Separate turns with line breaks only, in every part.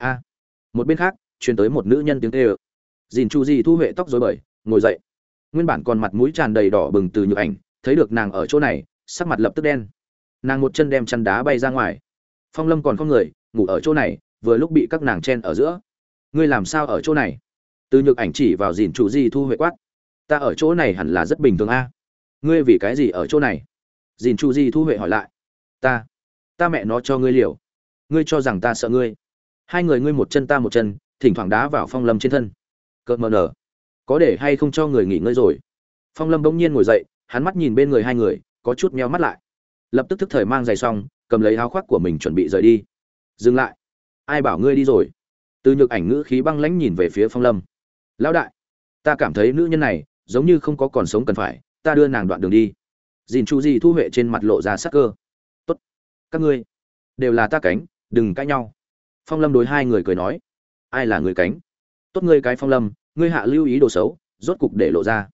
a. Một bên khác, truyền tới một nữ nhân tiếng kêu. Dìn chu di thu huệ tóc rối bời, ngồi dậy. Nguyên bản còn mặt mũi tràn đầy đỏ bừng từ nhược ảnh, thấy được nàng ở chỗ này, sắc mặt lập tức đen. Nàng một chân đem chăn đá bay ra ngoài. Phong lâm còn không người, ngủ ở chỗ này, vừa lúc bị các nàng chen ở giữa. Ngươi làm sao ở chỗ này? Từ nhược ảnh chỉ vào dìn chủ di thu huệ quát. Ta ở chỗ này hẳn là rất bình thường a. Ngươi vì cái gì ở chỗ này? Dìn chủ di thu huệ hỏi lại. Ta ta mẹ nó cho ngươi liều. Ngươi cho rằng ta sợ ngươi hai người ngươi một chân ta một chân, thỉnh thoảng đá vào phong lâm trên thân. Cợt mờ nở. Có để hay không cho người nghỉ ngơi rồi? Phong lâm bỗng nhiên ngồi dậy, hắn mắt nhìn bên người hai người, có chút meo mắt lại. Lập tức thức thời mang giày xong, cầm lấy áo khoác của mình chuẩn bị rời đi. Dừng lại. Ai bảo ngươi đi rồi? Từ nhược ảnh ngữ khí băng lãnh nhìn về phía phong lâm. Lão đại, ta cảm thấy nữ nhân này giống như không có còn sống cần phải, ta đưa nàng đoạn đường đi. Dìn chu di thu huệ trên mặt lộ ra sắc cơ. Tốt. Các ngươi đều là ta cánh, đừng cãi nhau phong lâm đối hai người cười nói, ai là người cánh? Tốt ngươi cái phong lâm, ngươi hạ lưu ý đồ xấu, rốt cục để lộ ra.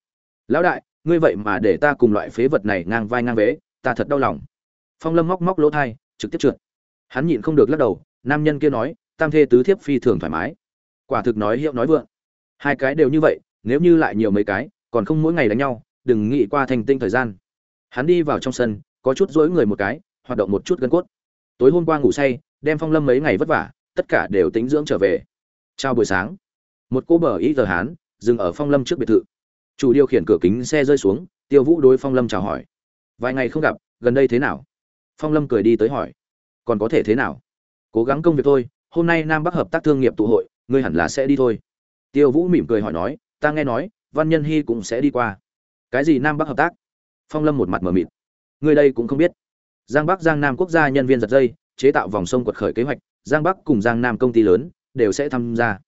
Lão đại, ngươi vậy mà để ta cùng loại phế vật này ngang vai ngang vế, ta thật đau lòng. Phong lâm móc móc lỗ thai, trực tiếp trượt. Hắn nhịn không được lắc đầu, nam nhân kia nói, tam thê tứ thiếp phi thường thoải mái. Quả thực nói hiệu nói vượng. Hai cái đều như vậy, nếu như lại nhiều mấy cái, còn không mỗi ngày đánh nhau, đừng nghĩ qua thành tinh thời gian. Hắn đi vào trong sân, có chút dối người một cái, hoạt động một chút gân cốt. Tối hôm qua ngủ say, đem phong lâm mấy ngày vất vả tất cả đều tính dưỡng trở về. Chào buổi sáng. Một cô bờ ý giờ hán dừng ở phong lâm trước biệt thự. Chủ điều khiển cửa kính xe rơi xuống, tiêu vũ đối phong lâm chào hỏi. Vài ngày không gặp, gần đây thế nào? Phong lâm cười đi tới hỏi. Còn có thể thế nào? Cố gắng công việc thôi, hôm nay nam bắc hợp tác thương nghiệp tụ hội, ngươi hẳn là sẽ đi thôi. Tiêu vũ mỉm cười hỏi nói, ta nghe nói, văn nhân hy cũng sẽ đi qua. Cái gì nam bắc hợp tác? Phong lâm một mặt mờ mịt. Ngươi đây cũng không biết. Giang bắc giang nam quốc gia nhân viên giật dây, chế tạo vòng sông quật khởi kế hoạch giang bắc cùng giang nam công ty lớn đều sẽ tham gia.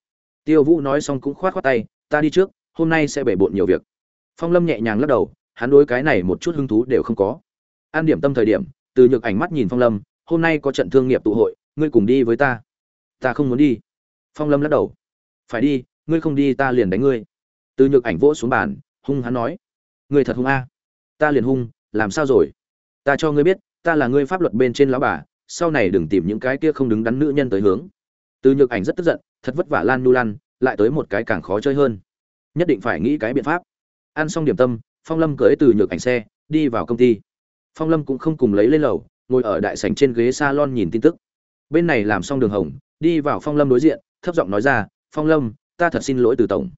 Tiêu vũ nói xong cũng khoát khoát tay, ta đi trước, hôm nay sẽ bể bộn nhiều việc. Phong lâm nhẹ nhàng lắc đầu, hắn đối cái này một chút hứng thú đều không có. An điểm tâm thời điểm, từ nhược ảnh mắt nhìn phong lâm, hôm nay có trận thương nghiệp tụ hội, ngươi cùng đi với ta. Ta không muốn đi. Phong lâm lắc đầu. Phải đi, ngươi không đi ta liền đánh ngươi. Từ nhược ảnh vỗ xuống bàn, hung hắn nói, ngươi thật hung a. Ta liền hung, làm sao rồi? Ta cho ngươi biết, ta là ngươi pháp luật bên trên lão bà sau này đừng tìm những cái kia không đứng đắn nữ nhân tới hướng. Từ nhược ảnh rất tức giận, thật vất vả lan nu lan, lại tới một cái càng khó chơi hơn. Nhất định phải nghĩ cái biện pháp. Ăn xong điểm tâm, phong lâm cởi từ nhược ảnh xe, đi vào công ty. Phong lâm cũng không cùng lấy lên lầu, ngồi ở đại sảnh trên ghế salon nhìn tin tức. Bên này làm xong đường hồng, đi vào phong lâm đối diện, thấp giọng nói ra, phong lâm, ta thật xin lỗi từ tổng.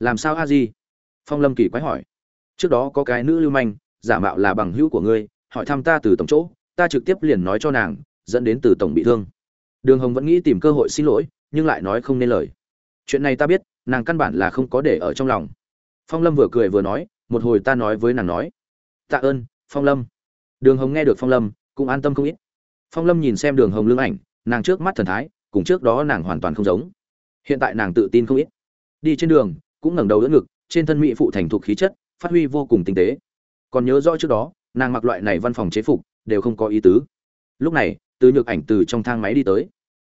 Làm sao a di? Phong lâm kỳ quái hỏi. Trước đó có cái nữ lưu manh, giả mạo là bằng hữu của ngươi, hỏi thăm ta từ tổng chỗ, ta trực tiếp liền nói cho nàng dẫn đến từ tổng bị thương. Đường hồng vẫn nghĩ tìm cơ hội xin lỗi, nhưng lại nói không nên lời. Chuyện này ta biết, nàng căn bản là không có để ở trong lòng. Phong lâm vừa cười vừa nói, một hồi ta nói với nàng nói. Tạ ơn, phong lâm. Đường hồng nghe được phong lâm, cũng an tâm không ít. Phong lâm nhìn xem đường hồng lương ảnh, nàng trước mắt thần thái, cùng trước đó nàng hoàn toàn không giống. Hiện tại nàng tự tin không ít. Đi trên đường, cũng ngẩng đầu đỡ ngực, trên thân mỹ phụ thành thục khí chất, phát huy vô cùng tinh tế. Còn nhớ rõ trước đó, nàng mặc loại này văn phòng chế phục, đều không có ý tứ. Lúc này từ nhược ảnh từ trong thang máy đi tới.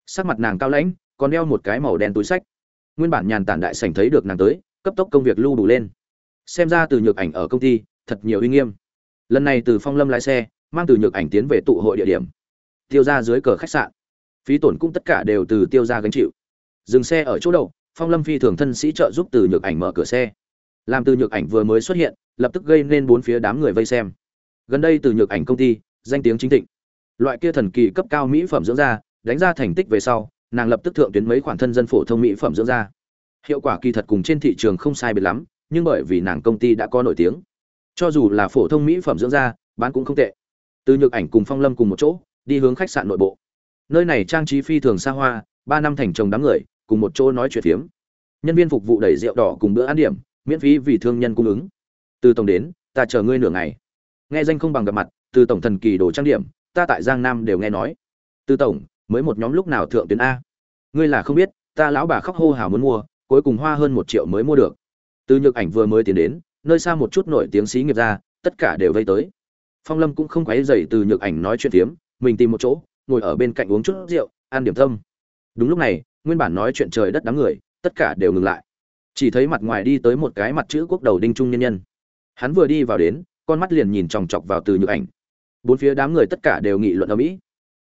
Sắc mặt nàng cao lãnh, còn đeo một cái màu đen túi sách. Nguyên bản nhàn tản đại sảnh thấy được nàng tới, cấp tốc công việc lưu đủ lên. Xem ra từ nhược ảnh ở công ty, thật nhiều uy nghiêm. Lần này từ phong lâm lái xe, mang từ nhược ảnh tiến về tụ hội địa điểm. Tiêu ra dưới cờ khách sạn. Phí tổn cũng tất cả đều từ tiêu ra gánh chịu. Dừng xe ở chỗ đậu, phong lâm phi thường thân sĩ trợ giúp từ nhược ảnh mở cửa xe. Làm từ nhược ảnh vừa mới xuất hiện, lập tức gây nên bốn phía đám người vây xem. Gần đây từ nhược ảnh công ty, danh tiếng chính thịnh loại kia thần kỳ cấp cao mỹ phẩm dưỡng da, đánh ra thành tích về sau, nàng lập tức thượng tuyến mấy khoản thân dân phổ thông mỹ phẩm dưỡng da. Hiệu quả kỳ thật cùng trên thị trường không sai biệt lắm, nhưng bởi vì nàng công ty đã có nổi tiếng. Cho dù là phổ thông mỹ phẩm dưỡng da, bán cũng không tệ. Từ nhược ảnh cùng phong lâm cùng một chỗ, đi hướng khách sạn nội bộ. Nơi này trang trí phi thường xa hoa, ba năm thành chồng đám người, cùng một chỗ nói chuyện phiếm. Nhân viên phục vụ đẩy rượu đỏ cùng bữa ăn điểm, miễn phí vì thương nhân cung ứng. Từ tổng đến, ta chờ ngươi nửa ngày. Nghe danh không bằng gặp mặt, từ tổng thần kỳ đồ trang điểm ta tại giang nam đều nghe nói. Từ tổng, mới một nhóm lúc nào thượng tuyến a? Ngươi là không biết, ta lão bà khóc hô hào muốn mua, cuối cùng hoa hơn một triệu mới mua được. Từ nhược ảnh vừa mới tiến đến, nơi xa một chút nổi tiếng xí nghiệp ra, tất cả đều vây tới. Phong lâm cũng không quấy dày từ nhược ảnh nói chuyện tiếm mình tìm một chỗ, ngồi ở bên cạnh uống chút rượu, ăn điểm tâm. Đúng lúc này, nguyên bản nói chuyện trời đất đám người, tất cả đều ngừng lại. Chỉ thấy mặt ngoài đi tới một cái mặt chữ quốc đầu đinh trung nhân nhân. Hắn vừa đi vào đến, con mắt liền nhìn chòng chọc vào từ nhược ảnh bốn phía đám người tất cả đều nghị luận ở mỹ.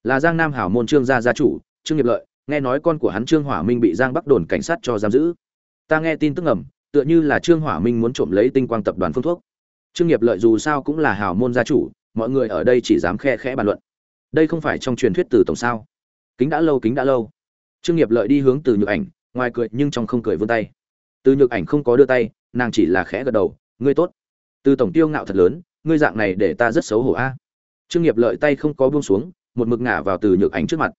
Là giang nam hảo môn trương gia gia chủ, trương nghiệp lợi, nghe nói con của hắn trương hỏa minh bị giang bắc đồn cảnh sát cho giam giữ. Ta nghe tin tức ngầm, tựa như là trương hỏa minh muốn trộm lấy tinh quang tập đoàn phương thuốc. Trương nghiệp lợi dù sao cũng là hảo môn gia chủ, mọi người ở đây chỉ dám khe khẽ bàn luận. Đây không phải trong truyền thuyết từ tổng sao? Kính đã lâu, kính đã lâu. Trương nghiệp lợi đi hướng từ nhược ảnh, ngoài cười nhưng trong không cười vươn tay. Từ nhược ảnh không có đưa tay, nàng chỉ là khẽ gật đầu, ngươi tốt. Từ tổng tiêu ngạo thật lớn, ngươi dạng này để ta rất xấu hổ a trương nghiệp lợi tay không có buông xuống, một mực ngả vào từ nhược ảnh trước mặt.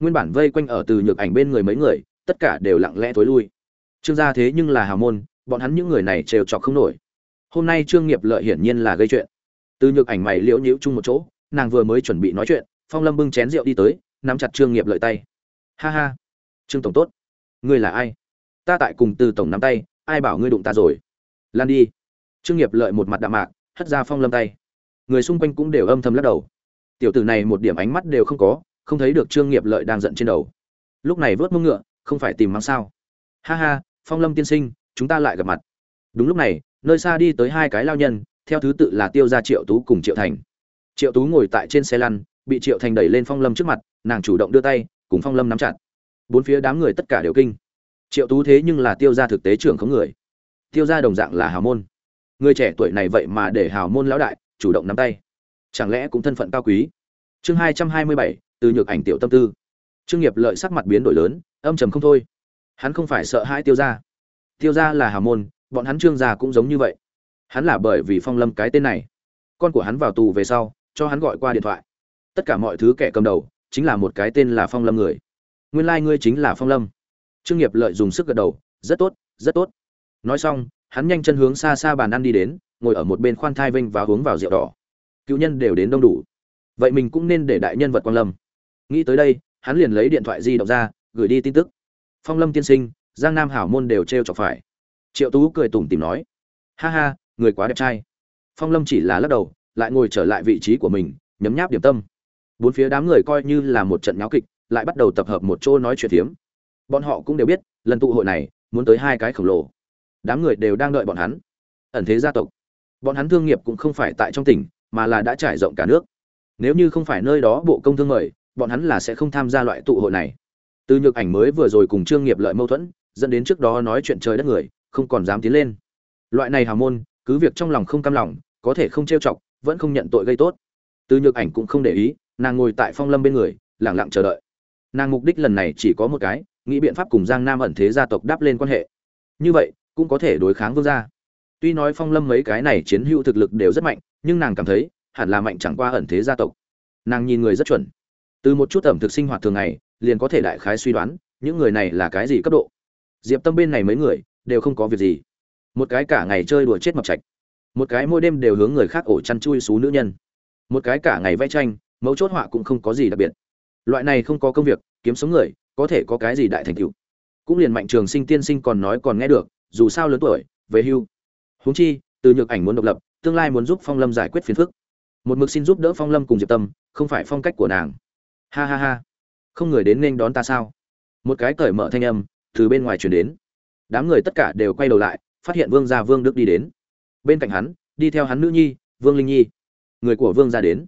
Nguyên bản vây quanh ở từ nhược ảnh bên người mấy người, tất cả đều lặng lẽ thối lui. Trương gia thế nhưng là hào môn, bọn hắn những người này trêu chọc không nổi. Hôm nay trương nghiệp lợi hiển nhiên là gây chuyện. Từ nhược ảnh mày liễu nhíu chung một chỗ, nàng vừa mới chuẩn bị nói chuyện, phong lâm bưng chén rượu đi tới, nắm chặt trương nghiệp lợi tay. Ha ha. Trương tổng tốt. Ngươi là ai? Ta tại cùng từ tổng nắm tay, ai bảo ngươi đụng ta rồi? Lan đi. Trương nghiệp lợi một mặt đạm mạc, hất ra phong lâm tay người xung quanh cũng đều âm thầm lắc đầu. Tiểu tử này một điểm ánh mắt đều không có, không thấy được trương nghiệp lợi đang giận trên đầu. Lúc này vớt mông ngựa, không phải tìm mắng sao? Ha ha, phong lâm tiên sinh, chúng ta lại gặp mặt. Đúng lúc này, nơi xa đi tới hai cái lao nhân, theo thứ tự là tiêu gia triệu tú cùng triệu thành. Triệu tú ngồi tại trên xe lăn, bị triệu thành đẩy lên phong lâm trước mặt, nàng chủ động đưa tay, cùng phong lâm nắm chặt. Bốn phía đám người tất cả đều kinh. Triệu tú thế nhưng là tiêu gia thực tế trưởng không người. Tiêu gia đồng dạng là hào môn. Người trẻ tuổi này vậy mà để hào môn lão đại chủ động nắm tay. Chẳng lẽ cũng thân phận cao quý? Chương hai trăm hai mươi bảy, từ nhược ảnh tiểu tâm tư. Trương nghiệp lợi sắc mặt biến đổi lớn, âm trầm không thôi. Hắn không phải sợ hãi tiêu gia. Tiêu gia là hào môn, bọn hắn trương gia cũng giống như vậy. Hắn là bởi vì phong lâm cái tên này. Con của hắn vào tù về sau, cho hắn gọi qua điện thoại. Tất cả mọi thứ kẻ cầm đầu, chính là một cái tên là phong lâm người. Nguyên lai、like、ngươi chính là phong lâm. Trương nghiệp lợi dùng sức gật đầu, rất tốt rất tốt. Nói xong, hắn nhanh chân hướng xa xa bàn ăn đi đến ngồi ở một bên khoan thai vinh và hướng vào rượu đỏ. Cựu nhân đều đến đông đủ. Vậy mình cũng nên để đại nhân vật quan lâm. Nghĩ tới đây, hắn liền lấy điện thoại di động ra, gửi đi tin tức. Phong lâm tiên sinh, giang nam hảo môn đều t r e o chọc phải. Triệu tú cười tủm tìm nói, ha ha, người quá đẹp trai. Phong lâm chỉ là lắc đầu, lại ngồi trở lại vị trí của mình, nhấm nháp điểm tâm. Bốn phía đám người coi như là một trận nháo kịch, lại bắt đầu tập hợp một chỗ nói chuyện phiếm. Bọn họ cũng đều biết, lần tụ hội này, muốn tới hai cái khổng lồ. Đám người đều đang đợi bọn hắn. Ẩn thế gia tộc bọn hắn thương nghiệp cũng không phải tại trong tỉnh, mà là đã trải rộng cả nước. Nếu như không phải nơi đó bộ công thương mời, bọn hắn là sẽ không tham gia loại tụ hội này. Từ nhược ảnh mới vừa rồi cùng trương nghiệp lợi mâu thuẫn, dẫn đến trước đó nói chuyện trời đất người, không còn dám tiến lên. Loại này hào môn, cứ việc trong lòng không cam lòng, có thể không trêu chọc, vẫn không nhận tội gây tốt. Từ nhược ảnh cũng không để ý, nàng ngồi tại phong lâm bên người lẳng lặng chờ đợi. Nàng mục đích lần này chỉ có một cái, nghĩ biện pháp cùng giang nam ẩn thế gia tộc đáp lên quan hệ. Như vậy, cũng có thể đối kháng vương gia tuy nói phong lâm mấy cái này chiến hữu thực lực đều rất mạnh, nhưng nàng cảm thấy, hẳn là mạnh chẳng qua ẩn thế gia tộc. Nàng nhìn người rất chuẩn. Từ một chút ẩm thực sinh hoạt thường ngày, liền có thể đại khái suy đoán, những người này là cái gì cấp độ. Diệp tâm bên này mấy người, đều không có việc gì. Một cái cả ngày chơi đùa chết mập chạch. Một cái mỗi đêm đều hướng người khác ổ chăn chui xú nữ nhân. Một cái cả ngày vẽ tranh mẫu chốt họa cũng không có gì đặc biệt. Loại này không có công việc, kiếm sống người, có thể có cái gì đại thành tựu. Cũng liền mạnh trường sinh tiên sinh còn nói còn nghe được, dù sao lớn tuổi, về hưu huống chi, từ nhược ảnh muốn độc lập, tương lai muốn giúp phong lâm giải quyết phiền phức. Một mực xin giúp đỡ phong lâm cùng diệp tâm, không phải phong cách của nàng. Ha ha ha. Không người đến nên đón ta sao? Một cái cởi mở thanh âm từ bên ngoài truyền đến. Đám người tất cả đều quay đầu lại, phát hiện vương gia vương đức đi đến. Bên cạnh hắn, đi theo hắn nữ nhi, vương linh nhi. Người của vương gia đến.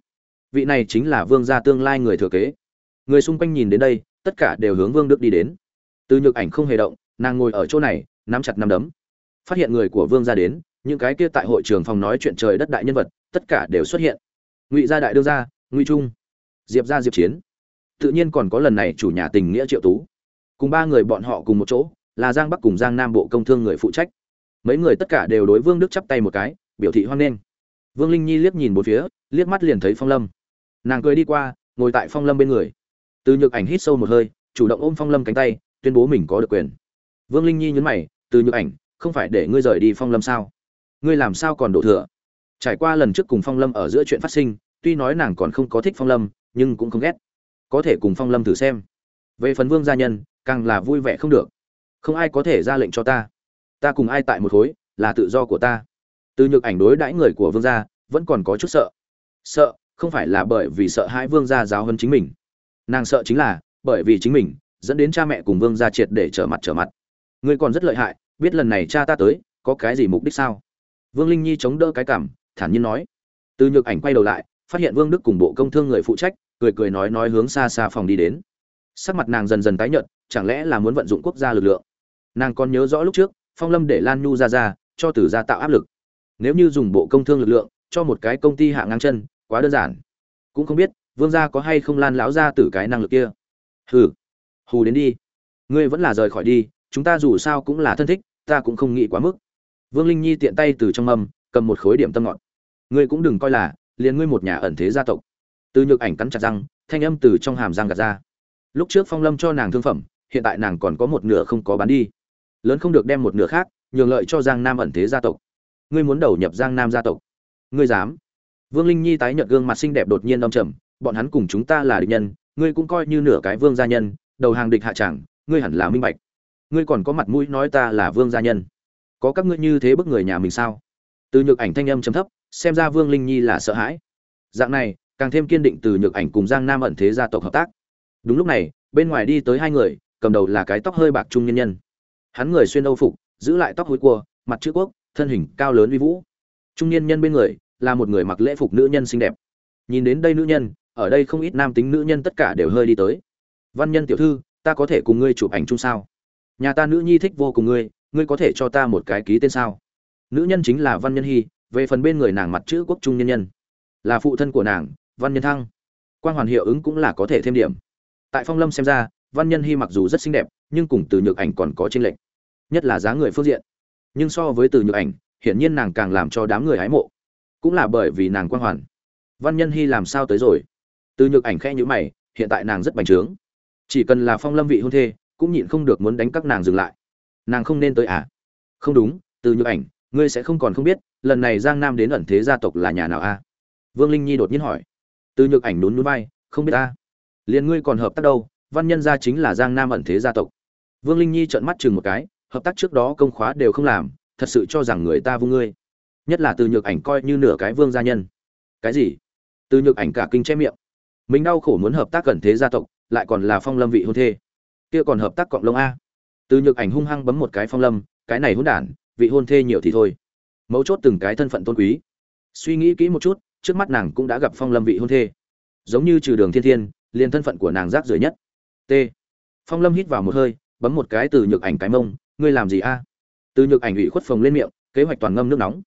Vị này chính là vương gia tương lai người thừa kế. Người xung quanh nhìn đến đây, tất cả đều hướng vương đức đi đến. Từ nhược ảnh không hề động, nàng ngồi ở chỗ này, nắm chặt nắm đấm phát hiện người của vương gia đến, những cái kia tại hội trường phòng nói chuyện trời đất đại nhân vật, tất cả đều xuất hiện. Ngụy gia đại đương gia, ngụy trung, diệp gia diệp chiến. Tự nhiên còn có lần này chủ nhà tình nghĩa triệu tú. Cùng ba người bọn họ cùng một chỗ, là giang bắc cùng giang nam bộ công thương người phụ trách. Mấy người tất cả đều đối vương đức chắp tay một cái, biểu thị hoan nghênh. Vương linh nhi liếc nhìn một phía, liếc mắt liền thấy phong lâm. Nàng cười đi qua, ngồi tại phong lâm bên người. Từ nhược ảnh hít sâu một hơi, chủ động ôm phong lâm cánh tay, tuyên bố mình có được quyền. Vương linh nhi nhấn mày, từ nhược ảnh không phải để ngươi rời đi phong lâm sao? Ngươi làm sao còn đổ thừa? Trải qua lần trước cùng phong lâm ở giữa chuyện phát sinh, tuy nói nàng còn không có thích phong lâm, nhưng cũng không ghét. Có thể cùng phong lâm thử xem. Về phần vương gia nhân, càng là vui vẻ không được. Không ai có thể ra lệnh cho ta. Ta cùng ai tại một khối, là tự do của ta. Từ nhược ảnh đối đãi người của vương gia, vẫn còn có chút sợ. Sợ, không phải là bởi vì sợ hãi vương gia giáo hơn chính mình. Nàng sợ chính là, bởi vì chính mình, dẫn đến cha mẹ cùng vương gia triệt để trở mặt trở mặt. Ngươi còn rất lợi hại biết lần này cha ta tới, có cái gì mục đích sao? Vương linh nhi chống đỡ cái cảm, thản nhiên nói. Từ nhược ảnh quay đầu lại, phát hiện vương đức cùng bộ công thương người phụ trách, cười cười nói nói hướng xa xa phòng đi đến. Sắc mặt nàng dần dần tái nhợt, chẳng lẽ là muốn vận dụng quốc gia lực lượng? Nàng còn nhớ rõ lúc trước, phong lâm để lan nhu ra ra, cho từ gia tạo áp lực. Nếu như dùng bộ công thương lực lượng, cho một cái công ty hạ ngang chân, quá đơn giản. Cũng không biết, vương gia có hay không lan lão ra từ cái năng lực kia. Hừ. Hù đến đi. Ngươi vẫn là rời khỏi đi, chúng ta dù sao cũng là thân thích ta cũng không nghĩ quá mức. Vương linh nhi tiện tay từ trong mâm, cầm một khối điểm tâm ngọt. Ngươi cũng đừng coi là, liền ngươi một nhà ẩn thế gia tộc. Từ nhược ảnh cắn chặt răng, thanh âm từ trong hàm răng gạt ra. Lúc trước phong lâm cho nàng thương phẩm, hiện tại nàng còn có một nửa không có bán đi. Lớn không được đem một nửa khác, nhường lợi cho giang nam ẩn thế gia tộc. Ngươi muốn đầu nhập giang nam gia tộc. Ngươi dám? Vương linh nhi tái nhợt gương mặt xinh đẹp đột nhiên đông trầm, bọn hắn cùng chúng ta là địch nhân, ngươi cũng coi như nửa cái vương gia nhân, đầu hàng địch hạ chẳng, ngươi hẳn là minh bạch ngươi còn có mặt mũi nói ta là vương gia nhân. Có các ngươi như thế bức người nhà mình sao? Từ nhược ảnh thanh âm chấm thấp, xem ra vương linh nhi là sợ hãi. Dạng này, càng thêm kiên định từ nhược ảnh cùng giang nam ẩn thế gia tộc hợp tác. Đúng lúc này, bên ngoài đi tới hai người, cầm đầu là cái tóc hơi bạc trung nhân nhân. Hắn người xuyên âu phục, giữ lại tóc hối cua, mặt chữ quốc, thân hình cao lớn uy vũ. Trung niên nhân bên người, là một người mặc lễ phục nữ nhân xinh đẹp. Nhìn đến đây nữ nhân, ở đây không ít nam tính nữ nhân tất cả đều hơi đi tới. Văn nhân tiểu thư, ta có thể cùng ngươi chụp ảnh chung sao? Nhà ta nữ nhi thích vô cùng ngươi ngươi có thể cho ta một cái ký tên sao? Nữ nhân chính là văn nhân hy, về phần bên người nàng mặt chữ quốc trung nhân nhân. Là phụ thân của nàng, văn nhân thăng. Quan hoàn hiệu ứng cũng là có thể thêm điểm. Tại phong lâm xem ra, văn nhân hy mặc dù rất xinh đẹp, nhưng cùng từ nhược ảnh còn có tranh lệch. Nhất là giá người phương diện. Nhưng so với từ nhược ảnh, hiển nhiên nàng càng làm cho đám người hái mộ. Cũng là bởi vì nàng quan hoàn. Văn nhân hy làm sao tới rồi? Từ nhược ảnh khẽ nhữ mày, hiện tại nàng rất bành trướng. Chỉ cần là phong lâm vị hôn thê cũng nhịn không được muốn đánh các nàng dừng lại. Nàng không nên tới à? Không đúng, từ nhược ảnh, ngươi sẽ không còn không biết, lần này giang nam đến ẩn thế gia tộc là nhà nào a à? vương linh nhi đột nhiên hỏi. Từ nhược ảnh đốn núi vai, không biết ta. Liền ngươi còn hợp tác đâu, văn nhân gia chính là giang nam ẩn thế gia tộc. Vương linh nhi trợn mắt chừng một cái, hợp tác trước đó công khóa đều không làm, thật sự cho rằng người ta vung ngươi. Nhất là từ nhược ảnh coi như nửa cái vương gia nhân. Cái gì? Từ nhược ảnh cả kinh che miệng. Mình đau khổ muốn hợp tác cẩn thế gia tộc, lại còn là phong lâm vị hôn thê kia còn hợp tác cộng lông a. Từ nhược ảnh hung hăng bấm một cái phong lâm, cái này hôn đản, vị hôn thê nhiều thì thôi. Mấu chốt từng cái thân phận tôn quý. Suy nghĩ kỹ một chút, trước mắt nàng cũng đã gặp phong lâm vị hôn thê. Giống như trừ đường thiên thiên, liền thân phận của nàng rác rưởi nhất. T. Phong lâm hít vào một hơi, bấm một cái từ nhược ảnh cái mông, ngươi làm gì a? Từ nhược ảnh ủy khuất phồng lên miệng, kế hoạch toàn ngâm nước nóng.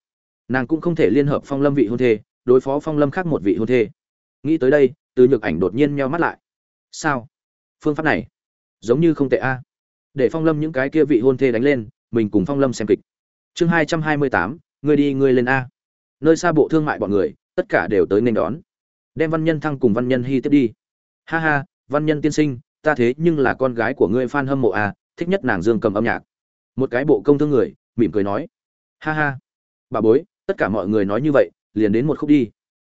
Nàng cũng không thể liên hợp phong lâm vị hôn thê, đối phó phong lâm khác một vị hôn thê. Nghĩ tới đây, từ nhược ảnh đột nhiên meo mắt lại. Sao? Phương pháp này? Giống như không tệ a. Để phong lâm những cái kia vị hôn thê đánh lên, mình cùng phong lâm xem kịch. Chương hai trăm hai mươi tám người đi người lên a. Nơi xa bộ thương mại bọn người, tất cả đều tới nên đón. Đem văn nhân thăng cùng văn nhân hy tiếp đi. Ha ha, văn nhân tiên sinh, ta thế nhưng là con gái của ngươi f hâm mộ a, thích nhất nàng dương cầm âm nhạc. Một cái bộ công thương người, mỉm cười nói. Ha ha. Bà bối, tất cả mọi người nói như vậy, liền đến một khúc đi.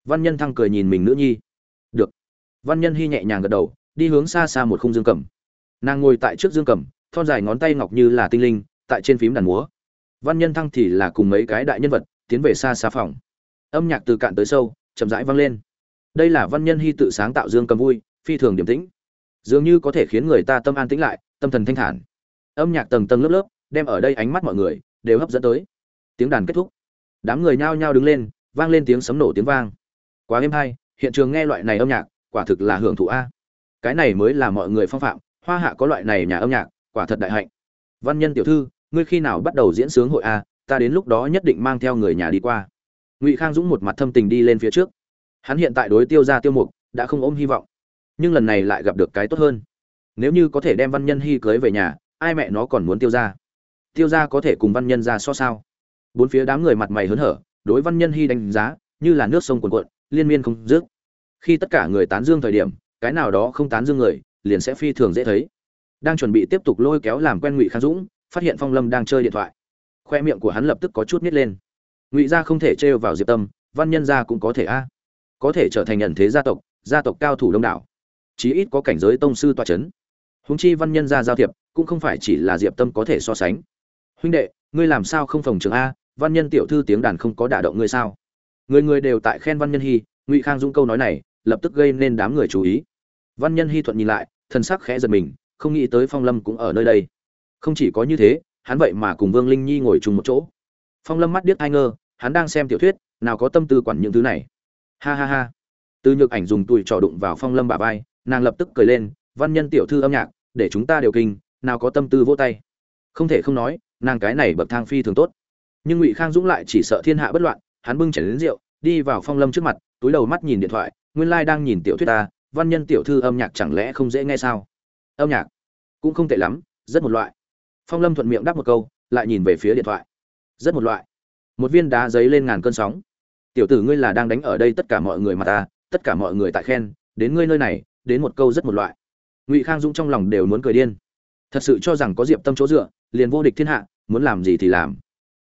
Văn nhân thăng cười nhìn mình nữ nhi. Được. Văn nhân hy nhẹ nhàng gật đầu, đi hướng xa xa một khung dương cầm nàng ngồi tại trước dương cầm, thon dài ngón tay ngọc như là tinh linh, tại trên phím đàn múa. Văn nhân thăng thì là cùng mấy cái đại nhân vật, tiến về xa xa phòng. Âm nhạc từ cạn tới sâu, chậm rãi vang lên. Đây là văn nhân hy tự sáng tạo dương cầm vui, phi thường điềm tĩnh. Dường như có thể khiến người ta tâm an tĩnh lại, tâm thần thanh thản. Âm nhạc tầng tầng lớp lớp, đem ở đây ánh mắt mọi người, đều hấp dẫn tới. Tiếng đàn kết thúc. Đám người nhao nhao đứng lên, vang lên tiếng sấm nổ tiếng vang. Quá êm hay, hiện trường nghe loại này âm nhạc, quả thực là hưởng thụ a. Cái này mới là mọi người phong phạm hoa hạ có loại này nhà âm nhạc, quả thật đại hạnh. Văn nhân tiểu thư, ngươi khi nào bắt đầu diễn sướng hội a? Ta đến lúc đó nhất định mang theo người nhà đi qua. Ngụy khang dũng một mặt thâm tình đi lên phía trước. Hắn hiện tại đối tiêu ra tiêu mục đã không ôm hy vọng, nhưng lần này lại gặp được cái tốt hơn. Nếu như có thể đem văn nhân hy cưới về nhà, ai mẹ nó còn muốn tiêu ra tiêu ra có thể cùng văn nhân ra so sao? Bốn phía đám người mặt mày hớn hở, đối văn nhân hy đánh giá như là nước sông cuồn cuộn, liên miên không dứt. Khi tất cả người tán dương thời điểm, cái nào đó không tán dương người liền sẽ phi thường dễ thấy. Đang chuẩn bị tiếp tục lôi kéo làm quen ngụy khang dũng, phát hiện phong lâm đang chơi điện thoại. Khoe miệng của hắn lập tức có chút nít lên. Ngụy gia không thể trêu vào diệp tâm, văn nhân gia cũng có thể a. Có thể trở thành nhận thế gia tộc gia tộc cao thủ đông đảo. Chí ít có cảnh giới tông sư toa c h ấ n húng chi văn nhân gia giao thiệp, cũng không phải chỉ là diệp tâm có thể so sánh. Huynh đệ, ngươi làm sao không phòng trường a? Văn nhân tiểu thư tiếng đàn không có đả động ngươi sao? Người người đều tại khen văn nhân hy ngụy khang dũng câu nói này, lập tức gây nên đám người chú ý. Văn nhân hy thuận nhìn lại thân sắc khẽ giật mình, không nghĩ tới phong lâm cũng ở nơi đây. Không chỉ có như thế, hắn vậy mà cùng vương linh nhi ngồi chung một chỗ. Phong lâm mắt điếc hai ngơ hắn đang xem tiểu thuyết, nào có tâm tư quản những thứ này. Ha ha ha. Từ nhược ảnh dùng tùi trò đụng vào phong lâm bà vai, nàng lập tức cười lên, văn nhân tiểu thư âm nhạc, để chúng ta đều kinh, nào có tâm tư vỗ tay. Không thể không nói, nàng cái này bậc thang phi thường tốt. Nhưng ngụy khang dũng lại chỉ sợ thiên hạ bất loạn, hắn bưng chảy đến rượu, đi vào phong lâm trước mặt, túi đầu mắt nhìn điện thoại, nguyên lai đang nhìn tiểu thuyết ta văn nhân tiểu thư âm nhạc chẳng lẽ không dễ nghe sao? Âm nhạc cũng không tệ lắm, rất một loại. Phong lâm thuận miệng đáp một câu, lại nhìn về phía điện thoại. Rất một loại. Một viên đá giấy lên ngàn cơn sóng. Tiểu tử ngươi là đang đánh ở đây tất cả mọi người mà ta, tất cả mọi người tại khen, đến ngươi nơi này, đến một câu rất một loại. Ngụy khang dũng trong lòng đều muốn cười điên. Thật sự cho rằng có diệp tâm chỗ dựa, liền vô địch thiên hạ, muốn làm gì thì làm.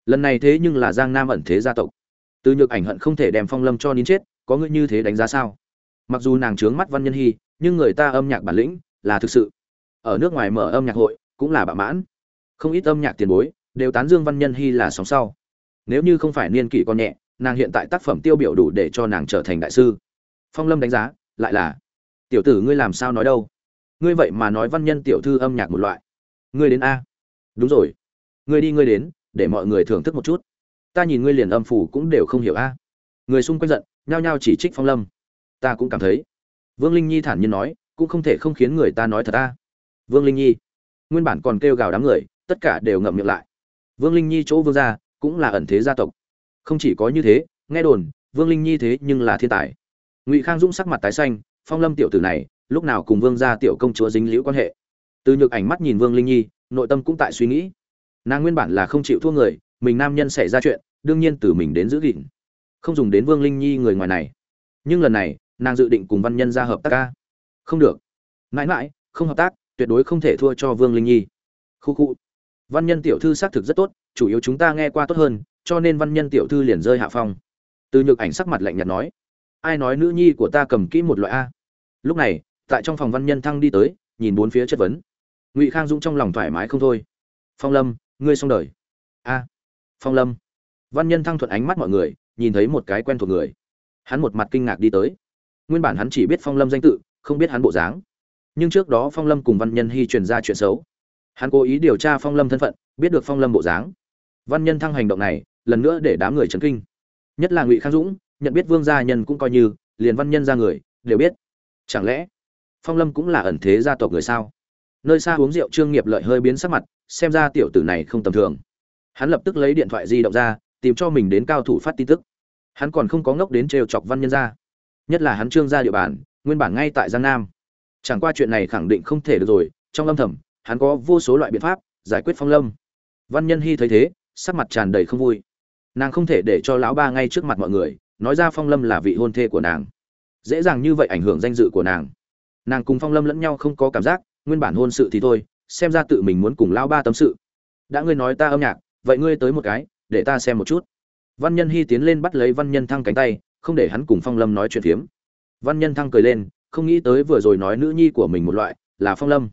Lần này thế nhưng là giang nam ẩn thế gia tộc. Từ nhược ảnh hận không thể đem phong lâm cho nín chết, có ngươi như thế đánh giá sao? Mặc dù nàng trướng mắt văn nhân hy, nhưng người ta âm nhạc bản lĩnh là thực sự. Ở nước ngoài mở âm nhạc hội cũng là bạ mãn. Không ít âm nhạc tiền bối đều tán dương văn nhân hy là sóng sau. Nếu như không phải niên kỷ con nhẹ, nàng hiện tại tác phẩm tiêu biểu đủ để cho nàng trở thành đại sư. Phong lâm đánh giá, lại là, tiểu tử ngươi làm sao nói đâu? Ngươi vậy mà nói văn nhân tiểu thư âm nhạc một loại. Ngươi đến a. Đúng rồi. Ngươi đi, ngươi đến, để mọi người thưởng thức một chút. Ta nhìn ngươi liền âm phủ cũng đều không hiểu a. Người xung quanh giận, nhao nhao chỉ trích phong lâm ta cũng cảm thấy. Vương linh nhi thản nhiên nói, cũng không thể không khiến người ta nói thật ta. Vương linh nhi, nguyên bản còn kêu gào đám người, tất cả đều ngậm miệng lại. Vương linh nhi chỗ vương gia, cũng là ẩn thế gia tộc. Không chỉ có như thế, nghe đồn, vương linh nhi thế nhưng là thiên tài. Ngụy khang dũng sắc mặt tái xanh, phong lâm tiểu tử này, lúc nào cùng vương gia tiểu công chúa dính liễu quan hệ? Từ nhược ảnh mắt nhìn vương linh nhi, nội tâm cũng tại suy nghĩ. Nàng nguyên bản là không chịu thua người, mình nam nhân xảy ra chuyện, đương nhiên từ mình đến giữ gìn. Không dùng đến vương linh nhi người ngoài này. Nhưng lần này nàng dự định cùng văn nhân ra hợp tác ca. Không được. Mãi mãi, không hợp tác, tuyệt đối không thể thua cho vương linh nhi. Khu khu. Văn nhân tiểu thư xác thực rất tốt, chủ yếu chúng ta nghe qua tốt hơn, cho nên văn nhân tiểu thư liền rơi hạ phong. Từ nhược ảnh sắc mặt lạnh nhạt nói. Ai nói nữ nhi của ta cầm kỹ một loại a? Lúc này, tại trong phòng văn nhân thăng đi tới, nhìn bốn phía chất vấn. Ngụy khang dũng trong lòng thoải mái không thôi. Phong lâm, ngươi xong đời. A. Phong lâm. Văn nhân thăng thuận ánh mắt mọi người, nhìn thấy một cái quen thuộc người. Hắn một mặt kinh ngạc đi tới nguyên bản hắn chỉ biết phong lâm danh tự, không biết hắn bộ dáng. Nhưng trước đó phong lâm cùng văn nhân hy truyền ra chuyện xấu. Hắn cố ý điều tra phong lâm thân phận, biết được phong lâm bộ dáng. Văn nhân thăng hành động này, lần nữa để đám người chấn kinh. Nhất là ngụy khang dũng, nhận biết vương gia nhân cũng coi như, liền văn nhân ra người, đều biết. Chẳng lẽ, phong lâm cũng là ẩn thế gia tộc người sao? Nơi xa uống rượu trương nghiệp lợi hơi biến sắc mặt, xem ra tiểu tử này không tầm thường. Hắn lập tức lấy điện thoại di động ra, tìm cho mình đến cao thủ phát tin tức. Hắn còn không có ngốc đến trêu chọc văn nhân ra nhất là hắn trương gia địa bàn, nguyên bản ngay tại giang nam. Chẳng qua chuyện này khẳng định không thể được rồi, trong âm thầm, hắn có vô số loại biện pháp giải quyết phong lâm. Văn nhân hy thấy thế, sắc mặt tràn đầy không vui. Nàng không thể để cho lão ba ngay trước mặt mọi người, nói ra phong lâm là vị hôn thê của nàng. Dễ dàng như vậy ảnh hưởng danh dự của nàng. Nàng cùng phong lâm lẫn nhau không có cảm giác, nguyên bản hôn sự thì thôi, xem ra tự mình muốn cùng lão ba tâm sự. Đã ngươi nói ta âm nhạc, vậy ngươi tới một cái, để ta xem một chút. Văn nhân hy tiến lên bắt lấy văn nhân thăng cánh tay không để hắn cùng phong lâm nói chuyện phiếm. Văn nhân thăng cười lên, không nghĩ tới vừa rồi nói nữ nhi của mình một loại, là phong lâm.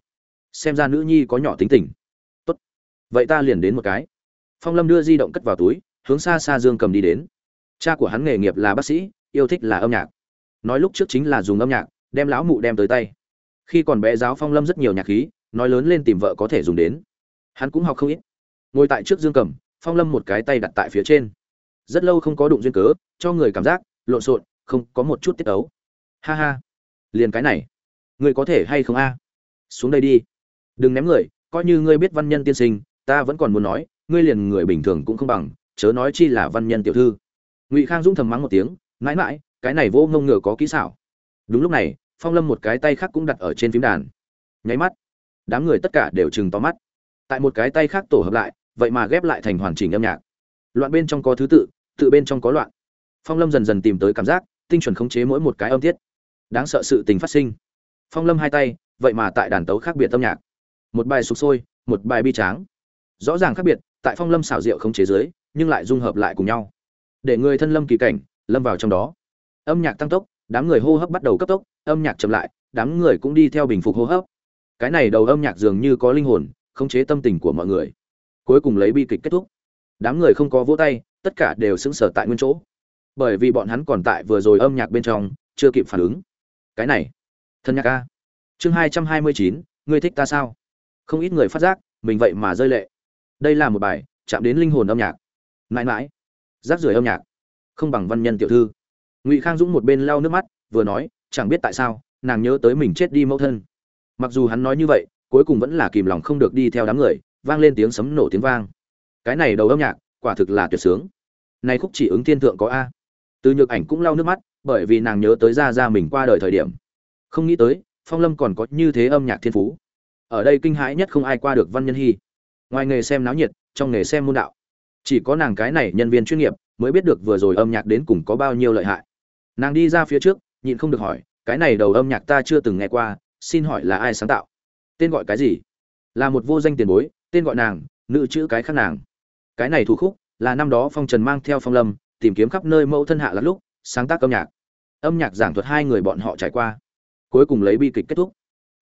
Xem ra nữ nhi có nhỏ tính tình. Tốt. Vậy ta liền đến một cái. Phong lâm đưa di động cất vào túi, hướng xa xa dương cầm đi đến. Cha của hắn nghề nghiệp là bác sĩ, yêu thích là âm nhạc. Nói lúc trước chính là dùng âm nhạc, đem lão mụ đem tới tay. Khi còn bé giáo phong lâm rất nhiều nhạc khí, nói lớn lên tìm vợ có thể dùng đến. Hắn cũng học không ít. Ngồi tại trước dương cầm, phong lâm một cái tay đặt tại phía trên. Rất lâu không có đụng duyên cớ, cho người cảm giác lộn xộn, không có một chút tiết ấu. Ha ha, liền cái này. Ngươi có thể hay không a? Xuống đây đi. Đừng ném người, coi như ngươi biết văn nhân tiên sinh, ta vẫn còn muốn nói, ngươi liền người bình thường cũng không bằng, chớ nói chi là văn nhân tiểu thư. Ngụy khang dũng thầm mắng một tiếng, mãi mãi, cái này vô ngông ngựa có kỹ xảo. Đúng lúc này, phong lâm một cái tay khác cũng đặt ở trên phím đàn. Nháy mắt, đám người tất cả đều chừng to mắt. Tại một cái tay khác tổ hợp lại, vậy mà ghép lại thành hoàn chỉnh âm nhạc. Loạn bên trong có thứ tự tự bên trong có loạn phong lâm dần dần tìm tới cảm giác tinh chuẩn khống chế mỗi một cái âm tiết. Đáng sợ sự tình phát sinh. Phong lâm hai tay vậy mà tại đàn tấu khác biệt âm nhạc. Một bài sục sôi một bài bi tráng. Rõ ràng khác biệt tại phong lâm xảo diệu khống chế dưới, nhưng lại dung hợp lại cùng nhau. Để người thân lâm kỳ cảnh lâm vào trong đó. Âm nhạc tăng tốc đám người hô hấp bắt đầu cấp tốc âm nhạc chậm lại đám người cũng đi theo bình phục hô hấp. Cái này đầu âm nhạc dường như có linh hồn khống chế tâm tình của mọi người. Cuối cùng lấy bi kịch kết thúc. Đám người không có vỗ tay tất cả đều sững sờ tại nguyên chỗ bởi vì bọn hắn còn tại vừa rồi âm nhạc bên trong, chưa kịp phản ứng. Cái này, thân nhạc a. Chương hai trăm hai mươi chín, ngươi thích ta sao? Không ít người phát giác, mình vậy mà rơi lệ. Đây là một bài chạm đến linh hồn âm nhạc. Mãi mãi, rác rưởi âm nhạc. Không bằng văn nhân tiểu thư. Ngụy khang dũng một bên lau nước mắt, vừa nói, chẳng biết tại sao, nàng nhớ tới mình chết đi mẫu thân. Mặc dù hắn nói như vậy, cuối cùng vẫn là kìm lòng không được đi theo đám người, vang lên tiếng sấm nổ tiếng vang. Cái này đầu âm nhạc, quả thực là tuyệt sướng. Này khúc chỉ ứng thiên thượng có a từ nhược ảnh cũng lau nước mắt, bởi vì nàng nhớ tới ra ra mình qua đời thời điểm. Không nghĩ tới, phong lâm còn có như thế âm nhạc thiên phú. Ở đây kinh hãi nhất không ai qua được văn nhân hy. Ngoài nghề xem náo nhiệt, trong nghề xem môn đạo. Chỉ có nàng cái này nhân viên chuyên nghiệp mới biết được vừa rồi âm nhạc đến cùng có bao nhiêu lợi hại. Nàng đi ra phía trước, nhịn không được hỏi, cái này đầu âm nhạc ta chưa từng nghe qua, xin hỏi là ai sáng tạo? Tên gọi cái gì? Là một vô danh tiền bối, tên gọi nàng, nữ chữ cái khác nàng. Cái này thủ khúc, là năm đó phong trần mang theo phong lâm tìm kiếm khắp nơi mẫu thân hạ lạc lúc, sáng tác âm nhạc. Âm nhạc giảng thuật hai người bọn họ trải qua. Cuối cùng lấy bi kịch kết thúc.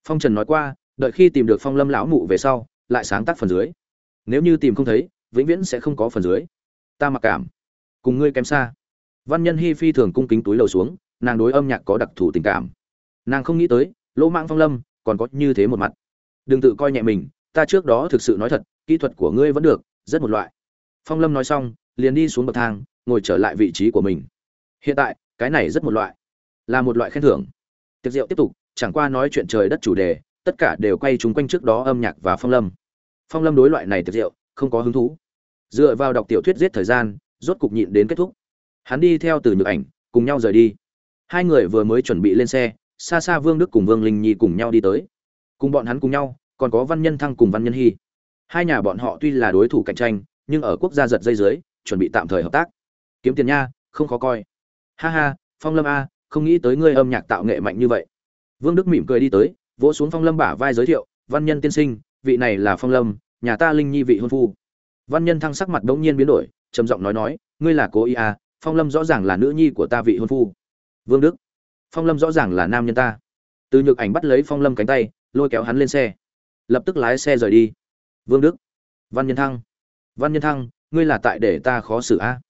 Phong trần nói qua, đợi khi tìm được phong lâm lão mụ về sau, lại sáng tác phần dưới. Nếu như tìm không thấy, vĩnh viễn sẽ không có phần dưới. Ta mặc cảm. Cùng ngươi kém xa. Văn nhân hi phi thường cung kính túi lầu xuống, nàng đối âm nhạc có đặc thù tình cảm. Nàng không nghĩ tới, lỗ mạng phong lâm còn có như thế một mặt. Đừng tự coi nhẹ mình, ta trước đó thực sự nói thật, kỹ thuật của ngươi vẫn được, rất một loại. Phong lâm nói xong liền đi xuống bậc thang, ngồi trở lại vị trí của mình. Hiện tại, cái này rất một loại, là một loại khen thưởng. Tiệc rượu tiếp tục, chẳng qua nói chuyện trời đất chủ đề, tất cả đều quay chúng quanh trước đó âm nhạc và phong lâm. Phong lâm đối loại này tiệc rượu, không có hứng thú. Dựa vào đọc tiểu thuyết giết thời gian, rốt cục nhịn đến kết thúc. Hắn đi theo từ nhược ảnh, cùng nhau rời đi. Hai người vừa mới chuẩn bị lên xe xa xa vương đức cùng vương linh nhi cùng nhau đi tới. Cùng bọn hắn cùng nhau, còn có văn nhân thăng cùng văn nhân hy. Hai nhà bọn họ tuy là đối thủ cạnh tranh, nhưng ở quốc gia giật dây dưới chuẩn bị tạm thời hợp tác. Kiếm tiền nha, không khó coi. Ha ha, phong lâm a, không nghĩ tới ngươi âm nhạc tạo nghệ mạnh như vậy. Vương đức mỉm cười đi tới, vỗ xuống phong lâm bả vai giới thiệu, văn nhân tiên sinh, vị này là phong lâm, nhà ta linh nhi vị hôn phu. Văn nhân thăng sắc mặt đống nhiên biến đổi, trầm giọng nói nói, ngươi là cố ý à phong lâm rõ ràng là nữ nhi của ta vị hôn phu. Vương đức, phong lâm rõ ràng là nam nhân ta. Từ nhược ảnh bắt lấy phong lâm cánh tay, lôi kéo hắn lên xe. Lập tức lái xe rời đi. Vương đức, văn nhân thăng, văn nhân thăng ngươi là tại để ta khó xử a? À?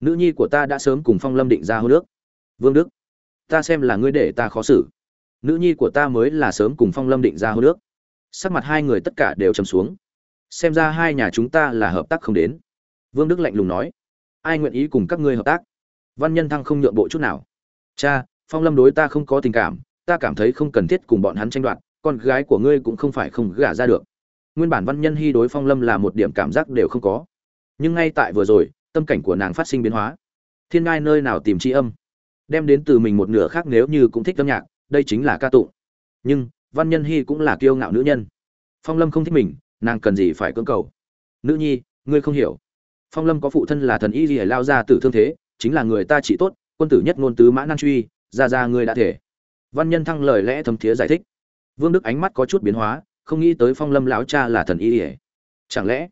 nữ nhi của ta đã sớm cùng phong lâm định ra hôn nước vương đức, ta xem là ngươi để ta khó xử. Nữ nhi của ta mới là sớm cùng phong lâm định ra hôn nước sắc mặt hai người tất cả đều trầm xuống. Xem ra hai nhà chúng ta là hợp tác không đến. Vương đức lạnh lùng nói. Ai nguyện ý cùng các ngươi hợp tác? Văn nhân thăng không nhượng bộ chút nào. Cha, phong lâm đối ta không có tình cảm, ta cảm thấy không cần thiết cùng bọn hắn tranh đoạt, con gái của ngươi cũng không phải không gả ra được. Nguyên bản văn nhân hy đối phong lâm là một điểm cảm giác đều không có nhưng ngay tại vừa rồi, tâm cảnh của nàng phát sinh biến hóa. Thiên ngai nơi nào tìm tri âm? Đem đến từ mình một nửa khác nếu như cũng thích âm nhạc, đây chính là ca tụng. Nhưng, văn nhân hy cũng là kiêu ngạo nữ nhân. Phong lâm không thích mình, nàng cần gì phải cưỡng cầu? Nữ nhi, ngươi không hiểu. Phong lâm có phụ thân là thần y gì lao ra từ thương thế, chính là người ta chỉ tốt, quân tử nhất ngôn tứ mã năng truy ra ra ngươi đã thể. Văn nhân thăng lời lẽ thấm thiế giải thích. Vương đức ánh mắt có chút biến hóa, không nghĩ tới phong lâm lão cha là thần y gì chẳng lẽ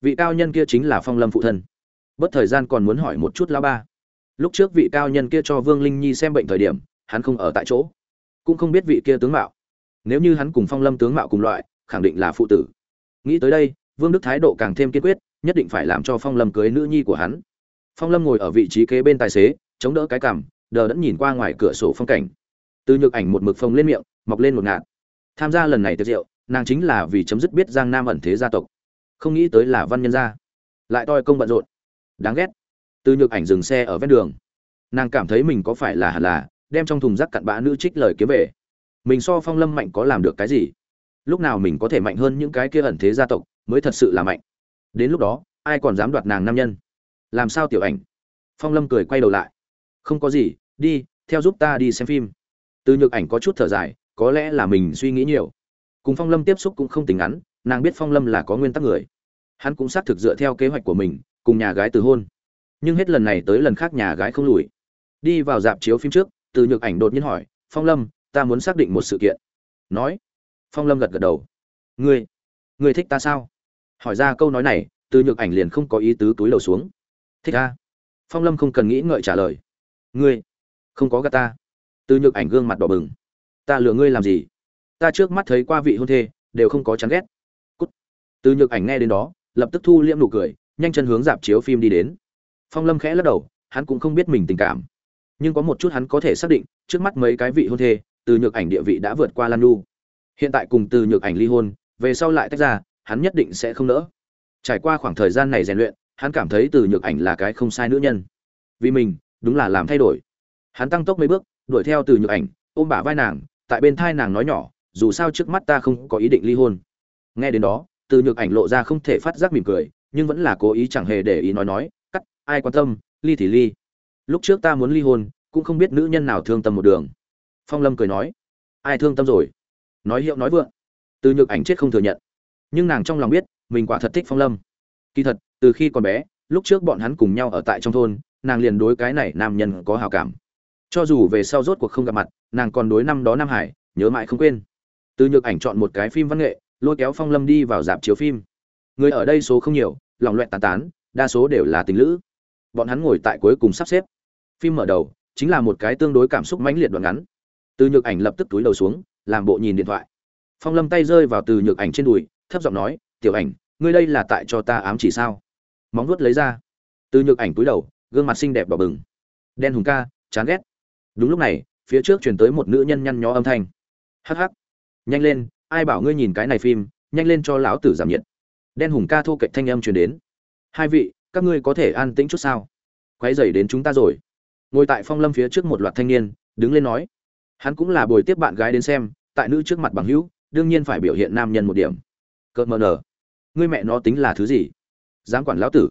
vị cao nhân kia chính là phong lâm phụ thân. Bất thời gian còn muốn hỏi một chút lão ba. Lúc trước vị cao nhân kia cho vương linh nhi xem bệnh thời điểm, hắn không ở tại chỗ. Cũng không biết vị kia tướng mạo. Nếu như hắn cùng phong lâm tướng mạo cùng loại, khẳng định là phụ tử. Nghĩ tới đây, vương đức thái độ càng thêm kiên quyết, nhất định phải làm cho phong lâm cưới nữ nhi của hắn. Phong lâm ngồi ở vị trí kế bên tài xế, chống đỡ cái cằm, đờ đẫn nhìn qua ngoài cửa sổ phong cảnh. Từ nhược ảnh một mực phồng lên miệng, mọc lên một ngạt. Tham gia lần này tiệc rượu, nàng chính là vì chấm dứt biết giang nam ẩn thế gia tộc không nghĩ tới là văn nhân gia. Lại toi công bận rộn. Đáng ghét. Từ nhược ảnh dừng xe ở ven đường. Nàng cảm thấy mình có phải là hẳn là đem trong thùng rác cặn bã nữ trích lời kiếm về. Mình so phong lâm mạnh có làm được cái gì? Lúc nào mình có thể mạnh hơn những cái kia ẩn thế gia tộc mới thật sự là mạnh? Đến lúc đó, ai còn dám đoạt nàng nam nhân? Làm sao tiểu ảnh? Phong lâm cười quay đầu lại. Không có gì, đi, theo giúp ta đi xem phim. Từ nhược ảnh có chút thở dài, có lẽ là mình suy nghĩ nhiều. Cùng phong lâm tiếp xúc cũng không tính ngắn nàng biết phong lâm là có nguyên tắc người. Hắn cũng xác thực dựa theo kế hoạch của mình, cùng nhà gái từ hôn. Nhưng hết lần này tới lần khác nhà gái không lùi. Đi vào dạp chiếu phim trước, từ nhược ảnh đột nhiên hỏi, phong lâm, ta muốn xác định một sự kiện. Nói, phong lâm gật gật đầu. Ngươi ngươi thích ta sao? Hỏi ra câu nói này, từ nhược ảnh liền không có ý tứ túi lầu xuống. Thích ta? Phong lâm không cần nghĩ ngợi trả lời. Ngươi, không có gà ta. Từ nhược ảnh gương mặt đỏ bừng. Ta lừa ngươi làm gì? Ta trước mắt thấy qua vị hôn thê, đều không có chán ghét từ nhược ảnh nghe đến đó, lập tức thu liễm nụ cười, nhanh chân hướng dạp chiếu phim đi đến. Phong lâm khẽ lắc đầu, hắn cũng không biết mình tình cảm. Nhưng có một chút hắn có thể xác định, trước mắt mấy cái vị hôn thê, từ nhược ảnh địa vị đã vượt qua lan nu hiện tại cùng từ nhược ảnh ly hôn, về sau lại tách ra, hắn nhất định sẽ không nỡ. Trải qua khoảng thời gian này rèn luyện, hắn cảm thấy từ nhược ảnh là cái không sai nữ nhân. Vì mình, đúng là làm thay đổi. Hắn tăng tốc mấy bước, đuổi theo từ nhược ảnh, ôm bả vai nàng, tại bên thai nàng nói nhỏ, dù sao trước mắt ta không có ý định ly hôn. Nghe đến đó từ nhược ảnh lộ ra không thể phát giác mỉm cười, nhưng vẫn là cố ý chẳng hề để ý nói nói, cắt, ai quan tâm, ly thì ly. Lúc trước ta muốn ly hôn, cũng không biết nữ nhân nào thương tâm một đường. Phong lâm cười nói, ai thương tâm rồi? Nói hiệu nói vượng, từ nhược ảnh chết không thừa nhận. Nhưng nàng trong lòng biết, mình quả thật thích phong lâm. Kỳ thật, từ khi còn bé, lúc trước bọn hắn cùng nhau ở tại trong thôn, nàng liền đối cái này nam nhân có hào cảm. Cho dù về sau rốt cuộc không gặp mặt, nàng còn đối năm đó nam hải nhớ mãi không quên. Từ nhược ảnh chọn một cái phim văn nghệ lôi kéo phong lâm đi vào dạp chiếu phim. Người ở đây số không nhiều, lòng loẹt tán tán, đa số đều là tình lữ. Bọn hắn ngồi tại cuối cùng sắp xếp. Phim mở đầu, chính là một cái tương đối cảm xúc mãnh liệt đoạn ngắn. Từ nhược ảnh lập tức túi đầu xuống, làm bộ nhìn điện thoại. Phong lâm tay rơi vào từ nhược ảnh trên đùi, thấp giọng nói, tiểu ảnh, ngươi đây là tại cho ta ám chỉ sao? Móng vuốt lấy ra. Từ nhược ảnh túi đầu, gương mặt xinh đẹp đỏ bừng. Đen hùng ca, chán ghét. Đúng lúc này, phía trước chuyển tới một nữ nhân nhăn nhó âm thanh. Hắc hắc. Nhanh lên ai bảo ngươi nhìn cái này phim, nhanh lên cho lão tử giảm nhiệt. Đen hùng ca thô cạnh thanh âm truyền đến. Hai vị, các ngươi có thể an tĩnh chút sao? Quái dày đến chúng ta rồi. Ngồi tại phong lâm phía trước một loạt thanh niên, đứng lên nói. Hắn cũng là bồi tiếp bạn gái đến xem, tại nữ trước mặt bằng hữu, đương nhiên phải biểu hiện nam nhân một điểm. Cợt mờ nở. Ngươi mẹ nó tính là thứ gì? Dám quản lão tử.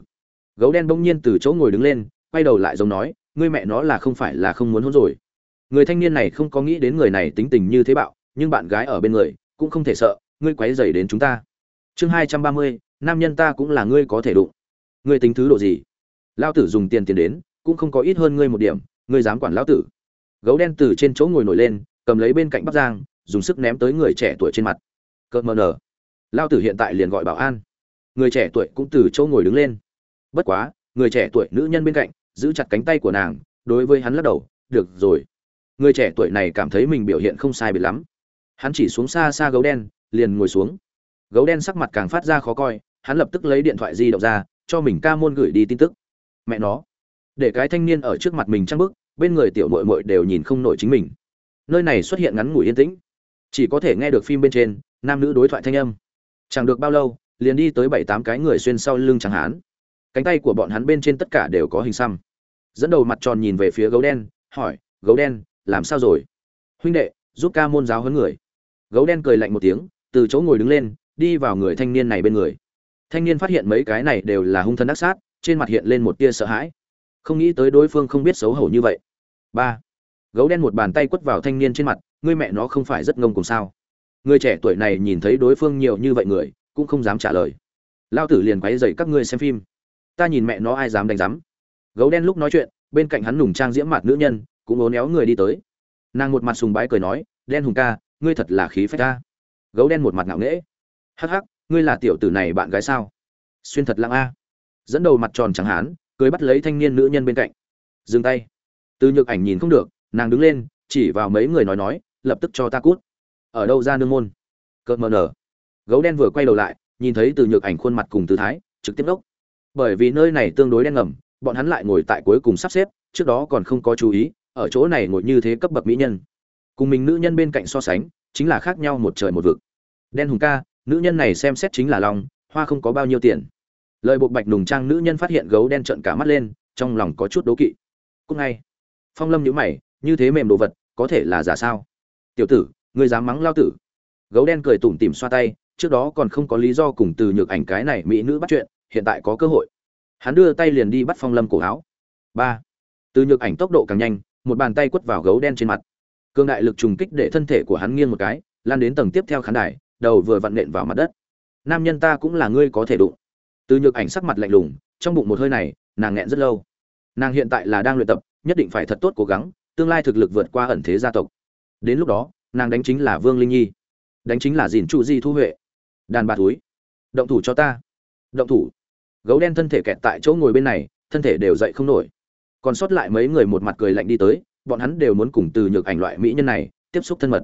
Gấu đen bỗng nhiên từ chỗ ngồi đứng lên, quay đầu lại giống nói, ngươi mẹ nó là không phải là không muốn hôn rồi. Người thanh niên này không có nghĩ đến người này tính tình như thế bạo, nhưng bạn gái ở bên người cũng không thể sợ, ngươi quấy dày đến chúng ta. Chương hai trăm ba mươi, nam nhân ta cũng là ngươi có thể đụng. Ngươi tính thứ độ gì? Lao tử dùng tiền tiền đến, cũng không có ít hơn ngươi một điểm, ngươi dám quản lão tử. Gấu đen từ trên chỗ ngồi nổi lên, cầm lấy bên cạnh bắc giang, dùng sức ném tới người trẻ tuổi trên mặt. Cợt mờ nở. Lao tử hiện tại liền gọi bảo an. Người trẻ tuổi cũng từ chỗ ngồi đứng lên. Bất quá, người trẻ tuổi nữ nhân bên cạnh, giữ chặt cánh tay của nàng, đối với hắn lắc đầu, được rồi. Người trẻ tuổi này cảm thấy mình biểu hiện không sai biệt lắm hắn chỉ xuống xa xa gấu đen, liền ngồi xuống. Gấu đen sắc mặt càng phát ra khó coi, hắn lập tức lấy điện thoại di động ra, cho mình ca môn gửi đi tin tức. Mẹ nó. Để cái thanh niên ở trước mặt mình trăng bức bên người tiểu mội mội đều nhìn không nổi chính mình. Nơi này xuất hiện ngắn ngủi yên tĩnh. Chỉ có thể nghe được phim bên trên, nam nữ đối thoại thanh âm. Chẳng được bao lâu, liền đi tới bảy tám cái người xuyên sau lưng chẳng hán cánh tay của bọn hắn bên trên tất cả đều có hình xăm. Dẫn đầu mặt tròn nhìn về phía gấu đen, hỏi, gấu đen, làm sao rồi? Huynh đệ, giúp ca môn giáo hơn người gấu đen cười lạnh một tiếng, từ chỗ ngồi đứng lên, đi vào người thanh niên này bên người. Thanh niên phát hiện mấy cái này đều là hung thân ác sát, trên mặt hiện lên một tia sợ hãi. Không nghĩ tới đối phương không biết xấu hổ như vậy. Ba, gấu đen một bàn tay quất vào thanh niên trên mặt, ngươi mẹ nó không phải rất ngông cùng sao? Người trẻ tuổi này nhìn thấy đối phương nhiều như vậy người, cũng không dám trả lời. Lao tử liền quấy dậy các ngươi xem phim. Ta nhìn mẹ nó ai dám đánh rắm gấu đen lúc nói chuyện, bên cạnh hắn nùng trang diễm mặt nữ nhân, cũng ố néo người đi tới. Nàng một mặt sùng bái cười nói, đen hùng ca ngươi thật là khí phách ta. Gấu đen một mặt ngạo nghễ. Hắc hắc, ngươi là tiểu tử này bạn gái sao? Xuyên thật lăng a. Dẫn đầu mặt tròn chẳng hán, cười bắt lấy thanh niên nữ nhân bên cạnh. Dừng tay. Từ nhược ảnh nhìn không được, nàng đứng lên, chỉ vào mấy người nói nói, lập tức cho ta cút. Ở đâu ra nương môn? Cợt mờ nở. Gấu đen vừa quay đầu lại, nhìn thấy từ nhược ảnh khuôn mặt cùng tư thái, trực tiếp đốc bởi vì nơi này tương đối đen ngầm, bọn hắn lại ngồi tại cuối cùng sắp xếp, trước đó còn không có chú ý, ở chỗ này ngồi như thế cấp bậc mỹ nhân cùng mình nữ nhân bên cạnh so sánh, chính là khác nhau một trời một vực. Đen hùng ca, nữ nhân này xem xét chính là lòng hoa không có bao nhiêu tiền. Lời buộc bạch nùng trang nữ nhân phát hiện gấu đen trợn cả mắt lên, trong lòng có chút đố kỵ. Cúc ngay, phong lâm nhữ mày, như thế mềm đồ vật, có thể là giả sao? Tiểu tử, ngươi dám mắng lao tử. Gấu đen cười tủm tỉm xoa tay, trước đó còn không có lý do cùng từ nhược ảnh cái này mỹ nữ bắt chuyện, hiện tại có cơ hội. Hắn đưa tay liền đi bắt phong lâm cổ áo. Ba, từ nhược ảnh tốc độ càng nhanh, một bàn tay quất vào gấu đen trên mặt cương đại lực trùng kích để thân thể của hắn nghiêng một cái, lan đến tầng tiếp theo khán đài, đầu vừa vặn nện vào mặt đất. Nam nhân ta cũng là ngươi có thể đụng. Từ nhược ảnh sắc mặt lạnh lùng, trong bụng một hơi này, nàng nghẹn rất lâu. Nàng hiện tại là đang luyện tập, nhất định phải thật tốt cố gắng, tương lai thực lực vượt qua ẩn thế gia tộc. Đến lúc đó, nàng đánh chính là vương linh nhi, đánh chính là dìn trụ di thu huệ. Đàn bà túi động thủ cho ta. Động thủ. Gấu đen thân thể kẹt tại chỗ ngồi bên này, thân thể đều dậy không nổi. Còn sót lại mấy người một mặt cười lạnh đi tới bọn hắn đều muốn cùng từ nhược ảnh loại mỹ nhân này tiếp xúc thân mật.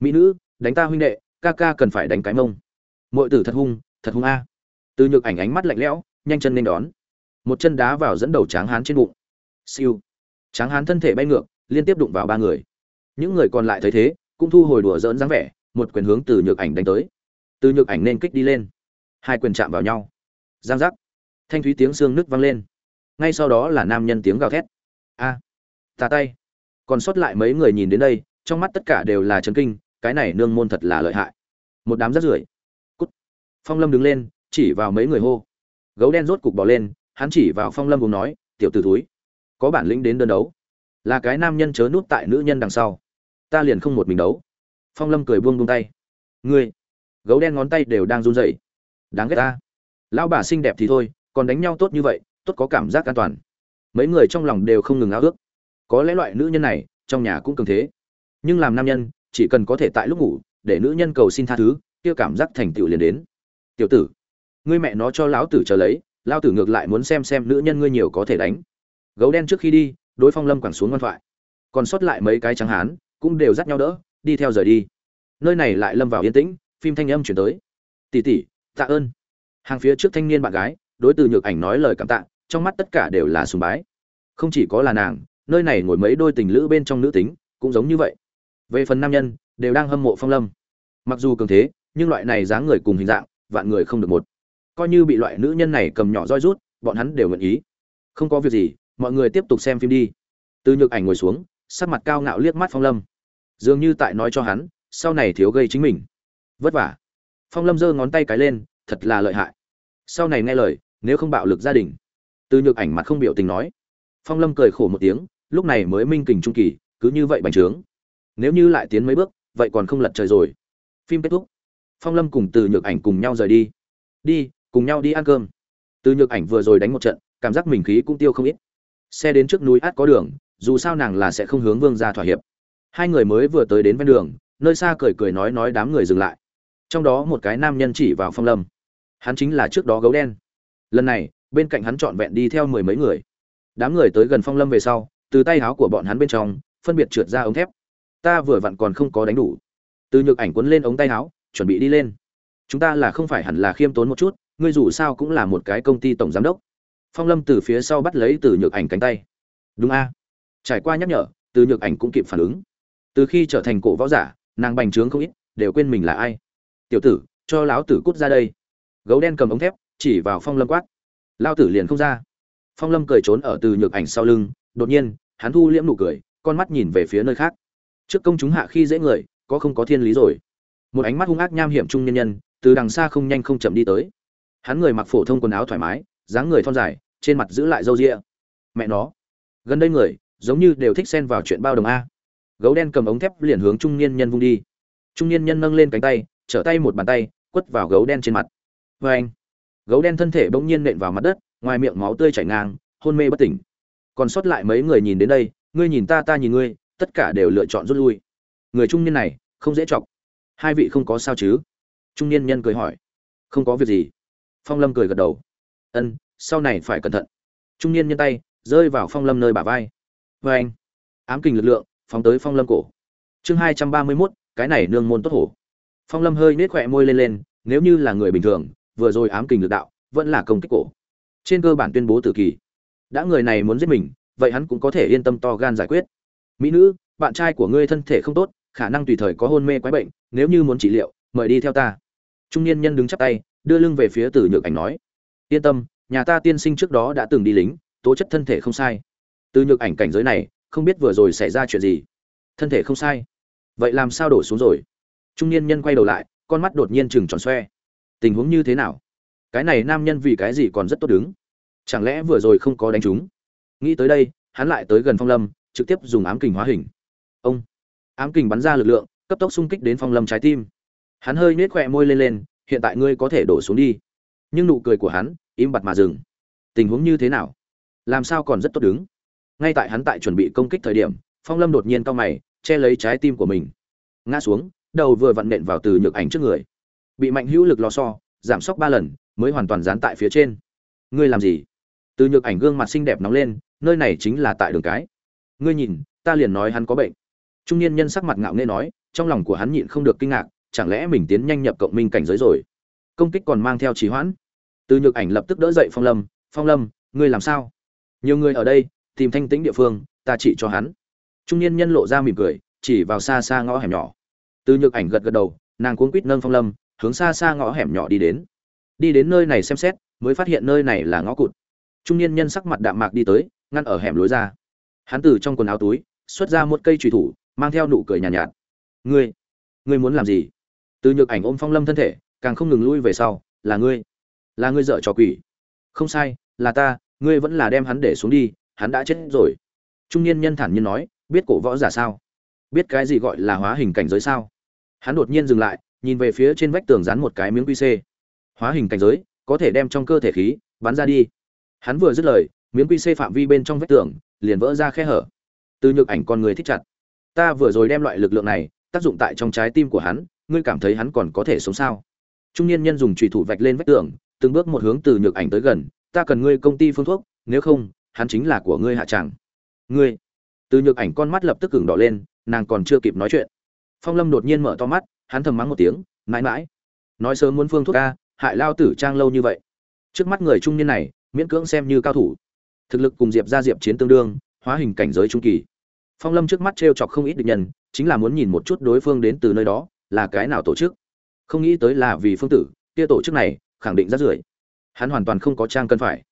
Mỹ nữ đánh ta huynh đệ ca ca cần phải đánh cái mông. Mọi tử thật hung thật hung a. Từ nhược ảnh ánh mắt lạnh lẽo nhanh chân nên đón. Một chân đá vào dẫn đầu tráng hán trên bụng. Siêu. Tráng hán thân thể bay ngược liên tiếp đụng vào ba người. Những người còn lại thấy thế cũng thu hồi đùa dỡn dáng vẻ một quyền hướng từ nhược ảnh đánh tới. Từ nhược ảnh nên kích đi lên. Hai quyền chạm vào nhau. Giang giác. Thanh thúy tiếng xương nứt vang lên. Ngay sau đó là nam nhân tiếng gào thét. A. À, tà tay còn sót lại mấy người nhìn đến đây, trong mắt tất cả đều là chấn kinh, cái này nương môn thật là lợi hại. Một đám rắt rưởi. Cút. Phong lâm đứng lên, chỉ vào mấy người hô. Gấu đen rốt cục bỏ lên, hắn chỉ vào phong lâm cùng nói, tiểu t ử túi có bản lĩnh đến đơn đấu. Là cái nam nhân chớ núp tại nữ nhân đằng sau. Ta liền không một mình đấu. Phong lâm cười buông buông tay. Ngươi. Gấu đen ngón tay đều đang run rẩy. Đáng ghét ta. Lão bà xinh đẹp thì thôi, còn đánh nhau tốt như vậy, tốt có cảm giác an toàn. Mấy người trong lòng đều không ngừng ao ước có lẽ loại nữ nhân này trong nhà cũng cường thế. Nhưng làm nam nhân, chỉ cần có thể tại lúc ngủ, để nữ nhân cầu xin tha thứ, kia cảm giác thành tựu liền đến. Tiểu tử, ngươi mẹ nó cho lão tử chờ lấy lao tử ngược lại muốn xem xem nữ nhân ngươi nhiều có thể đánh. Gấu đen trước khi đi, đối phong lâm quẳng xuống ngoan thoại. Còn sót lại mấy cái trắng hán, cũng đều dắt nhau đỡ, đi theo rời đi. Nơi này lại lâm vào yên tĩnh, phim thanh âm chuyển tới. Tỷ tỷ, tạ ơn. Hàng phía trước thanh niên bạn gái, đối từ nhược ảnh nói lời cảm tạ, trong mắt tất cả đều là sùng bái. Không chỉ có là nàng nơi này ngồi mấy đôi tình lữ bên trong nữ tính, cũng giống như vậy. Về phần nam nhân, đều đang hâm mộ phong lâm. Mặc dù cường thế, nhưng loại này dáng người cùng hình dạng, vạn người không được một. Coi như bị loại nữ nhân này cầm nhỏ roi rút, bọn hắn đều nguyện ý. Không có việc gì, mọi người tiếp tục xem phim đi. Từ nhược ảnh ngồi xuống, sắc mặt cao ngạo liếc mắt phong lâm. Dường như tại nói cho hắn, sau này thiếu gây chính mình. Vất vả. Phong lâm giơ ngón tay cái lên, thật là lợi hại. Sau này nghe lời, nếu không bạo lực gia đình. Từ nhược ảnh mặt không biểu tình nói. Phong lâm cười khổ một tiếng lúc này mới minh kình trung kỳ, cứ như vậy bành trướng. Nếu như lại tiến mấy bước, vậy còn không lật trời rồi. Phim kết thúc. Phong lâm cùng từ nhược ảnh cùng nhau rời đi. Đi, cùng nhau đi ăn cơm. Từ nhược ảnh vừa rồi đánh một trận, cảm giác mình khí cũng tiêu không ít. Xe đến trước núi át có đường, dù sao nàng là sẽ không hướng vương ra thỏa hiệp. Hai người mới vừa tới đến ven đường, nơi xa cười cười nói nói đám người dừng lại. Trong đó một cái nam nhân chỉ vào phong lâm. Hắn chính là trước đó gấu đen. Lần này, bên cạnh hắn trọn vẹn đi theo mười mấy người. Đám người tới gần phong lâm về sau từ tay áo của bọn hắn bên trong, phân biệt trượt ra ống thép. Ta vừa vặn còn không có đánh đủ. Từ nhược ảnh quấn lên ống tay áo, chuẩn bị đi lên. Chúng ta là không phải hẳn là khiêm tốn một chút, ngươi dù sao cũng là một cái công ty tổng giám đốc. Phong lâm từ phía sau bắt lấy từ nhược ảnh cánh tay. Đúng a. Trải qua nhắc nhở, từ nhược ảnh cũng kịp phản ứng. Từ khi trở thành cổ võ giả, nàng bành trướng không ít, đều quên mình là ai. Tiểu tử, cho lão tử cút ra đây. Gấu đen cầm ống thép, chỉ vào phong lâm quát. Lao tử liền không ra. Phong lâm cười trốn ở từ nhược ảnh sau lưng, đột nhiên hắn thu liễm nụ cười, con mắt nhìn về phía nơi khác. Trước công chúng hạ khi dễ người, có không có thiên lý rồi. Một ánh mắt hung ác nham hiểm trung nhân nhân, từ đằng xa không nhanh không chậm đi tới. Hắn người mặc phổ thông quần áo thoải mái, dáng người thon dài, trên mặt giữ lại râu ria. Mẹ nó. Gần đây người, giống như đều thích xen vào chuyện bao đồng a. Gấu đen cầm ống thép liền hướng trung niên nhân vung đi. Trung niên nhân nâng lên cánh tay, trở tay một bàn tay, quất vào gấu đen trên mặt. Vê anh gấu đen thân thể bỗng nhiên nện vào mặt đất, ngoài miệng máu tươi chảy ngang, hôn mê bất tỉnh còn sót lại mấy người nhìn đến đây, ngươi nhìn ta ta nhìn ngươi, tất cả đều lựa chọn rút lui. Người trung niên này, không dễ chọc. Hai vị không có sao chứ? Trung niên nhân cười hỏi. Không có việc gì. Phong lâm cười gật đầu. Ân, sau này phải cẩn thận. Trung niên nhân tay, rơi vào phong lâm nơi bả vai. Vê anh, ám kình lực lượng, phóng tới phong lâm cổ. Chương hai trăm ba mươi mốt, cái này nương môn tốt hổ. Phong lâm hơi nết khỏe môi lên lên, nếu như là người bình thường, vừa rồi ám kình lực đạo, vẫn là công kích cổ. Trên cơ bản tuyên bố tử kỳ đã người này muốn giết mình, vậy hắn cũng có thể yên tâm to gan giải quyết. Mỹ nữ, bạn trai của ngươi thân thể không tốt, khả năng tùy thời có hôn mê quái bệnh, nếu như muốn trị liệu, mời đi theo ta. Trung niên nhân đứng chắp tay, đưa lưng về phía tử nhược ảnh nói. Yên tâm, nhà ta tiên sinh trước đó đã từng đi lính, tố chất thân thể không sai. Từ nhược ảnh cảnh giới này, không biết vừa rồi xảy ra chuyện gì. Thân thể không sai. Vậy làm sao đổ xuống rồi? Trung niên nhân quay đầu lại, con mắt đột nhiên chừng tròn xoe. Tình huống như thế nào? Cái này nam nhân vì cái gì còn rất tốt đứng? Chẳng lẽ vừa rồi không có đánh chúng? Nghĩ tới đây, hắn lại tới gần phong lâm, trực tiếp dùng ám kình hóa hình. Ông! Ám kình bắn ra lực lượng, cấp tốc xung kích đến phong lâm trái tim. Hắn hơi nết khỏe môi lên lên, hiện tại ngươi có thể đổ xuống đi. Nhưng nụ cười của hắn, im bặt mà dừng. Tình huống như thế nào? Làm sao còn rất tốt đứng? Ngay tại hắn tại chuẩn bị công kích thời điểm, phong lâm đột nhiên cau mày, che lấy trái tim của mình. Ngã xuống, đầu vừa vặn nện vào từ nhược ảnh trước người. Bị mạnh hữu lực lò so, giảm sốc ba lần, mới hoàn toàn dán tại phía trên. Ngươi làm gì? Từ nhược ảnh gương mặt xinh đẹp nóng lên, nơi này chính là tại đường cái. Ngươi nhìn, ta liền nói hắn có bệnh. Trung niên nhân sắc mặt ngạo nghễ nói, trong lòng của hắn nhịn không được kinh ngạc, chẳng lẽ mình tiến nhanh nhập cộng minh cảnh giới rồi? Công kích còn mang theo trì hoãn. Từ nhược ảnh lập tức đỡ dậy phong lâm phong lâm, ngươi làm sao? Nhiều người ở đây, tìm thanh tĩnh địa phương, ta chỉ cho hắn. Trung niên nhân lộ ra mỉm cười, chỉ vào xa xa ngõ hẻm nhỏ. Từ nhược ảnh gật gật đầu, nàng cuống quýt nâng phong lâm, hướng xa xa ngõ hẻm nhỏ đi đến. Đi đến nơi này xem xét, mới phát hiện nơi này là ngõ cụt trung niên nhân sắc mặt đạm mạc đi tới ngăn ở hẻm lối ra. Hắn từ trong quần áo túi xuất ra một cây trùy thủ mang theo nụ cười nhàn nhạt, nhạt. Ngươi ngươi muốn làm gì? Từ nhược ảnh ôm phong lâm thân thể càng không ngừng lui về sau là ngươi là ngươi dở trò quỷ. Không sai là ta ngươi vẫn là đem hắn để xuống đi hắn đã chết rồi. Trung niên nhân thản nhiên nói biết cổ võ giả sao? Biết cái gì gọi là hóa hình cảnh giới sao? Hắn đột nhiên dừng lại nhìn về phía trên vách tường dán một cái miếng quy c hóa hình cảnh giới có thể đem trong cơ thể khí bắn ra đi hắn vừa dứt lời, miếng quy xê phạm vi bên trong vách tường, liền vỡ ra khe hở. Từ nhược ảnh con người thích chặt. Ta vừa rồi đem loại lực lượng này, tác dụng tại trong trái tim của hắn, ngươi cảm thấy hắn còn có thể sống sao? Trung niên nhân dùng trùy thủ vạch lên vách tường, từng bước một hướng từ nhược ảnh tới gần. Ta cần ngươi công ty phương thuốc, nếu không, hắn chính là của ngươi hạ tràng. Ngươi. Từ nhược ảnh con mắt lập tức cứng đỏ lên, nàng còn chưa kịp nói chuyện. Phong lâm đột nhiên mở to mắt, hắn thầm mắng một tiếng, mãi mãi, nói sớm muốn phương thuốc ca hại lao tử trang lâu như vậy. Trước mắt người trung niên này miễn cưỡng xem như cao thủ. Thực lực cùng diệp ra diệp chiến tương đương, hóa hình cảnh giới trung kỳ. Phong lâm trước mắt t r e o chọc không ít địch nhân, chính là muốn nhìn một chút đối phương đến từ nơi đó, là cái nào tổ chức. Không nghĩ tới là vì phương tử, kia tổ chức này, khẳng định rát rưởi hắn hoàn toàn không có trang cân phải.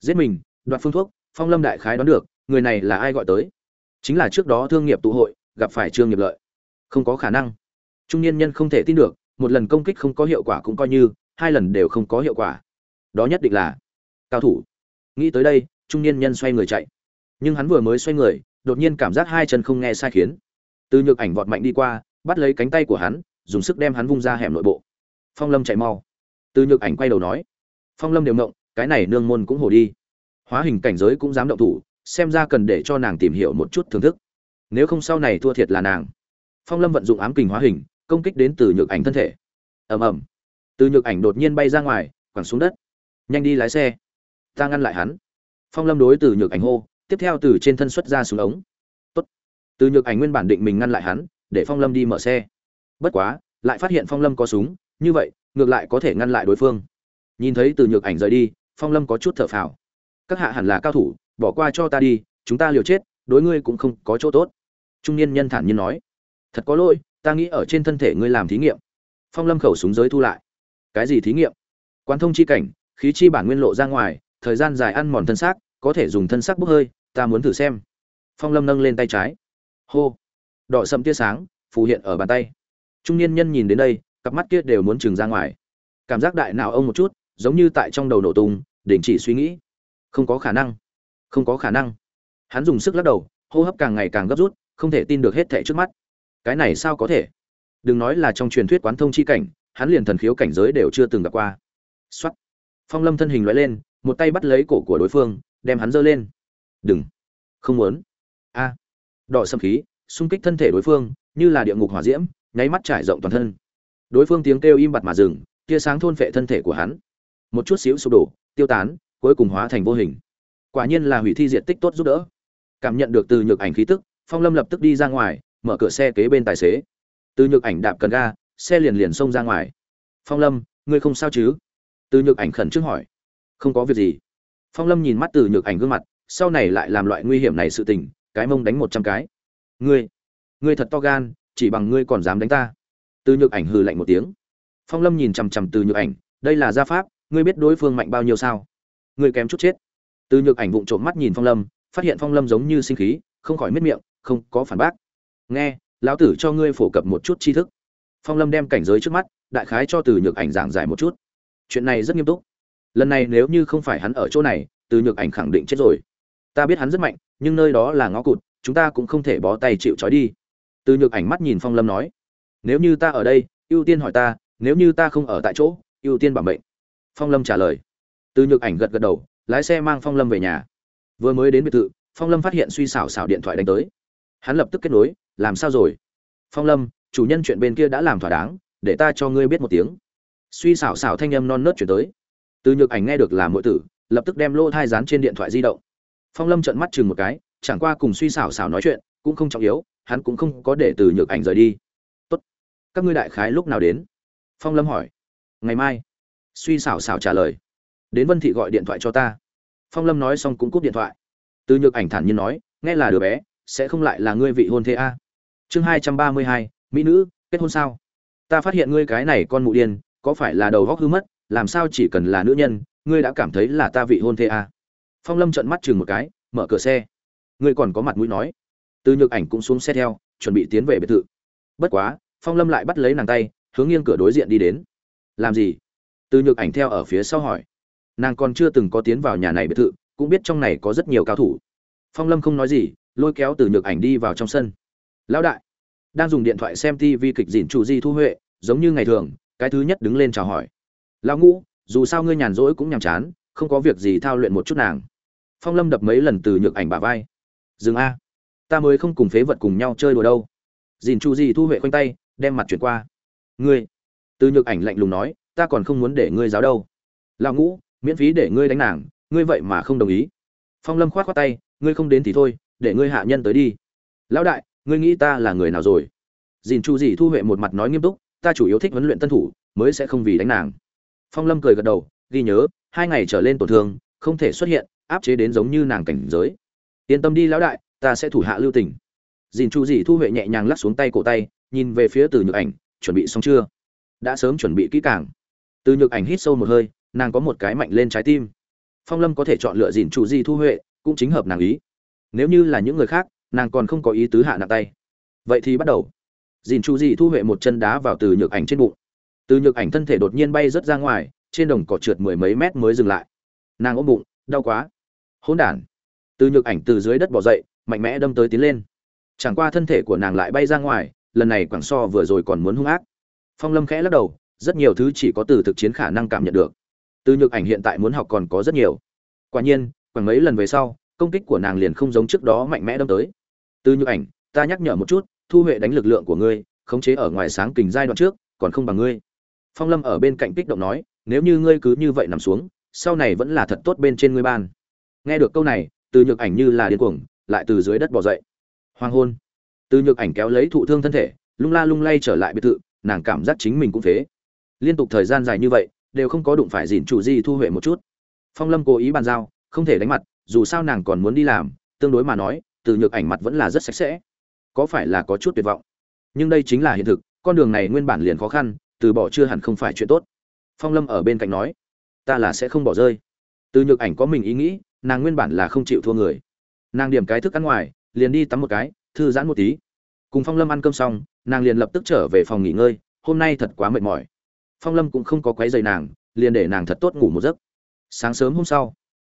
Giết mình, đoạt phương thuốc, phong lâm đại khái đoán được, người này là ai gọi tới. Chính là trước đó thương nghiệp tụ hội, gặp phải trương nghiệp lợi. Không có khả năng. Trung niên nhân không thể tin được, một lần công kích không có hiệu quả cũng coi như, hai lần đều không có hiệu quả. Đó nhất định là cao thủ. Nghĩ tới đây, trung niên nhân xoay người chạy. Nhưng hắn vừa mới xoay người, đột nhiên cảm giác hai chân không nghe sai khiến. Từ nhược ảnh vọt mạnh đi qua, bắt lấy cánh tay của hắn, dùng sức đem hắn vung ra hẻm nội bộ. Phong lâm chạy mau. Từ nhược ảnh quay đầu nói. Phong lâm đều mộng cái này nương môn cũng hổ đi. Hóa hình cảnh giới cũng dám động thủ, xem ra cần để cho nàng tìm hiểu một chút thưởng thức. Nếu không sau này thua thiệt là nàng. Phong lâm vận dụng ám kình hóa hình, công kích đến từ nhược ảnh thân thể. Ầm ầm. Từ nhược ảnh đột nhiên bay ra ngoài, quẳng xuống đất. Nhanh đi lái xe ta ngăn lại hắn. Phong lâm đối từ nhược ảnh hô, tiếp theo từ trên thân xuất ra xuống ống. Tốt. từ nhược ảnh nguyên bản định mình ngăn lại hắn, để phong lâm đi mở xe. Bất quá, lại phát hiện phong lâm có súng, như vậy, ngược lại có thể ngăn lại đối phương. Nhìn thấy từ nhược ảnh rời đi, phong lâm có chút thở phào. Các hạ hẳn là cao thủ, bỏ qua cho ta đi, chúng ta liều chết, đối ngươi cũng không có chỗ tốt. Trung niên nhân thản nhiên nói. Thật có lỗi, ta nghĩ ở trên thân thể ngươi làm thí nghiệm. Phong lâm khẩu súng giới thu lại. Cái gì thí nghiệm? Quán thông chi cảnh, khí chi bản nguyên lộ ra ngoài thời gian dài ăn mòn thân xác, có thể dùng thân xác bốc hơi, ta muốn thử xem. Phong lâm nâng lên tay trái. Hô. Đỏ sậm tia sáng, phù hiện ở bàn tay. Trung niên nhân nhìn đến đây, cặp mắt kia đều muốn trừng ra ngoài. Cảm giác đại nào ông một chút, giống như tại trong đầu nổ tung, đình chỉ suy nghĩ. Không có khả năng. Không có khả năng. Hắn dùng sức lắc đầu, hô hấp càng ngày càng gấp rút, không thể tin được hết thảy trước mắt. Cái này sao có thể? Đừng nói là trong truyền thuyết quán thông chi cảnh, hắn liền thần khiếu cảnh giới đều chưa từng gặp qua. Xuất phong lâm thân hình loại lên một tay bắt lấy cổ của đối phương, đem hắn giơ lên. Đừng, không muốn. A. Đỏ sâm khí, xung kích thân thể đối phương, như là địa ngục hỏa diễm, nháy mắt trải rộng toàn thân. Đối phương tiếng kêu im bặt mà dừng, tia sáng thôn phệ thân thể của hắn. Một chút xíu sụp đổ, tiêu tán, cuối cùng hóa thành vô hình. Quả nhiên là hủy thi diện tích tốt giúp đỡ. Cảm nhận được từ nhược ảnh khí tức, phong lâm lập tức đi ra ngoài, mở cửa xe kế bên tài xế. Từ nhược ảnh đạp cần ga, xe liền liền xông ra ngoài. Phong lâm, ngươi không sao chứ? Từ nhược ảnh khẩn trương hỏi không có việc gì. Phong lâm nhìn mắt từ nhược ảnh gương mặt, sau này lại làm loại nguy hiểm này sự tình, cái mông đánh một trăm cái. Ngươi ngươi thật to gan, chỉ bằng ngươi còn dám đánh ta. Từ nhược ảnh hừ lạnh một tiếng. Phong lâm nhìn chằm chằm từ nhược ảnh, đây là gia pháp, ngươi biết đối phương mạnh bao nhiêu sao? Ngươi kém chút chết. Từ nhược ảnh vụng trộm mắt nhìn phong lâm, phát hiện phong lâm giống như sinh khí, không khỏi miết miệng, không có phản bác. Nghe, lão tử cho ngươi phổ cập một chút tri thức. Phong lâm đem cảnh giới trước mắt, đại khái cho từ nhược ảnh giảng giải một chút. Chuyện này rất nghiêm túc lần này nếu như không phải hắn ở chỗ này, từ nhược ảnh khẳng định chết rồi. Ta biết hắn rất mạnh, nhưng nơi đó là ngõ cụt, chúng ta cũng không thể bó tay chịu trói đi. Từ nhược ảnh mắt nhìn phong lâm nói. Nếu như ta ở đây, ưu tiên hỏi ta, nếu như ta không ở tại chỗ, ưu tiên bảo mệnh. Phong lâm trả lời. Từ nhược ảnh gật gật đầu, lái xe mang phong lâm về nhà. Vừa mới đến biệt thự, phong lâm phát hiện suy xảo xảo điện thoại đánh tới. Hắn lập tức kết nối, làm sao rồi? Phong lâm, chủ nhân chuyện bên kia đã làm thỏa đáng, để ta cho ngươi biết một tiếng. Suy xảo xảo thanh âm non nớt chuyển tới từ nhược ảnh nghe được là mỗi tử, lập tức đem lô thai dán trên điện thoại di động. Phong lâm trợn mắt chừng một cái, chẳng qua cùng suy xảo xảo nói chuyện, cũng không trọng yếu, hắn cũng không có để từ nhược ảnh rời đi. Tốt, các ngươi đại khái lúc nào đến? Phong lâm hỏi. Ngày mai. Suy xảo xảo trả lời. Đến vân thị gọi điện thoại cho ta. Phong lâm nói xong cũng cúp điện thoại. Từ nhược ảnh thản nhiên nói, nghe là đứa bé, sẽ không lại là ngươi vị hôn thế a. Chương hai trăm ba mươi hai, mỹ nữ, kết hôn sao? Ta phát hiện ngươi cái này con mụ điên, có phải là đầu góc hư mất làm sao chỉ cần là nữ nhân, ngươi đã cảm thấy là ta vị hôn thê à? phong lâm trợn mắt chừng một cái, mở cửa xe. Ngươi còn có mặt mũi nói. Từ nhược ảnh cũng xuống xe theo, chuẩn bị tiến về biệt thự. Bất quá, phong lâm lại bắt lấy nàng tay, hướng nghiêng cửa đối diện đi đến. Làm gì? Từ nhược ảnh theo ở phía sau hỏi. Nàng còn chưa từng có tiến vào nhà này biệt thự, cũng biết trong này có rất nhiều cao thủ. Phong lâm không nói gì, lôi kéo từ nhược ảnh đi vào trong sân. Lão đại, đang dùng điện thoại xem tv kịch dịn chủ di thu huệ, giống như ngày thường, cái thứ nhất đứng lên chào hỏi lão ngũ, dù sao ngươi nhàn rỗi cũng nhàm chán, không có việc gì thao luyện một chút nàng. Phong lâm đập mấy lần từ nhược ảnh bà vai. Dừng a, ta mới không cùng phế vật cùng nhau chơi đùa đâu. Dìn chu di thu huệ khoanh tay, đem mặt chuyển qua. Ngươi, từ nhược ảnh lạnh lùng nói, ta còn không muốn để ngươi giáo đâu. Lão ngũ, miễn phí để ngươi đánh nàng, ngươi vậy mà không đồng ý. Phong lâm khoát khoát tay, ngươi không đến thì thôi, để ngươi hạ nhân tới đi. Lão đại, ngươi nghĩ ta là người nào rồi? Dìn chu di thu huệ một mặt nói nghiêm túc, ta chủ yếu thích huấn luyện tân thủ, mới sẽ không vì đánh nàng phong lâm cười gật đầu, ghi nhớ, hai ngày trở lên tổn thương, không thể xuất hiện, áp chế đến giống như nàng cảnh giới. Yên tâm đi lão đại, ta sẽ thủ hạ lưu tình. Dìn chu dị thu huệ nhẹ nhàng lắc xuống tay cổ tay, nhìn về phía từ nhược ảnh, chuẩn bị xong chưa? Đã sớm chuẩn bị kỹ càng. Từ nhược ảnh hít sâu một hơi, nàng có một cái mạnh lên trái tim. Phong lâm có thể chọn lựa dìn chu di thu huệ, cũng chính hợp nàng ý. Nếu như là những người khác, nàng còn không có ý tứ hạ nặng tay. Vậy thì bắt đầu. Dìn chu di thu huệ một chân đá vào từ nhược ảnh trên bụng từ nhược ảnh thân thể đột nhiên bay rớt ra ngoài, trên đồng cỏ trượt mười mấy mét mới dừng lại. Nàng ôm bụng, đau quá. Hỗn đản. Từ nhược ảnh từ dưới đất bỏ dậy, mạnh mẽ đâm tới tiến lên. Chẳng qua thân thể của nàng lại bay ra ngoài, lần này quảng so vừa rồi còn muốn hung ác. Phong lâm khẽ lắc đầu, rất nhiều thứ chỉ có từ thực chiến khả năng cảm nhận được. Từ nhược ảnh hiện tại muốn học còn có rất nhiều. Quả nhiên, quảng mấy lần về sau, công kích của nàng liền không giống trước đó mạnh mẽ đâm tới. Từ nhược ảnh, ta nhắc nhở một chút, thu huệ đánh lực lượng của ngươi, khống chế ở ngoài sáng kình giai đoạn trước, còn không bằng ngươi phong lâm ở bên cạnh kích động nói nếu như ngươi cứ như vậy nằm xuống sau này vẫn là thật tốt bên trên ngươi ban. Nghe được câu này từ nhược ảnh như là điên cuồng lại từ dưới đất bỏ dậy. Hoàng hôn. Từ nhược ảnh kéo lấy thụ thương thân thể lung la lung lay trở lại biệt thự nàng cảm giác chính mình cũng thế, liên tục thời gian dài như vậy đều không có đụng phải dìn chủ di thu huệ một chút. Phong lâm cố ý bàn giao không thể đánh mặt dù sao nàng còn muốn đi làm tương đối mà nói từ nhược ảnh mặt vẫn là rất sạch sẽ. Có phải là có chút tuyệt vọng? Nhưng đây chính là hiện thực con đường này nguyên bản liền khó khăn từ bỏ chưa hẳn không phải chuyện tốt. Phong lâm ở bên cạnh nói, ta là sẽ không bỏ rơi. Từ nhược ảnh có mình ý nghĩ, nàng nguyên bản là không chịu thua người. Nàng điểm cái thức ăn ngoài, liền đi tắm một cái, thư giãn một tí. Cùng phong lâm ăn cơm xong, nàng liền lập tức trở về phòng nghỉ ngơi, hôm nay thật quá mệt mỏi. Phong lâm cũng không có quấy dày nàng, liền để nàng thật tốt ngủ một giấc. Sáng sớm hôm sau,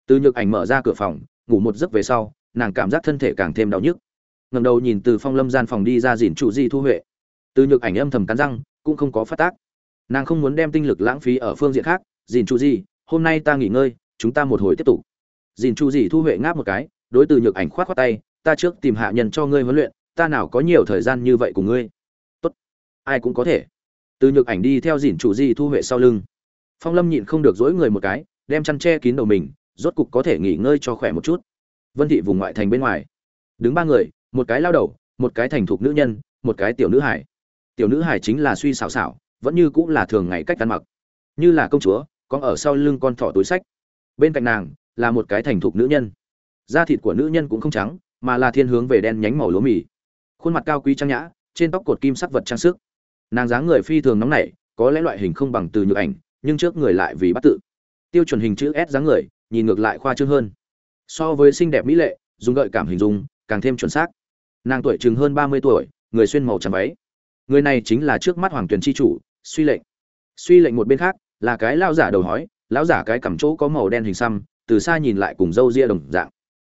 từ nhược ảnh mở ra cửa phòng, ngủ một giấc về sau, nàng cảm giác thân thể càng thêm đau nhức. Ngầm đầu nhìn từ phong lâm gian phòng đi ra dìn trụ di thu huệ. Từ nhược ảnh âm thầm cắn răng cũng không có phát tác. Nàng không muốn đem tinh lực lãng phí ở phương diện khác dìn chu gì hôm nay ta nghỉ ngơi, chúng ta một hồi tiếp tục. Dìn chu gì thu huệ ngáp một cái, đối từ nhược ảnh khoát khoát tay, ta trước tìm hạ nhân cho ngươi huấn luyện, ta nào có nhiều thời gian như vậy cùng ngươi. Tốt, ai cũng có thể. Từ nhược ảnh đi theo dìn chủ di thu huệ sau lưng. Phong lâm nhịn không được dỗi người một cái, đem chăn che kín đầu mình, rốt cục có thể nghỉ ngơi cho khỏe một chút. Vân thị vùng ngoại thành bên ngoài. Đứng ba người, một cái lao đầu, một cái thành thục nữ nhân, một cái tiểu nữ hải tiểu nữ hải chính là suy xảo xảo, vẫn như cũng là thường ngày cách ăn mặc. Như là công chúa, con ở sau lưng con thỏ túi sách. Bên cạnh nàng, là một cái thành thục nữ nhân. Da thịt của nữ nhân cũng không trắng, mà là thiên hướng về đen nhánh màu lúa mì. Khuôn mặt cao quý trang nhã, trên tóc cột kim sắc vật trang sức. Nàng dáng người phi thường nóng nảy, có lẽ loại hình không bằng từ nhược ảnh, nhưng trước người lại vì bắt tự. Tiêu chuẩn hình chữ s dáng người, nhìn ngược lại khoa trương hơn. So với xinh đẹp mỹ lệ, dùng gợi cảm hình dung, càng thêm chuẩn xác. Nàng tuổi chừng hơn ba mươi tuổi, người xuyên màu trắng váy người này chính là trước mắt hoàng tuyền tri chủ, suy lệnh. Suy lệnh một bên khác, là cái lao giả đầu hói, lão giả cái cằm chỗ có màu đen hình xăm, từ xa nhìn lại cùng râu ria đồng dạng.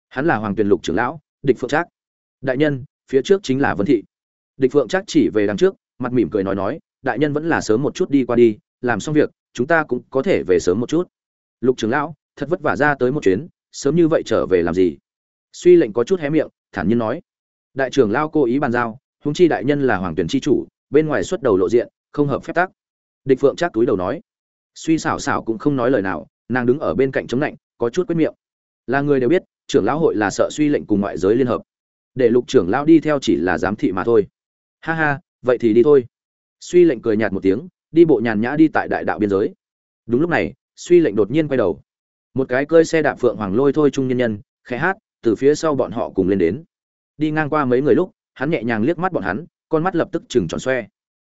Hắn là hoàng tuyền lục trưởng lão, địch phượng trác. Đại nhân, phía trước chính là vân thị. Địch phượng trác chỉ về đằng trước, mặt mỉm cười nói nói, đại nhân vẫn là sớm một chút đi qua đi, làm xong việc, chúng ta cũng có thể về sớm một chút. Lục trưởng lão, thật vất vả ra tới một chuyến, sớm như vậy trở về làm gì? Suy lệnh có chút hé miệng, thản nhiên nói. Đại trưởng lao cố ý bàn giao húng chi đại nhân là hoàng tuyển chi chủ, bên ngoài xuất đầu lộ diện, không hợp phép tắc. Địch phượng chắc túi đầu nói. Suy xảo xảo cũng không nói lời nào, nàng đứng ở bên cạnh chống lạnh, có chút quyết miệng. Là người đều biết, trưởng lão hội là sợ suy lệnh cùng ngoại giới liên hợp. Để lục trưởng lão đi theo chỉ là giám thị mà thôi. Ha ha, vậy thì đi thôi. Suy lệnh cười nhạt một tiếng, đi bộ nhàn nhã đi tại đại đạo biên giới. Đúng lúc này, suy lệnh đột nhiên quay đầu. Một cái cơi xe đạp phượng hoàng lôi thôi trung nhân nhân, khẽ hát, từ phía sau bọn họ cùng lên đến. Đi ngang qua mấy người lúc hắn nhẹ nhàng liếc mắt bọn hắn, con mắt lập tức chừng tròn xoe.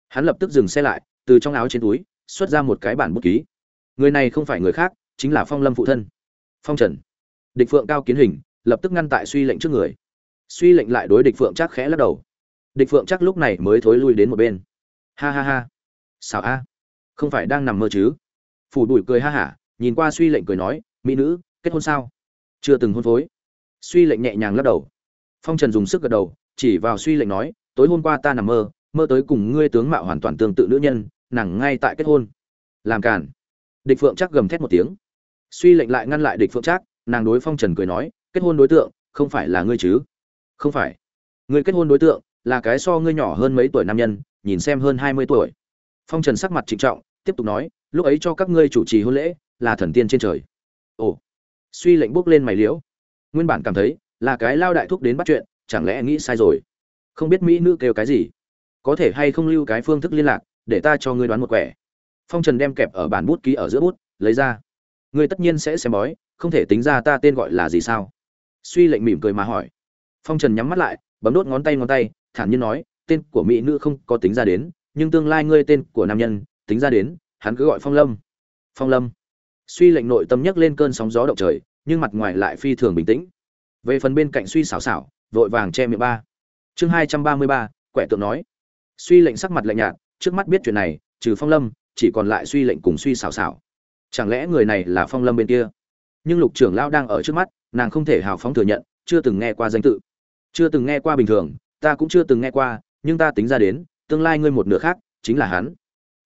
Hắn lập tức dừng xe lại, từ trong áo trên túi, xuất ra một cái bản bút ký. Người này không phải người khác, chính là phong lâm phụ thân. Phong trần. Địch phượng cao kiến hình, lập tức ngăn tại suy lệnh trước người. Suy lệnh lại đối địch phượng chắc khẽ lắc đầu. Địch phượng chắc lúc này mới thối lui đến một bên. Ha ha ha. Xảo a. Không phải đang nằm mơ chứ? Phủ đuổi cười ha hả, nhìn qua suy lệnh cười nói, mỹ nữ, kết hôn sao? Chưa từng hôn phối. Suy lệnh nhẹ nhàng lắc đầu. Phong trần dùng sức gật đầu chỉ vào suy lệnh nói, tối hôm qua ta nằm mơ mơ tới cùng ngươi tướng mạo hoàn toàn tương tự nữ nhân, nàng ngay tại kết hôn. Làm cản địch phượng chắc gầm thét một tiếng. Suy lệnh lại ngăn lại địch phượng chắc nàng đối phong trần cười nói, kết hôn đối tượng, không phải là ngươi chứ? Không phải. Ngươi kết hôn đối tượng, là cái so ngươi nhỏ hơn mấy tuổi nam nhân, nhìn xem hơn hai mươi tuổi. Phong trần sắc mặt trịnh trọng, tiếp tục nói, lúc ấy cho các ngươi chủ trì hôn lễ, là thần tiên trên trời. Ồ. Suy lệnh bước lên mày liễu. Nguyên bản cảm thấy, là cái lao đại thúc đến bắt chuyện chẳng lẽ nghĩ sai rồi? Không biết mỹ nữ kêu cái gì. Có thể hay không lưu cái phương thức liên lạc, để ta cho ngươi đoán một quẻ. Phong trần đem kẹp ở bản bút ký ở giữa bút, lấy ra. Ngươi tất nhiên sẽ xem bói, không thể tính ra ta tên gọi là gì sao? Suy lệnh mỉm cười mà hỏi. Phong trần nhắm mắt lại, bấm đốt ngón tay ngón tay, thản nhiên nói, tên của mỹ nữ không có tính ra đến, nhưng tương lai ngươi tên của nam nhân, tính ra đến, hắn cứ gọi phong lâm. Phong lâm. Suy lệnh nội tâm nhấc lên cơn sóng gió động trời, nhưng mặt ngoài lại phi thường bình tĩnh. Về phần bên cạnh suy xảo xảo vội vàng che miệng ba. Chương hai trăm ba mươi ba, quẻ tượng nói. Suy lệnh sắc mặt lạnh nhạt, trước mắt biết chuyện này, trừ phong lâm, chỉ còn lại suy lệnh cùng suy xảo xảo. Chẳng lẽ người này là phong lâm bên kia? Nhưng lục trưởng lão đang ở trước mắt, nàng không thể hào phóng thừa nhận, chưa từng nghe qua danh tự. Chưa từng nghe qua bình thường, ta cũng chưa từng nghe qua, nhưng ta tính ra đến, tương lai ngươi một nửa khác, chính là hắn.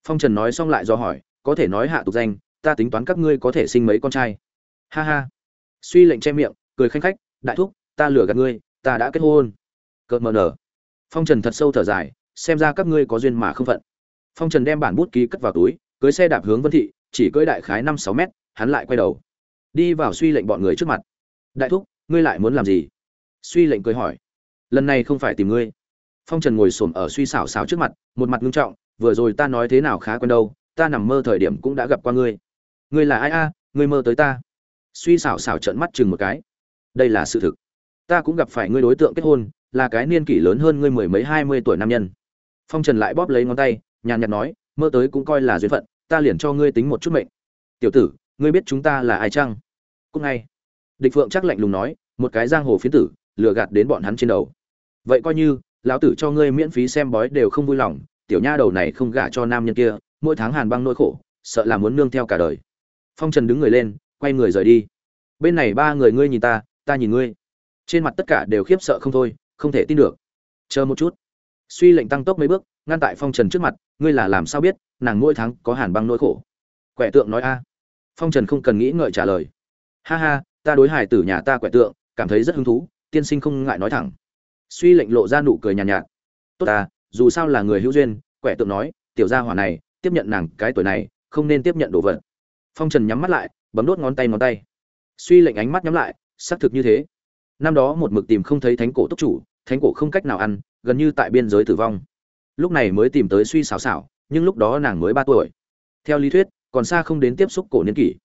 Phong trần nói xong lại do hỏi, có thể nói hạ tục danh, ta tính toán các ngươi có thể sinh mấy con trai. Ha ha. Suy lệnh che miệng, cười khanh khách, đại thúc, ta lừa gạt ngươi ta đã kết hôn. Cợt mờ nở. Phong trần thật sâu thở dài, xem ra các ngươi có duyên mà không phận. Phong trần đem bản bút ký cất vào túi, cưới xe đạp hướng vân thị, chỉ cưới đại khái năm sáu mét, hắn lại quay đầu. Đi vào suy lệnh bọn người trước mặt. Đại thúc, ngươi lại muốn làm gì? Suy lệnh cười hỏi. Lần này không phải tìm ngươi. Phong trần ngồi xổm ở suy xảo xảo trước mặt, một mặt ngưng trọng, vừa rồi ta nói thế nào khá quen đâu, ta nằm mơ thời điểm cũng đã gặp qua ngươi. Ngươi là ai a? Ngươi mơ tới ta. Suy xảo xảo trợn mắt chừng một cái. Đây là sự thực ta cũng gặp phải ngươi đối tượng kết hôn, là cái niên kỷ lớn hơn ngươi mười mấy hai mươi tuổi nam nhân. Phong trần lại bóp lấy ngón tay, nhàn nhạt nói, mơ tới cũng coi là duyên phận, ta liền cho ngươi tính một chút mệnh. Tiểu tử, ngươi biết chúng ta là ai chăng? Cũng ngay. Địch phượng chắc lạnh lùng nói, một cái giang hồ phiến tử, lừa gạt đến bọn hắn trên đầu. Vậy coi như, lão tử cho ngươi miễn phí xem bói đều không vui lòng, tiểu nha đầu này không gả cho nam nhân kia, mỗi tháng hàn băng nỗi khổ, sợ là muốn nương theo cả đời. Phong trần đứng người lên, quay người rời đi. Bên này ba người ngươi nhìn ta ta nhìn ngươi trên mặt tất cả đều khiếp sợ không thôi không thể tin được. Chờ một chút. Suy lệnh tăng tốc mấy bước ngăn tại phong trần trước mặt ngươi là làm sao biết nàng mỗi tháng có hàn băng nỗi khổ. Quẻ tượng nói a. Phong trần không cần nghĩ ngợi trả lời. Ha ha ta đối hải tử nhà ta quẻ tượng cảm thấy rất hứng thú tiên sinh không ngại nói thẳng. Suy lệnh lộ ra nụ cười nhàn nhạt, nhạt. Tốt ta dù sao là người hữu duyên quẻ tượng nói tiểu gia hỏa này tiếp nhận nàng cái tuổi này không nên tiếp nhận đồ vật. Phong trần nhắm mắt lại bấm đốt ngón tay ngón tay. Suy lệnh ánh mắt nhắm lại xác thực như thế năm đó một mực tìm không thấy thánh cổ túc chủ, thánh cổ không cách nào ăn, gần như tại biên giới tử vong. Lúc này mới tìm tới suy xảo xảo, nhưng lúc đó nàng mới ba tuổi. Theo lý thuyết, còn xa không đến tiếp xúc cổ niên kỷ.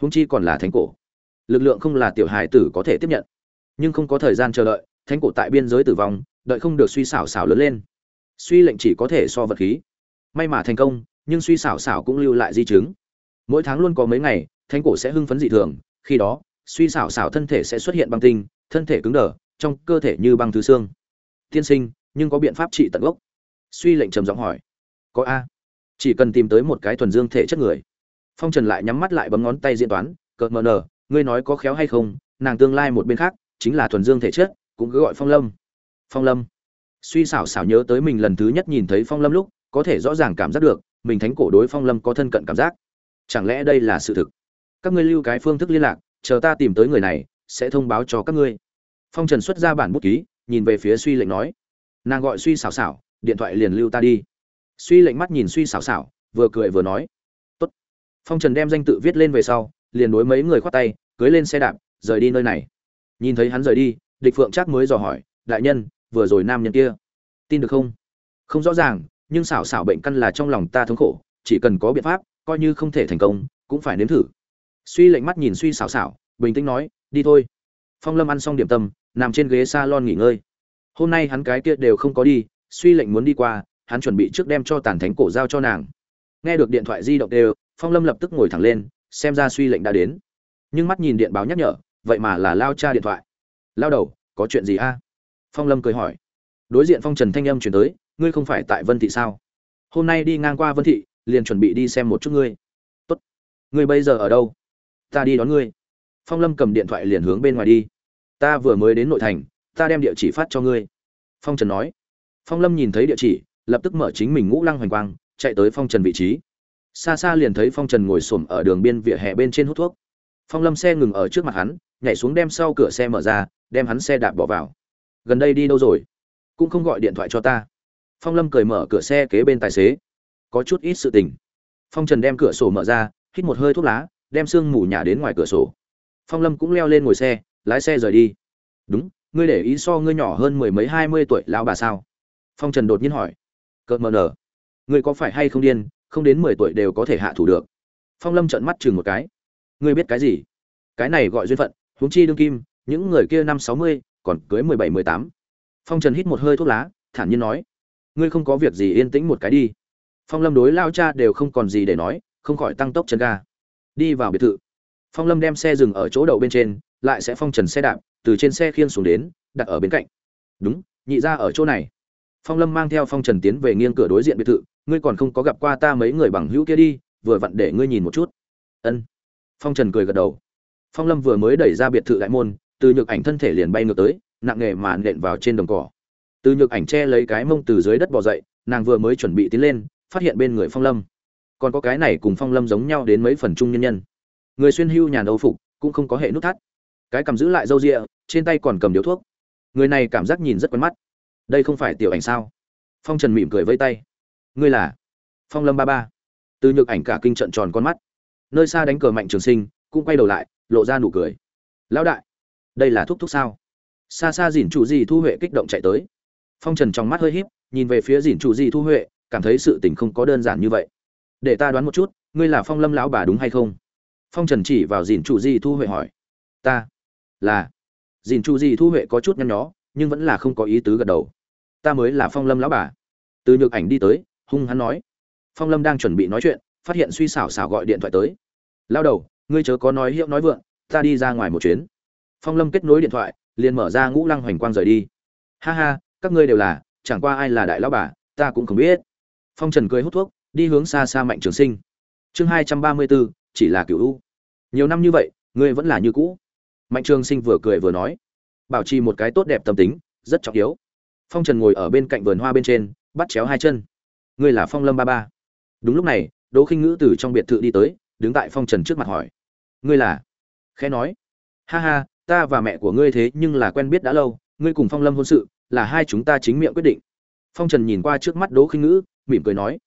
Húng chi còn là thánh cổ. Lực lượng không là tiểu hài tử có thể tiếp nhận. Nhưng không có thời gian chờ đợi, thánh cổ tại biên giới tử vong, đợi không được suy xảo xảo lớn lên. Suy lệnh chỉ có thể so vật khí. May mà thành công, nhưng suy xảo xảo cũng lưu lại di chứng. Mỗi tháng luôn có mấy ngày, thánh cổ sẽ hưng phấn dị thường, khi đó, suy xảo xảo thân thể sẽ xuất hiện băng tinh thân thể cứng đờ, trong cơ thể như băng thứ xương. Tiên sinh, nhưng có biện pháp trị tận gốc. Suy lệnh trầm giọng hỏi. Có a. Chỉ cần tìm tới một cái thuần dương thể chất người. Phong trần lại nhắm mắt lại bấm ngón tay diễn toán, cợt mờ nờ, ngươi nói có khéo hay không? Nàng tương lai một bên khác, chính là thuần dương thể chất, cũng cứ gọi phong lâm. Phong lâm. Suy xảo xảo nhớ tới mình lần thứ nhất nhìn thấy phong lâm lúc, có thể rõ ràng cảm giác được, mình thánh cổ đối phong lâm có thân cận cảm giác. Chẳng lẽ đây là sự thực? Các ngươi lưu cái phương thức liên lạc, chờ ta tìm tới người này, sẽ thông báo cho các ngươi phong trần xuất ra bản bút ký, nhìn về phía suy lệnh nói, nàng gọi suy xảo xảo điện thoại liền lưu ta đi. Suy lệnh mắt nhìn suy xảo xảo vừa cười vừa nói, Tốt. phong trần đem danh tự viết lên về sau, liền đối mấy người khoát tay, cưới lên xe đạp, rời đi nơi này. Nhìn thấy hắn rời đi, địch phượng chắc mới dò hỏi, đại nhân, vừa rồi nam nhân kia, tin được không? Không rõ ràng, nhưng xảo xảo bệnh căn là trong lòng ta thống khổ, chỉ cần có biện pháp, coi như không thể thành công, cũng phải nếm thử. Suy lệnh mắt nhìn suy xảo xảo bình tĩnh nói, đi thôi. Phong lâm ăn xong điểm tâm nằm trên ghế salon nghỉ ngơi. Hôm nay hắn cái kia đều không có đi, suy lệnh muốn đi qua, hắn chuẩn bị trước đem cho tàn thánh cổ giao cho nàng. Nghe được điện thoại di động đều, phong lâm lập tức ngồi thẳng lên, xem ra suy lệnh đã đến. Nhưng mắt nhìn điện báo nhắc nhở, vậy mà là lao cha điện thoại. Lao đầu, có chuyện gì a? Phong lâm cười hỏi. Đối diện phong trần thanh âm truyền tới, ngươi không phải tại vân thị sao? Hôm nay đi ngang qua vân thị, liền chuẩn bị đi xem một chút ngươi. Tốt. Ngươi bây giờ ở đâu? Ta đi đón ngươi. Phong lâm cầm điện thoại liền hướng bên ngoài đi ta vừa mới đến nội thành, ta đem địa chỉ phát cho ngươi. Phong trần nói. Phong lâm nhìn thấy địa chỉ, lập tức mở chính mình ngũ lăng hoành quang, chạy tới phong trần vị trí. Xa xa liền thấy phong trần ngồi s ổ m ở đường biên vỉa hè bên trên hút thuốc. Phong lâm xe ngừng ở trước mặt hắn, nhảy xuống đem sau cửa xe mở ra, đem hắn xe đạp bỏ vào. Gần đây đi đâu rồi? Cũng không gọi điện thoại cho ta. Phong lâm cười mở cửa xe kế bên tài xế. Có chút ít sự tình. Phong trần đem cửa sổ mở ra, hít một hơi thuốc lá, đem sương mù nhả đến ngoài cửa sổ. Phong lâm cũng leo lên ngồi xe lái xe rời đi. Đúng, ngươi để ý so ngươi nhỏ hơn mười mấy hai mươi tuổi lão bà sao? Phong trần đột nhiên hỏi. Cợt mờ nở. Ngươi có phải hay không điên, không đến mười tuổi đều có thể hạ thủ được? Phong lâm trợn mắt chừng một cái. Ngươi biết cái gì? Cái này gọi duyên phận, huống chi đương kim, những người kia năm sáu mươi, còn cưới mười bảy, mười tám. Phong trần hít một hơi thuốc lá, thản nhiên nói. Ngươi không có việc gì yên tĩnh một cái đi. Phong lâm đối lao cha đều không còn gì để nói, không khỏi tăng tốc chân ga. Đi vào biệt thự. Phong lâm đem xe dừng ở chỗ đậu bên trên lại sẽ phong trần xe đạp, từ trên xe khiên xuống đến, đặt ở bên cạnh. Đúng, nhị ra ở chỗ này. Phong lâm mang theo phong trần tiến về nghiêng cửa đối diện biệt thự, ngươi còn không có gặp qua ta mấy người bằng hữu kia đi, vừa vặn để ngươi nhìn một chút. Ân. Phong trần cười gật đầu. Phong lâm vừa mới đẩy ra biệt thự đại môn, từ nhược ảnh thân thể liền bay ngược tới, nặng nghề mà nện vào trên đồng cỏ. Từ nhược ảnh che lấy cái mông từ dưới đất bò dậy, nàng vừa mới chuẩn bị tiến lên, phát hiện bên người phong lâm. Còn có cái này cùng phong lâm giống nhau đến mấy phần chung nhân nhân. Người xuyên hưu nhà âu phục, cũng không có hệ nút thắt cái cầm giữ lại râu rịa, trên tay còn cầm điếu thuốc. Người này cảm giác nhìn rất quen mắt. Đây không phải tiểu ảnh sao? Phong trần mỉm cười vây tay. Ngươi là phong lâm ba ba. Từ nhược ảnh cả kinh trận tròn con mắt. Nơi xa đánh cờ mạnh trường sinh, cũng quay đầu lại, lộ ra nụ cười. Lão đại, đây là thuốc thuốc sao? Xa xa dỉn chủ gì thu huệ kích động chạy tới. Phong trần trong mắt hơi híp, nhìn về phía dỉn chủ gì thu huệ, cảm thấy sự tình không có đơn giản như vậy. Để ta đoán một chút, ngươi là phong lâm lão bà đúng hay không? Phong trần chỉ vào dìn chủ di thu huệ hỏi. Ta là dìn chu di thu huệ có chút nhăn nhó, nhưng vẫn là không có ý tứ gật đầu. Ta mới là phong lâm lão bà. Từ nhược ảnh đi tới, hung hắn nói. Phong lâm đang chuẩn bị nói chuyện, phát hiện suy xảo xảo gọi điện thoại tới. Lao đầu, ngươi chớ có nói hiệu nói vượng, ta đi ra ngoài một chuyến. Phong lâm kết nối điện thoại, liền mở ra ngũ lăng hoành quang rời đi. Ha ha, các ngươi đều là, chẳng qua ai là đại lão bà, ta cũng không biết. Phong trần cười hút thuốc, đi hướng xa xa mạnh trường sinh. Chương hai trăm ba mươi bốn, chỉ là cựu u. Nhiều năm như vậy, ngươi vẫn là như cũ mạnh trường sinh vừa cười vừa nói, bảo trì một cái tốt đẹp tâm tính, rất trọng yếu. Phong trần ngồi ở bên cạnh vườn hoa bên trên, bắt chéo hai chân. Ngươi là phong lâm ba ba. Đúng lúc này, đỗ khinh ngữ từ trong biệt thự đi tới, đứng tại phong trần trước mặt hỏi, ngươi là? Khẽ nói, ha ha, ta và mẹ của ngươi thế nhưng là quen biết đã lâu, ngươi cùng phong lâm hôn sự là hai chúng ta chính miệng quyết định. Phong trần nhìn qua trước mắt đỗ khinh ngữ, mỉm cười nói,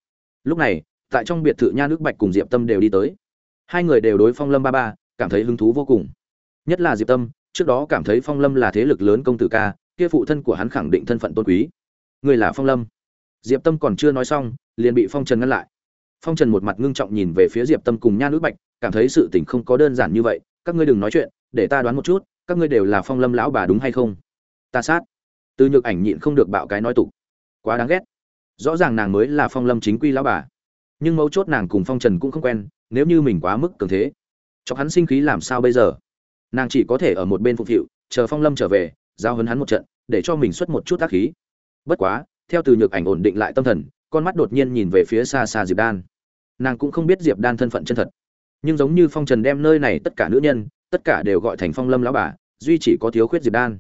lúc này, tại trong biệt thự nha nước bạch cùng diệp tâm đều đi tới. Hai người đều đối phong lâm ba ba cảm thấy hứng thú vô cùng nhất là diệp tâm, trước đó cảm thấy phong lâm là thế lực lớn công tử ca, kia phụ thân của hắn khẳng định thân phận tôn quý. Người là phong lâm. Diệp tâm còn chưa nói xong, liền bị phong trần ngăn lại. Phong trần một mặt ngưng trọng nhìn về phía diệp tâm cùng nha nước bạch, cảm thấy sự tình không có đơn giản như vậy, các ngươi đừng nói chuyện, để ta đoán một chút, các ngươi đều là phong lâm lão bà đúng hay không? Ta sát. Từ nhược ảnh nhịn không được bạo cái nói tục. Quá đáng ghét. Rõ ràng nàng mới là phong lâm chính quy lão bà. Nhưng mấu chốt nàng cùng phong trần cũng không quen, nếu như mình quá mức cường thế cho hắn sinh khí làm sao bây giờ? Nàng chỉ có thể ở một bên phục vụ chờ phong lâm trở về, giao hấn hắn một trận, để cho mình xuất một chút tác khí. Bất quá, theo từ nhược ảnh ổn định lại tâm thần, con mắt đột nhiên nhìn về phía xa xa diệp đan. Nàng cũng không biết diệp đan thân phận chân thật. Nhưng giống như phong trần đem nơi này tất cả nữ nhân, tất cả đều gọi thành phong lâm lão bà, duy chỉ có thiếu khuyết diệp đan.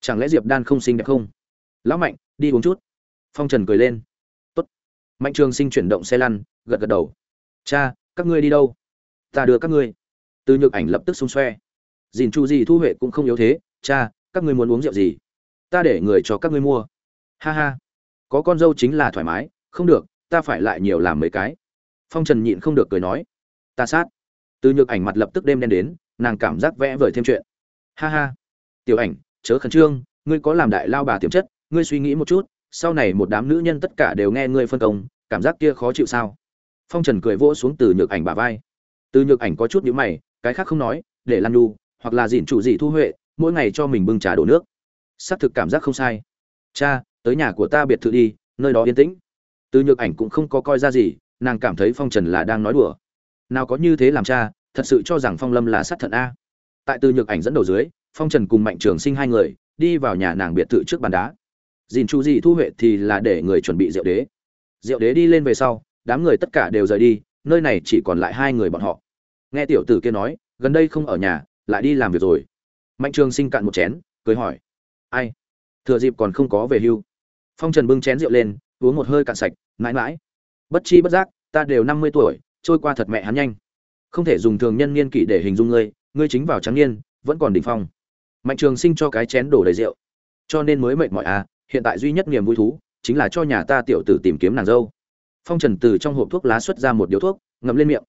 Chẳng lẽ diệp đan không xinh đẹp không? Lão mạnh, đi uống chút. Phong trần cười lên. Tốt. mạnh trường sinh chuyển động xe lăn, gật gật đầu. Cha, các ngươi đi đâu? Ta đưa các ngươi. Từ nhược ảnh lập tức xung xoe dìn chu gì thu huệ cũng không yếu thế, cha, các ngươi muốn uống rượu gì? Ta để người cho các ngươi mua. Ha ha, có con dâu chính là thoải mái, không được, ta phải lại nhiều làm mấy cái. Phong trần nhịn không được cười nói, ta sát. Từ nhược ảnh mặt lập tức đêm đen đến, nàng cảm giác vẽ vời thêm chuyện. Ha ha, tiểu ảnh, chớ khẩn trương, ngươi có làm đại lao bà tiềm chất, ngươi suy nghĩ một chút, sau này một đám nữ nhân tất cả đều nghe ngươi phân công, cảm giác kia khó chịu sao? Phong trần cười vỗ xuống từ nhược ảnh bà vai. Từ nhược ảnh có chút nhữ mày, cái khác không nói, để lan đu hoặc là dỉn chủ gì thu huệ mỗi ngày cho mình bưng trà đổ nước. Xác thực cảm giác không sai. Cha tới nhà của ta biệt thự đi nơi đó yên tĩnh. Từ nhược ảnh cũng không có coi ra gì nàng cảm thấy phong trần là đang nói đùa. Nào có như thế làm cha thật sự cho rằng phong lâm là sát thận a. Tại từ nhược ảnh dẫn đầu dưới phong trần cùng mạnh trường sinh hai người đi vào nhà nàng biệt thự trước bàn đá. Dìn chu gì thu huệ thì là để người chuẩn bị rượu đế. Rượu Đế đi lên về sau, đám người tất cả đều rời đi, nơi này chỉ còn lại hai người bọn họ. Nghe tiểu tử kia nói, gần đây không ở nhà, lại đi làm việc rồi. Mạnh Trường Sinh cạn một chén, cười hỏi: "Ai? Thừa dịp còn không có về hưu." Phong Trần bưng chén rượu lên, uống một hơi cạn sạch, mãi mãi. Bất chi bất giác, ta đều năm mươi tuổi, trôi qua thật mẹ hắn nhanh. Không thể dùng thường nhân niên kỷ để hình dung ngươi, ngươi chính vào trắng niên, vẫn còn đỉnh phong. Mạnh Trường Sinh cho cái chén đổ đầy rượu. Cho nên mới mệt mỏi à, hiện tại duy nhất niềm vui thú chính là cho nhà ta tiểu tử tìm kiếm nàng dâu phong trần từ trong hộp thuốc lá xuất ra một điếu thuốc ngậm lên miệng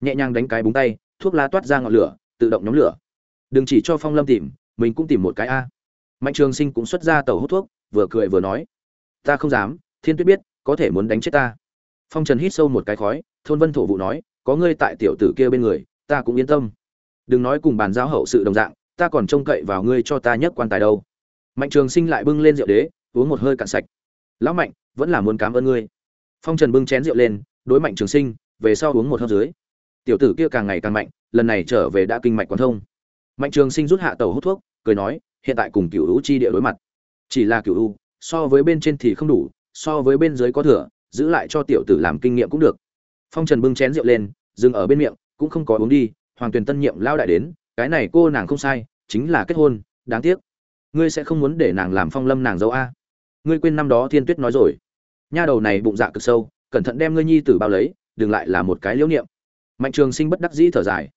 nhẹ nhàng đánh cái búng tay thuốc lá toát ra ngọn lửa tự động nhóm lửa. Đừng chỉ cho phong lâm tìm, mình cũng tìm một cái a. Mạnh trường sinh cũng xuất ra tàu hút thuốc, vừa cười vừa nói, ta không dám, thiên tuyết biết, có thể muốn đánh chết ta. Phong trần hít sâu một cái khói, thôn vân thổ vụ nói, có ngươi tại tiểu tử kia bên người, ta cũng yên tâm. Đừng nói cùng bàn giao hậu sự đồng dạng, ta còn trông cậy vào ngươi cho ta nhất quan tài đâu. Mạnh trường sinh lại bưng lên rượu đế, uống một hơi cạn sạch. Lão mạnh, vẫn là muốn cảm ơn ngươi. Phong trần bưng chén rượu lên, đối mạnh trường sinh, về sau uống một hớp dưới tiểu tử kia càng ngày càng mạnh, lần này trở về đã kinh mạch quán thông. Mạnh trường sinh rút hạ tàu hút thuốc, cười nói, hiện tại cùng cựu u chi địa đối mặt. Chỉ là cựu u so với bên trên thì không đủ, so với bên dưới có thừa, giữ lại cho tiểu tử làm kinh nghiệm cũng được. Phong trần bưng chén rượu lên, dừng ở bên miệng, cũng không có uống đi, hoàng tuyền tân nhiệm lao đại đến, cái này cô nàng không sai, chính là kết hôn, đáng tiếc. Ngươi sẽ không muốn để nàng làm phong lâm nàng dâu a. Ngươi quên năm đó thiên tuyết nói rồi. Nha đầu này bụng dạ cực sâu, cẩn thận đem ngươi nhi tử bao lấy, đừng lại là một cái liễu niệm mạnh trường sinh bất đắc dĩ thở dài.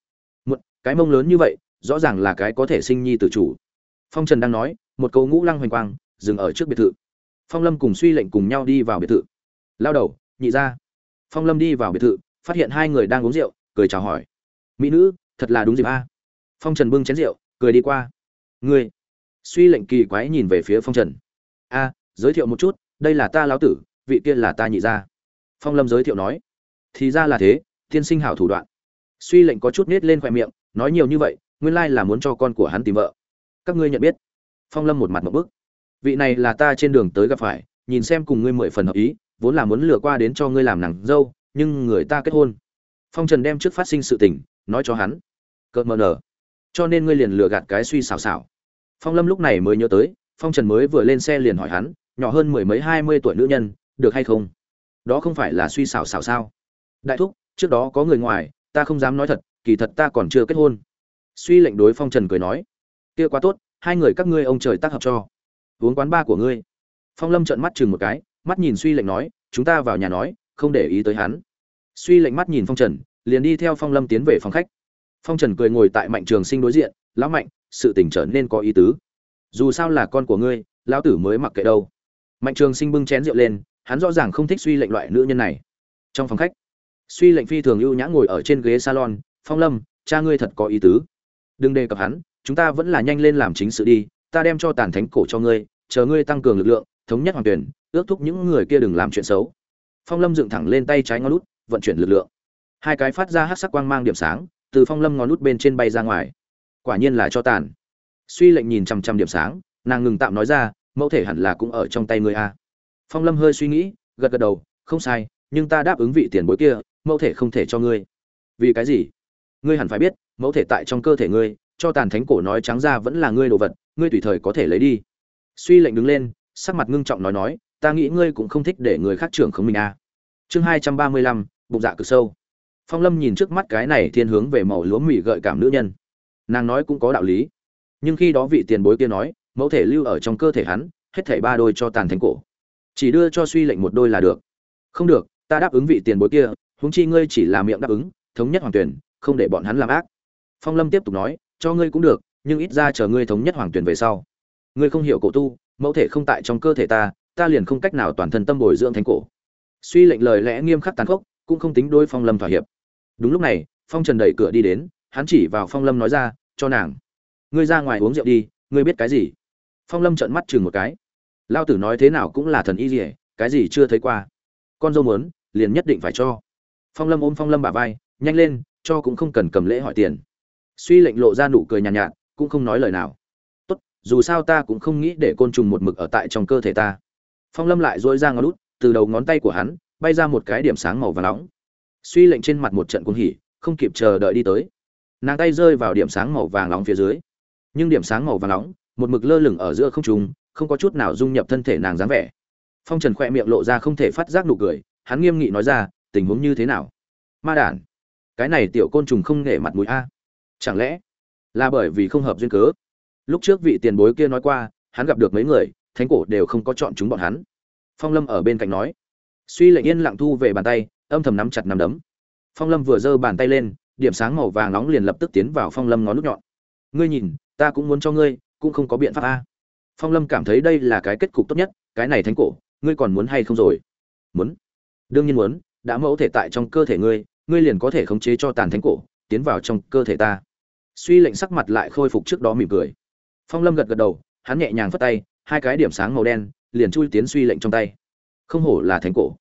Một cái mông lớn như vậy, rõ ràng là cái có thể sinh nhi tử chủ. Phong trần đang nói, một câu ngũ lăng hoành quang, dừng ở trước biệt thự. Phong lâm cùng suy lệnh cùng nhau đi vào biệt thự. Lao đầu, nhị ra phong lâm đi vào biệt thự, phát hiện hai người đang uống rượu, cười chào hỏi. Mỹ nữ, thật là đúng dịp a. Phong trần bưng chén rượu, cười đi qua. Ngươi. Suy lệnh kỳ quái nhìn về phía phong trần. A, giới thiệu một chút, đây là ta lão tử, vị kia là ta nhị gia. Phong lâm giới thiệu nói. Thì ra là thế tiên sinh hảo thủ đoạn. Suy lệnh có chút nết lên khoe miệng, nói nhiều như vậy, nguyên lai là muốn cho con của hắn tìm vợ. Các ngươi nhận biết. Phong lâm một mặt một bức. Vị này là ta trên đường tới gặp phải, nhìn xem cùng ngươi mười phần hợp ý, vốn là muốn lừa qua đến cho ngươi làm nàng dâu, nhưng người ta kết hôn. Phong trần đem trước phát sinh sự tình, nói cho hắn. Cợt mờ nở. Cho nên ngươi liền lừa gạt cái suy xảo xảo. Phong lâm lúc này mới nhớ tới, phong trần mới vừa lên xe liền hỏi hắn, nhỏ hơn mười mấy hai mươi tuổi nữ nhân, được hay không? Đó không phải là suy xảo xảo sao? Đại thúc trước đó có người ngoài, ta không dám nói thật, kỳ thật ta còn chưa kết hôn. Suy lệnh đối phong trần cười nói, kia quá tốt, hai người các ngươi ông trời tác hợp cho. Uống quán ba của ngươi. Phong lâm trợn mắt chừng một cái, mắt nhìn suy lệnh nói, chúng ta vào nhà nói, không để ý tới hắn. Suy lệnh mắt nhìn phong trần, liền đi theo phong lâm tiến về phòng khách. Phong trần cười ngồi tại mạnh trường sinh đối diện, lão mạnh, sự tình trở nên có ý tứ. Dù sao là con của ngươi, lão tử mới mặc kệ đâu. Mạnh trường sinh bưng chén rượu lên, hắn rõ ràng không thích suy lệnh loại nữ nhân này. Trong phòng khách suy lệnh phi thường ưu nhã ngồi ở trên ghế salon, phong lâm, cha ngươi thật có ý tứ. Đừng đề cập hắn, chúng ta vẫn là nhanh lên làm chính sự đi, ta đem cho tàn thánh cổ cho ngươi, chờ ngươi tăng cường lực lượng, thống nhất hoàng tuyển, ước thúc những người kia đừng làm chuyện xấu. Phong lâm dựng thẳng lên tay trái ngón lút vận chuyển lực lượng. Hai cái phát ra hát sắc quang mang điểm sáng, từ phong lâm ngón lút bên trên bay ra ngoài. Quả nhiên là cho tàn. Suy lệnh nhìn chằm chằm điểm sáng, nàng ngừng tạm nói ra, mẫu thể hẳn là cũng ở trong tay ngươi a. Phong lâm hơi suy nghĩ, gật gật đầu, không sai, nhưng ta đáp ứng vị tiền bối kia mẫu thể không thể cho ngươi. Vì cái gì? Ngươi hẳn phải biết, mẫu thể tại trong cơ thể ngươi, cho tàn thánh cổ nói trắng ra vẫn là ngươi đồ vật, ngươi tùy thời có thể lấy đi. Suy lệnh đứng lên, sắc mặt ngưng trọng nói nói, ta nghĩ ngươi cũng không thích để người khác trưởng không mình a chương hai trăm ba mươi lăm, bụng dạ cực sâu. Phong lâm nhìn trước mắt cái này thiên hướng về màu lúa mì gợi cảm nữ nhân. Nàng nói cũng có đạo lý. Nhưng khi đó vị tiền bối kia nói, mẫu thể lưu ở trong cơ thể hắn, hết thảy ba đôi cho tàn thánh cổ. Chỉ đưa cho suy lệnh một đôi là được. Không được, ta đáp ứng vị tiền bối kia huống chi ngươi chỉ là miệng đáp ứng, thống nhất hoàng tuyển, không để bọn hắn làm ác. Phong lâm tiếp tục nói, cho ngươi cũng được, nhưng ít ra chờ ngươi thống nhất hoàng tuyển về sau. Ngươi không hiểu cổ tu, mẫu thể không tại trong cơ thể ta ta liền không cách nào toàn thân tâm bồi dưỡng thánh cổ. Suy lệnh lời lẽ nghiêm khắc tàn khốc, cũng không tính đôi phong lâm thỏa hiệp. Đúng lúc này, phong trần đẩy cửa đi đến, hắn chỉ vào phong lâm nói ra, cho nàng. Ngươi ra ngoài uống rượu đi, ngươi biết cái gì? Phong lâm trợn mắt chừng một cái. Lao tử nói thế nào cũng là thần y dỉa cái gì chưa thấy qua. Con dâu muốn, liền nhất định phải cho phong lâm ôm phong lâm bà vai nhanh lên cho cũng không cần cầm lễ hỏi tiền. Suy lệnh lộ ra nụ cười nhàn nhạt, nhạt cũng không nói lời nào. Tốt dù sao ta cũng không nghĩ để côn trùng một mực ở tại trong cơ thể ta. Phong lâm lại dỗi ra ngón út từ đầu ngón tay của hắn bay ra một cái điểm sáng màu và nóng. Suy lệnh trên mặt một trận cuồng hỉ không kịp chờ đợi đi tới. Nàng tay rơi vào điểm sáng màu vàng nóng phía dưới. Nhưng điểm sáng màu vàng nóng một mực lơ lửng ở giữa không trung không có chút nào dung nhập thân thể nàng dáng vẻ. Phong trần khỏe miệng lộ ra không thể phát giác nụ cười hắn nghiêm nghị nói ra tình huống như thế nào? Ma đản, cái này tiểu côn trùng không nể mặt mũi a. Chẳng lẽ là bởi vì không hợp duyên cớ? Lúc trước vị tiền bối kia nói qua, hắn gặp được mấy người, thánh cổ đều không có chọn chúng bọn hắn. Phong lâm ở bên cạnh nói. Suy lệnh yên lặng thu về bàn tay, âm thầm nắm chặt nắm đấm. Phong lâm vừa giơ bàn tay lên, điểm sáng màu vàng nóng liền lập tức tiến vào phong lâm ngón nút nhọn. Ngươi nhìn, ta cũng muốn cho ngươi, cũng không có biện pháp a. Phong lâm cảm thấy đây là cái kết cục tốt nhất, cái này thánh cổ, ngươi còn muốn hay không rồi? Muốn. Đương nhiên muốn đã mẫu thể tại trong cơ thể ngươi ngươi liền có thể khống chế cho tàn thánh cổ, tiến vào trong cơ thể ta. Suy lệnh sắc mặt lại khôi phục trước đó mỉm cười. Phong lâm gật gật đầu, hắn nhẹ nhàng phất tay, hai cái điểm sáng màu đen, liền chui tiến suy lệnh trong tay. Không hổ là thánh cổ.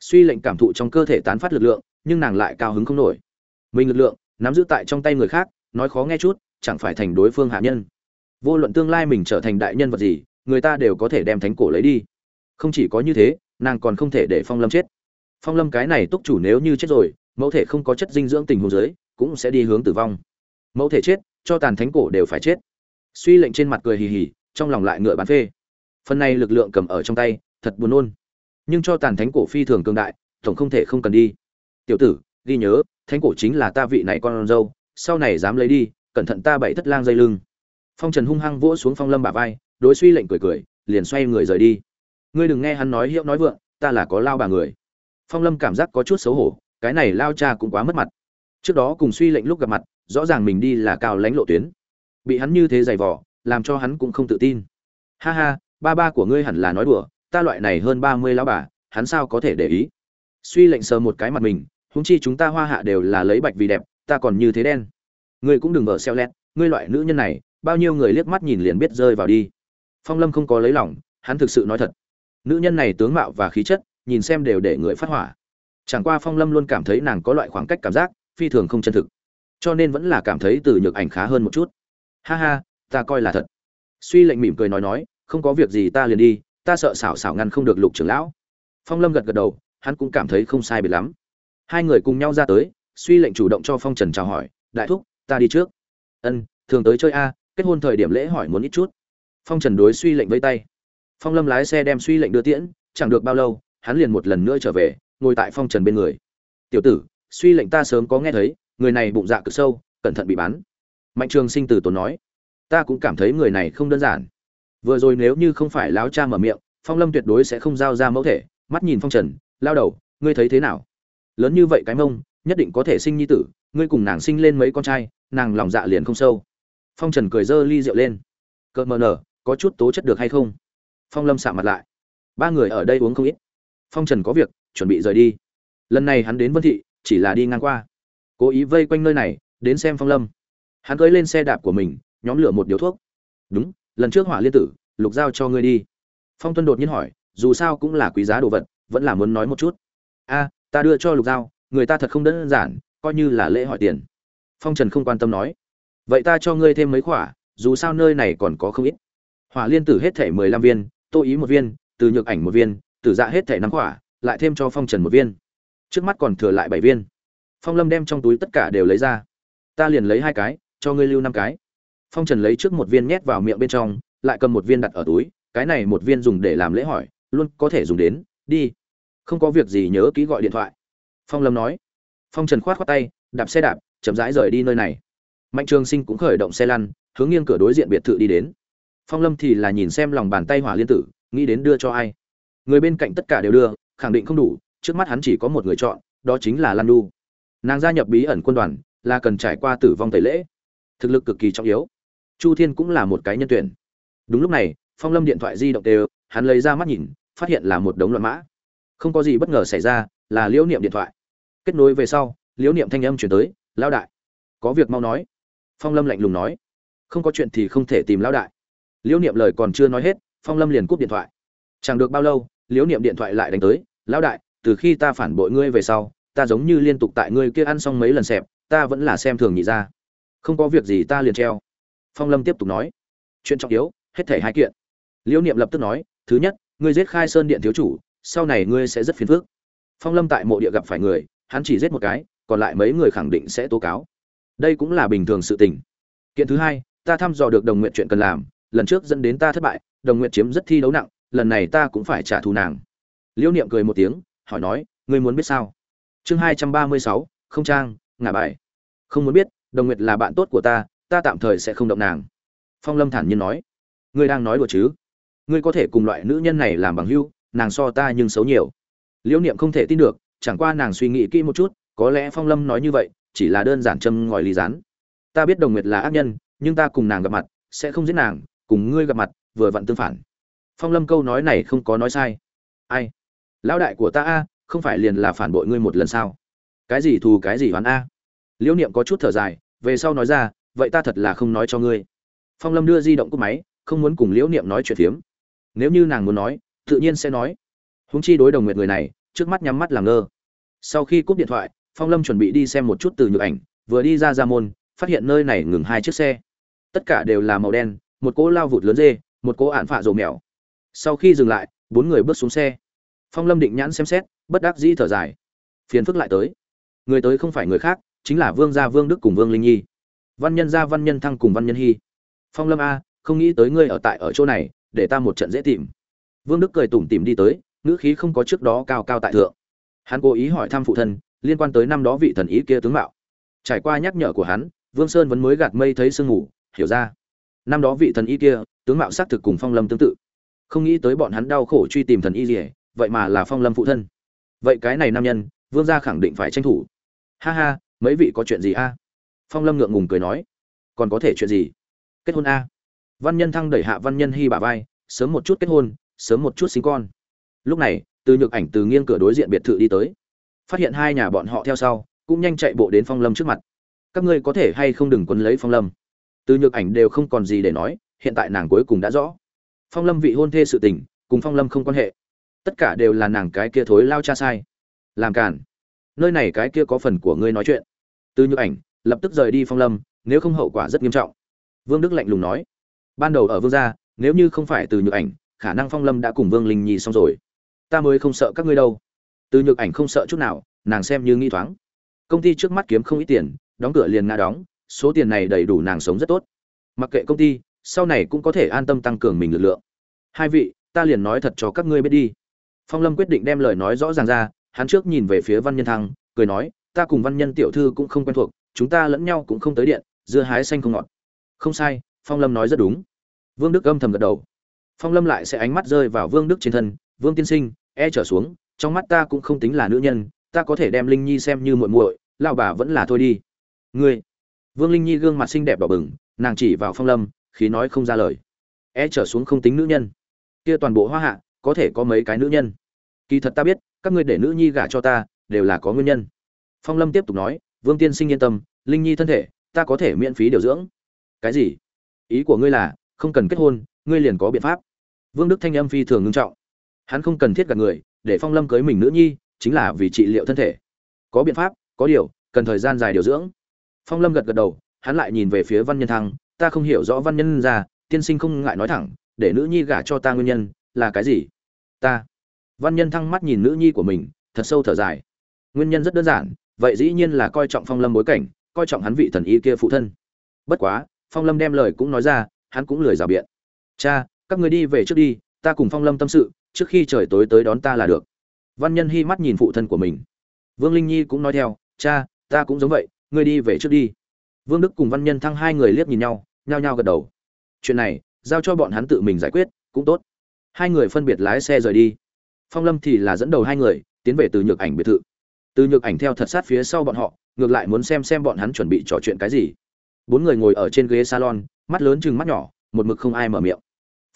Suy lệnh cảm thụ trong cơ thể tán phát lực lượng, nhưng nàng lại cao hứng không nổi. Mình lực lượng, nắm giữ tại trong tay người khác, nói khó nghe chút, chẳng phải thành đối phương hạ nhân. Vô luận tương lai mình trở thành đại nhân vật gì, người ta đều có thể đem thánh cổ lấy đi. Không chỉ có như thế, nàng còn không thể để phong lâm chết phong lâm cái này túc chủ nếu như chết rồi, mẫu thể không có chất dinh dưỡng tình hồ dưới, cũng sẽ đi hướng tử vong. Mẫu thể chết, cho tàn thánh cổ đều phải chết. Suy lệnh trên mặt cười hì hì, trong lòng lại ngựa bán phê. Phần này lực lượng cầm ở trong tay, thật buồn nôn. Nhưng cho tàn thánh cổ phi thường cường đại, tổng không thể không cần đi. Tiểu tử, ghi nhớ, thánh cổ chính là ta vị này con dâu, sau này dám lấy đi, cẩn thận ta bảy thất lang dây lưng. Phong trần hung hăng vỗ xuống phong lâm bả vai, đối suy lệnh cười cười, liền xoay người rời đi. Ngươi đừng nghe hắn nói hiệu nói vượng, ta là có lao bà người phong lâm cảm giác có chút xấu hổ, cái này lao cha cũng quá mất mặt. Trước đó cùng suy lệnh lúc gặp mặt, rõ ràng mình đi là cao lãnh lộ tuyến. Bị hắn như thế giày vỏ làm cho hắn cũng không tự tin. Ha ha, ba ba của ngươi hẳn là nói đùa, ta loại này hơn ba mươi lão bà, hắn sao có thể để ý? Suy lệnh sờ một cái mặt mình húng chi chúng ta hoa hạ đều là lấy bạch vì đẹp, ta còn như thế đen. Ngươi cũng đừng vợ xeo lét, ngươi loại nữ nhân này, bao nhiêu người liếc mắt nhìn liền biết rơi vào đi. Phong lâm không có lấy lòng, hắn thực sự nói thật. Nữ nhân này tướng mạo và khí chất nhìn xem đều để người phát hỏa. Chẳng qua phong lâm luôn cảm thấy nàng có loại khoảng cách cảm giác, phi thường không chân thực. Cho nên vẫn là cảm thấy từ nhược ảnh khá hơn một chút. Ha ha, ta coi là thật. Suy lệnh mỉm cười nói nói, không có việc gì ta liền đi, ta sợ xảo xảo ngăn không được lục trưởng lão. Phong lâm gật gật đầu, hắn cũng cảm thấy không sai biệt lắm. Hai người cùng nhau ra tới, suy lệnh chủ động cho phong trần chào hỏi, đại thúc, ta đi trước. Ân, thường tới chơi a, kết hôn thời điểm lễ hỏi muốn ít chút. Phong trần đối suy lệnh với tay. Phong lâm lái xe đem suy lệnh đưa tiễn, chẳng được bao lâu hắn liền một lần nữa trở về, ngồi tại phong trần bên người. Tiểu tử, suy lệnh ta sớm có nghe thấy, người này bụng dạ cực sâu, cẩn thận bị bắn mạnh trường sinh từ tốn nói. Ta cũng cảm thấy người này không đơn giản. Vừa rồi nếu như không phải láo cha mở miệng, phong lâm tuyệt đối sẽ không giao ra mẫu thể. Mắt nhìn phong trần, lao đầu, ngươi thấy thế nào? Lớn như vậy cái mông, nhất định có thể sinh nhi tử, ngươi cùng nàng sinh lên mấy con trai, nàng lòng dạ liền không sâu. Phong trần cười dơ ly rượu lên. Cợt mờ nở, có chút tố chất được hay không? Phong lâm sạ mặt lại. Ba người ở đây uống không ít phong trần có việc, chuẩn bị rời đi. Lần này hắn đến vân thị, chỉ là đi ngang qua. Cố ý vây quanh nơi này, đến xem phong lâm. Hắn cưới lên xe đạp của mình, nhóm lửa một điếu thuốc. Đúng, lần trước hỏa liên tử, lục giao cho ngươi đi. Phong tuân đột nhiên hỏi, dù sao cũng là quý giá đồ vật, vẫn là muốn nói một chút. A, ta đưa cho lục giao, người ta thật không đơn giản, coi như là lễ hỏi tiền. Phong trần không quan tâm nói. Vậy ta cho ngươi thêm mấy khỏa, dù sao nơi này còn có không ít. Hỏa liên tử hết thể mười lăm viên, tô ý một viên, từ nhược ảnh một viên tử dạ hết thể năm quả lại thêm cho phong trần một viên. Trước mắt còn thừa lại bảy viên. Phong lâm đem trong túi tất cả đều lấy ra. Ta liền lấy hai cái, cho ngươi lưu năm cái. Phong trần lấy trước một viên nhét vào miệng bên trong, lại cầm một viên đặt ở túi, cái này một viên dùng để làm lễ hỏi, luôn có thể dùng đến, đi. Không có việc gì nhớ kỹ gọi điện thoại. Phong lâm nói. Phong trần khoát khoát tay, đạp xe đạp, chậm rãi rời đi nơi này. Mạnh trường sinh cũng khởi động xe lăn, hướng nghiêng cửa đối diện biệt thự đi đến. Phong lâm thì là nhìn xem lòng bàn tay hỏa liên tử, nghĩ đến đưa cho ai người bên cạnh tất cả đều đưa, khẳng định không đủ, trước mắt hắn chỉ có một người chọn, đó chính là lan đu. Nàng gia nhập bí ẩn quân đoàn, là cần trải qua tử vong tẩy lễ. Thực lực cực kỳ trọng yếu. Chu thiên cũng là một cái nhân tuyển. Đúng lúc này, phong lâm điện thoại di động đều, hắn lấy ra mắt nhìn, phát hiện là một đống loạn mã. Không có gì bất ngờ xảy ra, là liễu niệm điện thoại. Kết nối về sau, liễu niệm thanh âm chuyển tới lao đại, có việc mau nói. Phong lâm lạnh lùng nói. Không có chuyện thì không thể tìm lão đại. Liễu niệm lời còn chưa nói hết, phong lâm liền cúp điện thoại. Chẳng được bao lâu liễu niệm điện thoại lại đánh tới, lão đại, từ khi ta phản bội ngươi về sau, ta giống như liên tục tại ngươi kia ăn xong mấy lần xẹp, ta vẫn là xem thường nhị ra không có việc gì ta liền treo. Phong lâm tiếp tục nói, chuyện trọng yếu, hết thể hai kiện. Liễu niệm lập tức nói, thứ nhất, ngươi giết khai sơn điện thiếu chủ, sau này ngươi sẽ rất phiền phức. Phong lâm tại mộ địa gặp phải người, hắn chỉ giết một cái, còn lại mấy người khẳng định sẽ tố cáo. Đây cũng là bình thường sự tình. Kiện thứ hai, ta thăm dò được đồng nguyện chuyện cần làm, lần trước dẫn đến ta thất bại, đồng nguyện chiếm rất thi đấu nặng lần này ta cũng phải trả thù nàng. Liễu niệm cười một tiếng, hỏi nói, ngươi muốn biết sao? Chương hai trăm ba mươi sáu, không trang, ngả bài. Không muốn biết, đồng nguyệt là bạn tốt của ta ta tạm thời sẽ không động nàng. Phong lâm thản nhiên nói. Ngươi đang nói đùa chứ? Ngươi có thể cùng loại nữ nhân này làm bằng hữu nàng so ta nhưng xấu nhiều. Liễu niệm không thể tin được, chẳng qua nàng suy nghĩ kỹ một chút, có lẽ phong lâm nói như vậy, chỉ là đơn giản châm ngòi lý rán ta biết đồng nguyệt là ác nhân, nhưng ta cùng nàng gặp mặt, sẽ không giết nàng, cùng ngươi gặp mặt, vừa vặn tương phản phong lâm câu nói này không có nói sai. Ai? Lão đại của ta a, không phải liền là phản bội ngươi một lần sao? Cái gì thù, cái gì hoán a? Liễu niệm có chút thở dài, về sau nói ra, vậy ta thật là không nói cho ngươi. Phong lâm đưa di động cúp máy, không muốn cùng liễu niệm nói chuyện phiếm. Nếu như nàng muốn nói, tự nhiên sẽ nói. Húng chi đối đồng nguyện người này, trước mắt nhắm mắt làm ngơ. Sau khi cúp điện thoại, phong lâm chuẩn bị đi xem một chút từ nhược ảnh, vừa đi ra ra môn, phát hiện nơi này ngừng hai chiếc xe. Tất cả đều là màu đen, một cỗ lao vụt lớn dê, một cỗ ạn phạ rồ mèo sau khi dừng lại, bốn người bước xuống xe. Phong lâm định nhãn xem xét, bất đắc dĩ thở dài. Phiền phức lại tới. Người tới không phải người khác, chính là vương gia vương đức cùng vương linh nhi. Văn nhân gia, văn nhân thăng cùng văn nhân hy. Phong lâm a, không nghĩ tới ngươi ở tại ở chỗ này, để ta một trận dễ tìm. Vương đức cười tủm tỉm đi tới, ngữ khí không có trước đó cao cao tại thượng. Hắn cố ý hỏi thăm phụ thân, liên quan tới năm đó vị thần ý kia tướng mạo. Trải qua nhắc nhở của hắn, vương sơn vẫn mới gạt mây thấy sương ngủ hiểu ra. Năm đó vị thần y kia, tướng mạo xác thực cùng phong lâm tương tự không nghĩ tới bọn hắn đau khổ truy tìm thần y gì vậy mà là phong lâm phụ thân. Vậy cái này nam nhân, vương gia khẳng định phải tranh thủ. Ha ha, mấy vị có chuyện gì a? Phong lâm ngượng ngùng cười nói. Còn có thể chuyện gì? Kết hôn a? Văn nhân thăng đẩy hạ văn nhân hy bà vai, sớm một chút kết hôn, sớm một chút sinh con. Lúc này, từ nhược ảnh từ nghiêng cửa đối diện biệt thự đi tới. Phát hiện hai nhà bọn họ theo sau, cũng nhanh chạy bộ đến phong lâm trước mặt. Các ngươi có thể hay không đừng quấn lấy phong lâm? Từ nhược ảnh đều không còn gì để nói, hiện tại nàng cuối cùng đã rõ phong lâm vị hôn thê sự tình, cùng phong lâm không quan hệ. Tất cả đều là nàng cái kia thối lao cha sai. Làm cản nơi này cái kia có phần của ngươi nói chuyện. Từ nhược ảnh, lập tức rời đi phong lâm, nếu không hậu quả rất nghiêm trọng. Vương đức lạnh lùng nói. Ban đầu ở vương gia, nếu như không phải từ nhược ảnh, khả năng phong lâm đã cùng vương linh nhi xong rồi. Ta mới không sợ các ngươi đâu. Từ nhược ảnh không sợ chút nào, nàng xem như nghi thoáng. Công ty trước mắt kiếm không ít tiền, đóng cửa liền ngã đóng, số tiền này đầy đủ nàng sống rất tốt. Mặc kệ công ty sau này cũng có thể an tâm tăng cường mình lực lượng. Hai vị, ta liền nói thật cho các ngươi biết đi. Phong lâm quyết định đem lời nói rõ ràng ra, hắn trước nhìn về phía văn nhân thăng, cười nói, ta cùng văn nhân tiểu thư cũng không quen thuộc, chúng ta lẫn nhau cũng không tới điện, dưa hái xanh không ngọt. Không sai, phong lâm nói rất đúng. Vương đức âm thầm gật đầu. Phong lâm lại sẽ ánh mắt rơi vào vương đức trên thân, vương tiên sinh e trở xuống, trong mắt ta cũng không tính là nữ nhân, ta có thể đem linh nhi xem như muội muội lao bà vẫn là thôi đi. Ngươi? Vương linh nhi gương mặt xinh đẹp đỏ bừng, nàng chỉ vào phong lâm khí nói không ra lời. E trở xuống không tính nữ nhân. Kia toàn bộ hoa hạ, có thể có mấy cái nữ nhân? Kỳ thật ta biết, các ngươi để nữ nhi gả cho ta, đều là có nguyên nhân. Phong lâm tiếp tục nói, vương tiên sinh yên tâm, linh nhi thân thể, ta có thể miễn phí điều dưỡng. Cái gì? Ý của ngươi là, không cần kết hôn, ngươi liền có biện pháp. Vương đức thanh âm phi thường ngưng trọng. Hắn không cần thiết gặp người, để phong lâm cưới mình nữ nhi, chính là vì trị liệu thân thể. Có biện pháp, có điều, cần thời gian dài điều dưỡng. Phong lâm gật gật đầu, hắn lại nhìn về phía văn nhân thăng ta không hiểu rõ văn nhân ra, tiên sinh không ngại nói thẳng, để nữ nhi gả cho ta nguyên nhân là cái gì? Ta. Văn nhân thăng mắt nhìn nữ nhi của mình, thật sâu thở dài. Nguyên nhân rất đơn giản, vậy dĩ nhiên là coi trọng phong lâm bối cảnh, coi trọng hắn vị thần y kia phụ thân. Bất quá, phong lâm đem lời cũng nói ra, hắn cũng lười rào biện. Cha, các người đi về trước đi, ta cùng phong lâm tâm sự, trước khi trời tối tới đón ta là được. Văn nhân hy mắt nhìn phụ thân của mình. Vương linh nhi cũng nói theo, cha, ta cũng giống vậy, ngươi đi về trước đi. Vương đức cùng văn nhân thăng hai người liếc nhìn nhau nhao nhao gật đầu. Chuyện này, giao cho bọn hắn tự mình giải quyết, cũng tốt. Hai người phân biệt lái xe rời đi. Phong lâm thì là dẫn đầu hai người, tiến về từ nhược ảnh biệt thự. Từ nhược ảnh theo thật sát phía sau bọn họ, ngược lại muốn xem xem bọn hắn chuẩn bị trò chuyện cái gì. Bốn người ngồi ở trên ghế salon, mắt lớn chừng mắt nhỏ, một mực không ai mở miệng.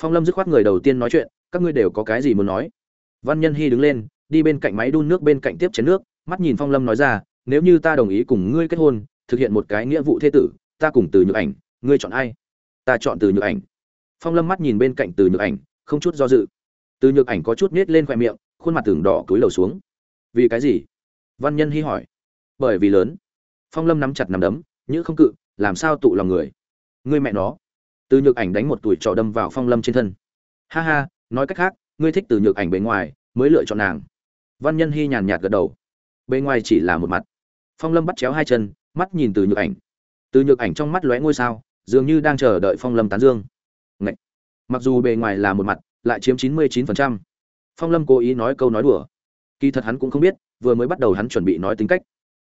Phong lâm dứt khoát người đầu tiên nói chuyện, các ngươi đều có cái gì muốn nói? Văn nhân hy đứng lên, đi bên cạnh máy đun nước bên cạnh tiếp chén nước, mắt nhìn phong lâm nói ra, nếu như ta đồng ý cùng ngươi kết hôn, thực hiện một cái nghĩa vụ thế tử, ta cùng từ nhược ảnh ngươi chọn ai? Ta chọn từ nhược ảnh. Phong lâm mắt nhìn bên cạnh từ nhược ảnh, không chút do dự. Từ nhược ảnh có chút nết lên khoe miệng, khuôn mặt tường đỏ cúi lầu xuống. Vì cái gì? Văn nhân hy hỏi. Bởi vì lớn. Phong lâm nắm chặt nắm đấm như không cự, làm sao tụ lòng người? Ngươi mẹ nó. Từ nhược ảnh đánh một tuổi trò đâm vào phong lâm trên thân. Ha ha, nói cách khác, ngươi thích từ nhược ảnh bề ngoài, mới lựa chọn nàng. Văn nhân hy nhàn nhạt gật đầu. Bề ngoài chỉ là một mặt. Phong lâm bắt chéo hai chân, mắt nhìn từ nhược ảnh. Từ nhược ảnh trong mắt lóe ngôi sao dường như đang chờ đợi phong lâm tán dương. Ngậy! mặc dù bề ngoài là một mặt, lại chiếm chín mươi chín phần trăm. Phong lâm cố ý nói câu nói đùa. Kỳ thật hắn cũng không biết, vừa mới bắt đầu hắn chuẩn bị nói tính cách.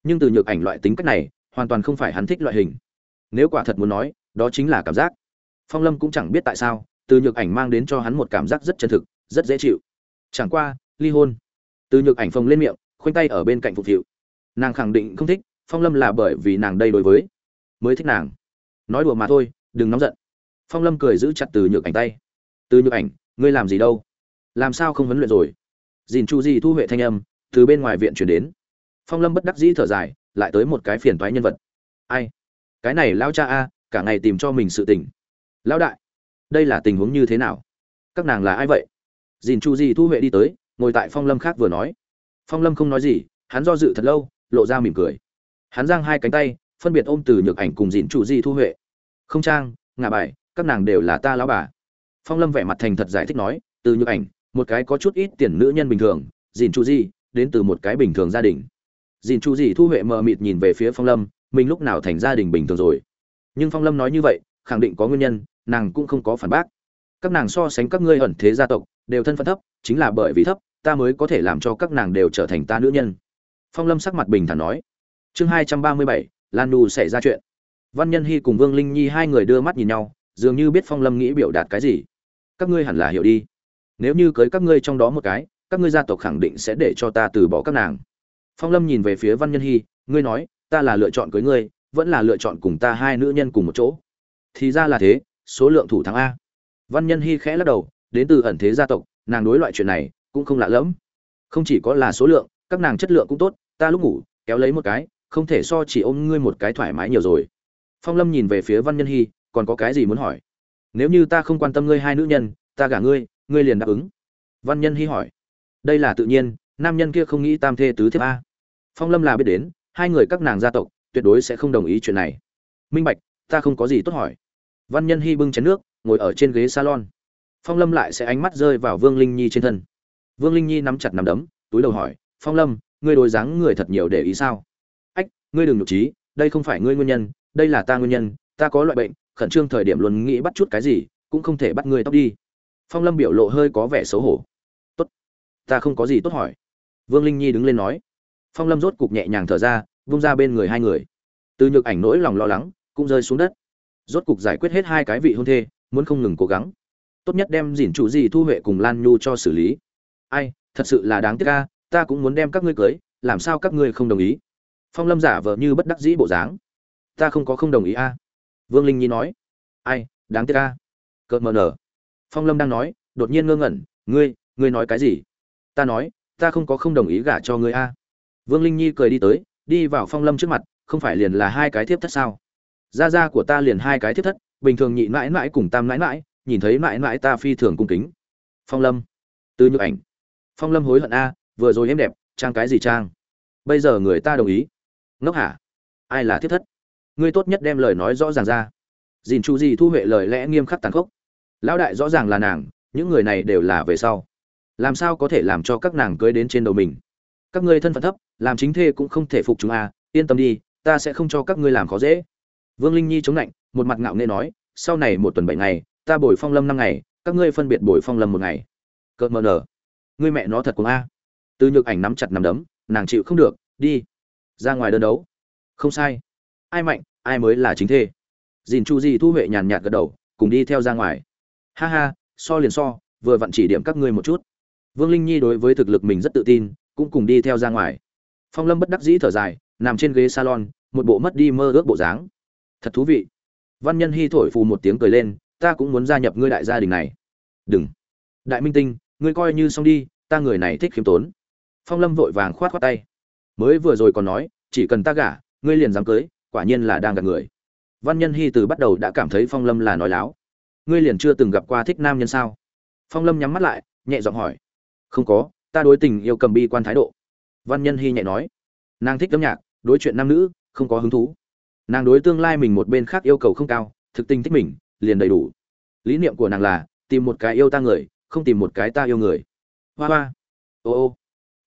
Nhưng từ nhược ảnh loại tính cách này, hoàn toàn không phải hắn thích loại hình. Nếu quả thật muốn nói, đó chính là cảm giác. Phong lâm cũng chẳng biết tại sao, từ nhược ảnh mang đến cho hắn một cảm giác rất chân thực, rất dễ chịu. Chẳng qua, ly hôn. Từ nhược ảnh phồng lên miệng, khoanh tay ở bên cạnh phục vụ nàng khẳng định không thích, phong lâm là bởi vì nàng đây đối với. Mới thích nàng nói đùa mà thôi, đừng nóng giận. Phong lâm cười giữ chặt từ nhược ảnh tay. Từ nhược ảnh, ngươi làm gì đâu? Làm sao không huấn luyện rồi? Dìn chu di thu huệ thanh âm, từ bên ngoài viện chuyển đến. Phong lâm bất đắc dĩ thở dài, lại tới một cái phiền toái nhân vật. Ai? Cái này lao cha a, cả ngày tìm cho mình sự tình. Lão đại, đây là tình huống như thế nào? Các nàng là ai vậy? Dìn chu di thu huệ đi tới, ngồi tại phong lâm khác vừa nói. Phong lâm không nói gì, hắn do dự thật lâu, lộ ra mỉm cười. Hắn giang hai cánh tay, phân biệt ôm từ nhược ảnh cùng dìn chu di thu huệ không trang ngà bài, các nàng đều là ta lão bà. Phong lâm vẻ mặt thành thật giải thích nói, từ nhược ảnh, một cái có chút ít tiền nữ nhân bình thường, dìn chu di, đến từ một cái bình thường gia đình. Dìn chu di thu huệ mờ mịt nhìn về phía phong lâm, mình lúc nào thành gia đình bình thường rồi? Nhưng phong lâm nói như vậy, khẳng định có nguyên nhân, nàng cũng không có phản bác. Các nàng so sánh các ngươi ẩn thế gia tộc, đều thân phận thấp, chính là bởi vì thấp, ta mới có thể làm cho các nàng đều trở thành ta nữ nhân. Phong lâm sắc mặt bình thản nói. Chương hai trăm ba mươi bảy, lan nu xảy ra chuyện văn nhân hy cùng vương linh nhi hai người đưa mắt nhìn nhau, dường như biết phong lâm nghĩ biểu đạt cái gì. Các ngươi hẳn là hiểu đi. Nếu như cưới các ngươi trong đó một cái, các ngươi gia tộc khẳng định sẽ để cho ta từ bỏ các nàng. Phong lâm nhìn về phía văn nhân hy, ngươi nói, ta là lựa chọn cưới ngươi, vẫn là lựa chọn cùng ta hai nữ nhân cùng một chỗ? Thì ra là thế, số lượng thủ thắng a. Văn nhân hy khẽ lắc đầu, đến từ ẩn thế gia tộc, nàng đối loại chuyện này cũng không lạ lẫm. Không chỉ có là số lượng, các nàng chất lượng cũng tốt, ta lúc ngủ, kéo lấy một cái, không thể so chỉ ôm ngươi một cái thoải mái nhiều rồi phong lâm nhìn về phía văn nhân hy, còn có cái gì muốn hỏi? Nếu như ta không quan tâm ngươi hai nữ nhân, ta gả ngươi ngươi liền đáp ứng. Văn nhân hy hỏi. Đây là tự nhiên, nam nhân kia không nghĩ tam thê tứ thiếp a. Phong lâm là biết đến, hai người các nàng gia tộc, tuyệt đối sẽ không đồng ý chuyện này. Minh bạch, ta không có gì tốt hỏi. Văn nhân hy bưng chén nước, ngồi ở trên ghế salon. Phong lâm lại sẽ ánh mắt rơi vào vương linh nhi trên thân. Vương linh nhi nắm chặt nắm đấm, túi đầu hỏi, phong lâm, ngươi đối dáng người thật nhiều để ý sao? Ách, ngươi đừng nhục trí, đây không phải ngươi nguyên nhân đây là ta nguyên nhân, ta có loại bệnh, khẩn trương thời điểm luôn nghĩ bắt chút cái gì, cũng không thể bắt ngươi tóc đi. Phong lâm biểu lộ hơi có vẻ xấu hổ. Tốt, ta không có gì tốt hỏi. Vương linh nhi đứng lên nói. Phong lâm rốt cục nhẹ nhàng thở ra, vung ra bên người hai người. Từ nhược ảnh nỗi lòng lo lắng, cũng rơi xuống đất. Rốt cục giải quyết hết hai cái vị hôn thê, muốn không ngừng cố gắng. Tốt nhất đem dỉn chủ gì thu huệ cùng lan nhu cho xử lý. Ai, thật sự là đáng tiếc ca ta cũng muốn đem các ngươi cưới, làm sao các ngươi không đồng ý? Phong lâm giả vờ như bất đắc dĩ bộ dáng ta không có không đồng ý a. Vương linh nhi nói. Ai, đáng tiếc a. Cợt mờ nở. Phong lâm đang nói, đột nhiên ngơ ngẩn. Ngươi ngươi nói cái gì? Ta nói, ta không có không đồng ý gả cho ngươi a. Vương linh nhi cười đi tới, đi vào phong lâm trước mặt, không phải liền là hai cái thiếp thất sao? Gia gia của ta liền hai cái thiếp thất, bình thường nhị mãi mãi cùng tam mãi mãi, nhìn thấy mãi mãi ta phi thường cung kính. Phong lâm. Từ nhược ảnh. Phong lâm hối hận a, vừa rồi em đẹp, trang cái gì trang? Bây giờ người ta đồng ý. Ngốc hả? Ai là thiếp thất? Ngươi tốt nhất đem lời nói rõ ràng ra. Dìn chu gì thu huệ lời lẽ nghiêm khắc tàn khốc. Lão đại rõ ràng là nàng, những người này đều là về sau. Làm sao có thể làm cho các nàng cưới đến trên đầu mình? Các ngươi thân phận thấp, làm chính thê cũng không thể phục chúng a, yên tâm đi, ta sẽ không cho các ngươi làm khó dễ. Vương linh nhi chống lạnh, một mặt ngạo nghê nói, sau này một tuần bảy ngày, ta bồi phong lâm năm ngày, các ngươi phân biệt bồi phong lâm một ngày. Cợt mờ nở. Ngươi mẹ nó thật cùng a. Từ nhược ảnh nắm chặt nắm đấm, nàng chịu không được, đi. Ra ngoài đơn đấu. Không sai. Ai mạnh ai mới là chính thê? Dìn chu di thu huệ nhàn nhạt gật đầu, cùng đi theo ra ngoài. Ha ha, so liền so, vừa vặn chỉ điểm các ngươi một chút. Vương linh nhi đối với thực lực mình rất tự tin, cũng cùng đi theo ra ngoài. Phong lâm bất đắc dĩ thở dài, nằm trên ghế salon, một bộ mất đi mơ ước bộ dáng. Thật thú vị. Văn nhân hy thổi phù một tiếng cười lên, ta cũng muốn gia nhập ngươi đại gia đình này. Đừng. Đại minh tinh, ngươi coi như xong đi, ta người này thích khiêm tốn. Phong lâm vội vàng khoát khoát tay. Mới vừa rồi còn nói, chỉ cần ta gả, ngươi liền dám cưới quả nhiên là đang gặp người. Văn nhân hy từ bắt đầu đã cảm thấy phong lâm là nói láo. Ngươi liền chưa từng gặp qua thích nam nhân sao? Phong lâm nhắm mắt lại, nhẹ giọng hỏi. Không có, ta đối tình yêu cầm bi quan thái độ. Văn nhân hy nhẹ nói. Nàng thích âm nhạc, đối chuyện nam nữ, không có hứng thú. Nàng đối tương lai mình một bên khác yêu cầu không cao, thực tình thích mình, liền đầy đủ. Lý niệm của nàng là, tìm một cái yêu ta người, không tìm một cái ta yêu người. Hoa hoa. Ô ô.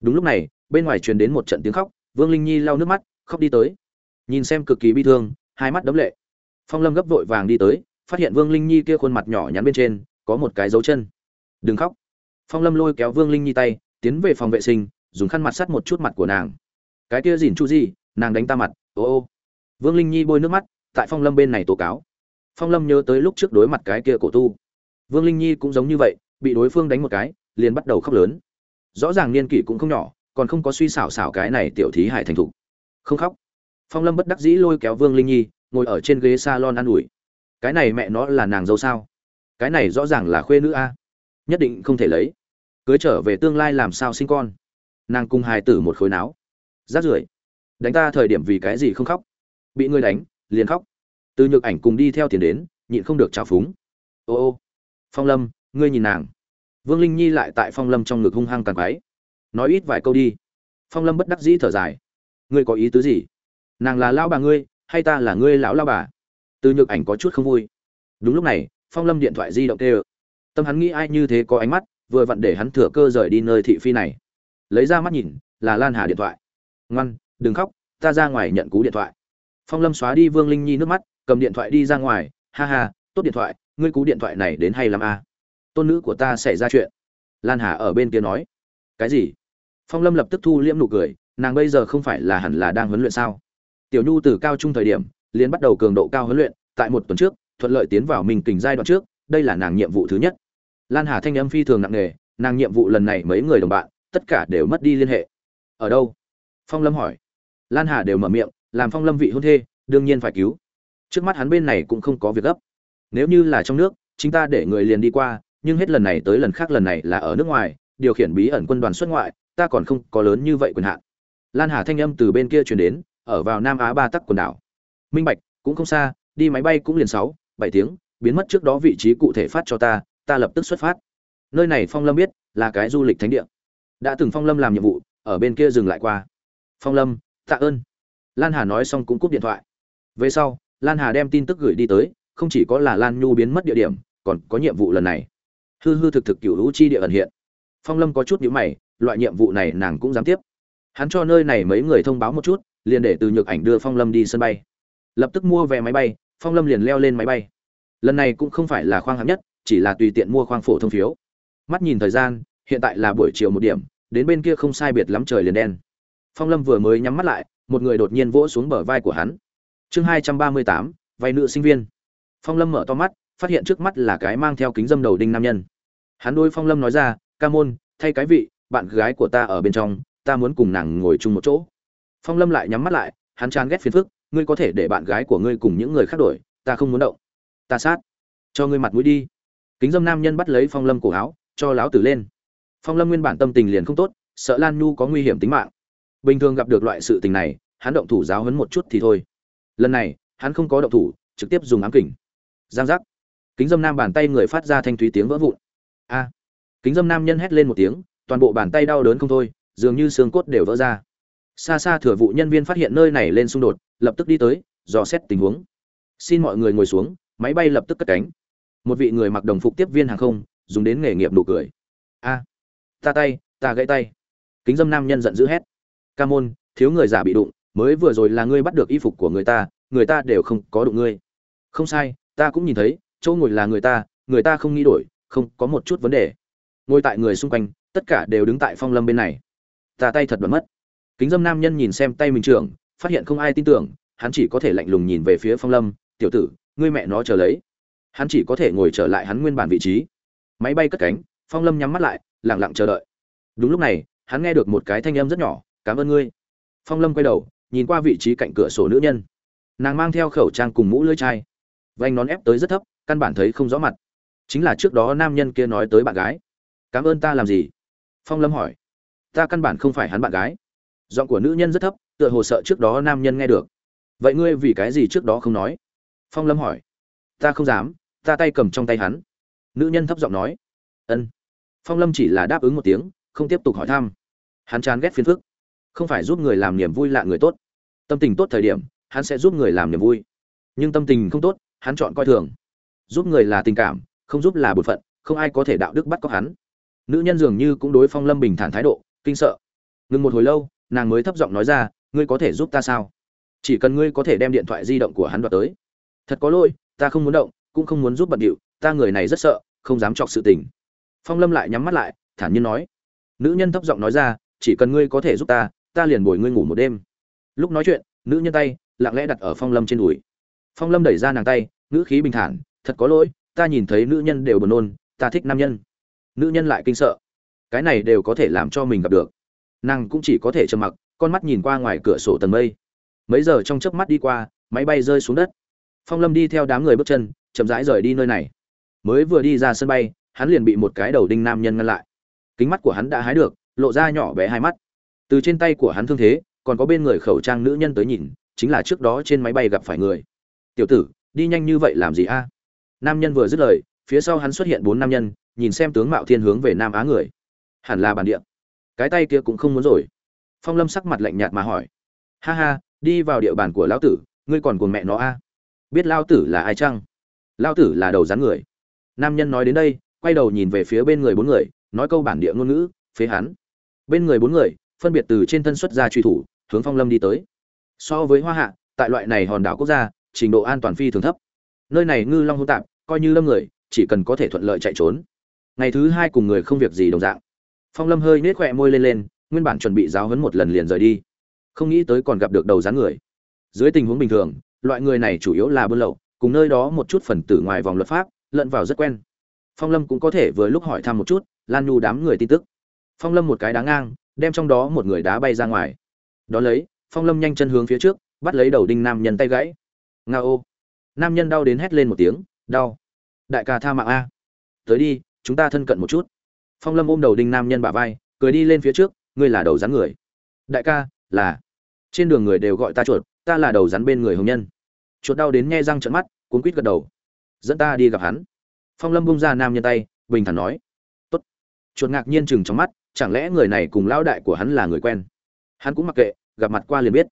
Đúng lúc này, bên ngoài truyền đến một trận tiếng khóc, vương linh nhi lau nước mắt, khóc đi tới nhìn xem cực kỳ bi thương, hai mắt đấm lệ. Phong lâm gấp vội vàng đi tới, phát hiện vương linh nhi kia khuôn mặt nhỏ nhắn bên trên, có một cái dấu chân. Đừng khóc. Phong lâm lôi kéo vương linh nhi tay, tiến về phòng vệ sinh, dùng khăn mặt sắt một chút mặt của nàng. Cái kia dìn chu gì nàng đánh ta mặt, ô ô. Vương linh nhi bôi nước mắt, tại phong lâm bên này tố cáo. Phong lâm nhớ tới lúc trước đối mặt cái kia cổ tu. Vương linh nhi cũng giống như vậy, bị đối phương đánh một cái, liền bắt đầu khóc lớn. Rõ ràng niên kỷ cũng không nhỏ, còn không có suy xảo xảo cái này tiểu thí hải thành thục. Không khóc phong lâm bất đắc dĩ lôi kéo vương linh nhi, ngồi ở trên ghế s a lon ă n ủi. Cái này mẹ nó là nàng dâu sao? Cái này rõ ràng là khuê nữ a. Nhất định không thể lấy. Cưới trở về tương lai làm sao sinh con? Nàng cùng hài tử một khối náo. Rát rưởi. Đánh ta thời điểm vì cái gì không khóc? Bị ngươi đánh, liền khóc. Từ nhược ảnh cùng đi theo tiền đến, nhịn không được trào phúng. Ô ô. Phong lâm, ngươi nhìn nàng. Vương linh nhi lại tại phong lâm trong ngực hung hăng càng quáy nói ít vài câu đi. Phong lâm bất đắc dĩ thở dài. Ngươi có ý tứ gì? Nàng là lão bà ngươi, hay ta là ngươi lão lao bà? Từ nhược ảnh có chút không vui. Đúng lúc này, phong lâm điện thoại di động tê ơ tâm hắn nghĩ ai như thế có ánh mắt, vừa vặn để hắn thừa cơ rời đi nơi thị phi này. Lấy ra mắt nhìn, là lan hà điện thoại. Ngoan, đừng khóc, ta ra ngoài nhận cú điện thoại. Phong lâm xóa đi vương linh nhi nước mắt, cầm điện thoại đi ra ngoài. Ha ha, tốt điện thoại, ngươi cú điện thoại này đến hay lắm m à. tôn nữ của ta xảy ra chuyện. Lan hà ở bên kia nói. Cái gì? Phong lâm lập tức thu liễm nụ cười, nàng bây giờ không phải là hẳn là đang huấn luyện sao? Tiểu nhu từ cao trung thời điểm, liền bắt đầu cường độ cao huấn luyện, tại một tuần trước, thuận lợi tiến vào mình kình giai đoạn trước, đây là nàng nhiệm vụ thứ nhất. Lan hà thanh âm phi thường nặng nề, nàng nhiệm vụ lần này mấy người đồng bạn, tất cả đều mất đi liên hệ. Ở đâu? Phong lâm hỏi. Lan hà đều mở miệng, làm phong lâm vị hôn thê, đương nhiên phải cứu. Trước mắt hắn bên này cũng không có việc gấp. Nếu như là trong nước chúng ta để người liền đi qua, nhưng hết lần này tới lần khác lần này là ở nước ngoài, điều khiển bí ẩn quân đoàn xuất ngoại, ta còn không có lớn như vậy quyền hạn. Lan hà thanh âm từ bên kia truyền đến ở vào nam á ba tắc quần đảo. Minh bạch, cũng không xa, đi máy bay cũng liền sáu, bảy tiếng, biến mất trước đó vị trí cụ thể phát cho ta ta lập tức xuất phát. Nơi này phong lâm biết, là cái du lịch thánh địa. Đã từng phong lâm làm nhiệm vụ, ở bên kia dừng lại qua. Phong lâm, tạ ơn. Lan hà nói xong cũng cúp điện thoại. Về sau, lan hà đem tin tức gửi đi tới, không chỉ có là lan nhu biến mất địa điểm, còn có nhiệm vụ lần này. Hư hư thực thực cửu lũ chi địa ẩn hiện. Phong lâm có chút nhíu mày, loại nhiệm vụ này nàng cũng dám tiếp. Hắn cho nơi này mấy người thông báo một chút liền để từ nhược ảnh đưa phong lâm đi sân bay. Lập tức mua vé máy bay, phong lâm liền leo lên máy bay. Lần này cũng không phải là khoang hạng nhất, chỉ là tùy tiện mua khoang phổ thông phiếu. Mắt nhìn thời gian, hiện tại là buổi chiều một điểm, đến bên kia không sai biệt lắm trời liền đen. Phong lâm vừa mới nhắm mắt lại, một người đột nhiên vỗ xuống bờ vai của hắn. Chương hai trăm ba mươi tám, vay nữ sinh viên. Phong lâm mở to mắt, phát hiện trước mắt là cái mang theo kính dâm đầu đinh nam nhân. Hắn đôi phong lâm nói ra, ca môn, thay cái vị, bạn gái của ta ở bên trong, ta muốn cùng nàng ngồi chung một chỗ phong lâm lại nhắm mắt lại, hắn chán ghét phiền phức, ngươi có thể để bạn gái của ngươi cùng những người khác đổi, ta không muốn động. Ta sát. Cho ngươi mặt mũi đi. Kính dâm nam nhân bắt lấy phong lâm cổ áo, cho láo tử lên. Phong lâm nguyên bản tâm tình liền không tốt, sợ lan nhu có nguy hiểm tính mạng. Bình thường gặp được loại sự tình này, hắn động thủ giáo hấn một chút thì thôi. Lần này, hắn không có động thủ, trực tiếp dùng ám kình. Giang giác. Kính dâm nam bàn tay người phát ra thanh thúy tiếng vỡ vụn. A. Kính dâm nam nhân hét lên một tiếng, toàn bộ bàn tay đau đớn không thôi, dường như xương cốt đều vỡ ra xa xa thừa vụ nhân viên phát hiện nơi này lên xung đột, lập tức đi tới, dò xét tình huống. Xin mọi người ngồi xuống, máy bay lập tức cất cánh. Một vị người mặc đồng phục tiếp viên hàng không, dùng đến nghề nghiệp nụ cười. A, ta tay, ta gãy tay. Kính dâm nam nhân giận dữ hét. Ca môn, thiếu người giả bị đụng, mới vừa rồi là ngươi bắt được y phục của người ta người ta đều không có đụng ngươi. Không sai, ta cũng nhìn thấy, chỗ ngồi là người ta người ta không nghĩ đổi, không có một chút vấn đề. Ngồi tại người xung quanh, tất cả đều đứng tại phong lâm bên này. Ta tay thật bật mất kính dâm nam nhân nhìn xem tay mình trưởng, phát hiện không ai tin tưởng, hắn chỉ có thể lạnh lùng nhìn về phía phong lâm, tiểu tử, ngươi mẹ nó chờ lấy. Hắn chỉ có thể ngồi trở lại hắn nguyên bản vị trí. Máy bay cất cánh, phong lâm nhắm mắt lại lẳng lặng chờ đợi. Đúng lúc này, hắn nghe được một cái thanh âm rất nhỏ, cảm ơn ngươi. Phong lâm quay đầu, nhìn qua vị trí cạnh cửa sổ nữ nhân. Nàng mang theo khẩu trang cùng mũ lưỡi chai. Vanh nón ép tới rất thấp, căn bản thấy không rõ mặt. Chính là trước đó nam nhân kia nói tới bạn gái. Cảm ơn ta làm gì? Phong lâm hỏi. Ta căn bản không phải hắn bạn gái giọng của nữ nhân rất thấp, tựa hồ sợ trước đó nam nhân nghe được. Vậy ngươi vì cái gì trước đó không nói? Phong lâm hỏi. Ta không dám, ta tay cầm trong tay hắn. Nữ nhân thấp giọng nói. Ân. Phong lâm chỉ là đáp ứng một tiếng, không tiếp tục hỏi thăm. Hắn chán ghét phiền phức. Không phải giúp người làm niềm vui lạ người tốt. Tâm tình tốt thời điểm, hắn sẽ giúp người làm niềm vui. Nhưng tâm tình không tốt, hắn chọn coi thường. Giúp người là tình cảm, không giúp là bột phận, không ai có thể đạo đức bắt cóc hắn. Nữ nhân dường như cũng đối phong lâm bình thản thái độ, kinh sợ. Ngừng một hồi lâu nàng mới thấp giọng nói ra, ngươi có thể giúp ta sao? Chỉ cần ngươi có thể đem điện thoại di động của hắn đoạt tới. Thật có lỗi, ta không muốn động, cũng không muốn giúp bận điệu, ta người này rất sợ, không dám chọc sự tình. Phong lâm lại nhắm mắt lại, thản nhiên nói. Nữ nhân thấp giọng nói ra, chỉ cần ngươi có thể giúp ta ta liền bồi ngươi ngủ một đêm. Lúc nói chuyện, nữ nhân tay lặng lẽ đặt ở phong lâm trên đùi. Phong lâm đẩy ra nàng tay, ngữ khí bình thản, thật có lỗi, ta nhìn thấy nữ nhân đều buồn nôn, ta thích nam nhân. Nữ nhân lại kinh sợ. Cái này đều có thể làm cho mình gặp được nàng cũng chỉ có thể trầm mặc, con mắt nhìn qua ngoài cửa sổ tầng mây. Mấy giờ trong chớp mắt đi qua, máy bay rơi xuống đất. Phong lâm đi theo đám người bước chân, chậm rãi rời đi nơi này. Mới vừa đi ra sân bay, hắn liền bị một cái đầu đinh nam nhân ngăn lại. Kính mắt của hắn đã hái được, lộ ra nhỏ bé hai mắt. Từ trên tay của hắn thương thế, còn có bên người khẩu trang nữ nhân tới nhìn, chính là trước đó trên máy bay gặp phải người. Tiểu tử, đi nhanh như vậy làm gì a? Nam nhân vừa dứt lời, phía sau hắn xuất hiện bốn nam nhân, nhìn xem tướng mạo thiên hướng về nam á người. Hẳn là bản địa cái tay kia cũng không muốn rồi. Phong lâm sắc mặt lạnh nhạt mà hỏi. Ha ha, đi vào địa bàn của lão tử, ngươi còn cùng mẹ nó a. Biết lao tử là ai chăng? Lao tử là đầu rắn người. Nam nhân nói đến đây, quay đầu nhìn về phía bên người bốn người, nói câu bản địa ngôn ngữ, phế hắn. Bên người bốn người, phân biệt từ trên thân xuất ra truy thủ, hướng phong lâm đi tới. So với hoa hạ, tại loại này hòn đảo quốc gia, trình độ an toàn phi thường thấp. Nơi này ngư long hỗn tạp, coi như lâm người, chỉ cần có thể thuận lợi chạy trốn. Ngày thứ hai cùng người không việc gì đồng dạng phong lâm hơi nết khỏe môi lên lên, nguyên bản chuẩn bị giáo hấn một lần liền rời đi. Không nghĩ tới còn gặp được đầu rắn người. Dưới tình huống bình thường, loại người này chủ yếu là buôn lậu, cùng nơi đó một chút phần tử ngoài vòng luật pháp, lẫn vào rất quen. Phong lâm cũng có thể vừa lúc hỏi thăm một chút, lan nhu đám người tin tức. Phong lâm một cái đá ngang, đem trong đó một người đá bay ra ngoài. Đ ó lấy, phong lâm nhanh chân hướng phía trước, bắt lấy đầu đinh nam nhân tay gãy. Nga ô. Nam nhân đau đến hét lên một tiếng, đau. Đại ca tha mạng a. Tới đi, chúng ta thân cận một chút phong lâm ôm đầu đinh nam nhân bả vai, cười đi lên phía trước, ngươi là đầu rắn người. Đại ca, là. Trên đường người đều gọi ta chuột, ta là đầu rắn bên người hồng nhân. Chuột đau đến nghe răng trận mắt, cuốn quýt gật đầu. Dẫn ta đi gặp hắn. Phong lâm bung ra nam nhân tay, bình thản nói. Tốt. Chuột ngạc nhiên chừng trong mắt, chẳng lẽ người này cùng lão đại của hắn là người quen? Hắn cũng mặc kệ, gặp mặt qua liền biết.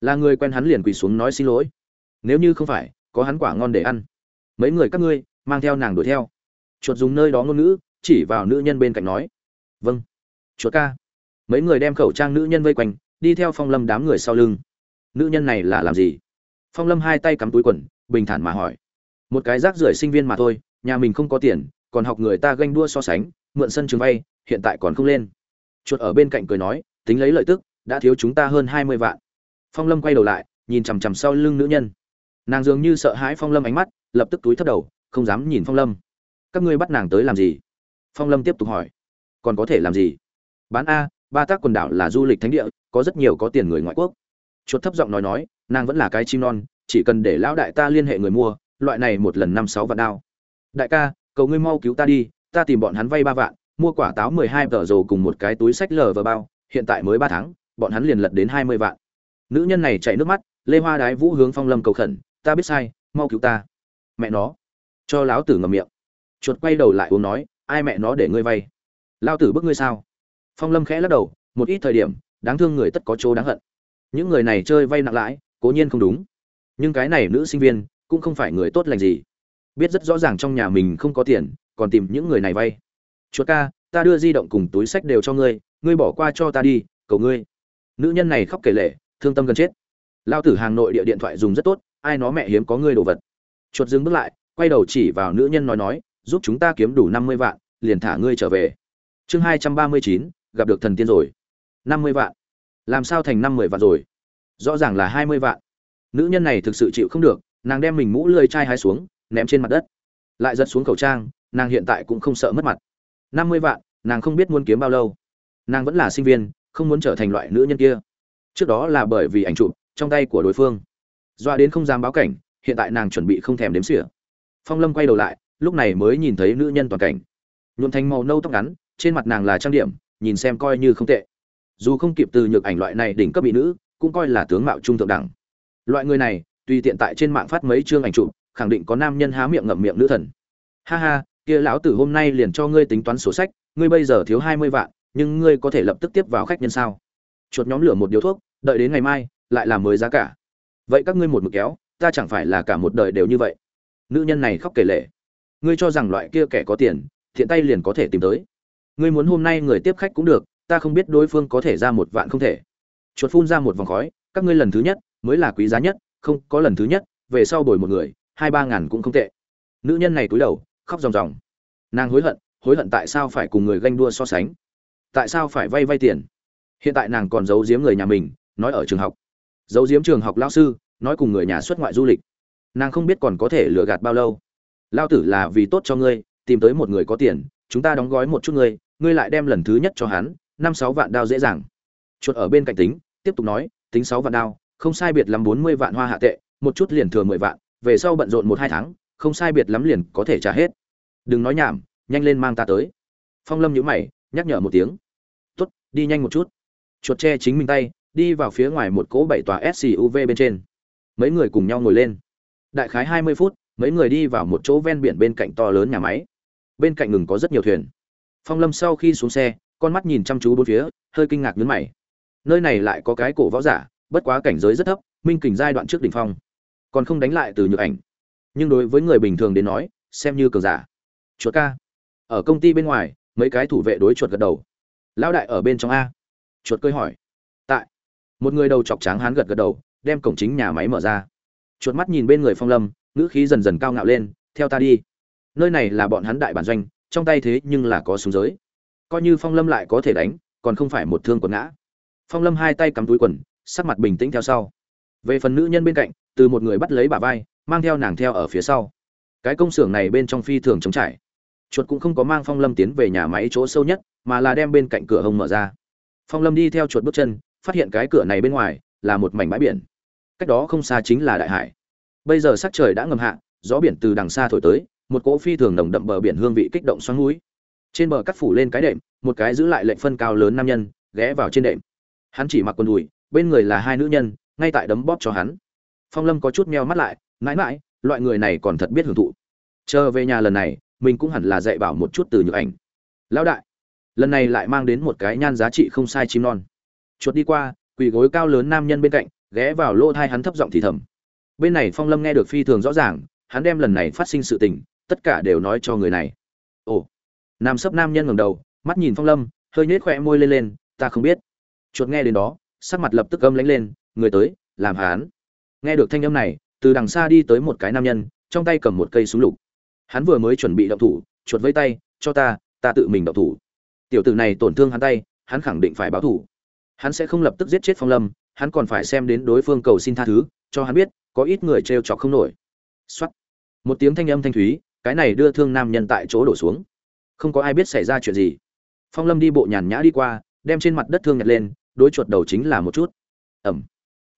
Là người quen hắn liền quỳ xuống nói xin lỗi. Nếu như không phải, có hắn quả ngon để ăn. Mấy người các ngươi, mang theo nàng đuổi theo. Chuột dùng nơi đó ngôn ngữ chỉ vào nữ nhân bên cạnh nói vâng chuột ca. Mấy người đem khẩu trang nữ nhân vây quanh, đi theo phong lâm đám người sau lưng. Nữ nhân này là làm gì? Phong lâm hai tay cắm túi quần, bình thản mà hỏi, một cái rác rưởi sinh viên mà thôi, nhà mình không có tiền, còn học người ta ganh đua so sánh, mượn sân trường vay, hiện tại còn không lên. Chuột ở bên cạnh cười nói, tính lấy lợi tức, đã thiếu chúng ta hơn hai mươi vạn. Phong lâm quay đầu lại, nhìn chằm chằm sau lưng nữ nhân. Nàng dường như sợ hãi phong lâm ánh mắt, lập tức túi thấp đầu, không dám nhìn phong lâm. Các ngươi bắt nàng tới làm gì? Phong lâm tiếp tục hỏi, còn có thể làm gì? Bán a, ba tác quần đảo là du lịch thánh địa, có rất nhiều có tiền người ngoại quốc. Chuột thấp giọng nói nói, nàng vẫn là cái chim non, chỉ cần để lão đại ta liên hệ người mua, loại này một lần năm sáu vạn đao. Đại ca, cầu ngươi mau cứu ta đi, ta tìm bọn hắn vay ba vạn, mua quả táo mười hai tờ dầu cùng một cái túi sách lờ vờ bao, hiện tại mới ba tháng, bọn hắn liền lật đến hai mươi vạn. Nữ nhân này chạy nước mắt, lê hoa đái vũ hướng phong lâm cầu khẩn, ta biết sai, mau cứu ta. Mẹ nó. Cho láo tử ngầm miệng. Chuột quay đầu lại uống nói ai mẹ nó để ngươi vay? Lao tử bức ngươi sao? Phong lâm khẽ lắc đầu, một ít thời điểm, đáng thương người tất có chỗ đáng hận. Những người này chơi vay nặng lãi, cố nhiên không đúng. Nhưng cái này nữ sinh viên cũng không phải người tốt lành gì. Biết rất rõ ràng trong nhà mình không có tiền, còn tìm những người này vay. Chuột ca, ta đưa di động cùng túi sách đều cho ngươi ngươi bỏ qua cho ta đi, cầu ngươi. Nữ nhân này khóc kể lệ thương tâm gần chết. Lao tử hàng nội địa điện thoại dùng rất tốt, ai nó mẹ hiếm có ngươi đồ vật. Chuột dừng bước lại, quay đầu chỉ vào nữ nhân nói nói giúp chúng ta kiếm đủ năm mươi vạn, liền thả ngươi trở về. Chương hai trăm ba mươi chín, gặp được thần tiên rồi. năm mươi vạn. Làm sao thành năm mươi vạn rồi? Rõ ràng là hai mươi vạn. Nữ nhân này thực sự chịu không được, nàng đem mình mũ lơi chai hai xuống, ném trên mặt đất. Lại giật xuống khẩu trang, nàng hiện tại cũng không sợ mất mặt. năm mươi vạn, nàng không biết muốn kiếm bao lâu. Nàng vẫn là sinh viên, không muốn trở thành loại nữ nhân kia. Trước đó là bởi vì ảnh chụp, trong tay của đối phương. Doa đến không dám báo cảnh, hiện tại nàng chuẩn bị không thèm đếm xỉa. Phong lâm quay đầu lại lúc này mới nhìn thấy nữ nhân toàn cảnh. Nhuộm thành màu nâu tóc ngắn, trên mặt nàng là trang điểm, nhìn xem coi như không tệ. Dù không kịp từ nhược ảnh loại này đỉnh cấp mỹ nữ, cũng coi là tướng mạo trung thượng đẳng. Loại người này tùy tiện tại trên mạng phát mấy chương ảnh chụp, khẳng định có nam nhân há miệng ngậm miệng nữ thần. Ha ha, kia lão tử hôm nay liền cho ngươi tính toán sổ sách, ngươi bây giờ thiếu hai mươi vạn, nhưng ngươi có thể lập tức tiếp vào khách nhân sao? Chuột nhóm lửa một điếu thuốc, đợi đến ngày mai, lại làm mới giá cả. Vậy các ngươi một mực kéo, ta chẳng phải là cả một đời đều như vậy. Nữ nhân này khóc kể lể ngươi cho rằng loại kia kẻ có tiền, thiện tay liền có thể tìm tới. Ngươi muốn hôm nay người tiếp khách cũng được, ta không biết đối phương có thể ra một vạn không thể. Chuột phun ra một vòng khói, các ngươi lần thứ nhất, mới là quý giá nhất, không, có lần thứ nhất, về sau bồi một người, hai ba ngàn cũng không tệ. Nữ nhân này cúi đầu, khóc ròng ròng. Nàng hối hận hối hận tại sao phải cùng người ganh đua so sánh? Tại sao phải vay vay tiền? Hiện tại nàng còn giấu giếm người nhà mình, nói ở trường học. Giấu giếm trường học lao sư, nói cùng người nhà xuất ngoại du lịch. Nàng không biết còn có thể lừa gạt bao lâu lao tử là vì tốt cho ngươi, tìm tới một người có tiền, chúng ta đóng gói một chút ngươi ngươi lại đem lần thứ nhất cho hắn, năm sáu vạn đao dễ dàng. Chuột ở bên cạnh tính, tiếp tục nói, tính sáu vạn đao, không sai biệt lắm bốn mươi vạn hoa hạ tệ, một chút liền thừa mười vạn, về sau bận rộn một hai tháng, không sai biệt lắm liền có thể trả hết. Đừng nói nhảm, nhanh lên mang ta tới. Phong lâm nhữ mày, nhắc nhở một tiếng. Tốt, đi nhanh một chút. Chuột che chính mình tay, đi vào phía ngoài một cỗ bảy tòa suv bên trên. Mấy người cùng nhau ngồi lên. Đại khái hai mươi phút mấy người đi vào một chỗ ven biển bên cạnh to lớn nhà máy. Bên cạnh ngừng có rất nhiều thuyền. Phong lâm sau khi xuống xe, con mắt nhìn chăm chú bốn phía, hơi kinh ngạc nhấn mày. Nơi này lại có cái cổ võ giả, bất quá cảnh giới rất thấp, minh kình giai đoạn trước đỉnh phong. Còn không đánh lại từ nhược ảnh. Nhưng đối với người bình thường đến nói, xem như cường giả. Chuột ca. Ở công ty bên ngoài, mấy cái thủ vệ đối chuột gật đầu. Lão đại ở bên trong a. Chuột cơi hỏi. Tại. Một người đầu chọc tráng hán gật gật đầu, đem cổng chính nhà máy mở ra. Chuột mắt nhìn bên người phong lâm ngữ khí dần dần cao ngạo lên, theo ta đi. Nơi này là bọn hắn đại bản doanh, trong tay thế nhưng là có súng giới. Coi như phong lâm lại có thể đánh, còn không phải một thương quần ngã. Phong lâm hai tay cắm túi quần, sắc mặt bình tĩnh theo sau. Về phần nữ nhân bên cạnh, từ một người bắt lấy bà vai, mang theo nàng theo ở phía sau. Cái công xưởng này bên trong phi thường chống trải. Chuột cũng không có mang phong lâm tiến về nhà máy chỗ sâu nhất, mà là đem bên cạnh cửa hông mở ra. Phong lâm đi theo chuột bước chân, phát hiện cái cửa này bên ngoài là một mảnh bãi biển. Cách đó không xa chính là đại hải bây giờ sắc trời đã ngầm hạ, gió biển từ đằng xa thổi tới, một cỗ phi thường nồng đậm bờ biển hương vị kích động xoắn núi. Trên bờ cắt phủ lên cái đệm, một cái giữ lại lệnh phân cao lớn nam nhân, ghé vào trên đệm. Hắn chỉ mặc quần đùi, bên người là hai nữ nhân, ngay tại đấm bóp cho hắn. Phong lâm có chút meo mắt lại, mãi mãi, loại người này còn thật biết hưởng thụ. Chờ về nhà lần này, mình cũng hẳn là dạy bảo một chút từ nhược ảnh. Lão đại. Lần này lại mang đến một cái nhan giá trị không sai chim non. Chuột đi qua, quỳ gối cao lớn nam nhân bên cạnh, ghé vào lỗ thai hắn thấp giọng thì thầm bên này phong lâm nghe được phi thường rõ ràng, hắn đem lần này phát sinh sự tình, tất cả đều nói cho người này. Ồ, nam sấp nam nhân ngẩng đầu, mắt nhìn phong lâm, hơi nhếch khỏe môi lên lên, ta không biết. Chuột nghe đến đó, sắc mặt lập tức gâm lánh lên, người tới, làm hắn nghe được thanh âm này, từ đằng xa đi tới một cái nam nhân, trong tay cầm một cây súng lục. Hắn vừa mới chuẩn bị động thủ, chuột vây tay, cho ta ta tự mình động thủ. Tiểu tử này tổn thương hắn tay, hắn khẳng định phải báo thủ. Hắn sẽ không lập tức giết chết phong lâm, hắn còn phải xem đến đối phương cầu xin tha thứ, cho hắn biết có ít người trêu chọc không nổi. Xuất một tiếng thanh âm thanh thúy, cái này đưa thương nam nhân tại chỗ đổ xuống. Không có ai biết xảy ra chuyện gì. Phong lâm đi bộ nhàn nhã đi qua, đem trên mặt đất thương nhặt lên, đối chuột đầu chính là một chút. Ẩm.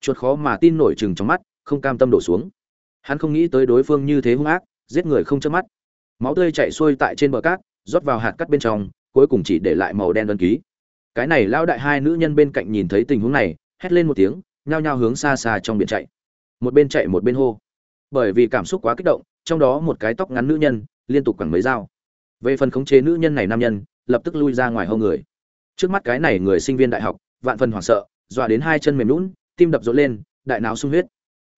Chuột khó mà tin nổi chừng trong mắt, không cam tâm đổ xuống. Hắn không nghĩ tới đối phương như thế hung ác, giết người không chớp mắt. Máu tươi chảy xuôi tại trên bờ cát, rót vào hạt cắt bên trong, cuối cùng chỉ để lại màu đen đơn ký. Cái này lão đại hai nữ nhân bên cạnh nhìn thấy tình huống này, hét lên một tiếng, nhao nhao hướng xa xa trong biển chạy một bên chạy một bên hô. Bởi vì cảm xúc quá kích động, trong đó một cái tóc ngắn nữ nhân liên tục quẳng mấy dao. Về phần khống chế nữ nhân này nam nhân, lập tức lui ra ngoài hông người. Trước mắt cái này người sinh viên đại học, vạn phần hoảng sợ, dọa đến hai chân mềm lún tim đập rộn lên, đại não sung huyết.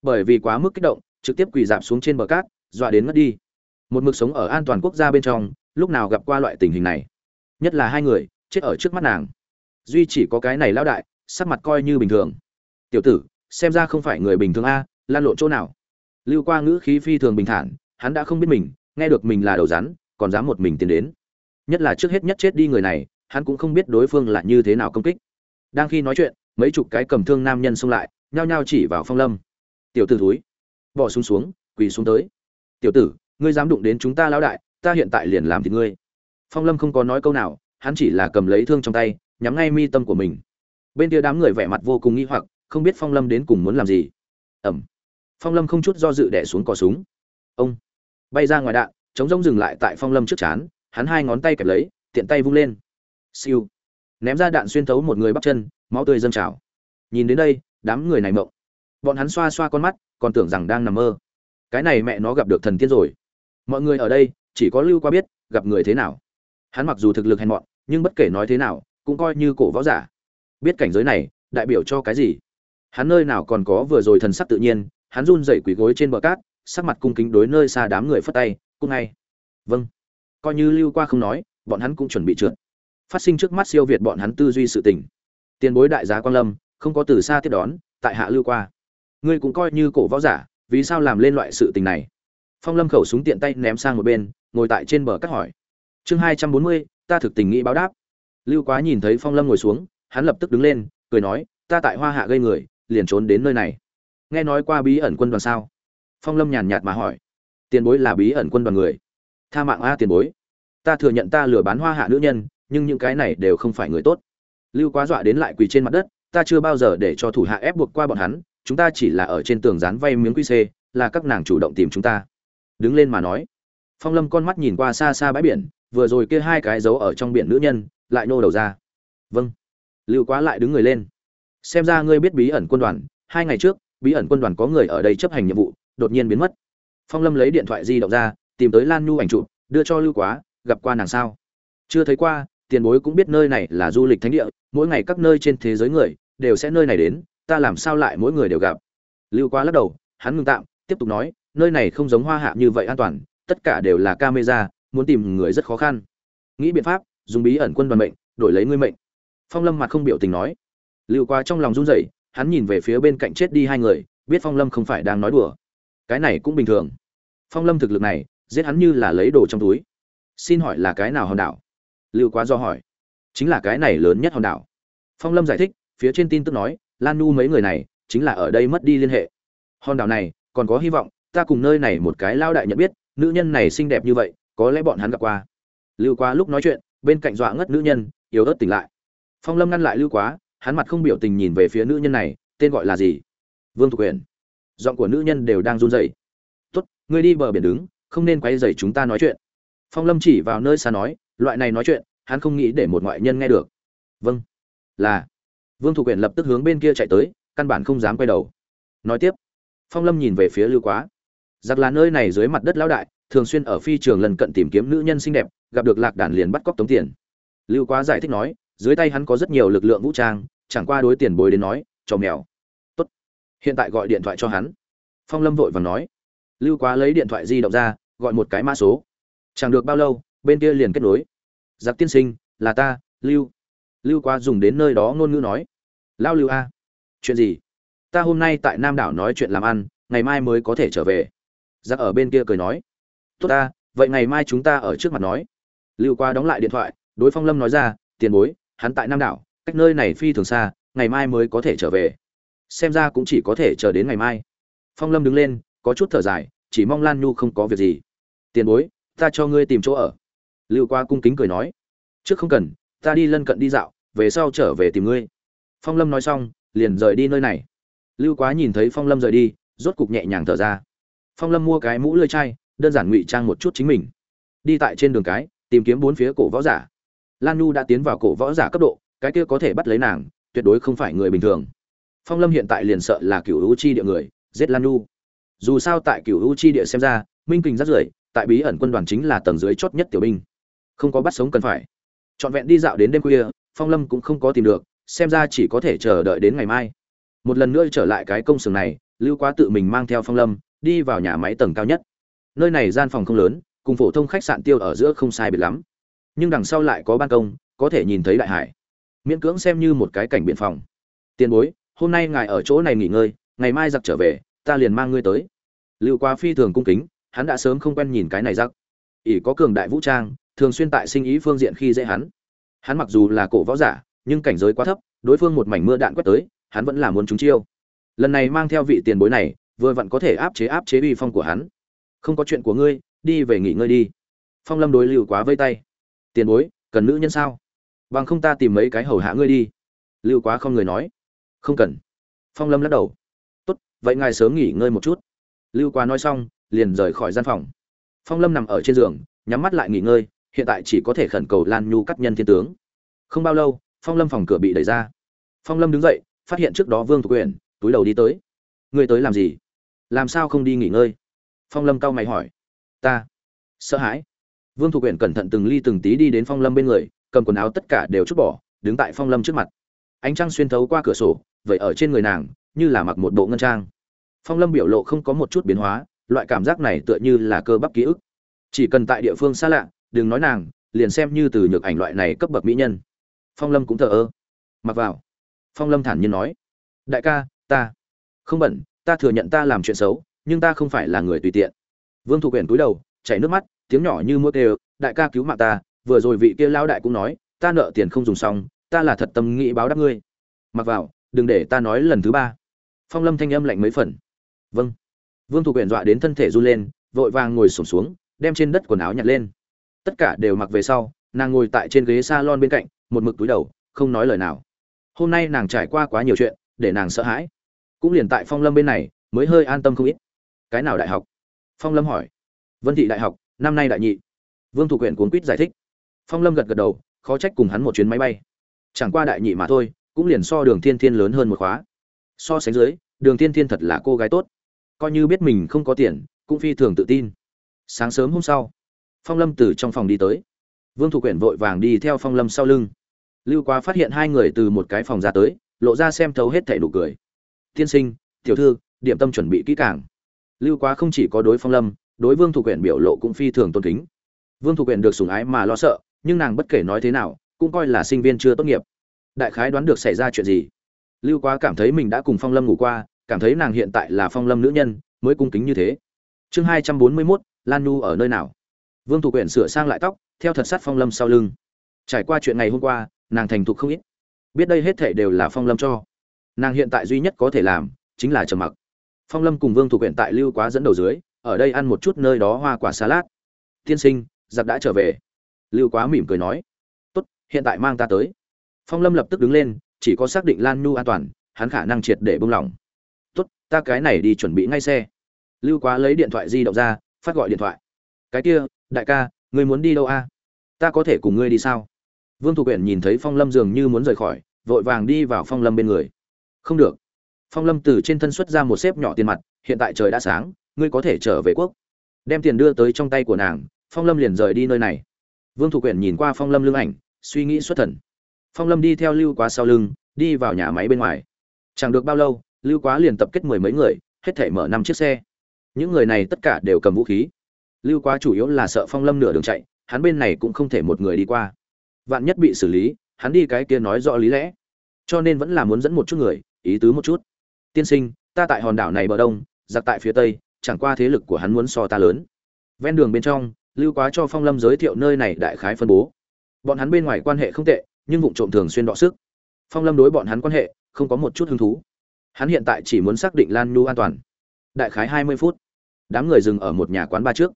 Bởi vì quá mức kích động, trực tiếp quỳ dạp xuống trên bờ cát, dọa đến ngất đi. Một mực sống ở an toàn quốc gia bên trong, lúc nào gặp qua loại tình hình này? Nhất là hai người, chết ở trước mắt nàng. Duy chỉ có cái này lão đại, sắc mặt coi như bình thường. Tiểu tử, xem ra không phải người bình thường a lan lộn chỗ nào? Lưu qua ngữ khí phi thường bình thản, hắn đã không biết mình, nghe được mình là đầu rắn, còn dám một mình tiến đến. Nhất là trước hết nhất chết đi người này, hắn cũng không biết đối phương là như thế nào công kích. Đang khi nói chuyện, mấy chục cái cầm thương nam nhân xông lại, nhao nhao chỉ vào phong lâm. Tiểu tử thúi, bỏ xuống xuống, quỳ xuống tới. Tiểu tử, ngươi dám đụng đến chúng ta lão đại, ta hiện tại liền làm thì ngươi. Phong lâm không có nói câu nào, hắn chỉ là cầm lấy thương trong tay, nhắm ngay mi tâm của mình. Bên kia đám người vẻ mặt vô cùng nghi hoặc, không biết phong lâm đến cùng muốn làm gì. Ẩm phong lâm không chút do dự đẻ xuống cò súng. Ông bay ra ngoài đạn, chống rông dừng lại tại phong lâm trước chán hắn hai ngón tay kẹp lấy, tiện tay vung lên. Siêu. Ném ra đạn xuyên thấu một người bắp chân, máu tươi dâng trào. Nhìn đến đây, đám người này mộng. Bọn hắn xoa xoa con mắt, còn tưởng rằng đang nằm mơ. Cái này mẹ nó gặp được thần tiên rồi. Mọi người ở đây, chỉ có lưu qua biết, gặp người thế nào. Hắn mặc dù thực lực hèn mọn, nhưng bất kể nói thế nào, cũng coi như cổ võ giả. Biết cảnh giới này, đại biểu cho cái gì? Hắn nơi nào còn có vừa rồi thần sắc tự nhiên hắn run rẩy quỳ gối trên bờ cát, sắc mặt cung kính đối nơi xa đám người phất tay, cung ngay. Vâng. Coi như lưu qua không nói, bọn hắn cũng chuẩn bị trượt. Phát sinh trước mắt siêu việt bọn hắn tư duy sự tình. Tiền bối đại giá quan lâm, không có từ xa tiếp đón, tại hạ lưu qua. Ngươi cũng coi như cổ võ giả, vì sao làm lên loại sự tình này? Phong lâm khẩu súng tiện tay ném sang một bên, ngồi tại trên bờ cát hỏi. Chương hai trăm bốn mươi, ta thực tình nghĩ báo đáp. Lưu quá nhìn thấy phong lâm ngồi xuống, hắn lập tức đứng lên, cười nói, ta tại hoa hạ gây người, liền trốn đến nơi này nghe nói qua bí ẩn quân đoàn sao? Phong lâm nhàn nhạt mà hỏi. Tiền bối là bí ẩn quân đoàn người. Tha mạng a tiền bối. Ta thừa nhận ta lừa bán hoa hạ nữ nhân, nhưng những cái này đều không phải người tốt. Lưu quá dọa đến lại quỳ trên mặt đất, ta chưa bao giờ để cho thủ hạ ép buộc qua bọn hắn, chúng ta chỉ là ở trên tường dán vay miếng quy c là các nàng chủ động tìm chúng ta. Đứng lên mà nói. Phong lâm con mắt nhìn qua xa xa bãi biển, vừa rồi kia hai cái dấu ở trong biển nữ nhân, lại nô đầu ra. Vâng. Lưu quá lại đứng người lên. Xem ra ngươi biết bí ẩn quân đoàn, hai ngày trước bí ẩn quân đoàn có người ở đây chấp hành nhiệm vụ, đột nhiên biến mất. Phong lâm lấy điện thoại di động ra, tìm tới lan nhu ảnh chụp, đưa cho lưu quá, gặp qua nàng sao? Chưa thấy qua, tiền bối cũng biết nơi này là du lịch thánh địa, mỗi ngày các nơi trên thế giới người, đều sẽ nơi này đến, ta làm sao lại mỗi người đều gặp? Lưu quá lắc đầu, hắn ngừng tạm, tiếp tục nói, nơi này không giống hoa hạ như vậy an toàn, tất cả đều là camera, muốn tìm người rất khó khăn. Nghĩ biện pháp, dùng bí ẩn quân đoàn mệnh, đổi lấy ngươi mệnh. Phong lâm mặt không biểu tình nói. Lưu quá trong lòng run rẩy hắn nhìn về phía bên cạnh chết đi hai người, biết phong lâm không phải đang nói đùa. Cái này cũng bình thường. Phong lâm thực lực này, giết hắn như là lấy đồ trong túi. Xin hỏi là cái nào hòn đảo? Lưu quá do hỏi. Chính là cái này lớn nhất hòn đảo. Phong lâm giải thích, phía trên tin tức nói, lan nu mấy người này, chính là ở đây mất đi liên hệ. Hòn đảo này, còn có hy vọng, ta cùng nơi này một cái lao đại nhận biết, nữ nhân này xinh đẹp như vậy, có lẽ bọn hắn gặp qua. Lưu quá lúc nói chuyện, bên cạnh dọa ngất nữ nhân, yếu ớt tỉnh lại. Phong lâm ngăn lại lưu quá hắn mặt không biểu tình nhìn về phía nữ nhân này, tên gọi là gì? Vương thục quyền giọng của nữ nhân đều đang run rẩy. Tốt, ngươi đi bờ biển đứng, không nên quay dày chúng ta nói chuyện. Phong lâm chỉ vào nơi xa nói, loại này nói chuyện, hắn không nghĩ để một ngoại nhân nghe được. Vâng. Là. Vương thục quyền lập tức hướng bên kia chạy tới, căn bản không dám quay đầu. Nói tiếp, phong lâm nhìn về phía lưu quá. Giặc là nơi này dưới mặt đất lão đại, thường xuyên ở phi trường lần cận tìm kiếm nữ nhân xinh đẹp, gặp được lạc đàn liền bắt cóc tống tiền. Lưu quá giải thích nói, dưới tay hắn có rất nhiều lực lượng vũ trang chẳng qua đối tiền bối đến nói cho mèo. Tốt. Hiện tại gọi điện thoại cho hắn. Phong lâm vội vàng nói. Lưu quá lấy điện thoại di động ra, gọi một cái mã số. Chẳng được bao lâu, bên kia liền kết nối. Giặc tiên sinh, là ta, lưu. Lưu quá dùng đến nơi đó ngôn ngữ nói. Lao lưu a. Chuyện gì? Ta hôm nay tại nam đảo nói chuyện làm ăn, ngày mai mới có thể trở về. Giặc ở bên kia cười nói. Tốt ta, vậy ngày mai chúng ta ở trước mặt nói. Lưu quá đóng lại điện thoại, đối phong lâm nói ra, tiền bối, hắn tại nam đảo cách nơi này phi thường xa, ngày mai mới có thể trở về. Xem ra cũng chỉ có thể chờ đến ngày mai. Phong lâm đứng lên, có chút thở dài, chỉ mong lan nhu không có việc gì. Tiền bối, ta cho ngươi tìm chỗ ở. Lưu qua cung kính cười nói. Trước không cần, ta đi lân cận đi dạo, về sau trở về tìm ngươi. Phong lâm nói xong, liền rời đi nơi này. Lưu quá nhìn thấy phong lâm rời đi, rốt cục nhẹ nhàng thở ra. Phong lâm mua cái mũ lơi chai, đơn giản ngụy trang một chút chính mình. Đi tại trên đường cái, tìm kiếm bốn phía cổ võ giả. Lan nhu đã tiến vào cổ võ giả cấp độ cái kia có thể bắt lấy nàng, tuyệt đối không phải người bình thường. Phong lâm hiện tại liền sợ là cựu u chi địa người, giết lan Nu. dù sao tại cựu u chi địa xem ra, minh kình rất rưởi, tại bí ẩn quân đoàn chính là tầng dưới chót nhất tiểu binh. Không có bắt sống cần phải. Trọn vẹn đi dạo đến đêm khuya, phong lâm cũng không có tìm được, xem ra chỉ có thể chờ đợi đến ngày mai. Một lần nữa trở lại cái công xưởng này, lưu quá tự mình mang theo phong lâm, đi vào nhà máy tầng cao nhất. Nơi này gian phòng không lớn, cùng phổ thông khách sạn tiêu ở giữa không sai biệt lắm. Nhưng đằng sau lại có ban công, có thể nhìn thấy đại hải miễn cưỡng xem như một cái cảnh biện phòng. Tiền bối, hôm nay ngài ở chỗ này nghỉ ngơi, ngày mai giặc trở về, ta liền mang ngươi tới. Lưu quá phi thường cung kính, hắn đã sớm không quen nhìn cái này giặc. Ỷ có cường đại vũ trang, thường xuyên tại sinh ý phương diện khi dễ hắn. Hắn mặc dù là cổ võ giả, nhưng cảnh giới quá thấp, đối phương một mảnh mưa đạn quét tới, hắn vẫn là muốn trúng chiêu. Lần này mang theo vị tiền bối này, vừa vặn có thể áp chế áp chế uy phong của hắn. Không có chuyện của ngươi, đi về nghỉ ngơi đi. Phong lâm đối lưu quá vây tay. Tiền bối, cần nữ nhân sao? Bằng không ta tìm mấy cái hầu hạ ngươi đi. Lưu quá không người nói. Không cần. Phong lâm lắc đầu. Tốt, vậy ngài sớm nghỉ ngơi một chút. Lưu quá nói xong, liền rời khỏi gian phòng. Phong lâm nằm ở trên giường, nhắm mắt lại nghỉ ngơi, hiện tại chỉ có thể khẩn cầu lan nhu cắt nhân thiên tướng. Không bao lâu, phong lâm phòng cửa bị đẩy ra. Phong lâm đứng dậy, phát hiện trước đó vương thục quyền túi đầu đi tới. Ngươi tới làm gì? Làm sao không đi nghỉ ngơi? Phong lâm cau mày hỏi. Ta sợ hãi. Vương thục quyền cẩn thận từng ly từng tí đi đến phong lâm bên người cầm quần áo tất cả đều chút bỏ, đứng tại phong lâm trước mặt. Ánh trăng xuyên thấu qua cửa sổ vậy ở trên người nàng, như là mặc một bộ ngân trang. Phong lâm biểu lộ không có một chút biến hóa, loại cảm giác này tựa như là cơ bắp ký ức. Chỉ cần tại địa phương xa lạ, đừng nói nàng, liền xem như từ nhược ảnh loại này cấp bậc mỹ nhân. Phong lâm cũng thờ ơ. Mặc vào. Phong lâm thản nhiên nói, đại ca, ta không bận, ta thừa nhận ta làm chuyện xấu, nhưng ta không phải là người tùy tiện. Vương thủ quyển cúi đầu, chảy nước mắt, tiếng nhỏ như mua kêu, đại ca cứu mạng ta vừa rồi vị kia lão đại cũng nói, ta nợ tiền không dùng xong, ta là thật tâm nghĩ báo đáp ngươi. Mặc vào, đừng để ta nói lần thứ ba. Phong lâm thanh âm lạnh mấy phần. Vâng. Vương thủ quyển dọa đến thân thể run lên, vội vàng ngồi sổm xuống, đem trên đất quần áo nhặt lên. Tất cả đều mặc về sau, nàng ngồi tại trên ghế s a lon bên cạnh, một mực túi đầu, không nói lời nào. Hôm nay nàng trải qua quá nhiều chuyện, để nàng sợ hãi. Cũng liền tại phong lâm bên này, mới hơi an tâm không ít. Cái nào đại học? Phong lâm hỏi. Vân thị đại học, năm nay đại nhị. Vương thủ quyển cuốn quýt giải thích phong lâm gật gật đầu, khó trách cùng hắn một chuyến máy bay. Chẳng qua đại nhị mà thôi, cũng liền so đường thiên thiên lớn hơn một khóa. So sánh dưới, đường thiên thiên thật là cô gái tốt. Coi như biết mình không có tiền, cũng phi thường tự tin. Sáng sớm hôm sau, phong lâm từ trong phòng đi tới. Vương thủ quyển vội vàng đi theo phong lâm sau lưng. Lưu quá phát hiện hai người từ một cái phòng ra tới, lộ ra xem thấu hết thảy đủ cười. Tiên sinh, tiểu thư, điểm tâm chuẩn bị kỹ càng. Lưu quá không chỉ có đối phong lâm, đối vương thủ quyển biểu lộ cũng phi thường tôn kính. Vương thủ quyển được sủng ái mà lo sợ nhưng nàng bất kể nói thế nào, cũng coi là sinh viên chưa tốt nghiệp. Đại khái đoán được xảy ra chuyện gì. Lưu quá cảm thấy mình đã cùng phong lâm ngủ qua, cảm thấy nàng hiện tại là phong lâm nữ nhân, mới cung kính như thế. Chương hai trăm bốn mươi mốt, lan nu ở nơi nào? Vương thủ quyển sửa sang lại tóc, theo thật sát phong lâm sau lưng. Trải qua chuyện ngày hôm qua, nàng thành thục không ít. Biết đây hết thể đều là phong lâm cho. Nàng hiện tại duy nhất có thể làm, chính là trầm mặc. Phong lâm cùng vương thủ quyển tại lưu quá dẫn đầu dưới, ở đây ăn một chút nơi đó hoa quả salad. Tiên sinh, giặc đã trở về lưu quá mỉm cười nói, tốt, hiện tại mang ta tới. Phong lâm lập tức đứng lên, chỉ có xác định lan nu an toàn, hắn khả năng triệt để bông lỏng. Tốt, ta cái này đi chuẩn bị ngay xe. Lưu quá lấy điện thoại di động ra, phát gọi điện thoại. Cái kia, đại ca, ngươi muốn đi đâu a? Ta có thể cùng ngươi đi sao? Vương thủ quyển nhìn thấy phong lâm dường như muốn rời khỏi, vội vàng đi vào phong lâm bên người. Không được. Phong lâm từ trên thân xuất ra một xếp nhỏ tiền mặt, hiện tại trời đã sáng, ngươi có thể trở về quốc. Đem tiền đưa tới trong tay của nàng, phong lâm liền rời đi nơi này vương thủ quyển nhìn qua phong lâm lưng ảnh, suy nghĩ xuất thần. Phong lâm đi theo lưu quá sau lưng, đi vào nhà máy bên ngoài. Chẳng được bao lâu, lưu quá liền tập kết mười mấy người, hết thể mở năm chiếc xe. Những người này tất cả đều cầm vũ khí. Lưu quá chủ yếu là sợ phong lâm nửa đường chạy, hắn bên này cũng không thể một người đi qua. Vạn nhất bị xử lý, hắn đi cái kia nói rõ lý lẽ. Cho nên vẫn là muốn dẫn một chút người, ý tứ một chút. Tiên sinh, ta tại hòn đảo này bờ đông, giặc tại phía tây, chẳng qua thế lực của hắn muốn so ta lớn. Ven đường bên trong lưu quá cho phong lâm giới thiệu nơi này đại khái phân bố. Bọn hắn bên ngoài quan hệ không tệ, nhưng vụ trộm thường xuyên đọ sức. Phong lâm đối bọn hắn quan hệ, không có một chút hứng thú. Hắn hiện tại chỉ muốn xác định lan nhu an toàn. Đại khái hai mươi phút. Đám người dừng ở một nhà quán ba trước.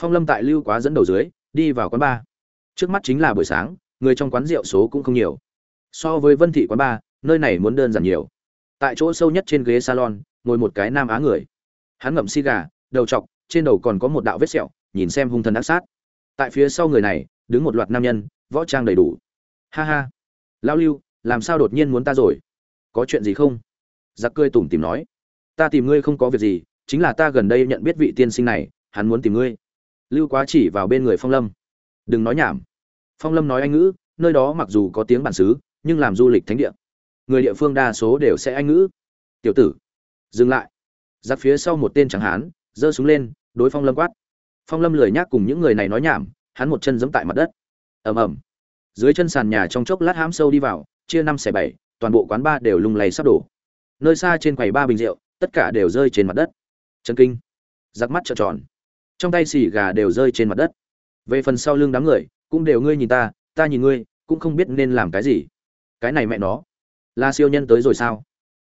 Phong lâm tại lưu quá dẫn đầu dưới, đi vào quán ba trước mắt chính là buổi sáng, người trong quán rượu số cũng không nhiều. So với vân thị quán ba nơi này muốn đơn giản nhiều. Tại chỗ sâu nhất trên ghế salon, ngồi một cái nam á người. Hắn ngậm xi gà, đầu chọc, trên đầu còn có một đạo vết sẹo nhìn xem hung thần ác sát. Tại phía sau người này, đứng một loạt nam nhân, võ trang đầy đủ. Ha ha. Lao lưu, làm sao đột nhiên muốn ta rồi? Có chuyện gì không? Giặc cười tủm tìm nói. Ta tìm ngươi không có việc gì, chính là ta gần đây nhận biết vị tiên sinh này, hắn muốn tìm ngươi. Lưu quá chỉ vào bên người phong lâm. Đừng nói nhảm. Phong lâm nói anh ngữ, nơi đó mặc dù có tiếng bản xứ, nhưng làm du lịch thánh địa. Người địa phương đa số đều sẽ anh ngữ. Tiểu tử, dừng lại. Giặc phía sau một tên chẳng hán, giơ súng lên, đối phong lâm quát phong lâm lười nhác cùng những người này nói nhảm, hắn một chân giẫm tại mặt đất. Ầm ầm. Dưới chân sàn nhà trong chốc lát hãm sâu đi vào, chia năm xẻ bảy, toàn bộ quán ba đều lung lay sắp đổ. Nơi xa trên quầy ba bình rượu, tất cả đều rơi trên mặt đất. Chân kinh. Giặc mắt trợn tròn. Trong tay xì gà đều rơi trên mặt đất. Về phần sau lưng đám người, cũng đều ngươi nhìn ta ta nhìn ngươi, cũng không biết nên làm cái gì. Cái này mẹ nó. Là siêu nhân tới rồi sao?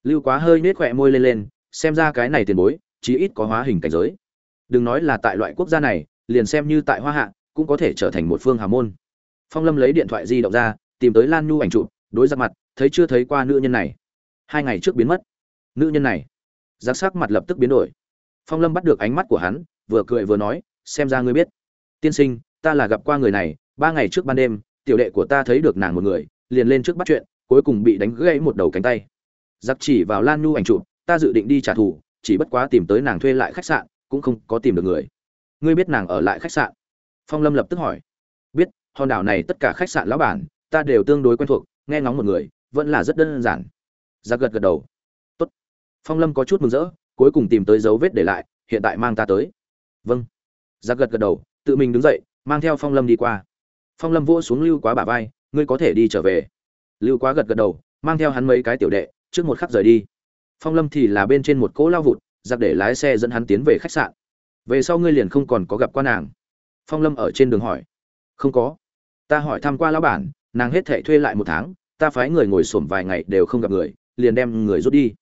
Lưu quá hơi nết khỏe môi lên lên, xem ra cái này tiền bối, chí ít có hóa hình cảnh giới đừng nói là tại loại quốc gia này, liền xem như tại hoa hạ, cũng có thể trở thành một phương hào môn. Phong lâm lấy điện thoại di động ra, tìm tới lan nhu ảnh chụp, đối ra mặt, thấy chưa thấy qua nữ nhân này. Hai ngày trước biến mất. Nữ nhân này. Giặc sắc mặt lập tức biến đổi. Phong lâm bắt được ánh mắt của hắn, vừa cười vừa nói, xem ra ngươi biết. Tiên sinh, ta là gặp qua người này, ba ngày trước ban đêm, tiểu đệ của ta thấy được nàng một người, liền lên trước bắt chuyện, cuối cùng bị đánh gãy một đầu cánh tay. Giặc chỉ vào lan nhu ảnh chụp, ta dự định đi trả thù, chỉ bất quá tìm tới nàng thuê lại khách sạn cũng không có tìm được người. Ngươi biết nàng ở lại khách sạn? Phong lâm lập tức hỏi. Biết, hòn đảo này tất cả khách sạn lão bản, ta đều tương đối quen thuộc, nghe ngóng một người, vẫn là rất đơn giản. Ra gật gật đầu. Tốt. phong lâm có chút mừng rỡ, cuối cùng tìm tới dấu vết để lại, hiện tại mang ta tới. Vâng. Ra gật gật đầu, tự mình đứng dậy, mang theo phong lâm đi qua. Phong lâm vỗ xuống lưu quá bả vai, ngươi có thể đi trở về. Lưu quá gật gật đầu, mang theo hắn mấy cái tiểu đệ, trước một khắc rời đi. Phong lâm thì là bên trên một cỗ lao vụt giặc để lái xe dẫn hắn tiến về khách sạn. Về sau ngươi liền không còn có gặp qua nàng. Phong lâm ở trên đường hỏi. Không có. Ta hỏi thăm qua lão bản, nàng hết thệ thuê lại một tháng, ta phái người ngồi xổm vài ngày đều không gặp người, liền đem người rút đi.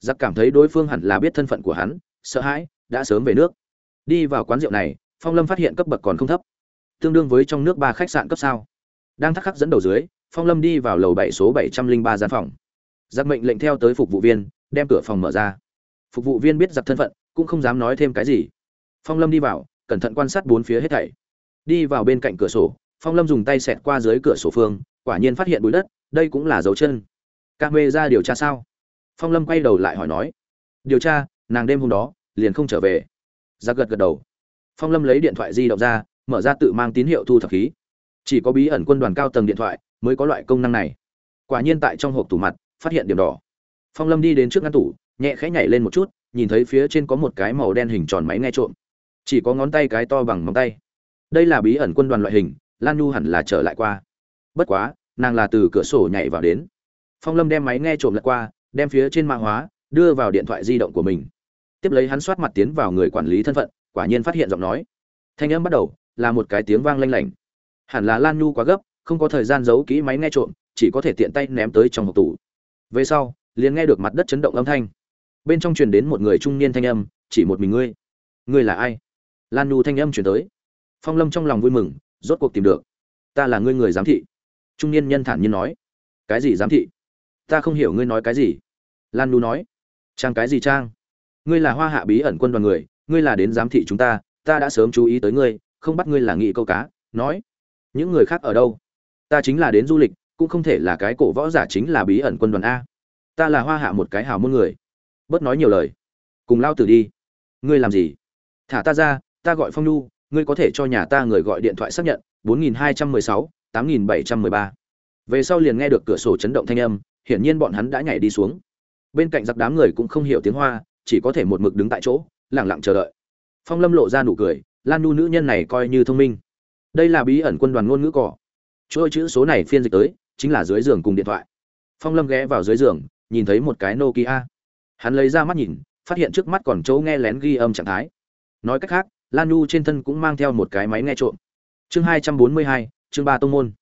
Giặc cảm thấy đối phương hẳn là biết thân phận của hắn, sợ hãi, đã sớm về nước. Đi vào quán rượu này, phong lâm phát hiện cấp bậc còn không thấp. Tương đương với trong nước ba khách sạn cấp sao. Đang thắc khắc dẫn đầu dưới, phong lâm đi vào lầu bảy số bảy trăm linh ba gian phòng. Giặc mệnh lệnh theo tới phục vụ viên, đem cửa phòng mở ra phục vụ viên biết giặc thân phận, cũng không dám nói thêm cái gì. Phong lâm đi vào, cẩn thận quan sát bốn phía hết thảy. Đi vào bên cạnh cửa sổ, phong lâm dùng tay xẹt qua dưới cửa sổ phương, quả nhiên phát hiện bụi đất, đây cũng là dấu chân. Ca mê ra điều tra sao? Phong lâm quay đầu lại hỏi nói. Điều tra, nàng đêm hôm đó, liền không trở về. Giặc gật gật đầu. Phong lâm lấy điện thoại di động ra, mở ra tự mang tín hiệu thu thập khí. Chỉ có bí ẩn quân đoàn cao tầng điện thoại mới có loại công năng này. Quả nhiên tại trong hộp tủ mặt, phát hiện điểm đỏ. Phong lâm đi đến trước ngăn tủ nhẹ khẽ nhảy lên một chút, nhìn thấy phía trên có một cái màu đen hình tròn máy nghe trộm. Chỉ có ngón tay cái to bằng móng tay. Đây là bí ẩn quân đoàn loại hình, lan nhu hẳn là trở lại qua. Bất quá, nàng là từ cửa sổ nhảy vào đến. Phong lâm đem máy nghe trộm lật qua, đem phía trên mạng hóa, đưa vào điện thoại di động của mình. Tiếp lấy hắn soát mặt tiến vào người quản lý thân phận, quả nhiên phát hiện giọng nói. Thanh âm bắt đầu là một cái tiếng vang lanh lảnh. Hẳn là lan nhu quá gấp, không có thời gian giấu kỹ máy nghe trộm, chỉ có thể tiện tay ném tới trong hộp tủ. Về sau, liền nghe được mặt đất chấn động âm thanh bên trong truyền đến một người trung niên thanh âm, chỉ một mình ngươi. Ngươi là ai? Lan nhu thanh âm chuyển tới. Phong lâm trong lòng vui mừng, rốt cuộc tìm được. Ta là ngươi người giám thị. Trung niên nhân thản nhiên nói. Cái gì giám thị? Ta không hiểu ngươi nói cái gì. Lan nhu nói. Trang cái gì trang? Ngươi là hoa hạ bí ẩn quân đoàn người, ngươi là đến giám thị chúng ta ta đã sớm chú ý tới ngươi, không bắt ngươi là nghị câu cá. Nói. Những người khác ở đâu? Ta chính là đến du lịch, cũng không thể là cái cổ võ giả chính là bí ẩn quân đoàn a. Ta là hoa hạ một cái hào môn người bớt nói nhiều lời cùng lao tử đi ngươi làm gì thả ta ra ta gọi phong nhu ngươi có thể cho nhà ta người gọi điện thoại xác nhận 4216, 8713. Về sau liền nghe được cửa sổ chấn động thanh âm, hiển nhiên bọn hắn đã nhảy đi xuống. Bên cạnh giặc đám người cũng không hiểu tiếng Hoa, chỉ có thể một mực đứng tại chỗ, lặng lặng chờ đợi. Phong Lâm lộ ra nụ cười, Lan Nu nữ nhân này coi như thông minh. Đây là bí ẩn quân đoàn ngôn ngữ cỏ. Chuỗi chữ số này phiên dịch tới, chính là dưới giường cùng điện thoại. Phong Lâm ghé vào dưới giường, nhìn thấy một cái Nokia. Hắn lấy ra mắt nhìn, phát hiện trước mắt còn chỗ nghe lén ghi âm trạng thái. Nói cách khác, Lan Nu trên thân cũng mang theo một cái máy nghe trộm. Chương 242, chương ba tông môn.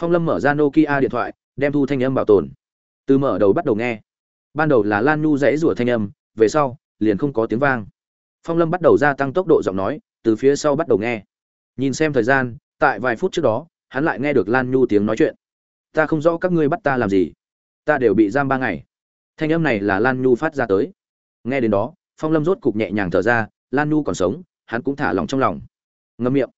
Phong Lâm mở ra Nokia điện thoại, đem thu thanh âm bảo tồn. Từ mở đầu bắt đầu nghe. Ban đầu là Lan Nu rẽ rủa thanh âm, về sau, liền không có tiếng vang. Phong Lâm bắt đầu gia tăng tốc độ giọng nói, từ phía sau bắt đầu nghe. Nhìn xem thời gian, tại vài phút trước đó, hắn lại nghe được Lan Nhu tiếng nói chuyện. Ta không rõ các ngươi bắt ta làm gì, ta đều bị giam ba ngày. Thanh âm này là Lan Nhu phát ra tới. Nghe đến đó, Phong Lâm rốt cục nhẹ nhàng thở ra, Lan Nhu còn sống, hắn cũng thả lòng trong lòng. Ngậm miệng.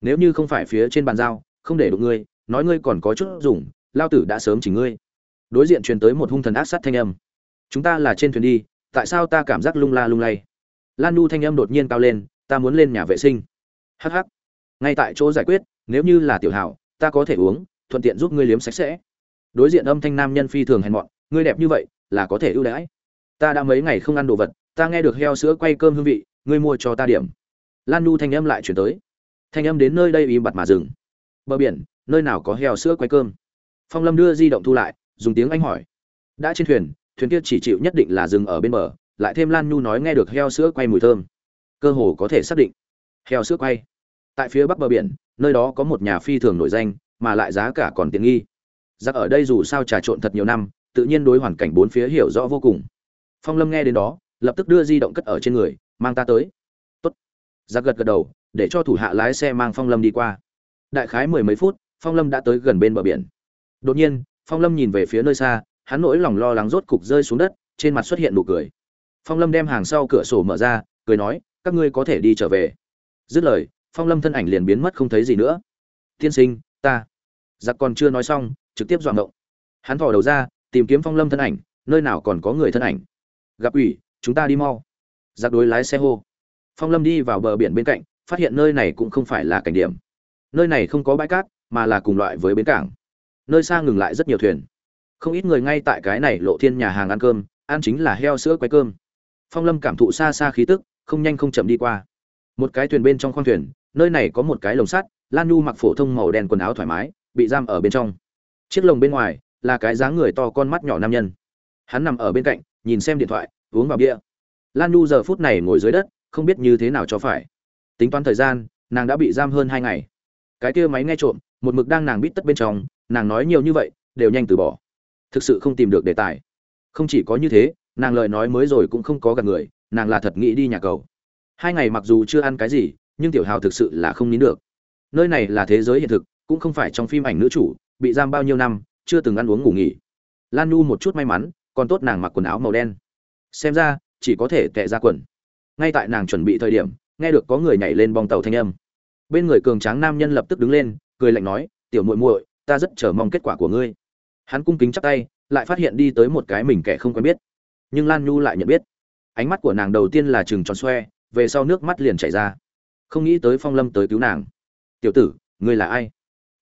Nếu như không phải phía trên bàn giao, không để đụng ngươi, nói ngươi còn có chút dùng, lao tử đã sớm chỉnh ngươi. Đối diện truyền tới một hung thần ác sát thanh âm. Chúng ta là trên thuyền đi, tại sao ta cảm giác lung la lung lay? Lan Nhu thanh âm đột nhiên cao lên, ta muốn lên nhà vệ sinh. Hắc hắc. Ngay tại chỗ giải quyết, nếu như là tiểu hảo, ta có thể uống, thuận tiện giúp ngươi liếm sạch sẽ. Đối diện âm thanh nam nhân phi thường hèn mọn, ngươi đẹp như vậy, là có thể ưu đãi. Ta đã mấy ngày không ăn đồ vật, ta nghe được heo sữa quay cơm hương vị, ngươi mua cho ta điểm. Lan Nhu thanh âm lại chuyển tới. Thanh âm đến nơi đây im bặt mà dừng. Bờ biển, nơi nào có heo sữa quay cơm? Phong Lâm đưa di động thu lại, dùng tiếng Anh hỏi. Đã trên thuyền, thuyền kia chỉ chịu nhất định là dừng ở bên bờ, lại thêm Lan Nhu nói nghe được heo sữa quay mùi thơm. Cơ hồ có thể xác định. Heo sữa quay. Tại phía bắc bờ biển, nơi đó có một nhà phi thường nổi danh, mà lại giá cả còn tiện nghi. Giặc ở đây dù sao trà trộn thật nhiều năm, tự nhiên đối hoàn cảnh bốn phía hiểu rõ vô cùng. Phong Lâm nghe đến đó, lập tức đưa di động cất ở trên người, mang ta tới. Tốt. Giặc gật gật đầu, để cho thủ hạ lái xe mang Phong Lâm đi qua. Đại khái mười mấy phút, Phong Lâm đã tới gần bên bờ biển. Đột nhiên, Phong Lâm nhìn về phía nơi xa, hắn nỗi lòng lo lắng rốt cục rơi xuống đất, trên mặt xuất hiện nụ cười. Phong Lâm đem hàng sau cửa sổ mở ra, cười nói, các ngươi có thể đi trở về. Dứt lời, Phong Lâm thân ảnh liền biến mất không thấy gì nữa. Tiên sinh, ta. Giặc còn chưa nói xong, trực tiếp dọa động Hắn thò đầu ra, tìm kiếm Phong Lâm thân ảnh, nơi nào còn có người thân ảnh. Gặp ủy, chúng ta đi mau. Giặc đối lái xe hô. Phong Lâm đi vào bờ biển bên cạnh, phát hiện nơi này cũng không phải là cảnh điểm. Nơi này không có bãi cát, mà là cùng loại với bến cảng. Nơi xa ngừng lại rất nhiều thuyền. Không ít người ngay tại cái này lộ thiên nhà hàng ăn cơm, ăn chính là heo sữa quay cơm. Phong Lâm cảm thụ xa xa khí tức, không nhanh không chậm đi qua. Một cái thuyền bên trong khoang thuyền, nơi này có một cái lồng sắt, Lan Nhu mặc phổ thông màu đen quần áo thoải mái, bị giam ở bên trong. Chiếc lồng bên ngoài là cái dáng người to con mắt nhỏ nam nhân. Hắn nằm ở bên cạnh, nhìn xem điện thoại, uống vào bia. Lan Nhu giờ phút này ngồi dưới đất, không biết như thế nào cho phải. Tính toán thời gian, nàng đã bị giam hơn hai ngày. Cái kia máy nghe trộm, một mực đang nàng bít tất bên trong, nàng nói nhiều như vậy, đều nhanh từ bỏ. thực sự không tìm được đề tài không chỉ có như thế nàng lời nói mới rồi cũng không có gặp người nàng là thật nghĩ đi nhà cầu hai ngày mặc dù chưa ăn cái gì nhưng tiểu hào thực sự là không nín được nơi này là thế giới hiện thực cũng không phải trong phim ảnh nữ chủ bị giam bao nhiêu năm chưa từng ăn uống ngủ nghỉ. Lan nhu một chút may mắn, còn tốt nàng mặc quần áo màu đen. Xem ra, chỉ có thể tệ ra quần. Ngay tại nàng chuẩn bị thời điểm, nghe được có người nhảy lên bong tàu thanh âm. Bên người cường tráng nam nhân lập tức đứng lên, cười lạnh nói, tiểu muội muội, ta rất chờ mong kết quả của ngươi. Hắn cung kính chắp tay, lại phát hiện đi tới một cái mình kẻ không quen biết. Nhưng lan nhu lại nhận biết. Ánh mắt của nàng đầu tiên là chừng tròn xoe, về sau nước mắt liền chảy ra. Không nghĩ tới phong lâm tới cứu nàng. Tiểu tử, ngươi là ai?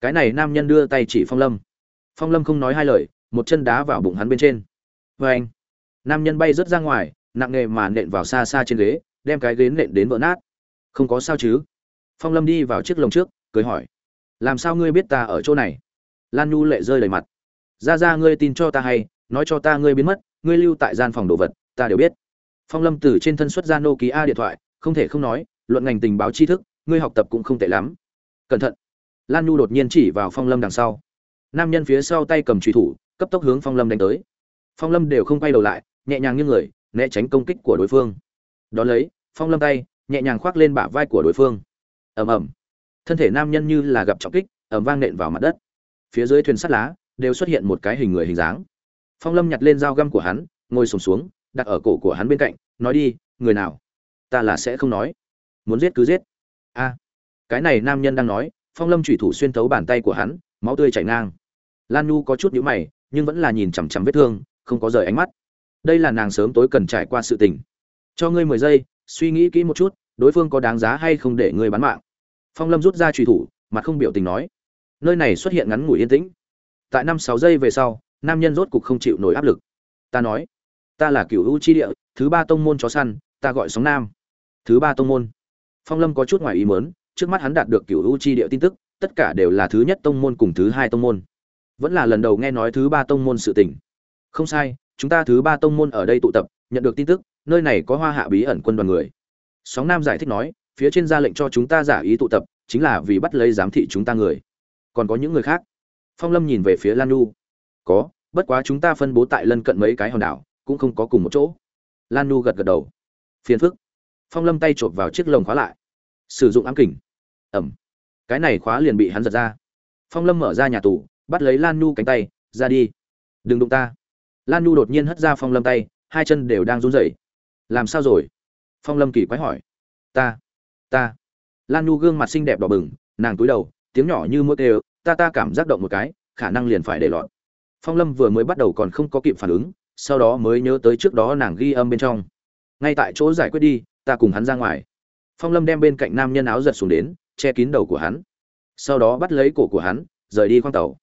Cái này nam nhân đưa tay chỉ phong lâm phong lâm không nói hai lời, một chân đá vào bụng hắn bên trên. Vê anh, nam nhân bay rớt ra ngoài, nặng nề mà nện vào xa xa trên ghế, đem cái ghế nện đến vỡ nát. Không có sao chứ? Phong lâm đi vào chiếc lồng trước, cười hỏi. Làm sao ngươi biết ta ở chỗ này? Lan nhu lệ rơi đầy mặt. Ra ra ngươi tin cho ta hay, nói cho ta ngươi biến mất, ngươi lưu tại gian phòng đồ vật, ta đều biết. Phong lâm từ trên thân xuất ra nô ký a điện thoại, không thể không nói, luận ngành tình báo tri thức, ngươi học tập cũng không tệ lắm. Cẩn thận. Lan nhu đột nhiên chỉ vào phong lâm đằng sau nam nhân phía sau tay cầm truy thủ cấp tốc hướng phong lâm đánh tới. Phong lâm đều không quay đầu lại nhẹ nhàng như người né tránh công kích của đối phương. Đón lấy phong lâm tay nhẹ nhàng khoác lên bả vai của đối phương. Ầm ầm. Thân thể nam nhân như là gặp trọng kích ầm vang nện vào mặt đất. Phía dưới thuyền sắt lá đều xuất hiện một cái hình người hình dáng. Phong lâm nhặt lên dao găm của hắn ngồi sùng xuống, xuống đặt ở cổ của hắn bên cạnh nói đi người nào? Ta là sẽ không nói. Muốn giết cứ giết. A. Cái này nam nhân đang nói phong lâm thủy thủ xuyên thấu bàn tay của hắn máu tươi chảy ngang lan nhu có chút nhũ mày, nhưng vẫn là nhìn chằm chằm vết thương, không có rời ánh mắt. Đây là nàng sớm tối cần trải qua sự tình. Cho ngươi mười giây, suy nghĩ kỹ một chút, đối phương có đáng giá hay không để ngươi bán mạng. Phong lâm rút ra trùy thủ, mặt không biểu tình nói. Nơi này xuất hiện ngắn ngủi yên tĩnh. Tại năm sáu giây về sau, nam nhân rốt cục không chịu nổi áp lực. Ta nói, ta là cựu u chi địa, thứ ba tông môn chó săn, ta gọi sóng nam. Thứ ba tông môn. Phong lâm có chút ngoài ý mớn trước mắt hắn đạt được cựu u chi địa tin tức, tất cả đều là thứ nhất tông môn cùng thứ hai tông môn vẫn là lần đầu nghe nói thứ ba tông môn sự tình. Không sai, chúng ta thứ ba tông môn ở đây tụ tập, nhận được tin tức, nơi này có hoa hạ bí ẩn quân đoàn người. Sóng nam giải thích nói, phía trên ra lệnh cho chúng ta giả ý tụ tập, chính là vì bắt lấy giám thị chúng ta người. Còn có những người khác? Phong lâm nhìn về phía lan nu có, bất quá chúng ta phân bố tại lân cận mấy cái hòn đảo, cũng không có cùng một chỗ. Lan nu gật gật đầu. Phiền phức. Phong lâm tay chộp vào chiếc lồng khóa lại. Sử dụng ám kình. Ẩm. Cái này khóa liền bị hắn giật ra. Phong lâm mở ra nhà tù bắt lấy lan nu cánh tay, ra đi, đừng đụng ta. Lan nu đột nhiên hất ra phong lâm tay, hai chân đều đang run rẩy. Làm sao rồi? Phong lâm kỳ quái hỏi. Ta ta. Lan nu gương mặt xinh đẹp đỏ bừng, nàng cúi đầu, tiếng nhỏ như mũi kêu, ta ta cảm giác động một cái, khả năng liền phải để lọt. Phong lâm vừa mới bắt đầu còn không có kịp phản ứng, sau đó mới nhớ tới trước đó nàng ghi âm bên trong. Ngay tại chỗ giải quyết đi, ta cùng hắn ra ngoài. Phong lâm đem bên cạnh nam nhân áo giật xuống đến, che kín đầu của hắn. Sau đó bắt lấy cổ của hắn, rời đi khoang tàu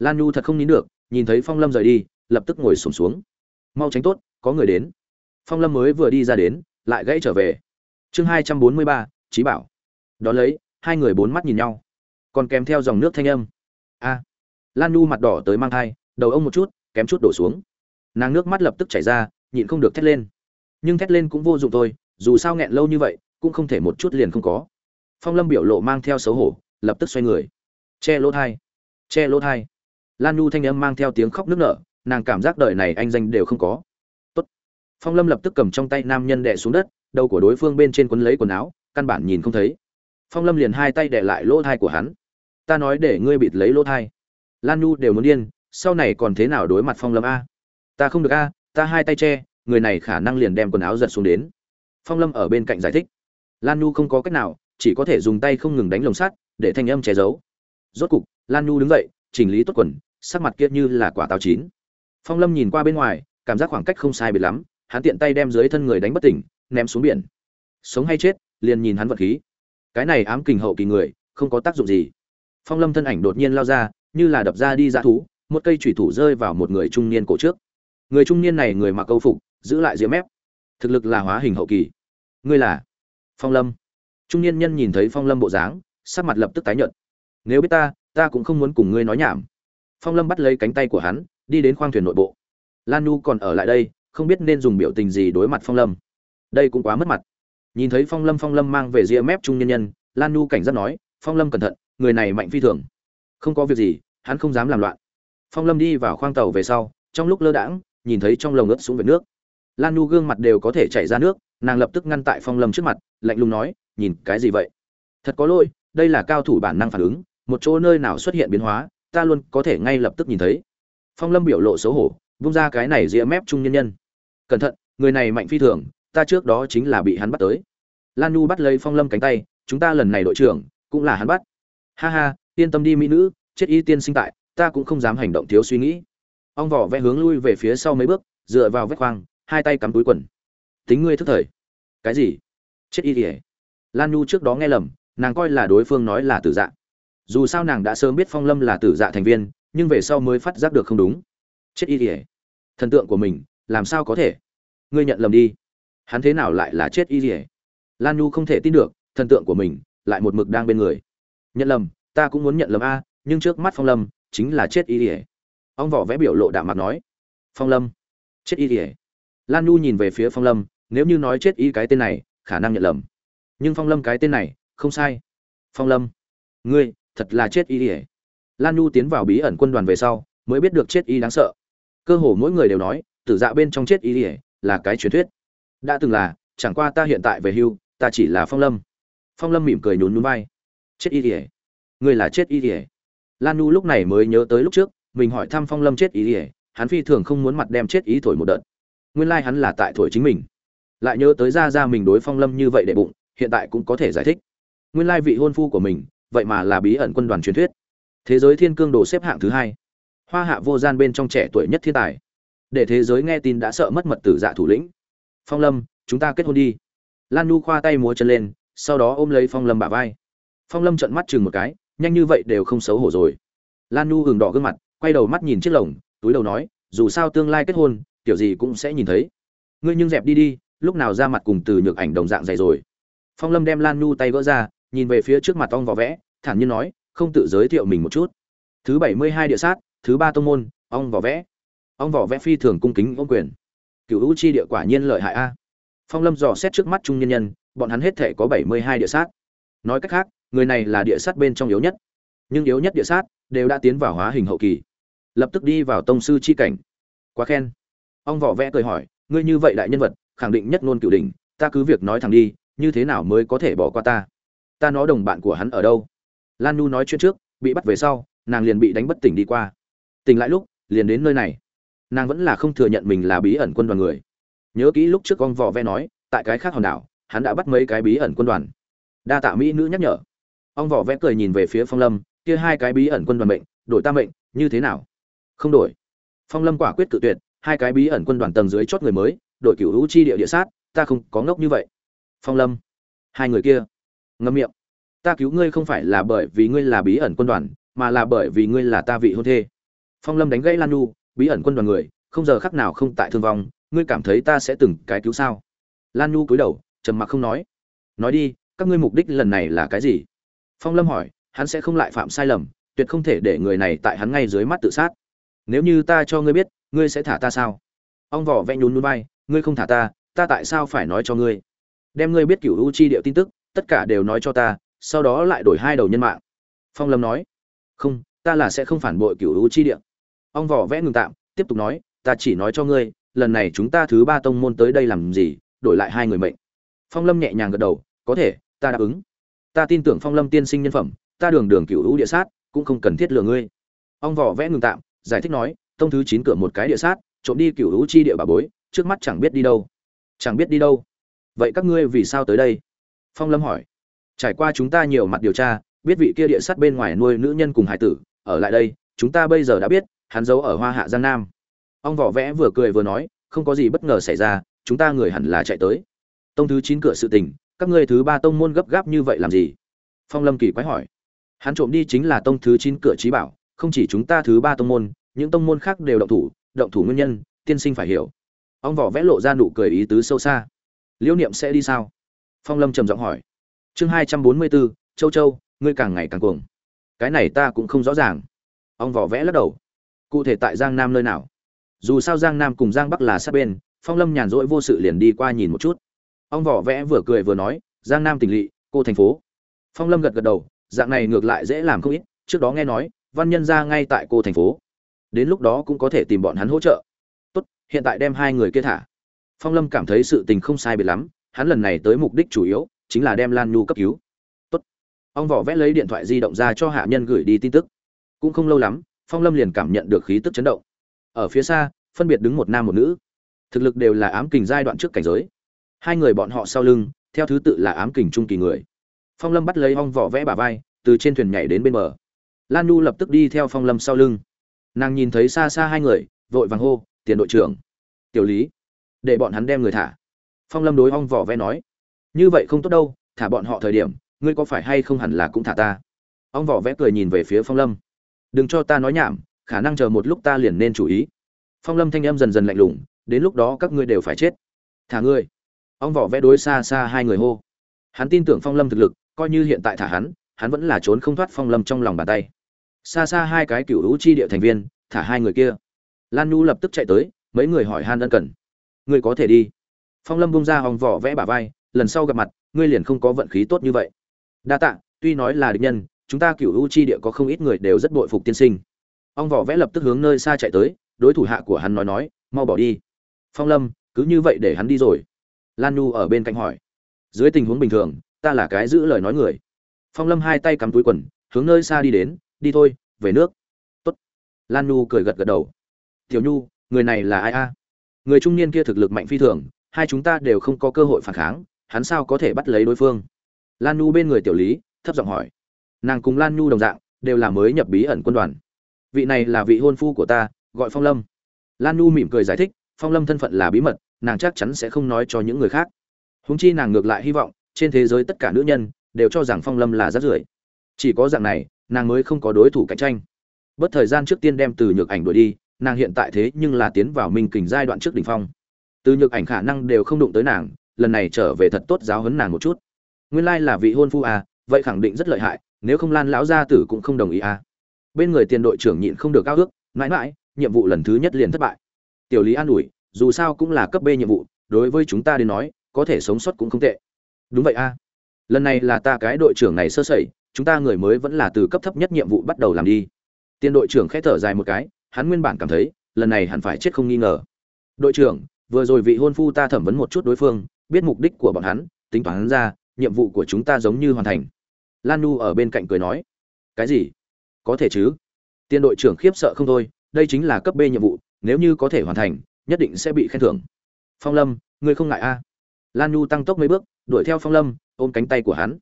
lan nhu thật không nín được nhìn thấy phong lâm rời đi lập tức ngồi sụm xuống, xuống mau tránh tốt có người đến. Phong lâm mới vừa đi ra đến lại gãy trở về. Chương hai trăm bốn mươi ba trí bảo. Đón lấy hai người bốn mắt nhìn nhau. Còn kèm theo dòng nước thanh âm. A. Lan nhu mặt đỏ tới mang thai đầu ông một chút kém chút đổ xuống. Nàng nước mắt lập tức chảy ra nhịn không được thét lên. Nhưng thét lên cũng vô dụng thôi dù sao nghẹn lâu như vậy cũng không thể một chút liền không có. Phong lâm biểu lộ mang theo xấu hổ lập tức xoay người. Che lỗ thai. Che lỗ thai lan nu thanh âm mang theo tiếng khóc nức nở, nàng cảm giác đời này anh danh đều không có. Tốt. phong lâm lập tức cầm trong tay nam nhân đè xuống đất, đầu của đối phương bên trên quấn lấy quần áo, căn bản nhìn không thấy. Phong lâm liền hai tay đè lại lỗ thai của hắn. Ta nói để ngươi bịt lấy lỗ thai. Lan nhu đều muốn điên, sau này còn thế nào đối mặt phong lâm a? Ta không được a, ta hai tay che, người này khả năng liền đem quần áo giật xuống đến. Phong lâm ở bên cạnh giải thích. Lan nhu không có cách nào, chỉ có thể dùng tay không ngừng đánh lồng sắt, để thanh âm che giấu. Rốt cục, lan nhu đứng dậy, chỉnh lý tốt quần sắc mặt kia như là quả táo chín. Phong lâm nhìn qua bên ngoài, cảm giác khoảng cách không sai biệt lắm, hắn tiện tay đem dưới thân người đánh bất tỉnh, ném xuống biển. Sống hay chết, liền nhìn hắn vật khí. Cái này ám kình hậu kỳ người, không có tác dụng gì. Phong lâm thân ảnh đột nhiên lao ra, như là đập ra đi dã thú, một cây thủy thủ rơi vào một người trung niên cổ trước. Người trung niên này người mặc câu phục, giữ lại diễm mép. Thực lực là hóa hình hậu kỳ. Ngươi là? Phong lâm. Trung niên nhân nhìn thấy phong lâm bộ dáng, sắc mặt lập tức tái nhợt. Nếu biết ta ta cũng không muốn cùng ngươi nói nhảm phong lâm bắt lấy cánh tay của hắn, đi đến khoang thuyền nội bộ. Lan nu còn ở lại đây, không biết nên dùng biểu tình gì đối mặt phong lâm. Đây cũng quá mất mặt. Nhìn thấy phong lâm phong lâm mang về ria mép trung nhân nhân, lan nu cảnh giác nói, phong lâm cẩn thận, người này mạnh phi thường. Không có việc gì, hắn không dám làm loạn. Phong lâm đi vào khoang tàu về sau, trong lúc lơ đãng, nhìn thấy trong lồng ướt xuống vệt nước. Lan nhu gương mặt đều có thể chảy ra nước, nàng lập tức ngăn tại phong lâm trước mặt, lạnh lùng nói, nhìn cái gì vậy? Thật có lỗi, đây là cao thủ bản năng phản ứng, một chỗ nơi nào xuất hiện biến hóa ta luôn có thể ngay lập tức nhìn thấy. Phong lâm biểu lộ xấu hổ, vung ra cái này ria mép trung nhân nhân. Cẩn thận, người này mạnh phi thường, ta trước đó chính là bị hắn bắt tới. Lan nhu bắt lấy phong lâm cánh tay, chúng ta lần này đội trưởng, cũng là hắn bắt. Ha ha, yên tâm đi mỹ nữ, chết y tiên sinh tại, ta cũng không dám hành động thiếu suy nghĩ. Ong vỏ vẽ hướng lui về phía sau mấy bước, dựa vào vách khoang, hai tay cắm túi quần. Tính ngươi thức thời. Cái gì? Chết y ỉa lan nhu trước đó nghe lầm, nàng coi là đối phương nói là tử dạng dù sao nàng đã sớm biết phong lâm là tử dạ thành viên, nhưng về sau mới phát giác được không đúng. Chết y ỉa thần tượng của mình, làm sao có thể? Ngươi nhận lầm đi. Hắn thế nào lại là chết y ỉa lan nhu không thể tin được, thần tượng của mình, lại một mực đang bên người. Nhận lầm, ta cũng muốn nhận lầm a, nhưng trước mắt phong lâm, chính là chết y ỉa ông vỏ vẽ biểu lộ đạm mặt nói. Phong lâm. Chết y ỉa lan nhu nhìn về phía phong lâm, nếu như nói chết y cái tên này, khả năng nhận lầm. Nhưng phong lâm cái tên này, không sai. Phong lâm. Ngươi thật là chết y ỉa. Lan nhu tiến vào bí ẩn quân đoàn về sau, mới biết được chết y đáng sợ. Cơ hồ mỗi người đều nói, tử dạ bên trong chết y ỉa là cái truyền thuyết. Đã từng là, chẳng qua ta hiện tại về hưu, ta chỉ là phong lâm. Phong lâm mỉm cười nhún nhún vai. Chết y ỉa? Ngươi là chết y ỉa? Lan nhu lúc này mới nhớ tới lúc trước, mình hỏi thăm phong lâm chết y ỉa, hắn phi thường không muốn mặt đem chết ý thổi một đợt. Nguyên lai hắn là tại thổi chính mình. Lại nhớ tới ra ra mình đối phong lâm như vậy để bụng, hiện tại cũng có thể giải thích. Nguyên lai vị hôn phu của mình vậy mà là bí ẩn quân đoàn truyền thuyết. Thế giới thiên cương đồ xếp hạng thứ hai. Hoa hạ vô gian bên trong trẻ tuổi nhất thiên tài. Để thế giới nghe tin đã sợ mất mật tử dạ thủ lĩnh. Phong lâm, chúng ta kết hôn đi. Lan nhu khoa tay múa chân lên, sau đó ôm lấy phong lâm bả vai. Phong lâm trợn mắt chừng một cái, nhanh như vậy đều không xấu hổ rồi. Lan nhu hừng đỏ gương mặt, quay đầu mắt nhìn chiếc lồng, túi đầu nói, dù sao tương lai kết hôn, kiểu gì cũng sẽ nhìn thấy. Ngươi nhưng dẹp đi đi, lúc nào ra mặt cùng từ nhược ảnh đồng dạng dày rồi. Phong lâm đem lan nhu tay vỡ ra nhìn về phía trước mặt ong vỏ vẽ, thản nhiên nói, không tự giới thiệu mình một chút. Thứ bảy mươi hai địa sát, thứ ba tông môn, ong vỏ vẽ. Ong vỏ vẽ phi thường cung kính ôm quyền. Cựu u chi địa quả nhiên lợi hại a. Phong lâm dò xét trước mắt trung nhân nhân, bọn hắn hết thể có bảy mươi hai địa sát. Nói cách khác, người này là địa sát bên trong yếu nhất. Nhưng yếu nhất địa sát đều đã tiến vào hóa hình hậu kỳ. Lập tức đi vào tông sư chi cảnh. Quá khen. Ông vỏ vẽ cười hỏi, ngươi như vậy đại nhân vật, khẳng định nhất ngôn cửu đỉnh, ta cứ việc nói thẳng đi, như thế nào mới có thể bỏ qua ta? Ta nói đồng bạn của hắn ở đâu? Lan nu nói chuyện trước, bị bắt về sau, nàng liền bị đánh bất tỉnh đi qua. Tỉnh lại lúc, liền đến nơi này. Nàng vẫn là không thừa nhận mình là bí ẩn quân đoàn người. Nhớ kỹ lúc trước con vò ve nói, tại cái khác hòn đảo, hắn đã bắt mấy cái bí ẩn quân đoàn. Đa tạ mỹ nữ nhắc nhở. Ông vỏ vẽ cười nhìn về phía phong lâm, kia hai cái bí ẩn quân đoàn mệnh, đổi ta mệnh, như thế nào? Không đổi. Phong lâm quả quyết cự tuyệt, hai cái bí ẩn quân đoàn tầng dưới chót người mới, đội cửu hữu chi địa địa sát, ta không có ngốc như vậy. Phong lâm. Hai người kia ngâm miệng. Ta cứu ngươi không phải là bởi vì ngươi là bí ẩn quân đoàn, mà là bởi vì ngươi là ta vị hôn thê. Phong lâm đánh gãy lan nu bí ẩn quân đoàn người, không giờ khắc nào không tại thương vong, ngươi cảm thấy ta sẽ từng cái cứu sao? Lan nu cúi đầu, trầm mặc không nói. Nói đi, các ngươi mục đích lần này là cái gì? Phong lâm hỏi, hắn sẽ không lại phạm sai lầm, tuyệt không thể để người này tại hắn ngay dưới mắt tự sát. Nếu như ta cho ngươi biết, ngươi sẽ thả ta sao? Ông vỏ vẽ nhún núi bay ngươi không thả ta ta tại sao phải nói cho ngươi? Đem ngươi biết cựu u chi điệu tin tức tất cả đều nói cho ta, sau đó lại đổi hai đầu nhân mạng. Phong lâm nói, không, ta là sẽ không phản bội cựu hữu chi Địa. ông vỏ vẽ ngừng tạm, tiếp tục nói, ta chỉ nói cho ngươi, lần này chúng ta thứ ba tông môn tới đây làm gì, đổi lại hai người mệnh. Phong lâm nhẹ nhàng gật đầu, có thể, ta đáp ứng. Ta tin tưởng phong lâm tiên sinh nhân phẩm, ta đường đường cựu hữu địa sát, cũng không cần thiết lừa ngươi. Ông vỏ vẽ ngừng tạm, giải thích nói, tông thứ chín cửa một cái địa sát, trộm đi cựu hữu chi địa bà bối, trước mắt chẳng biết đi đâu. Chẳng biết đi đâu? Vậy các ngươi vì sao tới đây? Phong lâm hỏi. Trải qua chúng ta nhiều mặt điều tra, biết vị kia địa sát bên ngoài nuôi nữ nhân cùng hải tử, ở lại đây, chúng ta bây giờ đã biết, hắn giấu ở hoa hạ giang nam. Ông vỏ vẽ vừa cười vừa nói, không có gì bất ngờ xảy ra, chúng ta người hẳn là chạy tới. Tông thứ chín cửa sự tình, các ngươi thứ ba tông môn gấp gáp như vậy làm gì? Phong lâm kỳ quái hỏi. Hắn trộm đi chính là tông thứ chín cửa trí bảo, không chỉ chúng ta thứ ba tông môn, những tông môn khác đều động thủ động thủ nguyên nhân, tiên sinh phải hiểu. Ông vỏ vẽ lộ ra nụ cười ý tứ sâu xa. Liễu niệm sẽ đi sao? Phong lâm trầm giọng hỏi. Chương hai trăm bốn mươi bốn, châu châu, ngươi càng ngày càng cuồng. Cái này ta cũng không rõ ràng. Ông vỏ vẽ lắc đầu. Cụ thể tại giang nam nơi nào? Dù sao giang nam cùng giang bắc là sát bên, phong lâm nhàn rỗi vô sự liền đi qua nhìn một chút. Ông vỏ vẽ vừa cười vừa nói, giang nam tỉnh lỵ, cô thành phố. Phong lâm gật gật đầu, dạng này ngược lại dễ làm không ít, trước đó nghe nói, văn nhân ra ngay tại cô thành phố. Đến lúc đó cũng có thể tìm bọn hắn hỗ trợ. Tốt, hiện tại đem hai người kia thả. Phong lâm cảm thấy sự tình không sai biệt lắm hắn lần này tới mục đích chủ yếu chính là đem lan nhu cấp cứu. Tốt. Ông vỏ vẽ lấy điện thoại di động ra cho hạ nhân gửi đi tin tức. Cũng không lâu lắm, phong lâm liền cảm nhận được khí tức chấn động. Ở phía xa, phân biệt đứng một nam một nữ. Thực lực đều là ám kình giai đoạn trước cảnh giới. Hai người bọn họ sau lưng, theo thứ tự là ám kình trung kỳ người. Phong lâm bắt lấy ong vỏ vẽ bà vai, từ trên thuyền nhảy đến bên bờ. Lan nhu lập tức đi theo phong lâm sau lưng. Nàng nhìn thấy xa xa hai người, vội vàng hô, tiền đội trưởng. Tiểu lý. Để bọn hắn đem người thả phong lâm đối ong vỏ vẽ nói, như vậy không tốt đâu, thả bọn họ thời điểm, ngươi có phải hay không hẳn là cũng thả ta? Ong vỏ vẽ cười nhìn về phía phong lâm, đừng cho ta nói nhảm, khả năng chờ một lúc ta liền nên chú ý. Phong lâm thanh âm dần dần lạnh lùng, đến lúc đó các ngươi đều phải chết. Thả ngươi. Ong vỏ vẽ đối xa xa hai người hô. Hắn tin tưởng phong lâm thực lực, coi như hiện tại thả hắn hắn vẫn là trốn không thoát phong lâm trong lòng bàn tay. Xa xa hai cái cựu hữu chi địa thành viên, thả hai người kia. Lan nhu lập tức chạy tới, mấy người hỏi han ân cần. Ngươi có thể đi? Phong lâm bung ra hòng vỏ vẽ bả vai, lần sau gặp mặt, ngươi liền không có vận khí tốt như vậy. Đa tạ, tuy nói là địch nhân, chúng ta cựu u chi địa có không ít người đều rất bội phục tiên sinh. Ông vỏ vẽ lập tức hướng nơi xa chạy tới, đối thủ hạ của hắn nói nói, mau bỏ đi. Phong lâm, cứ như vậy để hắn đi rồi. Lan nhu ở bên cạnh hỏi, dưới tình huống bình thường, ta là cái giữ lời nói người. Phong lâm hai tay cắm túi quần, hướng nơi xa đi đến, đi thôi, về nước. Tốt. lan nhu cười gật gật đầu, tiểu nhu, người này là ai a? Người trung niên kia thực lực mạnh phi thường hai chúng ta đều không có cơ hội phản kháng, hắn sao có thể bắt lấy đối phương? Lan nhu bên người tiểu lý, thấp giọng hỏi. Nàng cùng lan nhu đồng dạng, đều là mới nhập bí ẩn quân đoàn. Vị này là vị hôn phu của ta, gọi phong lâm. Lan nhu mỉm cười giải thích, phong lâm thân phận là bí mật, nàng chắc chắn sẽ không nói cho những người khác. Húng chi nàng ngược lại hy vọng, trên thế giới tất cả nữ nhân, đều cho rằng phong lâm là rát rưởi. Chỉ có dạng này, nàng mới không có đối thủ cạnh tranh. Bất thời gian trước tiên đem từ nhược ảnh đuổi đi, nàng hiện tại thế nhưng là tiến vào minh kình giai đoạn trước đỉnh phong từ nhược ảnh khả năng đều không đụng tới nàng, lần này trở về thật tốt giáo huấn nàng một chút. Nguyên lai là vị hôn phu à vậy khẳng định rất lợi hại, nếu không lan lão gia tử cũng không đồng ý à. Bên người tiền đội trưởng nhịn không được cao ước, mãi mãi, nhiệm vụ lần thứ nhất liền thất bại. Tiểu lý an ủi, dù sao cũng là cấp b nhiệm vụ, đối với chúng ta đến nói, có thể sống sót cũng không tệ. Đúng vậy a lần này là ta cái đội trưởng này sơ sẩy, chúng ta người mới vẫn là từ cấp thấp nhất nhiệm vụ bắt đầu làm đi. Tiền đội trưởng khẽ thở dài một cái, hắn nguyên bản cảm thấy, lần này hẳn phải chết không nghi ngờ. Đội trưởng vừa rồi vị hôn phu ta thẩm vấn một chút đối phương, biết mục đích của bọn hắn, tính toán ra, nhiệm vụ của chúng ta giống như hoàn thành. Lan nu ở bên cạnh cười nói, cái gì? Có thể chứ? Tiên đội trưởng khiếp sợ không thôi, đây chính là cấp b nhiệm vụ, nếu như có thể hoàn thành, nhất định sẽ bị khen thưởng. Phong lâm, ngươi không ngại a lan nu tăng tốc mấy bước, đuổi theo phong lâm, ôm cánh tay của hắn.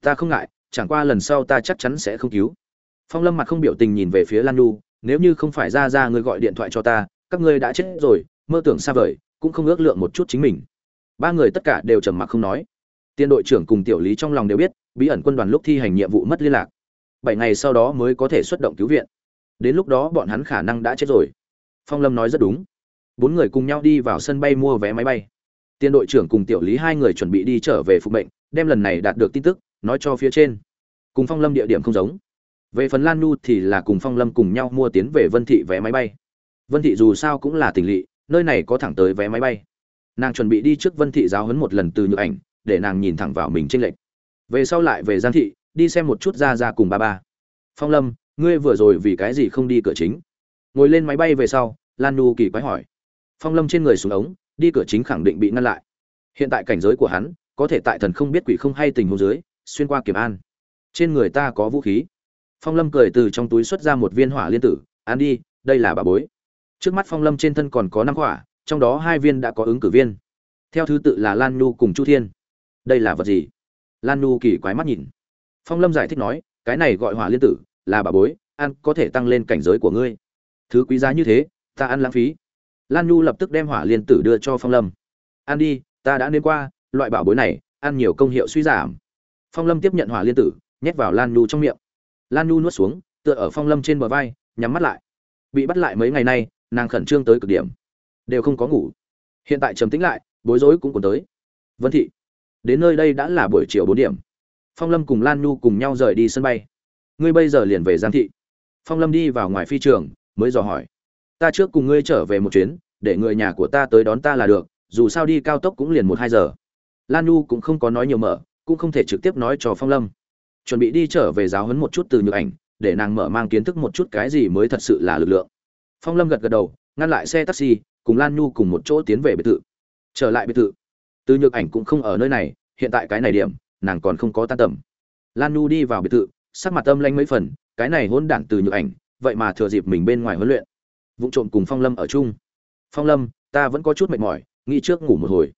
Ta không ngại, chẳng qua lần sau ta chắc chắn sẽ không cứu. Phong lâm mặt không biểu tình nhìn về phía lan nu, nếu như không phải ra ra ngươi gọi điện thoại cho ta, các ngươi đã chết rồi, mơ tưởng xa vời cũng không ước lượng một chút chính mình. Ba người tất cả đều trầm mặc không nói. Tiên đội trưởng cùng tiểu lý trong lòng đều biết, bí ẩn quân đoàn lúc thi hành nhiệm vụ mất liên lạc. Bảy ngày sau đó mới có thể xuất động cứu viện. Đến lúc đó bọn hắn khả năng đã chết rồi. Phong lâm nói rất đúng. Bốn người cùng nhau đi vào sân bay mua vé máy bay. Tiên đội trưởng cùng tiểu lý hai người chuẩn bị đi trở về phục mệnh, đem lần này đạt được tin tức, nói cho phía trên. Cùng phong lâm địa điểm không giống. Về phần lan nu thì là cùng phong lâm cùng nhau mua tiến về vân thị vé máy bay. Vân thị dù sao cũng là tỉnh lỵ nơi này có thẳng tới vé máy bay. Nàng chuẩn bị đi trước vân thị giáo huấn một lần từ nhược ảnh, để nàng nhìn thẳng vào mình tranh lệch. Về sau lại về giang thị, đi xem một chút ra ra cùng ba ba. Phong lâm, ngươi vừa rồi vì cái gì không đi cửa chính? Ngồi lên máy bay về sau, lan nu kỳ quái hỏi. Phong lâm trên người xuống ống, đi cửa chính khẳng định bị ngăn lại. Hiện tại cảnh giới của hắn, có thể tại thần không biết quỷ không hay tình hồ dưới, xuyên qua kiểm an. Trên người ta có vũ khí. Phong lâm cười từ trong túi xuất ra một viên hỏa liên tử, ăn đi, đây là bà bối trước mắt phong lâm trên thân còn có năm quả, trong đó hai viên đã có ứng cử viên. Theo thứ tự là lan nhu cùng chu thiên. Đây là vật gì? Lan nhu kỳ quái mắt nhìn. Phong lâm giải thích nói cái này gọi hỏa liên tử là bà bối ăn có thể tăng lên cảnh giới của ngươi. Thứ quý giá như thế ta ăn lãng phí. Lan nhu lập tức đem hỏa liên tử đưa cho phong lâm. Ăn đi ta đã nên qua loại bảo bối này ăn nhiều công hiệu suy giảm. Phong lâm tiếp nhận hỏa liên tử nhét vào lan nhu trong miệng. Lan nhu nuốt xuống tựa ở phong lâm trên bờ vai nhắm mắt lại. Bị bắt lại mấy ngày nay nàng khẩn trương tới cực điểm. Đều không có ngủ. Hiện tại trầm tĩnh lại, bối rối cũng còn tới. Vân thị, đến nơi đây đã là buổi chiều bốn điểm. Phong lâm cùng lan nhu cùng nhau rời đi sân bay. Ngươi bây giờ liền về giang thị. Phong lâm đi vào ngoài phi trường, mới dò hỏi. Ta trước cùng ngươi trở về một chuyến, để người nhà của ta tới đón ta là được, dù sao đi cao tốc cũng liền một hai giờ. Lan nhu cũng không có nói nhiều mở, cũng không thể trực tiếp nói cho phong lâm. Chuẩn bị đi trở về giáo huấn một chút từ nhược ảnh, để nàng mở mang kiến thức một chút cái gì mới thật sự là lực lượng phong lâm gật gật đầu, ngăn lại xe taxi, cùng lan nhu cùng một chỗ tiến về biệt thự. Trở lại biệt thự. Từ nhược ảnh cũng không ở nơi này, hiện tại cái này điểm, nàng còn không có tan tầm. Lan nhu đi vào biệt thự, sắc mặt âm lanh mấy phần, cái này hôn đản từ nhược ảnh, vậy mà thừa dịp mình bên ngoài huấn luyện. Vụ trộm cùng phong lâm ở chung. Phong lâm, ta vẫn có chút mệt mỏi, nghĩ trước ngủ một hồi.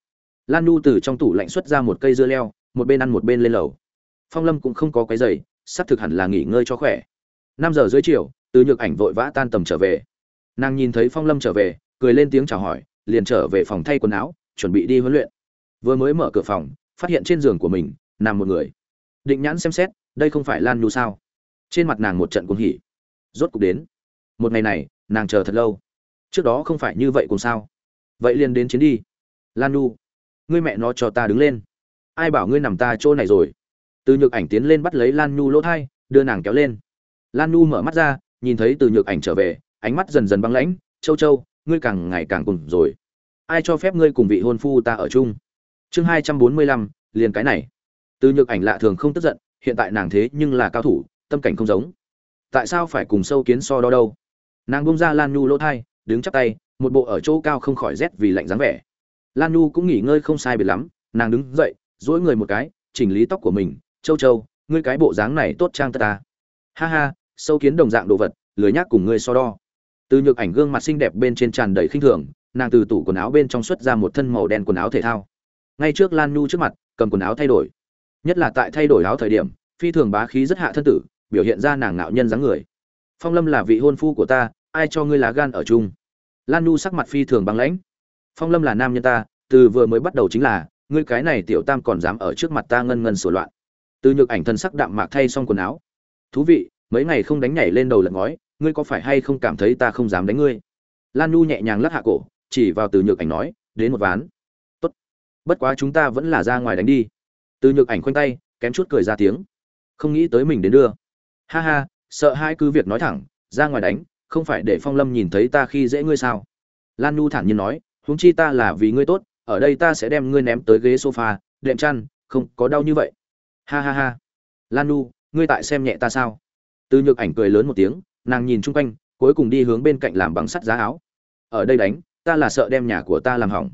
Lan nhu từ trong tủ lạnh xuất ra một cây dưa leo, một bên ăn một bên lên lầu. Phong lâm cũng không có cái giày sắp thực hẳn là nghỉ ngơi cho khỏe. Năm giờ dưới chiều, từ nhược ảnh vội vã tan tầm trở về nàng nhìn thấy phong lâm trở về, cười lên tiếng chào hỏi, liền trở về phòng thay quần áo, chuẩn bị đi huấn luyện. Vừa mới mở cửa phòng, phát hiện trên giường của mình, nằm một người. Định nhãn xem xét, đây không phải lan nhu sao? Trên mặt nàng một trận cuồng hỉ. Rốt cục đến. Một ngày này, nàng chờ thật lâu. Trước đó không phải như vậy cùng sao? Vậy liền đến chiến đi. Lan nhu, ngươi mẹ nó cho ta đứng lên. Ai bảo ngươi nằm ta chỗ này rồi? Từ nhược ảnh tiến lên bắt lấy lan nhu lỗ thai, đưa nàng kéo lên. Lan nhu mở mắt ra, nhìn thấy từ nhược ảnh trở về ánh mắt dần dần băng lãnh, châu châu, ngươi càng ngày càng cùng rồi. Ai cho phép ngươi cùng vị hôn phu ta ở chung? Chương hai trăm bốn mươi lăm, liền cái này. Từ nhược ảnh lạ thường không tức giận, hiện tại nàng thế nhưng là cao thủ, tâm cảnh không giống. Tại sao phải cùng sâu kiến so đo đâu? Nàng bung ra lan nhu lỗ thai, đứng chắp tay, một bộ ở chỗ cao không khỏi rét vì lạnh dáng vẻ. Lan nhu cũng nghỉ ngơi không sai biệt lắm, nàng đứng dậy, duỗi người một cái, chỉnh lý tóc của mình, châu châu, ngươi cái bộ dáng này tốt trang tất ta. Ha ha, sâu kiến đồng dạng đồ vật, lười nhác cùng ngươi so đo từ nhược ảnh gương mặt xinh đẹp bên trên tràn đầy khinh thường, nàng từ tủ quần áo bên trong xuất ra một thân màu đen quần áo thể thao. Ngay trước lan nhu trước mặt, cầm quần áo thay đổi. Nhất là tại thay đổi áo thời điểm, phi thường bá khí rất hạ thân tử, biểu hiện ra nàng ngạo nhân dáng người. Phong lâm là vị hôn phu của ta, ai cho ngươi lá gan ở chung? Lan nhu sắc mặt phi thường băng lãnh. Phong lâm là nam nhân ta, từ vừa mới bắt đầu chính là, ngươi cái này tiểu tam còn dám ở trước mặt ta ngân ngân sổ loạn. Từ nhược ảnh thân sắc đạm mạc thay xong quần áo. Thú vị, mấy ngày không đánh nhảy lên đầu lật ngói ngươi có phải hay không cảm thấy ta không dám đánh ngươi? Lan nhu nhẹ nhàng lắc hạ cổ, chỉ vào từ nhược ảnh nói, đến một ván. Tốt. Bất quá chúng ta vẫn là ra ngoài đánh đi. Từ nhược ảnh khoanh tay, kém chút cười ra tiếng. Không nghĩ tới mình đến đưa. Ha ha, sợ hai cứ việc nói thẳng, ra ngoài đánh, không phải để phong lâm nhìn thấy ta khi dễ ngươi sao? Lan nhu thản nhiên nói, huống chi ta là vì ngươi tốt, ở đây ta sẽ đem ngươi ném tới ghế sofa, đệm chăn, không có đau như vậy. Ha ha ha. Lan nhu, ngươi tại xem nhẹ ta sao? Từ nhược ảnh cười lớn một tiếng nàng nhìn chung quanh, cuối cùng đi hướng bên cạnh làm bằng sắt giá áo. Ở đây đánh, ta là sợ đem nhà của ta làm hỏng.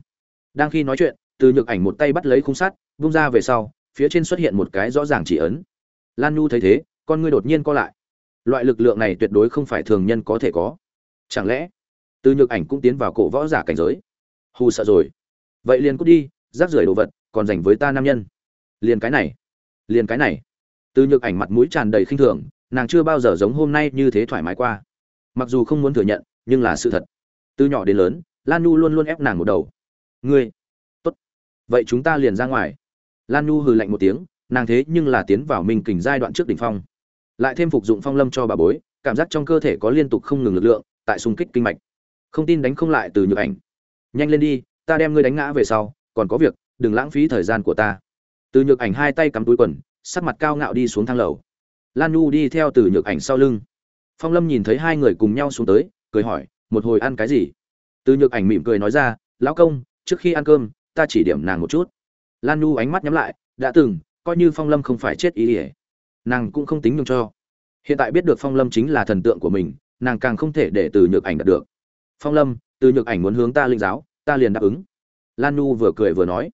Đang khi nói chuyện, từ nhược ảnh một tay bắt lấy khung sắt bung ra về sau, phía trên xuất hiện một cái rõ ràng chỉ ấn. Lan nhu thấy thế, con ngươi đột nhiên co lại. Loại lực lượng này tuyệt đối không phải thường nhân có thể có. Chẳng lẽ, từ nhược ảnh cũng tiến vào cổ võ giả cảnh giới? Hù sợ rồi. Vậy liền cút đi, rác rưởi đồ vật, còn dành với ta nam nhân. Liền cái này, liền cái này. Từ nhược ảnh mặt mũi tràn đầy khinh thường nàng chưa bao giờ giống hôm nay như thế thoải mái qua. Mặc dù không muốn thừa nhận, nhưng là sự thật. Từ nhỏ đến lớn, lan nhu luôn luôn ép nàng một đầu. Ngươi, tốt. Vậy chúng ta liền ra ngoài. Lan nhu hừ lạnh một tiếng, nàng thế nhưng là tiến vào mình kình giai đoạn trước đỉnh phong. Lại thêm phục dụng phong lâm cho bà bối, cảm giác trong cơ thể có liên tục không ngừng lực lượng, tại xung kích kinh mạch. Không tin đánh không lại từ nhược ảnh. Nhanh lên đi, ta đem ngươi đánh ngã về sau, còn có việc, đừng lãng phí thời gian của ta. Từ nhược ảnh hai tay cắm túi quần, sắc mặt cao ngạo đi xuống thang lầu lan nhu đi theo từ nhược ảnh sau lưng. Phong lâm nhìn thấy hai người cùng nhau xuống tới, cười hỏi, một hồi ăn cái gì? Từ nhược ảnh mỉm cười nói ra, lão công, trước khi ăn cơm, ta chỉ điểm nàng một chút. Lan nhu ánh mắt nhắm lại, đã từng, coi như phong lâm không phải chết ý ỉa, nàng cũng không tính nhường cho. Hiện tại biết được phong lâm chính là thần tượng của mình, nàng càng không thể để từ nhược ảnh đạt được. Phong lâm, từ nhược ảnh muốn hướng ta linh giáo, ta liền đáp ứng. Lan nhu vừa cười vừa nói,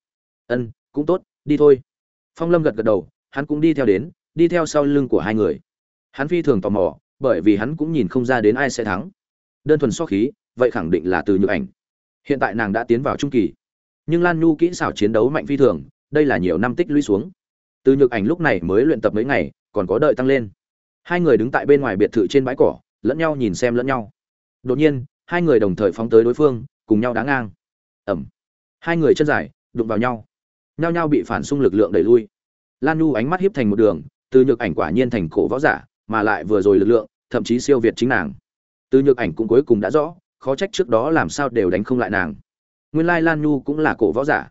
ân, cũng tốt, đi thôi. Phong lâm gật gật đầu, hắn cũng đi theo đến đi theo sau lưng của hai người. Hắn phi thường tò mò, bởi vì hắn cũng nhìn không ra đến ai sẽ thắng. Đơn thuần so khí, vậy khẳng định là từ nhược ảnh. Hiện tại nàng đã tiến vào trung kỳ. Nhưng lan nhu kỹ xảo chiến đấu mạnh phi thường, đây là nhiều năm tích lũy xuống. Từ nhược ảnh lúc này mới luyện tập mấy ngày, còn có đợi tăng lên. Hai người đứng tại bên ngoài biệt thự trên bãi cỏ, lẫn nhau nhìn xem lẫn nhau. Đột nhiên, hai người đồng thời phóng tới đối phương, cùng nhau đá ngang. Ẩm. Hai người chân dài, đụng vào nhau. Nhao nhao bị phản xung lực lượng đẩy lui. Lan nhu ánh mắt hiếp thành một đường từ nhược ảnh quả nhiên thành cổ võ giả, mà lại vừa rồi lực lượng, thậm chí siêu việt chính nàng. Từ nhược ảnh cũng cuối cùng đã rõ, khó trách trước đó làm sao đều đánh không lại nàng. Nguyên lai lan nhu cũng là cổ võ giả.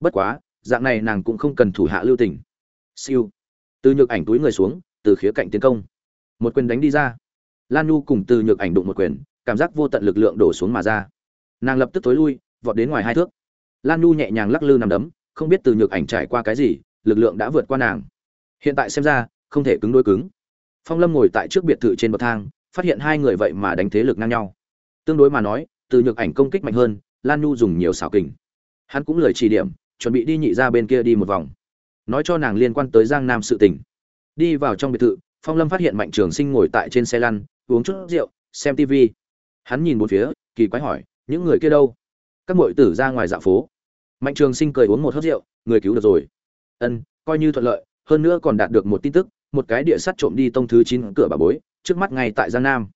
Bất quá, dạng này nàng cũng không cần thủ hạ lưu tình. Siêu. Từ nhược ảnh túi người xuống, từ khía cạnh tiến công. Một quyền đánh đi ra. Lan nhu cùng từ nhược ảnh đụng một quyền, cảm giác vô tận lực lượng đổ xuống mà ra. Nàng lập tức tối lui, vọt đến ngoài hai thước. Lan nhu nhẹ nhàng lắc lư nằm đấm, không biết từ nhược ảnh trải qua cái gì, lực lượng đã vượt qua nàng hiện tại xem ra, không thể cứng đôi cứng. Phong lâm ngồi tại trước biệt thự trên bậc thang, phát hiện hai người vậy mà đánh thế lực ngang nhau. Tương đối mà nói, từ nhược ảnh công kích mạnh hơn, lan nhu dùng nhiều xảo kình. Hắn cũng lời chỉ điểm, chuẩn bị đi nhị ra bên kia đi một vòng. Nói cho nàng liên quan tới giang nam sự tình. Đi vào trong biệt thự, phong lâm phát hiện mạnh trường sinh ngồi tại trên xe lăn, uống chút rượu, xem tv hắn nhìn một phía, kỳ quái hỏi, những người kia đâu? Các muội tử ra ngoài dạ phố. Mạnh trường sinh cười uống một hớt rượu, người cứu được rồi. Ân, coi như thuận lợi hơn nữa còn đạt được một tin tức, một cái địa sắt trộm đi tông thứ chín cửa bà bối, trước mắt ngay tại giang nam.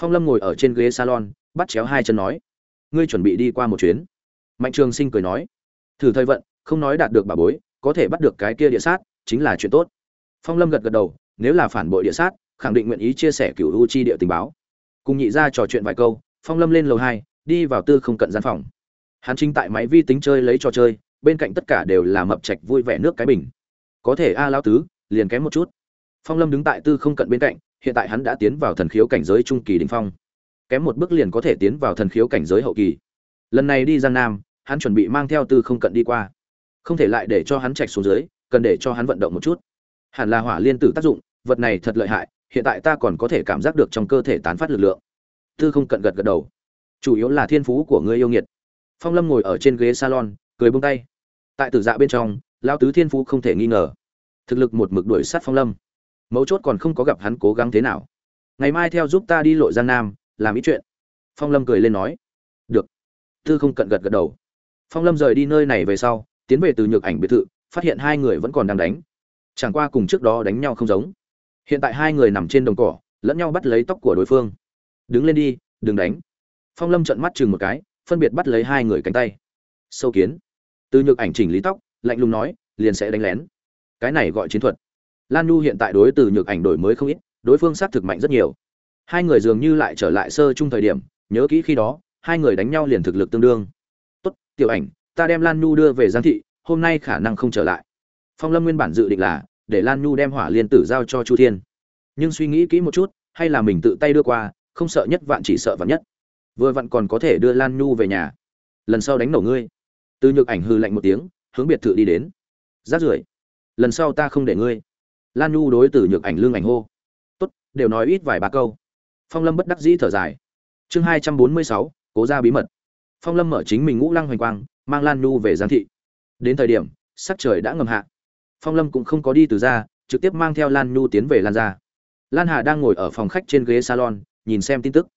Phong lâm ngồi ở trên ghế salon, bắt chéo hai chân nói, ngươi chuẩn bị đi qua một chuyến. Mạnh trường sinh cười nói, thử thời vận, không nói đạt được bà bối, có thể bắt được cái kia địa sát, chính là chuyện tốt. Phong lâm gật gật đầu, nếu là phản bội địa sát, khẳng định nguyện ý chia sẻ cựu u chi địa tình báo. Cùng nhị ra trò chuyện vài câu, phong lâm lên lầu hai, đi vào tư không cận gian phòng. Hắn chính tại máy vi tính chơi lấy trò chơi, bên cạnh tất cả đều là mập trạch vui vẻ nước cái bình có thể a lão tứ, liền kém một chút. Phong lâm đứng tại tư không cận bên cạnh, hiện tại hắn đã tiến vào thần khiếu cảnh giới trung kỳ đình phong. Kém một bước liền có thể tiến vào thần khiếu cảnh giới hậu kỳ. Lần này đi giang nam, hắn chuẩn bị mang theo tư không cận đi qua. Không thể lại để cho hắn chạch xuống dưới, cần để cho hắn vận động một chút. Hẳn là hỏa liên tử tác dụng, vật này thật lợi hại, hiện tại ta còn có thể cảm giác được trong cơ thể tán phát lực lượng. Tư không cận gật gật đầu. Chủ yếu là thiên phú của ngươi yêu nghiệt. Phong lâm ngồi ở trên ghế salon, cười bông tay. Tại tử dạ bên trong lao tứ thiên phú không thể nghi ngờ. Thực lực một mực đuổi sát phong lâm. Mấu chốt còn không có gặp hắn cố gắng thế nào. Ngày mai theo giúp ta đi lội giang nam, làm ý chuyện. Phong lâm cười lên nói. Được. Tư không cận gật gật đầu. Phong lâm rời đi nơi này về sau, tiến về từ nhược ảnh biệt thự, phát hiện hai người vẫn còn đang đánh. Chẳng qua cùng trước đó đánh nhau không giống. Hiện tại hai người nằm trên đồng cỏ, lẫn nhau bắt lấy tóc của đối phương. Đứng lên đi, đừng đánh. Phong lâm trận mắt chừng một cái, phân biệt bắt lấy hai người cánh tay. Sâu kiến. Từ nhược ảnh chỉnh lý tóc lạnh lùng nói, liền sẽ đánh lén. Cái này gọi chiến thuật. Lan nhu hiện tại đối từ nhược ảnh đổi mới không ít, đối phương sát thực mạnh rất nhiều. Hai người dường như lại trở lại sơ chung thời điểm, nhớ kỹ khi đó, hai người đánh nhau liền thực lực tương đương. Tốt, tiểu ảnh, ta đem lan nhu đưa về giang thị, hôm nay khả năng không trở lại. Phong lâm nguyên bản dự định là, để lan nhu đem hỏa liên tử giao cho chu thiên. Nhưng suy nghĩ kỹ một chút, hay là mình tự tay đưa qua, không sợ nhất vạn chỉ sợ vạn nhất. Vừa vặn còn có thể đưa lan nhu về nhà. Lần sau đánh nổ ngươi. Từ nhược ảnh hư lạnh một tiếng hướng biệt thự đi đến. Rát rưởi, lần sau ta không để ngươi. Lan nhu đối từ nhược ảnh lương ảnh hô. Tốt, đều nói ít vài ba câu. Phong lâm bất đắc dĩ thở dài. Chương hai trăm bốn mươi sáu, cố ra bí mật. Phong lâm mở chính mình ngũ lăng hoành quang, mang lan nhu về giang thị. Đến thời điểm, sắc trời đã ngầm hạ. Phong lâm cũng không có đi từ ra, trực tiếp mang theo lan nhu tiến về lan ra lan hà đang ngồi ở phòng khách trên ghế salon, nhìn xem tin tức.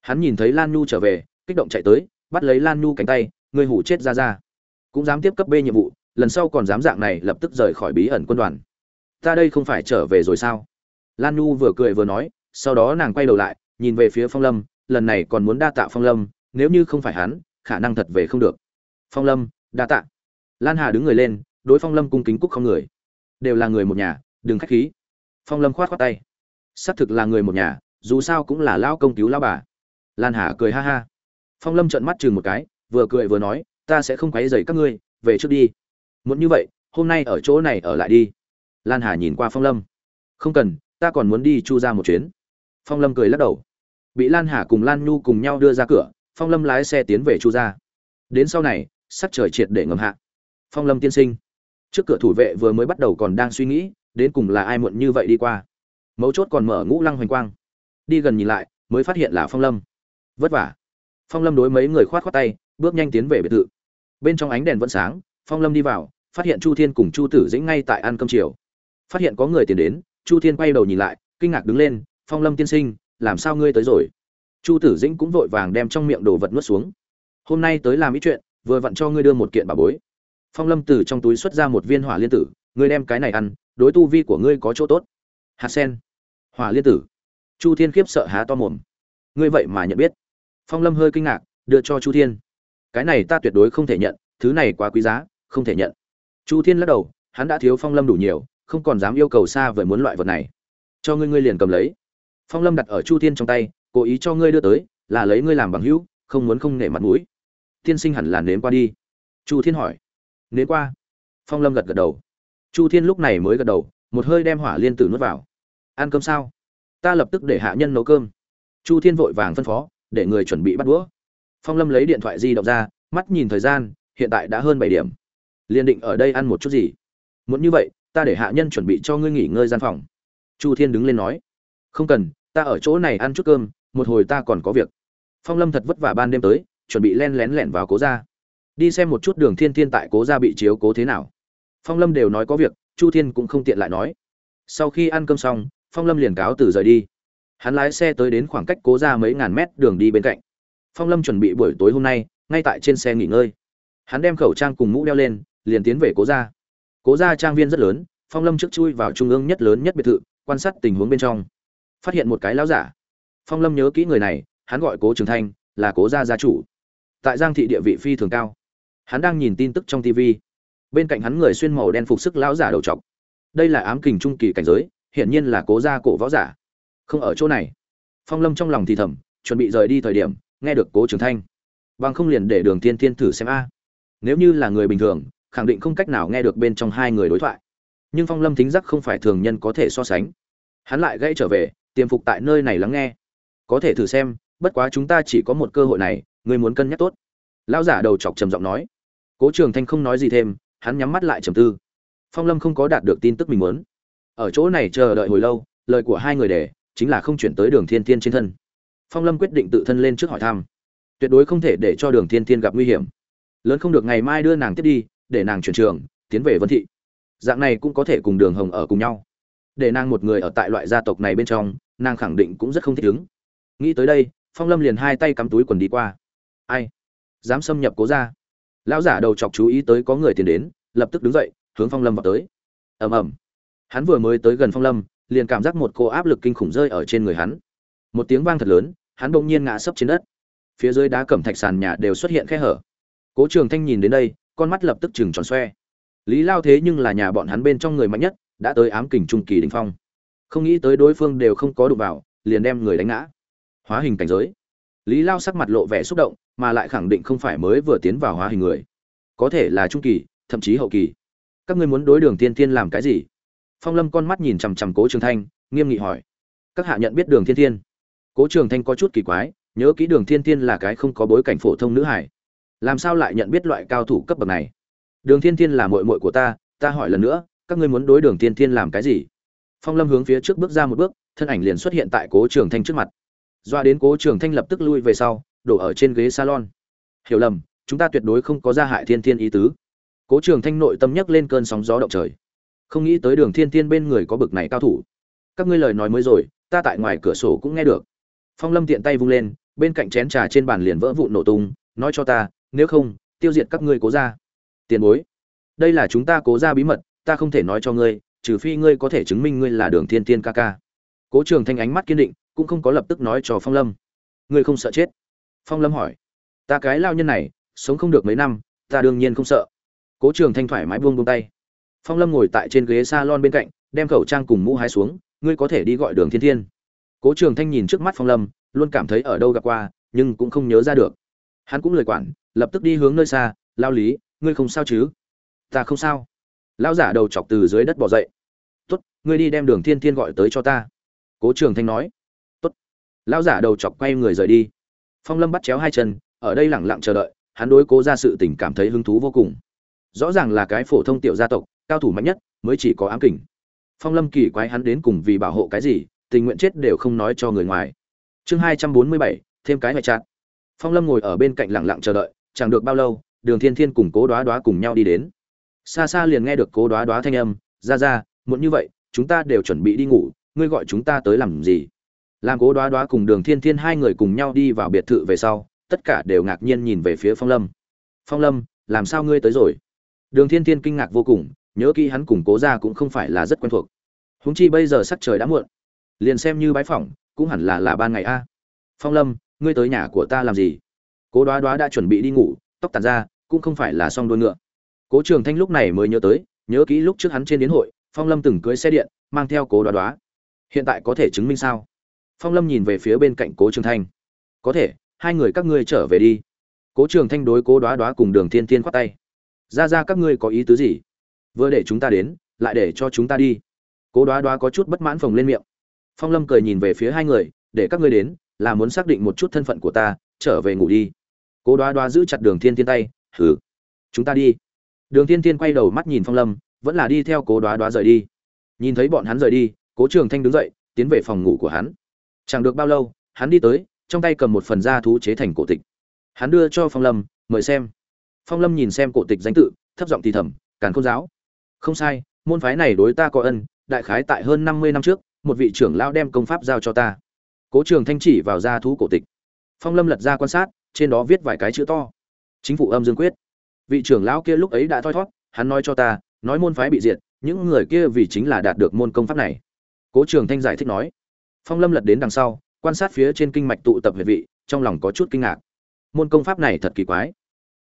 Hắn nhìn thấy lan nhu trở về, kích động chạy tới, bắt lấy lan nhu cánh tay, người hủ chết ra ra cũng dám tiếp cấp b nhiệm vụ, lần sau còn dám dạng này lập tức rời khỏi bí ẩn quân đoàn. Ta đây không phải trở về rồi sao? Lan nhu vừa cười vừa nói, sau đó nàng quay đầu lại, nhìn về phía phong lâm, lần này còn muốn đa tạ phong lâm, nếu như không phải hắn, khả năng thật về không được. Phong lâm, đa tạ. Lan hà đứng người lên, đối phong lâm cung kính cúc không người. Đều là người một nhà, đừng khách khí. Phong lâm khoát khoát tay. Xác thực là người một nhà, dù sao cũng là lão công cứu lão bà. Lan hà cười ha ha. Phong lâm trợn mắt chừng một cái, vừa cười vừa nói ta sẽ không quấy rầy các ngươi, về trước đi. Muốn như vậy, hôm nay ở chỗ này ở lại đi. Lan hà nhìn qua phong lâm. Không cần, ta còn muốn đi chu ra một chuyến. Phong lâm cười lắc đầu. Bị lan hà cùng lan nhu cùng nhau đưa ra cửa, phong lâm lái xe tiến về chu ra. Đến sau này, sắc trời triệt để ngầm hạ. Phong lâm tiên sinh. Trước cửa thủ vệ vừa mới bắt đầu còn đang suy nghĩ, đến cùng là ai muộn như vậy đi qua. Mấu chốt còn mở ngũ lăng hoành quang. Đi gần nhìn lại, mới phát hiện là phong lâm. Vất vả. Phong lâm đối mấy người khoát khoát tay, bước nhanh tiến về biệt thự bên trong ánh đèn vẫn sáng, phong lâm đi vào, phát hiện chu thiên cùng chu tử dĩnh ngay tại ăn cơm chiều. Phát hiện có người tiền đến, chu thiên quay đầu nhìn lại, kinh ngạc đứng lên, phong lâm tiên sinh, làm sao ngươi tới rồi? Chu tử dĩnh cũng vội vàng đem trong miệng đồ vật nuốt xuống. Hôm nay tới làm ít chuyện, vừa vặn cho ngươi đưa một kiện bà bối. Phong lâm từ trong túi xuất ra một viên hỏa liên tử, ngươi đem cái này ăn, đối tu vi của ngươi có chỗ tốt. Hạt sen. Hỏa liên tử. Chu thiên khiếp sợ há to mồm. Ngươi vậy mà nhận biết. Phong lâm hơi kinh ngạc, đưa cho chu thiên cái này ta tuyệt đối không thể nhận, thứ này quá quý giá, không thể nhận. Chu thiên lắc đầu, hắn đã thiếu phong lâm đủ nhiều, không còn dám yêu cầu xa vời muốn loại vật này. Cho ngươi ngươi liền cầm lấy. Phong lâm đặt ở chu thiên trong tay, cố ý cho ngươi đưa tới, là lấy ngươi làm bằng hữu, không muốn không nể mặt mũi. Tiên sinh hẳn là nếm qua đi. Chu thiên hỏi. Nếm qua. Phong lâm gật gật đầu. Chu thiên lúc này mới gật đầu, một hơi đem hỏa liên tử nuốt vào. Ăn cơm sao? Ta lập tức để hạ nhân nấu cơm. Chu thiên vội vàng phân phó, để người chuẩn bị bắt đũa phong lâm lấy điện thoại di động ra, mắt nhìn thời gian, hiện tại đã hơn bảy điểm. Liền định ở đây ăn một chút gì? Muốn như vậy, ta để hạ nhân chuẩn bị cho ngươi nghỉ ngơi gian phòng. Chu thiên đứng lên nói. Không cần, ta ở chỗ này ăn chút cơm, một hồi ta còn có việc. Phong lâm thật vất vả ban đêm tới, chuẩn bị len lén lẻn vào cố ra đi xem một chút đường thiên thiên tại cố ra bị chiếu cố thế nào. Phong lâm đều nói có việc, chu thiên cũng không tiện lại nói. Sau khi ăn cơm xong, phong lâm liền cáo từ rời đi. Hắn lái xe tới đến khoảng cách cố ra mấy ngàn mét đường đi bên cạnh phong lâm chuẩn bị buổi tối hôm nay, ngay tại trên xe nghỉ ngơi. Hắn đem khẩu trang cùng mũ đeo lên, liền tiến về cố gia. cố gia trang viên rất lớn, phong lâm trước chui vào trung ương nhất lớn nhất biệt thự, quan sát tình huống bên trong. Phát hiện một cái lão giả. Phong lâm nhớ kỹ người này, hắn gọi cố trường thanh, là cố gia gia chủ. Tại giang thị địa vị phi thường cao. Hắn đang nhìn tin tức trong tv bên cạnh hắn người xuyên màu đen phục sức lão giả đầu trọc. Đây là ám kình trung kỳ cảnh giới, hiển nhiên là cố gia cổ võ giả. Không ở chỗ này. Phong lâm trong lòng thì thầm, chuẩn bị rời đi thời điểm nghe được cố trường thanh. Bằng không liền để đường thiên thiên thử xem a. Nếu như là người bình thường, khẳng định không cách nào nghe được bên trong hai người đối thoại. Nhưng phong lâm thính giác không phải thường nhân có thể so sánh. Hắn lại gãy trở về, tiềm phục tại nơi này lắng nghe. Có thể thử xem, bất quá chúng ta chỉ có một cơ hội này ngươi muốn cân nhắc tốt. Lão giả đầu chọc trầm giọng nói. Cố trường thanh không nói gì thêm, hắn nhắm mắt lại trầm tư. Phong lâm không có đạt được tin tức mình muốn. Ở chỗ này chờ đợi hồi lâu, lời của hai người để, chính là không chuyển tới đường thiên thiên trên thân phong lâm quyết định tự thân lên trước hỏi thăm. Tuyệt đối không thể để cho đường thiên thiên gặp nguy hiểm. Lớn không được ngày mai đưa nàng tiếp đi, để nàng chuyển trường, tiến về vân thị. Dạng này cũng có thể cùng đường hồng ở cùng nhau. Để nàng một người ở tại loại gia tộc này bên trong, nàng khẳng định cũng rất không thích ứng. Nghĩ tới đây, phong lâm liền hai tay cắm túi quần đi qua. Ai? Dám xâm nhập cố ra lão giả đầu chọc chú ý tới có người tiến đến, lập tức đứng dậy, hướng phong lâm vào tới. Ầm ầm. Hắn vừa mới tới gần phong lâm, liền cảm giác một cô áp lực kinh khủng rơi ở trên người hắn một tiếng vang thật lớn, hắn bỗng nhiên ngã sấp trên đất. Phía dưới đá cẩm thạch sàn nhà đều xuất hiện khe hở. Cố trường thanh nhìn đến đây, con mắt lập tức chừng tròn xoe. Lý lao thế nhưng là nhà bọn hắn bên trong người mạnh nhất, đã tới ám kình trung kỳ đình phong. Không nghĩ tới đối phương đều không có đụng vào, liền đem người đánh ngã. Hóa hình cảnh giới. Lý lao sắc mặt lộ vẻ xúc động, mà lại khẳng định không phải mới vừa tiến vào hóa hình người. Có thể là trung kỳ, thậm chí hậu kỳ. Các ngươi muốn đối đường tiên tiên làm cái gì? Phong lâm con mắt nhìn chằm chằm cố trường thanh, nghiêm nghị hỏi. Các hạ nhận biết đường thiên thiên? Cố trường thanh có chút kỳ quái, nhớ kỹ đường thiên thiên là cái không có bối cảnh phổ thông nữ hải làm sao lại nhận biết loại cao thủ cấp bậc này? Đường thiên thiên là mội mội của ta ta hỏi lần nữa, các ngươi muốn đối đường thiên thiên làm cái gì? Phong lâm hướng phía trước bước ra một bước, thân ảnh liền xuất hiện tại cố trường thanh trước mặt. Doa đến cố trường thanh lập tức lui về sau, đổ ở trên ghế salon. Hiểu lầm, chúng ta tuyệt đối không có gia hại thiên thiên ý tứ. Cố trường thanh nội tâm nhấc lên cơn sóng gió động trời. Không nghĩ tới đường thiên thiên bên người có bực này cao thủ. Các ngươi lời nói mới rồi, ta tại ngoài cửa sổ cũng nghe được phong lâm tiện tay vung lên, bên cạnh chén trà trên bàn liền vỡ vụn nổ tung, nói cho ta, nếu không, tiêu diệt các ngươi cố ra tiền bối, đây là chúng ta cố ra bí mật, ta không thể nói cho ngươi, trừ phi ngươi có thể chứng minh ngươi là đường thiên thiên ca ca. Cố trường thanh ánh mắt kiên định, cũng không có lập tức nói cho phong lâm. Ngươi không sợ chết? Phong lâm hỏi. Ta cái lao nhân này, sống không được mấy năm, ta đương nhiên không sợ. Cố trường thanh thoải mái buông buông tay. Phong lâm ngồi tại trên ghế s a lon bên cạnh, đem khẩu trang cùng mũ hái xuống, ngươi có thể đi gọi đường thiên thiên cố trường thanh nhìn trước mắt phong lâm, luôn cảm thấy ở đâu gặp qua, nhưng cũng không nhớ ra được. Hắn cũng lời quản, lập tức đi hướng nơi xa, lao lý, ngươi không sao chứ? Ta không sao. Lao giả đầu chọc từ dưới đất bỏ dậy. Tốt, ngươi đi đem đường thiên thiên gọi tới cho ta. Cố trường thanh nói. Tốt. Lao giả đầu chọc quay người rời đi. Phong lâm bắt chéo hai chân, ở đây lẳng lặng chờ đợi, hắn đối cố ra sự tình cảm thấy hứng thú vô cùng. Rõ ràng là cái phổ thông tiểu gia tộc, cao thủ mạnh nhất, mới chỉ có ám kình. Phong lâm kỳ quái hắn đến cùng vì bảo hộ cái gì tình nguyện chết đều không nói cho người ngoài. Chương hai trăm bốn mươi bảy, thêm cái ngoại trạng phong lâm ngồi ở bên cạnh lẳng lặng chờ đợi, chẳng được bao lâu, đường thiên thiên cùng cố đoá đoá cùng nhau đi đến. Xa xa liền nghe được cố đoá đoá thanh âm, ra ra, muộn như vậy, chúng ta đều chuẩn bị đi ngủ, ngươi gọi chúng ta tới làm gì? Làm cố đoá đoá cùng đường thiên thiên hai người cùng nhau đi vào biệt thự về sau, tất cả đều ngạc nhiên nhìn về phía phong lâm. Phong lâm, làm sao ngươi tới rồi? Đường thiên thiên kinh ngạc vô cùng, nhớ kỹ hắn cùng cố ra cũng không phải là rất quen thuộc. Húng chi bây giờ sắc trời đã muộn liền xem như bái phỏng, cũng hẳn là là ban ngày a. Phong lâm, ngươi tới nhà của ta làm gì? Cố đoá đoá đã chuẩn bị đi ngủ, tóc tàn ra, cũng không phải là xong đôi ngựa. Cố trường thanh lúc này mới nhớ tới, nhớ kỹ lúc trước hắn trên đến hội, phong lâm từng cưới xe điện, mang theo cố đoá đoá. Hiện tại có thể chứng minh sao? Phong lâm nhìn về phía bên cạnh cố trường thanh. Có thể, hai người các ngươi trở về đi. Cố trường thanh đối cố đoá đoá cùng đường thiên thiên khoát tay. Ra ra các ngươi có ý tứ gì? Vừa để chúng ta đến, lại để cho chúng ta đi. Cố đoá đoá có chút bất mãn phồng lên miệng phong lâm cười nhìn về phía hai người, để các ngươi đến, là muốn xác định một chút thân phận của ta, trở về ngủ đi. Cố đoá đoá giữ chặt đường thiên thiên tay, hừ, chúng ta đi. Đường thiên thiên quay đầu mắt nhìn phong lâm, vẫn là đi theo cố đoá đoá rời đi. Nhìn thấy bọn hắn rời đi, cố trường thanh đứng dậy, tiến về phòng ngủ của hắn. Chẳng được bao lâu, hắn đi tới, trong tay cầm một phần da thú chế thành cổ tịch. Hắn đưa cho phong lâm, mời xem. Phong lâm nhìn xem cổ tịch danh tự, thấp giọng thì thầm, càn khôn giáo. Không sai, môn phái này đối ta có ân, đại khái tại hơn năm mươi năm trước một vị trưởng lão đem công pháp giao cho ta. Cố trường thanh chỉ vào da thú cổ tịch. Phong lâm lật ra quan sát, trên đó viết vài cái chữ to. Chính phủ âm dương quyết. Vị trưởng lão kia lúc ấy đã thoi thót, hắn nói cho ta, nói môn phái bị diệt, những người kia vì chính là đạt được môn công pháp này. Cố trường thanh giải thích nói. Phong lâm lật đến đằng sau, quan sát phía trên kinh mạch tụ tập huyệt vị, trong lòng có chút kinh ngạc. Môn công pháp này thật kỳ quái.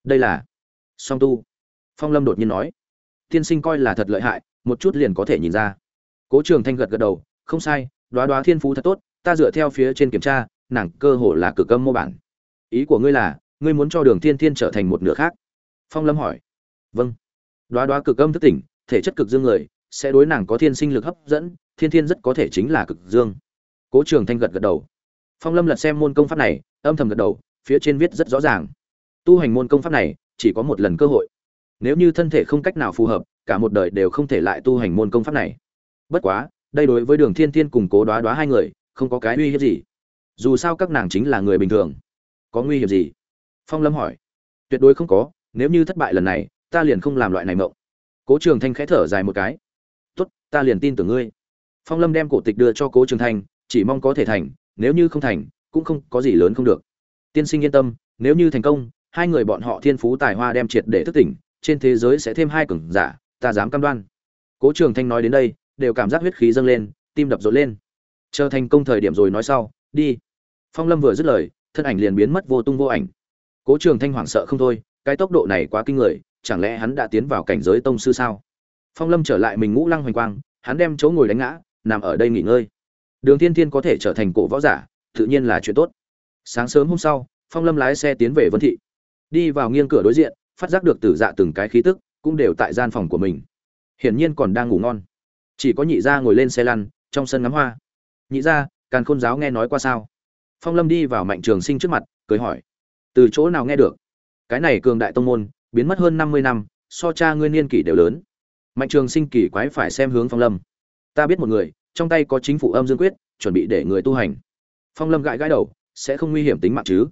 Đây là song tu. Phong lâm đột nhiên nói. Tiên sinh coi là thật lợi hại, một chút liền có thể nhìn ra. Cố trường thanh gật gật đầu không sai, đoá đoá thiên phú thật tốt, ta dựa theo phía trên kiểm tra, nàng cơ hồ là cực âm mô bản. Ý của ngươi là, ngươi muốn cho đường thiên thiên trở thành một nửa khác? Phong lâm hỏi. Vâng. Đoá đoá cực âm thức tỉnh, thể chất cực dương người, sẽ đối nàng có thiên sinh lực hấp dẫn, thiên thiên rất có thể chính là cực dương. Cố trường thanh gật gật đầu. Phong lâm lật xem môn công pháp này, âm thầm gật đầu, phía trên viết rất rõ ràng. Tu hành môn công pháp này, chỉ có một lần cơ hội. Nếu như thân thể không cách nào phù hợp, cả một đời đều không thể lại tu hành môn công pháp này. Bất quá đây đối với đường thiên thiên cùng cố đoá đoá hai người, không có cái uy hiếp gì. Dù sao các nàng chính là người bình thường. Có nguy hiểm gì? Phong lâm hỏi. Tuyệt đối không có, nếu như thất bại lần này, ta liền không làm loại này mộng. Cố trường thanh khẽ thở dài một cái. Tốt, ta liền tin tưởng ngươi. Phong lâm đem cổ tịch đưa cho cố trường thanh, chỉ mong có thể thành, nếu như không thành, cũng không có gì lớn không được. Tiên sinh yên tâm, nếu như thành công, hai người bọn họ thiên phú tài hoa đem triệt để thức tỉnh, trên thế giới sẽ thêm hai cường giả, ta dám cam đoan. Cố trường thanh nói đến đây đều cảm giác huyết khí dâng lên, tim đập rộn lên. Chờ thành công thời điểm rồi nói sau, đi. Phong lâm vừa dứt lời, thân ảnh liền biến mất vô tung vô ảnh. Cố trường thanh hoảng sợ không thôi, cái tốc độ này quá kinh người, chẳng lẽ hắn đã tiến vào cảnh giới tông sư sao? Phong lâm trở lại mình ngũ lăng hoành quang, hắn đem chỗ ngồi đánh ngã, nằm ở đây nghỉ ngơi. Đường thiên thiên có thể trở thành cổ võ giả, tự nhiên là chuyện tốt. Sáng sớm hôm sau, phong lâm lái xe tiến về vân thị. Đi vào nghiêng cửa đối diện, phát giác được tử dạ từng cái khí tức, cũng đều tại gian phòng của mình. Hiển nhiên còn đang ngủ ngon chỉ có nhị gia ngồi lên xe lăn, trong sân ngắm hoa. Nhị gia, càn khôn giáo nghe nói qua sao? Phong lâm đi vào mạnh trường sinh trước mặt, cười hỏi. Từ chỗ nào nghe được? Cái này cường đại tông môn, biến mất hơn năm mươi năm, so cha ngươi niên kỷ đều lớn. Mạnh trường sinh kỳ quái phải xem hướng phong lâm. Ta biết một người, trong tay có chính phủ âm dương quyết, chuẩn bị để người tu hành. Phong lâm gãi gãi đầu, sẽ không nguy hiểm tính mạng chứ.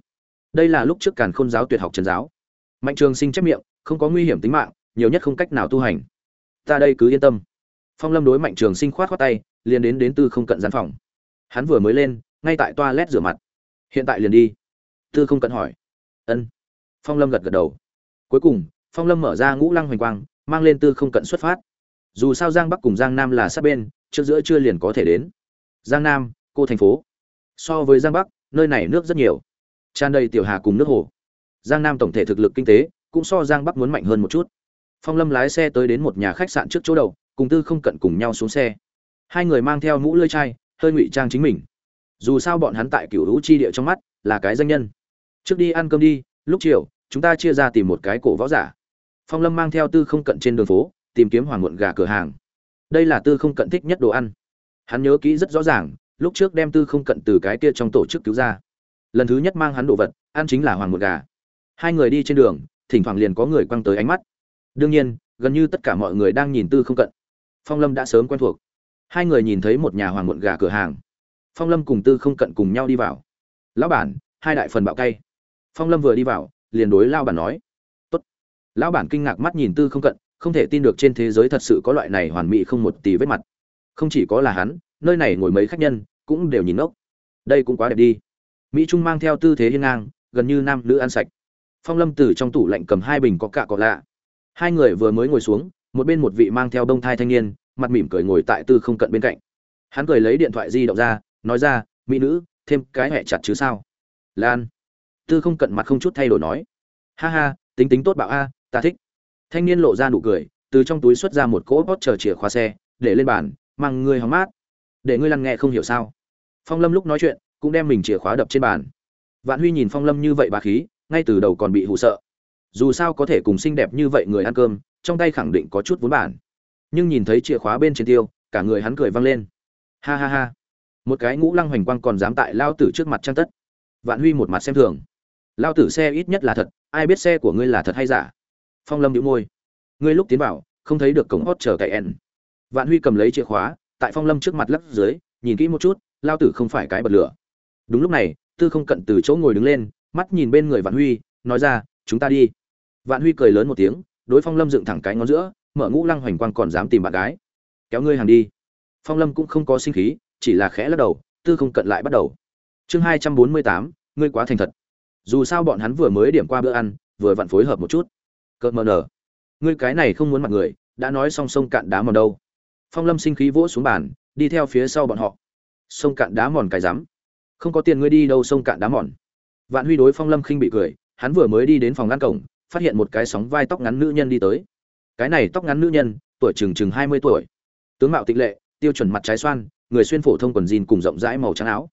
Đây là lúc trước càn khôn giáo tuyệt học trần giáo. Mạnh trường sinh chép miệng, không có nguy hiểm tính mạng, nhiều nhất không cách nào tu hành. Ta đây cứ yên tâm phong lâm đối mạnh trường sinh khoát khoát tay, liền đến đến tư không cận gian phòng. Hắn vừa mới lên, ngay tại toa lét rửa mặt. Hiện tại liền đi. Tư không cận hỏi. Ân. Phong lâm gật gật đầu. Cuối cùng, phong lâm mở ra ngũ lăng hoành quang, mang lên tư không cận xuất phát. Dù sao giang bắc cùng giang nam là sát bên, trước giữa chưa liền có thể đến. Giang nam, cô thành phố. So với giang bắc, nơi này nước rất nhiều. Tràn đầy tiểu hà cùng nước hồ. Giang nam tổng thể thực lực kinh tế, cũng so giang bắc muốn mạnh hơn một chút. Phong lâm lái xe tới đến một nhà khách sạn trước chỗ đầu cùng tư không cận cùng nhau xuống xe. Hai người mang theo mũ lơi chai, hơi ngụy trang chính mình. Dù sao bọn hắn tại cựu hữu chi địa trong mắt là cái danh nhân. Trước đi ăn cơm đi, lúc chiều, chúng ta chia ra tìm một cái cổ võ giả. Phong lâm mang theo tư không cận trên đường phố, tìm kiếm hoàng muộn gà cửa hàng. Đây là tư không cận thích nhất đồ ăn. Hắn nhớ kỹ rất rõ ràng, lúc trước đem tư không cận từ cái kia trong tổ chức cứu ra. Lần thứ nhất mang hắn đồ vật, ăn chính là hoàng muộn gà. Hai người đi trên đường, thỉnh thoảng liền có người quăng tới ánh mắt. Đương nhiên, gần như tất cả mọi người đang nhìn tư không cận phong lâm đã sớm quen thuộc. Hai người nhìn thấy một nhà hoàng muộn gà cửa hàng. Phong lâm cùng tư không cận cùng nhau đi vào. Lão bản, hai đại phần bạo cay. Phong lâm vừa đi vào, liền đối lao bản nói. Tốt. Lão bản kinh ngạc mắt nhìn tư không cận, không thể tin được trên thế giới thật sự có loại này hoàn mỹ không một tí vết mặt. Không chỉ có là hắn, nơi này ngồi mấy khách nhân cũng đều nhìn ốc đây cũng quá đẹp đi. Mỹ trung mang theo tư thế hiên ngang, gần như nam nữ ăn sạch. Phong lâm từ trong tủ lạnh cầm hai bình có cạ có lạ. Hai người vừa mới ngồi xuống một bên một vị mang theo đông thai thanh niên, mặt mỉm cười ngồi tại tư không cận bên cạnh. Hắn cười lấy điện thoại di động ra, nói ra, mỹ nữ, thêm cái hẹ chặt chứ sao? Lan. Tư không cận mặt không chút thay đổi nói. Ha ha, tính tính tốt bảo a, ta thích. Thanh niên lộ ra nụ cười, từ trong túi xuất ra một cỗ bót chờ chìa khóa xe, để lên bàn, mang người hóng mát. Để ngươi lăn nghe không hiểu sao. Phong lâm lúc nói chuyện, cũng đem mình chìa khóa đập trên bàn. Vạn huy nhìn phong lâm như vậy bà khí, ngay từ đầu còn bị hụ sợ. Dù sao có thể cùng xinh đẹp như vậy người ăn cơm trong tay khẳng định có chút vốn bản. Nhưng nhìn thấy chìa khóa bên trên tiêu, cả người hắn cười văng lên. Ha ha ha. Một cái ngũ lăng hoành quang còn dám tại lao tử trước mặt trang tất. Vạn huy một mặt xem thường. Lao tử xe ít nhất là thật, ai biết xe của ngươi là thật hay giả? Phong lâm đĩu môi. Ngươi lúc tiến vào, không thấy được cổng hót chờ cậy n vạn huy cầm lấy chìa khóa, tại phong lâm trước mặt lắp dưới, nhìn kỹ một chút, lao tử không phải cái bật lửa. Đúng lúc này, tư không cận từ chỗ ngồi đứng lên, mắt nhìn bên người vạn huy, nói ra, chúng ta đi. Vạn huy cười lớn một tiếng đối phong lâm dựng thẳng cái ngón giữa, mở ngũ lăng hoành quang còn dám tìm bạn gái. Kéo ngươi hàng đi. Phong lâm cũng không có sinh khí, chỉ là khẽ lắc đầu, tư không cận lại bắt đầu. Chương hai trăm bốn mươi tám, ngươi quá thành thật. Dù sao bọn hắn vừa mới điểm qua bữa ăn, vừa vặn phối hợp một chút. Cợt mờ nở. Ngươi cái này không muốn mặt người, đã nói xong sông cạn đá mòn đâu. Phong lâm sinh khí vỗ xuống bàn, đi theo phía sau bọn họ. Sông cạn đá mòn cái rắm. Không có tiền ngươi đi đâu sông cạn đá mòn. Vạn huy đối phong lâm khinh bị cười, hắn vừa mới đi đến phòng ngăn cổng phát hiện một cái sóng vai tóc ngắn nữ nhân đi tới. Cái này tóc ngắn nữ nhân, tuổi chừng chừng hai mươi tuổi. Tướng mạo tịnh lệ, tiêu chuẩn mặt trái xoan, người xuyên phổ thông quần jean cùng rộng rãi màu trắng áo.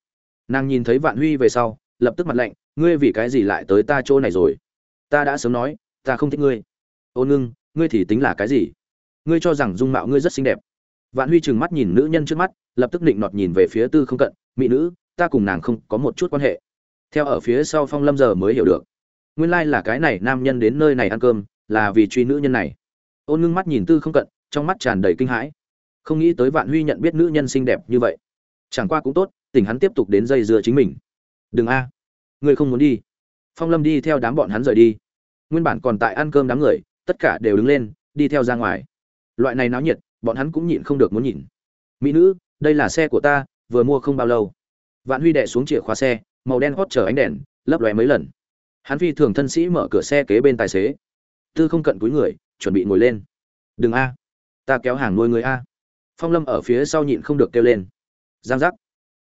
Nàng nhìn thấy vạn huy về sau, lập tức mặt lạnh, ngươi vì cái gì lại tới ta chỗ này rồi? Ta đã sớm nói, ta không thích ngươi. Ô ngưng, ngươi thì tính là cái gì? Ngươi cho rằng dung mạo ngươi rất xinh đẹp. Vạn huy trừng mắt nhìn nữ nhân trước mắt, lập tức định nọt nhìn về phía tư không cận, mỹ nữ, ta cùng nàng không có một chút quan hệ. Theo ở phía sau phong lâm giờ mới hiểu được nguyên lai là cái này nam nhân đến nơi này ăn cơm, là vì truy nữ nhân này. Ôn ngưng mắt nhìn tư không cận, trong mắt tràn đầy kinh hãi. Không nghĩ tới vạn huy nhận biết nữ nhân xinh đẹp như vậy. Chẳng qua cũng tốt Tỉnh hắn tiếp tục đến dây dưa chính mình. Đừng a, ngươi không muốn đi. Phong lâm đi theo đám bọn hắn rời đi. Nguyên bản còn tại ăn cơm đám người, tất cả đều đứng lên, đi theo ra ngoài. Loại này náo nhiệt, bọn hắn cũng nhịn không được muốn nhìn. Mỹ nữ, đây là xe của ta, vừa mua không bao lâu. Vạn huy đệ xuống chìa khóa xe, màu đen hót chở ánh đèn, lấp lóe mấy lần hắn phi thường thân sĩ mở cửa xe kế bên tài xế. Tư không cận cúi người, chuẩn bị ngồi lên. Đừng a, ta kéo hàng nuôi người a. Phong lâm ở phía sau nhịn không được kêu lên. Giang giác.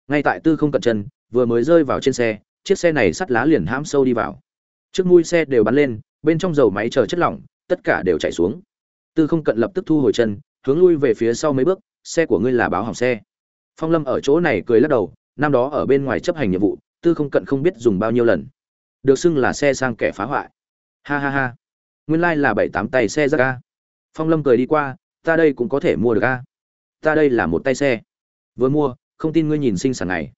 Ngay tại tư không cận chân, vừa mới rơi vào trên xe, chiếc xe này sắt lá liền hãm sâu đi vào. Trước mui xe đều bắn lên, bên trong dầu máy chờ chất lỏng, tất cả đều chạy xuống. Tư không cận lập tức thu hồi chân, hướng lui về phía sau mấy bước, xe của ngươi là báo hỏng xe. Phong lâm ở chỗ này cười lắc đầu, năm đó ở bên ngoài chấp hành nhiệm vụ, tư không cận không biết dùng bao nhiêu lần được xưng là xe sang kẻ phá hoại. Ha ha ha. Nguyên lai là bảy tám tay xe ra ca phong lâm cười đi qua, ta đây cũng có thể mua được ca ta đây là một tay xe. Vừa mua, không tin ngươi nhìn sinh sản này.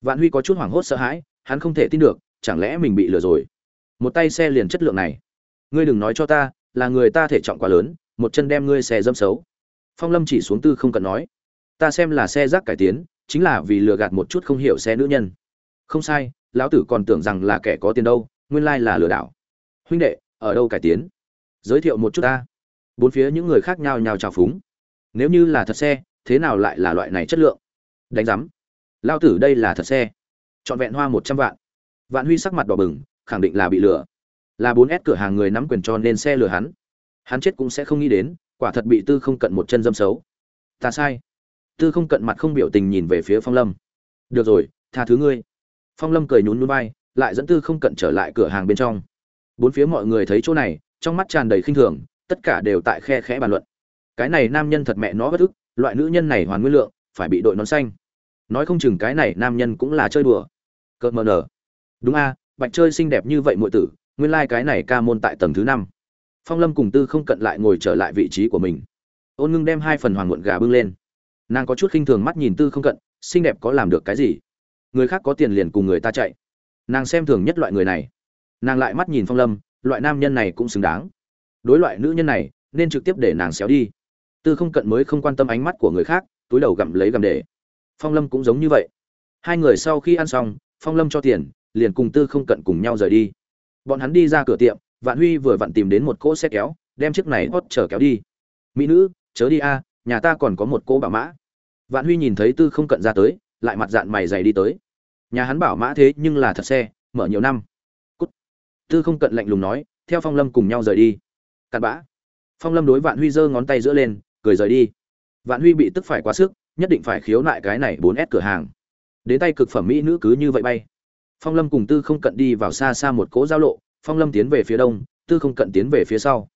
Vạn huy có chút hoảng hốt sợ hãi, hắn không thể tin được, chẳng lẽ mình bị lừa rồi? Một tay xe liền chất lượng này. Ngươi đừng nói cho ta, là người ta thể trọng quá lớn, một chân đem ngươi xe dâm xấu. Phong lâm chỉ xuống tư không cần nói. Ta xem là xe rác cải tiến, chính là vì lừa gạt một chút không hiểu xe nữ nhân. Không sai lão tử còn tưởng rằng là kẻ có tiền đâu, nguyên lai là lừa đảo. Huynh đệ, ở đâu cải tiến? Giới thiệu một chút ta. Bốn phía những người khác nhau nhào trào phúng. Nếu như là thật xe, thế nào lại là loại này chất lượng? Đánh giám. Lao tử đây là thật xe. Trọn vẹn hoa một trăm vạn. Vạn huy sắc mặt đỏ bừng, khẳng định là bị lừa. Là bốn s cửa hàng người nắm quyền cho nên xe lừa hắn. Hắn chết cũng sẽ không nghĩ đến, quả thật bị tư không cận một chân dâm xấu. Ta sai. Tư không cận mặt không biểu tình nhìn về phía phong lâm. Được rồi, tha thứ ngươi phong lâm cười nhún nhún bay lại dẫn tư không cận trở lại cửa hàng bên trong. Bốn phía mọi người thấy chỗ này, trong mắt tràn đầy khinh thường, tất cả đều tại khe khẽ bàn luận. Cái này nam nhân thật mẹ nó bất ức, loại nữ nhân này hoàn nguyên lượng, phải bị đội nón xanh. Nói không chừng cái này nam nhân cũng là chơi đùa. Cợt mờ nở. Đúng a, bạch chơi xinh đẹp như vậy muội tử, nguyên lai cái này ca môn tại tầng thứ năm. Phong lâm cùng tư không cận lại ngồi trở lại vị trí của mình. Ôn ngưng đem hai phần hoàng muộn gà bưng lên. Nàng có chút khinh thường mắt nhìn tư không cận, xinh đẹp có làm được cái gì? Người khác có tiền liền cùng người ta chạy. Nàng xem thường nhất loại người này. Nàng lại mắt nhìn phong lâm, loại nam nhân này cũng xứng đáng. Đối loại nữ nhân này, nên trực tiếp để nàng xéo đi. Tư không cận mới không quan tâm ánh mắt của người khác, túi đầu gặm lấy gặm để. Phong lâm cũng giống như vậy. Hai người sau khi ăn xong, phong lâm cho tiền, liền cùng tư không cận cùng nhau rời đi. Bọn hắn đi ra cửa tiệm, vạn huy vừa vặn tìm đến một cỗ xe kéo, đem chiếc này hót chở kéo đi. Mỹ nữ, chớ đi a, nhà ta còn có một cỗ bảo mã. Vạn huy nhìn thấy tư không cận ra tới lại mặt dạng mày dày đi tới. Nhà hắn bảo mã thế nhưng là thật xe, mở nhiều năm. Cút. tư không cận lạnh lùng nói, theo phong lâm cùng nhau rời đi. Cặn bã. Phong lâm đối vạn huy giơ ngón tay giữa lên, cười rời đi. Vạn huy bị tức phải quá sức, nhất định phải khiếu nại cái này bốn s cửa hàng. Đến tay cực phẩm mỹ nữ cứ như vậy bay. Phong lâm cùng tư không cận đi vào xa xa một cỗ giao lộ, phong lâm tiến về phía đông, tư không cận tiến về phía sau.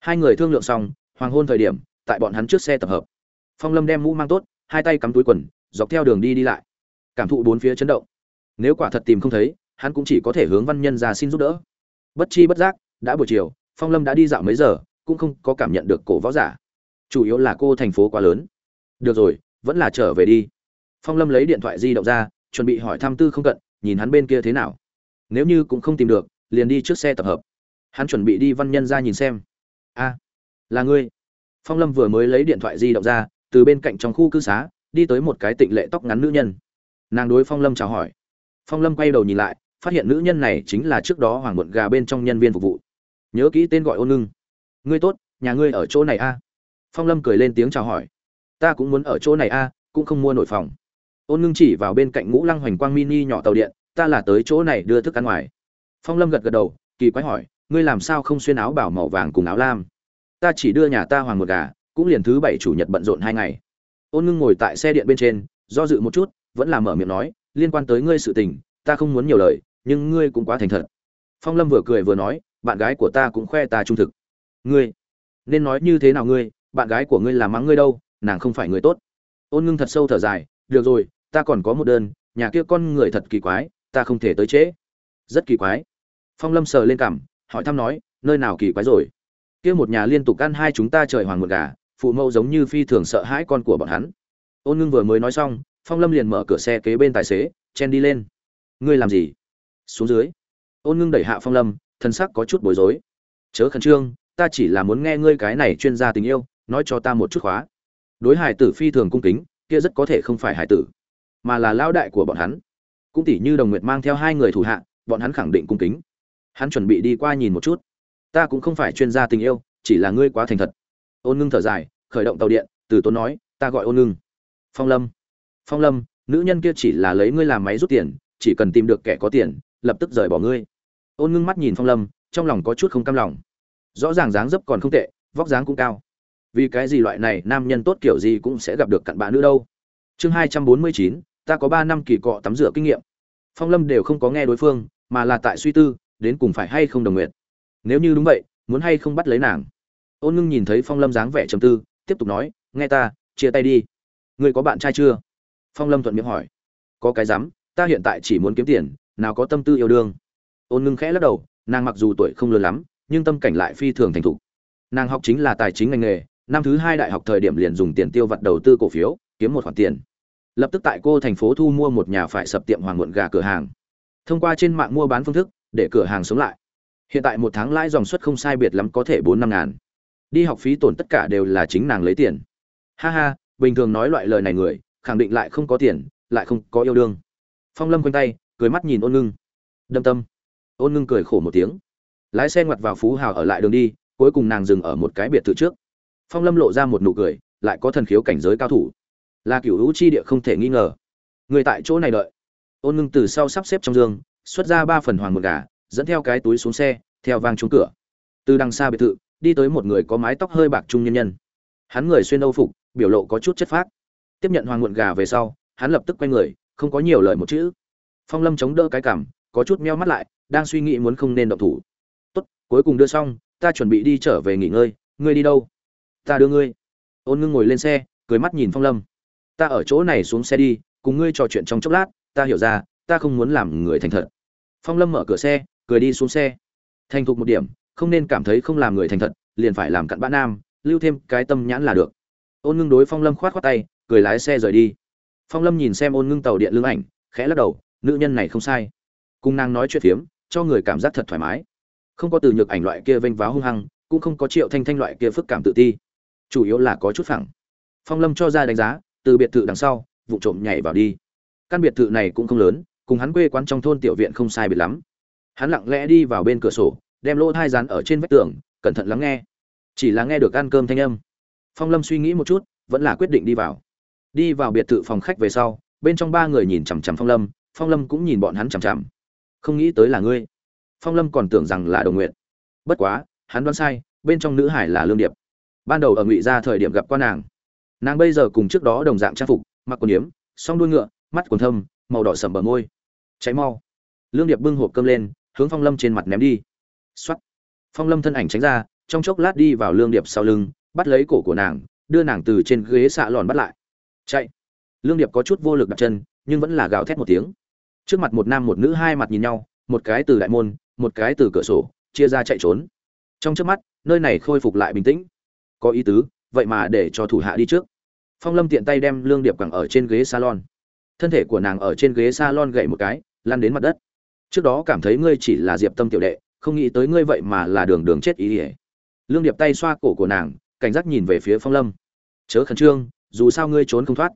Hai người thương lượng xong, hoàng hôn thời điểm, tại bọn hắn trước xe tập hợp. Phong lâm đem mũ mang tốt, hai tay cắm túi quần dọc theo đường đi đi lại. Cảm thụ bốn phía chấn động. Nếu quả thật tìm không thấy, hắn cũng chỉ có thể hướng văn nhân ra xin giúp đỡ. Bất chi bất giác, đã buổi chiều, phong lâm đã đi dạo mấy giờ, cũng không có cảm nhận được cổ võ giả. Chủ yếu là cô thành phố quá lớn. Được rồi, vẫn là trở về đi. Phong lâm lấy điện thoại di động ra, chuẩn bị hỏi thăm tư không cận, nhìn hắn bên kia thế nào. Nếu như cũng không tìm được, liền đi trước xe tập hợp. Hắn chuẩn bị đi văn nhân ra nhìn xem. A, là ngươi. Phong lâm vừa mới lấy điện thoại di động ra, từ bên cạnh trong khu cư xá đi tới một cái tịnh lệ tóc ngắn nữ nhân. Nàng đối phong lâm chào hỏi. Phong lâm quay đầu nhìn lại, phát hiện nữ nhân này chính là trước đó hoàng muộn gà bên trong nhân viên phục vụ. Nhớ kỹ tên gọi ôn ngưng. Ngươi tốt, nhà ngươi ở chỗ này a? Phong lâm cười lên tiếng chào hỏi. Ta cũng muốn ở chỗ này a, cũng không mua nổi phòng. Ôn ngưng chỉ vào bên cạnh ngũ lăng hoành quang mini nhỏ tàu điện, ta là tới chỗ này đưa thức ăn ngoài. Phong lâm gật gật đầu, kỳ quái hỏi, ngươi làm sao không xuyên áo bảo màu vàng cùng áo lam? Ta chỉ đưa nhà ta hoàng một gà, cũng liền thứ bảy chủ nhật bận rộn hai ngày ôn ngưng ngồi tại xe điện bên trên, do dự một chút, vẫn là mở miệng nói, liên quan tới ngươi sự tình, ta không muốn nhiều lời, nhưng ngươi cũng quá thành thật. Phong lâm vừa cười vừa nói, bạn gái của ta cũng khoe ta trung thực. Ngươi? Nên nói như thế nào ngươi? Bạn gái của ngươi là mắng ngươi đâu, nàng không phải người tốt. Ôn ngưng thật sâu thở dài, được rồi, ta còn có một đơn, nhà kia con người thật kỳ quái, ta không thể tới trễ. Rất kỳ quái. Phong lâm sờ lên cảm hỏi thăm nói, nơi nào kỳ quái rồi? Kia một nhà liên tục ăn hai chúng ta trời hoàng một gà phụ mẫu giống như phi thường sợ hãi con của bọn hắn. Ôn ngưng vừa mới nói xong, phong lâm liền mở cửa xe kế bên tài xế, chen đi lên. Ngươi làm gì? Xuống dưới. Ôn ngưng đẩy hạ phong lâm thân sắc có chút bối rối. Chớ khẩn trương, ta chỉ là muốn nghe ngươi cái này chuyên gia tình yêu, nói cho ta một chút khóa. Đối hải tử phi thường cung kính, kia rất có thể không phải hải tử, mà là lao đại của bọn hắn. Cũng tỉ như đồng nguyệt mang theo hai người thủ hạ, bọn hắn khẳng định cung kính. Hắn chuẩn bị đi qua nhìn một chút. Ta cũng không phải chuyên gia tình yêu, chỉ là ngươi quá thành thật. Ôn ngưng thở dài khởi động tàu điện, từ tốn nói, ta gọi ôn ngưng. Phong lâm. Phong lâm, nữ nhân kia chỉ là lấy ngươi làm máy rút tiền, chỉ cần tìm được kẻ có tiền, lập tức rời bỏ ngươi. Ôn ngưng mắt nhìn phong lâm, trong lòng có chút không cam lòng. Rõ ràng dáng dấp còn không tệ, vóc dáng cũng cao. Vì cái gì loại này nam nhân tốt kiểu gì cũng sẽ gặp được cặn bã nữ đâu? Chương hai trăm bốn mươi chín, ta có ba năm kỳ cọ tắm rửa kinh nghiệm. Phong lâm đều không có nghe đối phương, mà là tại suy tư, đến cùng phải hay không đồng nguyện. Nếu như đúng vậy, muốn hay không bắt lấy nàng? Ôn ngưng nhìn thấy phong lâm dáng vẻ trầm tư tiếp tục nói nghe ta chia tay đi. Ngươi có bạn trai chưa? Phong lâm thuận miệng hỏi. Có cái dám, ta hiện tại chỉ muốn kiếm tiền nào có tâm tư yêu đương. Ôn ngưng khẽ lắc đầu nàng mặc dù tuổi không lớn lắm nhưng tâm cảnh lại phi thường thành thục. Nàng học chính là tài chính ngành nghề năm thứ hai đại học thời điểm liền dùng tiền tiêu vặt đầu tư cổ phiếu kiếm một khoản tiền. Lập tức tại cô thành phố thu mua một nhà phải sập tiệm hoàng muộn gà cửa hàng. Thông qua trên mạng mua bán phương thức để cửa hàng sống lại. Hiện tại một tháng lãi dòng suất không sai biệt lắm có thể bốn năm ngàn đi học phí tổn tất cả đều là chính nàng lấy tiền. Ha ha, bình thường nói loại lời này người, khẳng định lại không có tiền, lại không có yêu đương. Phong lâm quanh tay, cười mắt nhìn ôn ngưng. Đâm tâm. Ôn ngưng cười khổ một tiếng. Lái xe ngoặt vào phú hào ở lại đường đi, cuối cùng nàng dừng ở một cái biệt thự trước. Phong lâm lộ ra một nụ cười, lại có thần khiếu cảnh giới cao thủ. Là cựu hữu chi địa không thể nghi ngờ. Người tại chỗ này đợi. Ôn ngưng từ sau sắp xếp trong giường xuất ra ba phần hoàng một gà, dẫn theo cái túi xuống xe, theo vang trúng cửa. Từ đằng xa biệt thự đi tới một người có mái tóc hơi bạc trung nhân nhân. Hắn người xuyên âu phục, biểu lộ có chút chất phác. Tiếp nhận hoàng muộn gà về sau, hắn lập tức quay người, không có nhiều lời một chữ. Phong lâm chống đỡ cái cảm, có chút meo mắt lại, đang suy nghĩ muốn không nên động thủ. Tốt, cuối cùng đưa xong, ta chuẩn bị đi trở về nghỉ ngơi. Ngươi đi đâu? Ta đưa ngươi. Ôn ngưng ngồi lên xe, cười mắt nhìn phong lâm. Ta ở chỗ này xuống xe đi, cùng ngươi trò chuyện trong chốc lát, ta hiểu ra, ta không muốn làm người thành thật. Phong lâm mở cửa xe, cười đi xuống xe. Thành thục một điểm không nên cảm thấy không làm người thành thật, liền phải làm cặn bã nam, lưu thêm cái tâm nhãn là được. Ôn ngưng đối phong lâm khoát khoát tay, cười lái xe rời đi. Phong lâm nhìn xem ôn ngưng tàu điện lương ảnh, khẽ lắc đầu, nữ nhân này không sai. Cung nàng nói chuyện phiếm, cho người cảm giác thật thoải mái. Không có từ nhược ảnh loại kia vênh váo hung hăng, cũng không có triệu thanh thanh loại kia phức cảm tự ti. Chủ yếu là có chút phẳng. Phong lâm cho ra đánh giá, từ biệt thự đằng sau, vụ trộm nhảy vào đi. Căn biệt thự này cũng không lớn, cùng hắn quê quán trong thôn tiểu viện không sai biệt lắm. Hắn lặng lẽ đi vào bên cửa sổ đem lỗ thai rán ở trên vách tường, cẩn thận lắng nghe. Chỉ là nghe được ăn cơm thanh âm. Phong lâm suy nghĩ một chút, vẫn là quyết định đi vào. Đi vào biệt thự phòng khách về sau, bên trong ba người nhìn chằm chằm phong lâm phong lâm cũng nhìn bọn hắn chằm chằm. Không nghĩ tới là ngươi. Phong lâm còn tưởng rằng là đồng nguyện bất quá, hắn đoán sai, bên trong nữ hải là lương điệp. Ban đầu ở ngụy ra thời điểm gặp qua nàng. Nàng bây giờ cùng trước đó đồng dạng trang phục, mặc quần yếm, song đuôi ngựa, mắt quần thâm, màu đỏ sầm bờ môi. Cháy mau. Lương điệp bưng hộp cơm lên, hướng phong lâm trên mặt ném đi. Soát. phong lâm thân ảnh tránh ra, trong chốc lát đi vào lương điệp sau lưng, bắt lấy cổ của nàng, đưa nàng từ trên ghế xạ lòn bắt lại. Chạy. Lương điệp có chút vô lực đặt chân, nhưng vẫn là gào thét một tiếng. Trước mặt một nam một nữ hai mặt nhìn nhau, một cái từ đại môn, một cái từ cửa sổ, chia ra chạy trốn. Trong chớp mắt, nơi này khôi phục lại bình tĩnh. Có ý tứ, vậy mà để cho thủ hạ đi trước. Phong lâm tiện tay đem lương điệp cẳng ở trên ghế salon. Thân thể của nàng ở trên ghế salon gậy một cái, lăn đến mặt đất. Trước đó cảm thấy ngươi chỉ là diệp tâm tiểu đệ không nghĩ tới ngươi vậy mà là đường đường chết ý ỉa. Lương điệp tay xoa cổ của nàng, cảnh giác nhìn về phía phong lâm. Chớ khẩn trương, dù sao ngươi trốn không thoát.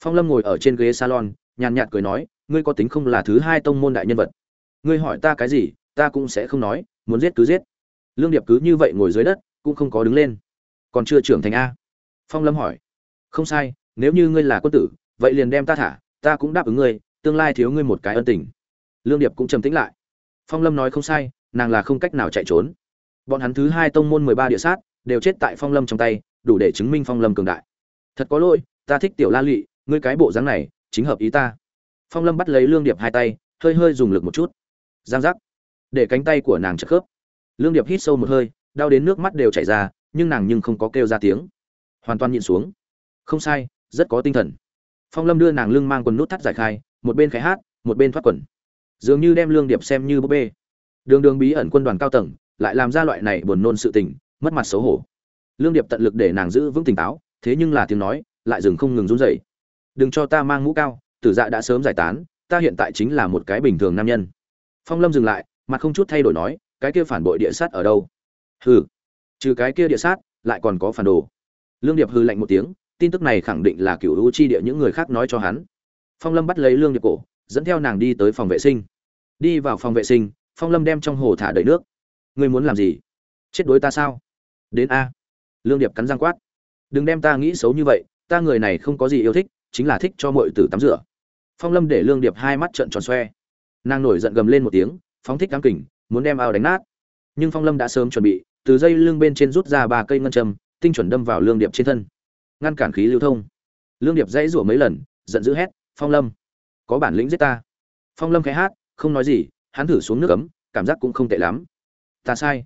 Phong lâm ngồi ở trên ghế salon, nhàn nhạt cười nói, ngươi có tính không là thứ hai tông môn đại nhân vật. Ngươi hỏi ta cái gì, ta cũng sẽ không nói, muốn giết cứ giết. Lương điệp cứ như vậy ngồi dưới đất, cũng không có đứng lên. Còn chưa trưởng thành a? Phong lâm hỏi. Không sai, nếu như ngươi là quân tử, vậy liền đem ta thả, ta cũng đáp ứng ngươi, tương lai thiếu ngươi một cái ân tình. Lương điệp cũng trầm tĩnh lại. Phong lâm nói không sai nàng là không cách nào chạy trốn. Bọn hắn thứ hai tông môn mười ba địa sát, đều chết tại phong lâm trong tay, đủ để chứng minh phong lâm cường đại. Thật có lỗi, ta thích tiểu la lụy, ngươi cái bộ dáng này, chính hợp ý ta. Phong lâm bắt lấy lương điệp hai tay, hơi hơi dùng lực một chút. Giang giác. Để cánh tay của nàng chật khớp. Lương điệp hít sâu một hơi, đau đến nước mắt đều chảy ra, nhưng nàng nhưng không có kêu ra tiếng. Hoàn toàn nhịn xuống. Không sai, rất có tinh thần. Phong lâm đưa nàng lưng mang quần nút thắt giải khai, một bên khai hát, một bên thoát quần. Dường như đem lương điệp xem như búp bê đường đường bí ẩn quân đoàn cao tầng, lại làm ra loại này buồn nôn sự tình, mất mặt xấu hổ. Lương điệp tận lực để nàng giữ vững tỉnh táo, thế nhưng là tiếng nói, lại dừng không ngừng run rẩy. Đừng cho ta mang mũ cao, tử dạ đã sớm giải tán, ta hiện tại chính là một cái bình thường nam nhân. Phong lâm dừng lại, mặt không chút thay đổi nói, cái kia phản bội địa sát ở đâu? Hừ, trừ cái kia địa sát, lại còn có phản đồ. Lương điệp hư lạnh một tiếng, tin tức này khẳng định là cựu u chi địa những người khác nói cho hắn. Phong lâm bắt lấy lương điệp cổ, dẫn theo nàng đi tới phòng vệ sinh. Đi vào phòng vệ sinh phong lâm đem trong hồ thả đầy nước. Ngươi muốn làm gì? Chết đối ta sao? Đến a. Lương điệp cắn răng quát. Đừng đem ta nghĩ xấu như vậy, ta người này không có gì yêu thích, chính là thích cho mọi tử tắm rửa. Phong lâm để lương điệp hai mắt trợn tròn xoe. Nàng nổi giận gầm lên một tiếng, phóng thích cám kình, muốn đem ao đánh nát. Nhưng phong lâm đã sớm chuẩn bị, từ dây lưng bên trên rút ra ba cây ngân châm, tinh chuẩn đâm vào lương điệp trên thân. Ngăn cản khí lưu thông. Lương điệp dãy rủa mấy lần, giận dữ hét, phong lâm, có bản lĩnh giết ta. Phong lâm khẽ hát, không nói gì hắn thử xuống nước ấm, cảm giác cũng không tệ lắm. Ta sai.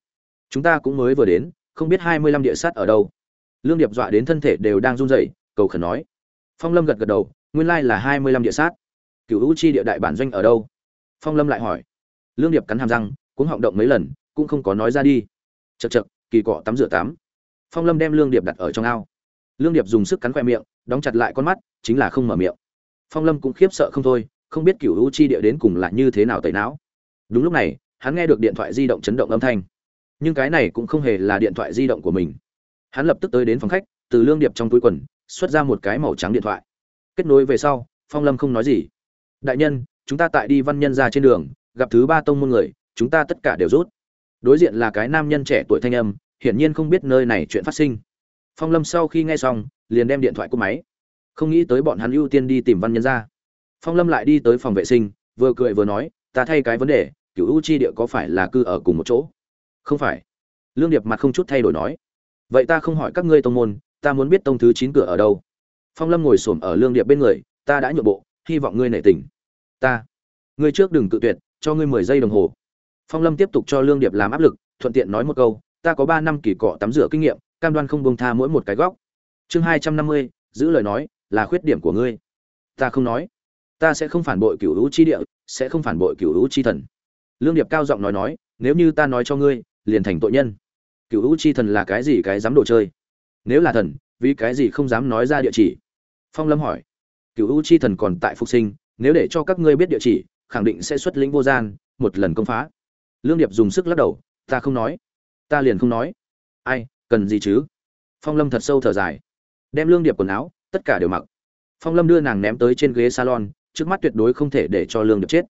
Chúng ta cũng mới vừa đến, không biết hai mươi lăm địa sát ở đâu. Lương điệp dọa đến thân thể đều đang run rẩy, cầu khẩn nói. Phong lâm gật gật đầu, nguyên lai là hai mươi lăm địa sát. Cựu hữu chi địa đại bản doanh ở đâu? Phong lâm lại hỏi. Lương điệp cắn hàm răng cũng họng động mấy lần, cũng không có nói ra đi. Chật chật kỳ cọ tắm rửa tắm. Phong lâm đem lương điệp đặt ở trong ao. Lương điệp dùng sức cắn khoe miệng, đóng chặt lại con mắt, chính là không mở miệng. Phong lâm cũng khiếp sợ không thôi, không biết cựu hữu chi địa đến cùng là như thế nào tẩy não đúng lúc này, hắn nghe được điện thoại di động chấn động âm thanh. Nhưng cái này cũng không hề là điện thoại di động của mình. Hắn lập tức tới đến phòng khách, từ lương điệp trong túi quần, xuất ra một cái màu trắng điện thoại. Kết nối về sau, phong lâm không nói gì. Đại nhân, chúng ta tại đi văn nhân ra trên đường, gặp thứ ba tông môn người, chúng ta tất cả đều rút. Đối diện là cái nam nhân trẻ tuổi thanh âm, hiển nhiên không biết nơi này chuyện phát sinh. Phong lâm sau khi nghe xong, liền đem điện thoại cúp máy. Không nghĩ tới bọn hắn ưu tiên đi tìm văn nhân ra. Phong lâm lại đi tới phòng vệ sinh, vừa cười vừa nói, ta thay cái vấn đề cựu u chi địa có phải là cư ở cùng một chỗ? Không phải. Lương điệp mặt không chút thay đổi nói. Vậy ta không hỏi các ngươi tông môn, ta muốn biết tông thứ chín cửa ở đâu. Phong lâm ngồi s ổ m ở lương điệp bên người, ta đã nhượng bộ, hy vọng ngươi nể tình. Ta. Ngươi trước đừng tự tuyệt, cho ngươi mười giây đồng hồ. Phong lâm tiếp tục cho lương điệp làm áp lực, thuận tiện nói một câu, ta có ba năm kỳ cọ tắm rửa kinh nghiệm, cam đoan không bông tha mỗi một cái góc. Chương hai trăm năm mươi, giữ lời nói, là khuyết điểm của ngươi. Ta không nói. Ta sẽ không phản bội cựu hữu chi địa, sẽ không phản bội cựu hữu chi thần lương điệp cao giọng nói nói, nếu như ta nói cho ngươi, liền thành tội nhân. Cựu hữu chi thần là cái gì cái dám đồ chơi? Nếu là thần, vì cái gì không dám nói ra địa chỉ? Phong lâm hỏi. Cựu hữu chi thần còn tại phục sinh, nếu để cho các ngươi biết địa chỉ, khẳng định sẽ xuất lĩnh vô gian, một lần công phá. Lương điệp dùng sức lắc đầu, ta không nói. Ta liền không nói. Ai, cần gì chứ? Phong lâm thật sâu thở dài. Đem lương điệp quần áo, tất cả đều mặc. Phong lâm đưa nàng ném tới trên ghế salon, trước mắt tuyệt đối không thể để cho lương điệp chết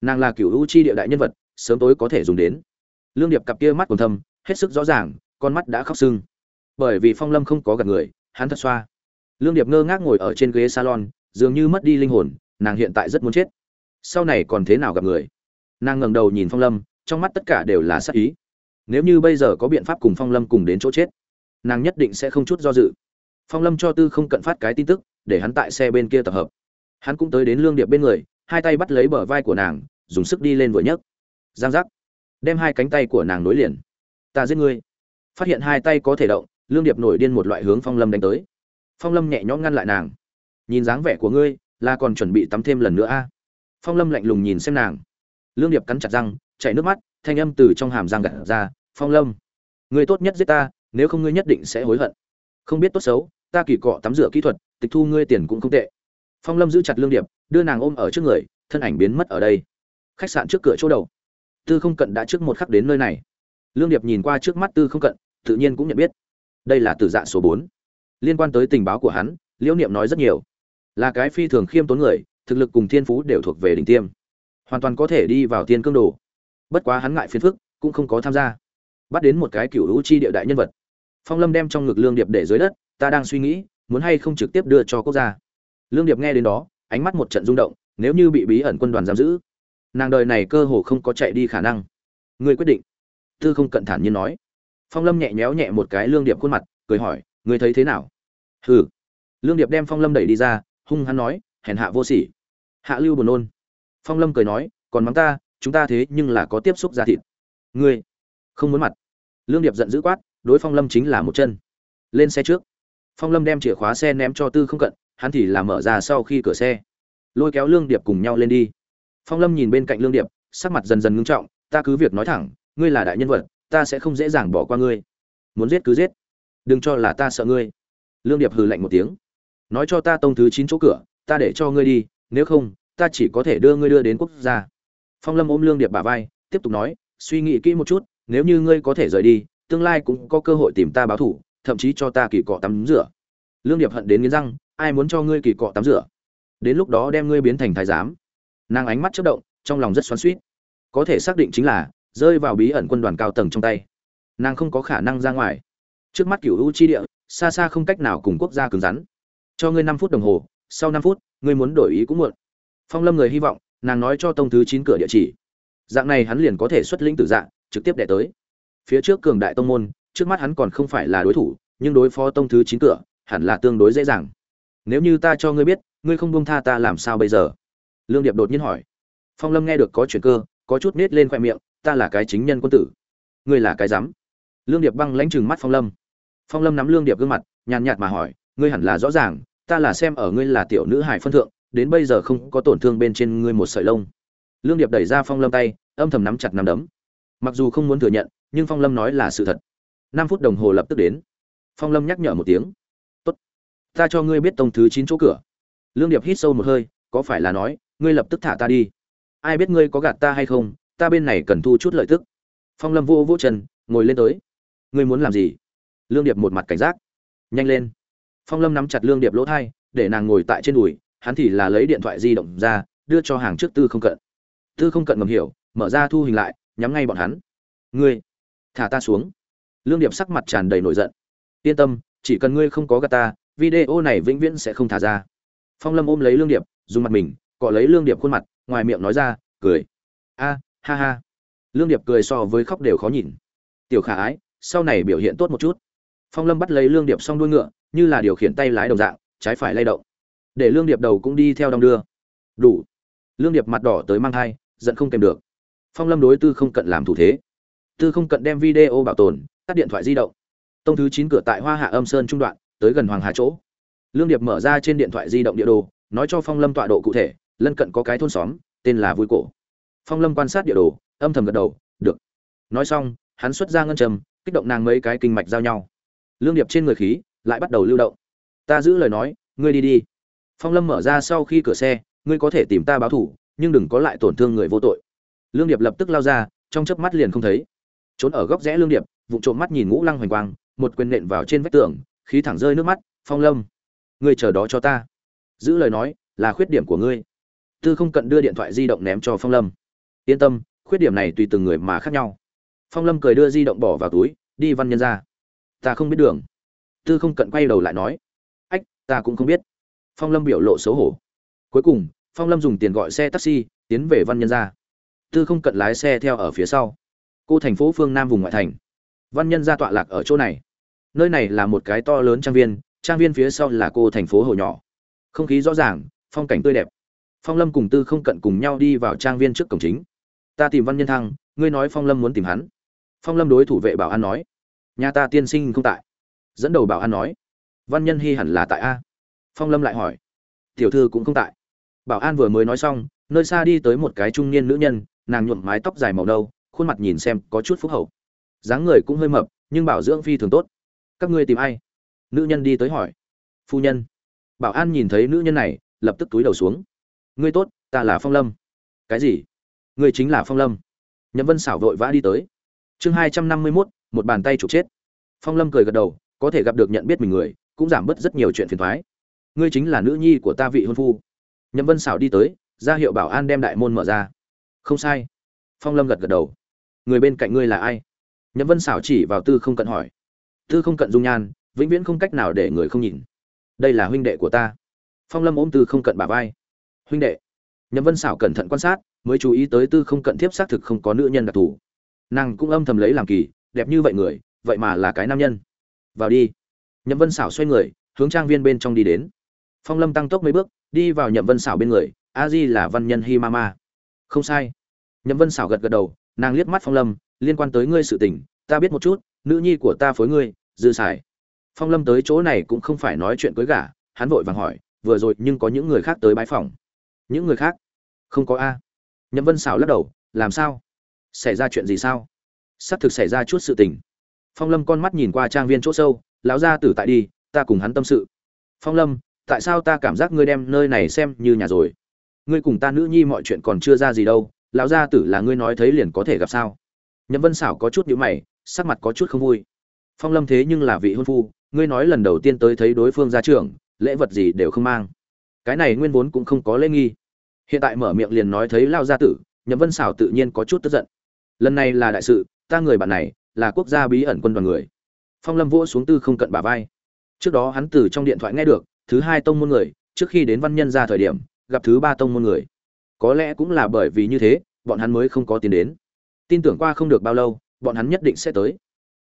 nàng là cựu u chi địa đại nhân vật, sớm tối có thể dùng đến. Lương điệp cặp kia mắt còn thâm, hết sức rõ ràng, con mắt đã khóc sưng. Bởi vì phong lâm không có gặp người, hắn thật xoa. Lương điệp ngơ ngác ngồi ở trên ghế salon, dường như mất đi linh hồn, nàng hiện tại rất muốn chết. Sau này còn thế nào gặp người? Nàng ngẩng đầu nhìn phong lâm, trong mắt tất cả đều là sắc ý. Nếu như bây giờ có biện pháp cùng phong lâm cùng đến chỗ chết, nàng nhất định sẽ không chút do dự. Phong lâm cho tư không cận phát cái tin tức, để hắn tại xe bên kia tập hợp. Hắn cũng tới đến lương điệp bên người hai tay bắt lấy bờ vai của nàng, dùng sức đi lên vừa nhấc. Giang giác. Đem hai cánh tay của nàng nối liền. Ta giết ngươi. Phát hiện hai tay có thể động, lương điệp nổi điên một loại hướng phong lâm đánh tới. Phong lâm nhẹ nhõm ngăn lại nàng. Nhìn dáng vẻ của ngươi, là còn chuẩn bị tắm thêm lần nữa a. Phong lâm lạnh lùng nhìn xem nàng. Lương điệp cắn chặt răng, chảy nước mắt, thanh âm từ trong hàm răng gặt ra, phong lâm, ngươi tốt nhất giết ta, nếu không ngươi nhất định sẽ hối hận. Không biết tốt xấu, ta kỳ cọ tắm rửa kỹ thuật, tịch thu ngươi tiền cũng không tệ. Phong lâm giữ chặt lương điệp đưa nàng ôm ở trước người, thân ảnh biến mất ở đây. Khách sạn trước cửa chỗ đầu. Tư không cận đã trước một khắc đến nơi này. Lương điệp nhìn qua trước mắt tư không cận, tự nhiên cũng nhận biết. Đây là tử dạ số bốn. Liên quan tới tình báo của hắn, liễu niệm nói rất nhiều. Là cái phi thường khiêm tốn người, thực lực cùng thiên phú đều thuộc về đỉnh tiêm. Hoàn toàn có thể đi vào tiên cương đồ. Bất quá hắn ngại phiền phức, cũng không có tham gia. Bắt đến một cái cựu hữu chi địa đại nhân vật. Phong lâm đem trong ngực lương điệp để dưới đất, ta đang suy nghĩ, muốn hay không trực tiếp đưa cho quốc gia? Lương điệp nghe đến đó ánh mắt một trận rung động, nếu như bị bí ẩn quân đoàn giam giữ, nàng đời này cơ hồ không có chạy đi khả năng. Ngươi quyết định. Tư không cận thản nhiên nói. Phong lâm nhẹ nhéo nhẹ một cái lương điệp khuôn mặt, cười hỏi, ngươi thấy thế nào? Hừ. Lương điệp đem phong lâm đẩy đi ra, hung hắn nói, hèn hạ vô sỉ. Hạ lưu buồn nôn. Phong lâm cười nói, còn mắng ta, chúng ta thế nhưng là có tiếp xúc ra thịt. Ngươi không muốn mặt. Lương điệp giận dữ quát, đối phong lâm chính là một chân. Lên xe trước. Phong lâm đem chìa khóa xe ném cho tư không cận hắn thì làm mở ra sau khi cửa xe. Lôi kéo lương điệp cùng nhau lên đi. Phong lâm nhìn bên cạnh lương điệp, sắc mặt dần dần ngưng trọng, ta cứ việc nói thẳng, ngươi là đại nhân vật, ta sẽ không dễ dàng bỏ qua ngươi. Muốn giết cứ giết. Đừng cho là ta sợ ngươi. Lương điệp hừ lạnh một tiếng. Nói cho ta tông thứ chín chỗ cửa, ta để cho ngươi đi, nếu không, ta chỉ có thể đưa ngươi đưa đến quốc gia. Phong lâm ôm lương điệp bà vai, tiếp tục nói, suy nghĩ kỹ một chút, nếu như ngươi có thể rời đi, tương lai cũng có cơ hội tìm ta báo thủ, thậm chí cho ta kỳ cọ tắm rửa. Lương điệp hận đến nghiến răng ai muốn cho ngươi kỳ cọ tắm rửa? Đến lúc đó đem ngươi biến thành thái giám. Nàng ánh mắt chất động, trong lòng rất xoắn suýt có thể xác định chính là, rơi vào bí ẩn quân đoàn cao tầng trong tay. Nàng không có khả năng ra ngoài. Trước mắt cựu u chi địa, xa xa không cách nào cùng quốc gia cứng rắn. Cho ngươi năm phút đồng hồ, sau năm phút, ngươi muốn đổi ý cũng muộn. Phong lâm người hy vọng, nàng nói cho tông thứ chín cửa địa chỉ. Dạng này hắn liền có thể xuất lĩnh tử dạng trực tiếp đẻ tới. Phía trước cường đại tông môn, trước mắt hắn còn không phải là đối thủ, nhưng đối phó tông thứ chín cửa, hẳn là tương đối dễ dàng nếu như ta cho ngươi biết, ngươi không buông tha ta làm sao bây giờ? Lương điệp đột nhiên hỏi. Phong lâm nghe được có chuyện cơ, có chút nết lên khoe miệng, ta là cái chính nhân quân tử. Ngươi là cái dám lương điệp băng lãnh chừng mắt phong lâm. Phong lâm nắm lương điệp gương mặt, nhàn nhạt mà hỏi, ngươi hẳn là rõ ràng, ta là xem ở ngươi là tiểu nữ hải phân thượng, đến bây giờ không có tổn thương bên trên ngươi một sợi lông. Lương điệp đẩy ra phong lâm tay, âm thầm nắm chặt nắm đấm. Mặc dù không muốn thừa nhận, nhưng phong lâm nói là sự thật. Năm phút đồng hồ lập tức đến. Phong lâm nhắc nhở một tiếng ta cho ngươi biết tông thứ chín chỗ cửa. Lương điệp hít sâu một hơi, có phải là nói, ngươi lập tức thả ta đi? Ai biết ngươi có gạt ta hay không, ta bên này cần thu chút lợi tức. Phong lâm vô vô chân, ngồi lên tới. Ngươi muốn làm gì? Lương điệp một mặt cảnh giác. Nhanh lên. Phong lâm nắm chặt lương điệp lỗ thai, để nàng ngồi tại trên đùi, hắn thì là lấy điện thoại di động ra, đưa cho hàng trước tư không cận. Tư không cận ngầm hiểu, mở ra thu hình lại, nhắm ngay bọn hắn. Ngươi, thả ta xuống. Lương điệp sắc mặt tràn đầy nổi giận. Yên tâm, chỉ cần ngươi không có gà ta video này vĩnh viễn sẽ không thả ra. Phong lâm ôm lấy lương điệp, dùng mặt mình, cọ lấy lương điệp khuôn mặt, ngoài miệng nói ra, cười. A, ha ha. Lương điệp cười so với khóc đều khó nhìn. Tiểu khả ái, sau này biểu hiện tốt một chút. Phong lâm bắt lấy lương điệp xong đuôi ngựa, như là điều khiển tay lái đồng dạng, trái phải lay động. Để lương điệp đầu cũng đi theo đong đưa. Đủ. Lương điệp mặt đỏ tới mang thai, giận không kèm được. Phong lâm đối tư không cận làm thủ thế. Tư không cận đem video bảo tồn, tắt điện thoại di động. Tông thứ chín cửa tại hoa hạ âm sơn trung đoạn tới gần hoàng hà chỗ. Lương điệp mở ra trên điện thoại di động địa đồ, nói cho phong lâm tọa độ cụ thể, lân cận có cái thôn xóm, tên là vui cổ. Phong lâm quan sát địa đồ, âm thầm gật đầu, được. Nói xong, hắn xuất ra ngân trầm kích động nàng mấy cái kinh mạch giao nhau. Lương điệp trên người khí lại bắt đầu lưu động. Ta giữ lời nói, ngươi đi đi. Phong lâm mở ra sau khi cửa xe, ngươi có thể tìm ta báo thủ nhưng đừng có lại tổn thương người vô tội. Lương điệp lập tức lao ra, trong chớp mắt liền không thấy. Trốn ở góc rẽ lương điệp, vụ trộm mắt nhìn ngũ lăng hoành quang, một quyền nện vào trên vách tường khí thẳng rơi nước mắt, phong lâm, ngươi chờ đó cho ta. Giữ lời nói là khuyết điểm của ngươi. Tư không cận đưa điện thoại di động ném cho phong lâm. Yên tâm, khuyết điểm này tùy từng người mà khác nhau. Phong lâm cười đưa di động bỏ vào túi, đi văn nhân ra. Ta không biết đường. Tư không cận quay đầu lại nói, ách, ta cũng không biết. Phong lâm biểu lộ xấu hổ. Cuối cùng, phong lâm dùng tiền gọi xe taxi, tiến về văn nhân ra. Tư không cận lái xe theo ở phía sau. Cô thành phố phương nam vùng ngoại thành. Văn nhân ra tọa lạc ở chỗ này nơi này là một cái to lớn trang viên trang viên phía sau là cô thành phố hồ nhỏ. Không khí rõ ràng, phong cảnh tươi đẹp. Phong lâm cùng tư không cận cùng nhau đi vào trang viên trước cổng chính. Ta tìm văn nhân thăng, ngươi nói phong lâm muốn tìm hắn. Phong lâm đối thủ vệ bảo an nói. Nhà ta tiên sinh không tại. Dẫn đầu bảo an nói. Văn nhân hy hẳn là tại a. Phong lâm lại hỏi. Tiểu thư cũng không tại. Bảo an vừa mới nói xong, nơi xa đi tới một cái trung niên nữ nhân, nàng nhuộm mái tóc dài màu nâu, khuôn mặt nhìn xem có chút phúc hậu. Dáng người cũng hơi mập, nhưng bảo dưỡng phi thường tốt các ngươi tìm ai? Nữ nhân đi tới hỏi. Phu nhân. Bảo an nhìn thấy nữ nhân này, lập tức túi đầu xuống. Ngươi tốt, ta là phong lâm. Cái gì? Ngươi chính là phong lâm. Nhậm vân xảo vội vã đi tới. Chương hai trăm năm mươi mốt, một bàn tay trục chết. Phong lâm cười gật đầu, có thể gặp được nhận biết mình người, cũng giảm bớt rất nhiều chuyện phiền thoái ngươi chính là nữ nhi của ta vị hôn phu. Nhậm vân xảo đi tới, ra hiệu bảo an đem đại môn mở ra. Không sai. Phong lâm gật gật đầu. Người bên cạnh ngươi là ai? Nhậm vân xảo chỉ vào tư không cận hỏi tư không cận dung nhan, vĩnh viễn không cách nào để người không nhìn. Đây là huynh đệ của ta. Phong lâm ôm tư không cận bà vai. Huynh đệ. Nhậm vân xảo cẩn thận quan sát, mới chú ý tới tư không cận thiếp xác thực không có nữ nhân đặc thù. Nàng cũng âm thầm lấy làm kỳ, đẹp như vậy người, vậy mà là cái nam nhân. Vào đi. Nhậm vân xảo xoay người, hướng trang viên bên trong đi đến. Phong lâm tăng tốc mấy bước, đi vào nhậm vân xảo bên người, a di là văn nhân hi ma không sai. Nhậm vân xảo gật gật đầu, nàng liếc mắt phong lâm, liên quan tới ngươi sự tình, ta biết một chút, nữ nhi của ta phối ngươi dư xài. Phong lâm tới chỗ này cũng không phải nói chuyện cưới gả, hắn vội vàng hỏi, vừa rồi nhưng có những người khác tới bãi phòng. Những người khác? Không có a. Nhậm vân xảo lắc đầu, làm sao? Xảy ra chuyện gì sao? Sắp thực xảy ra chút sự tình. Phong lâm con mắt nhìn qua trang viên chỗ sâu, lão gia tử tại đi, ta cùng hắn tâm sự. Phong lâm, tại sao ta cảm giác ngươi đem nơi này xem như nhà rồi? Ngươi cùng ta nữ nhi mọi chuyện còn chưa ra gì đâu, lão gia tử là ngươi nói thấy liền có thể gặp sao? Nhậm vân xảo có chút nhíu mày, sắc mặt có chút không vui phong lâm thế nhưng là vị hôn phu, ngươi nói lần đầu tiên tới thấy đối phương gia trưởng, lễ vật gì đều không mang. Cái này nguyên vốn cũng không có lễ nghi. Hiện tại mở miệng liền nói thấy lao gia tử, nhậm vân xảo tự nhiên có chút tức giận. Lần này là đại sự, ta người bạn này, là quốc gia bí ẩn quân đoàn người. Phong lâm vỗ xuống tư không cận bả vai. Trước đó hắn từ trong điện thoại nghe được, thứ hai tông môn người, trước khi đến văn nhân ra thời điểm, gặp thứ ba tông môn người. Có lẽ cũng là bởi vì như thế, bọn hắn mới không có tiền đến. Tin tưởng qua không được bao lâu, bọn hắn nhất định sẽ tới.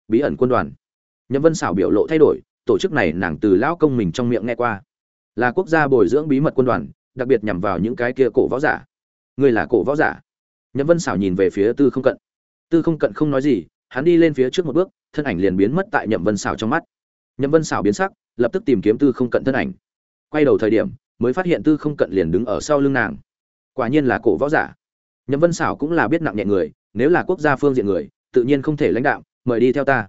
Bí ẩn quân đoàn nhậm vân xảo biểu lộ thay đổi, tổ chức này nàng từ lão công mình trong miệng nghe qua. Là quốc gia bồi dưỡng bí mật quân đoàn, đặc biệt nhằm vào những cái kia cổ võ giả. Người là cổ võ giả. Nhậm vân xảo nhìn về phía tư không cận. Tư không cận không nói gì, hắn đi lên phía trước một bước, thân ảnh liền biến mất tại nhậm vân xảo trong mắt. Nhậm vân xảo biến sắc, lập tức tìm kiếm tư không cận thân ảnh. Quay đầu thời điểm, mới phát hiện tư không cận liền đứng ở sau lưng nàng. Quả nhiên là cổ võ giả. Nhậm vân xảo cũng là biết nặng nhẹ người, nếu là quốc gia phương diện người, tự nhiên không thể lãnh đạo, mời đi theo ta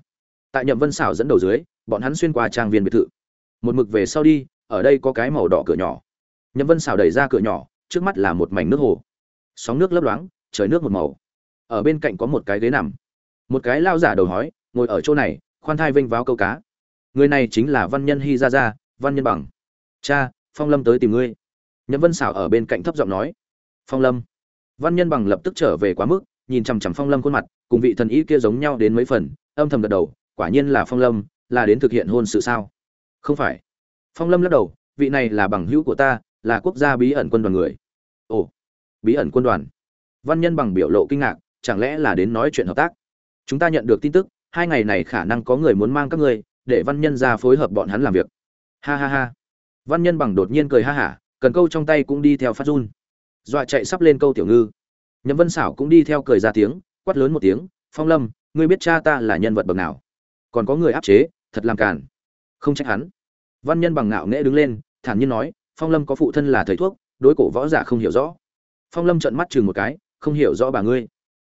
tại nhậm vân xảo dẫn đầu dưới, bọn hắn xuyên qua trang viên biệt thự. Một mực về sau đi, ở đây có cái màu đỏ cửa nhỏ. Nhậm vân xảo đẩy ra cửa nhỏ, trước mắt là một mảnh nước hồ. Sóng nước lấp loáng, trời nước một màu. Ở bên cạnh có một cái ghế nằm. Một cái lao giả đầu hói, ngồi ở chỗ này, khoan thai vênh váo câu cá. Người này chính là văn nhân hy gia gia, văn nhân bằng. Cha, phong lâm tới tìm ngươi. Nhậm vân xảo ở bên cạnh thấp giọng nói. Phong lâm. Văn nhân bằng lập tức trở về quá mức, nhìn chằm chằm phong lâm khuôn mặt, cùng vị thần ý kia giống nhau đến mấy phần, âm thầm gật đầu quả nhiên là phong lâm, là đến thực hiện hôn sự sao? Không phải. Phong lâm lắc đầu, vị này là bằng hữu của ta, là quốc gia bí ẩn quân đoàn người. Ồ, bí ẩn quân đoàn. Văn nhân bằng biểu lộ kinh ngạc, chẳng lẽ là đến nói chuyện hợp tác? Chúng ta nhận được tin tức, hai ngày này khả năng có người muốn mang các ngươi, để văn nhân ra phối hợp bọn hắn làm việc. Ha ha ha. Văn nhân bằng đột nhiên cười ha hả, cần câu trong tay cũng đi theo phát run. Dọa chạy sắp lên câu tiểu ngư. Nhậm vân xảo cũng đi theo cười ra tiếng, quát lớn một tiếng, phong lâm, ngươi biết cha ta là nhân vật bậc nào? Còn có người áp chế thật làm cản, không trách hắn. Văn nhân bằng ngạo nghễ đứng lên thản nhiên nói phong lâm có phụ thân là thầy thuốc đối cổ võ giả không hiểu rõ. Phong lâm trợn mắt chừng một cái không hiểu rõ bà ngươi.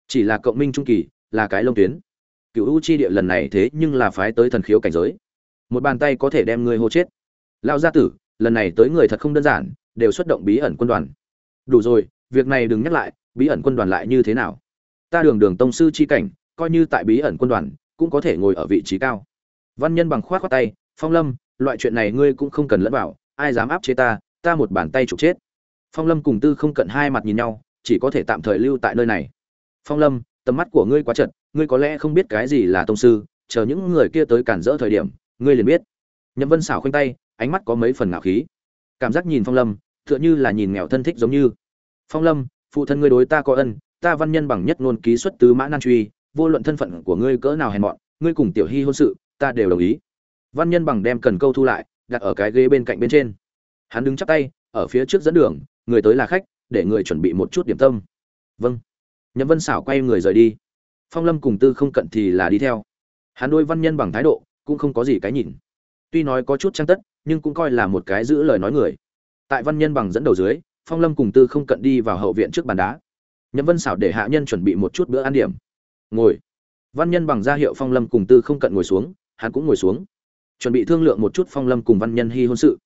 Chỉ là cộng minh trung kỳ là cái lông tuyến. Cựu u chi địa lần này thế nhưng là phái tới thần khiếu cảnh giới. Một bàn tay có thể đem ngươi hô chết. Lao gia tử lần này tới người thật không đơn giản đều xuất động bí ẩn quân đoàn. Đủ rồi việc này đừng nhắc lại bí ẩn quân đoàn lại như thế nào? Ta đường đường tông sư chi cảnh coi như tại bí ẩn quân đoàn cũng có thể ngồi ở vị trí cao. Văn nhân bằng khoát khoát tay, phong lâm, loại chuyện này ngươi cũng không cần lẫn vào, ai dám áp chế ta ta một bàn tay trục chết. Phong lâm cùng tư không cận hai mặt nhìn nhau, chỉ có thể tạm thời lưu tại nơi này. Phong lâm, tầm mắt của ngươi quá chật, ngươi có lẽ không biết cái gì là tông sư, chờ những người kia tới cản rỡ thời điểm, ngươi liền biết. Nhậm vân xảo khoanh tay, ánh mắt có mấy phần ngạo khí. Cảm giác nhìn phong lâm, tựa như là nhìn nghèo thân thích giống như. Phong lâm, phụ thân ngươi đối ta có ân, ta văn nhân bằng nhất ngôn ký xuất tứ mã nan truy vô luận thân phận của ngươi cỡ nào hèn mọn, ngươi cùng tiểu hy hôn sự, ta đều đồng ý. Văn nhân bằng đem cần câu thu lại, đặt ở cái ghế bên cạnh bên trên. Hắn đứng chắp tay, ở phía trước dẫn đường, người tới là khách, để người chuẩn bị một chút điểm tâm. Vâng. Nhậm vân xảo quay người rời đi. Phong lâm cùng tư không cận thì là đi theo. Hắn đôi văn nhân bằng thái độ, cũng không có gì cái nhìn. Tuy nói có chút trang tất, nhưng cũng coi là một cái giữ lời nói người. Tại văn nhân bằng dẫn đầu dưới, phong lâm cùng tư không cận đi vào hậu viện trước bàn đá. Nhậm vân xảo để hạ nhân chuẩn bị một chút bữa ăn điểm ngồi. Văn nhân bằng ra hiệu phong lâm cùng tư không cận ngồi xuống, hắn cũng ngồi xuống. Chuẩn bị thương lượng một chút phong lâm cùng văn nhân hy hôn sự.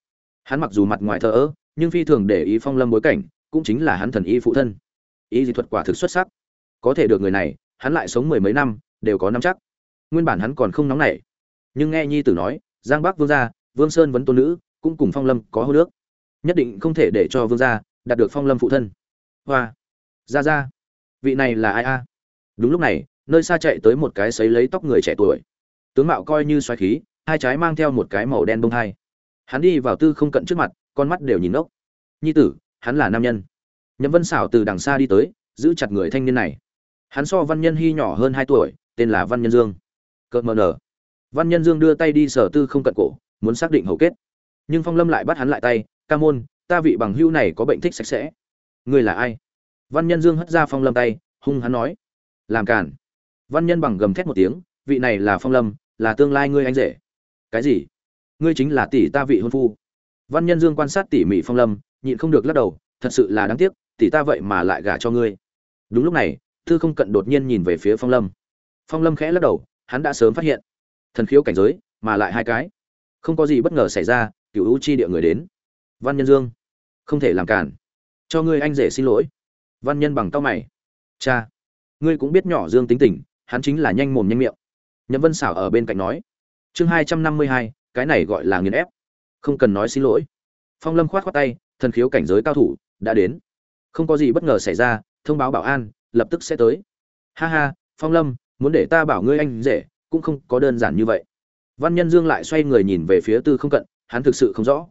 Hắn mặc dù mặt ngoài thờ ơ, nhưng phi thường để ý phong lâm bối cảnh, cũng chính là hắn thần y phụ thân. Y dị thuật quả thực xuất sắc. Có thể được người này, hắn lại sống mười mấy năm, đều có năm chắc. Nguyên bản hắn còn không nóng nảy. Nhưng nghe nhi tử nói, giang bắc vương gia, vương sơn vấn tôn nữ, cũng cùng phong lâm có hô nước nhất định không thể để cho vương gia đạt được phong lâm phụ thân. Hoa. Ra ra vị này là ai a? Đúng lúc này, nơi xa chạy tới một cái sấy lấy tóc người trẻ tuổi. Tướng mạo coi như xoáy khí, hai trái mang theo một cái màu đen bông hai. Hắn đi vào tư không cận trước mặt, con mắt đều nhìn ốc. Nhi tử, hắn là nam nhân. Nhậm vân xảo từ đằng xa đi tới, giữ chặt người thanh niên này. Hắn so văn nhân hy nhỏ hơn hai tuổi, tên là văn nhân dương. Cợt mờ nở. Văn nhân dương đưa tay đi sở tư không cận cổ, muốn xác định hầu kết. Nhưng phong lâm lại bắt hắn lại tay, ca môn, ta vị bằng hữu này có bệnh thích sạch sẽ. Ngươi là ai? Văn nhân dương hất ra phong lâm tay, hung hắn nói làm cản văn nhân bằng gầm thét một tiếng, vị này là phong lâm, là tương lai ngươi anh rể. Cái gì? Ngươi chính là tỷ ta vị hôn phu. Văn nhân dương quan sát tỉ mỉ phong lâm, nhịn không được lắc đầu, thật sự là đáng tiếc, tỷ ta vậy mà lại gả cho ngươi. Đúng lúc này, thư không cận đột nhiên nhìn về phía phong lâm. Phong lâm khẽ lắc đầu, hắn đã sớm phát hiện. Thần khiếu cảnh giới, mà lại hai cái. Không có gì bất ngờ xảy ra cựu hữu chi địa người đến. Văn nhân dương, không thể làm cản cho ngươi anh rể xin lỗi. Văn nhân bằng tao mày. Cha ngươi cũng biết nhỏ dương tính tình, hắn chính là nhanh mồm nhanh miệng. Nhậm vân xảo ở bên cạnh nói, chương hai trăm năm mươi hai, cái này gọi là nghiền ép. Không cần nói xin lỗi. Phong lâm khoát khoát tay, thần khiếu cảnh giới cao thủ, đã đến. Không có gì bất ngờ xảy ra, thông báo bảo an, lập tức sẽ tới. Ha ha, phong lâm, muốn để ta bảo ngươi anh rể, cũng không có đơn giản như vậy. Văn nhân dương lại xoay người nhìn về phía tư không cận, hắn thực sự không rõ.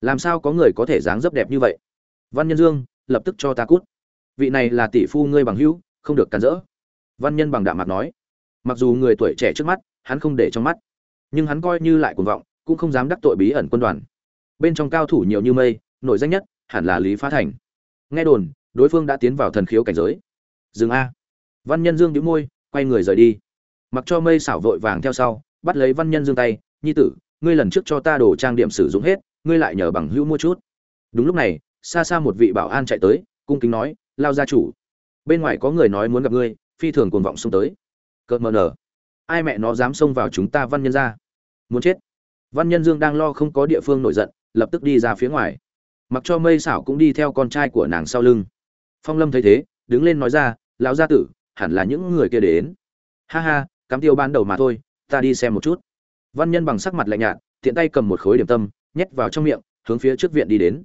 Làm sao có người có thể dáng dấp đẹp như vậy? Văn nhân dương, lập tức cho ta cút. Vị này là tỷ phu ngươi bằng hữu không được cản rỡ. Văn nhân bằng đạm mặt nói. Mặc dù người tuổi trẻ trước mắt, hắn không để trong mắt, nhưng hắn coi như lại cuồng vọng, cũng không dám đắc tội bí ẩn quân đoàn. Bên trong cao thủ nhiều như mây, nổi danh nhất hẳn là lý phá thành. Nghe đồn, đối phương đã tiến vào thần khiếu cảnh giới. Dừng a. Văn nhân dương đĩu môi, quay người rời đi. Mặc cho mây xảo vội vàng theo sau, bắt lấy văn nhân dương tay, nhi tử, ngươi lần trước cho ta đồ trang điểm sử dụng hết, ngươi lại nhờ bằng hữu mua chút. Đúng lúc này, xa xa một vị bảo an chạy tới, cung kính nói, lao gia chủ bên ngoài có người nói muốn gặp ngươi, phi thường cuồng vọng xông tới. Cợt mờ nở. Ai mẹ nó dám xông vào chúng ta văn nhân ra? Muốn chết. Văn nhân dương đang lo không có địa phương nổi giận, lập tức đi ra phía ngoài. Mặc cho mây xảo cũng đi theo con trai của nàng sau lưng. Phong lâm thấy thế, đứng lên nói ra, lão gia tử, hẳn là những người kia đến. Ha ha cắm tiêu ban đầu mà thôi, ta đi xem một chút. Văn nhân bằng sắc mặt lạnh nhạt, tiện tay cầm một khối điểm tâm, nhét vào trong miệng, hướng phía trước viện đi đến.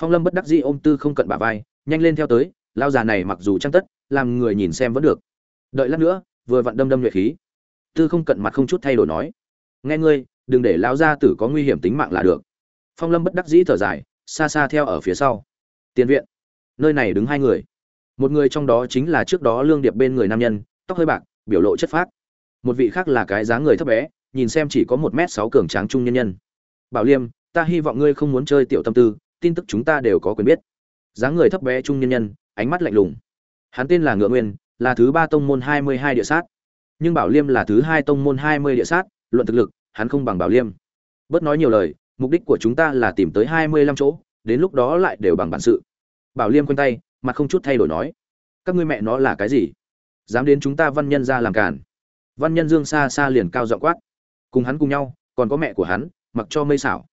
Phong lâm bất đắc dĩ ôm tư không cận bả vai, nhanh lên theo tới lao già này mặc dù trăng tất, làm người nhìn xem vẫn được. Đợi lát nữa, vừa vặn đâm đâm nhuệ khí. Tư không cận mặt không chút thay đổi nói, nghe ngươi, đừng để lão gia tử có nguy hiểm tính mạng là được. Phong lâm bất đắc dĩ thở dài, xa xa theo ở phía sau. Tiền viện, nơi này đứng hai người. Một người trong đó chính là trước đó lương điệp bên người nam nhân, tóc hơi bạc, biểu lộ chất phác. Một vị khác là cái dáng người thấp bé, nhìn xem chỉ có một m sáu cường tráng trung nhân nhân. Bảo liêm, ta hy vọng ngươi không muốn chơi tiểu tâm tư, tin tức chúng ta đều có quyền biết. Dáng người thấp bé trung nhân nhân ánh mắt lạnh lùng. Hắn tên là ngựa nguyên, là thứ ba tông môn hai mươi hai địa sát. Nhưng bảo liêm là thứ hai tông môn hai mươi địa sát, luận thực lực, hắn không bằng bảo liêm. Bớt nói nhiều lời, mục đích của chúng ta là tìm tới hai mươi lăm chỗ, đến lúc đó lại đều bằng bản sự. Bảo liêm quanh tay, mặt không chút thay đổi nói, các ngươi mẹ nó là cái gì? Dám đến chúng ta văn nhân ra làm cản văn nhân dương xa xa liền cao giọng quát, cùng hắn cùng nhau, còn có mẹ của hắn, mặc cho mây xảo.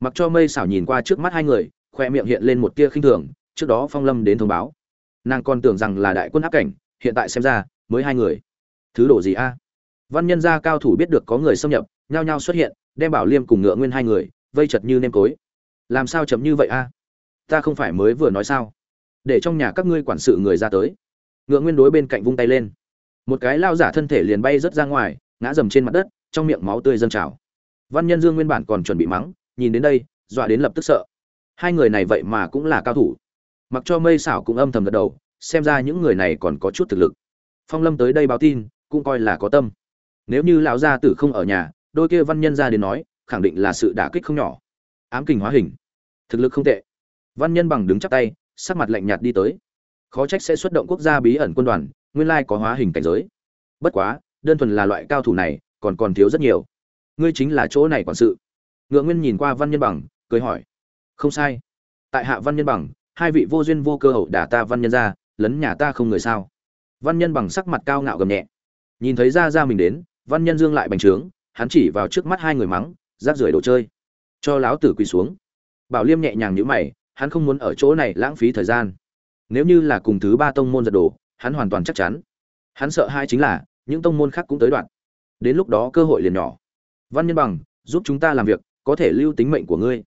Mặc cho mây xảo nhìn qua trước mắt hai người, khoe miệng hiện lên một tia khinh thường, trước đó phong lâm đến thông báo nàng còn tưởng rằng là đại quân áp cảnh, hiện tại xem ra, mới hai người. Thứ đồ gì a? Văn nhân gia cao thủ biết được có người xâm nhập, nhao nhao xuất hiện, đem bảo liêm cùng ngựa nguyên hai người, vây chật như nêm cối. Làm sao chấm như vậy a? Ta không phải mới vừa nói sao? Để trong nhà các ngươi quản sự người ra tới. Ngựa nguyên đối bên cạnh vung tay lên. Một cái lao giả thân thể liền bay rớt ra ngoài, ngã dầm trên mặt đất, trong miệng máu tươi dâng trào. Văn nhân dương nguyên bản còn chuẩn bị mắng, nhìn đến đây, dọa đến lập tức sợ. Hai người này vậy mà cũng là cao thủ mặc cho mây xảo cũng âm thầm gật đầu, xem ra những người này còn có chút thực lực. Phong lâm tới đây báo tin, cũng coi là có tâm. Nếu như lão gia tử không ở nhà, đôi kia văn nhân ra đến nói, khẳng định là sự đả kích không nhỏ. Ám kình hóa hình. Thực lực không tệ. Văn nhân bằng đứng chắp tay, sắc mặt lạnh nhạt đi tới. Khó trách sẽ xuất động quốc gia bí ẩn quân đoàn, nguyên lai có hóa hình cảnh giới. Bất quá, đơn thuần là loại cao thủ này, còn còn thiếu rất nhiều. Ngươi chính là chỗ này quản sự. Ngựa nguyên nhìn qua văn nhân bằng, cười hỏi. Không sai. Tại hạ văn nhân bằng hai vị vô duyên vô cơ hậu đả ta văn nhân ra, lấn nhà ta không người sao? Văn nhân bằng sắc mặt cao ngạo gầm nhẹ. Nhìn thấy ra ra mình đến, văn nhân dương lại bành trướng, hắn chỉ vào trước mắt hai người mắng, rác rưởi đồ chơi. Cho láo tử quỳ xuống. Bảo liêm nhẹ nhàng nhữ mày, hắn không muốn ở chỗ này lãng phí thời gian. Nếu như là cùng thứ ba tông môn giật đồ, hắn hoàn toàn chắc chắn. Hắn sợ hai chính là, những tông môn khác cũng tới đoạn. Đến lúc đó cơ hội liền nhỏ. Văn nhân bằng, giúp chúng ta làm việc, có thể lưu tính mệnh của ngươi.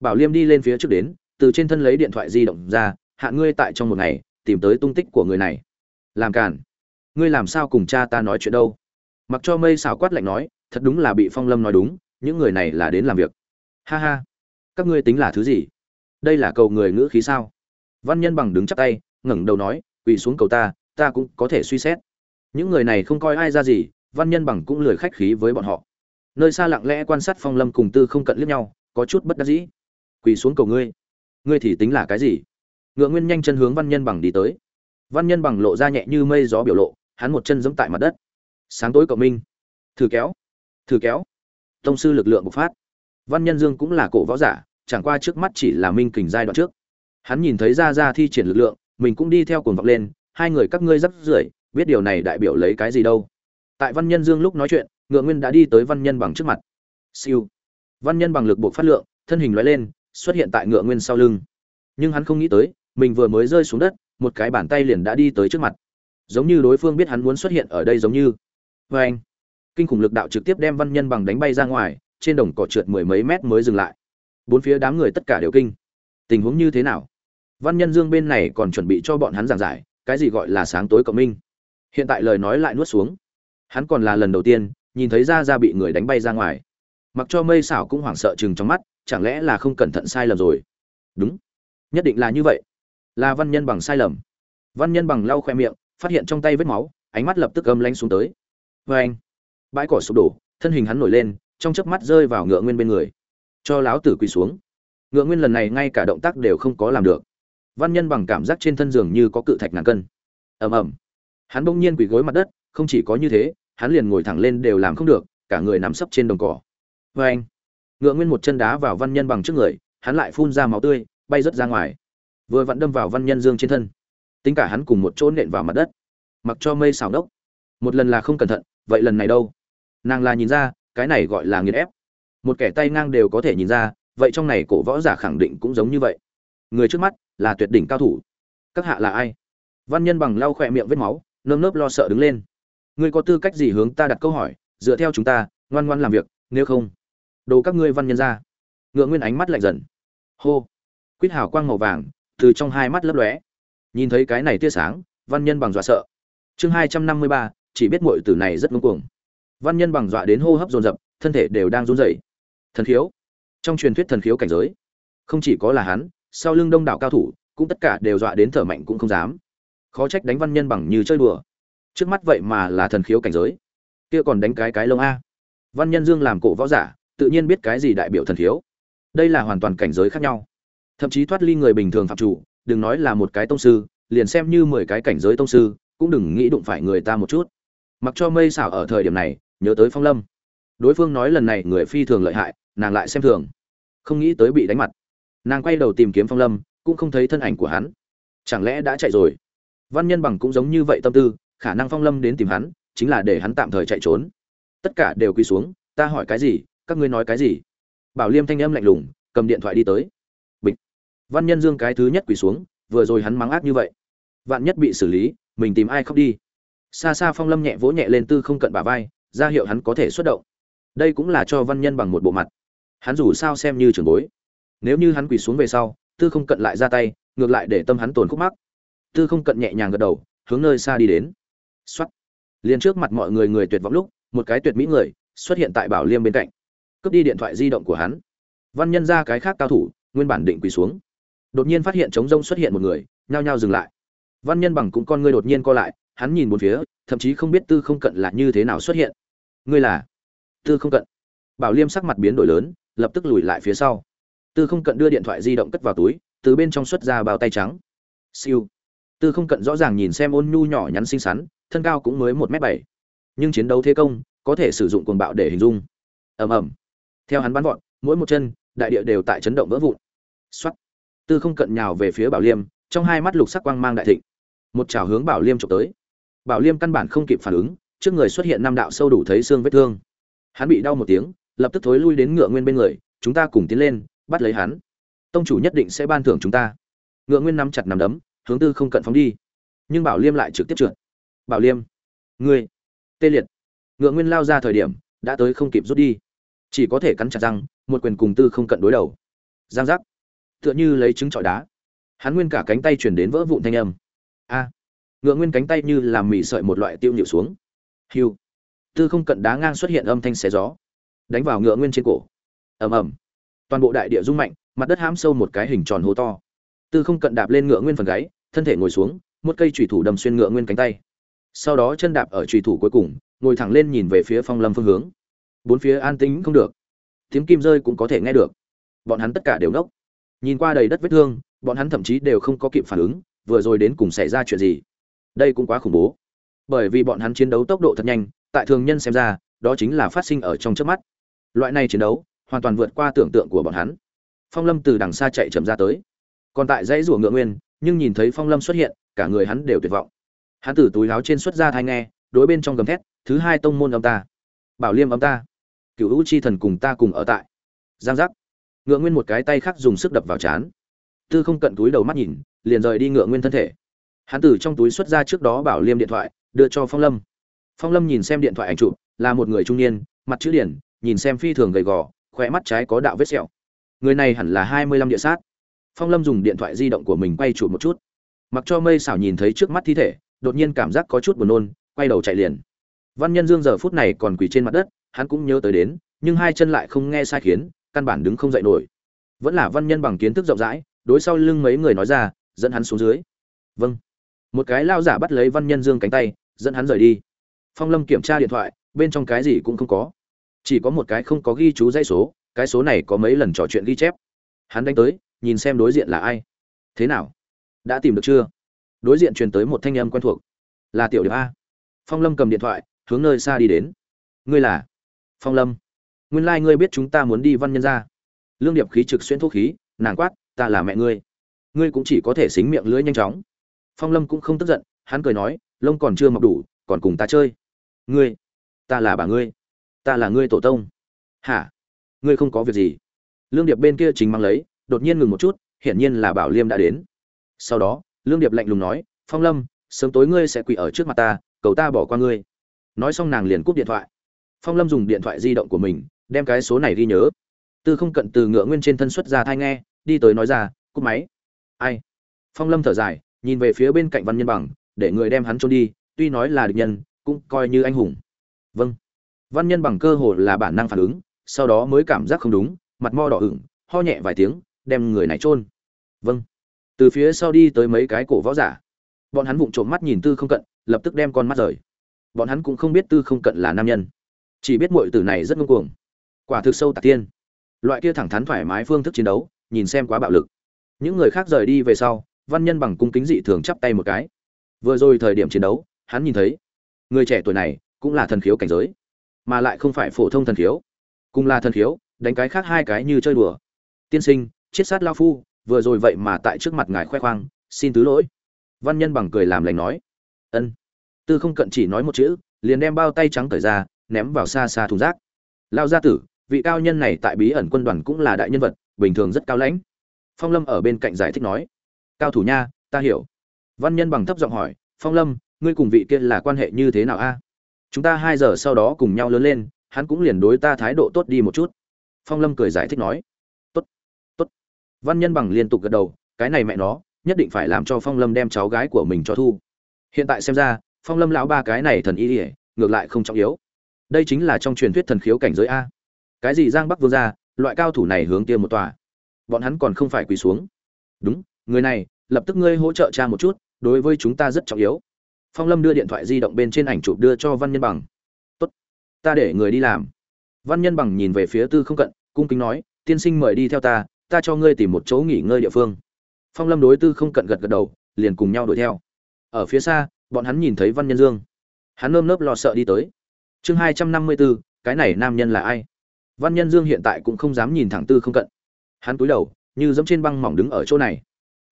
Bảo liêm đi lên phía trước đến từ trên thân lấy điện thoại di động ra hạn ngươi tại trong một ngày, tìm tới tung tích của người này. Làm cản ngươi làm sao cùng cha ta nói chuyện đâu? Mặc cho mây xào quát lạnh nói, thật đúng là bị phong lâm nói đúng, những người này là đến làm việc. Ha ha, các ngươi tính là thứ gì? Đây là cầu người ngữ khí sao? Văn nhân bằng đứng chắp tay, ngẩng đầu nói, quỳ xuống cầu ta ta cũng có thể suy xét. Những người này không coi ai ra gì, văn nhân bằng cũng lười khách khí với bọn họ. Nơi xa lặng lẽ quan sát phong lâm cùng tư không cận liếc nhau, có chút bất đắc dĩ. Quỳ xuống cầu ngươi ngươi thì tính là cái gì? Ngựa nguyên nhanh chân hướng văn nhân bằng đi tới. Văn nhân bằng lộ ra nhẹ như mây gió biểu lộ, hắn một chân giẫm tại mặt đất. Sáng tối cộng minh. Thử kéo. Thử kéo. Tông sư lực lượng bộc phát. Văn nhân dương cũng là cổ võ giả, chẳng qua trước mắt chỉ là minh kình giai đoạn trước. Hắn nhìn thấy ra ra thi triển lực lượng, mình cũng đi theo cuồng vọng lên, hai người các ngươi rắc rưởi, biết điều này đại biểu lấy cái gì đâu? Tại văn nhân dương lúc nói chuyện, ngựa nguyên đã đi tới văn nhân bằng trước mặt. Siêu. Văn nhân bằng lực buộc phát lượng, thân hình loại lên xuất hiện tại ngựa nguyên sau lưng. Nhưng hắn không nghĩ tới, mình vừa mới rơi xuống đất, một cái bàn tay liền đã đi tới trước mặt. Giống như đối phương biết hắn muốn xuất hiện ở đây giống như. Vê anh, kinh khủng lực đạo trực tiếp đem văn nhân bằng đánh bay ra ngoài, trên đồng cỏ trượt mười mấy mét mới dừng lại. Bốn phía đám người tất cả đều kinh. Tình huống như thế nào? Văn nhân dương bên này còn chuẩn bị cho bọn hắn giảng giải, cái gì gọi là sáng tối cộng minh. Hiện tại lời nói lại nuốt xuống. Hắn còn là lần đầu tiên, nhìn thấy ra ra bị người đánh bay ra ngoài. Mặc cho mây xảo cũng hoảng sợ chừng trong mắt chẳng lẽ là không cẩn thận sai lầm rồi? Đúng. Nhất định là như vậy. Là văn nhân bằng sai lầm. Văn nhân bằng lau khoe miệng, phát hiện trong tay vết máu, ánh mắt lập tức gầm lanh xuống tới. Vê anh, bãi cỏ sụp đổ, thân hình hắn nổi lên, trong chớp mắt rơi vào ngựa nguyên bên người. Cho láo tử quỳ xuống. Ngựa nguyên lần này ngay cả động tác đều không có làm được. Văn nhân bằng cảm giác trên thân giường như có cự thạch ngàn cân. Ầm ầm. Hắn bỗng nhiên quỳ gối mặt đất, không chỉ có như thế, hắn liền ngồi thẳng lên đều làm không được, cả người nắm sấp trên đồng cỏ. Vê anh ngựa nguyên một chân đá vào văn nhân bằng trước người, hắn lại phun ra máu tươi, bay rớt ra ngoài. Vừa vặn đâm vào văn nhân dương trên thân. Tính cả hắn cùng một chỗ nện vào mặt đất. Mặc cho mây xào đốc một lần là không cẩn thận, vậy lần này đâu? Nàng là nhìn ra, cái này gọi là nghiền ép. Một kẻ tay ngang đều có thể nhìn ra, vậy trong này cổ võ giả khẳng định cũng giống như vậy. Người trước mắt là tuyệt đỉnh cao thủ. Các hạ là ai? Văn nhân bằng lau khỏe miệng vết máu, nơm nớp lo sợ đứng lên. Ngươi có tư cách gì hướng ta đặt câu hỏi, dựa theo chúng ta, ngoan ngoan làm việc, nếu không đồ các ngươi văn nhân ra. Ngựa nguyên ánh mắt lạnh dần. Hô. Quýt hào quang màu vàng từ trong hai mắt lấp lóe. Nhìn thấy cái này tia sáng, văn nhân bằng dọa sợ. Chương hai trăm năm mươi ba, chỉ biết muội tử này rất ngưng cuồng. Văn nhân bằng dọa đến hô hấp dồn dập, thân thể đều đang run rẩy. Thần khiếu. Trong truyền thuyết thần khiếu cảnh giới, không chỉ có là hắn, sau lưng đông đảo cao thủ, cũng tất cả đều dọa đến thở mạnh cũng không dám. Khó trách đánh văn nhân bằng như chơi đùa. Trước mắt vậy mà là thần khiếu cảnh giới. Kia còn đánh cái cái lông a. Văn nhân dương làm cổ võ giả tự nhiên biết cái gì đại biểu thần khiếu đây là hoàn toàn cảnh giới khác nhau. Thậm chí thoát ly người bình thường phạm chủ, đừng nói là một cái tông sư, liền xem như mười cái cảnh giới tông sư, cũng đừng nghĩ đụng phải người ta một chút. Mặc cho mây xảo ở thời điểm này, nhớ tới phong lâm. Đối phương nói lần này người phi thường lợi hại, nàng lại xem thường. Không nghĩ tới bị đánh mặt. Nàng quay đầu tìm kiếm phong lâm, cũng không thấy thân ảnh của hắn. Chẳng lẽ đã chạy rồi? Văn nhân bằng cũng giống như vậy tâm tư, khả năng phong lâm đến tìm hắn, chính là để hắn tạm thời chạy trốn. Tất cả đều quỳ xuống, ta hỏi cái gì? Các ngươi nói cái gì? Bảo liêm thanh âm lạnh lùng, cầm điện thoại đi tới. Bịch. Văn nhân dương cái thứ nhất quỳ xuống, vừa rồi hắn mắng ác như vậy. Vạn nhất bị xử lý, mình tìm ai khóc đi? Xa xa phong lâm nhẹ vỗ nhẹ lên tư không cận bả vai, ra hiệu hắn có thể xuất động. Đây cũng là cho văn nhân bằng một bộ mặt. Hắn dù sao xem như trường bối. Nếu như hắn quỳ xuống về sau, tư không cận lại ra tay, ngược lại để tâm hắn tổn khúc mắc. Tư không cận nhẹ nhàng gật đầu, hướng nơi xa đi đến. Xuất liền trước mặt mọi người người tuyệt vọng lúc, một cái tuyệt mỹ người xuất hiện tại bảo liêm bên cạnh cướp đi điện thoại di động của hắn. Văn nhân ra cái khác cao thủ, nguyên bản định quỳ xuống. Đột nhiên phát hiện trống rông xuất hiện một người, nhao nhao dừng lại. Văn nhân bằng cũng con ngươi đột nhiên co lại, hắn nhìn một phía, thậm chí không biết tư không cận là như thế nào xuất hiện. Ngươi là? Tư không cận. Bảo liêm sắc mặt biến đổi lớn, lập tức lùi lại phía sau. Tư không cận đưa điện thoại di động cất vào túi, từ bên trong xuất ra bao tay trắng. Siêu. Tư không cận rõ ràng nhìn xem ôn nhu nhỏ nhắn xinh xắn, thân cao cũng mới một m bảy. Nhưng chiến đấu thế công, có thể sử dụng cuồng bạo để hình dung. Ầm ầm theo hắn bắn vọt, mỗi một chân, đại địa đều tại chấn động vỡ vụn. Xoắt tư không cận nhào về phía bảo liêm, trong hai mắt lục sắc quang mang đại thịnh. Một chảo hướng bảo liêm trộm tới. Bảo liêm căn bản không kịp phản ứng, trước người xuất hiện năm đạo sâu đủ thấy xương vết thương. Hắn bị đau một tiếng, lập tức thối lui đến ngựa nguyên bên người, chúng ta cùng tiến lên, bắt lấy hắn. Tông chủ nhất định sẽ ban thưởng chúng ta. Ngựa nguyên nắm chặt nằm đấm, hướng tư không cận phóng đi. Nhưng bảo liêm lại trực tiếp trượt. Bảo liêm, ngươi, tê liệt. Ngựa nguyên lao ra thời điểm, đã tới không kịp rút đi chỉ có thể cắn chặt răng, một quyền cùng tư không cận đối đầu. Giang giác. Tựa như lấy trứng trọi đá. Hắn nguyên cả cánh tay chuyển đến vỡ vụn thanh âm. A. Ngựa nguyên cánh tay như làm mì sợi một loại tiêu nhịu xuống. Hiu. Tư không cận đá ngang xuất hiện âm thanh xé gió. Đánh vào ngựa nguyên trên cổ. Ầm ầm. Toàn bộ đại địa rung mạnh, mặt đất hãm sâu một cái hình tròn hố to. Tư không cận đạp lên ngựa nguyên phần gáy, thân thể ngồi xuống, một cây chủy thủ đâm xuyên ngựa nguyên cánh tay. Sau đó chân đạp ở chủy thủ cuối cùng, ngồi thẳng lên nhìn về phía phong lâm phương hướng bốn phía an tĩnh không được. Tiếng kim rơi cũng có thể nghe được. Bọn hắn tất cả đều nốc nhìn qua đầy đất vết thương, bọn hắn thậm chí đều không có kịp phản ứng, vừa rồi đến cùng xảy ra chuyện gì. Đây cũng quá khủng bố. Bởi vì bọn hắn chiến đấu tốc độ thật nhanh, tại thường nhân xem ra, đó chính là phát sinh ở trong trước mắt. Loại này chiến đấu, hoàn toàn vượt qua tưởng tượng của bọn hắn. Phong lâm từ đằng xa chạy chậm ra tới. Còn tại dãy rủa ngựa nguyên, nhưng nhìn thấy phong lâm xuất hiện, cả người hắn đều tuyệt vọng. Hắn từ túi láo trên xuất ra thai nghe, đối bên trong gầm thét, thứ hai tông môn âm ta. Bảo liêm âm ta cựu hữu chi thần cùng ta cùng ở tại. Giang giác. Ngựa nguyên một cái tay khác dùng sức đập vào chán tư không cận túi đầu mắt nhìn, liền rời đi ngựa nguyên thân thể. Hắn từ trong túi xuất ra trước đó bảo liêm điện thoại, đưa cho phong lâm. Phong lâm nhìn xem điện thoại ảnh chụp, là một người trung niên, mặt chữ điển, nhìn xem phi thường gầy gò khỏe mắt trái có đạo vết sẹo. Người này hẳn là hai mươi lăm địa sát. Phong lâm dùng điện thoại di động của mình quay chụp một chút. Mặc cho mây xảo nhìn thấy trước mắt thi thể, đột nhiên cảm giác có chút buồn nôn, quay đầu chạy liền. Văn nhân dương giờ phút này còn quỳ trên mặt đất hắn cũng nhớ tới đến, nhưng hai chân lại không nghe sai khiến, căn bản đứng không dậy nổi. Vẫn là văn nhân bằng kiến thức rộng rãi, đối sau lưng mấy người nói ra, dẫn hắn xuống dưới. Vâng. Một cái lao giả bắt lấy văn nhân dương cánh tay, dẫn hắn rời đi. Phong lâm kiểm tra điện thoại, bên trong cái gì cũng không có. Chỉ có một cái không có ghi chú dây số, cái số này có mấy lần trò chuyện ghi chép. Hắn đánh tới, nhìn xem đối diện là ai. Thế nào? Đã tìm được chưa? Đối diện truyền tới một thanh âm quen thuộc. Là tiểu điệp a. Phong lâm cầm điện thoại, hướng nơi xa đi đến. Ngươi là? Phong lâm. Nguyên lai、like、ngươi biết chúng ta muốn đi văn nhân ra lương điệp khí trực xuyên thuốc khí, nàng quát, ta là mẹ ngươi. Ngươi cũng chỉ có thể xính miệng lưỡi nhanh chóng. Phong lâm cũng không tức giận, hắn cười nói, lông còn chưa mọc đủ, còn cùng ta chơi. Ngươi, ta là bà ngươi. Ta là ngươi tổ tông. Hả? Ngươi không có việc gì? Lương điệp bên kia chính mang lấy, đột nhiên ngừng một chút, hiển nhiên là bảo liêm đã đến. Sau đó, lương điệp lạnh lùng nói, phong lâm, sớm tối ngươi sẽ quỳ ở trước mặt ta, cầu ta bỏ qua ngươi. Nói xong nàng liền cúp điện thoại phong lâm dùng điện thoại di động của mình, đem cái số này ghi nhớ. Tư không cận từ ngựa nguyên trên thân xuất ra thai nghe, đi tới nói ra, cúp máy. Ai? Phong lâm thở dài, nhìn về phía bên cạnh văn nhân bằng, để người đem hắn trốn đi, tuy nói là địch nhân, cũng coi như anh hùng. Vâng. Văn nhân bằng cơ hồ là bản năng phản ứng, sau đó mới cảm giác không đúng, mặt mo đỏ ửng, ho nhẹ vài tiếng, đem người này chôn. Vâng. Từ phía sau đi tới mấy cái cổ võ giả. Bọn hắn vụng trộm mắt nhìn tư không cận, lập tức đem con mắt rời. Bọn hắn cũng không biết tư không cận là nam nhân chỉ biết muội tử này rất ngông cuồng. Quả thực sâu tạc tiên. Loại kia thẳng thắn thoải mái phương thức chiến đấu, nhìn xem quá bạo lực. Những người khác rời đi về sau, văn nhân bằng cung kính dị thường chắp tay một cái. Vừa rồi thời điểm chiến đấu, hắn nhìn thấy, người trẻ tuổi này cũng là thần khiếu cảnh giới, mà lại không phải phổ thông thần khiếu. Cùng là thần khiếu, đánh cái khác hai cái như chơi đùa. Tiên sinh, chiết sát lao phu, vừa rồi vậy mà tại trước mặt ngài khoe khoang, xin thứ lỗi. Văn nhân bằng cười làm lành nói, ân. Tư không cận chỉ nói một chữ, liền đem bao tay trắng cởi ra ném vào xa xa thùng rác. Lao gia tử, vị cao nhân này tại bí ẩn quân đoàn cũng là đại nhân vật, bình thường rất cao lãnh. Phong lâm ở bên cạnh giải thích nói, cao thủ nha, ta hiểu. Văn nhân bằng thấp giọng hỏi, phong lâm, ngươi cùng vị kia là quan hệ như thế nào a? Chúng ta hai giờ sau đó cùng nhau lớn lên, hắn cũng liền đối ta thái độ tốt đi một chút. Phong lâm cười giải thích nói, tốt tốt. Văn nhân bằng liên tục gật đầu, cái này mẹ nó, nhất định phải làm cho phong lâm đem cháu gái của mình cho thu. Hiện tại xem ra, phong lâm lão ba cái này thần y ỉa ngược lại không trọng yếu đây chính là trong truyền thuyết thần khiếu cảnh giới a. Cái gì giang bắc vương ra loại cao thủ này hướng kia một tòa. Bọn hắn còn không phải quỳ xuống. Đúng, người này, lập tức ngươi hỗ trợ cha một chút, đối với chúng ta rất trọng yếu. Phong lâm đưa điện thoại di động bên trên ảnh chụp đưa cho văn nhân bằng. Tốt, ta để người đi làm. Văn nhân bằng nhìn về phía tư không cận, cung kính nói, tiên sinh mời đi theo ta ta cho ngươi tìm một chỗ nghỉ ngơi địa phương. Phong lâm đối tư không cận gật gật đầu, liền cùng nhau đuổi theo. Ở phía xa, bọn hắn nhìn thấy văn nhân dương. Hắn nơm nớp lo sợ đi tới chương hai trăm năm mươi bốn cái này nam nhân là ai? Văn nhân dương hiện tại cũng không dám nhìn thẳng tư không cận. Hắn cúi đầu, như dẫm trên băng mỏng đứng ở chỗ này.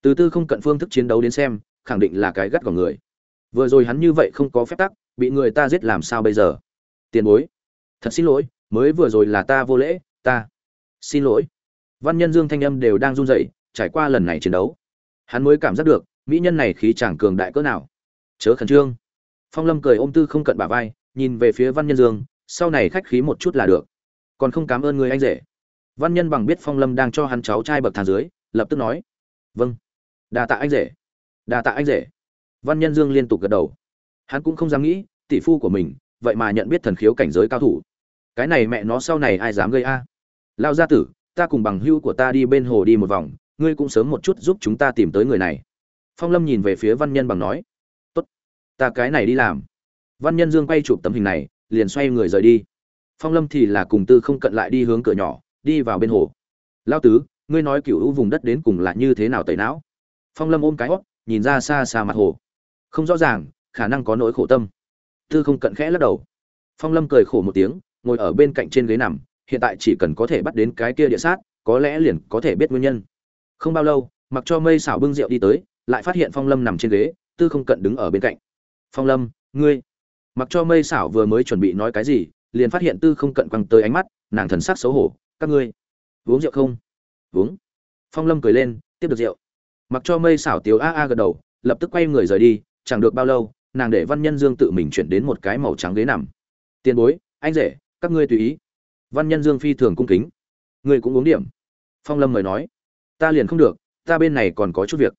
Từ tư không cận phương thức chiến đấu đến xem, khẳng định là cái gắt của người. Vừa rồi hắn như vậy không có phép tắc, bị người ta giết làm sao bây giờ? Tiền bối. Thật xin lỗi, mới vừa rồi là ta vô lễ, ta. Xin lỗi. Văn nhân dương thanh âm đều đang run rẩy, trải qua lần này chiến đấu. Hắn mới cảm giác được, mỹ nhân này khí chàng cường đại cỡ nào. Chớ khẩn trương. Phong lâm cười ôm tư không cận bả vai nhìn về phía văn nhân dương, sau này khách khí một chút là được. Còn không cảm ơn người anh rể. Văn nhân bằng biết phong lâm đang cho hắn cháu trai bậc thang dưới, lập tức nói. Vâng. Đà tạ anh rể. Đà tạ anh rể. Văn nhân dương liên tục gật đầu. Hắn cũng không dám nghĩ, tỷ phu của mình, vậy mà nhận biết thần khiếu cảnh giới cao thủ. Cái này mẹ nó sau này ai dám gây a? Lao gia tử, ta cùng bằng hưu của ta đi bên hồ đi một vòng, ngươi cũng sớm một chút giúp chúng ta tìm tới người này. Phong lâm nhìn về phía văn nhân bằng nói. Tốt. Ta cái này đi làm văn nhân dương quay chụp tấm hình này, liền xoay người rời đi. Phong lâm thì là cùng tư không cận lại đi hướng cửa nhỏ, đi vào bên hồ. Lao tứ, ngươi nói cựu hữu vùng đất đến cùng là như thế nào tẩy não? Phong lâm ôm cái hót, nhìn ra xa xa mặt hồ. Không rõ ràng, khả năng có nỗi khổ tâm. Tư không cận khẽ lắc đầu. Phong lâm cười khổ một tiếng, ngồi ở bên cạnh trên ghế nằm, hiện tại chỉ cần có thể bắt đến cái kia địa sát, có lẽ liền có thể biết nguyên nhân. Không bao lâu, mặc cho mây xảo bưng rượu đi tới, lại phát hiện phong lâm nằm trên ghế, tư không cận đứng ở bên cạnh. Phong lâm, ngươi mặc cho mây xảo vừa mới chuẩn bị nói cái gì, liền phát hiện tư không cận quăng tới ánh mắt, nàng thần sắc xấu hổ, các ngươi, uống rượu không? Uống. Phong lâm cười lên, tiếp được rượu. Mặc cho mây xảo tiếu a a gật đầu, lập tức quay người rời đi, chẳng được bao lâu, nàng để văn nhân dương tự mình chuyển đến một cái màu trắng ghế nằm. Tiền bối, anh rể, các ngươi tùy ý. Văn nhân dương phi thường cung kính. Ngươi cũng uống điểm. Phong lâm mời nói. Ta liền không được, ta bên này còn có chút việc.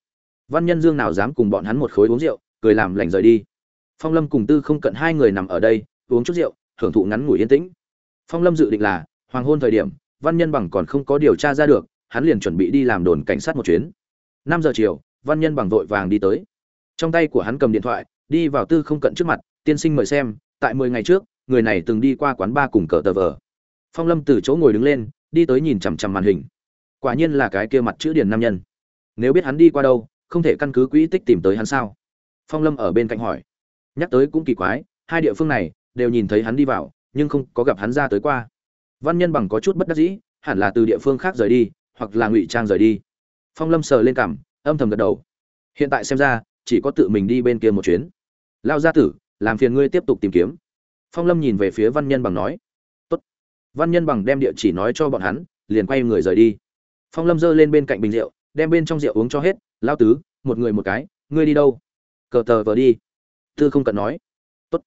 Văn nhân dương nào dám cùng bọn hắn một khối uống rượu, cười làm lành rời đi phong lâm cùng tư không cận hai người nằm ở đây, uống chút rượu, hưởng thụ ngắn ngủi yên tĩnh. Phong lâm dự định là, hoàng hôn thời điểm, văn nhân bằng còn không có điều tra ra được, hắn liền chuẩn bị đi làm đồn cảnh sát một chuyến. Năm giờ chiều, văn nhân bằng vội vàng đi tới. Trong tay của hắn cầm điện thoại, đi vào tư không cận trước mặt, tiên sinh mời xem, tại mười ngày trước, người này từng đi qua quán ba cùng cờ tờ vờ. Phong lâm từ chỗ ngồi đứng lên, đi tới nhìn chằm chằm màn hình. Quả nhiên là cái kia mặt chữ điền nam nhân. Nếu biết hắn đi qua đâu, không thể căn cứ quỹ tích tìm tới hắn sao? Phong lâm ở bên cạnh hỏi nhắc tới cũng kỳ quái, hai địa phương này đều nhìn thấy hắn đi vào, nhưng không có gặp hắn ra tới qua. Văn nhân bằng có chút bất đắc dĩ, hẳn là từ địa phương khác rời đi, hoặc là ngụy trang rời đi. Phong lâm sờ lên cảm, âm thầm gật đầu. Hiện tại xem ra, chỉ có tự mình đi bên kia một chuyến. Lao gia tử, làm phiền ngươi tiếp tục tìm kiếm. Phong lâm nhìn về phía văn nhân bằng nói. Tốt. văn nhân bằng đem địa chỉ nói cho bọn hắn, liền quay người rời đi. Phong lâm giơ lên bên cạnh bình rượu, đem bên trong rượu uống cho hết. Lao tứ, một người một cái, ngươi đi đâu? Cờ tờ vờ đi tư không cần nói, Tốt.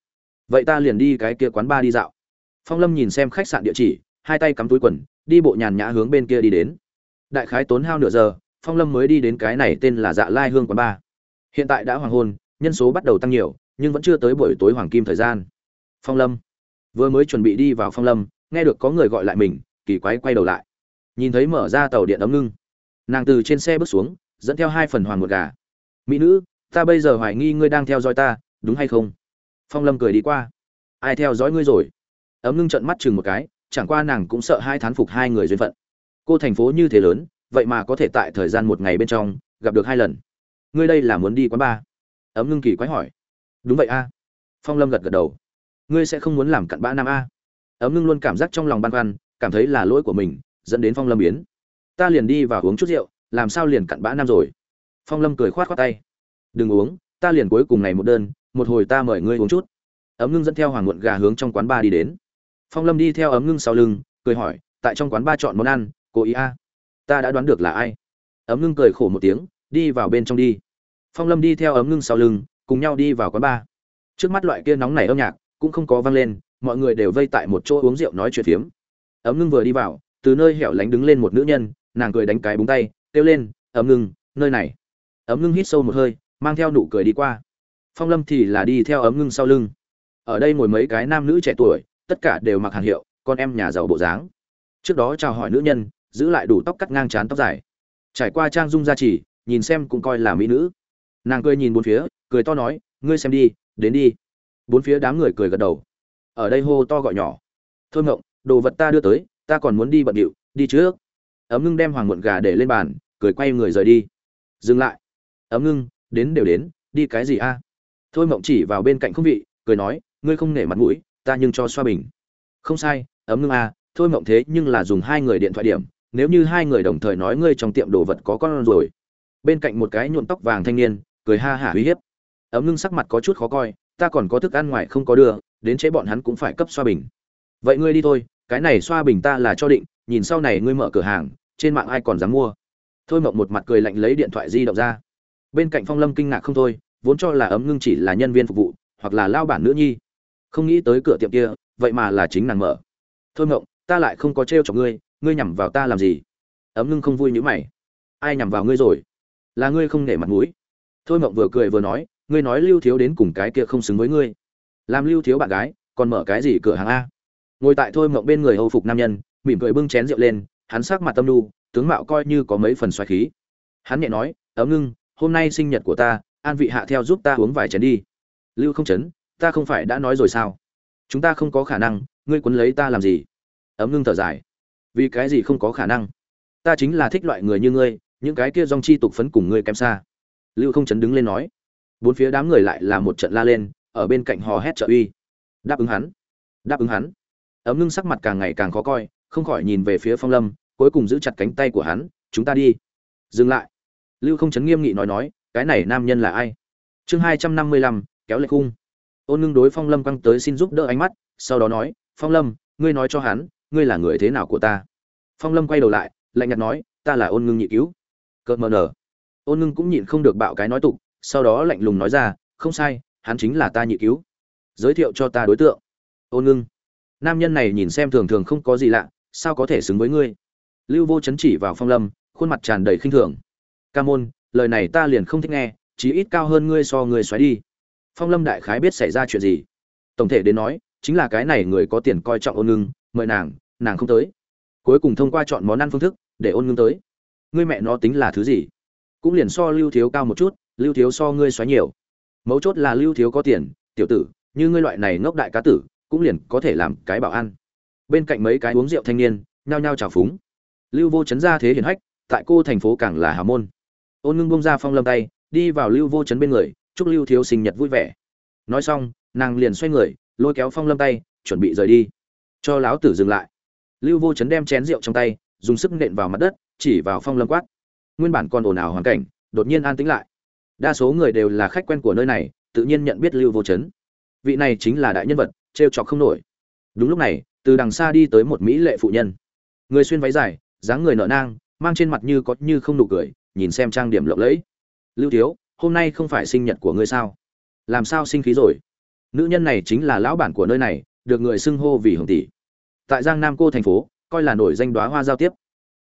vậy ta liền đi cái kia quán ba đi dạo. Phong lâm nhìn xem khách sạn địa chỉ, hai tay cắm túi quần, đi bộ nhàn nhã hướng bên kia đi đến. Đại khái tốn hao nửa giờ, phong lâm mới đi đến cái này tên là dạ lai hương quán ba hiện tại đã hoàng hôn, nhân số bắt đầu tăng nhiều, nhưng vẫn chưa tới buổi tối hoàng kim thời gian. Phong lâm vừa mới chuẩn bị đi vào phong lâm, nghe được có người gọi lại mình, kỳ quái quay đầu lại. Nhìn thấy mở ra tàu điện ấm ngưng. Nàng từ trên xe bước xuống, dẫn theo hai phần hoàng một gà. Mỹ nữ, ta bây giờ hoài nghi ngươi đang theo dõi ta đúng hay không? Phong lâm cười đi qua. Ai theo dõi ngươi rồi? Ấm ngưng trận mắt chừng một cái, chẳng qua nàng cũng sợ hai thán phục hai người duyên phận. Cô thành phố như thế lớn, vậy mà có thể tại thời gian một ngày bên trong gặp được hai lần. Ngươi đây là muốn đi quán ba? Ấm ngưng kỳ quái hỏi. Đúng vậy a. Phong lâm gật gật đầu. Ngươi sẽ không muốn làm cặn bã nam a. Ấm ngưng luôn cảm giác trong lòng băn khoăn, cảm thấy là lỗi của mình, dẫn đến phong lâm biến. Ta liền đi và uống chút rượu, làm sao liền cặn bã nam rồi? Phong lâm cười khoát khoát tay. Đừng uống, ta liền cuối cùng này một đơn một hồi ta mời ngươi uống chút. Ấm ngưng dẫn theo hoàng muộn gà hướng trong quán ba đi đến. Phong lâm đi theo ấm ngưng sau lưng, cười hỏi, tại trong quán ba chọn món ăn, cố ý a? Ta đã đoán được là ai. Ấm ngưng cười khổ một tiếng, đi vào bên trong đi. Phong lâm đi theo ấm ngưng sau lưng, cùng nhau đi vào quán ba trước mắt loại kia nóng nảy âm nhạc, cũng không có vang lên, mọi người đều vây tại một chỗ uống rượu nói chuyện phiếm. Ấm ngưng vừa đi vào, từ nơi hẻo lánh đứng lên một nữ nhân, nàng cười đánh cái búng tay, kêu lên, ấm ngưng, nơi này. Ấm ngưng hít sâu một hơi, mang theo nụ cười đi qua phong lâm thì là đi theo ấm ngưng sau lưng. Ở đây ngồi mấy cái nam nữ trẻ tuổi, tất cả đều mặc hàng hiệu, con em nhà giàu bộ dáng. Trước đó chào hỏi nữ nhân, giữ lại đủ tóc cắt ngang trán tóc dài. Trải qua trang dung gia trì, nhìn xem cũng coi là mỹ nữ. Nàng cười nhìn bốn phía, cười to nói, ngươi xem đi, đến đi. Bốn phía đám người cười gật đầu. Ở đây hô to gọi nhỏ. Thôi ngộng, đồ vật ta đưa tới, ta còn muốn đi bận điệu, đi trước. Ấm ngưng đem hoàng muộn gà để lên bàn, cười quay người rời đi. Dừng lại. Ấm ngưng, đến đều đến, đi cái gì a? Thôi mộng chỉ vào bên cạnh không vị, cười nói, ngươi không nể mặt mũi, ta nhưng cho xoa bình. Không sai, ấm ngưng a thôi mộng thế nhưng là dùng hai người điện thoại điểm, nếu như hai người đồng thời nói ngươi trong tiệm đồ vật có con rồi. Bên cạnh một cái nhuộm tóc vàng thanh niên, cười ha hả uy hiếp. Ấm ngưng sắc mặt có chút khó coi, ta còn có thức ăn ngoài không có đưa, đến chế bọn hắn cũng phải cấp xoa bình. Vậy ngươi đi thôi, cái này xoa bình ta là cho định, nhìn sau này ngươi mở cửa hàng, trên mạng ai còn dám mua. Thôi mộng một mặt cười lạnh lấy điện thoại di động ra. Bên cạnh phong lâm kinh ngạc không thôi vốn cho là ấm ngưng chỉ là nhân viên phục vụ, hoặc là lao bản nữ nhi. Không nghĩ tới cửa tiệm kia, vậy mà là chính nàng mở. Thôi mộng ta lại không có t r e o chọc ngươi ngươi nhằm vào ta làm gì? Ấm ngưng không vui nhữ mày. Ai nhằm vào ngươi rồi? Là ngươi không nể mặt mũi. Thôi mộng vừa cười vừa nói, ngươi nói lưu thiếu đến cùng cái kia không xứng với ngươi. Làm lưu thiếu bạn gái, còn mở cái gì cửa hàng a? Ngồi tại thôi mộng bên người hầu phục nam nhân, mỉm cười bưng chén rượu lên, hắn sắc mặt tâm nu, tướng mạo coi như có mấy phần xoáy khí. Hắn nhẹ nói, ấm ngưng, hôm nay sinh nhật của ta an vị hạ theo giúp ta uống vài chén đi. Lưu không chấn, ta không phải đã nói rồi sao? Chúng ta không có khả năng, ngươi quấn lấy ta làm gì? Ấm ngưng thở dài. Vì cái gì không có khả năng? Ta chính là thích loại người như ngươi, những cái kia dong chi tục phấn cùng ngươi kém xa. Lưu không chấn đứng lên nói. Bốn phía đám người lại là một trận la lên, ở bên cạnh hò hét trợ uy. Đáp ứng hắn. Đáp ứng hắn. Ấm ngưng sắc mặt càng ngày càng khó coi, không khỏi nhìn về phía phong lâm, cuối cùng giữ chặt cánh tay của hắn, chúng ta đi. Dừng lại. Lưu không chấn nghiêm nghị nói nói cái này nam nhân là ai? Chương hai trăm năm mươi lăm, kéo lệ khung. Ôn ngưng đối phong lâm quăng tới xin giúp đỡ ánh mắt, sau đó nói, phong lâm, ngươi nói cho hắn, ngươi là người thế nào của ta? Phong lâm quay đầu lại, lạnh nhạt nói, ta là ôn ngưng nhị cứu. Cợt mờ nở. Ôn ngưng cũng nhịn không được bạo cái nói tục, sau đó lạnh lùng nói ra, không sai, hắn chính là ta nhị cứu. Giới thiệu cho ta đối tượng. Ôn ngưng. Nam nhân này nhìn xem thường thường không có gì lạ, sao có thể xứng với ngươi? Lưu vô chấn chỉ vào phong lâm, khuôn mặt tràn đầy khinh thường. Ca môn lời này ta liền không thích nghe, chí ít cao hơn ngươi so ngươi xoáy đi. Phong lâm đại khái biết xảy ra chuyện gì. Tổng thể đến nói, chính là cái này người có tiền coi trọng ôn ngưng, mời nàng nàng không tới. Cuối cùng thông qua chọn món ăn phương thức, để ôn ngưng tới. Ngươi mẹ nó tính là thứ gì? Cũng liền so lưu thiếu cao một chút, lưu thiếu so ngươi xoáy nhiều. Mấu chốt là lưu thiếu có tiền, tiểu tử, như ngươi loại này ngốc đại cá tử, cũng liền có thể làm cái bảo ăn. Bên cạnh mấy cái uống rượu thanh niên, nhao nhao trào phúng. Lưu vô chấn ra thế hiển hách, tại cô thành phố càng là hà môn ôn ngưng bông ra phong lâm tay, đi vào lưu vô chấn bên người, chúc lưu thiếu sinh nhật vui vẻ. Nói xong, nàng liền xoay người, lôi kéo phong lâm tay, chuẩn bị rời đi. Cho láo tử dừng lại. Lưu vô chấn đem chén rượu trong tay, dùng sức nện vào mặt đất, chỉ vào phong lâm quát. Nguyên bản còn ồn ào hoàn cảnh, đột nhiên an tĩnh lại. Đa số người đều là khách quen của nơi này, tự nhiên nhận biết lưu vô chấn. Vị này chính là đại nhân vật, trêu chọc không nổi. Đúng lúc này, từ đằng xa đi tới một mỹ lệ phụ nhân. Người xuyên váy dài, dáng người nợ nang, mang trên mặt như có như không nụ cười nhìn xem trang điểm lộng lẫy. Lưu thiếu, hôm nay không phải sinh nhật của ngươi sao? Làm sao sinh khí rồi? Nữ nhân này chính là lão bản của nơi này, được người xưng hô vì hồng tỷ. Tại giang nam cô thành phố, coi là nổi danh đoá hoa giao tiếp.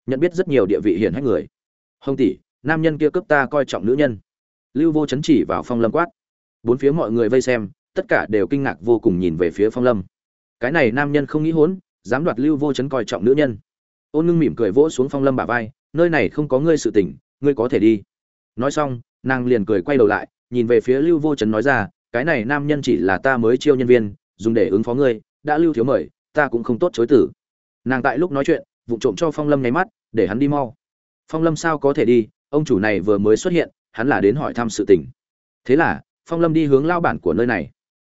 Nhận biết rất nhiều địa vị hiển hách người. Hồng tỷ, nam nhân kia cướp ta coi trọng nữ nhân. Lưu vô chấn chỉ vào phong lâm quát. Bốn phía mọi người vây xem, tất cả đều kinh ngạc vô cùng nhìn về phía phong lâm. Cái này nam nhân không nghĩ hốn, dám đoạt lưu vô chấn coi trọng nữ nhân. Ôn ngưng mỉm cười vỗ xuống phong lâm bả vai, nơi này không có ngươi sự tình ngươi có thể đi. Nói xong, nàng liền cười quay đầu lại, nhìn về phía lưu vô chấn nói ra, cái này nam nhân chỉ là ta mới chiêu nhân viên, dùng để ứng phó ngươi, đã lưu thiếu mời, ta cũng không tốt chối tử. Nàng tại lúc nói chuyện vụ trộm cho phong lâm nháy mắt, để hắn đi mau. Phong lâm sao có thể đi, ông chủ này vừa mới xuất hiện, hắn là đến hỏi thăm sự tình. Thế là, phong lâm đi hướng lao bản của nơi này.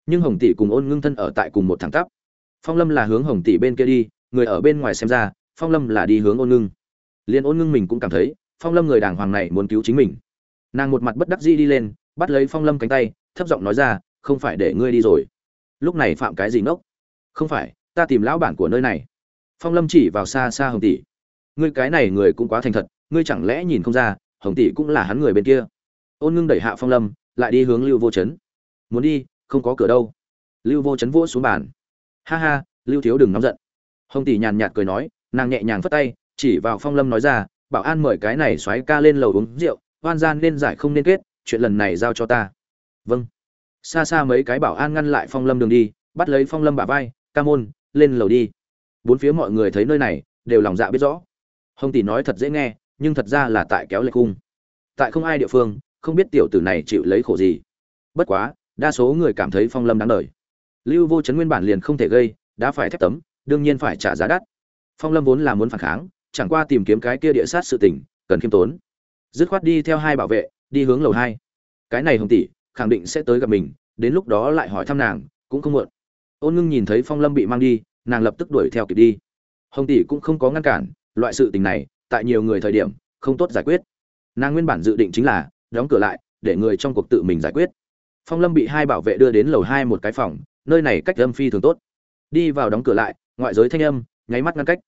Nhưng hồng tỷ cùng ôn ngưng thân ở tại cùng một thẳng tắp. Phong lâm là hướng hồng tỷ bên kia đi, người ở bên ngoài xem ra, phong lâm là đi hướng ôn ngưng. Liền ôn ngưng mình cũng cảm thấy phong lâm người đàng hoàng này muốn cứu chính mình. Nàng một mặt bất đắc dĩ đi lên bắt lấy phong lâm cánh tay thấp giọng nói ra không phải để ngươi đi rồi. Lúc này phạm cái gì nốc, không phải ta tìm lão bản của nơi này. Phong lâm chỉ vào xa xa hồng tỷ. Ngươi cái này người cũng quá thành thật ngươi chẳng lẽ nhìn không ra hồng tỷ cũng là hắn người bên kia. Ôn ngưng đẩy hạ phong lâm lại đi hướng lưu vô chấn. Muốn đi không có cửa đâu. Lưu vô chấn vỗ xuống bàn. Ha ha lưu thiếu đừng nóng giận. Hồng tỷ nhàn nhạt cười nói nàng nhẹ nhàng phất tay chỉ vào phong lâm nói ra bảo an mời cái này xoáy ca lên lầu uống rượu hoan gian nên giải không nên kết, chuyện lần này giao cho ta. Vâng. Xa xa mấy cái bảo an ngăn lại phong lâm đường đi, bắt lấy phong lâm bả vai, ca môn, lên lầu đi. Bốn phía mọi người thấy nơi này, đều lòng dạ biết rõ. Hồng tỷ nói thật dễ nghe, nhưng thật ra là tại kéo lệch cung. Tại không ai địa phương, không biết tiểu tử này chịu lấy khổ gì. Bất quá, đa số người cảm thấy phong lâm đáng đời. Lưu vô chấn nguyên bản liền không thể gây, đã phải thép tấm, đương nhiên phải trả giá đắt. Phong lâm vốn là muốn phản kháng chẳng qua tìm kiếm cái kia địa sát sự tình, cần khiêm tốn. Dứt khoát đi theo hai bảo vệ, đi hướng lầu hai. Cái này hồng tỷ, khẳng định sẽ tới gặp mình, đến lúc đó lại hỏi thăm nàng, cũng không muộn. Ôn ngưng nhìn thấy phong lâm bị mang đi, nàng lập tức đuổi theo kịp đi. Hồng tỷ cũng không có ngăn cản, loại sự tình này, tại nhiều người thời điểm, không tốt giải quyết. Nàng nguyên bản dự định chính là, đóng cửa lại, để người trong cuộc tự mình giải quyết. Phong lâm bị hai bảo vệ đưa đến lầu hai một cái phòng, nơi này cách âm phi thường tốt. Đi vào đóng cửa lại, ngoại giới thanh âm, nháy mắt ngăn cách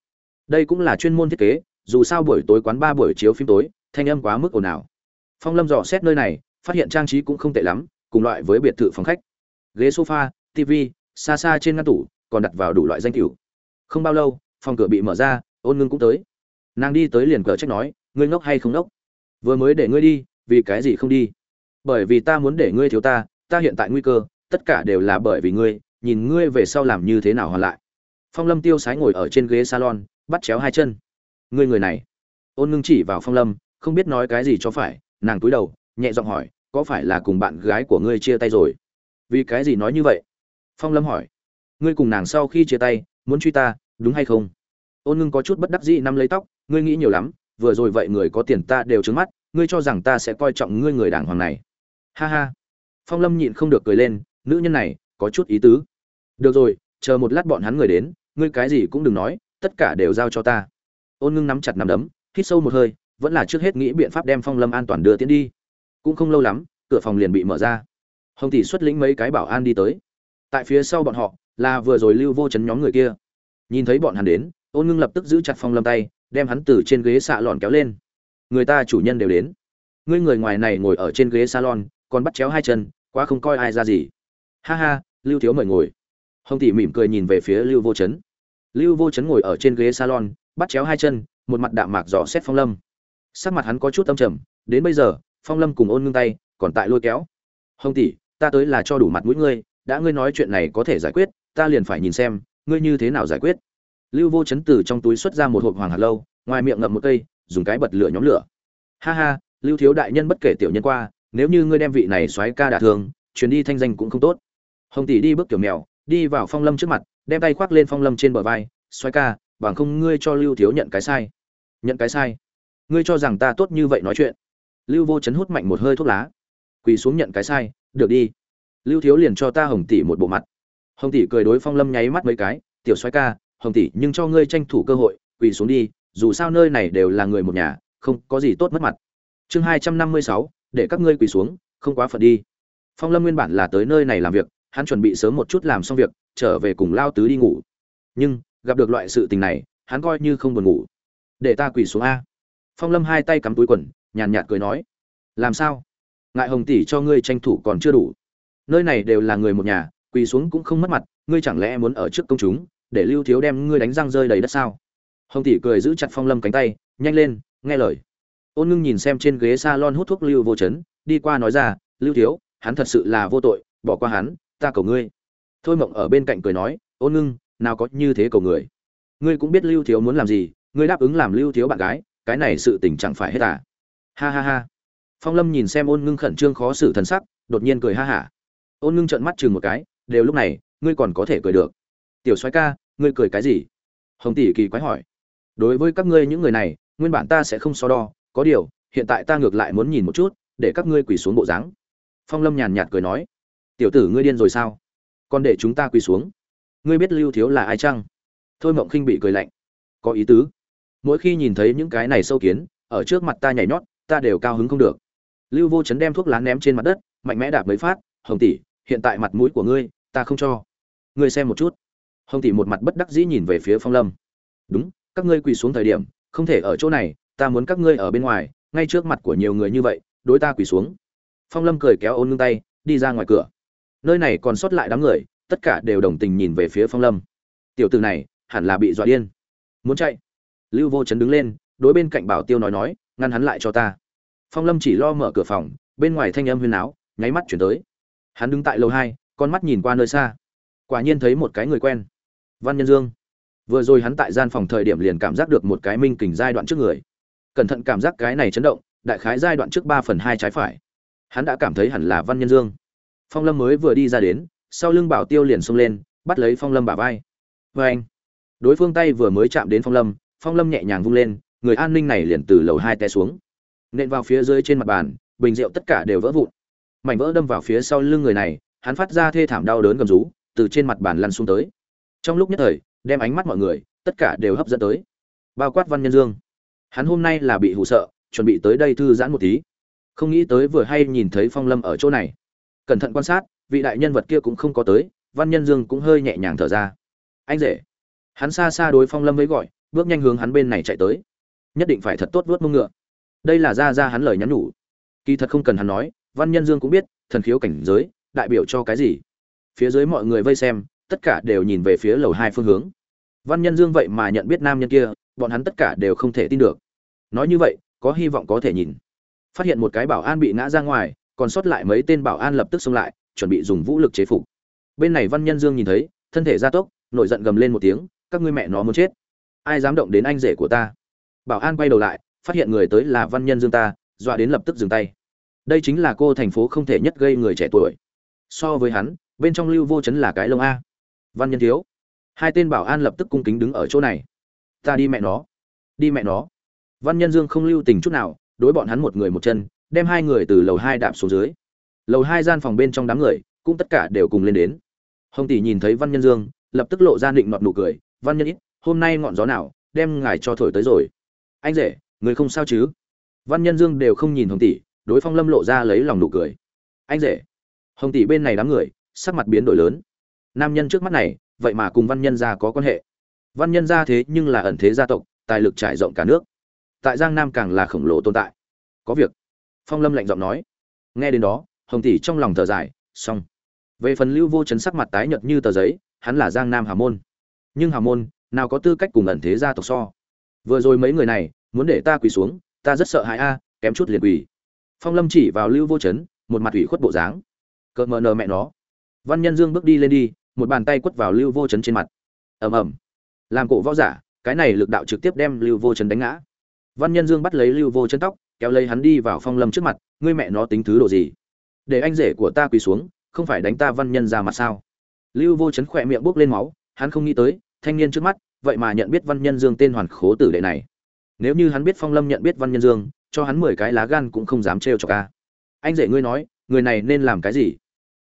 đây cũng là chuyên môn thiết kế, dù sao buổi tối quán ba buổi chiếu phim tối, thanh âm quá mức ồn ào. Phong lâm dò xét nơi này, phát hiện trang trí cũng không tệ lắm, cùng loại với biệt thự phòng khách. Ghế sofa tv xa xa trên ngăn tủ, còn đặt vào đủ loại danh cửu không bao lâu, phòng cửa bị mở ra, ôn ngưng cũng tới. Nàng đi tới liền cờ trách nói, ngươi ngốc hay không ngốc? Vừa mới để ngươi đi, vì cái gì không đi? Bởi vì ta muốn để ngươi thiếu ta ta hiện tại nguy cơ, tất cả đều là bởi vì ngươi, nhìn ngươi về sau làm như thế nào hoàn lại phong lâm tiêu sái ngồi ở trên ghế salon, bắt chéo hai chân. Ngươi người này. Ôn ngưng chỉ vào phong lâm, không biết nói cái gì cho phải, nàng cúi đầu, nhẹ giọng hỏi, có phải là cùng bạn gái của ngươi chia tay rồi? Vì cái gì nói như vậy? Phong lâm hỏi. Ngươi cùng nàng sau khi chia tay, muốn truy ta, đúng hay không? Ôn ngưng có chút bất đắc dĩ nắm lấy tóc, ngươi nghĩ nhiều lắm, vừa rồi vậy người có tiền ta đều trứng mắt, ngươi cho rằng ta sẽ coi trọng ngươi người đàng hoàng này. Ha ha. Phong lâm nhịn không được cười lên, nữ nhân này, có chút ý tứ. Được rồi, chờ một lát bọn hắn người đến ngươi cái gì cũng đừng nói, tất cả đều giao cho ta. Ôn ngưng nắm chặt nắm đấm, hít sâu một hơi, vẫn là trước hết nghĩ biện pháp đem phong lâm an toàn đưa tiến đi. Cũng không lâu lắm, cửa phòng liền bị mở ra. Hồng tỷ xuất lĩnh mấy cái bảo an đi tới. Tại phía sau bọn họ, là vừa rồi lưu vô chấn nhóm người kia. Nhìn thấy bọn hắn đến, ôn ngưng lập tức giữ chặt phong lâm tay, đem hắn từ trên ghế xạ lòn kéo lên. Người ta chủ nhân đều đến. Ngươi người ngoài này ngồi ở trên ghế salon, còn bắt chéo hai chân, quá không coi ai ra gì. Ha ha, lưu thiếu mời ngồi hồng tỷ mỉm cười nhìn về phía lưu vô chấn. Lưu vô chấn ngồi ở trên ghế salon bắt chéo hai chân một mặt đạm mạc dò xét phong lâm. Sắc mặt hắn có chút tâm trầm đến bây giờ phong lâm cùng ôn ngưng tay còn tại lôi kéo. Hồng tỷ ta tới là cho đủ mặt mũi ngươi đã ngươi nói chuyện này có thể giải quyết ta liền phải nhìn xem ngươi như thế nào giải quyết. Lưu vô chấn từ trong túi xuất ra một hộp hoàng hạt lâu ngoài miệng ngậm một cây dùng cái bật lửa nhóm lửa. Ha ha lưu thiếu đại nhân bất kể tiểu nhân qua nếu như ngươi đem vị này xoáy ca đả thường, chuyến đi thanh danh cũng không tốt. Hồng tỷ đi bước kiểu mèo đi vào phong lâm trước mặt, đem tay khoác lên phong lâm trên bờ vai xoay ca, bằng không ngươi cho lưu thiếu nhận cái sai. Nhận cái sai? Ngươi cho rằng ta tốt như vậy nói chuyện? Lưu vô chấn hút mạnh một hơi thuốc lá. Quỳ xuống nhận cái sai, được đi. Lưu thiếu liền cho ta hồng tỷ một bộ mặt. Hồng tỷ cười đối phong lâm nháy mắt mấy cái, tiểu xoay ca, hồng tỷ, nhưng cho ngươi tranh thủ cơ hội, quỳ xuống đi, dù sao nơi này đều là người một nhà, không có gì tốt mất mặt. Chương hai trăm năm mươi sáu, để các ngươi quỳ xuống, không quá phận đi. Phong lâm nguyên bản là tới nơi này làm việc hắn chuẩn bị sớm một chút làm xong việc, trở về cùng lao tứ đi ngủ. Nhưng, gặp được loại sự tình này, hắn coi như không buồn ngủ. Để ta quỳ xuống a. Phong lâm hai tay cắm túi quần, nhàn nhạt cười nói. Làm sao? Ngại hồng tỷ cho ngươi tranh thủ còn chưa đủ. Nơi này đều là người một nhà, quỳ xuống cũng không mất mặt, ngươi chẳng lẽ muốn ở trước công chúng, để lưu thiếu đem ngươi đánh răng rơi đầy đất sao? Hồng tỷ cười giữ chặt phong lâm cánh tay, nhanh lên, nghe lời. Ôn ngưng nhìn xem trên ghế s a lon hút thuốc lưu vô chấn, đi qua nói ra, lưu thiếu, hắn thật sự là vô tội, bỏ qua hắn ta cầu ngươi. Thôi mộng ở bên cạnh cười nói ôn ngưng, nào có như thế cầu người. Ngươi cũng biết lưu thiếu muốn làm gì, ngươi đáp ứng làm lưu thiếu bạn gái, cái này sự tình chẳng phải hết à? Ha ha ha. Phong lâm nhìn xem ôn ngưng khẩn trương khó xử thần sắc, đột nhiên cười ha hả. Ôn ngưng trợn mắt chừng một cái, đều lúc này, ngươi còn có thể cười được. Tiểu soái ca, ngươi cười cái gì? Hồng tỷ kỳ quái hỏi. Đối với các ngươi những người này, nguyên bản ta sẽ không so đo, có điều, hiện tại ta ngược lại muốn nhìn một chút, để các ngươi quỳ xuống bộ dáng. Phong lâm nhàn nhạt cười nói tiểu tử ngươi điên rồi sao? Còn để chúng ta quỳ xuống. Ngươi biết lưu thiếu là ai chăng? Thôi mộng khinh bị cười lạnh. Có ý tứ. Mỗi khi nhìn thấy những cái này sâu kiến, ở trước mặt ta nhảy nhót, ta đều cao hứng không được. Lưu vô chấn đem thuốc lá ném trên mặt đất, mạnh mẽ đạp mấy phát, hồng tỷ, hiện tại mặt mũi của ngươi, ta không cho. Ngươi xem một chút. Hồng tỷ một mặt bất đắc dĩ nhìn về phía phong lâm. Đúng, các ngươi quỳ xuống thời điểm, không thể ở chỗ này, ta muốn các ngươi ở bên ngoài, ngay trước mặt của nhiều người như vậy, đối ta quỳ xuống. Phong lâm cười kéo ôn ngưng tay, đi ra ngoài cửa nơi này còn sót lại đám người, tất cả đều đồng tình nhìn về phía phong lâm. Tiểu từ này, hẳn là bị dọa điên. Muốn chạy. Lưu vô chấn đứng lên, đối bên cạnh bảo tiêu nói nói, ngăn hắn lại cho ta. Phong lâm chỉ lo mở cửa phòng, bên ngoài thanh âm huyên áo nháy mắt chuyển tới. Hắn đứng tại lầu hai, con mắt nhìn qua nơi xa. Quả nhiên thấy một cái người quen. Văn nhân dương. Vừa rồi hắn tại gian phòng thời điểm liền cảm giác được một cái minh kình giai đoạn trước người. Cẩn thận cảm giác cái này chấn động, đại khái giai đoạn trước ba phần hai trái phải. Hắn đã cảm thấy hẳn là văn nhân dương phong lâm mới vừa đi ra đến, sau lưng bảo tiêu liền xông lên, bắt lấy phong lâm bả vai. Vê anh, đối phương tay vừa mới chạm đến phong lâm phong lâm nhẹ nhàng vung lên, người an ninh này liền từ lầu hai té xuống. Nện vào phía dưới trên mặt bàn, bình rượu tất cả đều vỡ vụn. Mảnh vỡ đâm vào phía sau lưng người này, hắn phát ra thê thảm đau đớn gầm rú, từ trên mặt bàn lăn xuống tới. Trong lúc nhất thời, đem ánh mắt mọi người, tất cả đều hấp dẫn tới. Bao quát văn nhân dương. Hắn hôm nay là bị hụ sợ, chuẩn bị tới đây thư giãn một tí. Không nghĩ tới vừa hay nhìn thấy phong lâm ở chỗ này cẩn thận quan sát, vị đại nhân vật kia cũng không có tới, văn nhân dương cũng hơi nhẹ nhàng thở ra. Anh rể. Hắn xa xa đối phong lâm với gọi, bước nhanh hướng hắn bên này chạy tới. Nhất định phải thật tốt vuốt mông ngựa. Đây là ra ra hắn lời nhắn nhủ. Kỳ thật không cần hắn nói, văn nhân dương cũng biết, thần khiếu cảnh giới, đại biểu cho cái gì. Phía dưới mọi người vây xem, tất cả đều nhìn về phía lầu hai phương hướng. Văn nhân dương vậy mà nhận biết nam nhân kia, bọn hắn tất cả đều không thể tin được. Nói như vậy, có hy vọng có thể nhìn. Phát hiện một cái bảo an bị ngã ra ngoài còn sót lại mấy tên bảo an lập tức xông lại, chuẩn bị dùng vũ lực chế phục. Bên này văn nhân dương nhìn thấy, thân thể gia tốc, nổi giận gầm lên một tiếng, các ngươi mẹ nó muốn chết! Ai dám động đến anh rể của ta? Bảo an quay đầu lại, phát hiện người tới là văn nhân dương ta, dọa đến lập tức dừng tay. Đây chính là cô thành phố không thể nhất gây người trẻ tuổi. So với hắn, bên trong lưu vô chấn là cái lông a. Văn nhân thiếu. Hai tên bảo an lập tức cung kính đứng ở chỗ này. Ta đi mẹ nó. Đi mẹ nó. Văn nhân dương không lưu tình chút nào, đối bọn hắn một người một chân đem hai người từ lầu hai đạp xuống dưới. Lầu hai gian phòng bên trong đám người, cũng tất cả đều cùng lên đến. Hồng tỷ nhìn thấy văn nhân dương, lập tức lộ ra định nọt nụ cười, văn nhân ít, hôm nay ngọn gió nào, đem ngài cho thổi tới rồi. Anh rể, người không sao chứ? Văn nhân dương đều không nhìn hồng tỷ, đối phong lâm lộ ra lấy lòng nụ cười. Anh rể. Hồng tỷ bên này đám người, sắc mặt biến đổi lớn. Nam nhân trước mắt này, vậy mà cùng văn nhân gia có quan hệ. Văn nhân gia thế nhưng là ẩn thế gia tộc, tài lực trải rộng cả nước. Tại giang nam càng là khổng lồ tồn tại. Có việc phong lâm lạnh giọng nói. Nghe đến đó, hồng tỷ trong lòng thở dài, xong. Về phần lưu vô chấn sắc mặt tái nhợt như tờ giấy, hắn là giang nam hà môn. Nhưng hà môn, nào có tư cách cùng ẩn thế gia tộc so? Vừa rồi mấy người này, muốn để ta quỳ xuống, ta rất sợ hãi a, kém chút liền quỳ. Phong lâm chỉ vào lưu vô chấn, một mặt ủy khuất bộ dáng. Cợt mờ nờ mẹ nó. Văn nhân dương bước đi lên đi, một bàn tay quất vào lưu vô chấn trên mặt. Ầm ầm. Làm cổ võ giả, cái này lực đạo trực tiếp đem lưu vô chấn đánh ngã. Văn nhân dương bắt lấy lưu vô chấn tóc kéo lấy hắn đi vào phong lâm trước mặt, ngươi mẹ nó tính thứ đồ gì? Để anh rể của ta quỳ xuống, không phải đánh ta văn nhân ra mặt sao? Lưu vô chấn khỏe miệng bốc lên máu, hắn không nghĩ tới, thanh niên trước mắt, vậy mà nhận biết văn nhân dương tên hoàn khố tử đệ này. Nếu như hắn biết phong lâm nhận biết văn nhân dương, cho hắn mười cái lá gan cũng không dám trêu cho ca anh rể ngươi nói, người này nên làm cái gì?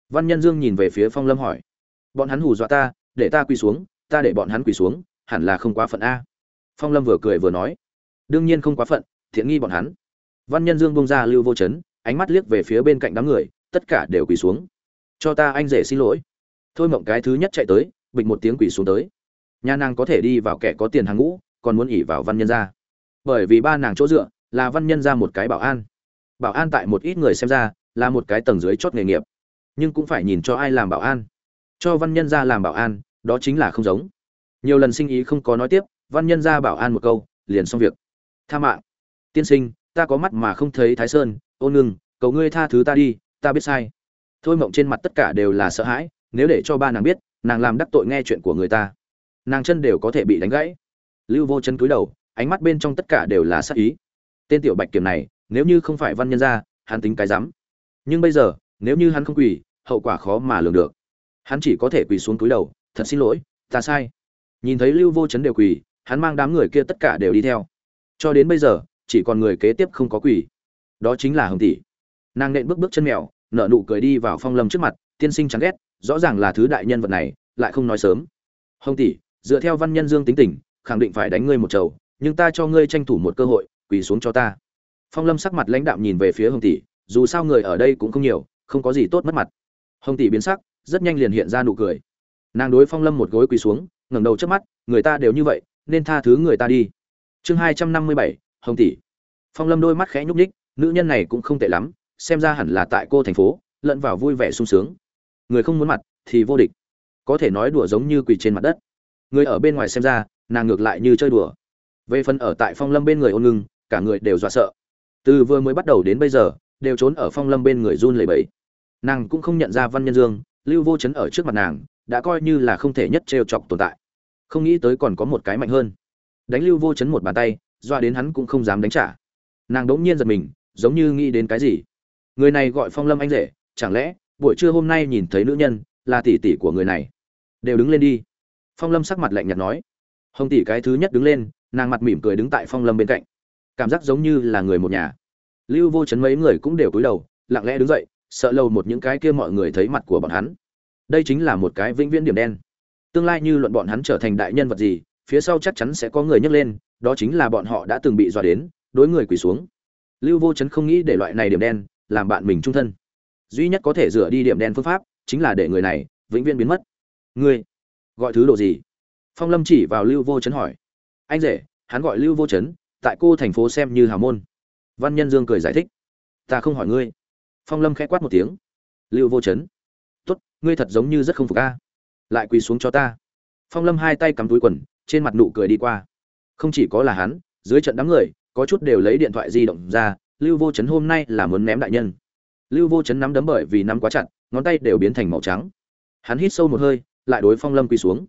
Văn nhân dương nhìn về phía phong lâm hỏi. Bọn hắn hù dọa ta, để ta quỳ xuống, ta để bọn hắn quỳ xuống, hẳn là không quá phận a. Phong lâm vừa cười vừa nói. Đương nhiên không quá phận, thiện nghi bọn hắn văn nhân dương bông ra lưu vô chấn, ánh mắt liếc về phía bên cạnh đám người, tất cả đều quỳ xuống. Cho ta anh rể xin lỗi. Thôi mộng cái thứ nhất chạy tới, bịch một tiếng quỳ xuống tới. Nhà nàng có thể đi vào kẻ có tiền hàng ngũ, còn muốn ỉ vào văn nhân ra bởi vì ba nàng chỗ dựa là văn nhân ra một cái bảo an. Bảo an tại một ít người xem ra là một cái tầng dưới chót nghề nghiệp, nhưng cũng phải nhìn cho ai làm bảo an. Cho văn nhân ra làm bảo an, đó chính là không giống. Nhiều lần sinh ý không có nói tiếp, văn nhân ra bảo an một câu, liền xong việc. Tha mạng. Tiên sinh ta có mắt mà không thấy thái sơn ôn Nương, cầu ngươi tha thứ ta đi ta biết sai. Thôi mộng trên mặt tất cả đều là sợ hãi nếu để cho ba nàng biết nàng làm đắc tội nghe chuyện của người ta. Nàng chân đều có thể bị đánh gãy. Lưu vô chân cúi đầu ánh mắt bên trong tất cả đều là sắc ý. Tên tiểu bạch kiểm này nếu như không phải văn nhân ra hắn tính cái rắm. Nhưng bây giờ nếu như hắn không quỳ hậu quả khó mà lường được. Hắn chỉ có thể quỳ xuống cúi đầu thật xin lỗi ta sai. Nhìn thấy lưu vô chấn đều quỳ hắn mang đám người kia tất cả đều đi theo. Cho đến bây giờ chỉ còn người kế tiếp không có quỷ, đó chính là hồng tỷ. Nàng nện bước bước chân mèo nở nụ cười đi vào phong lâm trước mặt tiên sinh chán ghét rõ ràng là thứ đại nhân vật này lại không nói sớm. Hồng tỷ dựa theo văn nhân dương tính tình khẳng định phải đánh ngươi một trầu nhưng ta cho ngươi tranh thủ một cơ hội quỳ xuống cho ta. Phong lâm sắc mặt lãnh đạm nhìn về phía hồng tỷ dù sao người ở đây cũng không nhiều không có gì tốt mất mặt. Hồng tỷ biến sắc rất nhanh liền hiện ra nụ cười. Nàng đối phong lâm một gối quỳ xuống ngẩng đầu trước mắt người ta đều như vậy nên tha thứ người ta đi. Chương hai trăm năm mươi bảy hồng tỷ. Phong lâm đôi mắt khẽ nhúc ních nữ nhân này cũng không tệ lắm, xem ra hẳn là tại cô thành phố, lẫn vào vui vẻ sung sướng. Người không muốn mặt thì vô địch. Có thể nói đùa giống như quỳ trên mặt đất. Người ở bên ngoài xem ra, nàng ngược lại như chơi đùa. Về phần ở tại phong lâm bên người ôn ngưng, cả người đều dọa sợ. Từ vừa mới bắt đầu đến bây giờ, đều trốn ở phong lâm bên người run lẩy bẩy. Nàng cũng không nhận ra văn nhân dương, lưu vô chấn ở trước mặt nàng, đã coi như là không thể nhất trêu chọc tồn tại. Không nghĩ tới còn có một cái mạnh hơn. Đánh lưu vô chấn một bàn tay doa đến hắn cũng không dám đánh trả. Nàng đỗng nhiên giật mình, giống như nghĩ đến cái gì. Người này gọi phong lâm anh rể, chẳng lẽ buổi trưa hôm nay nhìn thấy nữ nhân là tỷ tỷ của người này? Đều đứng lên đi. Phong lâm sắc mặt lạnh nhạt nói. Hồng tỷ cái thứ nhất đứng lên, nàng mặt mỉm cười đứng tại phong lâm bên cạnh. Cảm giác giống như là người một nhà. Lưu vô chấn mấy người cũng đều cúi đầu, lặng lẽ đứng dậy, sợ lâu một những cái kia mọi người thấy mặt của bọn hắn. Đây chính là một cái vĩnh viễn điểm đen. Tương lai như luận bọn hắn trở thành đại nhân vật gì, phía sau chắc chắn sẽ có người nhấc lên đó chính là bọn họ đã từng bị dọa đến đối người quỳ xuống. Lưu vô chấn không nghĩ để loại này điểm đen làm bạn mình trung thân. Duy nhất có thể rửa đi điểm đen phương pháp chính là để người này vĩnh viễn biến mất. Ngươi gọi thứ độ gì? Phong lâm chỉ vào lưu vô chấn hỏi. Anh rể hắn gọi lưu vô chấn tại cô thành phố xem như hào môn. Văn nhân dương cười giải thích. Ta không hỏi ngươi. Phong lâm khẽ quát một tiếng. Lưu vô chấn. Tốt ngươi thật giống như rất không phục a, lại quỳ xuống cho ta. Phong lâm hai tay cắm túi quần trên mặt nụ cười đi qua không chỉ có là hắn, dưới trận đám người, có chút đều lấy điện thoại di động ra, lưu vô chấn hôm nay là muốn ném đại nhân. Lưu vô chấn nắm đấm bởi vì nắm quá chặt, ngón tay đều biến thành màu trắng. Hắn hít sâu một hơi, lại đối phong lâm quỳ xuống.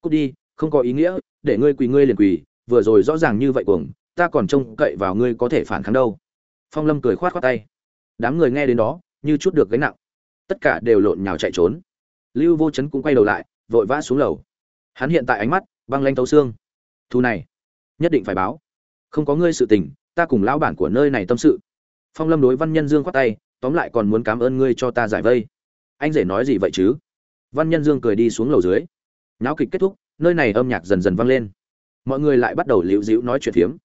Cút đi, không có ý nghĩa, để ngươi quỳ ngươi liền quỳ, vừa rồi rõ ràng như vậy cuồng, ta còn trông cậy vào ngươi có thể phản kháng đâu. Phong lâm cười khoát khoát tay. Đám người nghe đến đó, như chút được gánh nặng. Tất cả đều lộn nhào chạy trốn. Lưu vô chấn cũng quay đầu lại, vội vã xuống lầu. Hắn hiện tại ánh mắt băng lanh tấu xương. Thu này nhất định phải báo. Không có ngươi sự tình, ta cùng lão bản của nơi này tâm sự. Phong lâm đối văn nhân dương khoát tay, tóm lại còn muốn cảm ơn ngươi cho ta giải vây. Anh rể nói gì vậy chứ? Văn nhân dương cười đi xuống lầu dưới. Náo kịch kết thúc, nơi này âm nhạc dần dần vang lên. Mọi người lại bắt đầu liễu dĩu nói chuyện phiếm.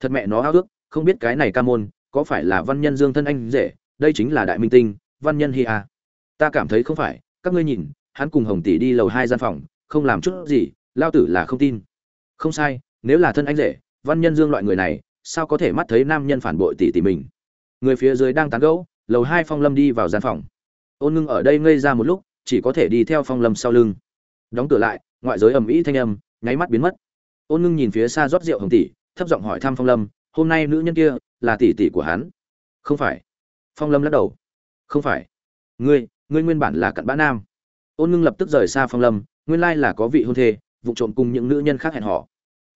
Thật mẹ nó háo ước, không biết cái này ca môn, có phải là văn nhân dương thân anh rể, đây chính là đại minh tinh, văn nhân hi a ta cảm thấy không phải, các ngươi nhìn, hắn cùng hồng tỷ đi lầu hai gian phòng, không làm chút gì, lao tử là không tin. Không sai nếu là thân anh rể, văn nhân dương loại người này, sao có thể mắt thấy nam nhân phản bội tỷ tỷ mình? Người phía dưới đang tán gẫu, lầu hai phong lâm đi vào gian phòng. Ôn ngưng ở đây ngây ra một lúc, chỉ có thể đi theo phong lâm sau lưng. Đóng cửa lại, ngoại giới ầm ĩ thanh âm, nháy mắt biến mất. Ôn ngưng nhìn phía xa rót rượu hồng tỷ, thấp giọng hỏi thăm phong lâm, hôm nay nữ nhân kia là tỷ tỷ của hắn? Không phải. Phong lâm lắc đầu. Không phải. Ngươi ngươi nguyên bản là cặn bã nam. Ôn ngưng lập tức rời xa phong lâm, nguyên lai là có vị hôn thê, vụ trộm cùng những nữ nhân khác hẹn họ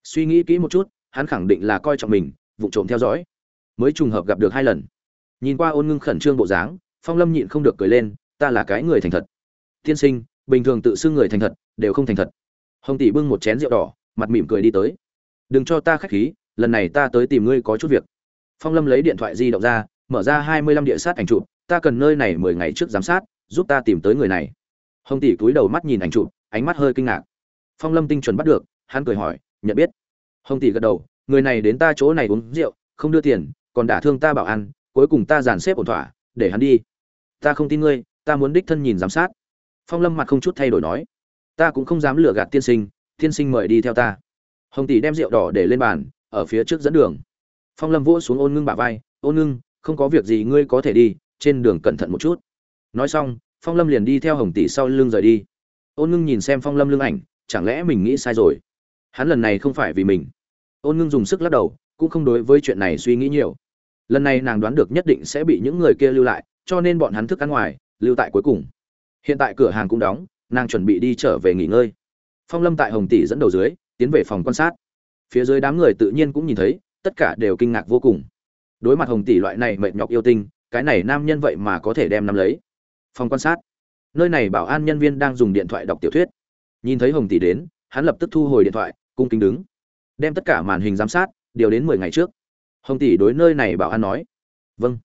suy nghĩ kỹ một chút, hắn khẳng định là coi trọng mình vụ trộm theo dõi. Mới trùng hợp gặp được hai lần. Nhìn qua ôn ngưng khẩn trương bộ dáng, phong lâm nhịn không được cười lên, ta là cái người thành thật. Tiên sinh, bình thường tự xưng người thành thật, đều không thành thật. Hồng tỷ bưng một chén rượu đỏ, mặt mỉm cười đi tới. Đừng cho ta khách khí, lần này ta tới tìm ngươi có chút việc. Phong lâm lấy điện thoại di động ra, mở ra hai mươi lăm địa sát ảnh chụp, ta cần nơi này mười ngày trước giám sát, giúp ta tìm tới người này. Hồng tỷ cúi đầu mắt nhìn ảnh chụp, ánh mắt hơi kinh ngạc. Phong lâm tinh chuẩn bắt được, hắn cười hỏi nhận biết. Hồng tỷ gật đầu, người này đến ta chỗ này uống rượu, không đưa tiền, còn đả thương ta bảo ăn cuối cùng ta dàn xếp ổn thỏa, để hắn đi. Ta không tin ngươi, ta muốn đích thân nhìn giám sát. Phong lâm mặt không chút thay đổi nói. Ta cũng không dám lừa gạt tiên sinh tiên sinh mời đi theo ta. Hồng tỷ đem rượu đỏ để lên bàn, ở phía trước dẫn đường. Phong lâm vỗ xuống ôn ngưng bả vai, ôn ngưng, không có việc gì, ngươi có thể đi, trên đường cẩn thận một chút. Nói xong, phong lâm liền đi theo hồng tỷ sau lưng rời đi. Ôn ngưng nhìn xem phong lâm lưng ảnh, chẳng lẽ mình nghĩ sai rồi? Hắn lần này không phải vì mình. Ôn ngưng dùng sức lắc đầu, cũng không đối với chuyện này suy nghĩ nhiều. Lần này nàng đoán được nhất định sẽ bị những người kia lưu lại, cho nên bọn hắn thức ăn ngoài, lưu tại cuối cùng. Hiện tại cửa hàng cũng đóng, nàng chuẩn bị đi trở về nghỉ ngơi. Phong lâm tại hồng tỷ dẫn đầu dưới, tiến về phòng quan sát. Phía dưới đám người tự nhiên cũng nhìn thấy, tất cả đều kinh ngạc vô cùng. Đối mặt hồng tỷ loại này mệt nhọc yêu tinh, cái này nam nhân vậy mà có thể đem nắm lấy. Phòng quan sát. Nơi này bảo an nhân viên đang dùng điện thoại đọc tiểu thuyết. Nhìn thấy hồng tỷ đến, hắn lập tức thu hồi điện thoại cung kính đứng. Đem tất cả màn hình giám sát, điều đến mười ngày trước. Hồng tỷ đối nơi này bảo an nói. Vâng.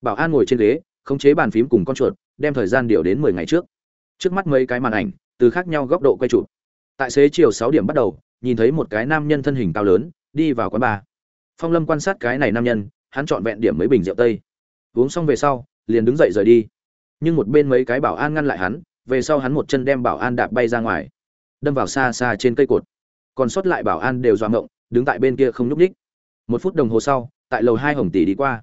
Bảo an ngồi trên ghế, khống chế bàn phím cùng con chuột, đem thời gian điều đến mười ngày trước. Trước mắt mấy cái màn ảnh, từ khác nhau góc độ quay chụp. Tại xế chiều sáu điểm bắt đầu, nhìn thấy một cái nam nhân thân hình cao lớn, đi vào quán bar. Phong lâm quan sát cái này nam nhân, hắn chọn vẹn điểm mấy bình rượu tây. Uống xong về sau, liền đứng dậy rời đi. Nhưng một bên mấy cái bảo an ngăn lại hắn, về sau hắn một chân đem bảo an đạp bay ra ngoài. Đâm vào xa xa trên cây cột còn sót lại bảo an đều dọa ngộng, đứng tại bên kia không nhúc ních một phút đồng hồ sau, tại lầu hai hồng tỷ đi qua.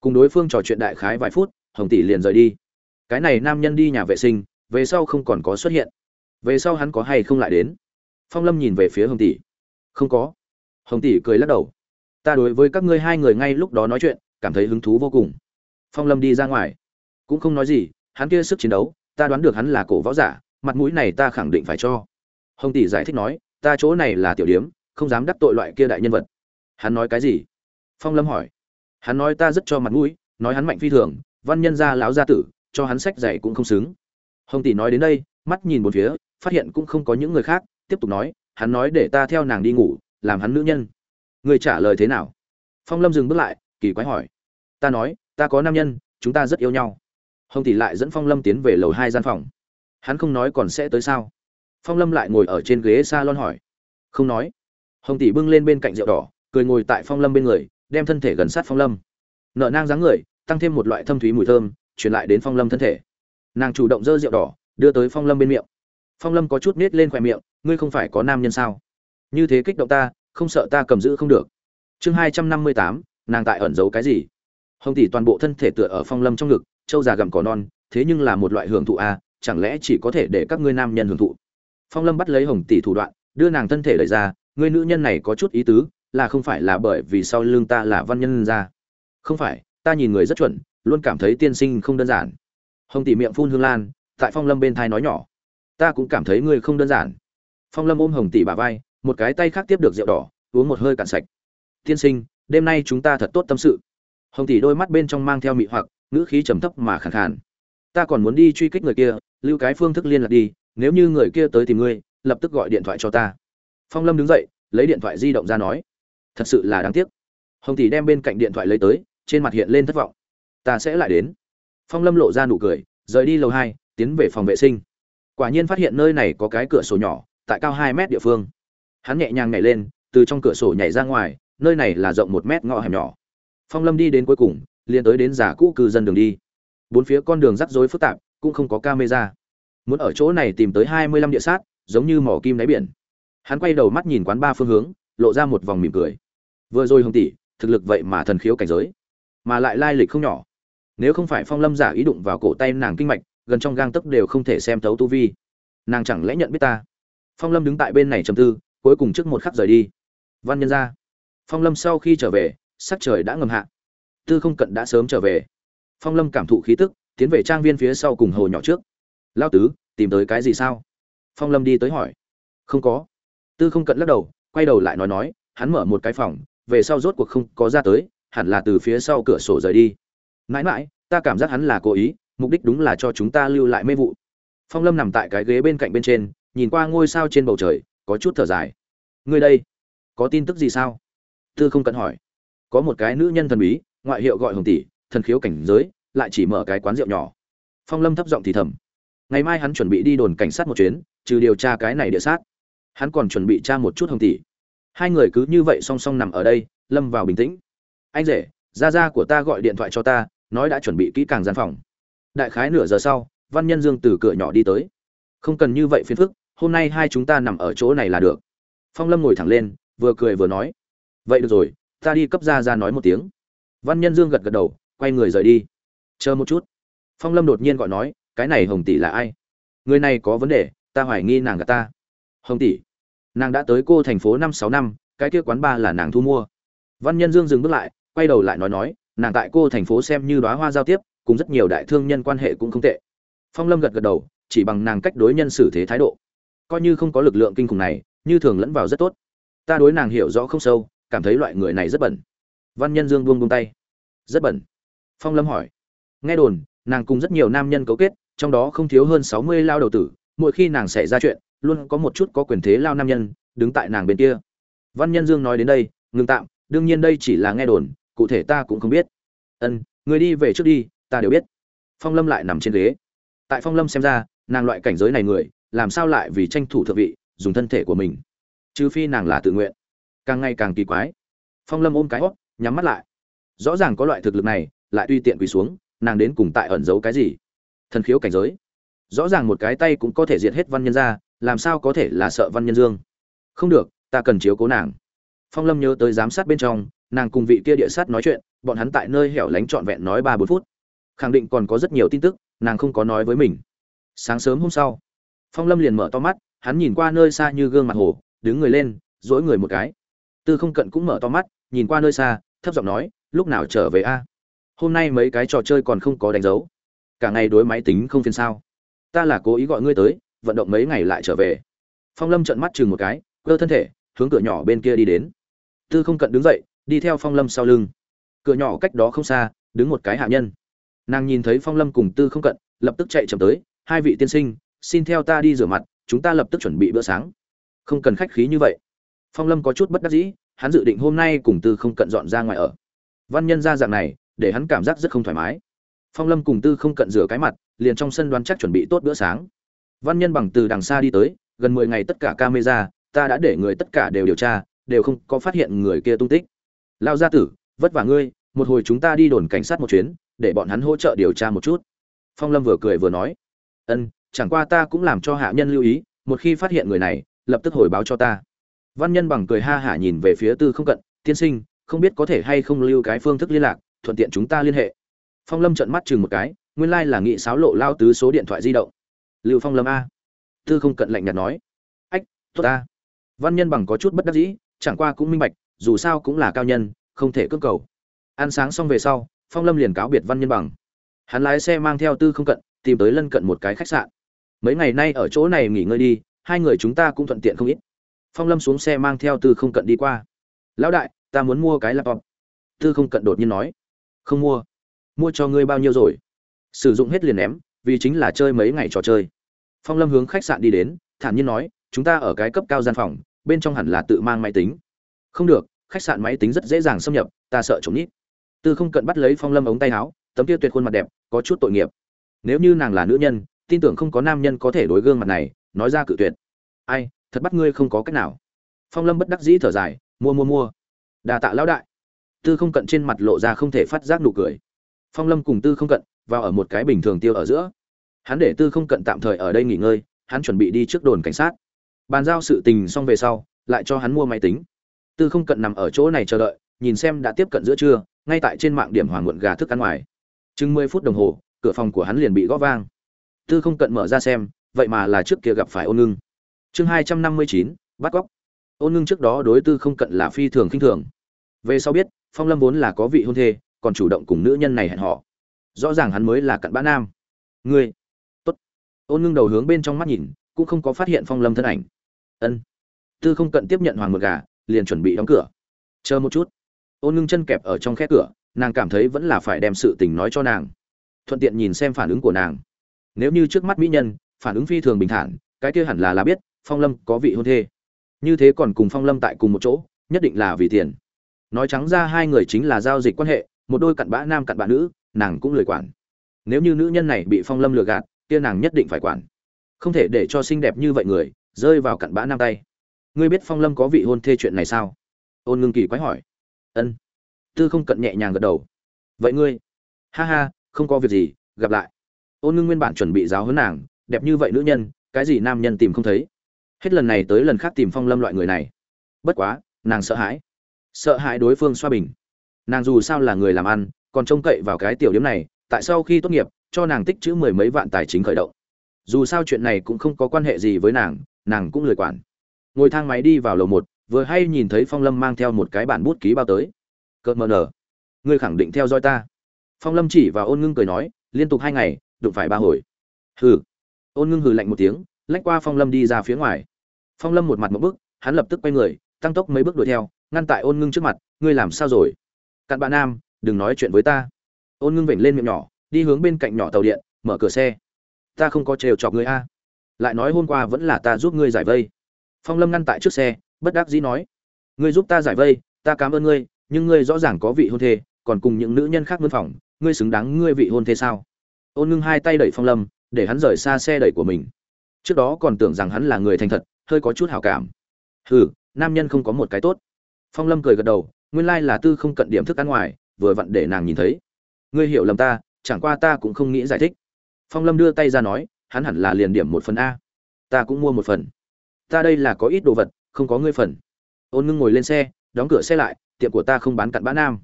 Cùng đối phương trò chuyện đại khái vài phút, hồng tỷ liền rời đi. Cái này nam nhân đi nhà vệ sinh, về sau không còn có xuất hiện. Về sau hắn có hay không lại đến? Phong lâm nhìn về phía hồng tỷ. Không có. Hồng tỷ cười lắc đầu. Ta đối với các ngươi hai người ngay lúc đó nói chuyện, cảm thấy hứng thú vô cùng. Phong lâm đi ra ngoài. Cũng không nói gì, hắn kia sức chiến đấu, ta đoán được hắn là cổ võ giả, mặt mũi này ta khẳng định phải cho. Hồng tỷ giải thích nói ta chỗ này là tiểu điếm, không dám đắc tội loại kia đại nhân vật. Hắn nói cái gì? Phong lâm hỏi. Hắn nói ta rất cho mặt mũi, nói hắn mạnh phi thường, văn nhân gia lão gia tử, cho hắn sách dạy cũng không xứng. Hồng tỷ nói đến đây, mắt nhìn một phía, phát hiện cũng không có những người khác, tiếp tục nói, hắn nói để ta theo nàng đi ngủ, làm hắn nữ nhân. Người trả lời thế nào? Phong lâm dừng bước lại, kỳ quái hỏi. Ta nói, ta có nam nhân, chúng ta rất yêu nhau. Hồng tỷ lại dẫn phong lâm tiến về lầu hai gian phòng. Hắn không nói còn sẽ tới sao? Phong lâm lại ngồi ở trên ghế s a lon hỏi. Không nói. Hồng tỷ bưng lên bên cạnh rượu đỏ, cười ngồi tại phong lâm bên người, đem thân thể gần sát phong lâm. Nợ nang dáng người, tăng thêm một loại thâm thúy mùi thơm, truyền lại đến phong lâm thân thể. Nàng chủ động dơ rượu đỏ, đưa tới phong lâm bên miệng. Phong lâm có chút nết lên khoe miệng, ngươi không phải có nam nhân sao? Như thế kích động ta, không sợ ta cầm giữ không được. Chương hai trăm năm mươi tám, nàng tại ẩn giấu cái gì? Hồng tỷ toàn bộ thân thể tựa ở phong lâm trong ngực châu già gặm cỏ non, thế nhưng là một loại hưởng thụ à? chẳng lẽ chỉ có thể để các ngươi nam nhân hưởng thụ? Phong lâm bắt lấy hồng tỷ thủ đoạn, đưa nàng thân thể đẩy ra Người nữ nhân này có chút ý tứ, là không phải là bởi vì sau lưng ta là văn nhân ra không phải, ta nhìn người rất chuẩn, luôn cảm thấy tiên sinh không đơn giản. Hồng tỷ miệng phun hương lan, tại phong lâm bên thai nói nhỏ, ta cũng cảm thấy ngươi không đơn giản. Phong lâm ôm hồng tỷ bà vai, một cái tay khác tiếp được rượu đỏ, uống một hơi cạn sạch. Tiên sinh, đêm nay chúng ta thật tốt tâm sự. Hồng tỷ đôi mắt bên trong mang theo mị hoặc, ngữ khí trầm thấp mà khàn khàn. Ta còn muốn đi truy kích người kia, lưu cái phương thức liên lạc đi nếu như người kia tới tìm ngươi, lập tức gọi điện thoại cho ta. Phong lâm đứng dậy, lấy điện thoại di động ra nói, thật sự là đáng tiếc. Hồng tỷ đem bên cạnh điện thoại lấy tới, trên mặt hiện lên thất vọng. Ta sẽ lại đến. Phong lâm lộ ra nụ cười, rời đi lầu hai, tiến về phòng vệ sinh. Quả nhiên phát hiện nơi này có cái cửa sổ nhỏ, tại cao hai mét địa phương. Hắn nhẹ nhàng nhảy lên, từ trong cửa sổ nhảy ra ngoài, nơi này là rộng một mét ngõ hẻm nhỏ. Phong lâm đi đến cuối cùng, liền tới đến giả cũ cư dân đường đi. Bốn phía con đường rắc rối phức tạp, cũng không có camera muốn ở chỗ này tìm tới hai mươi lăm địa sát, giống như mỏ kim đáy biển. Hắn quay đầu mắt nhìn quán ba phương hướng, lộ ra một vòng mỉm cười. Vừa rồi hồng tỷ, thực lực vậy mà thần khiếu cảnh giới, mà lại lai lịch không nhỏ. Nếu không phải phong lâm giả ý đụng vào cổ tay nàng kinh mạch, gần trong gang tấc đều không thể xem thấu tu vi. Nàng chẳng lẽ nhận biết ta? Phong lâm đứng tại bên này trầm tư, cuối cùng trước một khắc rời đi. Văn nhân ra. Phong lâm sau khi trở về, sắc trời đã ngầm hạ. Tư không cận đã sớm trở về. Phong lâm cảm thụ khí tức, tiến về trang viên phía sau cùng hồ nhỏ trước lao tứ, tìm tới cái gì sao? Phong lâm đi tới hỏi. Không có. Tư không cận lắc đầu, quay đầu lại nói nói, hắn mở một cái phòng, về sau rốt cuộc không có ra tới, hẳn là từ phía sau cửa sổ rời đi. Mãi mãi, ta cảm giác hắn là cố ý, mục đích đúng là cho chúng ta lưu lại mê vụ. Phong lâm nằm tại cái ghế bên cạnh bên trên, nhìn qua ngôi sao trên bầu trời, có chút thở dài. Ngươi đây, có tin tức gì sao? Tư không cận hỏi. Có một cái nữ nhân thần bí, ngoại hiệu gọi hồng tỷ, thần khiếu cảnh giới, lại chỉ mở cái quán rượu nhỏ. Phong lâm thấp giọng thì thầm ngày mai hắn chuẩn bị đi đồn cảnh sát một chuyến, trừ điều tra cái này địa sát. Hắn còn chuẩn bị tra một chút hồng tỷ. Hai người cứ như vậy song song nằm ở đây, lâm vào bình tĩnh. Anh rể, gia gia của ta gọi điện thoại cho ta, nói đã chuẩn bị kỹ càng gian phòng. Đại khái nửa giờ sau, văn nhân dương từ cửa nhỏ đi tới. Không cần như vậy phiền phức, hôm nay hai chúng ta nằm ở chỗ này là được. Phong lâm ngồi thẳng lên, vừa cười vừa nói. Vậy được rồi, ta đi cấp ra ra nói một tiếng. Văn nhân dương gật gật đầu, quay người rời đi. Chờ một chút. Phong lâm đột nhiên gọi nói cái này hồng tỷ là ai? Người này có vấn đề, ta hoài nghi nàng gà ta. Hồng tỷ, nàng đã tới cô thành phố năm sáu năm, cái kia quán ba là nàng thu mua. Văn nhân dương dừng bước lại, quay đầu lại nói nói, nàng tại cô thành phố xem như đoá hoa giao tiếp, cùng rất nhiều đại thương nhân quan hệ cũng không tệ. Phong lâm gật gật đầu, chỉ bằng nàng cách đối nhân xử thế thái độ. Coi như không có lực lượng kinh khủng này, như thường lẫn vào rất tốt. Ta đối nàng hiểu rõ không sâu, cảm thấy loại người này rất bẩn. Văn nhân dương buông buông tay. Rất bẩn? Phong lâm hỏi. Nghe đồn, nàng cùng rất nhiều nam nhân cấu kết trong đó không thiếu hơn sáu mươi lao đầu tử mỗi khi nàng xảy ra chuyện luôn có một chút có quyền thế lao nam nhân đứng tại nàng bên kia. Văn nhân dương nói đến đây ngừng tạm đương nhiên đây chỉ là nghe đồn cụ thể ta cũng không biết. Ân người đi về trước đi ta đều biết. Phong lâm lại nằm trên ghế. Tại phong lâm xem ra nàng loại cảnh giới này người làm sao lại vì tranh thủ thượng vị dùng thân thể của mình? Trừ phi nàng là tự nguyện. Càng ngày càng kỳ quái. Phong lâm ôm cái hốc, nhắm mắt lại. Rõ ràng có loại thực lực này lại tùy tiện quỳ xuống nàng đến cùng tại ẩn giấu cái gì? Thần khiếu cảnh giới. Rõ ràng một cái tay cũng có thể diệt hết văn nhân ra làm sao có thể là sợ văn nhân dương? Không được, ta cần chiếu cố nàng. Phong lâm nhớ tới giám sát bên trong, nàng cùng vị kia địa sát nói chuyện, bọn hắn tại nơi hẻo lánh trọn vẹn nói ba bốn phút. Khẳng định còn có rất nhiều tin tức, nàng không có nói với mình. Sáng sớm hôm sau, phong lâm liền mở to mắt, hắn nhìn qua nơi xa như gương mặt hồ, đứng người lên dỗi người một cái. Tư không cận cũng mở to mắt, nhìn qua nơi xa, thấp giọng nói, lúc nào trở về a? Hôm nay mấy cái trò chơi còn không có đánh dấu cả ngày đối máy tính không phiền sao? Ta là cố ý gọi ngươi tới, vận động mấy ngày lại trở về. Phong lâm trợn mắt chừng một cái cơ thân thể, hướng cửa nhỏ bên kia đi đến. Tư không cận đứng dậy, đi theo phong lâm sau lưng. Cửa nhỏ cách đó không xa, đứng một cái hạ nhân. Nàng nhìn thấy phong lâm cùng tư không cận, lập tức chạy chậm tới, hai vị tiên sinh, xin theo ta đi rửa mặt, chúng ta lập tức chuẩn bị bữa sáng. Không cần khách khí như vậy. Phong lâm có chút bất đắc dĩ, hắn dự định hôm nay cùng tư không cận dọn ra ngoài ở. Văn nhân ra dạng này, để hắn cảm giác rất không thoải mái phong lâm cùng tư không cận rửa cái mặt, liền trong sân đoán chắc chuẩn bị tốt bữa sáng. Văn nhân bằng từ đằng xa đi tới, gần mười ngày tất cả camera, ta đã để người tất cả đều điều tra, đều không có phát hiện người kia tung tích. Lao gia tử, vất vả ngươi, một hồi chúng ta đi đồn cảnh sát một chuyến, để bọn hắn hỗ trợ điều tra một chút. Phong lâm vừa cười vừa nói. Ân, chẳng qua ta cũng làm cho hạ nhân lưu ý, một khi phát hiện người này, lập tức hồi báo cho ta. Văn nhân bằng cười ha hả nhìn về phía tư không cận, tiên sinh, không biết có thể hay không lưu cái phương thức liên lạc, thuận tiện chúng ta liên hệ phong lâm trợn mắt chừng một cái, nguyên lai là nghị sáo lộ lao tứ số điện thoại di động. Lưu phong lâm a. Tư không cận lạnh nhạt nói. Ách, tốt ta. Văn nhân bằng có chút bất đắc dĩ, chẳng qua cũng minh bạch, dù sao cũng là cao nhân, không thể cưỡng cầu. Ăn sáng xong về sau, phong lâm liền cáo biệt văn nhân bằng. Hắn lái xe mang theo tư không cận, tìm tới lân cận một cái khách sạn. Mấy ngày nay ở chỗ này nghỉ ngơi đi, hai người chúng ta cũng thuận tiện không ít. Phong lâm xuống xe mang theo tư không cận đi qua. Lão đại, ta muốn mua cái laptop. Tư không cận đột nhiên nói. Không mua mua cho ngươi bao nhiêu rồi? Sử dụng hết liền ném, vì chính là chơi mấy ngày trò chơi. Phong lâm hướng khách sạn đi đến, thản nhiên nói, chúng ta ở cái cấp cao gian phòng, bên trong hẳn là tự mang máy tính. Không được, khách sạn máy tính rất dễ dàng xâm nhập, ta sợ chống nít tư không cận bắt lấy phong lâm ống tay áo, tấm kia tuyệt khuôn mặt đẹp, có chút tội nghiệp. Nếu như nàng là nữ nhân, tin tưởng không có nam nhân có thể đối gương mặt này, nói ra cự tuyệt. Ai, thật bắt ngươi không có cách nào. Phong lâm bất đắc dĩ thở dài, mua mua mua. Đà tạ lão đại. Tư không cận trên mặt lộ ra không thể phát giác nụ cười phong lâm cùng tư không cận vào ở một cái bình thường tiêu ở giữa. Hắn để tư không cận tạm thời ở đây nghỉ ngơi, hắn chuẩn bị đi trước đồn cảnh sát. Bàn giao sự tình xong về sau, lại cho hắn mua máy tính. Tư không cận nằm ở chỗ này chờ đợi, nhìn xem đã tiếp cận giữa trưa, ngay tại trên mạng điểm hoàng muộn gà thức ăn ngoài. Chừng mười phút đồng hồ, cửa phòng của hắn liền bị gõ vang. Tư không cận mở ra xem, vậy mà là trước kia gặp phải ôn ngưng. Chương hai trăm năm mươi chín, bắt cóc. Ôn ngưng trước đó đối tư không cận là phi thường khinh thường. Về sau biết, phong lâm vốn là có vị hôn thê còn chủ động cùng nữ nhân này hẹn họ rõ ràng hắn mới là cận bã nam. Ngươi, tốt. Ôn ngưng đầu hướng bên trong mắt nhìn, cũng không có phát hiện phong lâm thân ảnh. Ân. Tư không cận tiếp nhận hoàng mực gà, liền chuẩn bị đóng cửa. Chờ một chút. Ôn ngưng chân kẹp ở trong khe cửa, nàng cảm thấy vẫn là phải đem sự tình nói cho nàng. Thuận tiện nhìn xem phản ứng của nàng. Nếu như trước mắt mỹ nhân, phản ứng phi thường bình thản, cái kia hẳn là là biết, phong lâm có vị hôn thê. Như thế còn cùng phong lâm tại cùng một chỗ, nhất định là vì tiền. Nói trắng ra hai người chính là giao dịch quan hệ một đôi cặn bã nam cặn bã nữ, nàng cũng lười quản. Nếu như nữ nhân này bị phong lâm lừa gạt, kia nàng nhất định phải quản. Không thể để cho xinh đẹp như vậy người rơi vào cặn bã nam tay. Ngươi biết phong lâm có vị hôn thê chuyện này sao? Ôn ngưng kỳ quái hỏi. Ân. Tư không cận nhẹ nhàng gật đầu. Vậy ngươi? Ha ha, không có việc gì, gặp lại. Ôn ngưng nguyên bản chuẩn bị giáo huấn nàng, đẹp như vậy nữ nhân, cái gì nam nhân tìm không thấy. Hết lần này tới lần khác tìm phong lâm loại người này. Bất quá, nàng sợ hãi. Sợ hãi đối phương xoa bình nàng dù sao là người làm ăn, còn trông cậy vào cái tiểu điểm này, tại sau khi tốt nghiệp, cho nàng tích chữ mười mấy vạn tài chính khởi động. Dù sao chuyện này cũng không có quan hệ gì với nàng nàng cũng lười quản. Ngồi thang máy đi vào lầu một, vừa hay nhìn thấy phong lâm mang theo một cái bản bút ký bao tới. Cợt mờ nở. Ngươi khẳng định theo dõi ta. Phong lâm chỉ và ôn ngưng cười nói, liên tục hai ngày, đụng phải ba hồi. Hừ. Ôn ngưng hừ lạnh một tiếng, lách qua phong lâm đi ra phía ngoài. Phong lâm một mặt một bước hắn lập tức quay người, tăng tốc mấy bước đuổi theo, ngăn tại ôn ngưng trước mặt, ngươi làm sao rồi? Cặn bạn nam, đừng nói chuyện với ta. Ôn ngưng vểnh lên miệng nhỏ, đi hướng bên cạnh nhỏ tàu điện, mở cửa xe. Ta không có trêu chọc ngươi a. Lại nói hôm qua vẫn là ta giúp ngươi giải vây. Phong lâm ngăn tại trước xe, bất đắc dĩ nói. Ngươi giúp ta giải vây, ta cảm ơn ngươi, nhưng ngươi rõ ràng có vị hôn thê, còn cùng những nữ nhân khác vân phòng, ngươi xứng đáng ngươi vị hôn thê sao? Ôn ngưng hai tay đẩy phong lâm, để hắn rời xa xe đẩy của mình. Trước đó còn tưởng rằng hắn là người thành thật, hơi có chút hảo cảm. Hừ, nam nhân không có một cái tốt. Phong lâm cười gật đầu nguyên lai là tư không cận điểm thức ăn ngoài, vừa vặn để nàng nhìn thấy. Ngươi hiểu lầm ta, chẳng qua ta cũng không nghĩ giải thích. Phong lâm đưa tay ra nói, hắn hẳn là liền điểm một phần a. Ta cũng mua một phần. Ta đây là có ít đồ vật, không có ngươi phần. Ôn ngưng ngồi lên xe, đóng cửa xe lại, tiệm của ta không bán cặn bã nam.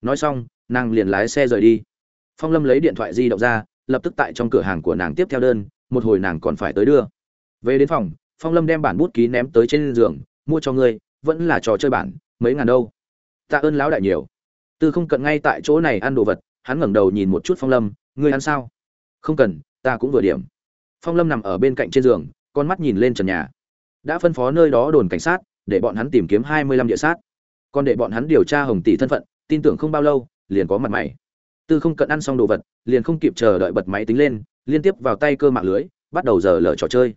Nói xong, nàng liền lái xe rời đi. Phong lâm lấy điện thoại di động ra, lập tức tại trong cửa hàng của nàng tiếp theo đơn, một hồi nàng còn phải tới đưa. Về đến phòng, phong lâm đem bản bút ký ném tới trên giường, mua cho ngươi, vẫn là trò chơi bản, mấy ngàn đâu? Tạ ơn lão đại nhiều. Tư không cận ngay tại chỗ này ăn đồ vật, hắn ngẩng đầu nhìn một chút phong lâm, ngươi ăn sao? Không cần, ta cũng vừa điểm. Phong lâm nằm ở bên cạnh trên giường, con mắt nhìn lên trần nhà. Đã phân phó nơi đó đồn cảnh sát, để bọn hắn tìm kiếm hai mươi lăm địa sát. Còn để bọn hắn điều tra hồng tỷ thân phận, tin tưởng không bao lâu, liền có mặt mày. Tư không cận ăn xong đồ vật, liền không kịp chờ đợi bật máy tính lên, liên tiếp vào tay cơ mạng lưới, bắt đầu giờ lở trò chơi.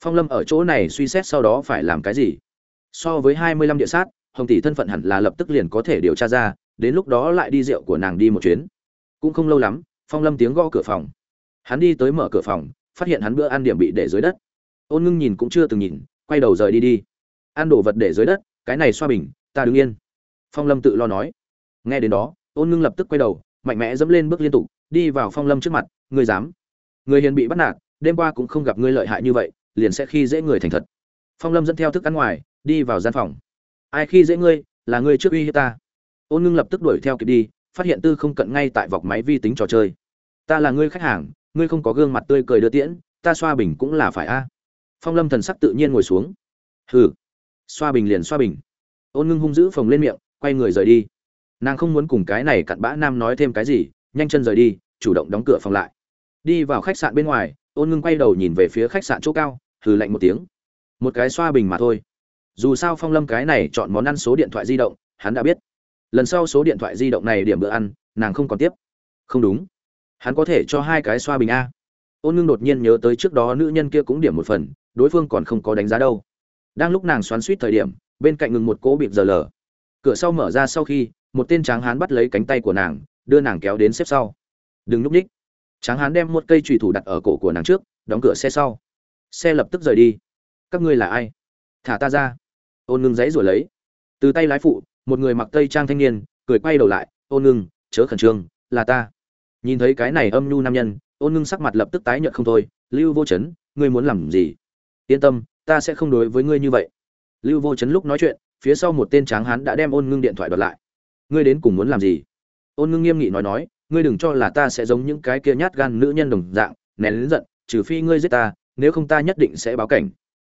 Phong lâm ở chỗ này suy xét sau đó phải làm cái gì? So với hai mươi lăm địa sát hồng tỷ thân phận hẳn là lập tức liền có thể điều tra ra, đến lúc đó lại đi rượu của nàng đi một chuyến. Cũng không lâu lắm, phong lâm tiếng gõ cửa phòng. Hắn đi tới mở cửa phòng, phát hiện hắn bữa ăn điểm bị để dưới đất. Ôn ngưng nhìn cũng chưa từng nhìn, quay đầu rời đi đi. Ăn đồ vật để dưới đất, cái này xoa bình, ta đứng yên. Phong lâm tự lo nói. Nghe đến đó, ôn ngưng lập tức quay đầu, mạnh mẽ dẫm lên bước liên tục, đi vào phong lâm trước mặt, ngươi dám? Người hiền bị bắt nạt, đêm qua cũng không gặp ngươi lợi hại như vậy, liền sẽ khi dễ người thành thật. Phong lâm dẫn theo thức ăn ngoài, đi vào gian phòng ai khi dễ ngươi, là ngươi trước uy hiếp ta. Ôn ngưng lập tức đuổi theo kịp đi, phát hiện tư không cận ngay tại vọc máy vi tính trò chơi. Ta là ngươi khách hàng, ngươi không có gương mặt tươi cười đưa tiễn, ta xoa bình cũng là phải a. Phong lâm thần sắc tự nhiên ngồi xuống. Hừ. Xoa bình liền xoa bình. Ôn ngưng hung dữ phồng lên miệng, quay người rời đi. Nàng không muốn cùng cái này cặn bã nam nói thêm cái gì, nhanh chân rời đi, chủ động đóng cửa phòng lại. Đi vào khách sạn bên ngoài, ôn ngưng quay đầu nhìn về phía khách sạn chỗ cao, hừ lạnh một tiếng. Một cái xoa bình mà thôi dù sao phong lâm cái này chọn món ăn số điện thoại di động, hắn đã biết. Lần sau số điện thoại di động này điểm bữa ăn, nàng không còn tiếp. Không đúng. Hắn có thể cho hai cái xoa bình a. Ôn ngưng đột nhiên nhớ tới trước đó nữ nhân kia cũng điểm một phần, đối phương còn không có đánh giá đâu. Đang lúc nàng xoắn suýt thời điểm, bên cạnh ngừng một cỗ bịp giờ lờ. Cửa sau mở ra sau khi, một tên tráng hán bắt lấy cánh tay của nàng, đưa nàng kéo đến xếp sau. Đừng núp ních. Tráng hán đem một cây trùy thủ đặt ở cổ của nàng trước, đóng cửa xe sau. Xe lập tức rời đi. Các ngươi là ai? Thả ta ra ôn ngưng dãy rồi lấy. Từ tay lái phụ, một người mặc tây trang thanh niên, cười quay đầu lại, ôn ngưng, chớ khẩn trương, là ta. Nhìn thấy cái này âm nhu nam nhân, ôn ngưng sắc mặt lập tức tái nhợt không thôi, lưu vô chấn, ngươi muốn làm gì? Yên tâm, ta sẽ không đối với ngươi như vậy. Lưu vô chấn lúc nói chuyện, phía sau một tên tráng hán đã đem ôn ngưng điện thoại đoạt lại. Ngươi đến cùng muốn làm gì? Ôn ngưng nghiêm nghị nói nói, ngươi đừng cho là ta sẽ giống những cái kia nhát gan nữ nhân đồng dạng, nén lớn giận, trừ phi ngươi giết ta, nếu không ta nhất định sẽ báo cảnh.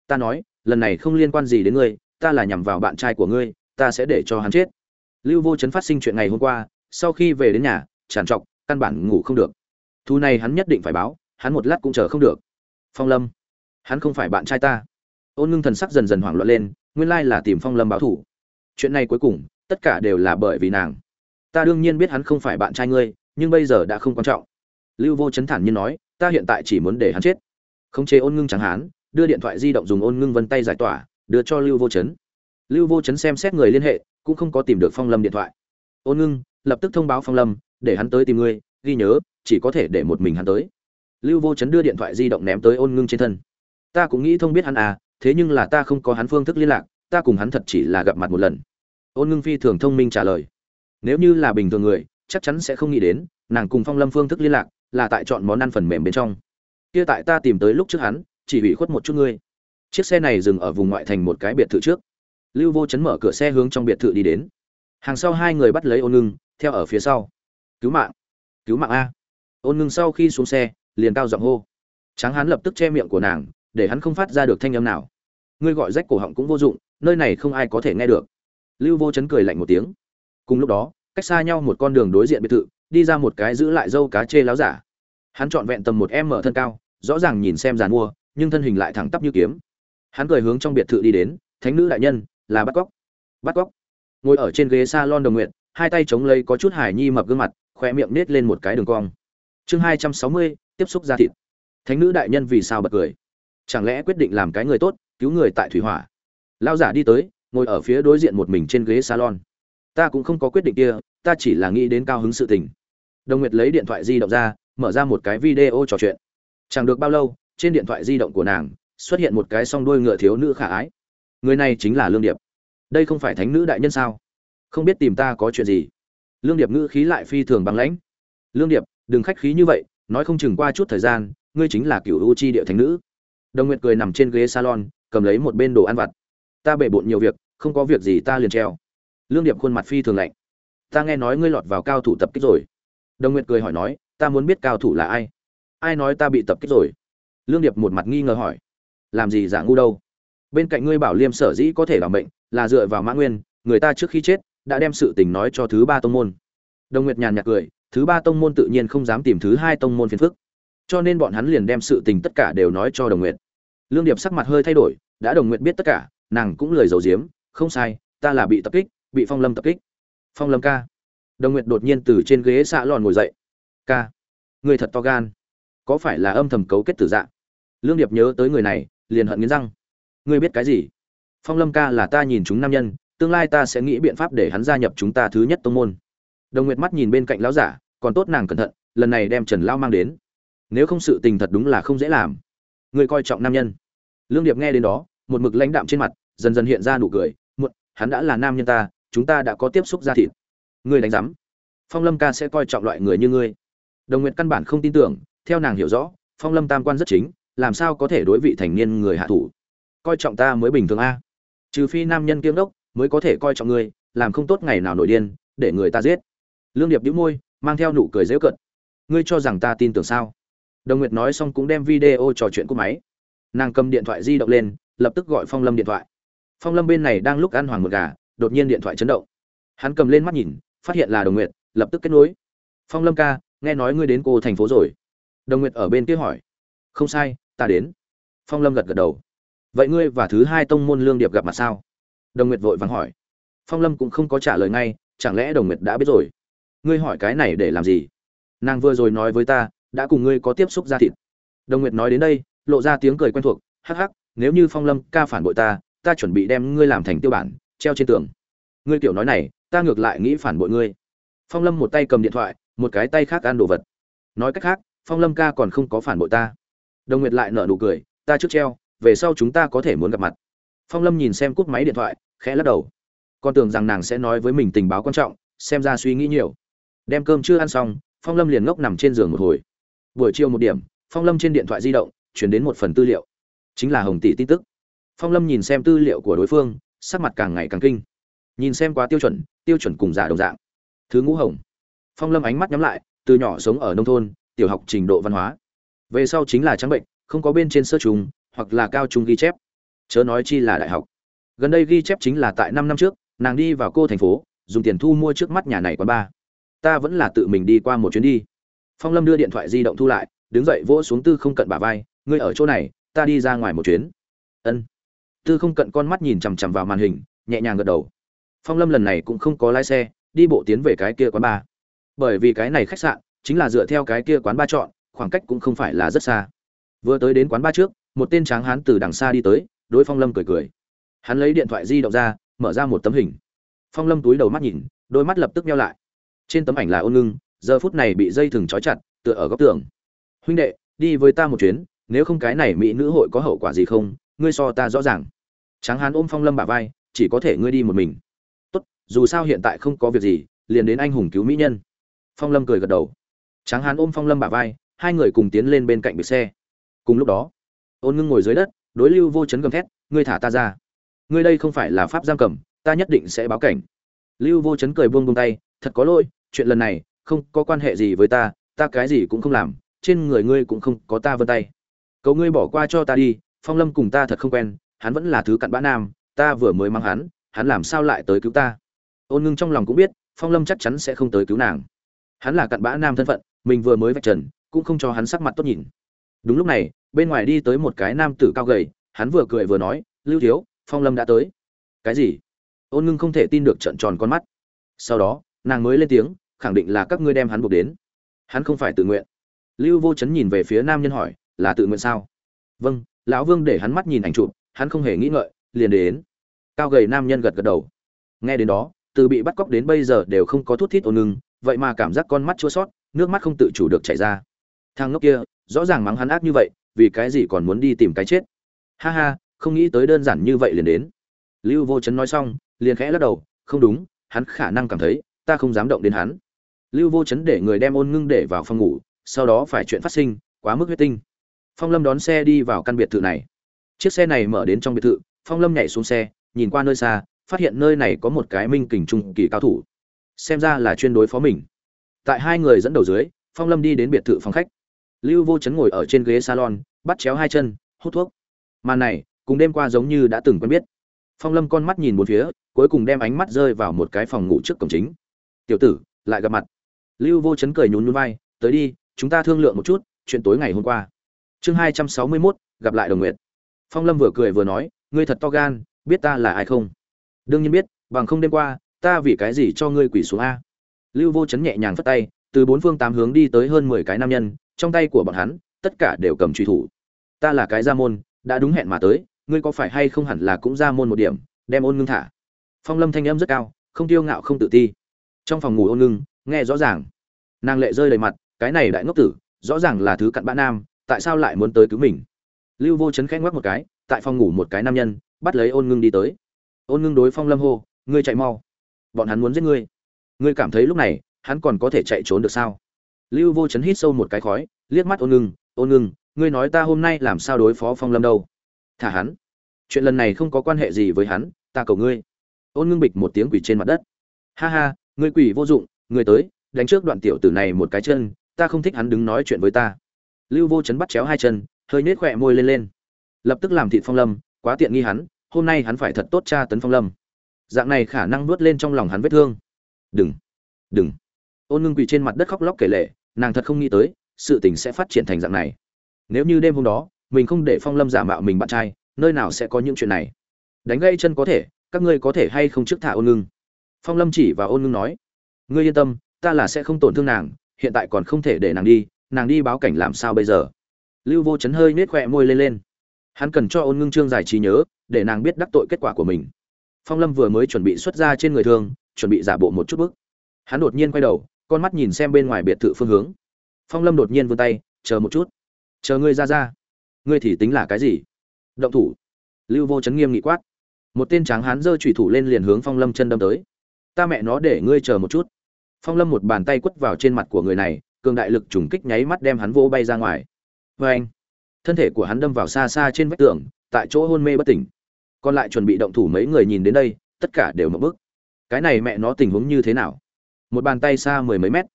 Ta nói, lần này không liên quan gì đến ngươi ta là nhằm vào bạn trai của ngươi, ta sẽ để cho hắn chết. Lưu vô chấn phát sinh chuyện ngày hôm qua, sau khi về đến nhà tràn trọc, căn bản ngủ không được. Thu này hắn nhất định phải báo, hắn một lát cũng chờ không được. Phong lâm, hắn không phải bạn trai ta. Ôn ngưng thần sắc dần dần hoảng loạn lên, nguyên lai là tìm phong lâm báo thủ. Chuyện này cuối cùng, tất cả đều là bởi vì nàng. Ta đương nhiên biết hắn không phải bạn trai ngươi, nhưng bây giờ đã không quan trọng. Lưu vô chấn thản nhiên nói, ta hiện tại chỉ muốn để hắn chết. Khống chế ôn ngưng chẳng hán, đưa điện thoại di động dùng ôn ngưng vân tay giải tỏa đưa cho lưu vô chấn. Lưu vô chấn xem xét người liên hệ, cũng không có tìm được phong lâm điện thoại. Ôn ngưng, lập tức thông báo phong lâm, để hắn tới tìm ngươi, ghi nhớ, chỉ có thể để một mình hắn tới. Lưu vô chấn đưa điện thoại di động ném tới ôn ngưng trên thân. Ta cũng nghĩ thông biết hắn à thế nhưng là ta không có hắn phương thức liên lạc, ta cùng hắn thật chỉ là gặp mặt một lần. Ôn ngưng phi thường thông minh trả lời. Nếu như là bình thường người, chắc chắn sẽ không nghĩ đến, nàng cùng phong lâm phương thức liên lạc, là tại chọn món ăn phần mềm bên trong. Kia tại ta tìm tới lúc trước hắn, chỉ bị khuất một chút ngươi chiếc xe này dừng ở vùng ngoại thành một cái biệt thự trước. Lưu vô chấn mở cửa xe hướng trong biệt thự đi đến. Hàng sau hai người bắt lấy ôn ngưng, theo ở phía sau. Cứu mạng cứu mạng a. Ôn ngưng sau khi xuống xe, liền cao giọng hô. Tráng Hán lập tức che miệng của nàng, để hắn không phát ra được thanh âm nào. Ngươi gọi rách cổ họng cũng vô dụng, nơi này không ai có thể nghe được. Lưu vô chấn cười lạnh một tiếng. Cùng lúc đó, cách xa nhau một con đường đối diện biệt thự, đi ra một cái giữ lại dâu cá chê láo giả. Hắn trọn vẹn tầm một em mở thân cao, rõ ràng nhìn xem giàn mua, nhưng thân hình lại thẳng tắp như kiếm hắn cười hướng trong biệt thự đi đến, thánh nữ đại nhân, là bắt cóc. Bắt cóc? Ngồi ở trên ghế s a lon đồng nguyện hai tay chống lấy có chút hải nhi mập gương mặt khoe miệng nết lên một cái đường cong. Chương hai trăm sáu mươi, tiếp xúc ra thịt. Thánh nữ đại nhân vì sao bật cười? Chẳng lẽ quyết định làm cái người tốt, cứu người tại thủy hỏa? Lao giả đi tới, ngồi ở phía đối diện một mình trên ghế salon. Ta cũng không có quyết định kia, ta chỉ là nghĩ đến cao hứng sự tình. Đồng nguyệt lấy điện thoại di động ra, mở ra một cái video trò chuyện. Chẳng được bao lâu, trên điện thoại di động của nàng xuất hiện một cái song đuôi ngựa thiếu nữ khả ái. Người này chính là lương điệp. Đây không phải thánh nữ đại nhân sao? Không biết tìm ta có chuyện gì? Lương điệp ngữ khí lại phi thường bằng lãnh. Lương điệp, đừng khách khí như vậy, nói không chừng qua chút thời gian, ngươi chính là cựu u chi địa thánh nữ. Đồng nguyệt cười nằm trên ghế salon, cầm lấy một bên đồ ăn vặt. Ta bể bộn nhiều việc, không có việc gì ta liền treo. Lương điệp khuôn mặt phi thường lạnh. Ta nghe nói ngươi lọt vào cao thủ tập kích rồi. Đồng nguyệt cười hỏi nói, ta muốn biết cao thủ là ai? Ai nói ta bị tập kích rồi? Lương điệp một mặt nghi ngờ hỏi làm gì giả ngu đâu. Bên cạnh ngươi bảo liêm sở dĩ có thể làm bệnh là dựa vào mã nguyên, người ta trước khi chết đã đem sự tình nói cho thứ ba tông môn. Đồng nguyệt nhàn nhạt cười, thứ ba tông môn tự nhiên không dám tìm thứ hai tông môn phiền phức. Cho nên bọn hắn liền đem sự tình tất cả đều nói cho đồng nguyệt. Lương điệp sắc mặt hơi thay đổi, đã đồng nguyệt biết tất cả, nàng cũng lời giấu giếm không sai, ta là bị tập kích, bị phong lâm tập kích. Phong lâm ca. Đồng nguyệt đột nhiên từ trên ghế xạ lòn ngồi dậy. Ca. Người thật to gan. Có phải là âm thầm cấu kết tử dạ? Lương điệp nhớ tới người này liền hận nghiến răng. Ngươi biết cái gì? Phong lâm ca là ta nhìn chúng nam nhân, tương lai ta sẽ nghĩ biện pháp để hắn gia nhập chúng ta thứ nhất tông môn. Đồng nguyệt mắt nhìn bên cạnh lão giả, còn tốt nàng cẩn thận, lần này đem trần lao mang đến. Nếu không sự tình thật đúng là không dễ làm. Ngươi coi trọng nam nhân. Lương điệp nghe đến đó, một mực lãnh đạm trên mặt, dần dần hiện ra nụ cười, muộn, hắn đã là nam nhân ta, chúng ta đã có tiếp xúc ra thịt. Ngươi đánh giám. Phong lâm ca sẽ coi trọng loại người như ngươi. Đồng nguyện căn bản không tin tưởng, theo nàng hiểu rõ, phong lâm tam quan rất chính làm sao có thể đối vị thành niên người hạ thủ? Coi trọng ta mới bình thường a. Trừ phi nam nhân kiêng đốc mới có thể coi trọng ngươi, làm không tốt ngày nào nổi điên, để người ta giết. Lương điệp đĩu môi, mang theo nụ cười dễu cận ngươi cho rằng ta tin tưởng sao? Đồng nguyệt nói xong cũng đem video trò chuyện của máy. Nàng cầm điện thoại di động lên, lập tức gọi phong lâm điện thoại. Phong lâm bên này đang lúc ăn hoàng một gà, đột nhiên điện thoại chấn động. Hắn cầm lên mắt nhìn, phát hiện là đồng nguyệt, lập tức kết nối. Phong lâm ca, nghe nói ngươi đến cô thành phố rồi. Đồng nguyệt ở bên kia hỏi. Không sai ta đến. Phong lâm gật gật đầu. Vậy ngươi và thứ hai tông môn lương điệp gặp mặt sao? Đồng nguyệt vội vàng hỏi. Phong lâm cũng không có trả lời ngay, chẳng lẽ đồng nguyệt đã biết rồi? Ngươi hỏi cái này để làm gì? Nàng vừa rồi nói với ta, đã cùng ngươi có tiếp xúc ra thịt. Đồng nguyệt nói đến đây, lộ ra tiếng cười quen thuộc, hắc hắc, nếu như phong lâm ca phản bội ta ta chuẩn bị đem ngươi làm thành tiêu bản, treo trên tường. Ngươi kiểu nói này, ta ngược lại nghĩ phản bội ngươi. Phong lâm một tay cầm điện thoại, một cái tay khác ăn đồ vật. Nói cách khác, phong lâm ca còn không có phản bội ta đồng nguyệt lại nở nụ cười, ta trước treo, về sau chúng ta có thể muốn gặp mặt. Phong lâm nhìn xem cút máy điện thoại, khẽ lắc đầu. Con tưởng rằng nàng sẽ nói với mình tình báo quan trọng, xem ra suy nghĩ nhiều. Đem cơm chưa ăn xong, phong lâm liền ngốc nằm trên giường một hồi. Buổi chiều một điểm, phong lâm trên điện thoại di động, chuyển đến một phần tư liệu. Chính là hồng tỷ tin tức. Phong lâm nhìn xem tư liệu của đối phương, sắc mặt càng ngày càng kinh. Nhìn xem quá tiêu chuẩn tiêu chuẩn cùng giả đồng dạng. Thứ ngũ hồng. Phong lâm ánh mắt nhắm lại, từ nhỏ sống ở nông thôn, tiểu học trình độ văn hóa về sau chính là trắng bệnh, không có bên trên sơ trùng, hoặc là cao trung ghi chép. Chớ nói chi là đại học. Gần đây ghi chép chính là tại năm năm trước, nàng đi vào cô thành phố, dùng tiền thu mua trước mắt nhà này quán ba ta vẫn là tự mình đi qua một chuyến đi. Phong lâm đưa điện thoại di động thu lại, đứng dậy vỗ xuống tư không cận bả vai, ngươi ở chỗ này, ta đi ra ngoài một chuyến. Ân. Tư không cận con mắt nhìn chằm chằm vào màn hình, nhẹ nhàng gật đầu. Phong lâm lần này cũng không có lái xe, đi bộ tiến về cái kia quán ba bởi vì cái này khách sạn, chính là dựa theo cái kia quán ba chọn khoảng cách cũng không phải là rất xa. Vừa tới đến quán ba trước, một tên tráng hán từ đằng xa đi tới, đối phong lâm cười cười. Hắn lấy điện thoại di động ra, mở ra một tấm hình. Phong lâm túi đầu mắt nhìn, đôi mắt lập tức nhau lại. Trên tấm ảnh là ôn ngưng, giờ phút này bị dây thừng trói chặt, tựa ở góc tường. Huynh đệ, đi với ta một chuyến, nếu không cái này mỹ nữ hội có hậu quả gì không, ngươi so ta rõ ràng. Tráng hán ôm phong lâm bả vai, chỉ có thể ngươi đi một mình. Tốt, dù sao hiện tại không có việc gì, liền đến anh hùng cứu mỹ nhân. Phong lâm cười gật đầu. Tráng hán ôm phong lâm bả vai hai người cùng tiến lên bên cạnh biệt xe. Cùng lúc đó, ôn ngưng ngồi dưới đất, đối lưu vô chấn gầm thét, ngươi thả ta ra. Ngươi đây không phải là pháp giam cầm, ta nhất định sẽ báo cảnh. Lưu vô chấn cười buông buông tay, thật có lỗi, chuyện lần này không có quan hệ gì với ta ta cái gì cũng không làm, trên người ngươi cũng không có ta vân tay. Cầu ngươi bỏ qua cho ta đi, phong lâm cùng ta thật không quen, hắn vẫn là thứ cặn bã nam, ta vừa mới mang hắn hắn làm sao lại tới cứu ta? Ôn ngưng trong lòng cũng biết, phong lâm chắc chắn sẽ không tới cứu nàng. Hắn là cặn bã nam thân phận, mình vừa mới vạch trần cũng không cho hắn sắc mặt tốt nhìn. Đúng lúc này, bên ngoài đi tới một cái nam tử cao gầy, hắn vừa cười vừa nói, lưu thiếu, phong lâm đã tới. Cái gì? Ôn ngưng không thể tin được trận tròn con mắt. Sau đó, nàng mới lên tiếng, khẳng định là các ngươi đem hắn buộc đến. Hắn không phải tự nguyện. Lưu vô chấn nhìn về phía nam nhân hỏi, là tự nguyện sao? Vâng lão vương để hắn mắt nhìn ảnh chụp, hắn không hề nghĩ ngợi, liền đến. Cao gầy nam nhân gật gật đầu. Nghe đến đó, từ bị bắt cóc đến bây giờ đều không có thút thít ôn ngưng, vậy mà cảm giác con mắt chua sót nước mắt không tự chủ được chảy ra thằng ngốc kia, rõ ràng mắng hắn ác như vậy, vì cái gì còn muốn đi tìm cái chết? Ha ha, không nghĩ tới đơn giản như vậy liền đến. Lưu vô chấn nói xong, liền khẽ lắc đầu, không đúng, hắn khả năng cảm thấy, ta không dám động đến hắn. Lưu vô chấn để người đem ôn ngưng để vào phòng ngủ, sau đó phải chuyện phát sinh, quá mức huyết tinh. Phong lâm đón xe đi vào căn biệt thự này. Chiếc xe này mở đến trong biệt thự, phong lâm nhảy xuống xe, nhìn qua nơi xa, phát hiện nơi này có một cái minh kình trung kỳ cao thủ. Xem ra là chuyên đối phó mình. Tại hai người dẫn đầu dưới, phong lâm đi đến biệt thự phòng khách lưu vô chấn ngồi ở trên ghế salon, bắt chéo hai chân, hút thuốc. Màn này, cùng đêm qua giống như đã từng quen biết. Phong lâm con mắt nhìn một phía, cuối cùng đem ánh mắt rơi vào một cái phòng ngủ trước cổng chính. Tiểu tử, lại gặp mặt. Lưu vô chấn cười nhún nhún vai, tới đi, chúng ta thương lượng một chút, chuyện tối ngày hôm qua. Chương hai trăm sáu mươi mốt, gặp lại đồng nguyệt. Phong lâm vừa cười vừa nói, ngươi thật to gan, biết ta là ai không? Đương nhiên biết, bằng không đêm qua, ta vì cái gì cho ngươi quỷ xuống a? Lưu vô chấn nhẹ nhàng phất tay, từ bốn phương tám hướng đi tới hơn mười cái nam nhân trong tay của bọn hắn, tất cả đều cầm truy thủ. Ta là cái gia môn, đã đúng hẹn mà tới, ngươi có phải hay không hẳn là cũng gia môn một điểm, đem ôn ngưng thả. Phong lâm thanh âm rất cao, không tiêu ngạo không tự ti. Trong phòng ngủ ôn ngưng, nghe rõ ràng. Nàng lệ rơi đầy mặt, cái này đại ngốc tử, rõ ràng là thứ cặn bã nam, tại sao lại muốn tới cứu mình? Lưu vô chấn khẽ ngoắc một cái, tại phòng ngủ một cái nam nhân, bắt lấy ôn ngưng đi tới. Ôn ngưng đối phong lâm hô, ngươi chạy mau. Bọn hắn muốn giết ngươi. Ngươi cảm thấy lúc này, hắn còn có thể chạy trốn được sao? Lưu vô chấn hít sâu một cái khói, liếc mắt ôn ngưng ôn ngưng, ngươi nói ta hôm nay làm sao đối phó phong lâm đâu? Thả hắn. Chuyện lần này không có quan hệ gì với hắn, ta cầu ngươi. Ôn ngưng bịch một tiếng quỷ trên mặt đất. Ha ha, ngươi quỷ vô dụng, ngươi tới, đánh trước đoạn tiểu tử này một cái chân, ta không thích hắn đứng nói chuyện với ta. Lưu vô chấn bắt chéo hai chân, hơi nết khỏe môi lên lên. Lập tức làm thịt phong lâm, quá tiện nghi hắn, hôm nay hắn phải thật tốt tra tấn phong lâm. Dạng này khả năng nuốt lên trong lòng hắn vết thương. Đừng đừng. Ôn ngưng quỳ trên mặt đất khóc lóc kể lệ nàng thật không nghĩ tới, sự tình sẽ phát triển thành dạng này. Nếu như đêm hôm đó, mình không để phong lâm giả mạo mình bạn trai, nơi nào sẽ có những chuyện này? Đánh gây chân có thể, các ngươi có thể hay không trước thả ôn ngưng? Phong lâm chỉ và ôn ngưng nói, ngươi yên tâm, ta là sẽ không tổn thương nàng, hiện tại còn không thể để nàng đi nàng đi báo cảnh làm sao bây giờ? Lưu vô chấn hơi nết khỏe môi lên lên. Hắn cần cho ôn ngưng trương giải trí nhớ, để nàng biết đắc tội kết quả của mình. Phong lâm vừa mới chuẩn bị xuất ra trên người thương, chuẩn bị giả bộ một chút bức hắn đột nhiên quay đầu con mắt nhìn xem bên ngoài biệt thự phương hướng. Phong lâm đột nhiên vươn tay, chờ một chút. Chờ ngươi ra ra. Ngươi thì tính là cái gì? Động thủ. Lưu vô chấn nghiêm nghị quát. Một tên tráng hán giơ chủy thủ lên liền hướng phong lâm chân đâm tới. Ta mẹ nó để ngươi chờ một chút. Phong lâm một bàn tay quất vào trên mặt của người này, cường đại lực trùng kích nháy mắt đem hắn vô bay ra ngoài. Vê anh. Thân thể của hắn đâm vào xa xa trên vách tường, tại chỗ hôn mê bất tỉnh. Còn lại chuẩn bị động thủ mấy người nhìn đến đây, tất cả đều mở bức. Cái này mẹ nó tình huống như thế nào? Một bàn tay xa mười mấy mét.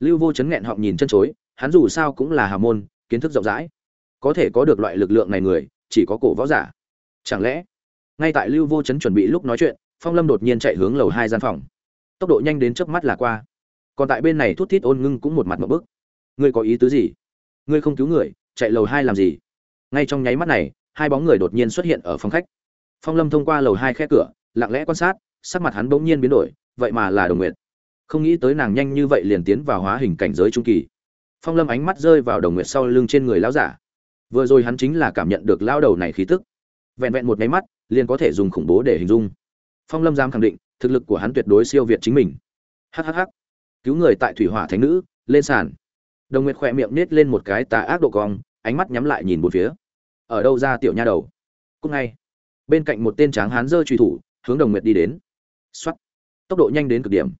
Lưu vô chấn nghẹn họng nhìn chân chối, hắn dù sao cũng là hào môn, kiến thức rộng rãi. Có thể có được loại lực lượng này người, chỉ có cổ võ giả. Chẳng lẽ, ngay tại lưu vô chấn chuẩn bị lúc nói chuyện, phong lâm đột nhiên chạy hướng lầu hai gian phòng. Tốc độ nhanh đến chớp mắt là qua. Còn tại bên này thút thít ôn ngưng cũng một mặt một bức. Ngươi có ý tứ gì? Ngươi không cứu người, chạy lầu hai làm gì? Ngay trong nháy mắt này, hai bóng người đột nhiên xuất hiện ở phòng khách. Phong lâm thông qua lầu hai khe cửa, lặng lẽ quan sát, sắc mặt hắn bỗng nhiên biến đổi, vậy mà là đồng nguyện không nghĩ tới nàng nhanh như vậy liền tiến vào hóa hình cảnh giới trung kỳ. Phong lâm ánh mắt rơi vào đồng nguyệt sau lưng trên người lão giả. Vừa rồi hắn chính là cảm nhận được lao đầu này khí tức. Vẹn vẹn một máy mắt, liền có thể dùng khủng bố để hình dung. Phong lâm dám khẳng định, thực lực của hắn tuyệt đối siêu việt chính mình. Hhh cứu người tại thủy hỏa thánh nữ, lên sàn. Đồng nguyệt khỏe miệng nết lên một cái tà ác độ cong, ánh mắt nhắm lại nhìn một phía. Ở đâu ra tiểu nha đầu? Cúc ngay. Bên cạnh một tên tráng hán dơ truy thủ, hướng đồng nguyệt đi đến. X tốc độ nhanh đến cực điểm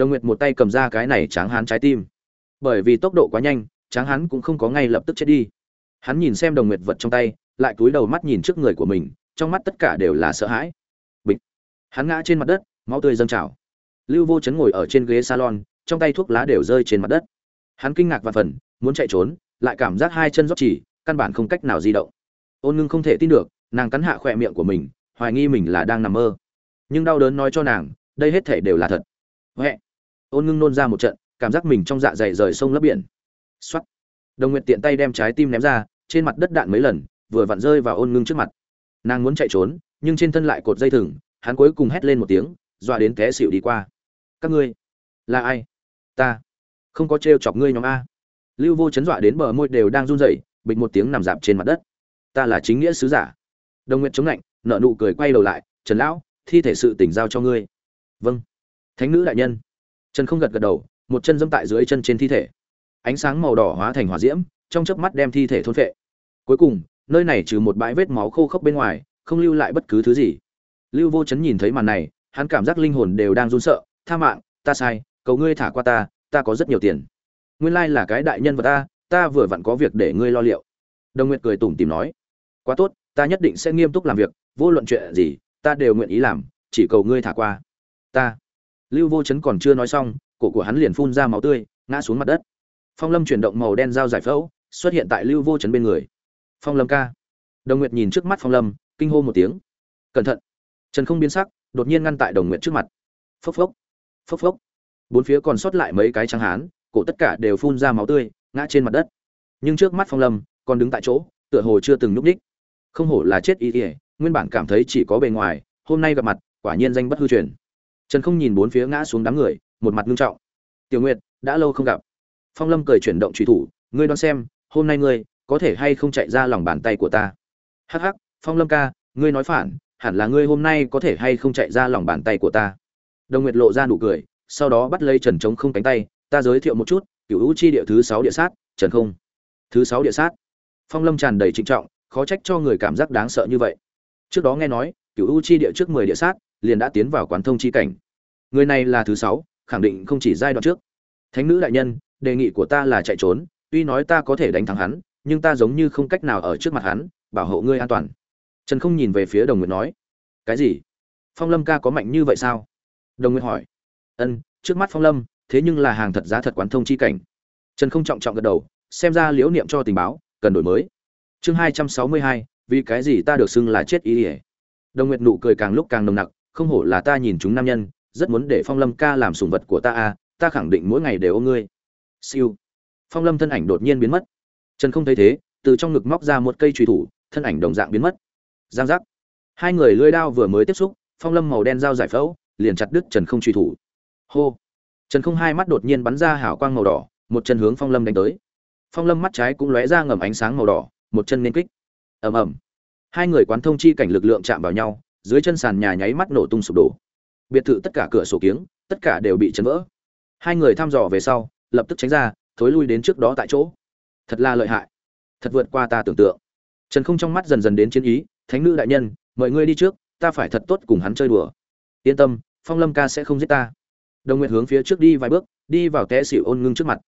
đồng nguyệt một tay cầm ra cái này tráng hán trái tim. Bởi vì tốc độ quá nhanh, tráng hán cũng không có ngay lập tức chết đi. Hắn nhìn xem đồng nguyệt vật trong tay, lại cúi đầu mắt nhìn trước người của mình, trong mắt tất cả đều là sợ hãi. Bịch. Hắn ngã trên mặt đất, máu tươi dâng trào. Lưu vô chấn ngồi ở trên ghế salon, trong tay thuốc lá đều rơi trên mặt đất. Hắn kinh ngạc và phần, muốn chạy trốn, lại cảm giác hai chân rót chỉ, căn bản không cách nào di động. Ôn ngưng không thể tin được, nàng cắn hạ khỏe miệng của mình, hoài nghi mình là đang nằm mơ. Nhưng đau đớn nói cho nàng, đây hết thể đều là thật. Hẹ ôn ngưng nôn ra một trận, cảm giác mình trong dạ dày rời sông lấp biển. X đồng nguyệt tiện tay đem trái tim ném ra, trên mặt đất đạn mấy lần, vừa vặn rơi vào ôn ngưng trước mặt. Nàng muốn chạy trốn, nhưng trên thân lại cột dây thừng, hắn cuối cùng hét lên một tiếng, dọa đến té xịu đi qua. Các ngươi, là ai? Ta. Không có trêu chọc ngươi nhóm a. Lưu vô chấn dọa đến bờ môi đều đang run rẩy, bịch một tiếng nằm dạp trên mặt đất. Ta là chính nghĩa sứ giả. Đồng nguyện chống lạnh nợ nụ cười quay đầu lại, trần lão, thi thể sự tỉnh giao cho ngươi. Vâng. Thánh nữ đại nhân trần không gật gật đầu, một chân dẫm tại dưới chân trên thi thể. Ánh sáng màu đỏ hóa thành hỏa diễm, trong chớp mắt đem thi thể thôn phệ. Cuối cùng, nơi này trừ một bãi vết máu khô khốc bên ngoài, không lưu lại bất cứ thứ gì. Lưu vô chấn nhìn thấy màn này, hắn cảm giác linh hồn đều đang run sợ. Tha mạng, ta sai, cầu ngươi thả qua ta ta có rất nhiều tiền. Nguyên lai là cái đại nhân vật ta ta vừa vặn có việc để ngươi lo liệu. Đồng nguyệt cười tủm tìm nói. Quá tốt, ta nhất định sẽ nghiêm túc làm việc, vô luận chuyện gì, ta đều nguyện ý làm, chỉ cầu ngươi thả qua. Ta lưu vô chấn còn chưa nói xong, cổ của hắn liền phun ra máu tươi, ngã xuống mặt đất. Phong lâm chuyển động màu đen dao giải phẫu, xuất hiện tại lưu vô chấn bên người. Phong lâm ca. Đồng nguyệt nhìn trước mắt phong lâm, kinh hô một tiếng. Cẩn thận. Trần không biến sắc, đột nhiên ngăn tại đồng nguyệt trước mặt. Phốc phốc. Phốc phốc. Bốn phía còn sót lại mấy cái trắng hán, cổ tất cả đều phun ra máu tươi, ngã trên mặt đất. Nhưng trước mắt phong lâm, còn đứng tại chỗ, tựa hồ chưa từng nhúc ních không hổ là chết y ỉa nguyên bản cảm thấy chỉ có bề ngoài, hôm nay gặp mặt, quả nhiên danh bất hư truyền trần không nhìn bốn phía ngã xuống đám người, một mặt nghiêm trọng. Tiểu nguyệt, đã lâu không gặp. Phong lâm cười chuyển động truy thủ, ngươi đoán xem, hôm nay ngươi có thể hay không chạy ra lòng bàn tay của ta? Hắc hắc, phong lâm ca, ngươi nói phản, hẳn là ngươi hôm nay có thể hay không chạy ra lòng bàn tay của ta? Đồng nguyệt lộ ra nụ cười, sau đó bắt lấy trần trống không cánh tay, ta giới thiệu một chút cựu hữu chi địa thứ sáu địa sát, trần không? Thứ sáu địa sát? Phong lâm tràn đầy trịnh trọng, khó trách cho người cảm giác đáng sợ như vậy. Trước đó nghe nói cựu hữu chi địa trước mười địa sát liền đã tiến vào quán thông chi cảnh. Người này là thứ sáu, khẳng định không chỉ giai đoạn trước. Thánh nữ đại nhân, đề nghị của ta là chạy trốn, tuy nói ta có thể đánh thắng hắn, nhưng ta giống như không cách nào ở trước mặt hắn, bảo hộ ngươi an toàn. Trần không nhìn về phía đồng nguyệt nói, cái gì? Phong lâm ca có mạnh như vậy sao? Đồng nguyệt hỏi, ân, trước mắt phong lâm, thế nhưng là hàng thật giá thật quán thông chi cảnh. Trần không trọng trọng gật đầu, xem ra liễu niệm cho tình báo, cần đổi mới. Chương hai trăm sáu mươi hai, vì cái gì ta được xưng là chết ý ỉa? Đồng nguyệt nụ cười càng lúc càng nồng nặc không hổ là ta nhìn chúng nam nhân, rất muốn để phong lâm ca làm sùng vật của ta a ta khẳng định mỗi ngày đều ôm ngươi. Siêu. Phong lâm thân ảnh đột nhiên biến mất. Trần không thấy thế, từ trong ngực móc ra một cây truy thủ, thân ảnh đồng dạng biến mất. Giang giác. Hai người lưỡi đao vừa mới tiếp xúc, phong lâm màu đen dao giải phẫu, liền chặt đứt trần không truy thủ. Hô. Trần không hai mắt đột nhiên bắn ra hào quang màu đỏ, một chân hướng phong lâm đánh tới. Phong lâm mắt trái cũng lóe ra ngầm ánh sáng màu đỏ, một chân nên kích. Ầm ầm. Hai người quán thông chi cảnh lực lượng chạm vào nhau dưới chân sàn nhà nháy mắt nổ tung sụp đổ. Biệt thự tất cả cửa sổ kiếng, tất cả đều bị chấn vỡ. Hai người thăm dò về sau, lập tức tránh ra, thối lui đến trước đó tại chỗ. Thật là lợi hại. Thật vượt qua ta tưởng tượng. Trần không trong mắt dần dần đến chiến ý, thánh nữ đại nhân, mời ngươi đi trước, ta phải thật tốt cùng hắn chơi đùa. Yên tâm, phong lâm ca sẽ không giết ta. Đồng nguyện hướng phía trước đi vài bước, đi vào té xỉu ôn ngưng trước mặt.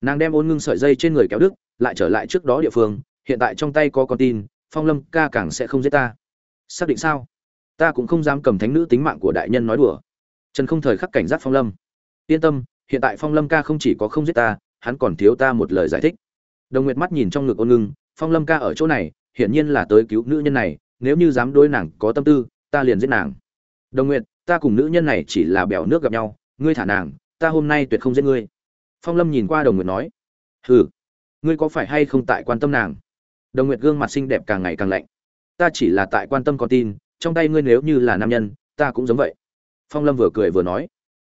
Nàng đem ôn ngưng sợi dây trên người kéo đức lại trở lại trước đó địa phương, hiện tại trong tay có con tin, phong lâm ca càng sẽ không giết ta. Xác định sao? Ta cũng không dám cầm thánh nữ tính mạng của đại nhân nói đùa. Trần không thời khắc cảnh giác phong lâm. Yên tâm, hiện tại phong lâm ca không chỉ có không giết ta, hắn còn thiếu ta một lời giải thích. Đồng nguyệt mắt nhìn trong ngực ôn ngưng, phong lâm ca ở chỗ này, hiển nhiên là tới cứu nữ nhân này, nếu như dám đối nàng có tâm tư, ta liền giết nàng. Đồng nguyệt, ta cùng nữ nhân này chỉ là bèo nước gặp nhau, ngươi thả nàng, ta hôm nay tuyệt không giết ngươi. Phong lâm nhìn qua đồng nguyệt nói, hừ, ngươi có phải hay không tại quan tâm nàng? Đồng nguyệt gương mặt xinh đẹp càng ngày càng lạnh. Ta chỉ là tại quan tâm con tin trong tay ngươi nếu như là nam nhân, ta cũng giống vậy. Phong lâm vừa cười vừa nói,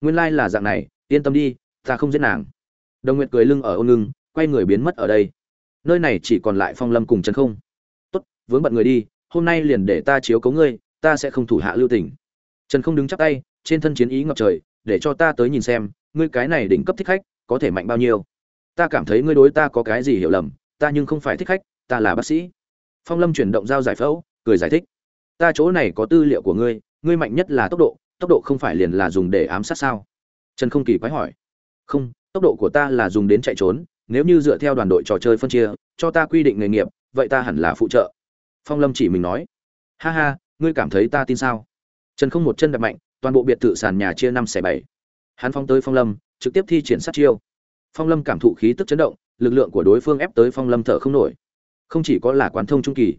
nguyên lai là dạng này, yên tâm đi, ta không giết nàng. Đồng nguyệt cười lưng ở ôn ngưng, quay người biến mất ở đây. Nơi này chỉ còn lại phong lâm cùng trần không. Tốt, vướng bận người đi, hôm nay liền để ta chiếu cấu ngươi, ta sẽ không thủ hạ lưu tình. Trần không đứng chắp tay, trên thân chiến ý ngập trời, để cho ta tới nhìn xem, ngươi cái này đỉnh cấp thích khách, có thể mạnh bao nhiêu. Ta cảm thấy ngươi đối ta có cái gì hiểu lầm, ta nhưng không phải thích khách, ta là bác sĩ. Phong lâm chuyển động dao giải phẫu, cười giải thích ta chỗ này có tư liệu của ngươi ngươi mạnh nhất là tốc độ tốc độ không phải liền là dùng để ám sát sao? Trần không kỳ quái hỏi. Không, tốc độ của ta là dùng đến chạy trốn, nếu như dựa theo đoàn đội trò chơi phân chia, cho ta quy định nghề nghiệp, vậy ta hẳn là phụ trợ. Phong lâm chỉ mình nói. Ha ha, ngươi cảm thấy ta tin sao? Trần không một chân đập mạnh, toàn bộ biệt thự sàn nhà chia năm xẻ bảy. Hắn phong tới phong lâm, trực tiếp thi triển sát chiêu. Phong lâm cảm thụ khí tức chấn động, lực lượng của đối phương ép tới phong lâm thở không nổi. Không chỉ có là quán thông trung kỳ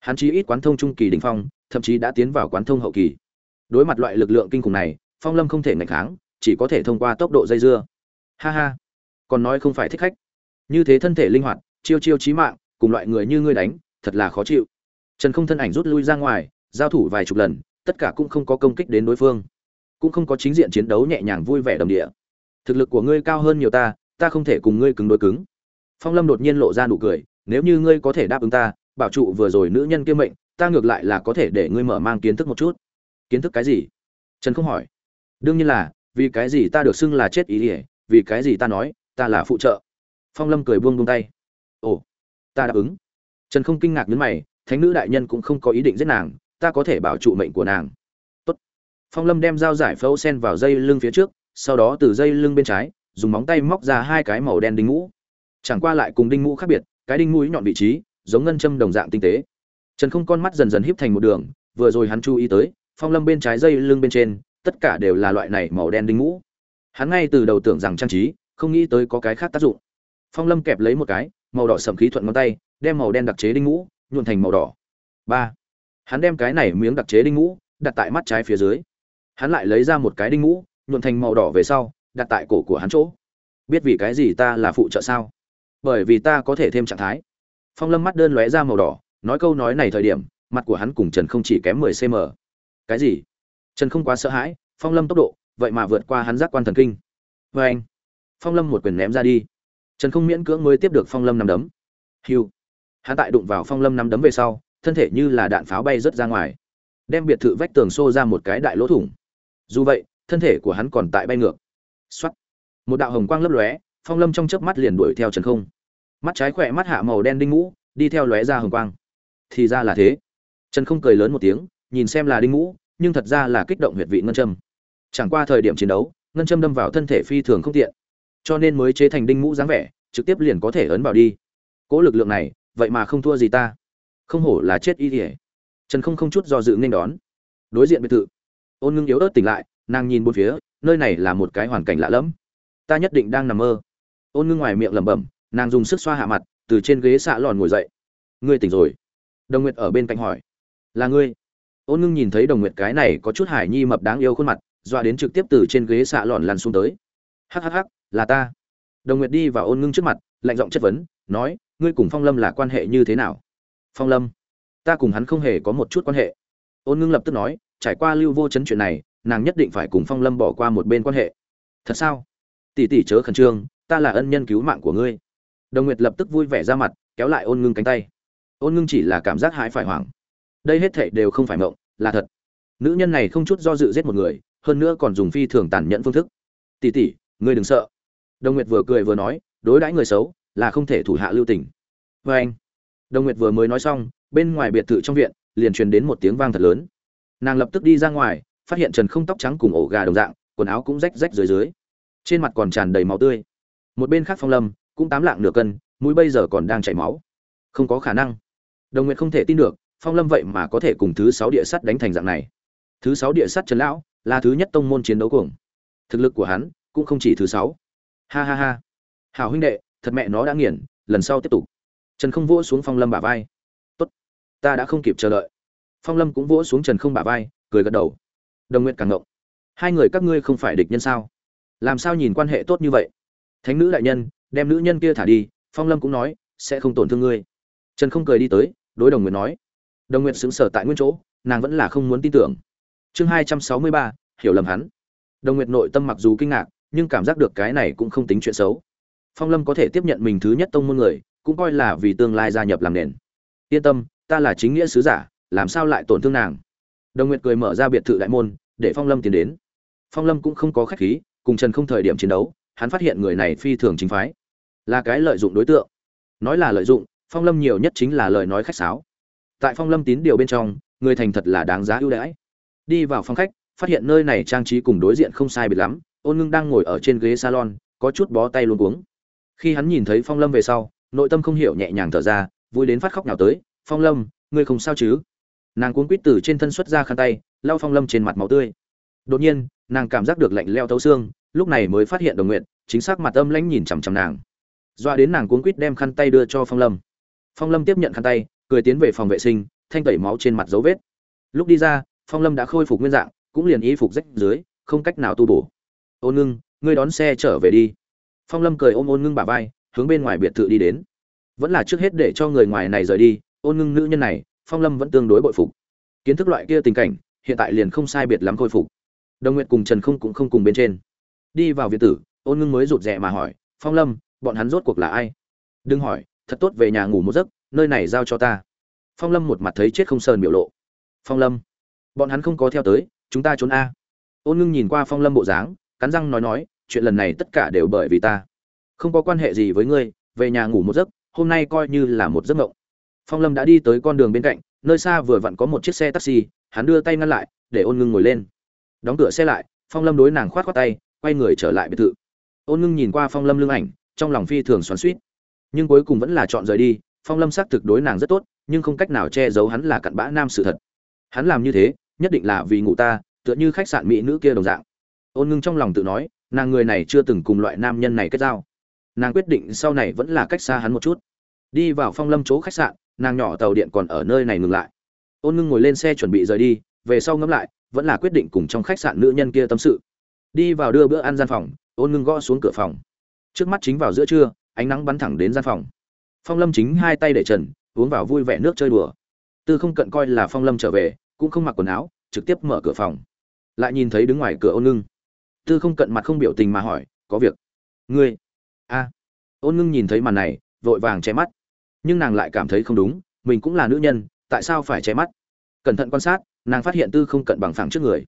hắn chí ít quán thông trung kỳ đỉnh phong, thậm chí đã tiến vào quán thông hậu kỳ. Đối mặt loại lực lượng kinh khủng này, phong lâm không thể ngạch kháng, chỉ có thể thông qua tốc độ dây dưa. Ha ha. Còn nói không phải thích khách. Như thế thân thể linh hoạt, chiêu chiêu chí mạng, cùng loại người như ngươi đánh, thật là khó chịu. Trần không thân ảnh rút lui ra ngoài, giao thủ vài chục lần, tất cả cũng không có công kích đến đối phương. Cũng không có chính diện chiến đấu nhẹ nhàng vui vẻ đầm địa. Thực lực của ngươi cao hơn nhiều ta ta không thể cùng ngươi cứng đối cứng. Phong lâm đột nhiên lộ ra nụ cười, nếu như ngươi có thể đáp ứng ta bảo trụ vừa rồi nữ nhân kia mệnh, ta ngược lại là có thể để ngươi mở mang kiến thức một chút. Kiến thức cái gì? Trần không hỏi. Đương nhiên là, vì cái gì ta được xưng là chết ý ỉa, vì cái gì ta nói, ta là phụ trợ. Phong lâm cười buông buông tay. Ồ, ta đáp ứng. Trần không kinh ngạc nhấn mày, thánh nữ đại nhân cũng không có ý định giết nàng, ta có thể bảo trụ mệnh của nàng. Tốt. phong lâm đem dao giải phẫu sen vào dây lưng phía trước, sau đó từ dây lưng bên trái, dùng móng tay móc ra hai cái màu đen đinh ngũ chẳng qua lại cùng đinh ngũ khác biệt, cái đinh mũi nhọn vị trí giống ngân châm đồng dạng tinh tế. Trần không con mắt dần dần híp thành một đường, vừa rồi hắn chú ý tới, phong lâm bên trái dây lưng bên trên, tất cả đều là loại này màu đen đinh ngũ. Hắn ngay từ đầu tưởng rằng trang trí, không nghĩ tới có cái khác tác dụng. Phong lâm kẹp lấy một cái, màu đỏ sầm khí thuận ngón tay, đem màu đen đặc chế đinh ngũ, nhuộn thành màu đỏ. Ba. Hắn đem cái này miếng đặc chế đinh ngũ, đặt tại mắt trái phía dưới. Hắn lại lấy ra một cái đinh ngũ, nhuộn thành màu đỏ về sau, đặt tại cổ của hắn chỗ. Biết vì cái gì ta là phụ trợ sao? Bởi vì ta có thể thêm trạng thái phong lâm mắt đơn lóe ra màu đỏ, nói câu nói này thời điểm, mặt của hắn cùng trần không chỉ kém mười cm cái gì? Trần không quá sợ hãi, phong lâm tốc độ, vậy mà vượt qua hắn giác quan thần kinh. Vê anh, phong lâm một quyền ném ra đi. Trần không miễn cưỡng mới tiếp được phong lâm nằm đấm. Hiu. Hắn tại đụng vào phong lâm nằm đấm về sau, thân thể như là đạn pháo bay rớt ra ngoài, đem biệt thự vách tường xô ra một cái đại lỗ thủng. Dù vậy, thân thể của hắn còn tại bay ngược. Xoắt một đạo hồng quang lấp lóe, phong lâm trong chớp mắt liền đuổi theo trần không mắt trái khỏe mắt hạ màu đen đinh ngũ, đi theo lóe ra hồng quang. Thì ra là thế. Trần không cười lớn một tiếng, nhìn xem là đinh ngũ, nhưng thật ra là kích động huyệt vị ngân châm. Chẳng qua thời điểm chiến đấu, ngân châm đâm vào thân thể phi thường không tiện. Cho nên mới chế thành đinh ngũ dáng vẻ, trực tiếp liền có thể ấn vào đi. Cỗ lực lượng này, vậy mà không thua gì ta. Không hổ là chết y thể trần không không chút do dự nên đón. Đối diện biệt thự. Ôn ngưng yếu ớt tỉnh lại, nàng nhìn bốn phía, nơi này là một cái hoàn cảnh lạ lẫm. Ta nhất định đang nằm mơ. Ôn ngưng ngoài miệng lẩm bẩm nàng dùng sức xoa hạ mặt, từ trên ghế xạ lòn ngồi dậy. Ngươi tỉnh rồi? Đồng nguyệt ở bên cạnh hỏi. Là ngươi. Ôn ngưng nhìn thấy đồng nguyệt cái này có chút hải nhi mập đáng yêu khuôn mặt, dọa đến trực tiếp từ trên ghế xạ lòn lăn xuống tới. Hhh là ta. Đồng nguyệt đi và ôn ngưng trước mặt, lạnh giọng chất vấn, nói, ngươi cùng phong lâm là quan hệ như thế nào? Phong lâm, ta cùng hắn không hề có một chút quan hệ. Ôn ngưng lập tức nói, trải qua lưu vô chấn chuyện này, nàng nhất định phải cùng phong lâm bỏ qua một bên quan hệ. Thật sao? Tỷ tỷ chớ khẩn trương, ta là ân nhân cứu mạng của ngươi đồng nguyệt lập tức vui vẻ ra mặt, kéo lại ôn ngưng cánh tay. Ôn ngưng chỉ là cảm giác hãi phải hoảng. Đây hết thảy đều không phải mộng, là thật. Nữ nhân này không chút do dự giết một người, hơn nữa còn dùng phi thường tàn nhẫn phương thức. Tỷ tỷ, ngươi đừng sợ. Đồng nguyệt vừa cười vừa nói, đối đãi người xấu là không thể thủ hạ lưu tình. Vê anh, đồng nguyệt vừa mới nói xong, bên ngoài biệt thự trong viện, liền truyền đến một tiếng vang thật lớn. Nàng lập tức đi ra ngoài, phát hiện trần không tóc trắng cùng ổ gà đồng dạng, quần áo cũng rách rách dưới dưới. Trên mặt còn tràn đầy máu tươi. Một bên khác phong lâm cũng tám lạng nửa cân, mũi bây giờ còn đang chảy máu. Không có khả năng. Đồng nguyện không thể tin được, phong lâm vậy mà có thể cùng thứ sáu địa sắt đánh thành dạng này. Thứ sáu địa sắt trần lão, là thứ nhất tông môn chiến đấu cuồng. Thực lực của hắn cũng không chỉ thứ sáu. Ha ha ha. Hảo huynh đệ, thật mẹ nó đã nghiền, lần sau tiếp tục. Trần không vỗ xuống phong lâm bả vai. Tốt. Ta đã không kịp chờ đợi. Phong lâm cũng vỗ xuống trần không bả vai, cười gật đầu. Đồng nguyện càng ngộng. Hai người các ngươi không phải địch nhân sao? Làm sao nhìn quan hệ tốt như vậy? Thánh nữ đại nhân đem nữ nhân kia thả đi, phong lâm cũng nói, sẽ không tổn thương ngươi. Trần không cười đi tới, đối đồng nguyện nói. Đồng nguyện xứng sở tại nguyên chỗ, nàng vẫn là không muốn tin tưởng. Chương hai trăm sáu mươi ba, hiểu lầm hắn. Đồng nguyện nội tâm mặc dù kinh ngạc, nhưng cảm giác được cái này cũng không tính chuyện xấu. Phong lâm có thể tiếp nhận mình thứ nhất tông môn người, cũng coi là vì tương lai gia nhập làm nền. Yên tâm, ta là chính nghĩa sứ giả, làm sao lại tổn thương nàng? Đồng nguyệt cười mở ra biệt thự đại môn, để phong lâm tiến đến. Phong lâm cũng không có khách khí, cùng trần không thời điểm chiến đấu, hắn phát hiện người này phi thường chính phái là cái lợi dụng đối tượng. Nói là lợi dụng, phong lâm nhiều nhất chính là lời nói khách sáo. Tại phong lâm tín điều bên trong, người thành thật là đáng giá ưu đãi. Đi vào phòng khách, phát hiện nơi này trang trí cùng đối diện không sai biệt lắm, ôn ngưng đang ngồi ở trên ghế salon, có chút bó tay luôn cuống. Khi hắn nhìn thấy phong lâm về sau, nội tâm không hiểu nhẹ nhàng thở ra, vui đến phát khóc nào tới, phong lâm, ngươi không sao chứ? Nàng cuốn quýt từ trên thân xuất ra khăn tay, lau phong lâm trên mặt máu tươi. Đột nhiên, nàng cảm giác được lạnh leo thấu xương, lúc này mới phát hiện đồng nguyện chính xác mặt âm lãnh nhìn chằm chằm nàng doa đến nàng cuốn quýt đem khăn tay đưa cho phong lâm. Phong lâm tiếp nhận khăn tay, cười tiến về phòng vệ sinh, thanh tẩy máu trên mặt dấu vết. Lúc đi ra, phong lâm đã khôi phục nguyên dạng, cũng liền y phục rách dưới, không cách nào tu bổ. Ôn ngưng, ngươi đón xe trở về đi. Phong lâm cười ôm ôn ngưng bà vai, hướng bên ngoài biệt thự đi đến. Vẫn là trước hết để cho người ngoài này rời đi, ôn ngưng nữ nhân này, phong lâm vẫn tương đối bội phục. Kiến thức loại kia tình cảnh, hiện tại liền không sai biệt lắm khôi phục. Đồng nguyệt cùng trần không cũng không cùng bên trên. Đi vào việt tử, ôn ngưng mới rụt rè mà hỏi, phong lâm bọn hắn rốt cuộc là ai? Đừng hỏi, thật tốt về nhà ngủ một giấc, nơi này giao cho ta. Phong lâm một mặt thấy chết không sờn biểu lộ. Phong lâm, bọn hắn không có theo tới, chúng ta trốn a. Ôn ngưng nhìn qua phong lâm bộ dáng, cắn răng nói nói, chuyện lần này tất cả đều bởi vì ta. Không có quan hệ gì với ngươi, về nhà ngủ một giấc, hôm nay coi như là một giấc mộng. Phong lâm đã đi tới con đường bên cạnh, nơi xa vừa vặn có một chiếc xe taxi, hắn đưa tay ngăn lại, để ôn ngưng ngồi lên. Đóng cửa xe lại, phong lâm đối nàng khoát khoát tay, quay người trở lại biệt thự. Ôn ngưng nhìn qua phong lâm lưng ảnh trong lòng phi thường xoắn suýt nhưng cuối cùng vẫn là chọn rời đi, phong lâm xác thực đối nàng rất tốt, nhưng không cách nào che giấu hắn là cặn bã nam sự thật. Hắn làm như thế, nhất định là vì ngủ ta, tựa như khách sạn mỹ nữ kia đồng dạng. Ôn ngưng trong lòng tự nói, nàng người này chưa từng cùng loại nam nhân này kết giao. Nàng quyết định sau này vẫn là cách xa hắn một chút. Đi vào phong lâm chỗ khách sạn, nàng nhỏ tàu điện còn ở nơi này ngừng lại. Ôn ngưng ngồi lên xe chuẩn bị rời đi, về sau ngẫm lại, vẫn là quyết định cùng trong khách sạn nữ nhân kia tâm sự. Đi vào đưa bữa ăn gian phòng, ôn ngưng gõ xuống cửa phòng trước mắt chính vào giữa trưa, ánh nắng bắn thẳng đến gian phòng. Phong lâm chính hai tay để trần, uống vào vui vẻ nước chơi đùa. Tư không cận coi là phong lâm trở về, cũng không mặc quần áo, trực tiếp mở cửa phòng. Lại nhìn thấy đứng ngoài cửa ôn ngưng. Tư không cận mặt không biểu tình mà hỏi, có việc? Ngươi. A. Ôn ngưng nhìn thấy màn này, vội vàng che mắt. Nhưng nàng lại cảm thấy không đúng, mình cũng là nữ nhân, tại sao phải che mắt? Cẩn thận quan sát, nàng phát hiện tư không cận bằng phẳng trước người.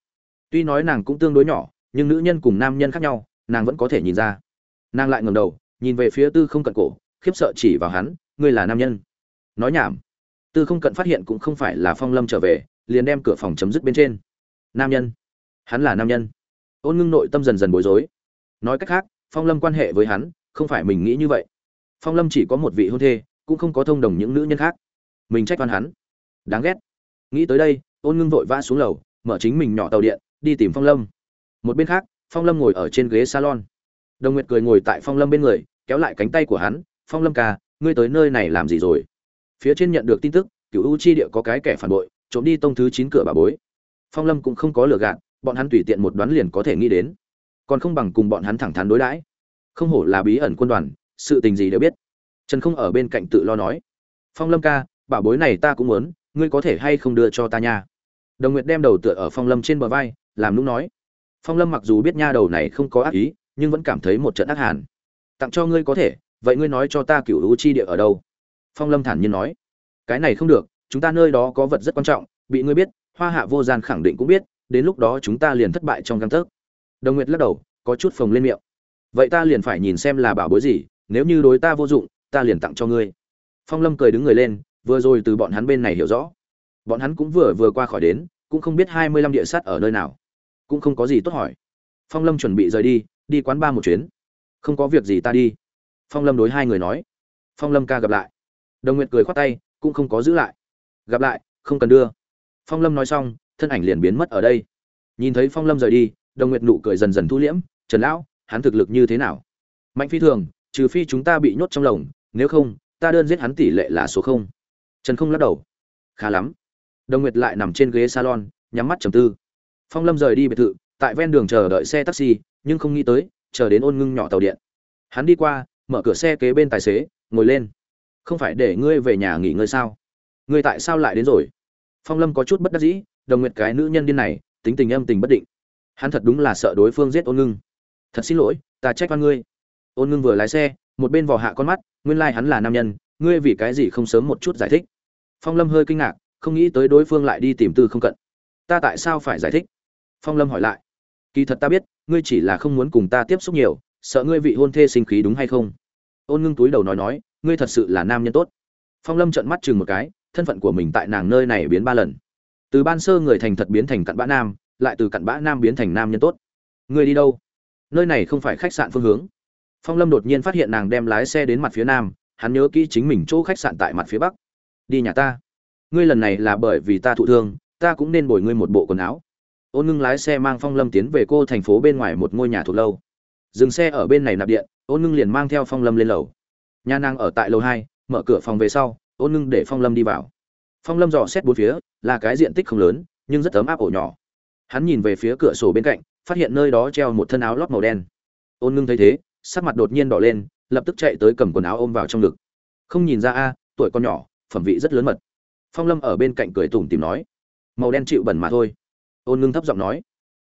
Tuy nói nàng cũng tương đối nhỏ, nhưng nữ nhân cùng nam nhân khác nhau, nàng vẫn có thể nhìn ra nàng lại ngẩng đầu, nhìn về phía tư không cận cổ, khiếp sợ chỉ vào hắn, ngươi là nam nhân? Nói nhảm. Tư không cận phát hiện cũng không phải là phong lâm trở về, liền đem cửa phòng chấm dứt bên trên. Nam nhân? Hắn là nam nhân? Ôn ngưng nội tâm dần dần bối rối. Nói cách khác, phong lâm quan hệ với hắn, không phải mình nghĩ như vậy. Phong lâm chỉ có một vị hôn thê, cũng không có thông đồng những nữ nhân khác. Mình trách oan hắn. Đáng ghét. Nghĩ tới đây, ôn ngưng vội vã xuống lầu, mở chính mình nhỏ tàu điện, đi tìm phong lâm. Một bên khác, phong lâm ngồi ở trên ghế salon đồng nguyệt cười ngồi tại phong lâm bên người, kéo lại cánh tay của hắn, phong lâm ca, ngươi tới nơi này làm gì rồi? Phía trên nhận được tin tức, cửu u chi địa có cái kẻ phản bội, trộm đi tông thứ chín cửa bà bối. Phong lâm cũng không có lừa gạt, bọn hắn tùy tiện một đoán liền có thể nghĩ đến. Còn không bằng cùng bọn hắn thẳng thắn đối đãi. Không hổ là bí ẩn quân đoàn, sự tình gì đều biết. Trần không ở bên cạnh tự lo nói, phong lâm ca bảo bối này ta cũng muốn, ngươi có thể hay không đưa cho ta nha? Đồng nguyệt đem đầu tựa ở phong lâm trên bờ vai, làm nũng nói, phong lâm mặc dù biết nha đầu này không có ác ý nhưng vẫn cảm thấy một trận ác hàn. Tặng cho ngươi có thể, vậy ngươi nói cho ta cựu u chi địa ở đâu? Phong lâm thản nhiên nói. Cái này không được, chúng ta nơi đó có vật rất quan trọng, bị ngươi biết, hoa hạ vô gian khẳng định cũng biết, đến lúc đó chúng ta liền thất bại trong găng tấc. Đồng nguyệt lắc đầu, có chút phồng lên miệng. Vậy ta liền phải nhìn xem là bảo bối gì, nếu như đối ta vô dụng, ta liền tặng cho ngươi. Phong lâm cười đứng người lên, vừa rồi từ bọn hắn bên này hiểu rõ. Bọn hắn cũng vừa vừa qua khỏi đến, cũng không biết hai mươi lăm địa sát ở nơi nào. Cũng không có gì tốt hỏi. Phong lâm chuẩn bị rời đi đi quán ba một chuyến. Không có việc gì ta đi. Phong lâm đối hai người nói. Phong lâm ca gặp lại. Đồng nguyệt cười khoát tay, cũng không có giữ lại. Gặp lại, không cần đưa. Phong lâm nói xong, thân ảnh liền biến mất ở đây. Nhìn thấy phong lâm rời đi, đồng nguyệt nụ cười dần dần thu liễm. Trần lão, hắn thực lực như thế nào? Mạnh phi thường, trừ phi chúng ta bị nhốt trong lồng, nếu không, ta đơn giết hắn tỷ lệ là số không. Trần không lắc đầu. Khá lắm. Đồng nguyệt lại nằm trên ghế salon, nhắm mắt trầm tư. Phong lâm rời đi biệt thự, tại ven đường chờ đợi xe taxi nhưng không nghĩ tới, chờ đến ôn ngưng nhỏ tàu điện. Hắn đi qua, mở cửa xe kế bên tài xế, ngồi lên. Không phải để ngươi về nhà nghỉ ngơi sao? Ngươi tại sao lại đến rồi? Phong lâm có chút bất đắc dĩ, đồng nguyệt cái nữ nhân điên này, tính tình âm tình bất định. Hắn thật đúng là sợ đối phương giết ôn ngưng. Thật xin lỗi, ta trách oan ngươi. Ôn ngưng vừa lái xe, một bên vò hạ con mắt, nguyên lai、like、hắn là nam nhân, ngươi vì cái gì không sớm một chút giải thích? Phong lâm hơi kinh ngạc, không nghĩ tới đối phương lại đi tìm tư không cận. Ta tại sao phải giải thích? Phong lâm hỏi lại. Kỳ thật ta biết ngươi chỉ là không muốn cùng ta tiếp xúc nhiều, sợ ngươi vị hôn thê sinh khí đúng hay không? Ôn ngưng túi đầu nói nói, ngươi thật sự là nam nhân tốt. Phong lâm trợn mắt chừng một cái, thân phận của mình tại nàng nơi này biến ba lần. Từ ban sơ người thành thật biến thành cặn bã nam, lại từ cặn bã nam biến thành nam nhân tốt. Ngươi đi đâu? Nơi này không phải khách sạn phương hướng. Phong lâm đột nhiên phát hiện nàng đem lái xe đến mặt phía nam, hắn nhớ kỹ chính mình chỗ khách sạn tại mặt phía bắc. Đi nhà ta. Ngươi lần này là bởi vì ta thụ thương, ta cũng nên bồi ngươi một bộ quần áo ôn ngưng lái xe mang phong lâm tiến về cô thành phố bên ngoài một ngôi nhà thuộc lâu. Dừng xe ở bên này nạp điện, ôn ngưng liền mang theo phong lâm lên lầu. Nhà nàng ở tại lầu hai, mở cửa phòng về sau, ôn ngưng để phong lâm đi vào. Phong lâm dò xét bốn phía, là cái diện tích không lớn, nhưng rất ấm áp ổ nhỏ. Hắn nhìn về phía cửa sổ bên cạnh, phát hiện nơi đó treo một thân áo lót màu đen. Ôn ngưng thấy thế, sắc mặt đột nhiên đỏ lên, lập tức chạy tới cầm quần áo ôm vào trong ngực. Không nhìn ra a, tuổi con nhỏ, phẩm vị rất lớn mật. Phong lâm ở bên cạnh cười tủm tìm nói, màu đen chịu bẩn mà thôi ôn ngưng thấp giọng nói.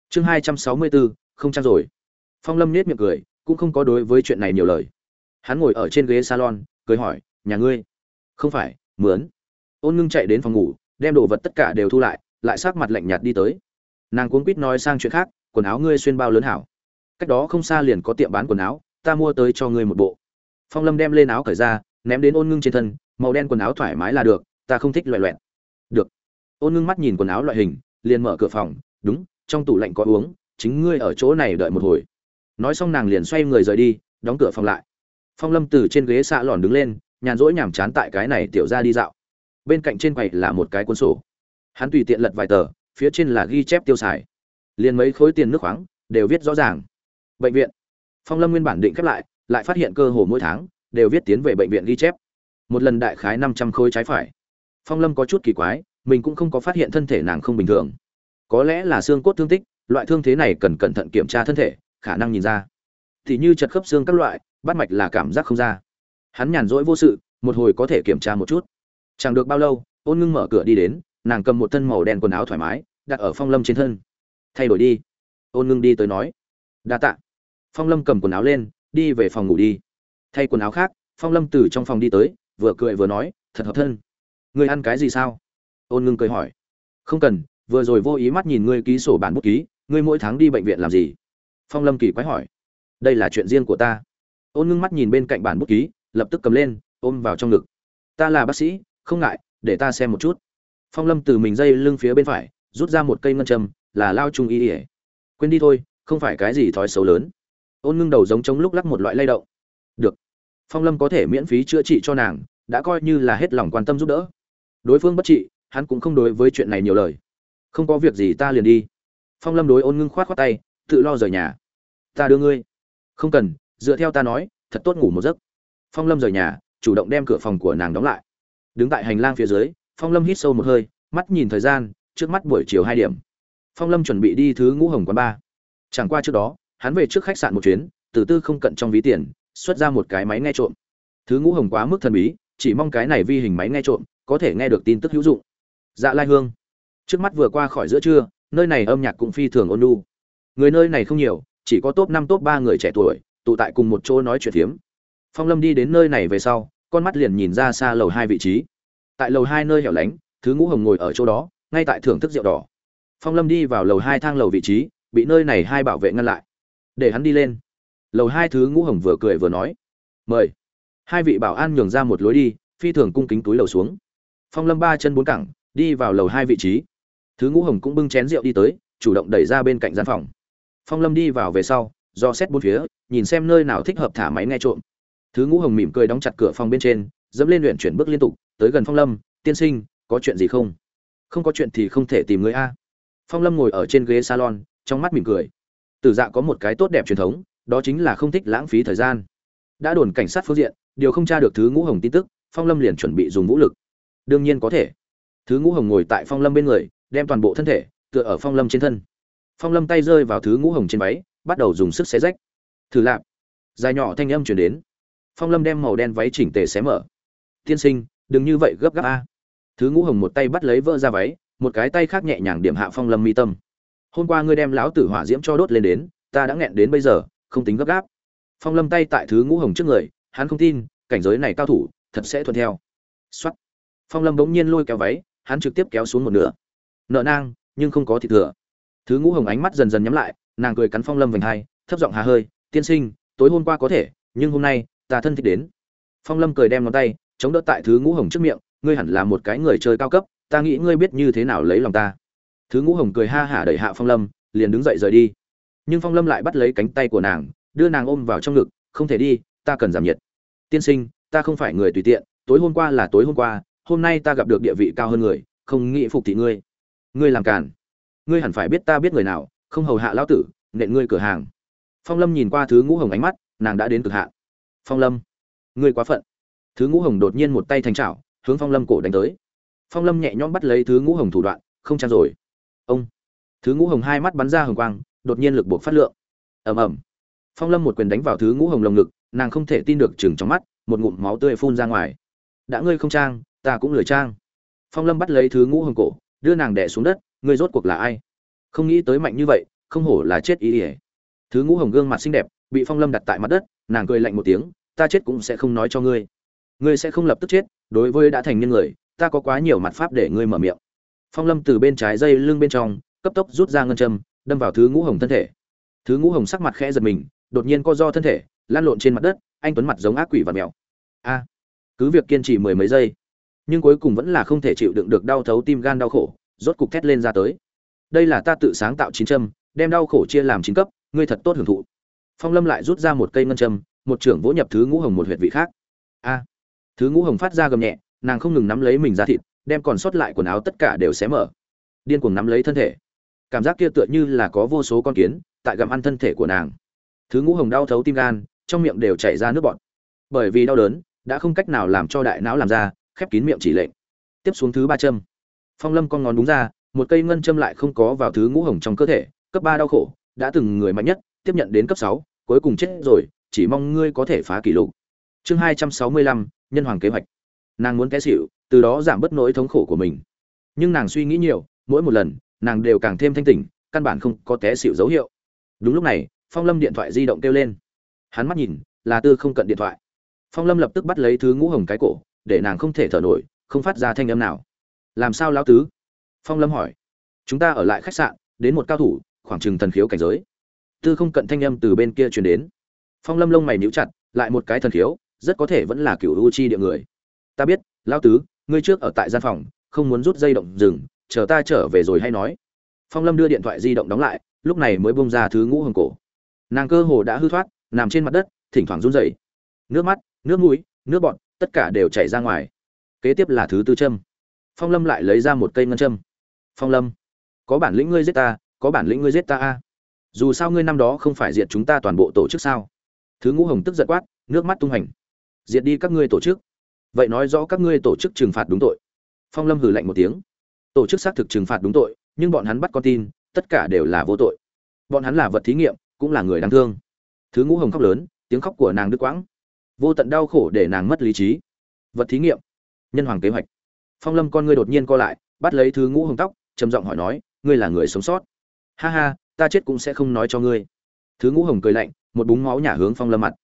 Chương hai trăm sáu mươi bốn, không trang rồi. Phong lâm nết miệng cười, cũng không có đối với chuyện này nhiều lời. Hắn ngồi ở trên ghế salon, cười hỏi, nhà ngươi? Không phải, mướn. Ôn ngưng chạy đến phòng ngủ, đem đồ vật tất cả đều thu lại lại sát mặt lạnh nhạt đi tới. Nàng cuống quýt nói sang chuyện khác, quần áo ngươi xuyên bao lớn hảo. Cách đó không xa liền có tiệm bán quần áo, ta mua tới cho ngươi một bộ. Phong lâm đem lên áo cởi ra, ném đến ôn ngưng trên thân, màu đen quần áo thoải mái là được, ta không thích loại loẹn được. Ôn ngưng mắt nhìn quần áo loại hình liền mở cửa phòng, đúng, trong tủ lạnh có uống, chính ngươi ở chỗ này đợi một hồi. Nói xong nàng liền xoay người rời đi, đóng cửa phòng lại. Phong lâm từ trên ghế xạ lòn đứng lên, nhàn rỗi nhàm chán tại cái này tiểu ra đi dạo. Bên cạnh trên quầy là một cái cuốn sổ. Hắn tùy tiện lật vài tờ, phía trên là ghi chép tiêu xài. Liền mấy khối tiền nước khoáng, đều viết rõ ràng. Bệnh viện. Phong lâm nguyên bản định khép lại lại phát hiện cơ hồ mỗi tháng, đều viết tiến về bệnh viện ghi chép. Một lần đại khái năm trăm khối trái phải. Phong lâm có chút kỳ quái mình cũng không có phát hiện thân thể nàng không bình thường. Có lẽ là xương cốt thương tích, loại thương thế này cần cẩn thận kiểm tra thân thể, khả năng nhìn ra. Thì như chật khớp xương các loại, bắt mạch là cảm giác không ra. Hắn nhàn rỗi vô sự, một hồi có thể kiểm tra một chút. Chẳng được bao lâu, ôn ngưng mở cửa đi đến, nàng cầm một thân màu đen quần áo thoải mái, đặt ở phong lâm trên thân. Thay đổi đi. Ôn ngưng đi tới nói. Đa tạ. Phong lâm cầm quần áo lên, đi về phòng ngủ đi. Thay quần áo khác, phong lâm từ trong phòng đi tới, vừa cười vừa nói, thật hợp thân. Người ăn cái gì sao? Ôn ngưng cười hỏi. Không cần, vừa rồi vô ý mắt nhìn ngươi ký sổ bản bút ký, ngươi mỗi tháng đi bệnh viện làm gì? Phong lâm kỳ quái hỏi. Đây là chuyện riêng của ta. Ôn ngưng mắt nhìn bên cạnh bản bút ký, lập tức cầm lên, ôm vào trong ngực. Ta là bác sĩ, không ngại, để ta xem một chút. Phong lâm từ mình dây lưng phía bên phải, rút ra một cây ngân châm, là lao trung y ỉa quên đi thôi, không phải cái gì thói xấu lớn. Ôn ngưng đầu giống chống lúc lắc một loại lay động. Được. Phong lâm có thể miễn phí chữa trị cho nàng, đã coi như là hết lòng quan tâm giúp đỡ. Đối phương bất trị hắn cũng không đối với chuyện này nhiều lời. Không có việc gì ta liền đi. Phong lâm đối ôn ngưng khoát khoát tay, tự lo rời nhà. Ta đưa ngươi. Không cần, dựa theo ta nói, thật tốt ngủ một giấc. Phong lâm rời nhà, chủ động đem cửa phòng của nàng đóng lại. Đứng tại hành lang phía dưới, phong lâm hít sâu một hơi, mắt nhìn thời gian, trước mắt buổi chiều hai điểm. Phong lâm chuẩn bị đi thứ ngũ hồng quán ba. Chẳng qua trước đó, hắn về trước khách sạn một chuyến, từ tư không cận trong ví tiền, xuất ra một cái máy nghe trộm. Thứ ngũ hồng quá mức thần bí, chỉ mong cái này vi hình máy nghe trộm có thể nghe được tin tức hữu dụng dạ lai hương. Trước mắt vừa qua khỏi giữa trưa, nơi này âm nhạc cũng phi thường ôn lu người nơi này không nhiều, chỉ có top năm, top ba người trẻ tuổi, tụ tại cùng một chỗ nói chuyện phiếm. Phong lâm đi đến nơi này về sau, con mắt liền nhìn ra xa lầu hai vị trí. Tại lầu hai nơi hẻo lánh, thứ ngũ hồng ngồi ở chỗ đó, ngay tại thưởng thức rượu đỏ. Phong lâm đi vào lầu hai thang lầu vị trí, bị nơi này hai bảo vệ ngăn lại. Để hắn đi lên. Lầu hai thứ ngũ hồng vừa cười vừa nói, mời. Hai vị bảo an nhường ra một lối đi, phi thường cung kính túi lầu xuống. Phong lâm ba chân bốn cẳng đi vào lầu hai vị trí. Thứ ngũ hồng cũng bưng chén rượu đi tới, chủ động đẩy ra bên cạnh gian phòng. Phong lâm đi vào về sau, do xét bốn phía, nhìn xem nơi nào thích hợp thả máy nghe trộm. Thứ ngũ hồng mỉm cười đóng chặt cửa phòng bên trên, dẫm lên luyện chuyển bước liên tục, tới gần phong lâm, tiên sinh, có chuyện gì không? Không có chuyện thì không thể tìm người a. Phong lâm ngồi ở trên ghế salon, trong mắt mỉm cười. Tử dạ có một cái tốt đẹp truyền thống, đó chính là không thích lãng phí thời gian. Đã đồn cảnh sát phương diện, điều không tra được thứ ngũ hồng tin tức, phong lâm liền chuẩn bị dùng vũ lực. Đương nhiên có thể thứ ngũ hồng ngồi tại phong lâm bên người, đem toàn bộ thân thể, tựa ở phong lâm trên thân. Phong lâm tay rơi vào thứ ngũ hồng trên váy, bắt đầu dùng sức xé rách. Thử lạp. Dài nhỏ thanh âm chuyển đến. Phong lâm đem màu đen váy chỉnh tề xé mở. Tiên sinh, đừng như vậy gấp gáp a. Thứ ngũ hồng một tay bắt lấy vỡ ra váy, một cái tay khác nhẹ nhàng điểm hạ phong lâm mi tâm. Hôm qua ngươi đem lão tử hỏa diễm cho đốt lên đến, ta đã nghẹn đến bây giờ, không tính gấp gáp. Phong lâm tay tại thứ ngũ hồng trước người, hắn không tin, cảnh giới này cao thủ, thật sẽ thuận theo. Xuất phong lâm bỗng nhiên lôi kéo váy hắn trực tiếp kéo xuống một nửa. Nợ nang, nhưng không có thịt thừa. Thứ ngũ hồng ánh mắt dần dần nhắm lại, nàng cười cắn phong lâm vành hai, thấp giọng hà hơi, tiên sinh, tối hôm qua có thể, nhưng hôm nay, ta thân thích đến. Phong lâm cười đem ngón tay, chống đỡ tại thứ ngũ hồng trước miệng, ngươi hẳn là một cái người chơi cao cấp, ta nghĩ ngươi biết như thế nào lấy lòng ta. Thứ ngũ hồng cười ha hả đẩy hạ phong lâm, liền đứng dậy rời đi. Nhưng phong lâm lại bắt lấy cánh tay của nàng, đưa nàng ôm vào trong ngực, không thể đi, ta cần giảm nhiệt. Tiên sinh, ta không phải người tùy tiện, tối hôm qua là tối hôm qua hôm nay ta gặp được địa vị cao hơn người, không nghĩ phục thị ngươi. Ngươi làm càn. Ngươi hẳn phải biết ta biết người nào, không hầu hạ lão tử, nện ngươi cửa hàng. Phong lâm nhìn qua thứ ngũ hồng ánh mắt, nàng đã đến cực hạn. Phong lâm, ngươi quá phận. Thứ ngũ hồng đột nhiên một tay thành trào hướng phong lâm cổ đánh tới. Phong lâm nhẹ nhõm bắt lấy thứ ngũ hồng thủ đoạn, không trang rồi. Ông. Thứ ngũ hồng hai mắt bắn ra hồng quang, đột nhiên lực buộc phát lượng. Ầm ầm. Phong lâm một quyền đánh vào thứ ngũ hồng lồng ngực, nàng không thể tin được chừng trong mắt, một ngụm máu tươi phun ra ngoài. Đã ngươi không trang ta cũng lười trang. Phong lâm bắt lấy thứ ngũ hồng cổ, đưa nàng đẻ xuống đất, ngươi rốt cuộc là ai? Không nghĩ tới mạnh như vậy, không hổ là chết ý ỉa thứ ngũ hồng gương mặt xinh đẹp, bị phong lâm đặt tại mặt đất, nàng cười lạnh một tiếng, ta chết cũng sẽ không nói cho ngươi. Ngươi sẽ không lập tức chết, đối với đã thành nhân người, ta có quá nhiều mặt pháp để ngươi mở miệng. Phong lâm từ bên trái dây lưng bên trong, cấp tốc rút ra ngân châm, đâm vào thứ ngũ hồng thân thể. Thứ ngũ hồng sắc mặt khẽ giật mình, đột nhiên co do thân thể lan lộn trên mặt đất, anh tuấn mặt giống ác quỷ và mèo. A. Cứ việc kiên trì mười mấy giây nhưng cuối cùng vẫn là không thể chịu đựng được đau thấu tim gan đau khổ, rốt cục thét lên ra tới. Đây là ta tự sáng tạo chín châm, đem đau khổ chia làm chín cấp, ngươi thật tốt hưởng thụ. Phong lâm lại rút ra một cây ngân châm, một trưởng vỗ nhập thứ ngũ hồng một huyệt vị khác. A! Thứ ngũ hồng phát ra gầm nhẹ, nàng không ngừng nắm lấy mình ra thịt, đem còn sót lại quần áo tất cả đều xé mở. Điên cuồng nắm lấy thân thể. Cảm giác kia tựa như là có vô số con kiến, tại gặm ăn thân thể của nàng. Thứ ngũ hồng đau thấu tim gan, trong miệng đều chảy ra nước bọt. Bởi vì đau đớn, đã không cách nào làm cho đại não làm ra khép kín miệng chỉ lệnh. Tiếp xuống thứ ba châm. Phong lâm con ngón đúng ra, một cây ngân châm lại không có vào thứ ngũ hồng trong cơ thể, cấp ba đau khổ, đã từng người mạnh nhất, tiếp nhận đến cấp sáu, cuối cùng chết rồi, chỉ mong ngươi có thể phá kỷ lục. Chương hai trăm sáu mươi lăm, nhân hoàng kế hoạch. Nàng muốn té xịu từ đó giảm bớt nỗi thống khổ của mình. Nhưng nàng suy nghĩ nhiều, mỗi một lần, nàng đều càng thêm thanh tỉnh, căn bản không có té xịu dấu hiệu. Đúng lúc này, phong lâm điện thoại di động kêu lên. Hắn mắt nhìn, là tư không cận điện thoại. Phong lâm lập tức bắt lấy thứ ngũ hồng cái cổ để nàng không thể thở nổi, không phát ra thanh âm nào. Làm sao lão tứ? Phong lâm hỏi. Chúng ta ở lại khách sạn, đến một cao thủ, khoảng chừng thần khiếu cảnh giới. Tư không cận thanh âm từ bên kia truyền đến. Phong lâm lông mày níu chặt, lại một cái thần khiếu, rất có thể vẫn là cựu u chi địa người. Ta biết, lão tứ, ngươi trước ở tại gian phòng, không muốn rút dây động rừng, chờ ta trở về rồi hay nói. Phong lâm đưa điện thoại di động đóng lại, lúc này mới bông ra thứ ngũ hồng cổ. Nàng cơ hồ đã hư thoát, nằm trên mặt đất, thỉnh thoảng run rẩy. Nước mắt, nước mũi, nước bọt tất cả đều chảy ra ngoài. Kế tiếp là thứ tư châm. Phong lâm lại lấy ra một cây ngân châm. Phong lâm, có bản lĩnh ngươi giết ta, có bản lĩnh ngươi giết ta a. Dù sao ngươi năm đó không phải diệt chúng ta toàn bộ tổ chức sao? Thứ ngũ hồng tức giận quát, nước mắt tung hành diệt đi các ngươi tổ chức. Vậy nói rõ các ngươi tổ chức trừng phạt đúng tội. Phong lâm hừ lạnh một tiếng. Tổ chức xác thực trừng phạt đúng tội, nhưng bọn hắn bắt con tin, tất cả đều là vô tội. Bọn hắn là vật thí nghiệm, cũng là người đáng thương. Thứ ngũ hồng khóc lớn, tiếng khóc của nàng đứt quãng vô tận đau khổ để nàng mất lý trí. Vật thí nghiệm. Nhân hoàng kế hoạch. Phong lâm con ngươi đột nhiên co lại, bắt lấy thứ ngũ hồng tóc, trầm giọng hỏi nói, ngươi là người sống sót? Ha ha, ta chết cũng sẽ không nói cho ngươi. Thứ ngũ hồng cười lạnh, một búng máu nhả hướng phong lâm mặt.